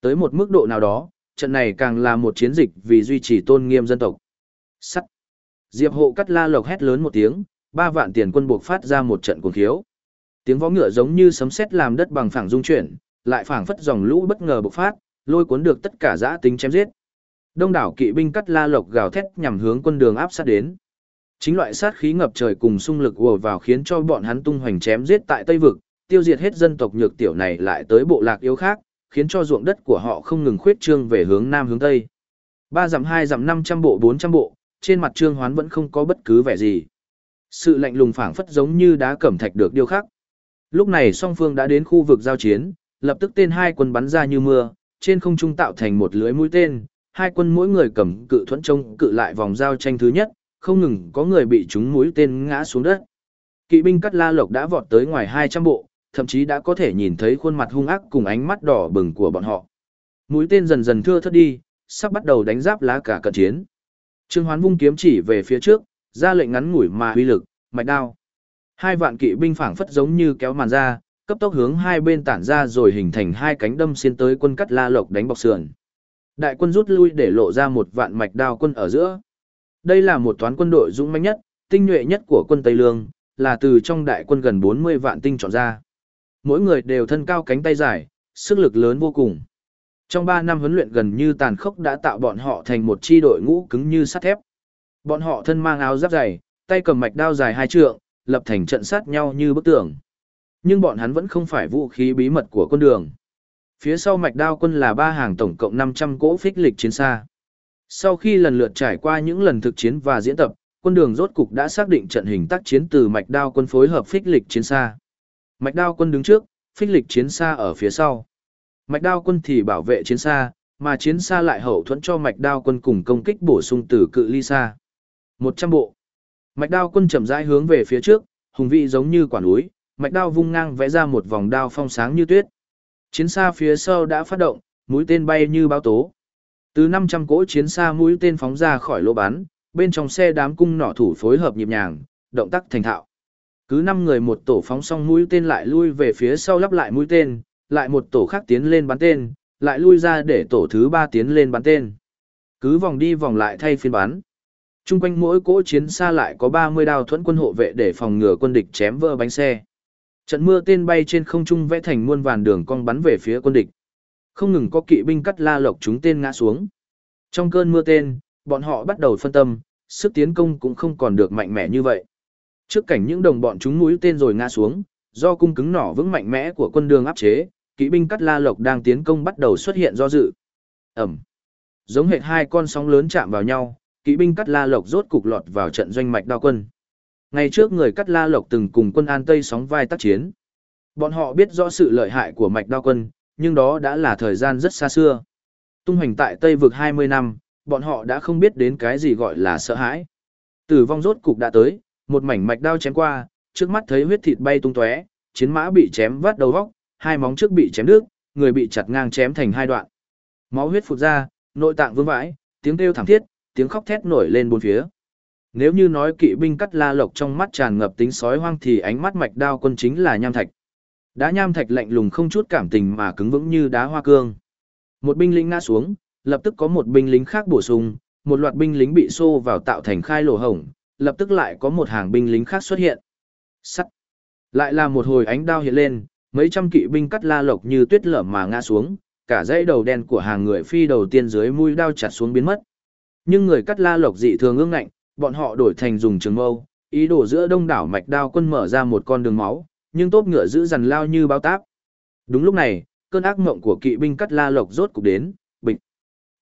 Speaker 1: Tới một mức độ nào đó, trận này càng là một chiến dịch vì duy trì tôn nghiêm dân tộc. Sắt. Diệp hộ cắt la lộc hét lớn một tiếng, ba vạn tiền quân buộc phát ra một trận cuồng khiếu. Tiếng vó ngựa giống như sấm sét làm đất bằng phẳng rung chuyển, lại phảng phất dòng lũ bất ngờ bộc phát, lôi cuốn được tất cả dã tính chém giết. Đông đảo kỵ binh cắt la lộc gào thét nhằm hướng quân đường áp sát đến. Chính loại sát khí ngập trời cùng xung lực ùa vào khiến cho bọn hắn tung hoành chém giết tại Tây vực, tiêu diệt hết dân tộc nhược tiểu này lại tới bộ lạc yếu khác, khiến cho ruộng đất của họ không ngừng khuyết trương về hướng nam hướng tây. Ba dặm hai dặm năm trăm bộ bốn trăm bộ, trên mặt Trương Hoán vẫn không có bất cứ vẻ gì. Sự lạnh lùng phảng phất giống như đá cẩm thạch được điêu khắc. Lúc này song phương đã đến khu vực giao chiến, lập tức tên hai quân bắn ra như mưa, trên không trung tạo thành một lưới mũi tên, hai quân mỗi người cầm cự thuẫn trông cự lại vòng giao tranh thứ nhất, không ngừng có người bị chúng mũi tên ngã xuống đất. Kỵ binh cắt la lộc đã vọt tới ngoài 200 bộ, thậm chí đã có thể nhìn thấy khuôn mặt hung ác cùng ánh mắt đỏ bừng của bọn họ. Mũi tên dần dần thưa thớt đi, sắp bắt đầu đánh giáp lá cả cận chiến. Trương Hoán vung kiếm chỉ về phía trước, ra lệnh ngắn ngủi mà uy lực, mạch đao. Hai vạn kỵ binh phảng phất giống như kéo màn ra, cấp tốc hướng hai bên tản ra rồi hình thành hai cánh đâm xuyên tới quân cắt la lộc đánh bọc sườn. Đại quân rút lui để lộ ra một vạn mạch đao quân ở giữa. Đây là một toán quân đội dũng mãnh nhất, tinh nhuệ nhất của quân Tây Lương, là từ trong đại quân gần 40 vạn tinh chọn ra. Mỗi người đều thân cao cánh tay dài, sức lực lớn vô cùng. Trong 3 năm huấn luyện gần như tàn khốc đã tạo bọn họ thành một chi đội ngũ cứng như sắt thép. Bọn họ thân mang áo giáp dày, tay cầm mạch đao dài hai trượng, lập thành trận sát nhau như bức tường. Nhưng bọn hắn vẫn không phải vũ khí bí mật của quân đường. Phía sau mạch đao quân là ba hàng tổng cộng 500 cỗ phích lịch chiến xa. Sau khi lần lượt trải qua những lần thực chiến và diễn tập, quân đường rốt cục đã xác định trận hình tác chiến từ mạch đao quân phối hợp phích lịch chiến xa. Mạch đao quân đứng trước, phích lịch chiến xa ở phía sau. Mạch đao quân thì bảo vệ chiến xa, mà chiến xa lại hậu thuẫn cho mạch đao quân cùng công kích bổ sung từ cự ly xa. 100 bộ. Mạch đao quân chậm rãi hướng về phía trước, hùng vị giống như quả núi, mạch đao vung ngang vẽ ra một vòng đao phong sáng như tuyết. Chiến xa phía sau đã phát động, mũi tên bay như báo tố. Từ 500 cỗ chiến xa mũi tên phóng ra khỏi lỗ bắn, bên trong xe đám cung nỏ thủ phối hợp nhịp nhàng, động tác thành thạo. Cứ 5 người một tổ phóng xong mũi tên lại lui về phía sau lắp lại mũi tên, lại một tổ khác tiến lên bắn tên, lại lui ra để tổ thứ 3 tiến lên bắn tên. Cứ vòng đi vòng lại thay phiên bắn. Trung quanh mỗi cỗ chiến xa lại có 30 đao thuẫn quân hộ vệ để phòng ngừa quân địch chém vỡ bánh xe. Trận mưa tên bay trên không trung vẽ thành muôn vàn đường cong bắn về phía quân địch. Không ngừng có kỵ binh cắt la lộc chúng tên ngã xuống. Trong cơn mưa tên, bọn họ bắt đầu phân tâm, sức tiến công cũng không còn được mạnh mẽ như vậy. Trước cảnh những đồng bọn chúng mũi tên rồi ngã xuống, do cung cứng nỏ vững mạnh mẽ của quân đường áp chế, kỵ binh cắt la lộc đang tiến công bắt đầu xuất hiện do dự. Ẩm. Giống hệt hai con sóng lớn chạm vào nhau, kỵ binh cắt la lộc rốt cục lọt vào trận doanh mạch đao quân. Ngày trước người cắt la lộc từng cùng quân An Tây sóng vai tác chiến. Bọn họ biết rõ sự lợi hại của mạch đao quân, nhưng đó đã là thời gian rất xa xưa. Tung hoành tại Tây vực 20 năm, bọn họ đã không biết đến cái gì gọi là sợ hãi. Tử vong rốt cục đã tới, một mảnh mạch đao chém qua, trước mắt thấy huyết thịt bay tung tóe, chiến mã bị chém vắt đầu vóc, hai móng trước bị chém đứt, người bị chặt ngang chém thành hai đoạn. Máu huyết phụt ra, nội tạng vương vãi, tiếng kêu thảm thiết, tiếng khóc thét nổi lên bốn phía. Nếu như nói kỵ binh cắt la lộc trong mắt tràn ngập tính sói hoang thì ánh mắt mạch đao quân chính là nham thạch. Đá nham thạch lạnh lùng không chút cảm tình mà cứng vững như đá hoa cương. Một binh lính ngã xuống, lập tức có một binh lính khác bổ sung, một loạt binh lính bị xô vào tạo thành khai lỗ hổng, lập tức lại có một hàng binh lính khác xuất hiện. Sắt. Lại là một hồi ánh đao hiện lên, mấy trăm kỵ binh cắt la lộc như tuyết lở mà ngã xuống, cả dãy đầu đen của hàng người phi đầu tiên dưới mũi đao chặt xuống biến mất. Nhưng người cắt la lộc dị thường ương ngạnh, bọn họ đổi thành dùng trường mâu, ý đồ giữa đông đảo mạch đao quân mở ra một con đường máu, nhưng tốp ngựa giữ dằn lao như bao táp. Đúng lúc này, cơn ác mộng của kỵ binh cắt la lộc rốt cục đến, bịch.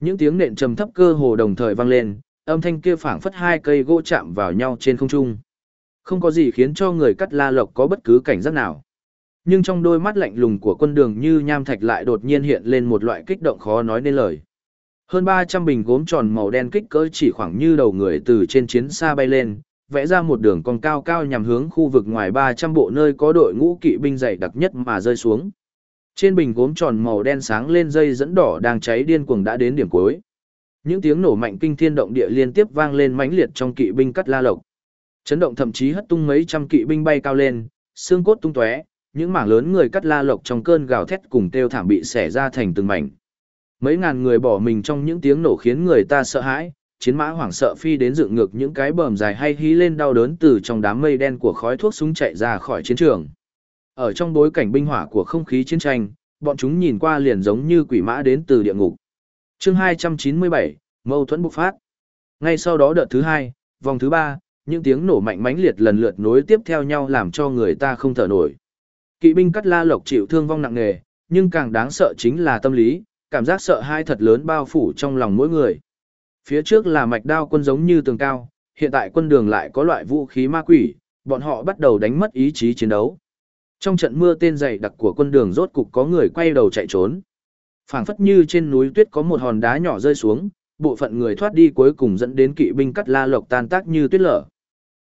Speaker 1: Những tiếng nện trầm thấp cơ hồ đồng thời vang lên, âm thanh kia phảng phất hai cây gỗ chạm vào nhau trên không trung. Không có gì khiến cho người cắt la lộc có bất cứ cảnh giác nào. Nhưng trong đôi mắt lạnh lùng của quân đường như nham thạch lại đột nhiên hiện lên một loại kích động khó nói nên lời. Hơn 300 bình gốm tròn màu đen kích cỡ chỉ khoảng như đầu người từ trên chiến xa bay lên, vẽ ra một đường cong cao cao nhằm hướng khu vực ngoài 300 bộ nơi có đội ngũ kỵ binh dày đặc nhất mà rơi xuống. Trên bình gốm tròn màu đen sáng lên dây dẫn đỏ đang cháy điên cuồng đã đến điểm cuối. Những tiếng nổ mạnh kinh thiên động địa liên tiếp vang lên mãnh liệt trong kỵ binh cắt la lộc. Chấn động thậm chí hất tung mấy trăm kỵ binh bay cao lên, xương cốt tung tóe, những mảng lớn người cắt la lộc trong cơn gào thét cùng kêu thảm bị xẻ ra thành từng mảnh. Mấy ngàn người bỏ mình trong những tiếng nổ khiến người ta sợ hãi, chiến mã hoảng sợ phi đến dựng ngược những cái bờm dài hay hí lên đau đớn từ trong đám mây đen của khói thuốc súng chạy ra khỏi chiến trường. Ở trong bối cảnh binh hỏa của không khí chiến tranh, bọn chúng nhìn qua liền giống như quỷ mã đến từ địa ngục. chương 297, mâu thuẫn bộc phát. Ngay sau đó đợt thứ hai, vòng thứ ba, những tiếng nổ mạnh mãnh liệt lần lượt nối tiếp theo nhau làm cho người ta không thở nổi. Kỵ binh cắt la lộc chịu thương vong nặng nề, nhưng càng đáng sợ chính là tâm lý, cảm giác sợ hãi thật lớn bao phủ trong lòng mỗi người. Phía trước là mạch đao quân giống như tường cao, hiện tại quân đường lại có loại vũ khí ma quỷ, bọn họ bắt đầu đánh mất ý chí chiến đấu. Trong trận mưa tên dày đặc của quân đường rốt cục có người quay đầu chạy trốn. phảng phất như trên núi tuyết có một hòn đá nhỏ rơi xuống, bộ phận người thoát đi cuối cùng dẫn đến kỵ binh cắt la lộc tan tác như tuyết lở.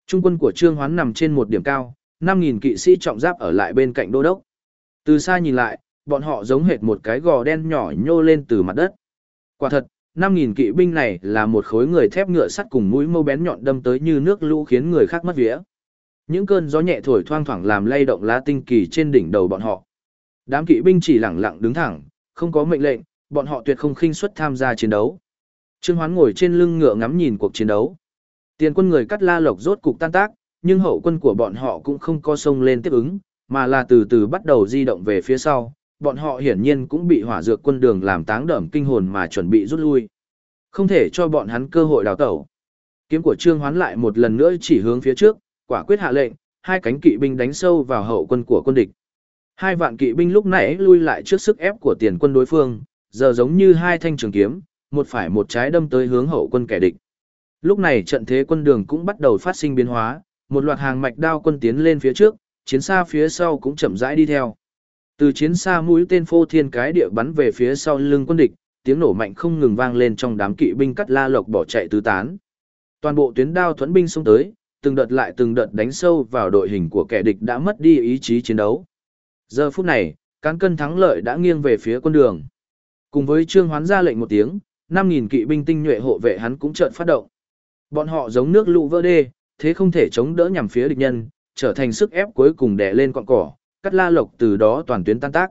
Speaker 1: Trung quân của Trương Hoán nằm trên một điểm cao, 5.000 kỵ sĩ trọng giáp ở lại bên cạnh đô đốc. Từ xa nhìn lại, bọn họ giống hệt một cái gò đen nhỏ nhô lên từ mặt đất. Quả thật, 5.000 kỵ binh này là một khối người thép ngựa sắt cùng mũi mâu bén nhọn đâm tới như nước lũ khiến người khác mất vía. Những cơn gió nhẹ thổi thoang thoảng làm lay động lá tinh kỳ trên đỉnh đầu bọn họ. Đám kỵ binh chỉ lặng lặng đứng thẳng, không có mệnh lệnh, bọn họ tuyệt không khinh suất tham gia chiến đấu. Trương Hoán ngồi trên lưng ngựa ngắm nhìn cuộc chiến đấu. Tiền quân người cắt la lộc rốt cục tan tác, nhưng hậu quân của bọn họ cũng không co sông lên tiếp ứng, mà là từ từ bắt đầu di động về phía sau, bọn họ hiển nhiên cũng bị hỏa dược quân đường làm táng đẩm kinh hồn mà chuẩn bị rút lui. Không thể cho bọn hắn cơ hội đào tẩu. Kiếm của Trương Hoán lại một lần nữa chỉ hướng phía trước, quả quyết hạ lệnh, hai cánh kỵ binh đánh sâu vào hậu quân của quân địch. Hai vạn kỵ binh lúc nãy lui lại trước sức ép của tiền quân đối phương, giờ giống như hai thanh trường kiếm, một phải một trái đâm tới hướng hậu quân kẻ địch. Lúc này trận thế quân đường cũng bắt đầu phát sinh biến hóa, một loạt hàng mạch đao quân tiến lên phía trước, chiến xa phía sau cũng chậm rãi đi theo. Từ chiến xa mũi tên phô thiên cái địa bắn về phía sau lưng quân địch, tiếng nổ mạnh không ngừng vang lên trong đám kỵ binh cắt la lộc bỏ chạy tứ tán. Toàn bộ tuyến đao thuẫn binh xông tới, từng đợt lại từng đợt đánh sâu vào đội hình của kẻ địch đã mất đi ý chí chiến đấu. Giờ phút này, cán cân thắng lợi đã nghiêng về phía quân đường. Cùng với Trương Hoán ra lệnh một tiếng, 5.000 kỵ binh tinh nhuệ hộ vệ hắn cũng chợt phát động. Bọn họ giống nước lũ vỡ đê, thế không thể chống đỡ nhằm phía địch nhân, trở thành sức ép cuối cùng đè lên cọn cỏ, cắt la lộc từ đó toàn tuyến tan tác.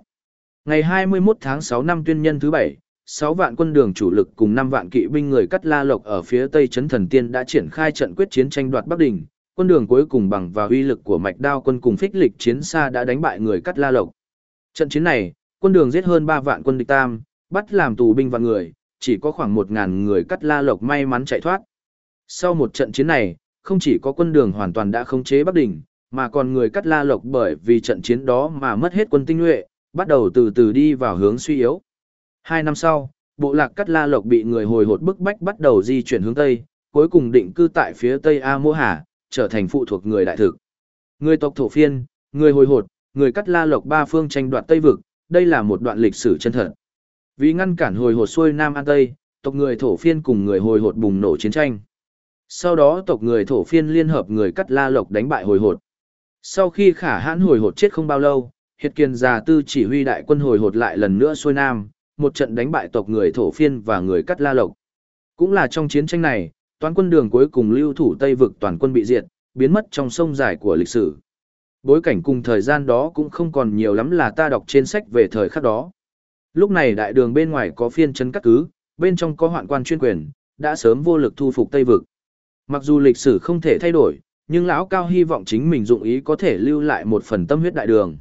Speaker 1: Ngày 21 tháng 6 năm tuyên nhân thứ 7, 6 vạn quân đường chủ lực cùng 5 vạn kỵ binh người cắt la lộc ở phía tây trấn thần tiên đã triển khai trận quyết chiến tranh đoạt Bắc Đình. Quân đường cuối cùng bằng vào uy lực của mạch đao quân cùng phích lịch chiến xa đã đánh bại người cắt la lộc. Trận chiến này, quân đường giết hơn 3 vạn quân địch tam, bắt làm tù binh vạn người, chỉ có khoảng 1.000 người cắt la lộc may mắn chạy thoát. Sau một trận chiến này, không chỉ có quân đường hoàn toàn đã khống chế Bắc Đình, mà còn người cắt la lộc bởi vì trận chiến đó mà mất hết quân tinh nhuệ, bắt đầu từ từ đi vào hướng suy yếu. Hai năm sau, bộ lạc cắt la lộc bị người hồi hột bức bách bắt đầu di chuyển hướng Tây, cuối cùng định cư tại phía Tây A Mô Hà, trở thành phụ thuộc người đại thực. Người tộc thổ phiên, người hồi hột, người cắt la lộc ba phương tranh đoạt Tây Vực, đây là một đoạn lịch sử chân thật. Vì ngăn cản hồi hột xuôi Nam An Tây, tộc người thổ phiên cùng người hồi hột bùng nổ chiến tranh. Sau đó tộc người thổ phiên liên hợp người cắt la lộc đánh bại hồi hột. Sau khi khả hãn hồi hột chết không bao lâu, Hiệt Kiên già tư chỉ huy đại quân hồi hột lại lần nữa xuôi Nam, một trận đánh bại tộc người thổ phiên và người cắt la lộc. Cũng là trong chiến tranh này, toàn quân đường cuối cùng lưu thủ Tây vực toàn quân bị diệt, biến mất trong sông dài của lịch sử. Bối cảnh cùng thời gian đó cũng không còn nhiều lắm là ta đọc trên sách về thời khắc đó. Lúc này đại đường bên ngoài có phiên trấn cắt cứ, bên trong có hoạn quan chuyên quyền, đã sớm vô lực thu phục Tây vực. Mặc dù lịch sử không thể thay đổi, nhưng lão cao hy vọng chính mình dụng ý có thể lưu lại một phần tâm huyết đại đường.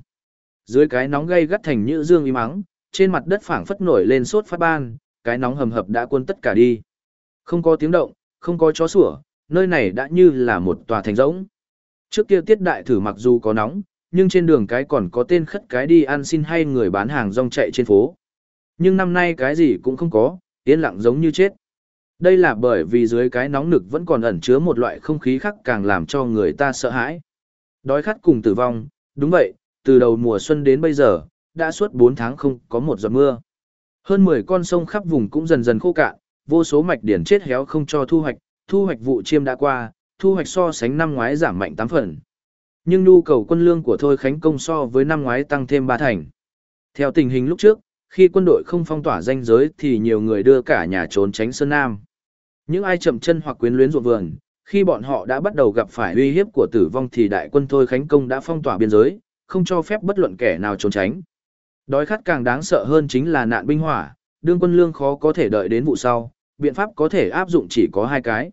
Speaker 1: Dưới cái nóng gây gắt thành như dương y mắng, trên mặt đất phảng phất nổi lên sốt phát ban, cái nóng hầm hập đã cuốn tất cả đi. Không có tiếng động, không có chó sủa, nơi này đã như là một tòa thành rỗng. Trước kia tiết đại thử mặc dù có nóng, nhưng trên đường cái còn có tên khất cái đi ăn xin hay người bán hàng rong chạy trên phố. Nhưng năm nay cái gì cũng không có, yên lặng giống như chết. Đây là bởi vì dưới cái nóng nực vẫn còn ẩn chứa một loại không khí khác càng làm cho người ta sợ hãi. Đói khát cùng tử vong, đúng vậy, từ đầu mùa xuân đến bây giờ, đã suốt 4 tháng không có một giọt mưa. Hơn 10 con sông khắp vùng cũng dần dần khô cạn, vô số mạch điển chết héo không cho thu hoạch, thu hoạch vụ chiêm đã qua, thu hoạch so sánh năm ngoái giảm mạnh 8 phần. Nhưng nhu cầu quân lương của Thôi Khánh Công so với năm ngoái tăng thêm 3 thành. Theo tình hình lúc trước, khi quân đội không phong tỏa danh giới thì nhiều người đưa cả nhà trốn tránh Sơn Nam. Những ai chậm chân hoặc quyến luyến ruộng vườn, khi bọn họ đã bắt đầu gặp phải uy hiếp của tử vong thì đại quân Thôi Khánh Công đã phong tỏa biên giới, không cho phép bất luận kẻ nào trốn tránh. Đói khát càng đáng sợ hơn chính là nạn binh hỏa, đương quân lương khó có thể đợi đến vụ sau, biện pháp có thể áp dụng chỉ có hai cái.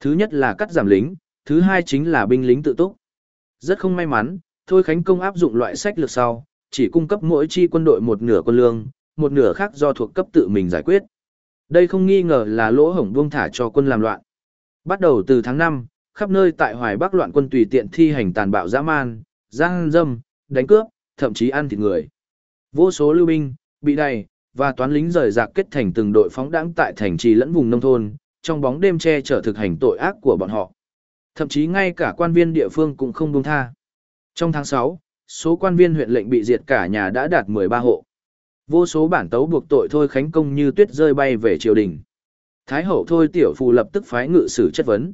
Speaker 1: Thứ nhất là cắt giảm lính, thứ hai chính là binh lính tự túc. Rất không may mắn, Thôi Khánh Công áp dụng loại sách lược sau, chỉ cung cấp mỗi chi quân đội một nửa quân lương, một nửa khác do thuộc cấp tự mình giải quyết. Đây không nghi ngờ là lỗ hổng buông thả cho quân làm loạn. Bắt đầu từ tháng 5, khắp nơi tại Hoài Bắc loạn quân tùy tiện thi hành tàn bạo dã man, giang dâm, đánh cướp, thậm chí ăn thịt người. Vô số lưu binh, bị đầy, và toán lính rời rạc kết thành từng đội phóng đãng tại thành trì lẫn vùng nông thôn, trong bóng đêm che chở thực hành tội ác của bọn họ. Thậm chí ngay cả quan viên địa phương cũng không buông tha. Trong tháng 6, số quan viên huyện lệnh bị diệt cả nhà đã đạt 13 hộ. Vô số bản tấu buộc tội thôi khánh công như tuyết rơi bay về triều đình. Thái hậu thôi tiểu phù lập tức phái ngự sử chất vấn.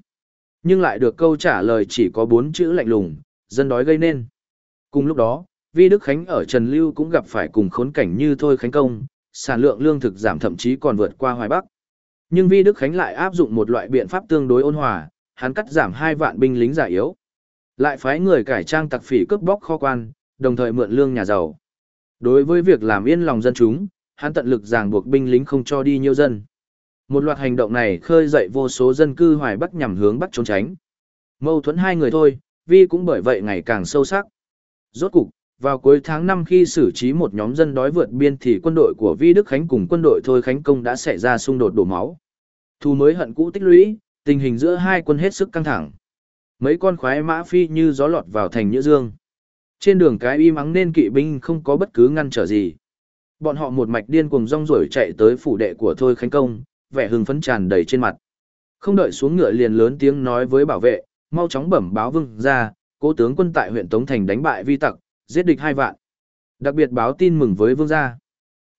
Speaker 1: Nhưng lại được câu trả lời chỉ có bốn chữ lạnh lùng, dân đói gây nên. Cùng lúc đó, Vi Đức Khánh ở Trần Lưu cũng gặp phải cùng khốn cảnh như thôi khánh công, sản lượng lương thực giảm thậm chí còn vượt qua Hoài Bắc. Nhưng Vi Đức Khánh lại áp dụng một loại biện pháp tương đối ôn hòa, hắn cắt giảm hai vạn binh lính giả yếu. Lại phái người cải trang tặc phỉ cướp bóc kho quan, đồng thời mượn lương nhà giàu. Đối với việc làm yên lòng dân chúng, hắn tận lực ràng buộc binh lính không cho đi nhiêu dân. Một loạt hành động này khơi dậy vô số dân cư hoài bắc nhằm hướng bắc trốn tránh. Mâu thuẫn hai người thôi, Vi cũng bởi vậy ngày càng sâu sắc. Rốt cục, vào cuối tháng 5 khi xử trí một nhóm dân đói vượt biên thì quân đội của Vi Đức Khánh cùng quân đội Thôi Khánh Công đã xảy ra xung đột đổ máu. Thu mới hận cũ tích lũy, tình hình giữa hai quân hết sức căng thẳng. Mấy con khoái mã phi như gió lọt vào thành Nhữ Dương. Trên đường cái im ắng nên kỵ binh không có bất cứ ngăn trở gì. Bọn họ một mạch điên cuồng rong ruổi chạy tới phủ đệ của Thôi Khánh Công, vẻ hưng phấn tràn đầy trên mặt. Không đợi xuống ngựa liền lớn tiếng nói với bảo vệ, mau chóng bẩm báo vương ra, cố tướng quân tại huyện Tống Thành đánh bại vi tặc, giết địch hai vạn. Đặc biệt báo tin mừng với vương gia.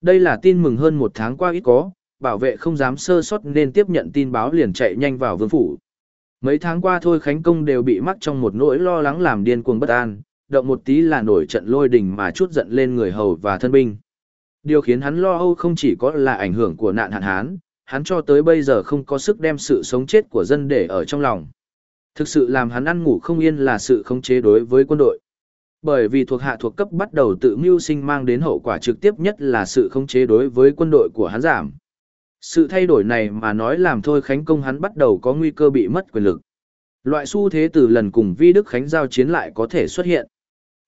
Speaker 1: Đây là tin mừng hơn một tháng qua ít có, bảo vệ không dám sơ sót nên tiếp nhận tin báo liền chạy nhanh vào vương phủ. Mấy tháng qua thôi Khánh Công đều bị mắc trong một nỗi lo lắng làm điên cuồng bất an, động một tí là nổi trận lôi đình mà chút giận lên người hầu và thân binh. Điều khiến hắn lo âu không chỉ có là ảnh hưởng của nạn hạn hán, hắn cho tới bây giờ không có sức đem sự sống chết của dân để ở trong lòng. Thực sự làm hắn ăn ngủ không yên là sự khống chế đối với quân đội. Bởi vì thuộc hạ thuộc cấp bắt đầu tự mưu sinh mang đến hậu quả trực tiếp nhất là sự khống chế đối với quân đội của hắn giảm. Sự thay đổi này mà nói làm thôi Khánh Công hắn bắt đầu có nguy cơ bị mất quyền lực. Loại xu thế từ lần cùng Vi Đức Khánh giao chiến lại có thể xuất hiện.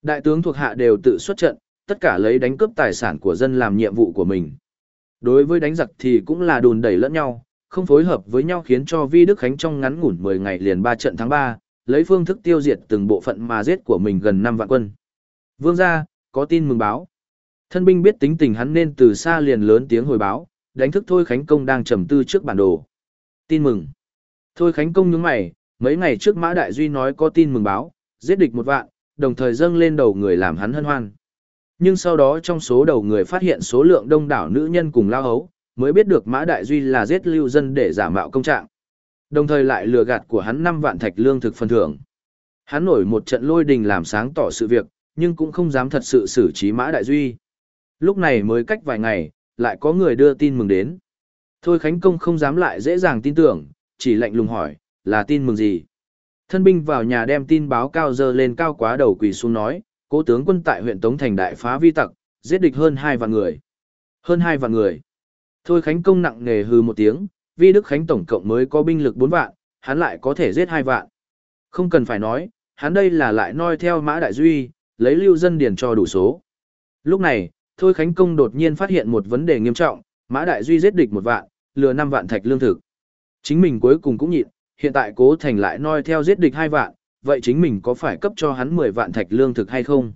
Speaker 1: Đại tướng thuộc hạ đều tự xuất trận, tất cả lấy đánh cướp tài sản của dân làm nhiệm vụ của mình. Đối với đánh giặc thì cũng là đùn đẩy lẫn nhau, không phối hợp với nhau khiến cho Vi Đức Khánh trong ngắn ngủn 10 ngày liền 3 trận tháng 3, lấy phương thức tiêu diệt từng bộ phận mà giết của mình gần 5 vạn quân. Vương gia, có tin mừng báo. Thân binh biết tính tình hắn nên từ xa liền lớn tiếng hồi báo, đánh thức Thôi Khánh Công đang trầm tư trước bản đồ. Tin mừng. Thôi Khánh Công nhướng mày, mấy ngày trước Mã Đại Duy nói có tin mừng báo, giết địch một vạn, đồng thời dâng lên đầu người làm hắn hân hoan. Nhưng sau đó trong số đầu người phát hiện số lượng đông đảo nữ nhân cùng lao hấu, mới biết được Mã Đại Duy là giết lưu dân để giả mạo công trạng. Đồng thời lại lừa gạt của hắn 5 vạn thạch lương thực phần thưởng. Hắn nổi một trận lôi đình làm sáng tỏ sự việc, nhưng cũng không dám thật sự xử trí Mã Đại Duy. Lúc này mới cách vài ngày, lại có người đưa tin mừng đến. Thôi Khánh Công không dám lại dễ dàng tin tưởng, chỉ lạnh lùng hỏi, là tin mừng gì? Thân binh vào nhà đem tin báo cao dơ lên cao quá đầu quỳ xuống nói, cố tướng quân tại huyện Tống Thành đại phá vi tặc, giết địch hơn hai vạn người. Hơn hai vạn người. Thôi Khánh Công nặng nề hừ một tiếng, vi Đức Khánh tổng cộng mới có binh lực bốn vạn, hắn lại có thể giết hai vạn. Không cần phải nói, hắn đây là lại noi theo mã đại duy, lấy lưu dân điền cho đủ số. Lúc này, Thôi Khánh Công đột nhiên phát hiện một vấn đề nghiêm trọng, Mã Đại Duy giết địch một vạn, lừa năm vạn thạch lương thực. Chính mình cuối cùng cũng nhịn, hiện tại cố thành lại noi theo giết địch hai vạn, vậy chính mình có phải cấp cho hắn 10 vạn thạch lương thực hay không?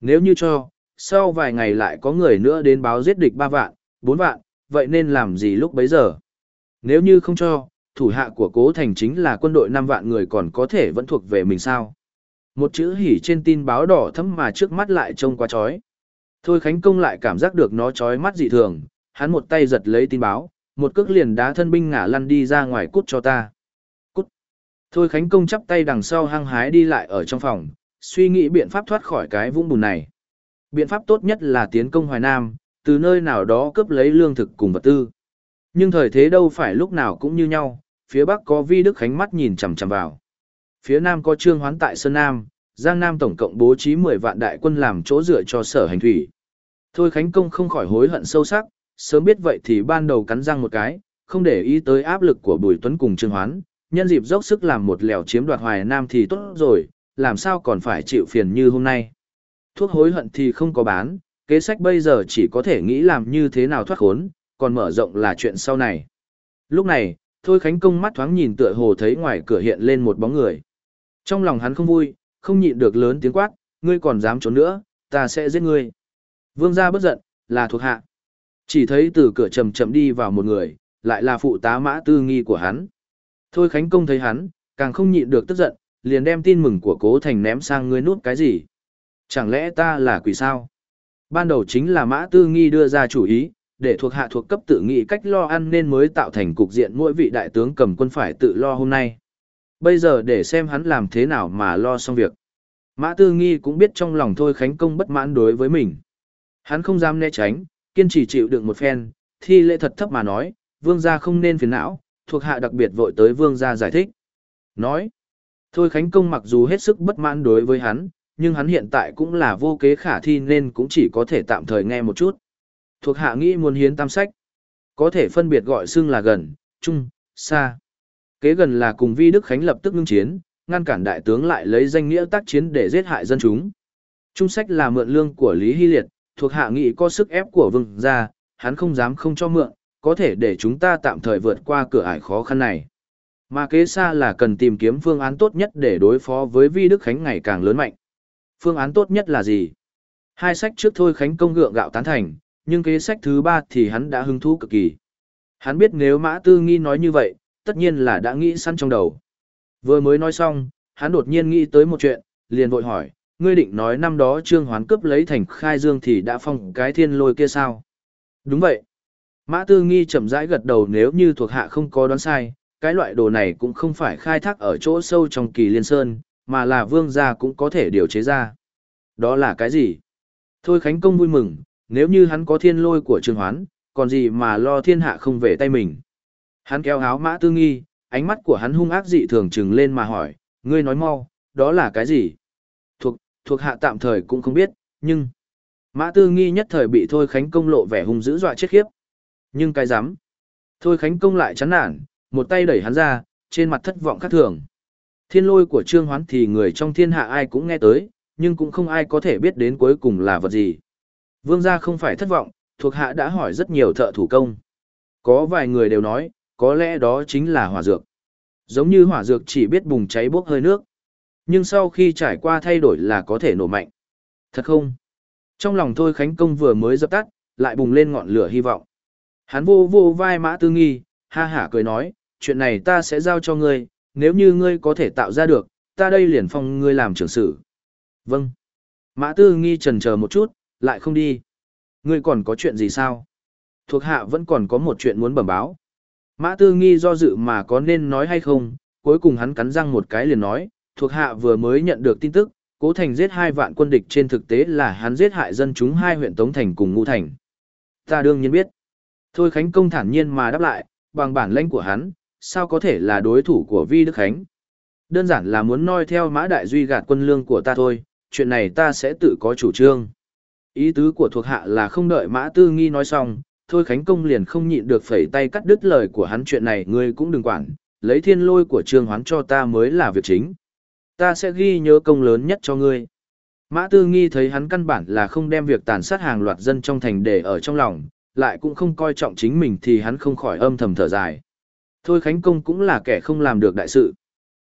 Speaker 1: Nếu như cho, sau vài ngày lại có người nữa đến báo giết địch 3 vạn, 4 vạn, vậy nên làm gì lúc bấy giờ? Nếu như không cho, thủ hạ của cố thành chính là quân đội 5 vạn người còn có thể vẫn thuộc về mình sao? Một chữ hỉ trên tin báo đỏ thấm mà trước mắt lại trông quá chói. Thôi Khánh Công lại cảm giác được nó chói mắt dị thường, hắn một tay giật lấy tin báo, một cước liền đá thân binh ngả lăn đi ra ngoài cút cho ta. Thôi Khánh Công chắp tay đằng sau hăng hái đi lại ở trong phòng, suy nghĩ biện pháp thoát khỏi cái vũng bùn này. Biện pháp tốt nhất là tiến công Hoài Nam, từ nơi nào đó cướp lấy lương thực cùng vật tư. Nhưng thời thế đâu phải lúc nào cũng như nhau, phía Bắc có Vi Đức Khánh mắt nhìn chằm chằm vào. Phía Nam có Trương Hoán tại Sơn Nam, Giang Nam tổng cộng bố trí 10 vạn đại quân làm chỗ dựa cho sở hành thủy. Thôi Khánh Công không khỏi hối hận sâu sắc, sớm biết vậy thì ban đầu cắn răng một cái, không để ý tới áp lực của Bùi Tuấn cùng Trương Hoán, nhân dịp dốc sức làm một lèo chiếm đoạt Hoài Nam thì tốt rồi, làm sao còn phải chịu phiền như hôm nay. Thuốc hối hận thì không có bán, kế sách bây giờ chỉ có thể nghĩ làm như thế nào thoát khốn, còn mở rộng là chuyện sau này. Lúc này, Thôi Khánh Công mắt thoáng nhìn tựa hồ thấy ngoài cửa hiện lên một bóng người. Trong lòng hắn không vui, không nhịn được lớn tiếng quát, ngươi còn dám trốn nữa, ta sẽ giết ngươi. Vương gia bất giận, là thuộc hạ. Chỉ thấy từ cửa chậm chậm đi vào một người, lại là phụ tá mã tư nghi của hắn. Thôi Khánh Công thấy hắn, càng không nhịn được tức giận, liền đem tin mừng của cố thành ném sang ngươi nút cái gì. Chẳng lẽ ta là quỷ sao? Ban đầu chính là mã tư nghi đưa ra chủ ý, để thuộc hạ thuộc cấp tự nghị cách lo ăn nên mới tạo thành cục diện mỗi vị đại tướng cầm quân phải tự lo hôm nay. Bây giờ để xem hắn làm thế nào mà lo xong việc. Mã Tư Nghi cũng biết trong lòng Thôi Khánh Công bất mãn đối với mình. Hắn không dám né tránh, kiên trì chịu đựng một phen, thi lễ thật thấp mà nói, vương gia không nên phiền não, thuộc hạ đặc biệt vội tới vương gia giải thích. Nói, Thôi Khánh Công mặc dù hết sức bất mãn đối với hắn, nhưng hắn hiện tại cũng là vô kế khả thi nên cũng chỉ có thể tạm thời nghe một chút. Thuộc hạ nghĩ muốn hiến tam sách, có thể phân biệt gọi xưng là gần, trung, xa. Kế gần là cùng Vi Đức Khánh lập tức ngưng chiến, ngăn cản đại tướng lại lấy danh nghĩa tác chiến để giết hại dân chúng. Trung sách là mượn lương của Lý Hy Liệt, thuộc hạ nghị có sức ép của vương gia, hắn không dám không cho mượn, có thể để chúng ta tạm thời vượt qua cửa ải khó khăn này. Mà kế xa là cần tìm kiếm phương án tốt nhất để đối phó với Vi Đức Khánh ngày càng lớn mạnh. Phương án tốt nhất là gì? Hai sách trước thôi Khánh Công gượng gạo tán thành, nhưng kế sách thứ ba thì hắn đã hứng thú cực kỳ. Hắn biết nếu Mã Tư Nghi nói như vậy, tất nhiên là đã nghĩ sẵn trong đầu. Vừa mới nói xong, hắn đột nhiên nghĩ tới một chuyện, liền vội hỏi, ngươi định nói năm đó Trương Hoán cướp lấy thành khai dương thì đã phong cái thiên lôi kia sao? Đúng vậy. Mã Tư Nghi chậm rãi gật đầu nếu như thuộc hạ không có đoán sai, cái loại đồ này cũng không phải khai thác ở chỗ sâu trong kỳ liên sơn, mà là vương gia cũng có thể điều chế ra. Đó là cái gì? Thôi Khánh Công vui mừng, nếu như hắn có thiên lôi của Trương Hoán, còn gì mà lo thiên hạ không về tay mình. Hắn kéo áo Mã Tư Nghi, ánh mắt của hắn hung ác dị thường trừng lên mà hỏi, ngươi nói mau, đó là cái gì? Thuộc, thuộc hạ tạm thời cũng không biết, nhưng... Mã Tư Nghi nhất thời bị Thôi Khánh Công lộ vẻ hung dữ dọa chết khiếp. Nhưng cái dám. Thôi Khánh Công lại chán nản, một tay đẩy hắn ra, trên mặt thất vọng khác thường. Thiên lôi của Trương Hoán thì người trong thiên hạ ai cũng nghe tới, nhưng cũng không ai có thể biết đến cuối cùng là vật gì. Vương gia không phải thất vọng, thuộc hạ đã hỏi rất nhiều thợ thủ công. Có vài người đều nói, có lẽ đó chính là hỏa dược. Giống như hỏa dược chỉ biết bùng cháy bốc hơi nước. Nhưng sau khi trải qua thay đổi là có thể nổ mạnh. Thật không? Trong lòng thôi Khánh Công vừa mới dập tắt, lại bùng lên ngọn lửa hy vọng. Hắn vô vô vai mã tư nghi, ha hả cười nói, chuyện này ta sẽ giao cho ngươi, nếu như ngươi có thể tạo ra được, ta đây liền phong ngươi làm trưởng sử. Vâng. Mã tư nghi trần chờ một chút, lại không đi. Ngươi còn có chuyện gì sao? Thuộc hạ vẫn còn có một chuyện muốn bẩm báo. Mã tư nghi do dự mà có nên nói hay không, cuối cùng hắn cắn răng một cái liền nói, thuộc hạ vừa mới nhận được tin tức, cố thành giết hai vạn quân địch trên thực tế là hắn giết hại dân chúng hai huyện Tống Thành cùng Ngũ Thành. Ta đương nhiên biết. Thôi Khánh Công thản nhiên mà đáp lại, bằng bản lãnh của hắn, sao có thể là đối thủ của Vi Đức Khánh. Đơn giản là muốn noi theo mã đại duy gạt quân lương của ta thôi, chuyện này ta sẽ tự có chủ trương. Ý tứ của thuộc hạ là không đợi mã tư nghi nói xong, thôi Khánh Công liền không nhịn được phẩy tay cắt đứt lời của hắn chuyện này ngươi cũng đừng quản, lấy thiên lôi của trương hoán cho ta mới là việc chính. Ta sẽ ghi nhớ công lớn nhất cho ngươi. Mã Tư Nghi thấy hắn căn bản là không đem việc tàn sát hàng loạt dân trong thành để ở trong lòng, lại cũng không coi trọng chính mình thì hắn không khỏi âm thầm thở dài. Thôi Khánh Công cũng là kẻ không làm được đại sự.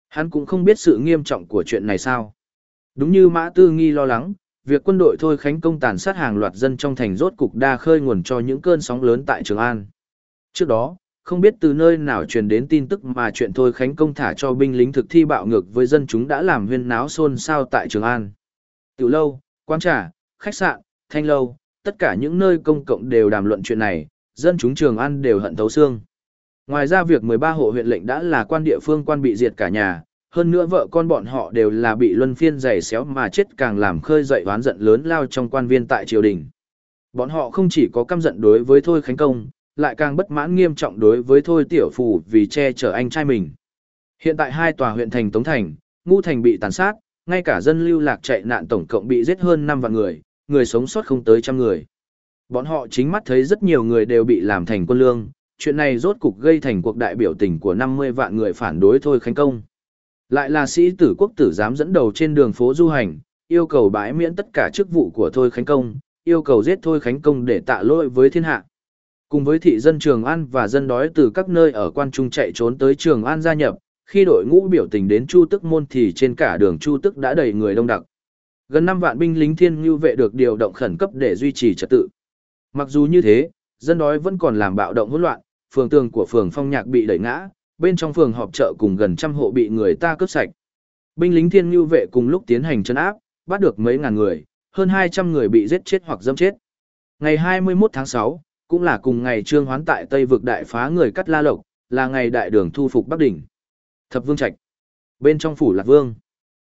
Speaker 1: Hắn cũng không biết sự nghiêm trọng của chuyện này sao. Đúng như Mã Tư Nghi lo lắng, việc quân đội Thôi Khánh Công tàn sát hàng loạt dân trong thành rốt cục đa khơi nguồn cho những cơn sóng lớn tại Trường An. Trước đó, không biết từ nơi nào truyền đến tin tức mà chuyện Thôi Khánh Công thả cho binh lính thực thi bạo ngược với dân chúng đã làm huyên náo xôn xao tại Trường An. Tiểu lâu, quán trà, khách sạn, thanh lâu, tất cả những nơi công cộng đều đàm luận chuyện này, dân chúng Trường An đều hận thấu xương. Ngoài ra việc 13 hộ huyện lệnh đã là quan địa phương quan bị diệt cả nhà, hơn nữa vợ con bọn họ đều là bị luân phiên giày xéo mà chết càng làm khơi dậy oán giận lớn lao trong quan viên tại triều đình. Bọn họ không chỉ có căm giận đối với Thôi Khánh Công, lại càng bất mãn nghiêm trọng đối với Thôi Tiểu Phủ vì che chở anh trai mình. Hiện tại hai tòa huyện thành Tống Thành, Ngũ Thành bị tàn sát, ngay cả dân lưu lạc chạy nạn tổng cộng bị giết hơn 5 vạn người, người sống sót không tới trăm người. Bọn họ chính mắt thấy rất nhiều người đều bị làm thành quân lương, chuyện này rốt cục gây thành cuộc đại biểu tình của 50 vạn người phản đối Thôi Khánh Công. Lại là sĩ tử quốc tử dám dẫn đầu trên đường phố du hành, yêu cầu bãi miễn tất cả chức vụ của Thôi Khánh Công, yêu cầu giết Thôi Khánh Công để tạ lỗi với thiên hạ. Cùng với thị dân Trường An và dân đói từ các nơi ở quan trung chạy trốn tới Trường An gia nhập, khi đội ngũ biểu tình đến Chu Tức Môn thì trên cả đường Chu Tức đã đầy người đông đặc. Gần 5 vạn binh lính thiên ngưu vệ được điều động khẩn cấp để duy trì trật tự. Mặc dù như thế, dân đói vẫn còn làm bạo động hỗn loạn, phường tường của phường Phong Nhạc bị đẩy ngã, bên trong phường họp chợ cùng gần trăm hộ bị người ta cướp sạch. Binh lính thiên ngưu vệ cùng lúc tiến hành trấn áp, bắt được mấy ngàn người, hơn 200 người bị giết chết hoặc dâm chết. Ngày 21 tháng 6, cũng là cùng ngày trương hoán tại Tây vực đại phá người cắt la lộc, là ngày đại đường thu phục Bắc Đỉnh. Thập Vương Trạch. Bên trong phủ Lạc Vương.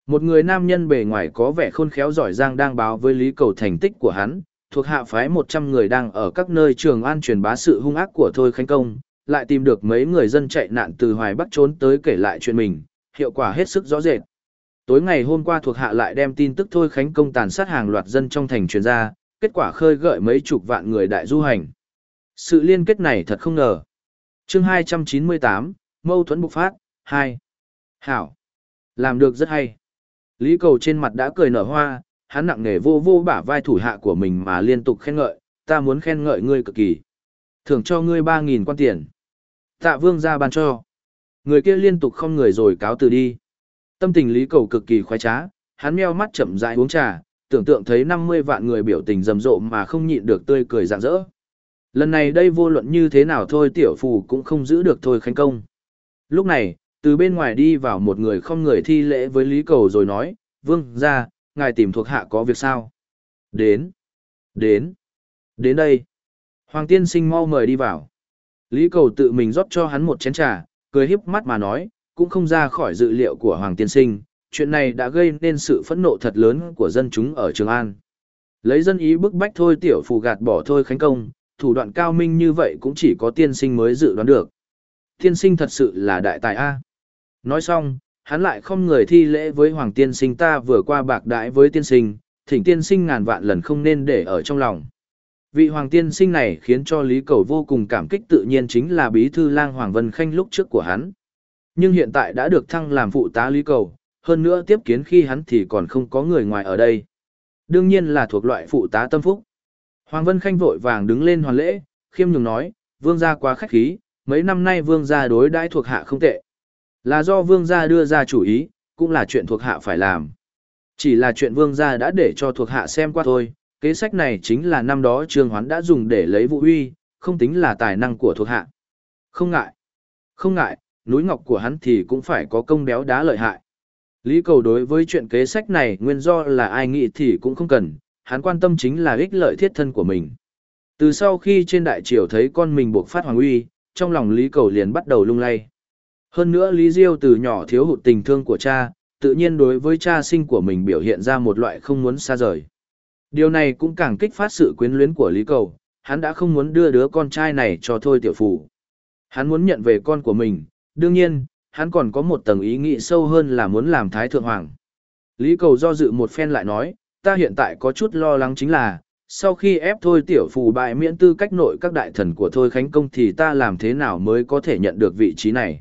Speaker 1: Một người nam nhân bề ngoài có vẻ khôn khéo giỏi giang đang báo với Lý Cầu thành tích của hắn, thuộc hạ phái 100 người đang ở các nơi trường an truyền bá sự hung ác của Thôi Khánh Công, lại tìm được mấy người dân chạy nạn từ Hoài Bắc trốn tới kể lại chuyện mình, hiệu quả hết sức rõ rệt. Tối ngày hôm qua thuộc hạ lại đem tin tức Thôi Khánh Công tàn sát hàng loạt dân trong thành truyền ra, kết quả khơi gợi mấy chục vạn người đại du hành. Sự liên kết này thật không ngờ. chương 298, Mâu thuẫn bộc phát, 2. Hảo. Làm được rất hay. Lý cầu trên mặt đã cười nở hoa, hắn nặng nề vô vô bả vai thủ hạ của mình mà liên tục khen ngợi, ta muốn khen ngợi ngươi cực kỳ. Thưởng cho ngươi 3.000 quan tiền. Tạ vương ra ban cho. Người kia liên tục không người rồi cáo từ đi. Tâm tình lý cầu cực kỳ khoái trá, hắn meo mắt chậm rãi uống trà, tưởng tượng thấy 50 vạn người biểu tình rầm rộ mà không nhịn được tươi cười rạng rỡ. Lần này đây vô luận như thế nào thôi tiểu phù cũng không giữ được thôi khánh công. Lúc này, từ bên ngoài đi vào một người không người thi lễ với Lý Cầu rồi nói, vương ra, ngài tìm thuộc hạ có việc sao? Đến, đến, đến đây. Hoàng tiên sinh mau mời đi vào. Lý Cầu tự mình rót cho hắn một chén trà, cười híp mắt mà nói, cũng không ra khỏi dự liệu của Hoàng tiên sinh, chuyện này đã gây nên sự phẫn nộ thật lớn của dân chúng ở Trường An. Lấy dân ý bức bách thôi tiểu phù gạt bỏ thôi khánh công, thủ đoạn cao minh như vậy cũng chỉ có tiên sinh mới dự đoán được. Tiên sinh thật sự là đại tài A. Nói xong, hắn lại không người thi lễ với Hoàng tiên sinh ta vừa qua bạc đãi với tiên sinh, thỉnh tiên sinh ngàn vạn lần không nên để ở trong lòng. Vị Hoàng tiên sinh này khiến cho Lý Cầu vô cùng cảm kích tự nhiên chính là bí thư lang Hoàng Vân Khanh lúc trước của hắn. Nhưng hiện tại đã được thăng làm phụ tá Lý Cầu, hơn nữa tiếp kiến khi hắn thì còn không có người ngoài ở đây. Đương nhiên là thuộc loại phụ tá tâm phúc. Hoàng Vân Khanh vội vàng đứng lên hoàn lễ, khiêm nhường nói, vương gia quá khách khí, mấy năm nay vương gia đối đãi thuộc hạ không tệ. Là do vương gia đưa ra chủ ý, cũng là chuyện thuộc hạ phải làm. Chỉ là chuyện vương gia đã để cho thuộc hạ xem qua thôi, kế sách này chính là năm đó trương hoán đã dùng để lấy vũ uy, không tính là tài năng của thuộc hạ. Không ngại. Không ngại, núi ngọc của hắn thì cũng phải có công béo đá lợi hại. Lý cầu đối với chuyện kế sách này nguyên do là ai nghĩ thì cũng không cần, hắn quan tâm chính là ích lợi thiết thân của mình. Từ sau khi trên đại triều thấy con mình buộc phát hoàng uy, trong lòng Lý cầu liền bắt đầu lung lay. Hơn nữa Lý Diêu từ nhỏ thiếu hụt tình thương của cha, tự nhiên đối với cha sinh của mình biểu hiện ra một loại không muốn xa rời. Điều này cũng càng kích phát sự quyến luyến của Lý Cầu, hắn đã không muốn đưa đứa con trai này cho thôi tiểu phủ. Hắn muốn nhận về con của mình, đương nhiên, hắn còn có một tầng ý nghĩ sâu hơn là muốn làm Thái Thượng Hoàng. Lý Cầu do dự một phen lại nói, ta hiện tại có chút lo lắng chính là, sau khi ép thôi tiểu Phủ bại miễn tư cách nội các đại thần của thôi khánh công thì ta làm thế nào mới có thể nhận được vị trí này.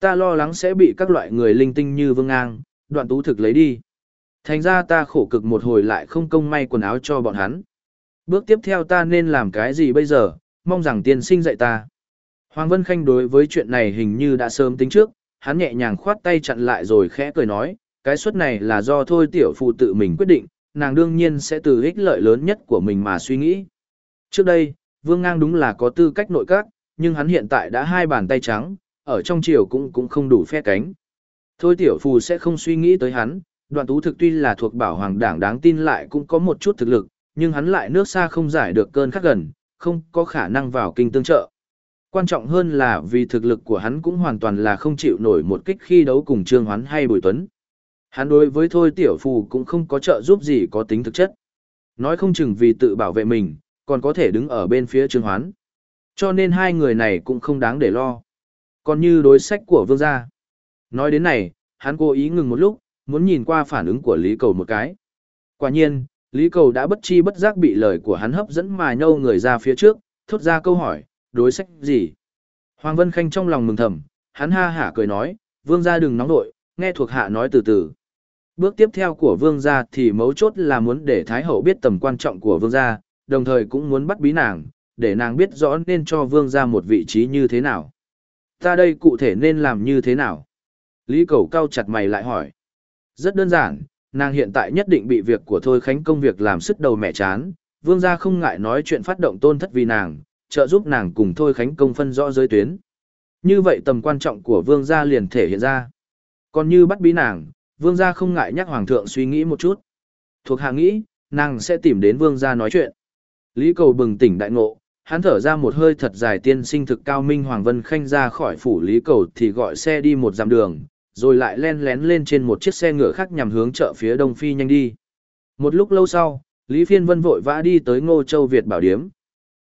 Speaker 1: Ta lo lắng sẽ bị các loại người linh tinh như vương ngang, đoạn tú thực lấy đi. Thành ra ta khổ cực một hồi lại không công may quần áo cho bọn hắn. Bước tiếp theo ta nên làm cái gì bây giờ, mong rằng tiên sinh dạy ta. Hoàng Vân Khanh đối với chuyện này hình như đã sớm tính trước, hắn nhẹ nhàng khoát tay chặn lại rồi khẽ cười nói, cái suất này là do thôi tiểu phụ tự mình quyết định, nàng đương nhiên sẽ từ ích lợi lớn nhất của mình mà suy nghĩ. Trước đây, Vương Ngang đúng là có tư cách nội các, nhưng hắn hiện tại đã hai bàn tay trắng, ở trong triều cũng cũng không đủ phe cánh. Thôi tiểu phù sẽ không suy nghĩ tới hắn, đoạn tú thực tuy là thuộc bảo hoàng đảng đáng tin lại cũng có một chút thực lực, nhưng hắn lại nước xa không giải được cơn khắc gần, không có khả năng vào kinh tương trợ. Quan trọng hơn là vì thực lực của hắn cũng hoàn toàn là không chịu nổi một kích khi đấu cùng Trương Hoán hay Bùi Tuấn. Hắn đối với Thôi Tiểu Phù cũng không có trợ giúp gì có tính thực chất. Nói không chừng vì tự bảo vệ mình, còn có thể đứng ở bên phía Trương Hoán. Cho nên hai người này cũng không đáng để lo. Còn như đối sách của vương gia. Nói đến này, hắn cố ý ngừng một lúc, muốn nhìn qua phản ứng của Lý Cầu một cái. Quả nhiên, Lý Cầu đã bất chi bất giác bị lời của hắn hấp dẫn mà nhâu người ra phía trước, thốt ra câu hỏi, đối sách gì? Hoàng Vân Khanh trong lòng mừng thầm, hắn ha hả cười nói, vương gia đừng nóng nội, nghe thuộc hạ nói từ từ. Bước tiếp theo của vương gia thì mấu chốt là muốn để Thái Hậu biết tầm quan trọng của vương gia, đồng thời cũng muốn bắt bí nàng, để nàng biết rõ nên cho vương gia một vị trí như thế nào. Ta đây cụ thể nên làm như thế nào? Lý Cầu cao chặt mày lại hỏi. Rất đơn giản, nàng hiện tại nhất định bị việc của Thôi Khánh công việc làm sức đầu mẹ chán, vương gia không ngại nói chuyện phát động tôn thất vì nàng, trợ giúp nàng cùng Thôi Khánh công phân rõ giới tuyến. Như vậy tầm quan trọng của vương gia liền thể hiện ra. Còn như bắt bí nàng, vương gia không ngại nhắc hoàng thượng suy nghĩ một chút. Thuộc hạ nghĩ, nàng sẽ tìm đến vương gia nói chuyện. Lý cầu bừng tỉnh đại ngộ, hắn thở ra một hơi thật dài tiên sinh thực cao minh Hoàng Vân Khanh ra khỏi phủ Lý cầu thì gọi xe đi một dặm đường, rồi lại len lén lên trên một chiếc xe ngựa khác nhằm hướng chợ phía đông phi nhanh đi. Một lúc lâu sau, Lý Phiên Vân vội vã đi tới Ngô Châu Việt Bảo Điếm.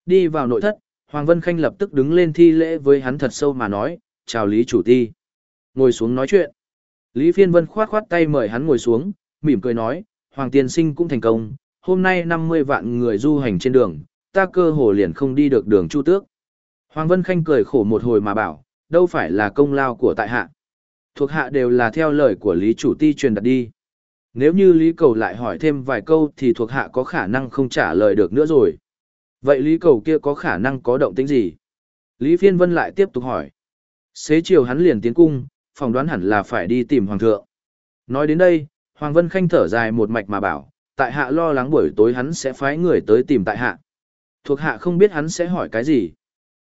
Speaker 1: Đi vào nội thất, Hoàng Vân Khanh lập tức đứng lên thi lễ với hắn thật sâu mà nói, chào Lý Chủ Ti. Ngồi xuống nói chuyện. Lý Phiên Vân khoát khoát tay mời hắn ngồi xuống, mỉm cười nói, Hoàng Tiên Sinh cũng thành công, hôm nay 50 vạn người du hành trên đường, ta cơ hồ liền không đi được đường chu tước. Hoàng Vân Khanh cười khổ một hồi mà bảo, đâu phải là công lao của tại hạ. Thuộc hạ đều là theo lời của Lý Chủ Ti truyền đặt đi. Nếu như Lý Cầu lại hỏi thêm vài câu thì thuộc hạ có khả năng không trả lời được nữa rồi. Vậy Lý Cầu kia có khả năng có động tĩnh gì? Lý Phiên Vân lại tiếp tục hỏi. Xế chiều hắn liền tiến cung, phỏng đoán hẳn là phải đi tìm Hoàng thượng. Nói đến đây, Hoàng Vân Khanh thở dài một mạch mà bảo, tại hạ lo lắng buổi tối hắn sẽ phái người tới tìm tại hạ. Thuộc hạ không biết hắn sẽ hỏi cái gì.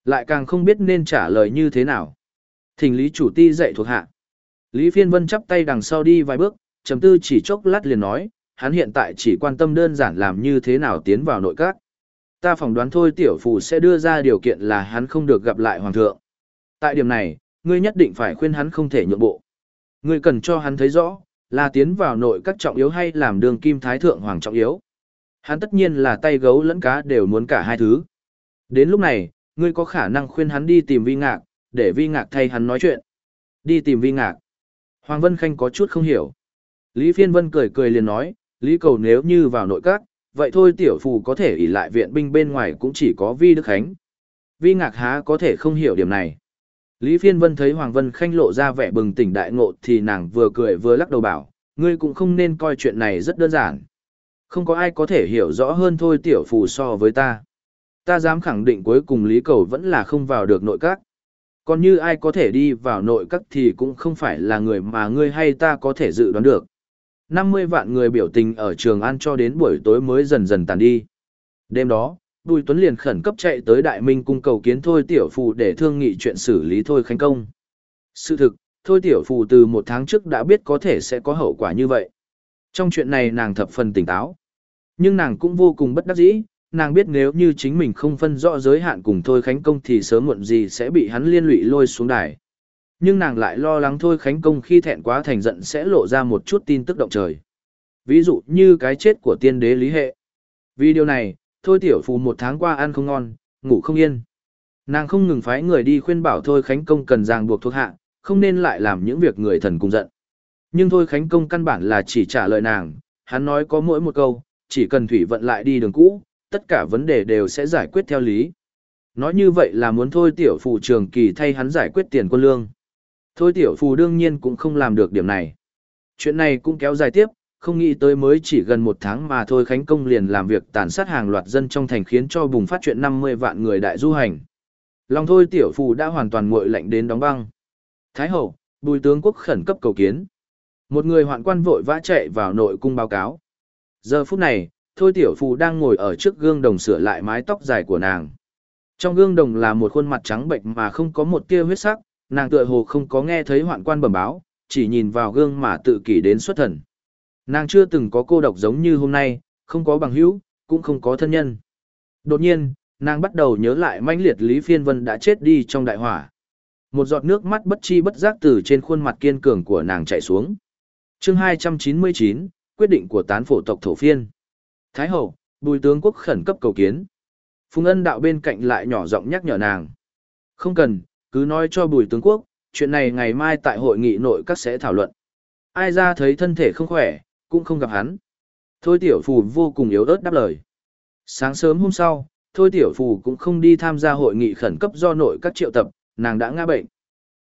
Speaker 1: Lại càng không biết nên trả lời như thế nào. Thỉnh Lý chủ ti dạy thuộc hạ. Lý Phiên Vân chắp tay đằng sau đi vài bước, trầm tư chỉ chốc lát liền nói, hắn hiện tại chỉ quan tâm đơn giản làm như thế nào tiến vào nội các. Ta phỏng đoán thôi tiểu phù sẽ đưa ra điều kiện là hắn không được gặp lại hoàng thượng. Tại điểm này, ngươi nhất định phải khuyên hắn không thể nhượng bộ. Ngươi cần cho hắn thấy rõ, là tiến vào nội các trọng yếu hay làm đường kim thái thượng hoàng trọng yếu. Hắn tất nhiên là tay gấu lẫn cá đều muốn cả hai thứ. Đến lúc này, ngươi có khả năng khuyên hắn đi tìm vi ngạc, để vi ngạc thay hắn nói chuyện. Đi tìm vi ngạc. Hoàng Vân Khanh có chút không hiểu. Lý Phiên Vân cười cười liền nói, Lý Cầu nếu như vào nội các, vậy thôi tiểu phù có thể ỉ lại viện binh bên ngoài cũng chỉ có Vi Đức Khánh. Vi Ngạc há có thể không hiểu điểm này. Lý Phiên Vân thấy Hoàng Vân Khanh lộ ra vẻ bừng tỉnh đại ngộ thì nàng vừa cười vừa lắc đầu bảo, ngươi cũng không nên coi chuyện này rất đơn giản. Không có ai có thể hiểu rõ hơn thôi tiểu phù so với ta. Ta dám khẳng định cuối cùng Lý Cầu vẫn là không vào được nội các. Còn như ai có thể đi vào nội các thì cũng không phải là người mà ngươi hay ta có thể dự đoán được. 50 vạn người biểu tình ở Trường An cho đến buổi tối mới dần dần tàn đi. Đêm đó, Bùi Tuấn liền khẩn cấp chạy tới Đại Minh cung cầu kiến Thôi Tiểu Phù để thương nghị chuyện xử lý Thôi Khánh Công. Sự thực, Thôi Tiểu Phù từ một tháng trước đã biết có thể sẽ có hậu quả như vậy. Trong chuyện này nàng thập phần tỉnh táo. Nhưng nàng cũng vô cùng bất đắc dĩ, nàng biết nếu như chính mình không phân rõ giới hạn cùng Thôi Khánh Công thì sớm muộn gì sẽ bị hắn liên lụy lôi xuống đài. Nhưng nàng lại lo lắng Thôi Khánh Công khi thẹn quá thành giận sẽ lộ ra một chút tin tức động trời. Ví dụ như cái chết của tiên đế Lý Hệ. Vì điều này, Thôi Tiểu Phù một tháng qua ăn không ngon, ngủ không yên. Nàng không ngừng phái người đi khuyên bảo Thôi Khánh Công cần ràng buộc thuộc hạ, không nên lại làm những việc người thần cùng giận. Nhưng Thôi Khánh Công căn bản là chỉ trả lời nàng, hắn nói có mỗi một câu, chỉ cần thủy vận lại đi đường cũ, tất cả vấn đề đều sẽ giải quyết theo lý. Nói như vậy là muốn thôi tiểu phù trường kỳ thay hắn giải quyết tiền quân lương. Thôi tiểu phù đương nhiên cũng không làm được điểm này. Chuyện này cũng kéo dài tiếp, không nghĩ tới mới chỉ gần một tháng mà thôi Khánh Công liền làm việc tàn sát hàng loạt dân trong thành khiến cho bùng phát chuyện 50 vạn người đại du hành. Lòng thôi tiểu phù đã hoàn toàn nguội lạnh đến đóng băng. Thái hậu, bùi tướng quốc khẩn cấp cầu kiến. Một người hoạn quan vội vã chạy vào nội cung báo cáo. Giờ phút này, thôi tiểu phù đang ngồi ở trước gương đồng sửa lại mái tóc dài của nàng. Trong gương đồng là một khuôn mặt trắng bệnh mà không có một tia huyết sắc, nàng tựa hồ không có nghe thấy hoạn quan bẩm báo, chỉ nhìn vào gương mà tự kỷ đến xuất thần. Nàng chưa từng có cô độc giống như hôm nay, không có bằng hữu, cũng không có thân nhân. Đột nhiên, nàng bắt đầu nhớ lại mãnh liệt Lý Phiên Vân đã chết đi trong đại hỏa. Một giọt nước mắt bất chi bất giác từ trên khuôn mặt kiên cường của nàng chảy xuống. chương 299, quyết định của tán phổ tộc thổ phiên. Thái hậu, bùi tướng quốc khẩn cấp cầu kiến. Phùng ân đạo bên cạnh lại nhỏ giọng nhắc nhở nàng. Không cần, cứ nói cho bùi tướng quốc, chuyện này ngày mai tại hội nghị nội các sẽ thảo luận. Ai ra thấy thân thể không khỏe, cũng không gặp hắn. Thôi tiểu phù vô cùng yếu ớt đáp lời. Sáng sớm hôm sau, Thôi tiểu phù cũng không đi tham gia hội nghị khẩn cấp do nội các triệu tập, nàng đã ngã bệnh.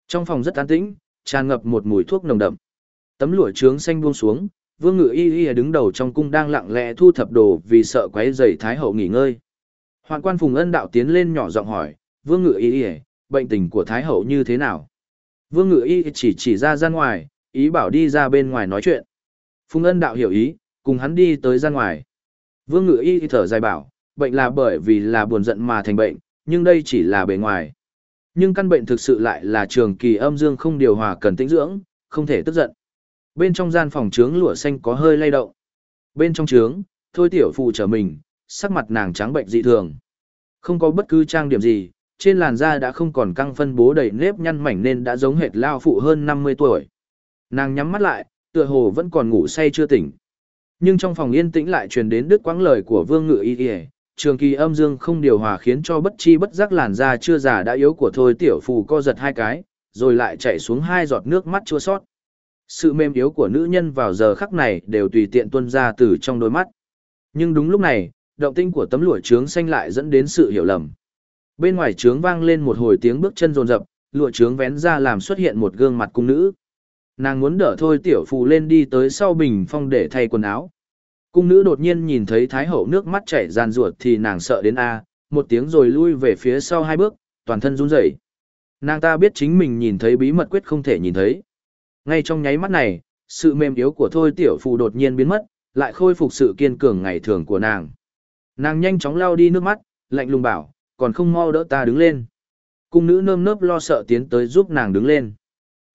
Speaker 1: Trong phòng rất an tĩnh, tràn ngập một mùi thuốc nồng đậm. Tấm lụa trướng xanh buông xuống, Vương Ngự Y Y đứng đầu trong cung đang lặng lẽ thu thập đồ vì sợ quấy rầy Thái hậu nghỉ ngơi. Hoạn quan Phùng Ân đạo tiến lên nhỏ giọng hỏi, Vương Ngự Y Y, bệnh tình của Thái hậu như thế nào? Vương Ngự Y chỉ chỉ ra ra ngoài, ý bảo đi ra bên ngoài nói chuyện. Phùng Ân đạo hiểu ý, cùng hắn đi tới ra ngoài. Vương Ngự Y thở dài bảo, bệnh là bởi vì là buồn giận mà thành bệnh, nhưng đây chỉ là bề ngoài. Nhưng căn bệnh thực sự lại là trường kỳ âm dương không điều hòa cần tĩnh dưỡng, không thể tức giận. Bên trong gian phòng trướng lụa xanh có hơi lay động. Bên trong trướng, thôi tiểu phụ trở mình, sắc mặt nàng trắng bệnh dị thường. Không có bất cứ trang điểm gì, trên làn da đã không còn căng phân bố đầy nếp nhăn mảnh nên đã giống hệt lao phụ hơn 50 tuổi. Nàng nhắm mắt lại, tựa hồ vẫn còn ngủ say chưa tỉnh. Nhưng trong phòng yên tĩnh lại truyền đến đứt quãng lời của Vương Ngự Y Y, trường kỳ âm dương không điều hòa khiến cho bất chi bất giác làn da chưa già đã yếu của thôi tiểu phù co giật hai cái, rồi lại chảy xuống hai giọt nước mắt chua sót. Sự mềm yếu của nữ nhân vào giờ khắc này đều tùy tiện tuôn ra từ trong đôi mắt. Nhưng đúng lúc này, động tinh của tấm lụa trướng xanh lại dẫn đến sự hiểu lầm. Bên ngoài trướng vang lên một hồi tiếng bước chân rồn rập, lụa trướng vén ra làm xuất hiện một gương mặt cung nữ. Nàng muốn đỡ thôi tiểu phù lên đi tới sau bình phong để thay quần áo. Cung nữ đột nhiên nhìn thấy thái hậu nước mắt chảy ràn ruột thì nàng sợ đến a, một tiếng rồi lui về phía sau hai bước, toàn thân run rẩy. Nàng ta biết chính mình nhìn thấy bí mật quyết không thể nhìn thấy. Ngay trong nháy mắt này, sự mềm yếu của Thôi Tiểu Phù đột nhiên biến mất, lại khôi phục sự kiên cường ngày thường của nàng. Nàng nhanh chóng lau đi nước mắt, lạnh lùng bảo, còn không mau đỡ ta đứng lên. Cung nữ nơm nớp lo sợ tiến tới giúp nàng đứng lên.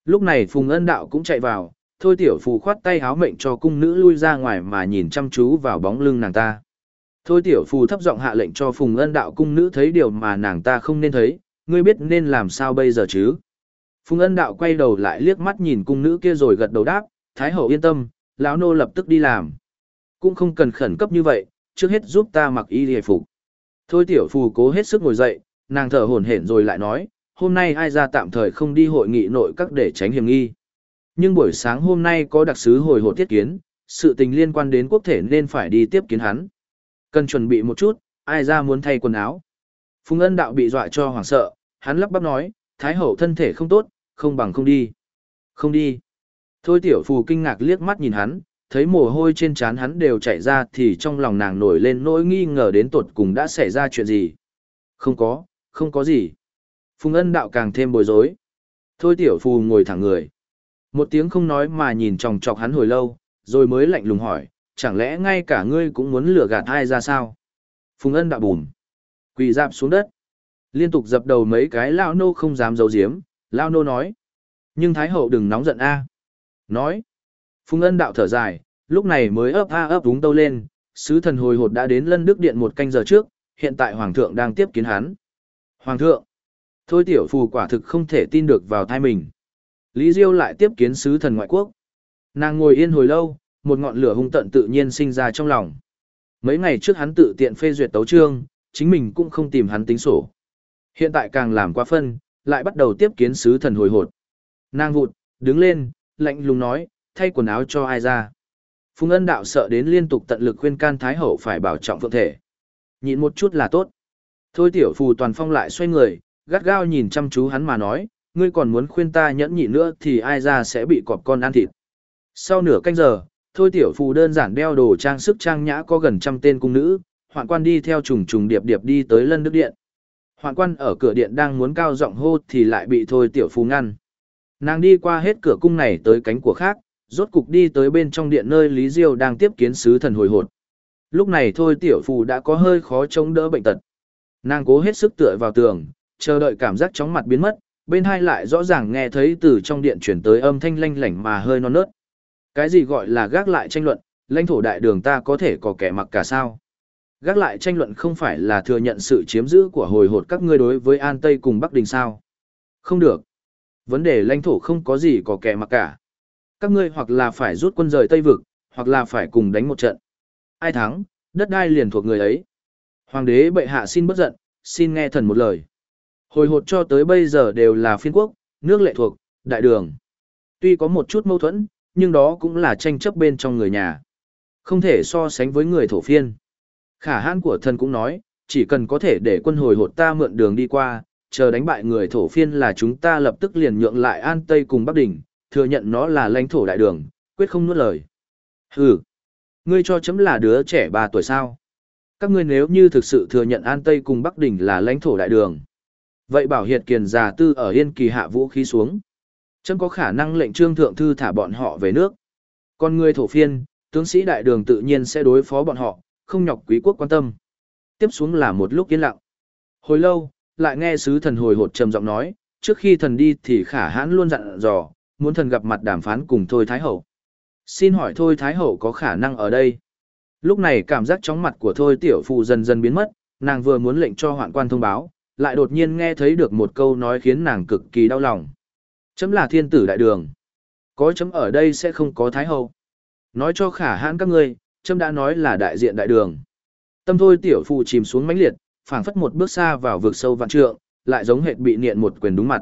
Speaker 1: Lúc này Phùng Ân Đạo cũng chạy vào, Thôi Tiểu Phù khoát tay háo mệnh cho cung nữ lui ra ngoài mà nhìn chăm chú vào bóng lưng nàng ta. Thôi Tiểu Phù thấp giọng hạ lệnh cho Phùng Ân Đạo cung nữ thấy điều mà nàng ta không nên thấy, ngươi biết nên làm sao bây giờ chứ? Phùng Ân Đạo quay đầu lại liếc mắt nhìn cung nữ kia rồi gật đầu đáp, Thái hậu yên tâm, lão nô lập tức đi làm. Cũng không cần khẩn cấp như vậy, trước hết giúp ta mặc y hề phục. Thôi tiểu phù cố hết sức ngồi dậy, nàng thở hổn hển rồi lại nói, hôm nay ai ra tạm thời không đi hội nghị nội các để tránh hiểm nghi. Nhưng buổi sáng hôm nay có đặc sứ hồi hộ tiết kiến, sự tình liên quan đến quốc thể nên phải đi tiếp kiến hắn. Cần chuẩn bị một chút, ai ra muốn thay quần áo. Phùng ân đạo bị dọa cho hoảng sợ, hắn lắp bắp nói, Thái hậu thân thể không tốt, không bằng không đi. Không đi. Thôi tiểu phù kinh ngạc liếc mắt nhìn hắn, thấy mồ hôi trên trán hắn đều chảy ra thì trong lòng nàng nổi lên nỗi nghi ngờ đến tột cùng đã xảy ra chuyện gì. Không có, không có gì. Phùng ân đạo càng thêm bối rối. Thôi tiểu phù ngồi thẳng người. Một tiếng không nói mà nhìn chòng chọc hắn hồi lâu, rồi mới lạnh lùng hỏi, chẳng lẽ ngay cả ngươi cũng muốn lừa gạt ai ra sao? Phùng ân đạo bùm. Quỳ dạp xuống đất. Liên tục dập đầu mấy cái lao nô không dám giấu giếm, lao nô nói. Nhưng Thái hậu đừng nóng giận a. Nói. Phùng ân đạo thở dài, lúc này mới ấp a ấp đúng tâu lên, sứ thần hồi hột đã đến lân đức điện một canh giờ trước, hiện tại hoàng thượng đang tiếp kiến hắn. Hoàng thượng. Thôi tiểu phù quả thực không thể tin được vào thai mình. Lý Diêu lại tiếp kiến sứ thần ngoại quốc. Nàng ngồi yên hồi lâu, một ngọn lửa hung tận tự nhiên sinh ra trong lòng. Mấy ngày trước hắn tự tiện phê duyệt tấu trương, chính mình cũng không tìm hắn tính sổ. Hiện tại càng làm quá phân, lại bắt đầu tiếp kiến sứ thần hồi hột. Nàng vụt, đứng lên, lạnh lùng nói, thay quần áo cho ai ra. Phùng ân đạo sợ đến liên tục tận lực khuyên can Thái Hậu phải bảo trọng phượng thể. Nhịn một chút là tốt. Thôi tiểu phù toàn phong lại xoay người, gắt gao nhìn chăm chú hắn mà nói, ngươi còn muốn khuyên ta nhẫn nhịn nữa thì ai ra sẽ bị cọp con ăn thịt. Sau nửa canh giờ, thôi tiểu phù đơn giản đeo đồ trang sức trang nhã có gần trăm tên cung nữ, hoạn quan đi theo trùng trùng điệp điệp đi tới lân đức điện. Hoạn quan ở cửa điện đang muốn cao giọng hô thì lại bị thôi tiểu phù ngăn. Nàng đi qua hết cửa cung này tới cánh của khác, rốt cục đi tới bên trong điện nơi Lý Diêu đang tiếp kiến sứ thần hồi hột. Lúc này thôi tiểu phù đã có hơi khó chống đỡ bệnh tật. Nàng cố hết sức tựa vào tường, chờ đợi cảm giác chóng mặt biến mất, bên hai lại rõ ràng nghe thấy từ trong điện chuyển tới âm thanh lanh lảnh mà hơi non nớt. Cái gì gọi là gác lại tranh luận, lãnh thổ đại đường ta có thể có kẻ mặc cả sao? Gác lại tranh luận không phải là thừa nhận sự chiếm giữ của hồi hột các ngươi đối với An Tây cùng Bắc Đình sao? Không được. Vấn đề lãnh thổ không có gì có kẻ mặc cả. Các ngươi hoặc là phải rút quân rời Tây Vực, hoặc là phải cùng đánh một trận. Ai thắng, đất đai liền thuộc người ấy. Hoàng đế bệ hạ xin bất giận, xin nghe thần một lời. Hồi hột cho tới bây giờ đều là phiên quốc, nước lệ thuộc, đại đường. Tuy có một chút mâu thuẫn, nhưng đó cũng là tranh chấp bên trong người nhà. Không thể so sánh với người thổ phiên. Khả hãn của thần cũng nói, chỉ cần có thể để quân hồi hột ta mượn đường đi qua, chờ đánh bại người thổ phiên là chúng ta lập tức liền nhượng lại An Tây cùng Bắc Đỉnh, thừa nhận nó là lãnh thổ đại đường, quyết không nuốt lời. Hừ, ngươi cho chấm là đứa trẻ 3 tuổi sao? Các ngươi nếu như thực sự thừa nhận An Tây cùng Bắc Đỉnh là lãnh thổ đại đường. Vậy bảo hiệt kiền già tư ở yên kỳ hạ vũ khí xuống. Chấm có khả năng lệnh trương thượng thư thả bọn họ về nước. Còn người thổ phiên, tướng sĩ đại đường tự nhiên sẽ đối phó bọn họ, không nhọc quý quốc quan tâm. Tiếp xuống là một lúc yên lặng. Hồi lâu, lại nghe sứ thần hồi hột trầm giọng nói, trước khi thần đi thì khả hãn luôn dặn dò, muốn thần gặp mặt đàm phán cùng Thôi Thái Hậu. Xin hỏi Thôi Thái Hậu có khả năng ở đây? Lúc này cảm giác chóng mặt của Thôi Tiểu Phụ dần dần biến mất, nàng vừa muốn lệnh cho hoạn quan thông báo, lại đột nhiên nghe thấy được một câu nói khiến nàng cực kỳ đau lòng. Chấm là thiên tử đại đường. Có chấm ở đây sẽ không có Thái Hậu. Nói cho khả hãn các ngươi, trâm đã nói là đại diện đại đường. Tâm Thôi Tiểu Phụ chìm xuống mãnh liệt, phảng phất một bước xa vào vực sâu vạn trượng, lại giống hệt bị niện một quyền đúng mặt.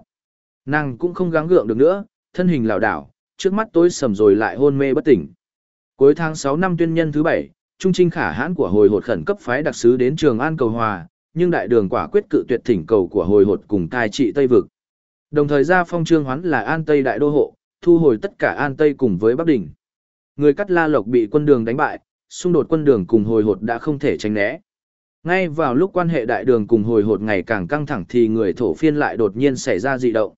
Speaker 1: Nàng cũng không gắng gượng được nữa, thân hình lảo đảo, trước mắt tối sầm rồi lại hôn mê bất tỉnh. Cuối tháng 6 năm tuyên nhân thứ 7, trung trinh khả hãn của hồi hột khẩn cấp phái đặc sứ đến Trường An cầu hòa, nhưng đại đường quả quyết cự tuyệt thỉnh cầu của hồi hột cùng cai trị Tây vực. Đồng thời ra phong trương hoán là An Tây đại đô hộ, thu hồi tất cả An Tây cùng với Bắc Đỉnh. Người cắt La Lộc bị quân đường đánh bại, xung đột quân đường cùng hồi hột đã không thể tránh né. Ngay vào lúc quan hệ đại đường cùng hồi hột ngày càng căng thẳng thì người thổ phiên lại đột nhiên xảy ra dị động.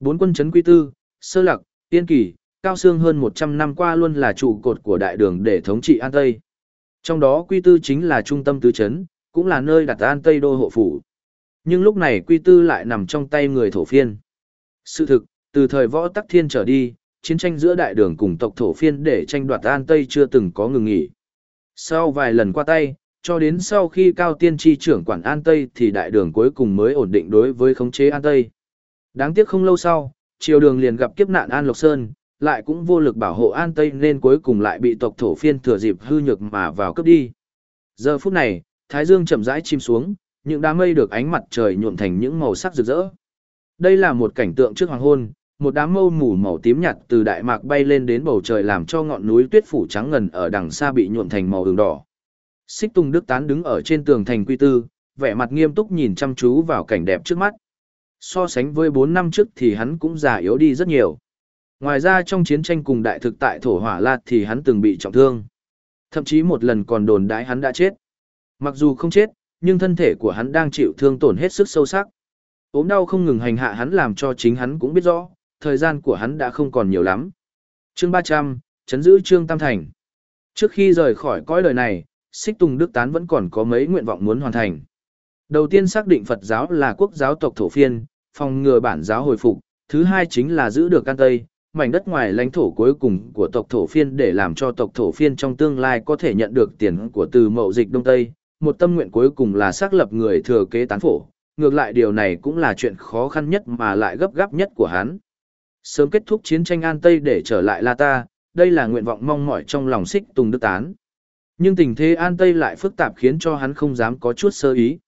Speaker 1: Bốn quân chấn quy tư, sơ lạc, tiên kỳ, Cao xương hơn 100 năm qua luôn là trụ cột của đại đường để thống trị An Tây. Trong đó Quy Tư chính là trung tâm tứ chấn, cũng là nơi đặt An Tây đô hộ phủ. Nhưng lúc này Quy Tư lại nằm trong tay người thổ phiên. Sự thực, từ thời võ tắc thiên trở đi, chiến tranh giữa đại đường cùng tộc thổ phiên để tranh đoạt An Tây chưa từng có ngừng nghỉ. Sau vài lần qua tay, cho đến sau khi Cao Tiên tri trưởng quản An Tây thì đại đường cuối cùng mới ổn định đối với khống chế An Tây. Đáng tiếc không lâu sau, triều đường liền gặp kiếp nạn An Lộc Sơn, lại cũng vô lực bảo hộ An Tây nên cuối cùng lại bị tộc thổ phiên thừa dịp hư nhược mà vào cướp đi. Giờ phút này, Thái Dương chậm rãi chìm xuống, những đám mây được ánh mặt trời nhuộm thành những màu sắc rực rỡ. Đây là một cảnh tượng trước hoàng hôn, một đám mâu mù màu tím nhạt từ đại mạc bay lên đến bầu trời làm cho ngọn núi tuyết phủ trắng ngần ở đằng xa bị nhuộm thành màu ửng đỏ. Xích Tùng Đức Tán đứng ở trên tường thành quy tư, vẻ mặt nghiêm túc nhìn chăm chú vào cảnh đẹp trước mắt. So sánh với bốn năm trước thì hắn cũng già yếu đi rất nhiều. Ngoài ra trong chiến tranh cùng đại thực tại thổ hỏa lạt thì hắn từng bị trọng thương. Thậm chí một lần còn đồn đãi hắn đã chết. Mặc dù không chết, nhưng thân thể của hắn đang chịu thương tổn hết sức sâu sắc. ốm đau không ngừng hành hạ hắn làm cho chính hắn cũng biết rõ, thời gian của hắn đã không còn nhiều lắm. Chương 300, chấn giữ Trương Tam Thành. Trước khi rời khỏi cõi đời này, Xích Tùng Đức Tán vẫn còn có mấy nguyện vọng muốn hoàn thành. Đầu tiên xác định Phật giáo là quốc giáo tộc thổ phiên, phòng ngừa bản giáo hồi phục, thứ hai chính là giữ được can Tây, mảnh đất ngoài lãnh thổ cuối cùng của tộc thổ phiên để làm cho tộc thổ phiên trong tương lai có thể nhận được tiền của từ mậu dịch Đông Tây. Một tâm nguyện cuối cùng là xác lập người thừa kế tán phổ, ngược lại điều này cũng là chuyện khó khăn nhất mà lại gấp gáp nhất của hắn. Sớm kết thúc chiến tranh An Tây để trở lại La Ta, đây là nguyện vọng mong mỏi trong lòng xích Tùng Đức Tán. Nhưng tình thế An Tây lại phức tạp khiến cho hắn không dám có chút sơ ý.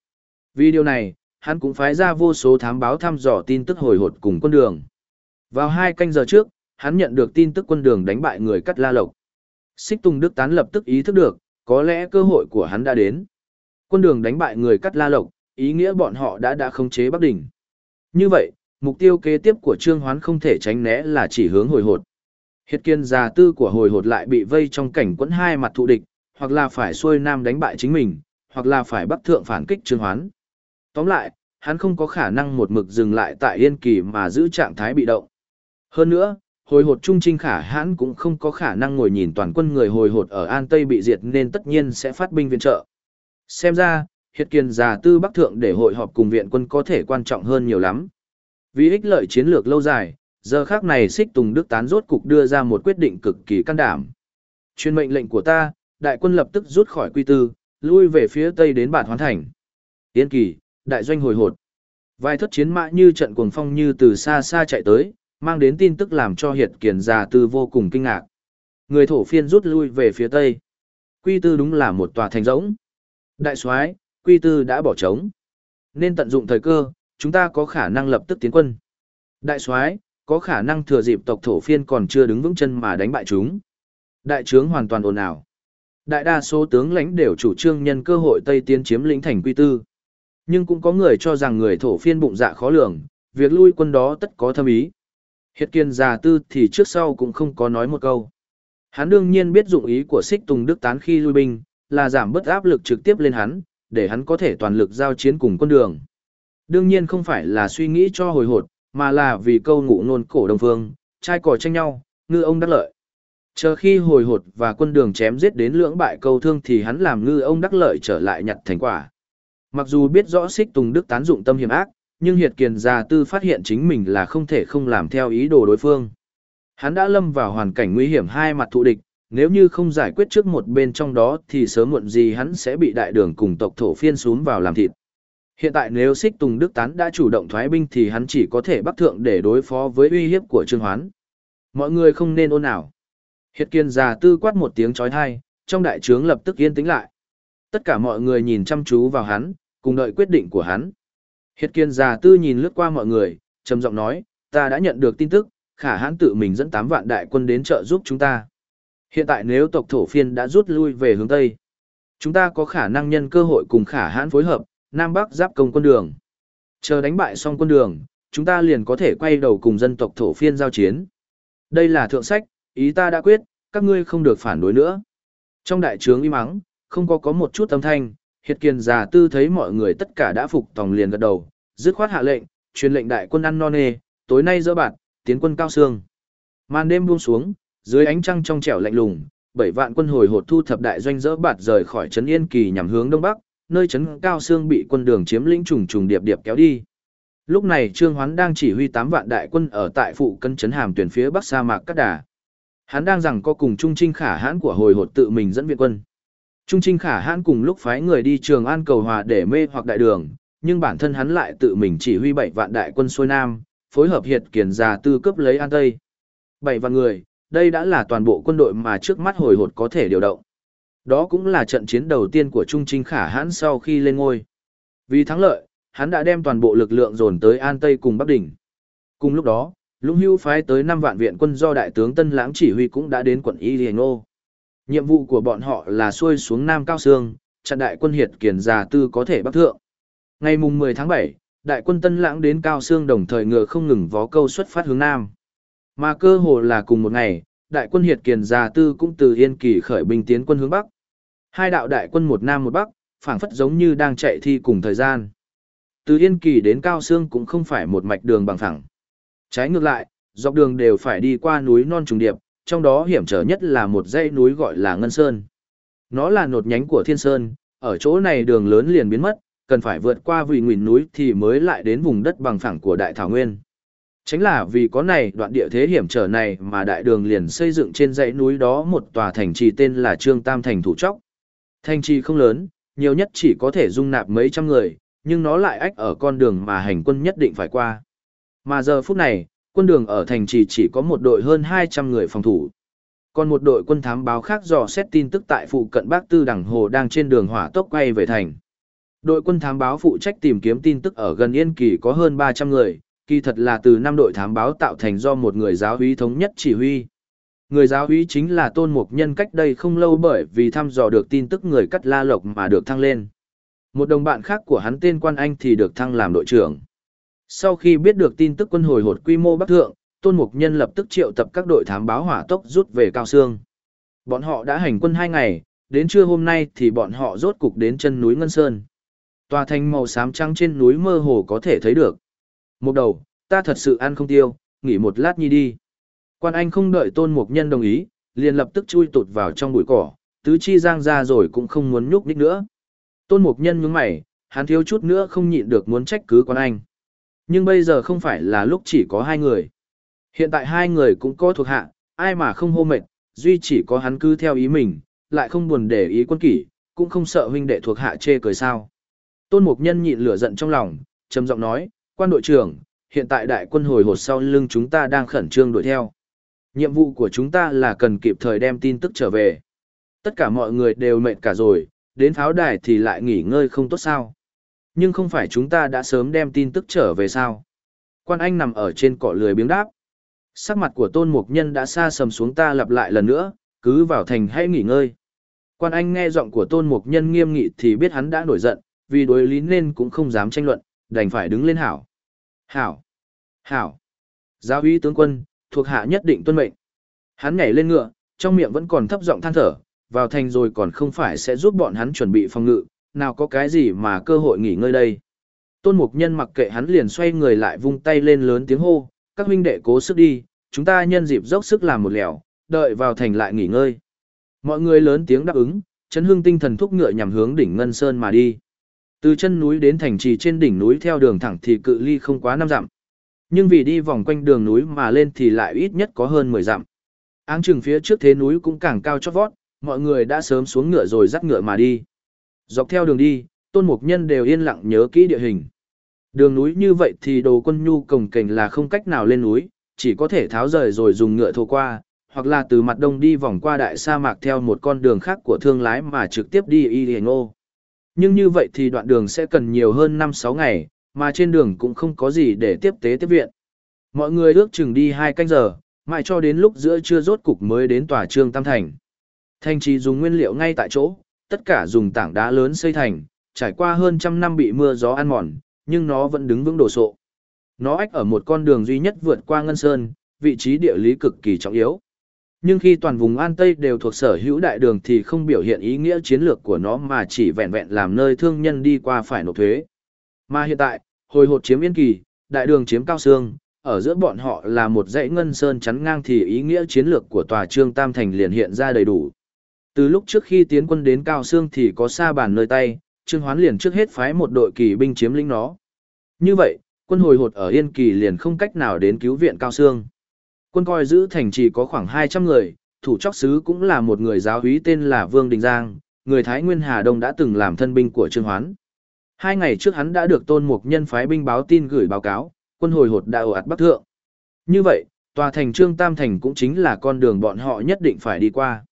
Speaker 1: Vì điều này, hắn cũng phái ra vô số thám báo thăm dò tin tức hồi hột cùng quân đường. Vào hai canh giờ trước, hắn nhận được tin tức quân đường đánh bại người cắt la lộc. Xích Tùng Đức Tán lập tức ý thức được, có lẽ cơ hội của hắn đã đến. Quân đường đánh bại người cắt la lộc, ý nghĩa bọn họ đã đã khống chế Bắc Đỉnh. Như vậy, mục tiêu kế tiếp của Trương Hoán không thể tránh né là chỉ hướng hồi hột. Hiệt kiên già tư của hồi hột lại bị vây trong cảnh quẫn hai mặt thụ địch, hoặc là phải xuôi nam đánh bại chính mình, hoặc là phải bắc thượng phản kích Trương Hoán. Tóm lại, hắn không có khả năng một mực dừng lại tại Yên Kỳ mà giữ trạng thái bị động. Hơn nữa, hồi hột trung trinh khả hãn cũng không có khả năng ngồi nhìn toàn quân người hồi hột ở An Tây bị diệt nên tất nhiên sẽ phát binh viện trợ. Xem ra, hiệt kiền già tư bắc thượng để hội họp cùng viện quân có thể quan trọng hơn nhiều lắm. Vì ích lợi chiến lược lâu dài, giờ khác này xích tùng đức tán rốt cục đưa ra một quyết định cực kỳ can đảm. Chuyên mệnh lệnh của ta, đại quân lập tức rút khỏi quy tư, lui về phía tây đến bản hoán thành. Yên kỳ, đại doanh hồi hột. Vài thất chiến mã như trận cuồng phong như từ xa xa chạy tới, mang đến tin tức làm cho hiệt kiền già tư vô cùng kinh ngạc. Người thổ phiên rút lui về phía tây. Quy tư đúng là một tòa thành rỗng. Đại soái, quy tư đã bỏ trống. Nên tận dụng thời cơ, chúng ta có khả năng lập tức tiến quân. Đại soái, có khả năng thừa dịp tộc thổ phiên còn chưa đứng vững chân mà đánh bại chúng. Đại trướng hoàn toàn ồn ào. Đại đa số tướng lãnh đều chủ trương nhân cơ hội Tây tiến chiếm lĩnh thành quy tư. Nhưng cũng có người cho rằng người thổ phiên bụng dạ khó lường, việc lui quân đó tất có thâm ý. Hiệt kiên già tư thì trước sau cũng không có nói một câu. Hắn đương nhiên biết dụng ý của xích tùng đức tán khi lui binh, là giảm bớt áp lực trực tiếp lên hắn, để hắn có thể toàn lực giao chiến cùng quân đường. Đương nhiên không phải là suy nghĩ cho hồi hột, mà là vì câu ngụ nôn cổ đồng phương, trai cò tranh nhau, ngư ông đắc lợi. Chờ khi hồi hột và quân đường chém giết đến lưỡng bại câu thương thì hắn làm ngư ông đắc lợi trở lại nhặt thành quả. Mặc dù biết rõ xích tùng đức tán dụng tâm hiểm ác, nhưng hiệt kiền già tư phát hiện chính mình là không thể không làm theo ý đồ đối phương. Hắn đã lâm vào hoàn cảnh nguy hiểm hai mặt thụ địch, nếu như không giải quyết trước một bên trong đó thì sớm muộn gì hắn sẽ bị đại đường cùng tộc thổ phiên xuống vào làm thịt. Hiện tại nếu Sích tùng đức tán đã chủ động thoái binh thì hắn chỉ có thể bắc thượng để đối phó với uy hiếp của trương hoán. Mọi người không nên ôn ảo. Hiệt kiên già tư quát một tiếng chói tai, trong đại trướng lập tức yên tĩnh lại. Tất cả mọi người nhìn chăm chú vào hắn, cùng đợi quyết định của hắn. Hiệt kiên già tư nhìn lướt qua mọi người, trầm giọng nói, ta đã nhận được tin tức, khả hãn tự mình dẫn 8 vạn đại quân đến trợ giúp chúng ta. Hiện tại nếu tộc thổ phiên đã rút lui về hướng Tây, chúng ta có khả năng nhân cơ hội cùng khả hãn phối hợp, Nam Bắc giáp công quân đường. Chờ đánh bại xong quân đường, chúng ta liền có thể quay đầu cùng dân tộc thổ phiên giao chiến. Đây là thượng sách, ý ta đã quyết, các ngươi không được phản đối nữa. Trong đại trướng im ắng, không có có một chút âm thanh, hiệt kiền già tư thấy mọi người tất cả đã phục tòng liền gật đầu, dứt khoát hạ lệnh, truyền lệnh đại quân ăn non nê, tối nay dỡ bạt, tiến quân cao xương. Màn đêm buông xuống, dưới ánh trăng trong trẻo lạnh lùng, bảy vạn quân hồi hột thu thập đại doanh dỡ bạt rời khỏi trấn Yên Kỳ nhằm hướng đông bắc, nơi trấn Cao xương bị quân đường chiếm lĩnh trùng trùng điệp điệp kéo đi. Lúc này Trương Hoán đang chỉ huy 8 vạn đại quân ở tại phụ cân trấn Hàm tuyển phía bắc sa mạc Cát Đà. Hắn đang rằng có cùng Trung Trinh Khả Hãn của hồi hột tự mình dẫn viện quân. Trung Trinh Khả Hãn cùng lúc phái người đi Trường An cầu hòa để mê hoặc đại đường, nhưng bản thân hắn lại tự mình chỉ huy 7 vạn đại quân xuôi nam, phối hợp hiệt kiền già tư cấp lấy An Tây. 7 vạn người, đây đã là toàn bộ quân đội mà trước mắt hồi hột có thể điều động. Đó cũng là trận chiến đầu tiên của Trung Trinh Khả Hãn sau khi lên ngôi. Vì thắng lợi, hắn đã đem toàn bộ lực lượng dồn tới An Tây cùng Bắc Đỉnh. Cùng lúc đó, Lũng Hưu phái tới 5 vạn viện quân do đại tướng Tân Lãng chỉ huy cũng đã đến quận Y Liễu Ngô. Nhiệm vụ của bọn họ là xuôi xuống Nam Cao Sương, chặn đại quân hiệt kiền già tư có thể bắc thượng. Ngày mùng 10 tháng 7, đại quân Tân Lãng đến Cao Sương đồng thời ngựa không ngừng vó câu xuất phát hướng Nam. Mà cơ hồ là cùng một ngày, đại quân hiệt kiền già tư cũng từ Yên Kỳ khởi binh tiến quân hướng Bắc. Hai đạo đại quân một Nam một Bắc, phảng phất giống như đang chạy thi cùng thời gian. Từ Yên Kỳ đến Cao Sương cũng không phải một mạch đường bằng phẳng. Trái ngược lại, dọc đường đều phải đi qua núi non trùng điệp, trong đó hiểm trở nhất là một dãy núi gọi là Ngân Sơn. Nó là nột nhánh của Thiên Sơn, ở chỗ này đường lớn liền biến mất, cần phải vượt qua vị nguyền núi thì mới lại đến vùng đất bằng phẳng của Đại Thảo Nguyên. Chính là vì có này đoạn địa thế hiểm trở này mà đại đường liền xây dựng trên dãy núi đó một tòa thành trì tên là Trương Tam Thành Thủ Tróc. Thành trì không lớn, nhiều nhất chỉ có thể dung nạp mấy trăm người, nhưng nó lại ách ở con đường mà hành quân nhất định phải qua. Mà giờ phút này, quân đường ở thành trì chỉ có một đội hơn 200 người phòng thủ. Còn một đội quân thám báo khác dò xét tin tức tại phụ cận Bác Tư Đằng Hồ đang trên đường hỏa tốc quay về thành. Đội quân thám báo phụ trách tìm kiếm tin tức ở gần Yên Kỳ có hơn 300 người, kỳ thật là từ năm đội thám báo tạo thành do một người giáo úy thống nhất chỉ huy. Người giáo úy chính là Tôn Mục Nhân cách đây không lâu bởi vì thăm dò được tin tức người cắt la lộc mà được thăng lên. Một đồng bạn khác của hắn tên Quan Anh thì được thăng làm đội trưởng. Sau khi biết được tin tức quân hồi hột quy mô bắc thượng, Tôn Mục Nhân lập tức triệu tập các đội thám báo hỏa tốc rút về Cao Sương. Bọn họ đã hành quân hai ngày, đến trưa hôm nay thì bọn họ rốt cục đến chân núi Ngân Sơn. Tòa thành màu xám trắng trên núi mơ hồ có thể thấy được. Một đầu, ta thật sự ăn không tiêu, nghỉ một lát nhi đi. Quan Anh không đợi Tôn Mục Nhân đồng ý, liền lập tức chui tụt vào trong bụi cỏ, tứ chi giang ra rồi cũng không muốn nhúc nhích nữa. Tôn Mục Nhân nhướng mày, hắn thiếu chút nữa không nhịn được muốn trách cứ Quan Anh. Nhưng bây giờ không phải là lúc chỉ có hai người. Hiện tại hai người cũng có thuộc hạ, ai mà không hô mệt, duy chỉ có hắn cứ theo ý mình, lại không buồn để ý quân kỷ, cũng không sợ huynh đệ thuộc hạ chê cười sao. Tôn Mục Nhân nhịn lửa giận trong lòng, trầm giọng nói, quan đội trưởng, hiện tại đại quân hồi hột sau lưng chúng ta đang khẩn trương đuổi theo. Nhiệm vụ của chúng ta là cần kịp thời đem tin tức trở về. Tất cả mọi người đều mệt cả rồi, đến pháo đài thì lại nghỉ ngơi không tốt sao. Nhưng không phải chúng ta đã sớm đem tin tức trở về sao. Quan Anh nằm ở trên cỏ lười biếng đáp. Sắc mặt của tôn mục nhân đã xa sầm xuống ta lặp lại lần nữa, cứ vào thành hãy nghỉ ngơi. Quan Anh nghe giọng của tôn mục nhân nghiêm nghị thì biết hắn đã nổi giận, vì đối lý nên cũng không dám tranh luận, đành phải đứng lên hảo. Hảo! Hảo! Giáo uy tướng quân, thuộc hạ nhất định tuân mệnh. Hắn nhảy lên ngựa, trong miệng vẫn còn thấp giọng than thở, vào thành rồi còn không phải sẽ giúp bọn hắn chuẩn bị phòng ngự, nào có cái gì mà cơ hội nghỉ ngơi đây. Tôn Mục Nhân mặc kệ hắn liền xoay người lại vung tay lên lớn tiếng hô, các huynh đệ cố sức đi, chúng ta nhân dịp dốc sức làm một lẻo, đợi vào thành lại nghỉ ngơi. Mọi người lớn tiếng đáp ứng, chấn hương tinh thần thúc ngựa nhằm hướng đỉnh Ngân Sơn mà đi. Từ chân núi đến thành trì trên đỉnh núi theo đường thẳng thì cự ly không quá năm dặm. Nhưng vì đi vòng quanh đường núi mà lên thì lại ít nhất có hơn 10 dặm. Áng chừng phía trước thế núi cũng càng cao chót vót, mọi người đã sớm xuống ngựa rồi dắt ngựa mà đi. Dọc theo đường đi, tôn mục nhân đều yên lặng nhớ kỹ địa hình. Đường núi như vậy thì đồ quân nhu cồng kềnh là không cách nào lên núi, chỉ có thể tháo rời rồi dùng ngựa thô qua, hoặc là từ mặt đông đi vòng qua đại sa mạc theo một con đường khác của thương lái mà trực tiếp đi y hề ngô. Nhưng như vậy thì đoạn đường sẽ cần nhiều hơn 5-6 ngày, mà trên đường cũng không có gì để tiếp tế tiếp viện. Mọi người ước chừng đi 2 canh giờ, mãi cho đến lúc giữa trưa rốt cục mới đến tòa trương Tam Thành. Thành trì dùng nguyên liệu ngay tại chỗ, tất cả dùng tảng đá lớn xây thành, trải qua hơn trăm năm bị mưa gió ăn mòn, nhưng nó vẫn đứng vững đồ sộ. Nó ách ở một con đường duy nhất vượt qua Ngân Sơn, vị trí địa lý cực kỳ trọng yếu. Nhưng khi toàn vùng An Tây đều thuộc sở hữu đại đường thì không biểu hiện ý nghĩa chiến lược của nó mà chỉ vẹn vẹn làm nơi thương nhân đi qua phải nộp thuế. Mà hiện tại, hồi hột chiếm Yên Kỳ, đại đường chiếm Cao Sương, ở giữa bọn họ là một dãy ngân sơn chắn ngang thì ý nghĩa chiến lược của tòa trương Tam Thành liền hiện ra đầy đủ. Từ lúc trước khi tiến quân đến Cao Sương thì có xa bàn nơi tay, Trương Hoán liền trước hết phái một đội kỳ binh chiếm lĩnh nó. Như vậy, quân hồi hột ở Yên Kỳ liền không cách nào đến cứu viện Cao Sương. Quân coi giữ thành trì có khoảng 200 người, thủ chóc sứ cũng là một người giáo úy tên là Vương Đình Giang, người Thái Nguyên Hà Đông đã từng làm thân binh của Trương Hoán. Hai ngày trước hắn đã được Tôn Mục Nhân phái binh báo tin gửi báo cáo, quân hồi hột đã ồ ạt Bắc Thượng. Như vậy, tòa thành Trương Tam Thành cũng chính là con đường bọn họ nhất định phải đi qua.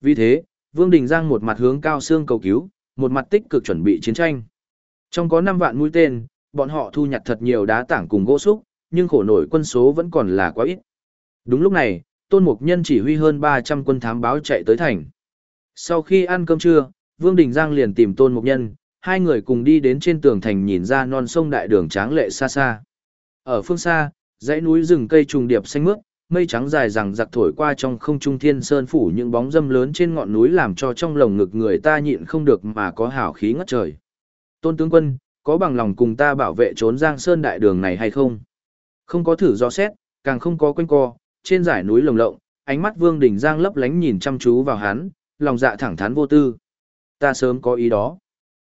Speaker 1: Vì thế, Vương Đình Giang một mặt hướng Cao xương cầu cứu, một mặt tích cực chuẩn bị chiến tranh. Trong có 5 vạn mũi tên, bọn họ thu nhặt thật nhiều đá tảng cùng gỗ xúc, nhưng khổ nổi quân số vẫn còn là quá ít. Đúng lúc này, Tôn Mục Nhân chỉ huy hơn 300 quân thám báo chạy tới thành. Sau khi ăn cơm trưa, Vương Đình Giang liền tìm Tôn Mục Nhân, hai người cùng đi đến trên tường thành nhìn ra non sông đại đường tráng lệ xa xa. Ở phương xa, dãy núi rừng cây trùng điệp xanh mướt, mây trắng dài rằng giặc thổi qua trong không trung thiên sơn phủ những bóng dâm lớn trên ngọn núi làm cho trong lồng ngực người ta nhịn không được mà có hào khí ngất trời. Tôn tướng quân, có bằng lòng cùng ta bảo vệ trốn giang sơn đại đường này hay không? Không có thử do xét, càng không có quanh co, trên dải núi lồng lộng, ánh mắt vương đỉnh giang lấp lánh nhìn chăm chú vào hắn, lòng dạ thẳng thắn vô tư. Ta sớm có ý đó.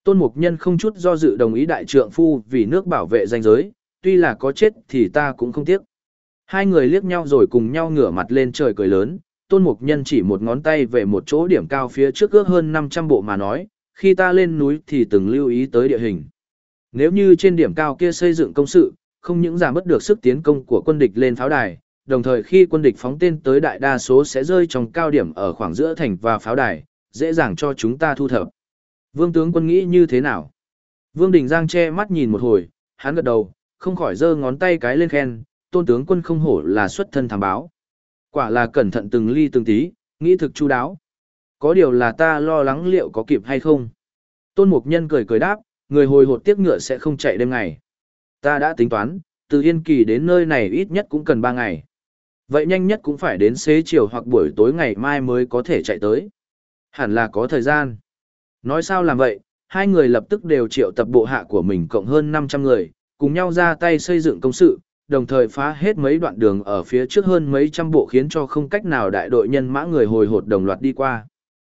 Speaker 1: Tôn Mục Nhân không chút do dự đồng ý đại trượng phu vì nước bảo vệ danh giới, tuy là có chết thì ta cũng không tiếc. Hai người liếc nhau rồi cùng nhau ngửa mặt lên trời cười lớn, Tôn Mục Nhân chỉ một ngón tay về một chỗ điểm cao phía trước ước hơn 500 bộ mà nói, khi ta lên núi thì từng lưu ý tới địa hình. Nếu như trên điểm cao kia xây dựng công sự, không những giảm bớt được sức tiến công của quân địch lên pháo đài, đồng thời khi quân địch phóng tên tới đại đa số sẽ rơi trong cao điểm ở khoảng giữa thành và pháo đài, dễ dàng cho chúng ta thu thập. Vương tướng quân nghĩ như thế nào? Vương Đình Giang che mắt nhìn một hồi, hắn gật đầu, không khỏi giơ ngón tay cái lên khen, tôn tướng quân không hổ là xuất thân thám báo. Quả là cẩn thận từng ly từng tí, nghĩ thực chu đáo. Có điều là ta lo lắng liệu có kịp hay không. Tôn Mục Nhân cười cười đáp, người hồi hột tiếc ngựa sẽ không chạy đêm ngày. Ta đã tính toán, từ Yên Kỳ đến nơi này ít nhất cũng cần 3 ngày. Vậy nhanh nhất cũng phải đến xế chiều hoặc buổi tối ngày mai mới có thể chạy tới. Hẳn là có thời gian. Nói sao làm vậy, hai người lập tức đều triệu tập bộ hạ của mình cộng hơn 500 người, cùng nhau ra tay xây dựng công sự, đồng thời phá hết mấy đoạn đường ở phía trước hơn mấy trăm bộ khiến cho không cách nào đại đội nhân mã người hồi hột đồng loạt đi qua.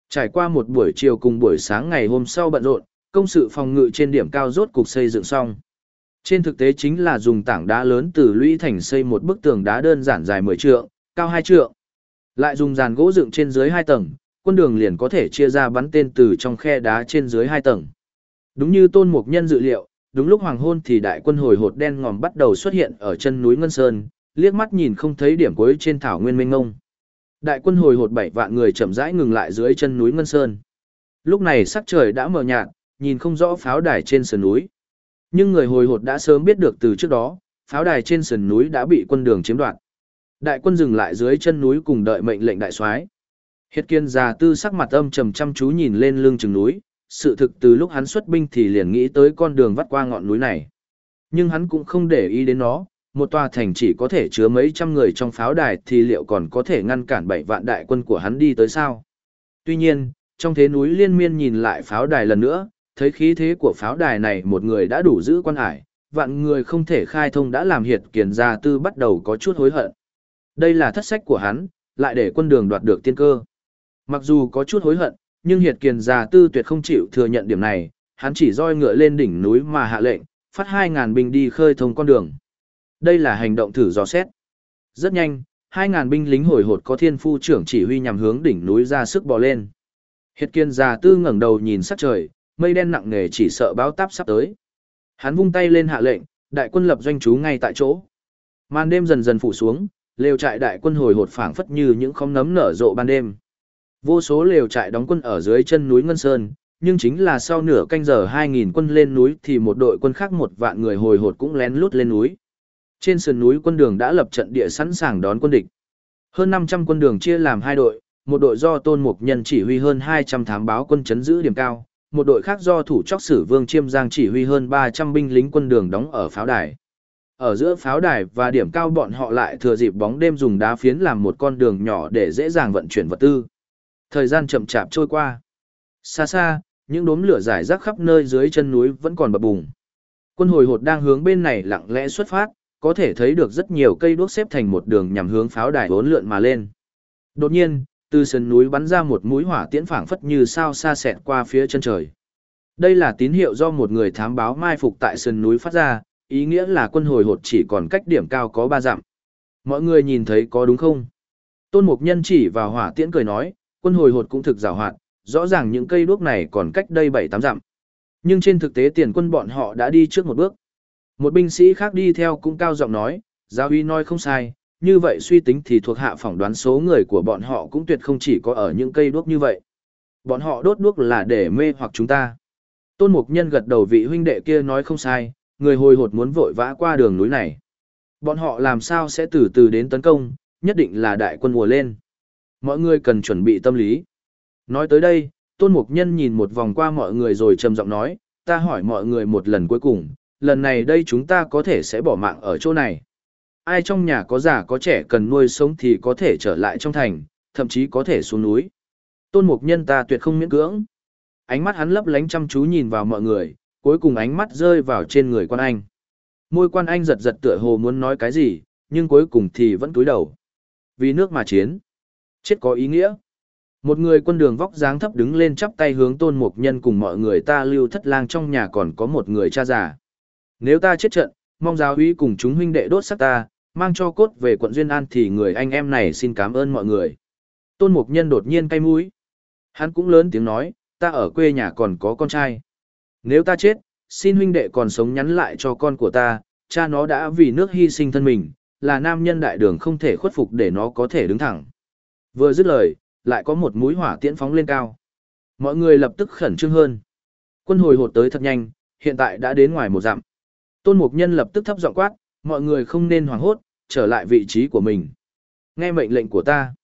Speaker 1: Trải qua một buổi chiều cùng buổi sáng ngày hôm sau bận rộn, công sự phòng ngự trên điểm cao rốt cục xây dựng xong. Trên thực tế chính là dùng tảng đá lớn từ lũy thành xây một bức tường đá đơn giản dài 10 trượng, cao 2 trượng. Lại dùng dàn gỗ dựng trên dưới 2 tầng, quân đường liền có thể chia ra bắn tên từ trong khe đá trên dưới hai tầng. Đúng như Tôn Mục Nhân dự liệu, đúng lúc hoàng hôn thì đại quân hồi hột đen ngòm bắt đầu xuất hiện ở chân núi Ngân Sơn, liếc mắt nhìn không thấy điểm cuối trên thảo nguyên mênh ngông. Đại quân hồi hột bảy vạn người chậm rãi ngừng lại dưới chân núi Ngân Sơn. Lúc này sắc trời đã mờ nhạt, nhìn không rõ pháo đài trên sườn núi. Nhưng người hồi hột đã sớm biết được từ trước đó, pháo đài trên sườn núi đã bị quân đường chiếm đoạt. Đại quân dừng lại dưới chân núi cùng đợi mệnh lệnh đại soái. Hiệt kiên già tư sắc mặt âm trầm chăm chú nhìn lên lưng chừng núi, sự thực từ lúc hắn xuất binh thì liền nghĩ tới con đường vắt qua ngọn núi này. Nhưng hắn cũng không để ý đến nó, một tòa thành chỉ có thể chứa mấy trăm người trong pháo đài thì liệu còn có thể ngăn cản bảy vạn đại quân của hắn đi tới sao? Tuy nhiên, trong thế núi liên miên nhìn lại pháo đài lần nữa, thấy khí thế của pháo đài này một người đã đủ giữ quan hải, vạn người không thể khai thông đã làm hiệt kiền gia tư bắt đầu có chút hối hận. Đây là thất sách của hắn, lại để quân đường đoạt được tiên cơ. Mặc dù có chút hối hận, nhưng hiệt kiền gia tư tuyệt không chịu thừa nhận điểm này, hắn chỉ roi ngựa lên đỉnh núi mà hạ lệnh, phát 2.000 binh đi khơi thông con đường. Đây là hành động thử dò xét. Rất nhanh, 2.000 binh lính hồi hột có thiên phu trưởng chỉ huy nhằm hướng đỉnh núi ra sức bò lên. Hiệt kiền già tư ngẩng đầu nhìn sắc trời, mây đen nặng nề chỉ sợ báo táp sắp tới. Hắn vung tay lên hạ lệnh, đại quân lập doanh trú ngay tại chỗ. Màn đêm dần dần phủ xuống, lều trại đại quân hồi hột phảng phất như những khóm nấm nở rộ ban đêm. Vô số lều trại đóng quân ở dưới chân núi Ngân Sơn, nhưng chính là sau nửa canh giờ 2.000 quân lên núi thì một đội quân khác một vạn người hồi hột cũng lén lút lên núi. Trên sườn núi quân đường đã lập trận địa sẵn sàng đón quân địch. Hơn 500 quân đường chia làm hai đội, một đội do Tôn Mục Nhân chỉ huy hơn 200 thám báo quân chấn giữ điểm cao, một đội khác do thủ chóc sử Vương Chiêm Giang chỉ huy hơn 300 binh lính quân đường đóng ở pháo đài. Ở giữa pháo đài và điểm cao bọn họ lại thừa dịp bóng đêm dùng đá phiến làm một con đường nhỏ để dễ dàng vận chuyển vật tư. Thời gian chậm chạp trôi qua. Xa xa, những đốm lửa rải rác khắp nơi dưới chân núi vẫn còn bập bùng. Quân hồi hột đang hướng bên này lặng lẽ xuất phát, có thể thấy được rất nhiều cây đuốc xếp thành một đường nhằm hướng pháo đài bốn lượn mà lên. Đột nhiên, từ sườn núi bắn ra một mũi hỏa tiễn phảng phất như sao xa xẹt qua phía chân trời. Đây là tín hiệu do một người thám báo mai phục tại sườn núi phát ra, ý nghĩa là quân hồi hột chỉ còn cách điểm cao có 3 dặm. Mọi người nhìn thấy có đúng không? Tôn Mục Nhân chỉ vào hỏa tiễn cười nói, quân hồi hột cũng thực giảo hoạt, rõ ràng những cây đuốc này còn cách đây 7-8 dặm. Nhưng trên thực tế tiền quân bọn họ đã đi trước một bước. Một binh sĩ khác đi theo cũng cao giọng nói, giáo uy nói không sai, như vậy suy tính thì thuộc hạ phỏng đoán số người của bọn họ cũng tuyệt không chỉ có ở những cây đuốc như vậy. Bọn họ đốt đuốc là để mê hoặc chúng ta. Tôn Mục Nhân gật đầu vị huynh đệ kia nói không sai, người hồi hột muốn vội vã qua đường núi này. Bọn họ làm sao sẽ từ từ đến tấn công, nhất định là đại quân mùa lên. Mọi người cần chuẩn bị tâm lý. Nói tới đây, Tôn Mục Nhân nhìn một vòng qua mọi người rồi trầm giọng nói, ta hỏi mọi người một lần cuối cùng, lần này đây chúng ta có thể sẽ bỏ mạng ở chỗ này. Ai trong nhà có già có trẻ cần nuôi sống thì có thể trở lại trong thành, thậm chí có thể xuống núi. Tôn Mục Nhân ta tuyệt không miễn cưỡng. Ánh mắt hắn lấp lánh chăm chú nhìn vào mọi người, cuối cùng ánh mắt rơi vào trên người quan anh. Môi quan anh giật giật tựa hồ muốn nói cái gì, nhưng cuối cùng thì vẫn túi đầu. Vì nước mà chiến. Chết có ý nghĩa. Một người quân đường vóc dáng thấp đứng lên chắp tay hướng tôn mục nhân cùng mọi người ta lưu thất lang trong nhà còn có một người cha già. Nếu ta chết trận, mong giáo uy cùng chúng huynh đệ đốt xác ta, mang cho cốt về quận Duyên An thì người anh em này xin cảm ơn mọi người. Tôn mục nhân đột nhiên cay mũi. Hắn cũng lớn tiếng nói, ta ở quê nhà còn có con trai. Nếu ta chết, xin huynh đệ còn sống nhắn lại cho con của ta, cha nó đã vì nước hy sinh thân mình, là nam nhân đại đường không thể khuất phục để nó có thể đứng thẳng. Vừa dứt lời, lại có một mũi hỏa tiễn phóng lên cao. Mọi người lập tức khẩn trương hơn. Quân hồi hột tới thật nhanh, hiện tại đã đến ngoài một dặm. Tôn Mục Nhân lập tức thấp giọng quát, mọi người không nên hoảng hốt, trở lại vị trí của mình. Nghe mệnh lệnh của ta.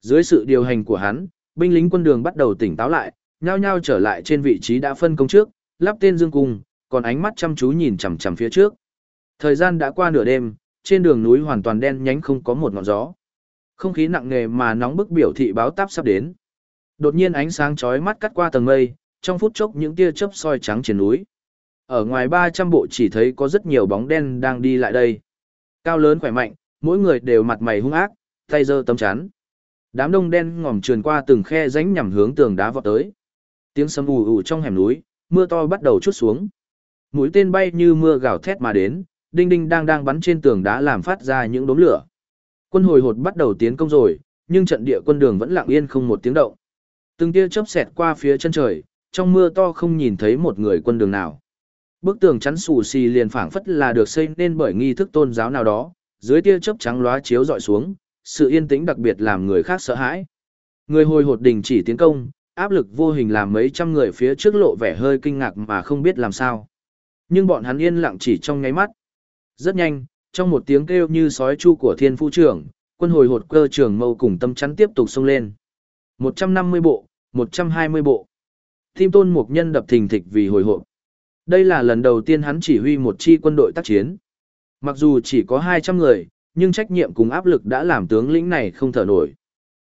Speaker 1: Dưới sự điều hành của hắn, binh lính quân đường bắt đầu tỉnh táo lại, nhao nhao trở lại trên vị trí đã phân công trước, lắp tên dương cung, còn ánh mắt chăm chú nhìn chằm chằm phía trước. Thời gian đã qua nửa đêm, trên đường núi hoàn toàn đen nhánh không có một ngọn gió. Không khí nặng nề mà nóng bức biểu thị báo táp sắp đến. Đột nhiên ánh sáng chói mắt cắt qua tầng mây, trong phút chốc những tia chớp soi trắng trên núi. Ở ngoài 300 bộ chỉ thấy có rất nhiều bóng đen đang đi lại đây. Cao lớn khỏe mạnh, mỗi người đều mặt mày hung ác, tay giơ tấm chắn. Đám đông đen ngòm trườn qua từng khe rãnh nhằm hướng tường đá vọt tới. Tiếng sấm ù ù trong hẻm núi, mưa to bắt đầu chút xuống. Mũi tên bay như mưa gào thét mà đến, đinh đinh đang đang bắn trên tường đá làm phát ra những đốm lửa. Quân hồi hột bắt đầu tiến công rồi, nhưng trận địa quân đường vẫn lặng yên không một tiếng động. Từng tia chớp xẹt qua phía chân trời, trong mưa to không nhìn thấy một người quân đường nào. Bức tường chắn xù xì liền phảng phất là được xây nên bởi nghi thức tôn giáo nào đó, dưới tia chớp trắng lóa chiếu dọi xuống, sự yên tĩnh đặc biệt làm người khác sợ hãi. Người hồi hột đình chỉ tiến công, áp lực vô hình làm mấy trăm người phía trước lộ vẻ hơi kinh ngạc mà không biết làm sao. Nhưng bọn hắn yên lặng chỉ trong nháy mắt. Rất nhanh, trong một tiếng kêu như sói chu của thiên phu trưởng, quân hồi hột cơ trường mâu cùng tâm chắn tiếp tục xông lên. 150 bộ, 120 bộ. Tim tôn mục nhân đập thình thịch vì hồi hộp. Đây là lần đầu tiên hắn chỉ huy một chi quân đội tác chiến. Mặc dù chỉ có 200 người, nhưng trách nhiệm cùng áp lực đã làm tướng lĩnh này không thở nổi.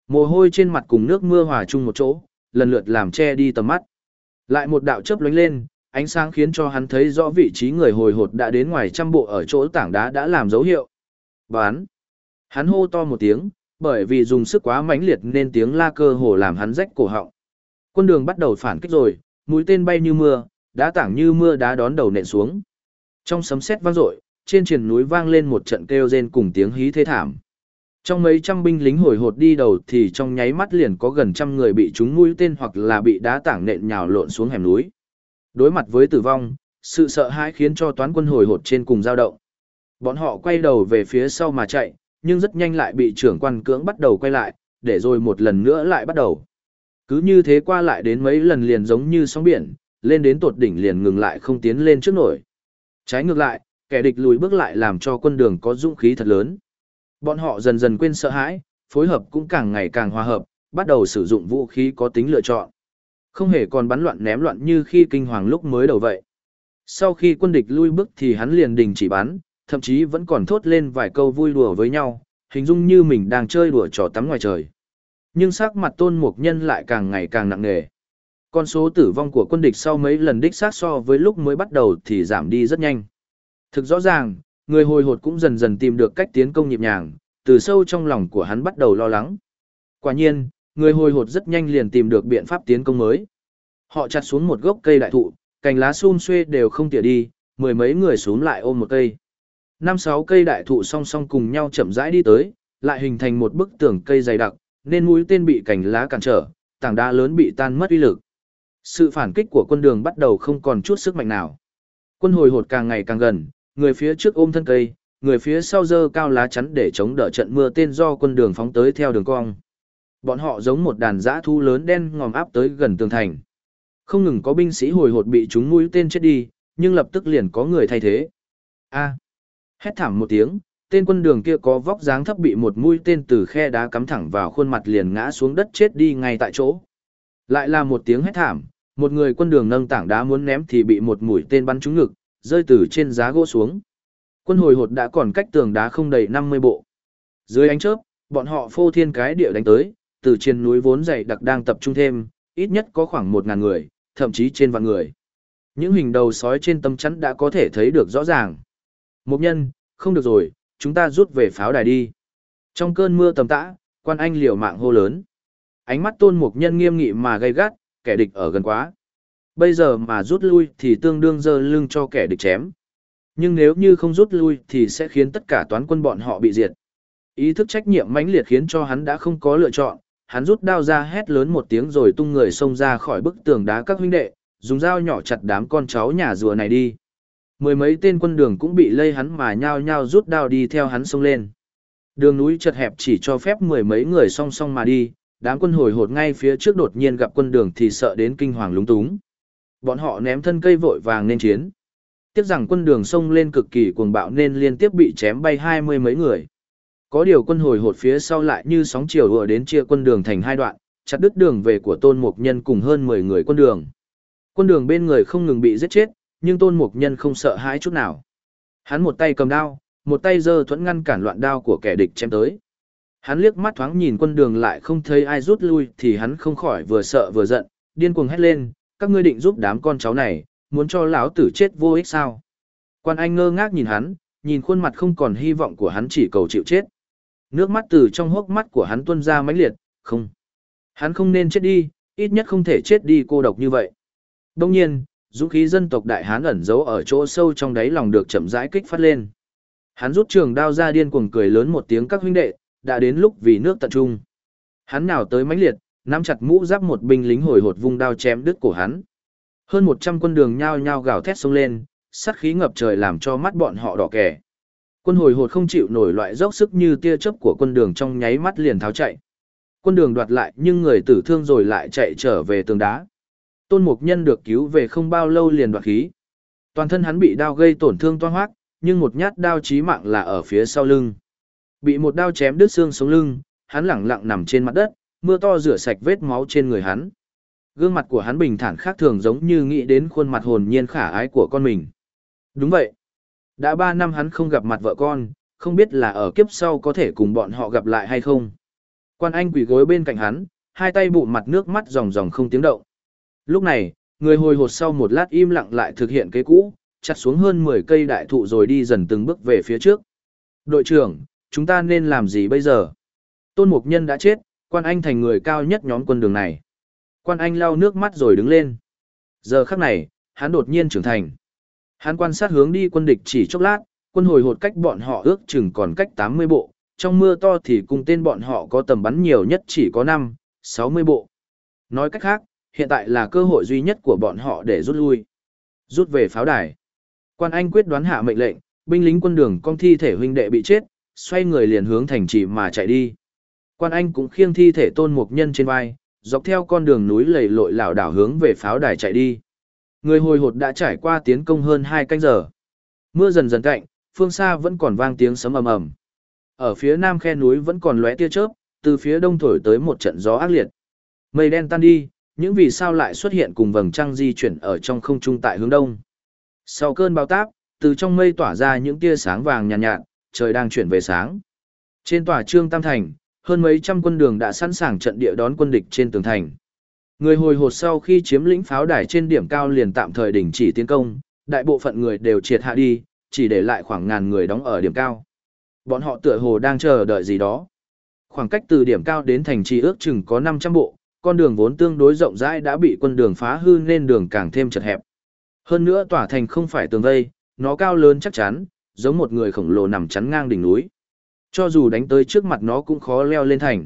Speaker 1: Mồ hôi trên mặt cùng nước mưa hòa chung một chỗ, lần lượt làm che đi tầm mắt. Lại một đạo chớp lóe lên, ánh sáng khiến cho hắn thấy rõ vị trí người hồi hột đã đến ngoài trăm bộ ở chỗ tảng đá đã làm dấu hiệu. Bán. Hắn hô to một tiếng, bởi vì dùng sức quá mãnh liệt nên tiếng la cơ hồ làm hắn rách cổ họng. Quân đường bắt đầu phản kích rồi, mũi tên bay như mưa, đá tảng như mưa đá đón đầu nện xuống. Trong sấm sét vang dội, trên triền núi vang lên một trận kêu rên cùng tiếng hí thế thảm. Trong mấy trăm binh lính hồi hột đi đầu thì trong nháy mắt liền có gần trăm người bị trúng mũi tên hoặc là bị đá tảng nện nhào lộn xuống hẻm núi. Đối mặt với tử vong, sự sợ hãi khiến cho toán quân hồi hột trên cùng dao động. Bọn họ quay đầu về phía sau mà chạy, nhưng rất nhanh lại bị trưởng quan cưỡng bắt đầu quay lại, để rồi một lần nữa lại bắt đầu. Cứ như thế qua lại đến mấy lần liền giống như sóng biển, lên đến tột đỉnh liền ngừng lại không tiến lên trước nổi. Trái ngược lại, kẻ địch lùi bước lại làm cho quân đường có dũng khí thật lớn. Bọn họ dần dần quên sợ hãi, phối hợp cũng càng ngày càng hòa hợp, bắt đầu sử dụng vũ khí có tính lựa chọn. Không hề còn bắn loạn ném loạn như khi kinh hoàng lúc mới đầu vậy. Sau khi quân địch lui bước thì hắn liền đình chỉ bắn, thậm chí vẫn còn thốt lên vài câu vui đùa với nhau, hình dung như mình đang chơi đùa trò tắm ngoài trời. Nhưng sắc mặt tôn mục nhân lại càng ngày càng nặng nề. Con số tử vong của quân địch sau mấy lần đích sát so với lúc mới bắt đầu thì giảm đi rất nhanh. Thực rõ ràng, Người hồi hột cũng dần dần tìm được cách tiến công nhịp nhàng, từ sâu trong lòng của hắn bắt đầu lo lắng. Quả nhiên, người hồi hột rất nhanh liền tìm được biện pháp tiến công mới. Họ chặt xuống một gốc cây đại thụ, cành lá sum xuê đều không tỉa đi, mười mấy người xuống lại ôm một cây. Năm sáu cây đại thụ song song cùng nhau chậm rãi đi tới, lại hình thành một bức tường cây dày đặc, nên mũi tên bị cành lá cản trở, tảng đá lớn bị tan mất uy lực. Sự phản kích của quân đường bắt đầu không còn chút sức mạnh nào. Quân hồi hột càng ngày càng gần, người phía trước ôm thân cây, người phía sau dơ cao lá chắn để chống đỡ trận mưa tên do quân đường phóng tới theo đường cong. Bọn họ giống một đàn dã thu lớn đen ngòm áp tới gần tường thành. Không ngừng có binh sĩ hồi hột bị chúng mũi tên chết đi, nhưng lập tức liền có người thay thế. A. Hét thảm một tiếng, tên quân đường kia có vóc dáng thấp bị một mũi tên từ khe đá cắm thẳng vào khuôn mặt liền ngã xuống đất chết đi ngay tại chỗ. Lại là một tiếng hét thảm, một người quân đường nâng tảng đá muốn ném thì bị một mũi tên bắn trúng ngực, rơi từ trên giá gỗ xuống. Quân hồi hột đã còn cách tường đá không đầy 50 bộ. Dưới ánh chớp, bọn họ phô thiên cái địa đánh tới, từ trên núi vốn dày đặc đang tập trung thêm, ít nhất có khoảng 1.000 người, thậm chí trên vạn người. Những hình đầu sói trên tâm chắn đã có thể thấy được rõ ràng. Mục nhân, không được rồi, chúng ta rút về pháo đài đi. Trong cơn mưa tầm tã, quan anh liều mạng hô lớn. Ánh mắt tôn mục nhân nghiêm nghị mà gay gắt, kẻ địch ở gần quá. Bây giờ mà rút lui thì tương đương dơ lưng cho kẻ địch chém. Nhưng nếu như không rút lui thì sẽ khiến tất cả toán quân bọn họ bị diệt. Ý thức trách nhiệm mãnh liệt khiến cho hắn đã không có lựa chọn, hắn rút đao ra hét lớn một tiếng rồi tung người xông ra khỏi bức tường đá các huynh đệ, dùng dao nhỏ chặt đám con cháu nhà rùa này đi. Mười mấy tên quân đường cũng bị lây hắn mà nhao nhao rút đao đi theo hắn xông lên. Đường núi chật hẹp chỉ cho phép mười mấy người song song mà đi, đám quân hồi hột ngay phía trước đột nhiên gặp quân đường thì sợ đến kinh hoàng lúng túng. Bọn họ ném thân cây vội vàng nên chiến. Tiếc rằng quân đường xông lên cực kỳ cuồng bạo nên liên tiếp bị chém bay hai mươi mấy người. Có điều quân hồi hột phía sau lại như sóng chiều ùa đến chia quân đường thành hai đoạn, chặt đứt đường về của tôn mục nhân cùng hơn 10 người quân đường. Quân đường bên người không ngừng bị giết chết, nhưng tôn mục nhân không sợ hãi chút nào. Hắn một tay cầm đao, một tay giơ thuẫn ngăn cản loạn đao của kẻ địch chém tới. Hắn liếc mắt thoáng nhìn quân đường lại không thấy ai rút lui thì hắn không khỏi vừa sợ vừa giận, điên cuồng hét lên, các ngươi định giúp đám con cháu này, muốn cho lão tử chết vô ích sao? Quan Anh ngơ ngác nhìn hắn, nhìn khuôn mặt không còn hy vọng của hắn chỉ cầu chịu chết. Nước mắt từ trong hốc mắt của hắn tuôn ra mãnh liệt, không. Hắn không nên chết đi, ít nhất không thể chết đi cô độc như vậy. Đông nhiên, dũng khí dân tộc đại hán ẩn giấu ở chỗ sâu trong đáy lòng được chậm rãi kích phát lên. Hắn rút trường đao ra điên cuồng cười lớn một tiếng các huynh đệ, đã đến lúc vì nước tận trung. Hắn nào tới mãnh liệt, nắm chặt mũ giáp một binh lính hồi hột vung đao chém đứt cổ hắn. Hơn 100 quân đường nhao nhao gào thét xông lên, sát khí ngập trời làm cho mắt bọn họ đỏ kẻ. Quân hồi hột không chịu nổi loại dốc sức như tia chớp của quân đường trong nháy mắt liền tháo chạy. Quân đường đoạt lại nhưng người tử thương rồi lại chạy trở về tường đá. Tôn Mục Nhân được cứu về không bao lâu liền đoạt khí. Toàn thân hắn bị đao gây tổn thương toan hoác, nhưng một nhát đao chí mạng là ở phía sau lưng. Bị một đao chém đứt xương sống lưng, hắn lẳng lặng nằm trên mặt đất, mưa to rửa sạch vết máu trên người hắn. Gương mặt của hắn bình thản khác thường giống như nghĩ đến khuôn mặt hồn nhiên khả ái của con mình. Đúng vậy. Đã ba năm hắn không gặp mặt vợ con, không biết là ở kiếp sau có thể cùng bọn họ gặp lại hay không. Quan Anh quỳ gối bên cạnh hắn, hai tay bụng mặt nước mắt ròng ròng không tiếng động. Lúc này, người hồi hột sau một lát im lặng lại thực hiện kế cũ, chặt xuống hơn 10 cây đại thụ rồi đi dần từng bước về phía trước. Đội trưởng, chúng ta nên làm gì bây giờ? Tôn Mục Nhân đã chết, Quan Anh thành người cao nhất nhóm quân đường này. Quan Anh lau nước mắt rồi đứng lên. Giờ khắc này, hắn đột nhiên trưởng thành. Hắn quan sát hướng đi quân địch chỉ chốc lát, quân hồi hột cách bọn họ ước chừng còn cách 80 bộ, trong mưa to thì cùng tên bọn họ có tầm bắn nhiều nhất chỉ có 5, 60 bộ. Nói cách khác, hiện tại là cơ hội duy nhất của bọn họ để rút lui. Rút về pháo đài. Quan Anh quyết đoán hạ mệnh lệnh, binh lính quân đường con thi thể huynh đệ bị chết, xoay người liền hướng thành trì mà chạy đi. Quan Anh cũng khiêng thi thể tôn mục nhân trên vai, dọc theo con đường núi lầy lội lảo đảo hướng về pháo đài chạy đi. Người hồi hột đã trải qua tiến công hơn hai canh giờ. Mưa dần dần cạnh, phương xa vẫn còn vang tiếng sấm ầm ầm. Ở phía nam khe núi vẫn còn lóe tia chớp, từ phía đông thổi tới một trận gió ác liệt. Mây đen tan đi, những vì sao lại xuất hiện cùng vầng trăng di chuyển ở trong không trung tại hướng đông. Sau cơn bao táp, từ trong mây tỏa ra những tia sáng vàng nhàn nhạt, nhạt, trời đang chuyển về sáng. Trên tòa trương Tam Thành, hơn mấy trăm quân đường đã sẵn sàng trận địa đón quân địch trên tường thành. Người hồi hột sau khi chiếm lĩnh pháo đài trên điểm cao liền tạm thời đình chỉ tiến công, đại bộ phận người đều triệt hạ đi, chỉ để lại khoảng ngàn người đóng ở điểm cao. Bọn họ tựa hồ đang chờ đợi gì đó. Khoảng cách từ điểm cao đến thành trì ước chừng có 500 bộ, con đường vốn tương đối rộng rãi đã bị quân đường phá hư nên đường càng thêm chật hẹp. Hơn nữa tòa thành không phải tường vây, nó cao lớn chắc chắn, giống một người khổng lồ nằm chắn ngang đỉnh núi. Cho dù đánh tới trước mặt nó cũng khó leo lên thành.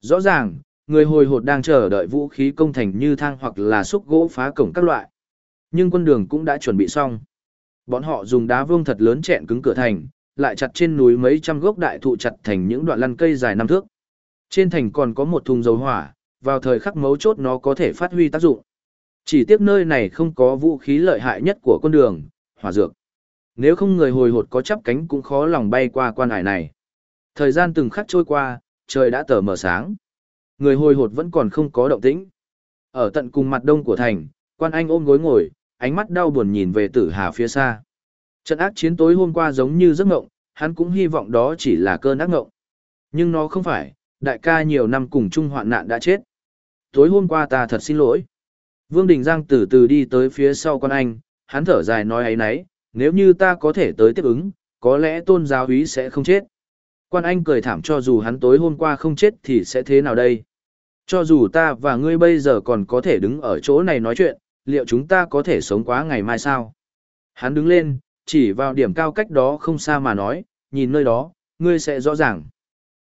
Speaker 1: Rõ ràng, người hồi hột đang chờ đợi vũ khí công thành như thang hoặc là xúc gỗ phá cổng các loại. Nhưng quân đường cũng đã chuẩn bị xong. Bọn họ dùng đá vương thật lớn chẹn cứng cửa thành, lại chặt trên núi mấy trăm gốc đại thụ chặt thành những đoạn lăn cây dài năm thước. Trên thành còn có một thùng dầu hỏa, vào thời khắc mấu chốt nó có thể phát huy tác dụng. Chỉ tiếc nơi này không có vũ khí lợi hại nhất của quân đường, hỏa dược. Nếu không người hồi hột có chắp cánh cũng khó lòng bay qua quan hải này. Thời gian từng khắc trôi qua, trời đã tờ mờ sáng. Người hồi hột vẫn còn không có động tĩnh. Ở tận cùng mặt đông của thành, quan anh ôm gối ngồi, ánh mắt đau buồn nhìn về tử hà phía xa. Trận ác chiến tối hôm qua giống như giấc ngộng, hắn cũng hy vọng đó chỉ là cơn ác ngộng. Nhưng nó không phải, đại ca nhiều năm cùng chung hoạn nạn đã chết. Tối hôm qua ta thật xin lỗi. Vương Đình Giang từ từ đi tới phía sau con anh, hắn thở dài nói ấy nấy, nếu như ta có thể tới tiếp ứng, có lẽ tôn giáo úy sẽ không chết. Quan anh cười thảm cho dù hắn tối hôm qua không chết thì sẽ thế nào đây? Cho dù ta và ngươi bây giờ còn có thể đứng ở chỗ này nói chuyện, liệu chúng ta có thể sống quá ngày mai sao? Hắn đứng lên, chỉ vào điểm cao cách đó không xa mà nói, nhìn nơi đó, ngươi sẽ rõ ràng.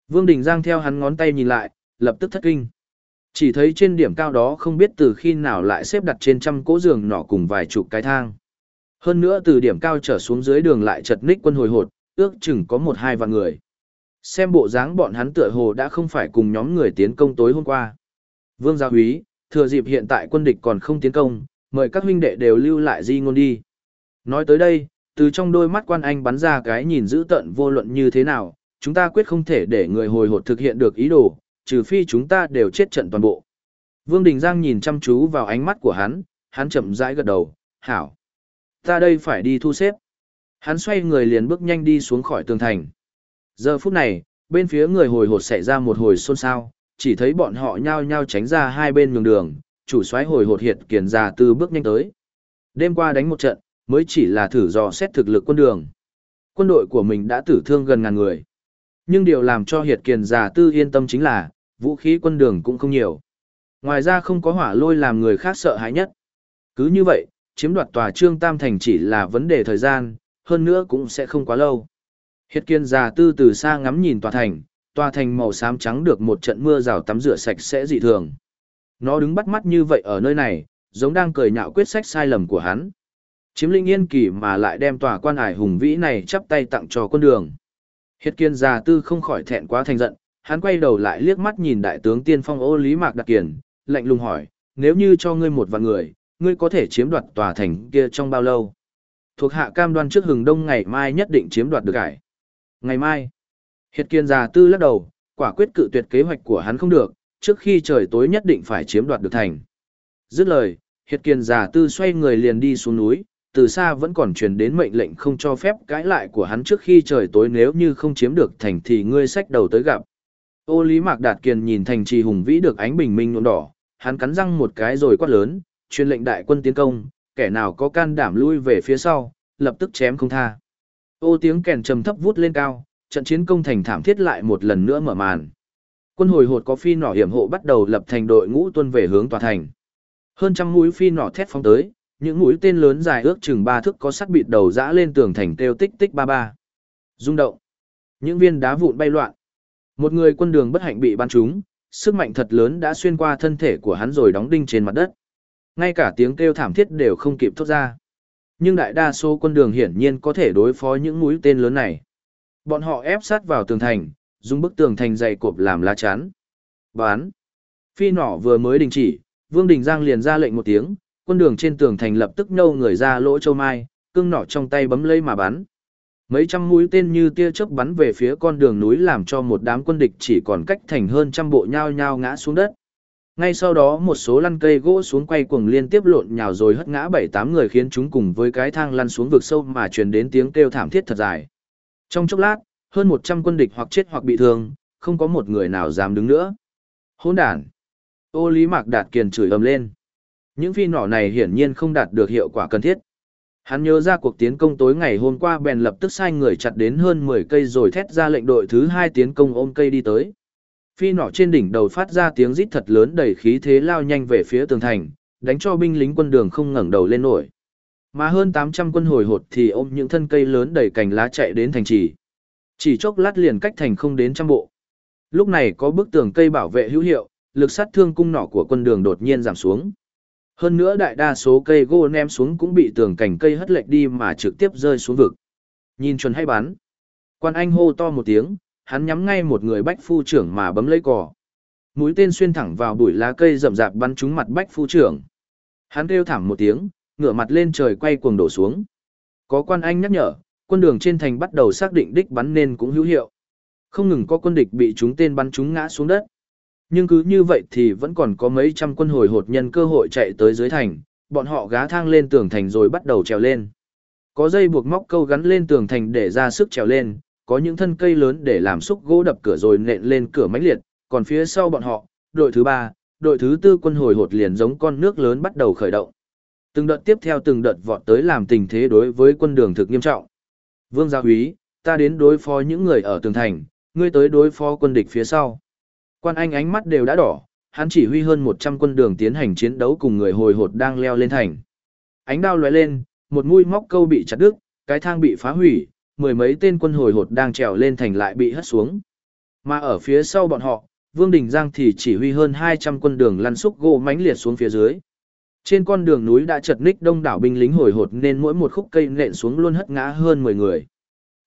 Speaker 1: Vương Đình Giang theo hắn ngón tay nhìn lại, lập tức thất kinh. Chỉ thấy trên điểm cao đó không biết từ khi nào lại xếp đặt trên trăm cỗ giường nọ cùng vài chục cái thang. Hơn nữa từ điểm cao trở xuống dưới đường lại chật ních quân hồi hột, ước chừng có một hai vạn người. Xem bộ dáng bọn hắn tựa hồ đã không phải cùng nhóm người tiến công tối hôm qua. Vương Gia Húy, thừa dịp hiện tại quân địch còn không tiến công, mời các huynh đệ đều lưu lại di ngôn đi. Nói tới đây, từ trong đôi mắt quan anh bắn ra cái nhìn dữ tợn vô luận như thế nào, chúng ta quyết không thể để người hồi hột thực hiện được ý đồ, trừ phi chúng ta đều chết trận toàn bộ. Vương Đình Giang nhìn chăm chú vào ánh mắt của hắn, hắn chậm rãi gật đầu, hảo. Ta đây phải đi thu xếp. Hắn xoay người liền bước nhanh đi xuống khỏi tường thành. Giờ phút này, bên phía người hồi hột xảy ra một hồi xôn xao, chỉ thấy bọn họ nhao nhao tránh ra hai bên nhường đường, chủ soái hồi hột hiện kiền già từ bước nhanh tới. Đêm qua đánh một trận, mới chỉ là thử dò xét thực lực quân đường. Quân đội của mình đã tử thương gần ngàn người. Nhưng điều làm cho Hiệt Kiền già tư yên tâm chính là, vũ khí quân đường cũng không nhiều. Ngoài ra không có hỏa lôi làm người khác sợ hãi nhất. Cứ như vậy, chiếm đoạt tòa trương tam thành chỉ là vấn đề thời gian, hơn nữa cũng sẽ không quá lâu. Hiệt Kiên già tư từ xa ngắm nhìn tòa thành, tòa thành màu xám trắng được một trận mưa rào tắm rửa sạch sẽ dị thường. Nó đứng bắt mắt như vậy ở nơi này, giống đang cười nhạo quyết sách sai lầm của hắn. Chiếm linh yên kỳ mà lại đem tòa quan ải hùng vĩ này chắp tay tặng cho quân đường. Hiệt kiên già tư không khỏi thẹn quá thành giận, hắn quay đầu lại liếc mắt nhìn đại tướng tiên phong ô lý mạc đặc kiền, lạnh lùng hỏi, nếu như cho ngươi một vạn người, ngươi có thể chiếm đoạt tòa thành kia trong bao lâu? Thuộc hạ cam đoan trước hừng đông ngày mai nhất định chiếm đoạt được cải. Ngày mai, Hiệt kiên già tư lắc đầu, quả quyết cự tuyệt kế hoạch của hắn không được, trước khi trời tối nhất định phải chiếm đoạt được thành. Dứt lời, Hiệt kiên già tư xoay người liền đi xuống núi, từ xa vẫn còn truyền đến mệnh lệnh không cho phép cãi lại của hắn trước khi trời tối nếu như không chiếm được thành thì ngươi sách đầu tới gặp. Ô Lý Mạc Đạt Kiền nhìn thành trì hùng vĩ được ánh bình minh nhuộm đỏ, hắn cắn răng một cái rồi quát lớn, truyền lệnh đại quân tiến công, kẻ nào có can đảm lui về phía sau, lập tức chém không tha. Ô tiếng kèn trầm thấp vút lên cao, trận chiến công thành thảm thiết lại một lần nữa mở màn. Quân hồi hột có phi nỏ hiểm hộ bắt đầu lập thành đội ngũ tuân về hướng tòa thành. Hơn trăm mũi phi nỏ thét phóng tới, những mũi tên lớn dài ước chừng ba thước có sắt bịt đầu dã lên tường thành kêu tích tích ba ba. Rung động. Những viên đá vụn bay loạn. Một người quân đường bất hạnh bị bắn trúng, sức mạnh thật lớn đã xuyên qua thân thể của hắn rồi đóng đinh trên mặt đất. Ngay cả tiếng kêu thảm thiết đều không kịp thốt ra. Nhưng đại đa số quân đường hiển nhiên có thể đối phó những mũi tên lớn này. Bọn họ ép sát vào tường thành, dùng bức tường thành dày cộp làm lá chắn. Bán. Phi nỏ vừa mới đình chỉ, Vương Đình Giang liền ra lệnh một tiếng, quân đường trên tường thành lập tức nâu người ra lỗ châu mai, cương nỏ trong tay bấm lấy mà bắn. Mấy trăm mũi tên như tia chớp bắn về phía con đường núi làm cho một đám quân địch chỉ còn cách thành hơn trăm bộ nhao nhao ngã xuống đất. Ngay sau đó một số lăn cây gỗ xuống quay cuồng liên tiếp lộn nhào rồi hất ngã bảy tám người khiến chúng cùng với cái thang lăn xuống vực sâu mà truyền đến tiếng kêu thảm thiết thật dài. Trong chốc lát, hơn 100 quân địch hoặc chết hoặc bị thương, không có một người nào dám đứng nữa. Hỗn đản. Ô Lý Mạc Đạt Kiền chửi ầm lên. Những phi nỏ này hiển nhiên không đạt được hiệu quả cần thiết. Hắn nhớ ra cuộc tiến công tối ngày hôm qua bèn lập tức sai người chặt đến hơn 10 cây rồi thét ra lệnh đội thứ hai tiến công ôm cây đi tới. Phi nỏ trên đỉnh đầu phát ra tiếng rít thật lớn đầy khí thế lao nhanh về phía tường thành, đánh cho binh lính quân đường không ngẩng đầu lên nổi. Mà hơn 800 quân hồi hột thì ôm những thân cây lớn đầy cành lá chạy đến thành trì. Chỉ chốc lát liền cách thành không đến trăm bộ. Lúc này có bức tường cây bảo vệ hữu hiệu, lực sát thương cung nỏ của quân đường đột nhiên giảm xuống. Hơn nữa đại đa số cây gỗ ném xuống cũng bị tường cành cây hất lệch đi mà trực tiếp rơi xuống vực. Nhìn chuẩn hay bắn. Quan anh hô to một tiếng, hắn nhắm ngay một người bách phu trưởng mà bấm lấy cò. Mũi tên xuyên thẳng vào bụi lá cây rậm rạp bắn trúng mặt bách phu trưởng. Hắn kêu thảm một tiếng, ngửa mặt lên trời quay cuồng đổ xuống. Có quan anh nhắc nhở, quân đường trên thành bắt đầu xác định đích bắn nên cũng hữu hiệu. Không ngừng có quân địch bị chúng tên bắn trúng ngã xuống đất. Nhưng cứ như vậy thì vẫn còn có mấy trăm quân hồi hột nhân cơ hội chạy tới dưới thành, bọn họ gá thang lên tường thành rồi bắt đầu trèo lên. Có dây buộc móc câu gắn lên tường thành để ra sức trèo lên, có những thân cây lớn để làm xúc gỗ đập cửa rồi nện lên cửa mãnh liệt, còn phía sau bọn họ, đội thứ ba, đội thứ tư quân hồi hột liền giống con nước lớn bắt đầu khởi động. Từng đợt tiếp theo từng đợt vọt tới làm tình thế đối với quân đường thực nghiêm trọng. Vương gia úy, ta đến đối phó những người ở tường thành, ngươi tới đối phó quân địch phía sau. Quan Anh ánh mắt đều đã đỏ, hắn chỉ huy hơn 100 quân đường tiến hành chiến đấu cùng người hồi hột đang leo lên thành. Ánh đao lóe lên, một mũi móc câu bị chặt đứt, cái thang bị phá hủy, mười mấy tên quân hồi hột đang trèo lên thành lại bị hất xuống. Mà ở phía sau bọn họ, Vương Đình Giang thì chỉ huy hơn 200 quân đường lăn xúc gỗ mãnh liệt xuống phía dưới. Trên con đường núi đã chật ních đông đảo binh lính hồi hột nên mỗi một khúc cây nện xuống luôn hất ngã hơn 10 người.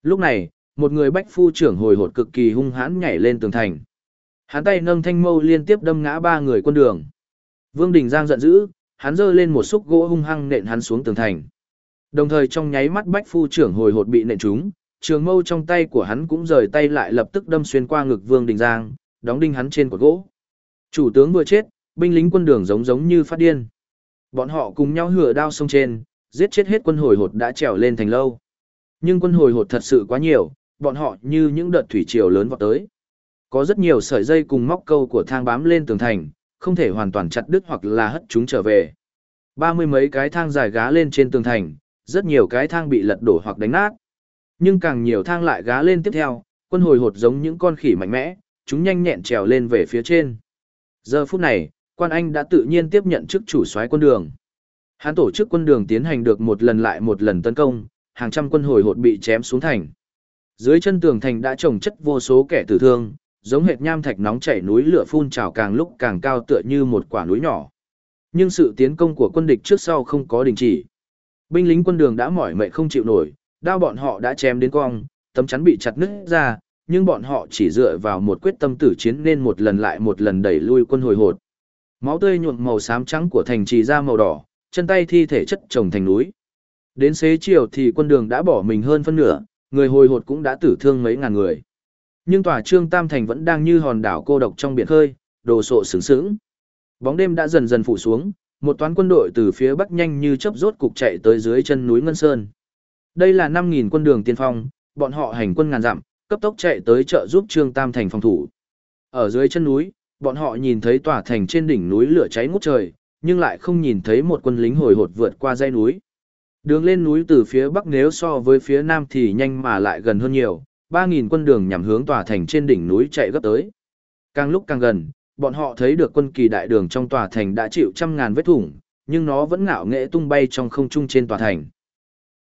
Speaker 1: Lúc này, một người bách phu trưởng hồi hột cực kỳ hung hãn nhảy lên tường thành. Hắn tay nâng thanh mâu liên tiếp đâm ngã ba người quân đường. Vương Đình Giang giận dữ, hắn giơ lên một xúc gỗ hung hăng nện hắn xuống tường thành. Đồng thời trong nháy mắt bách phu trưởng hồi hột bị nện trúng, trường mâu trong tay của hắn cũng rời tay lại lập tức đâm xuyên qua ngực Vương Đình Giang, đóng đinh hắn trên cột gỗ. Chủ tướng vừa chết, binh lính quân đường giống giống như phát điên. Bọn họ cùng nhau hửa đao sông trên, giết chết hết quân hồi hột đã trèo lên thành lâu. Nhưng quân hồi hột thật sự quá nhiều, bọn họ như những đợt thủy triều lớn vọt tới. Có rất nhiều sợi dây cùng móc câu của thang bám lên tường thành, không thể hoàn toàn chặt đứt hoặc là hất chúng trở về. Ba mươi mấy cái thang dài gá lên trên tường thành, rất nhiều cái thang bị lật đổ hoặc đánh nát. Nhưng càng nhiều thang lại gá lên tiếp theo, quân hồi hột giống những con khỉ mạnh mẽ, chúng nhanh nhẹn trèo lên về phía trên. Giờ phút này, quan anh đã tự nhiên tiếp nhận chức chủ soái quân đường. Hắn tổ chức quân đường tiến hành được một lần lại một lần tấn công, hàng trăm quân hồi hột bị chém xuống thành. Dưới chân tường thành đã trồng chất vô số kẻ tử thương, giống hệt nham thạch nóng chảy núi lửa phun trào càng lúc càng cao tựa như một quả núi nhỏ. Nhưng sự tiến công của quân địch trước sau không có đình chỉ. Binh lính quân đường đã mỏi mệt không chịu nổi, đao bọn họ đã chém đến cong, tấm chắn bị chặt nứt ra, nhưng bọn họ chỉ dựa vào một quyết tâm tử chiến nên một lần lại một lần đẩy lui quân hồi hột. Máu tươi nhuộm màu xám trắng của thành trì ra màu đỏ, chân tay thi thể chất chồng thành núi. Đến xế chiều thì quân đường đã bỏ mình hơn phân nửa, người hồi hột cũng đã tử thương mấy ngàn người. Nhưng tòa trương Tam Thành vẫn đang như hòn đảo cô độc trong biển khơi, đồ sộ sướng sướng. Bóng đêm đã dần dần phủ xuống, một toán quân đội từ phía bắc nhanh như chớp rốt cục chạy tới dưới chân núi Ngân Sơn. Đây là 5.000 quân đường tiên phong, bọn họ hành quân ngàn dặm, cấp tốc chạy tới trợ giúp Trương Tam Thành phòng thủ. Ở dưới chân núi, bọn họ nhìn thấy tòa thành trên đỉnh núi lửa cháy ngút trời, nhưng lại không nhìn thấy một quân lính hồi hột vượt qua dãy núi. Đường lên núi từ phía bắc nếu so với phía nam thì nhanh mà lại gần hơn nhiều, 3.000 quân đường nhằm hướng tòa thành trên đỉnh núi chạy gấp tới. Càng lúc càng gần, bọn họ thấy được quân kỳ đại đường trong tòa thành đã chịu trăm ngàn vết thủng, nhưng nó vẫn ngạo nghễ tung bay trong không trung trên tòa thành.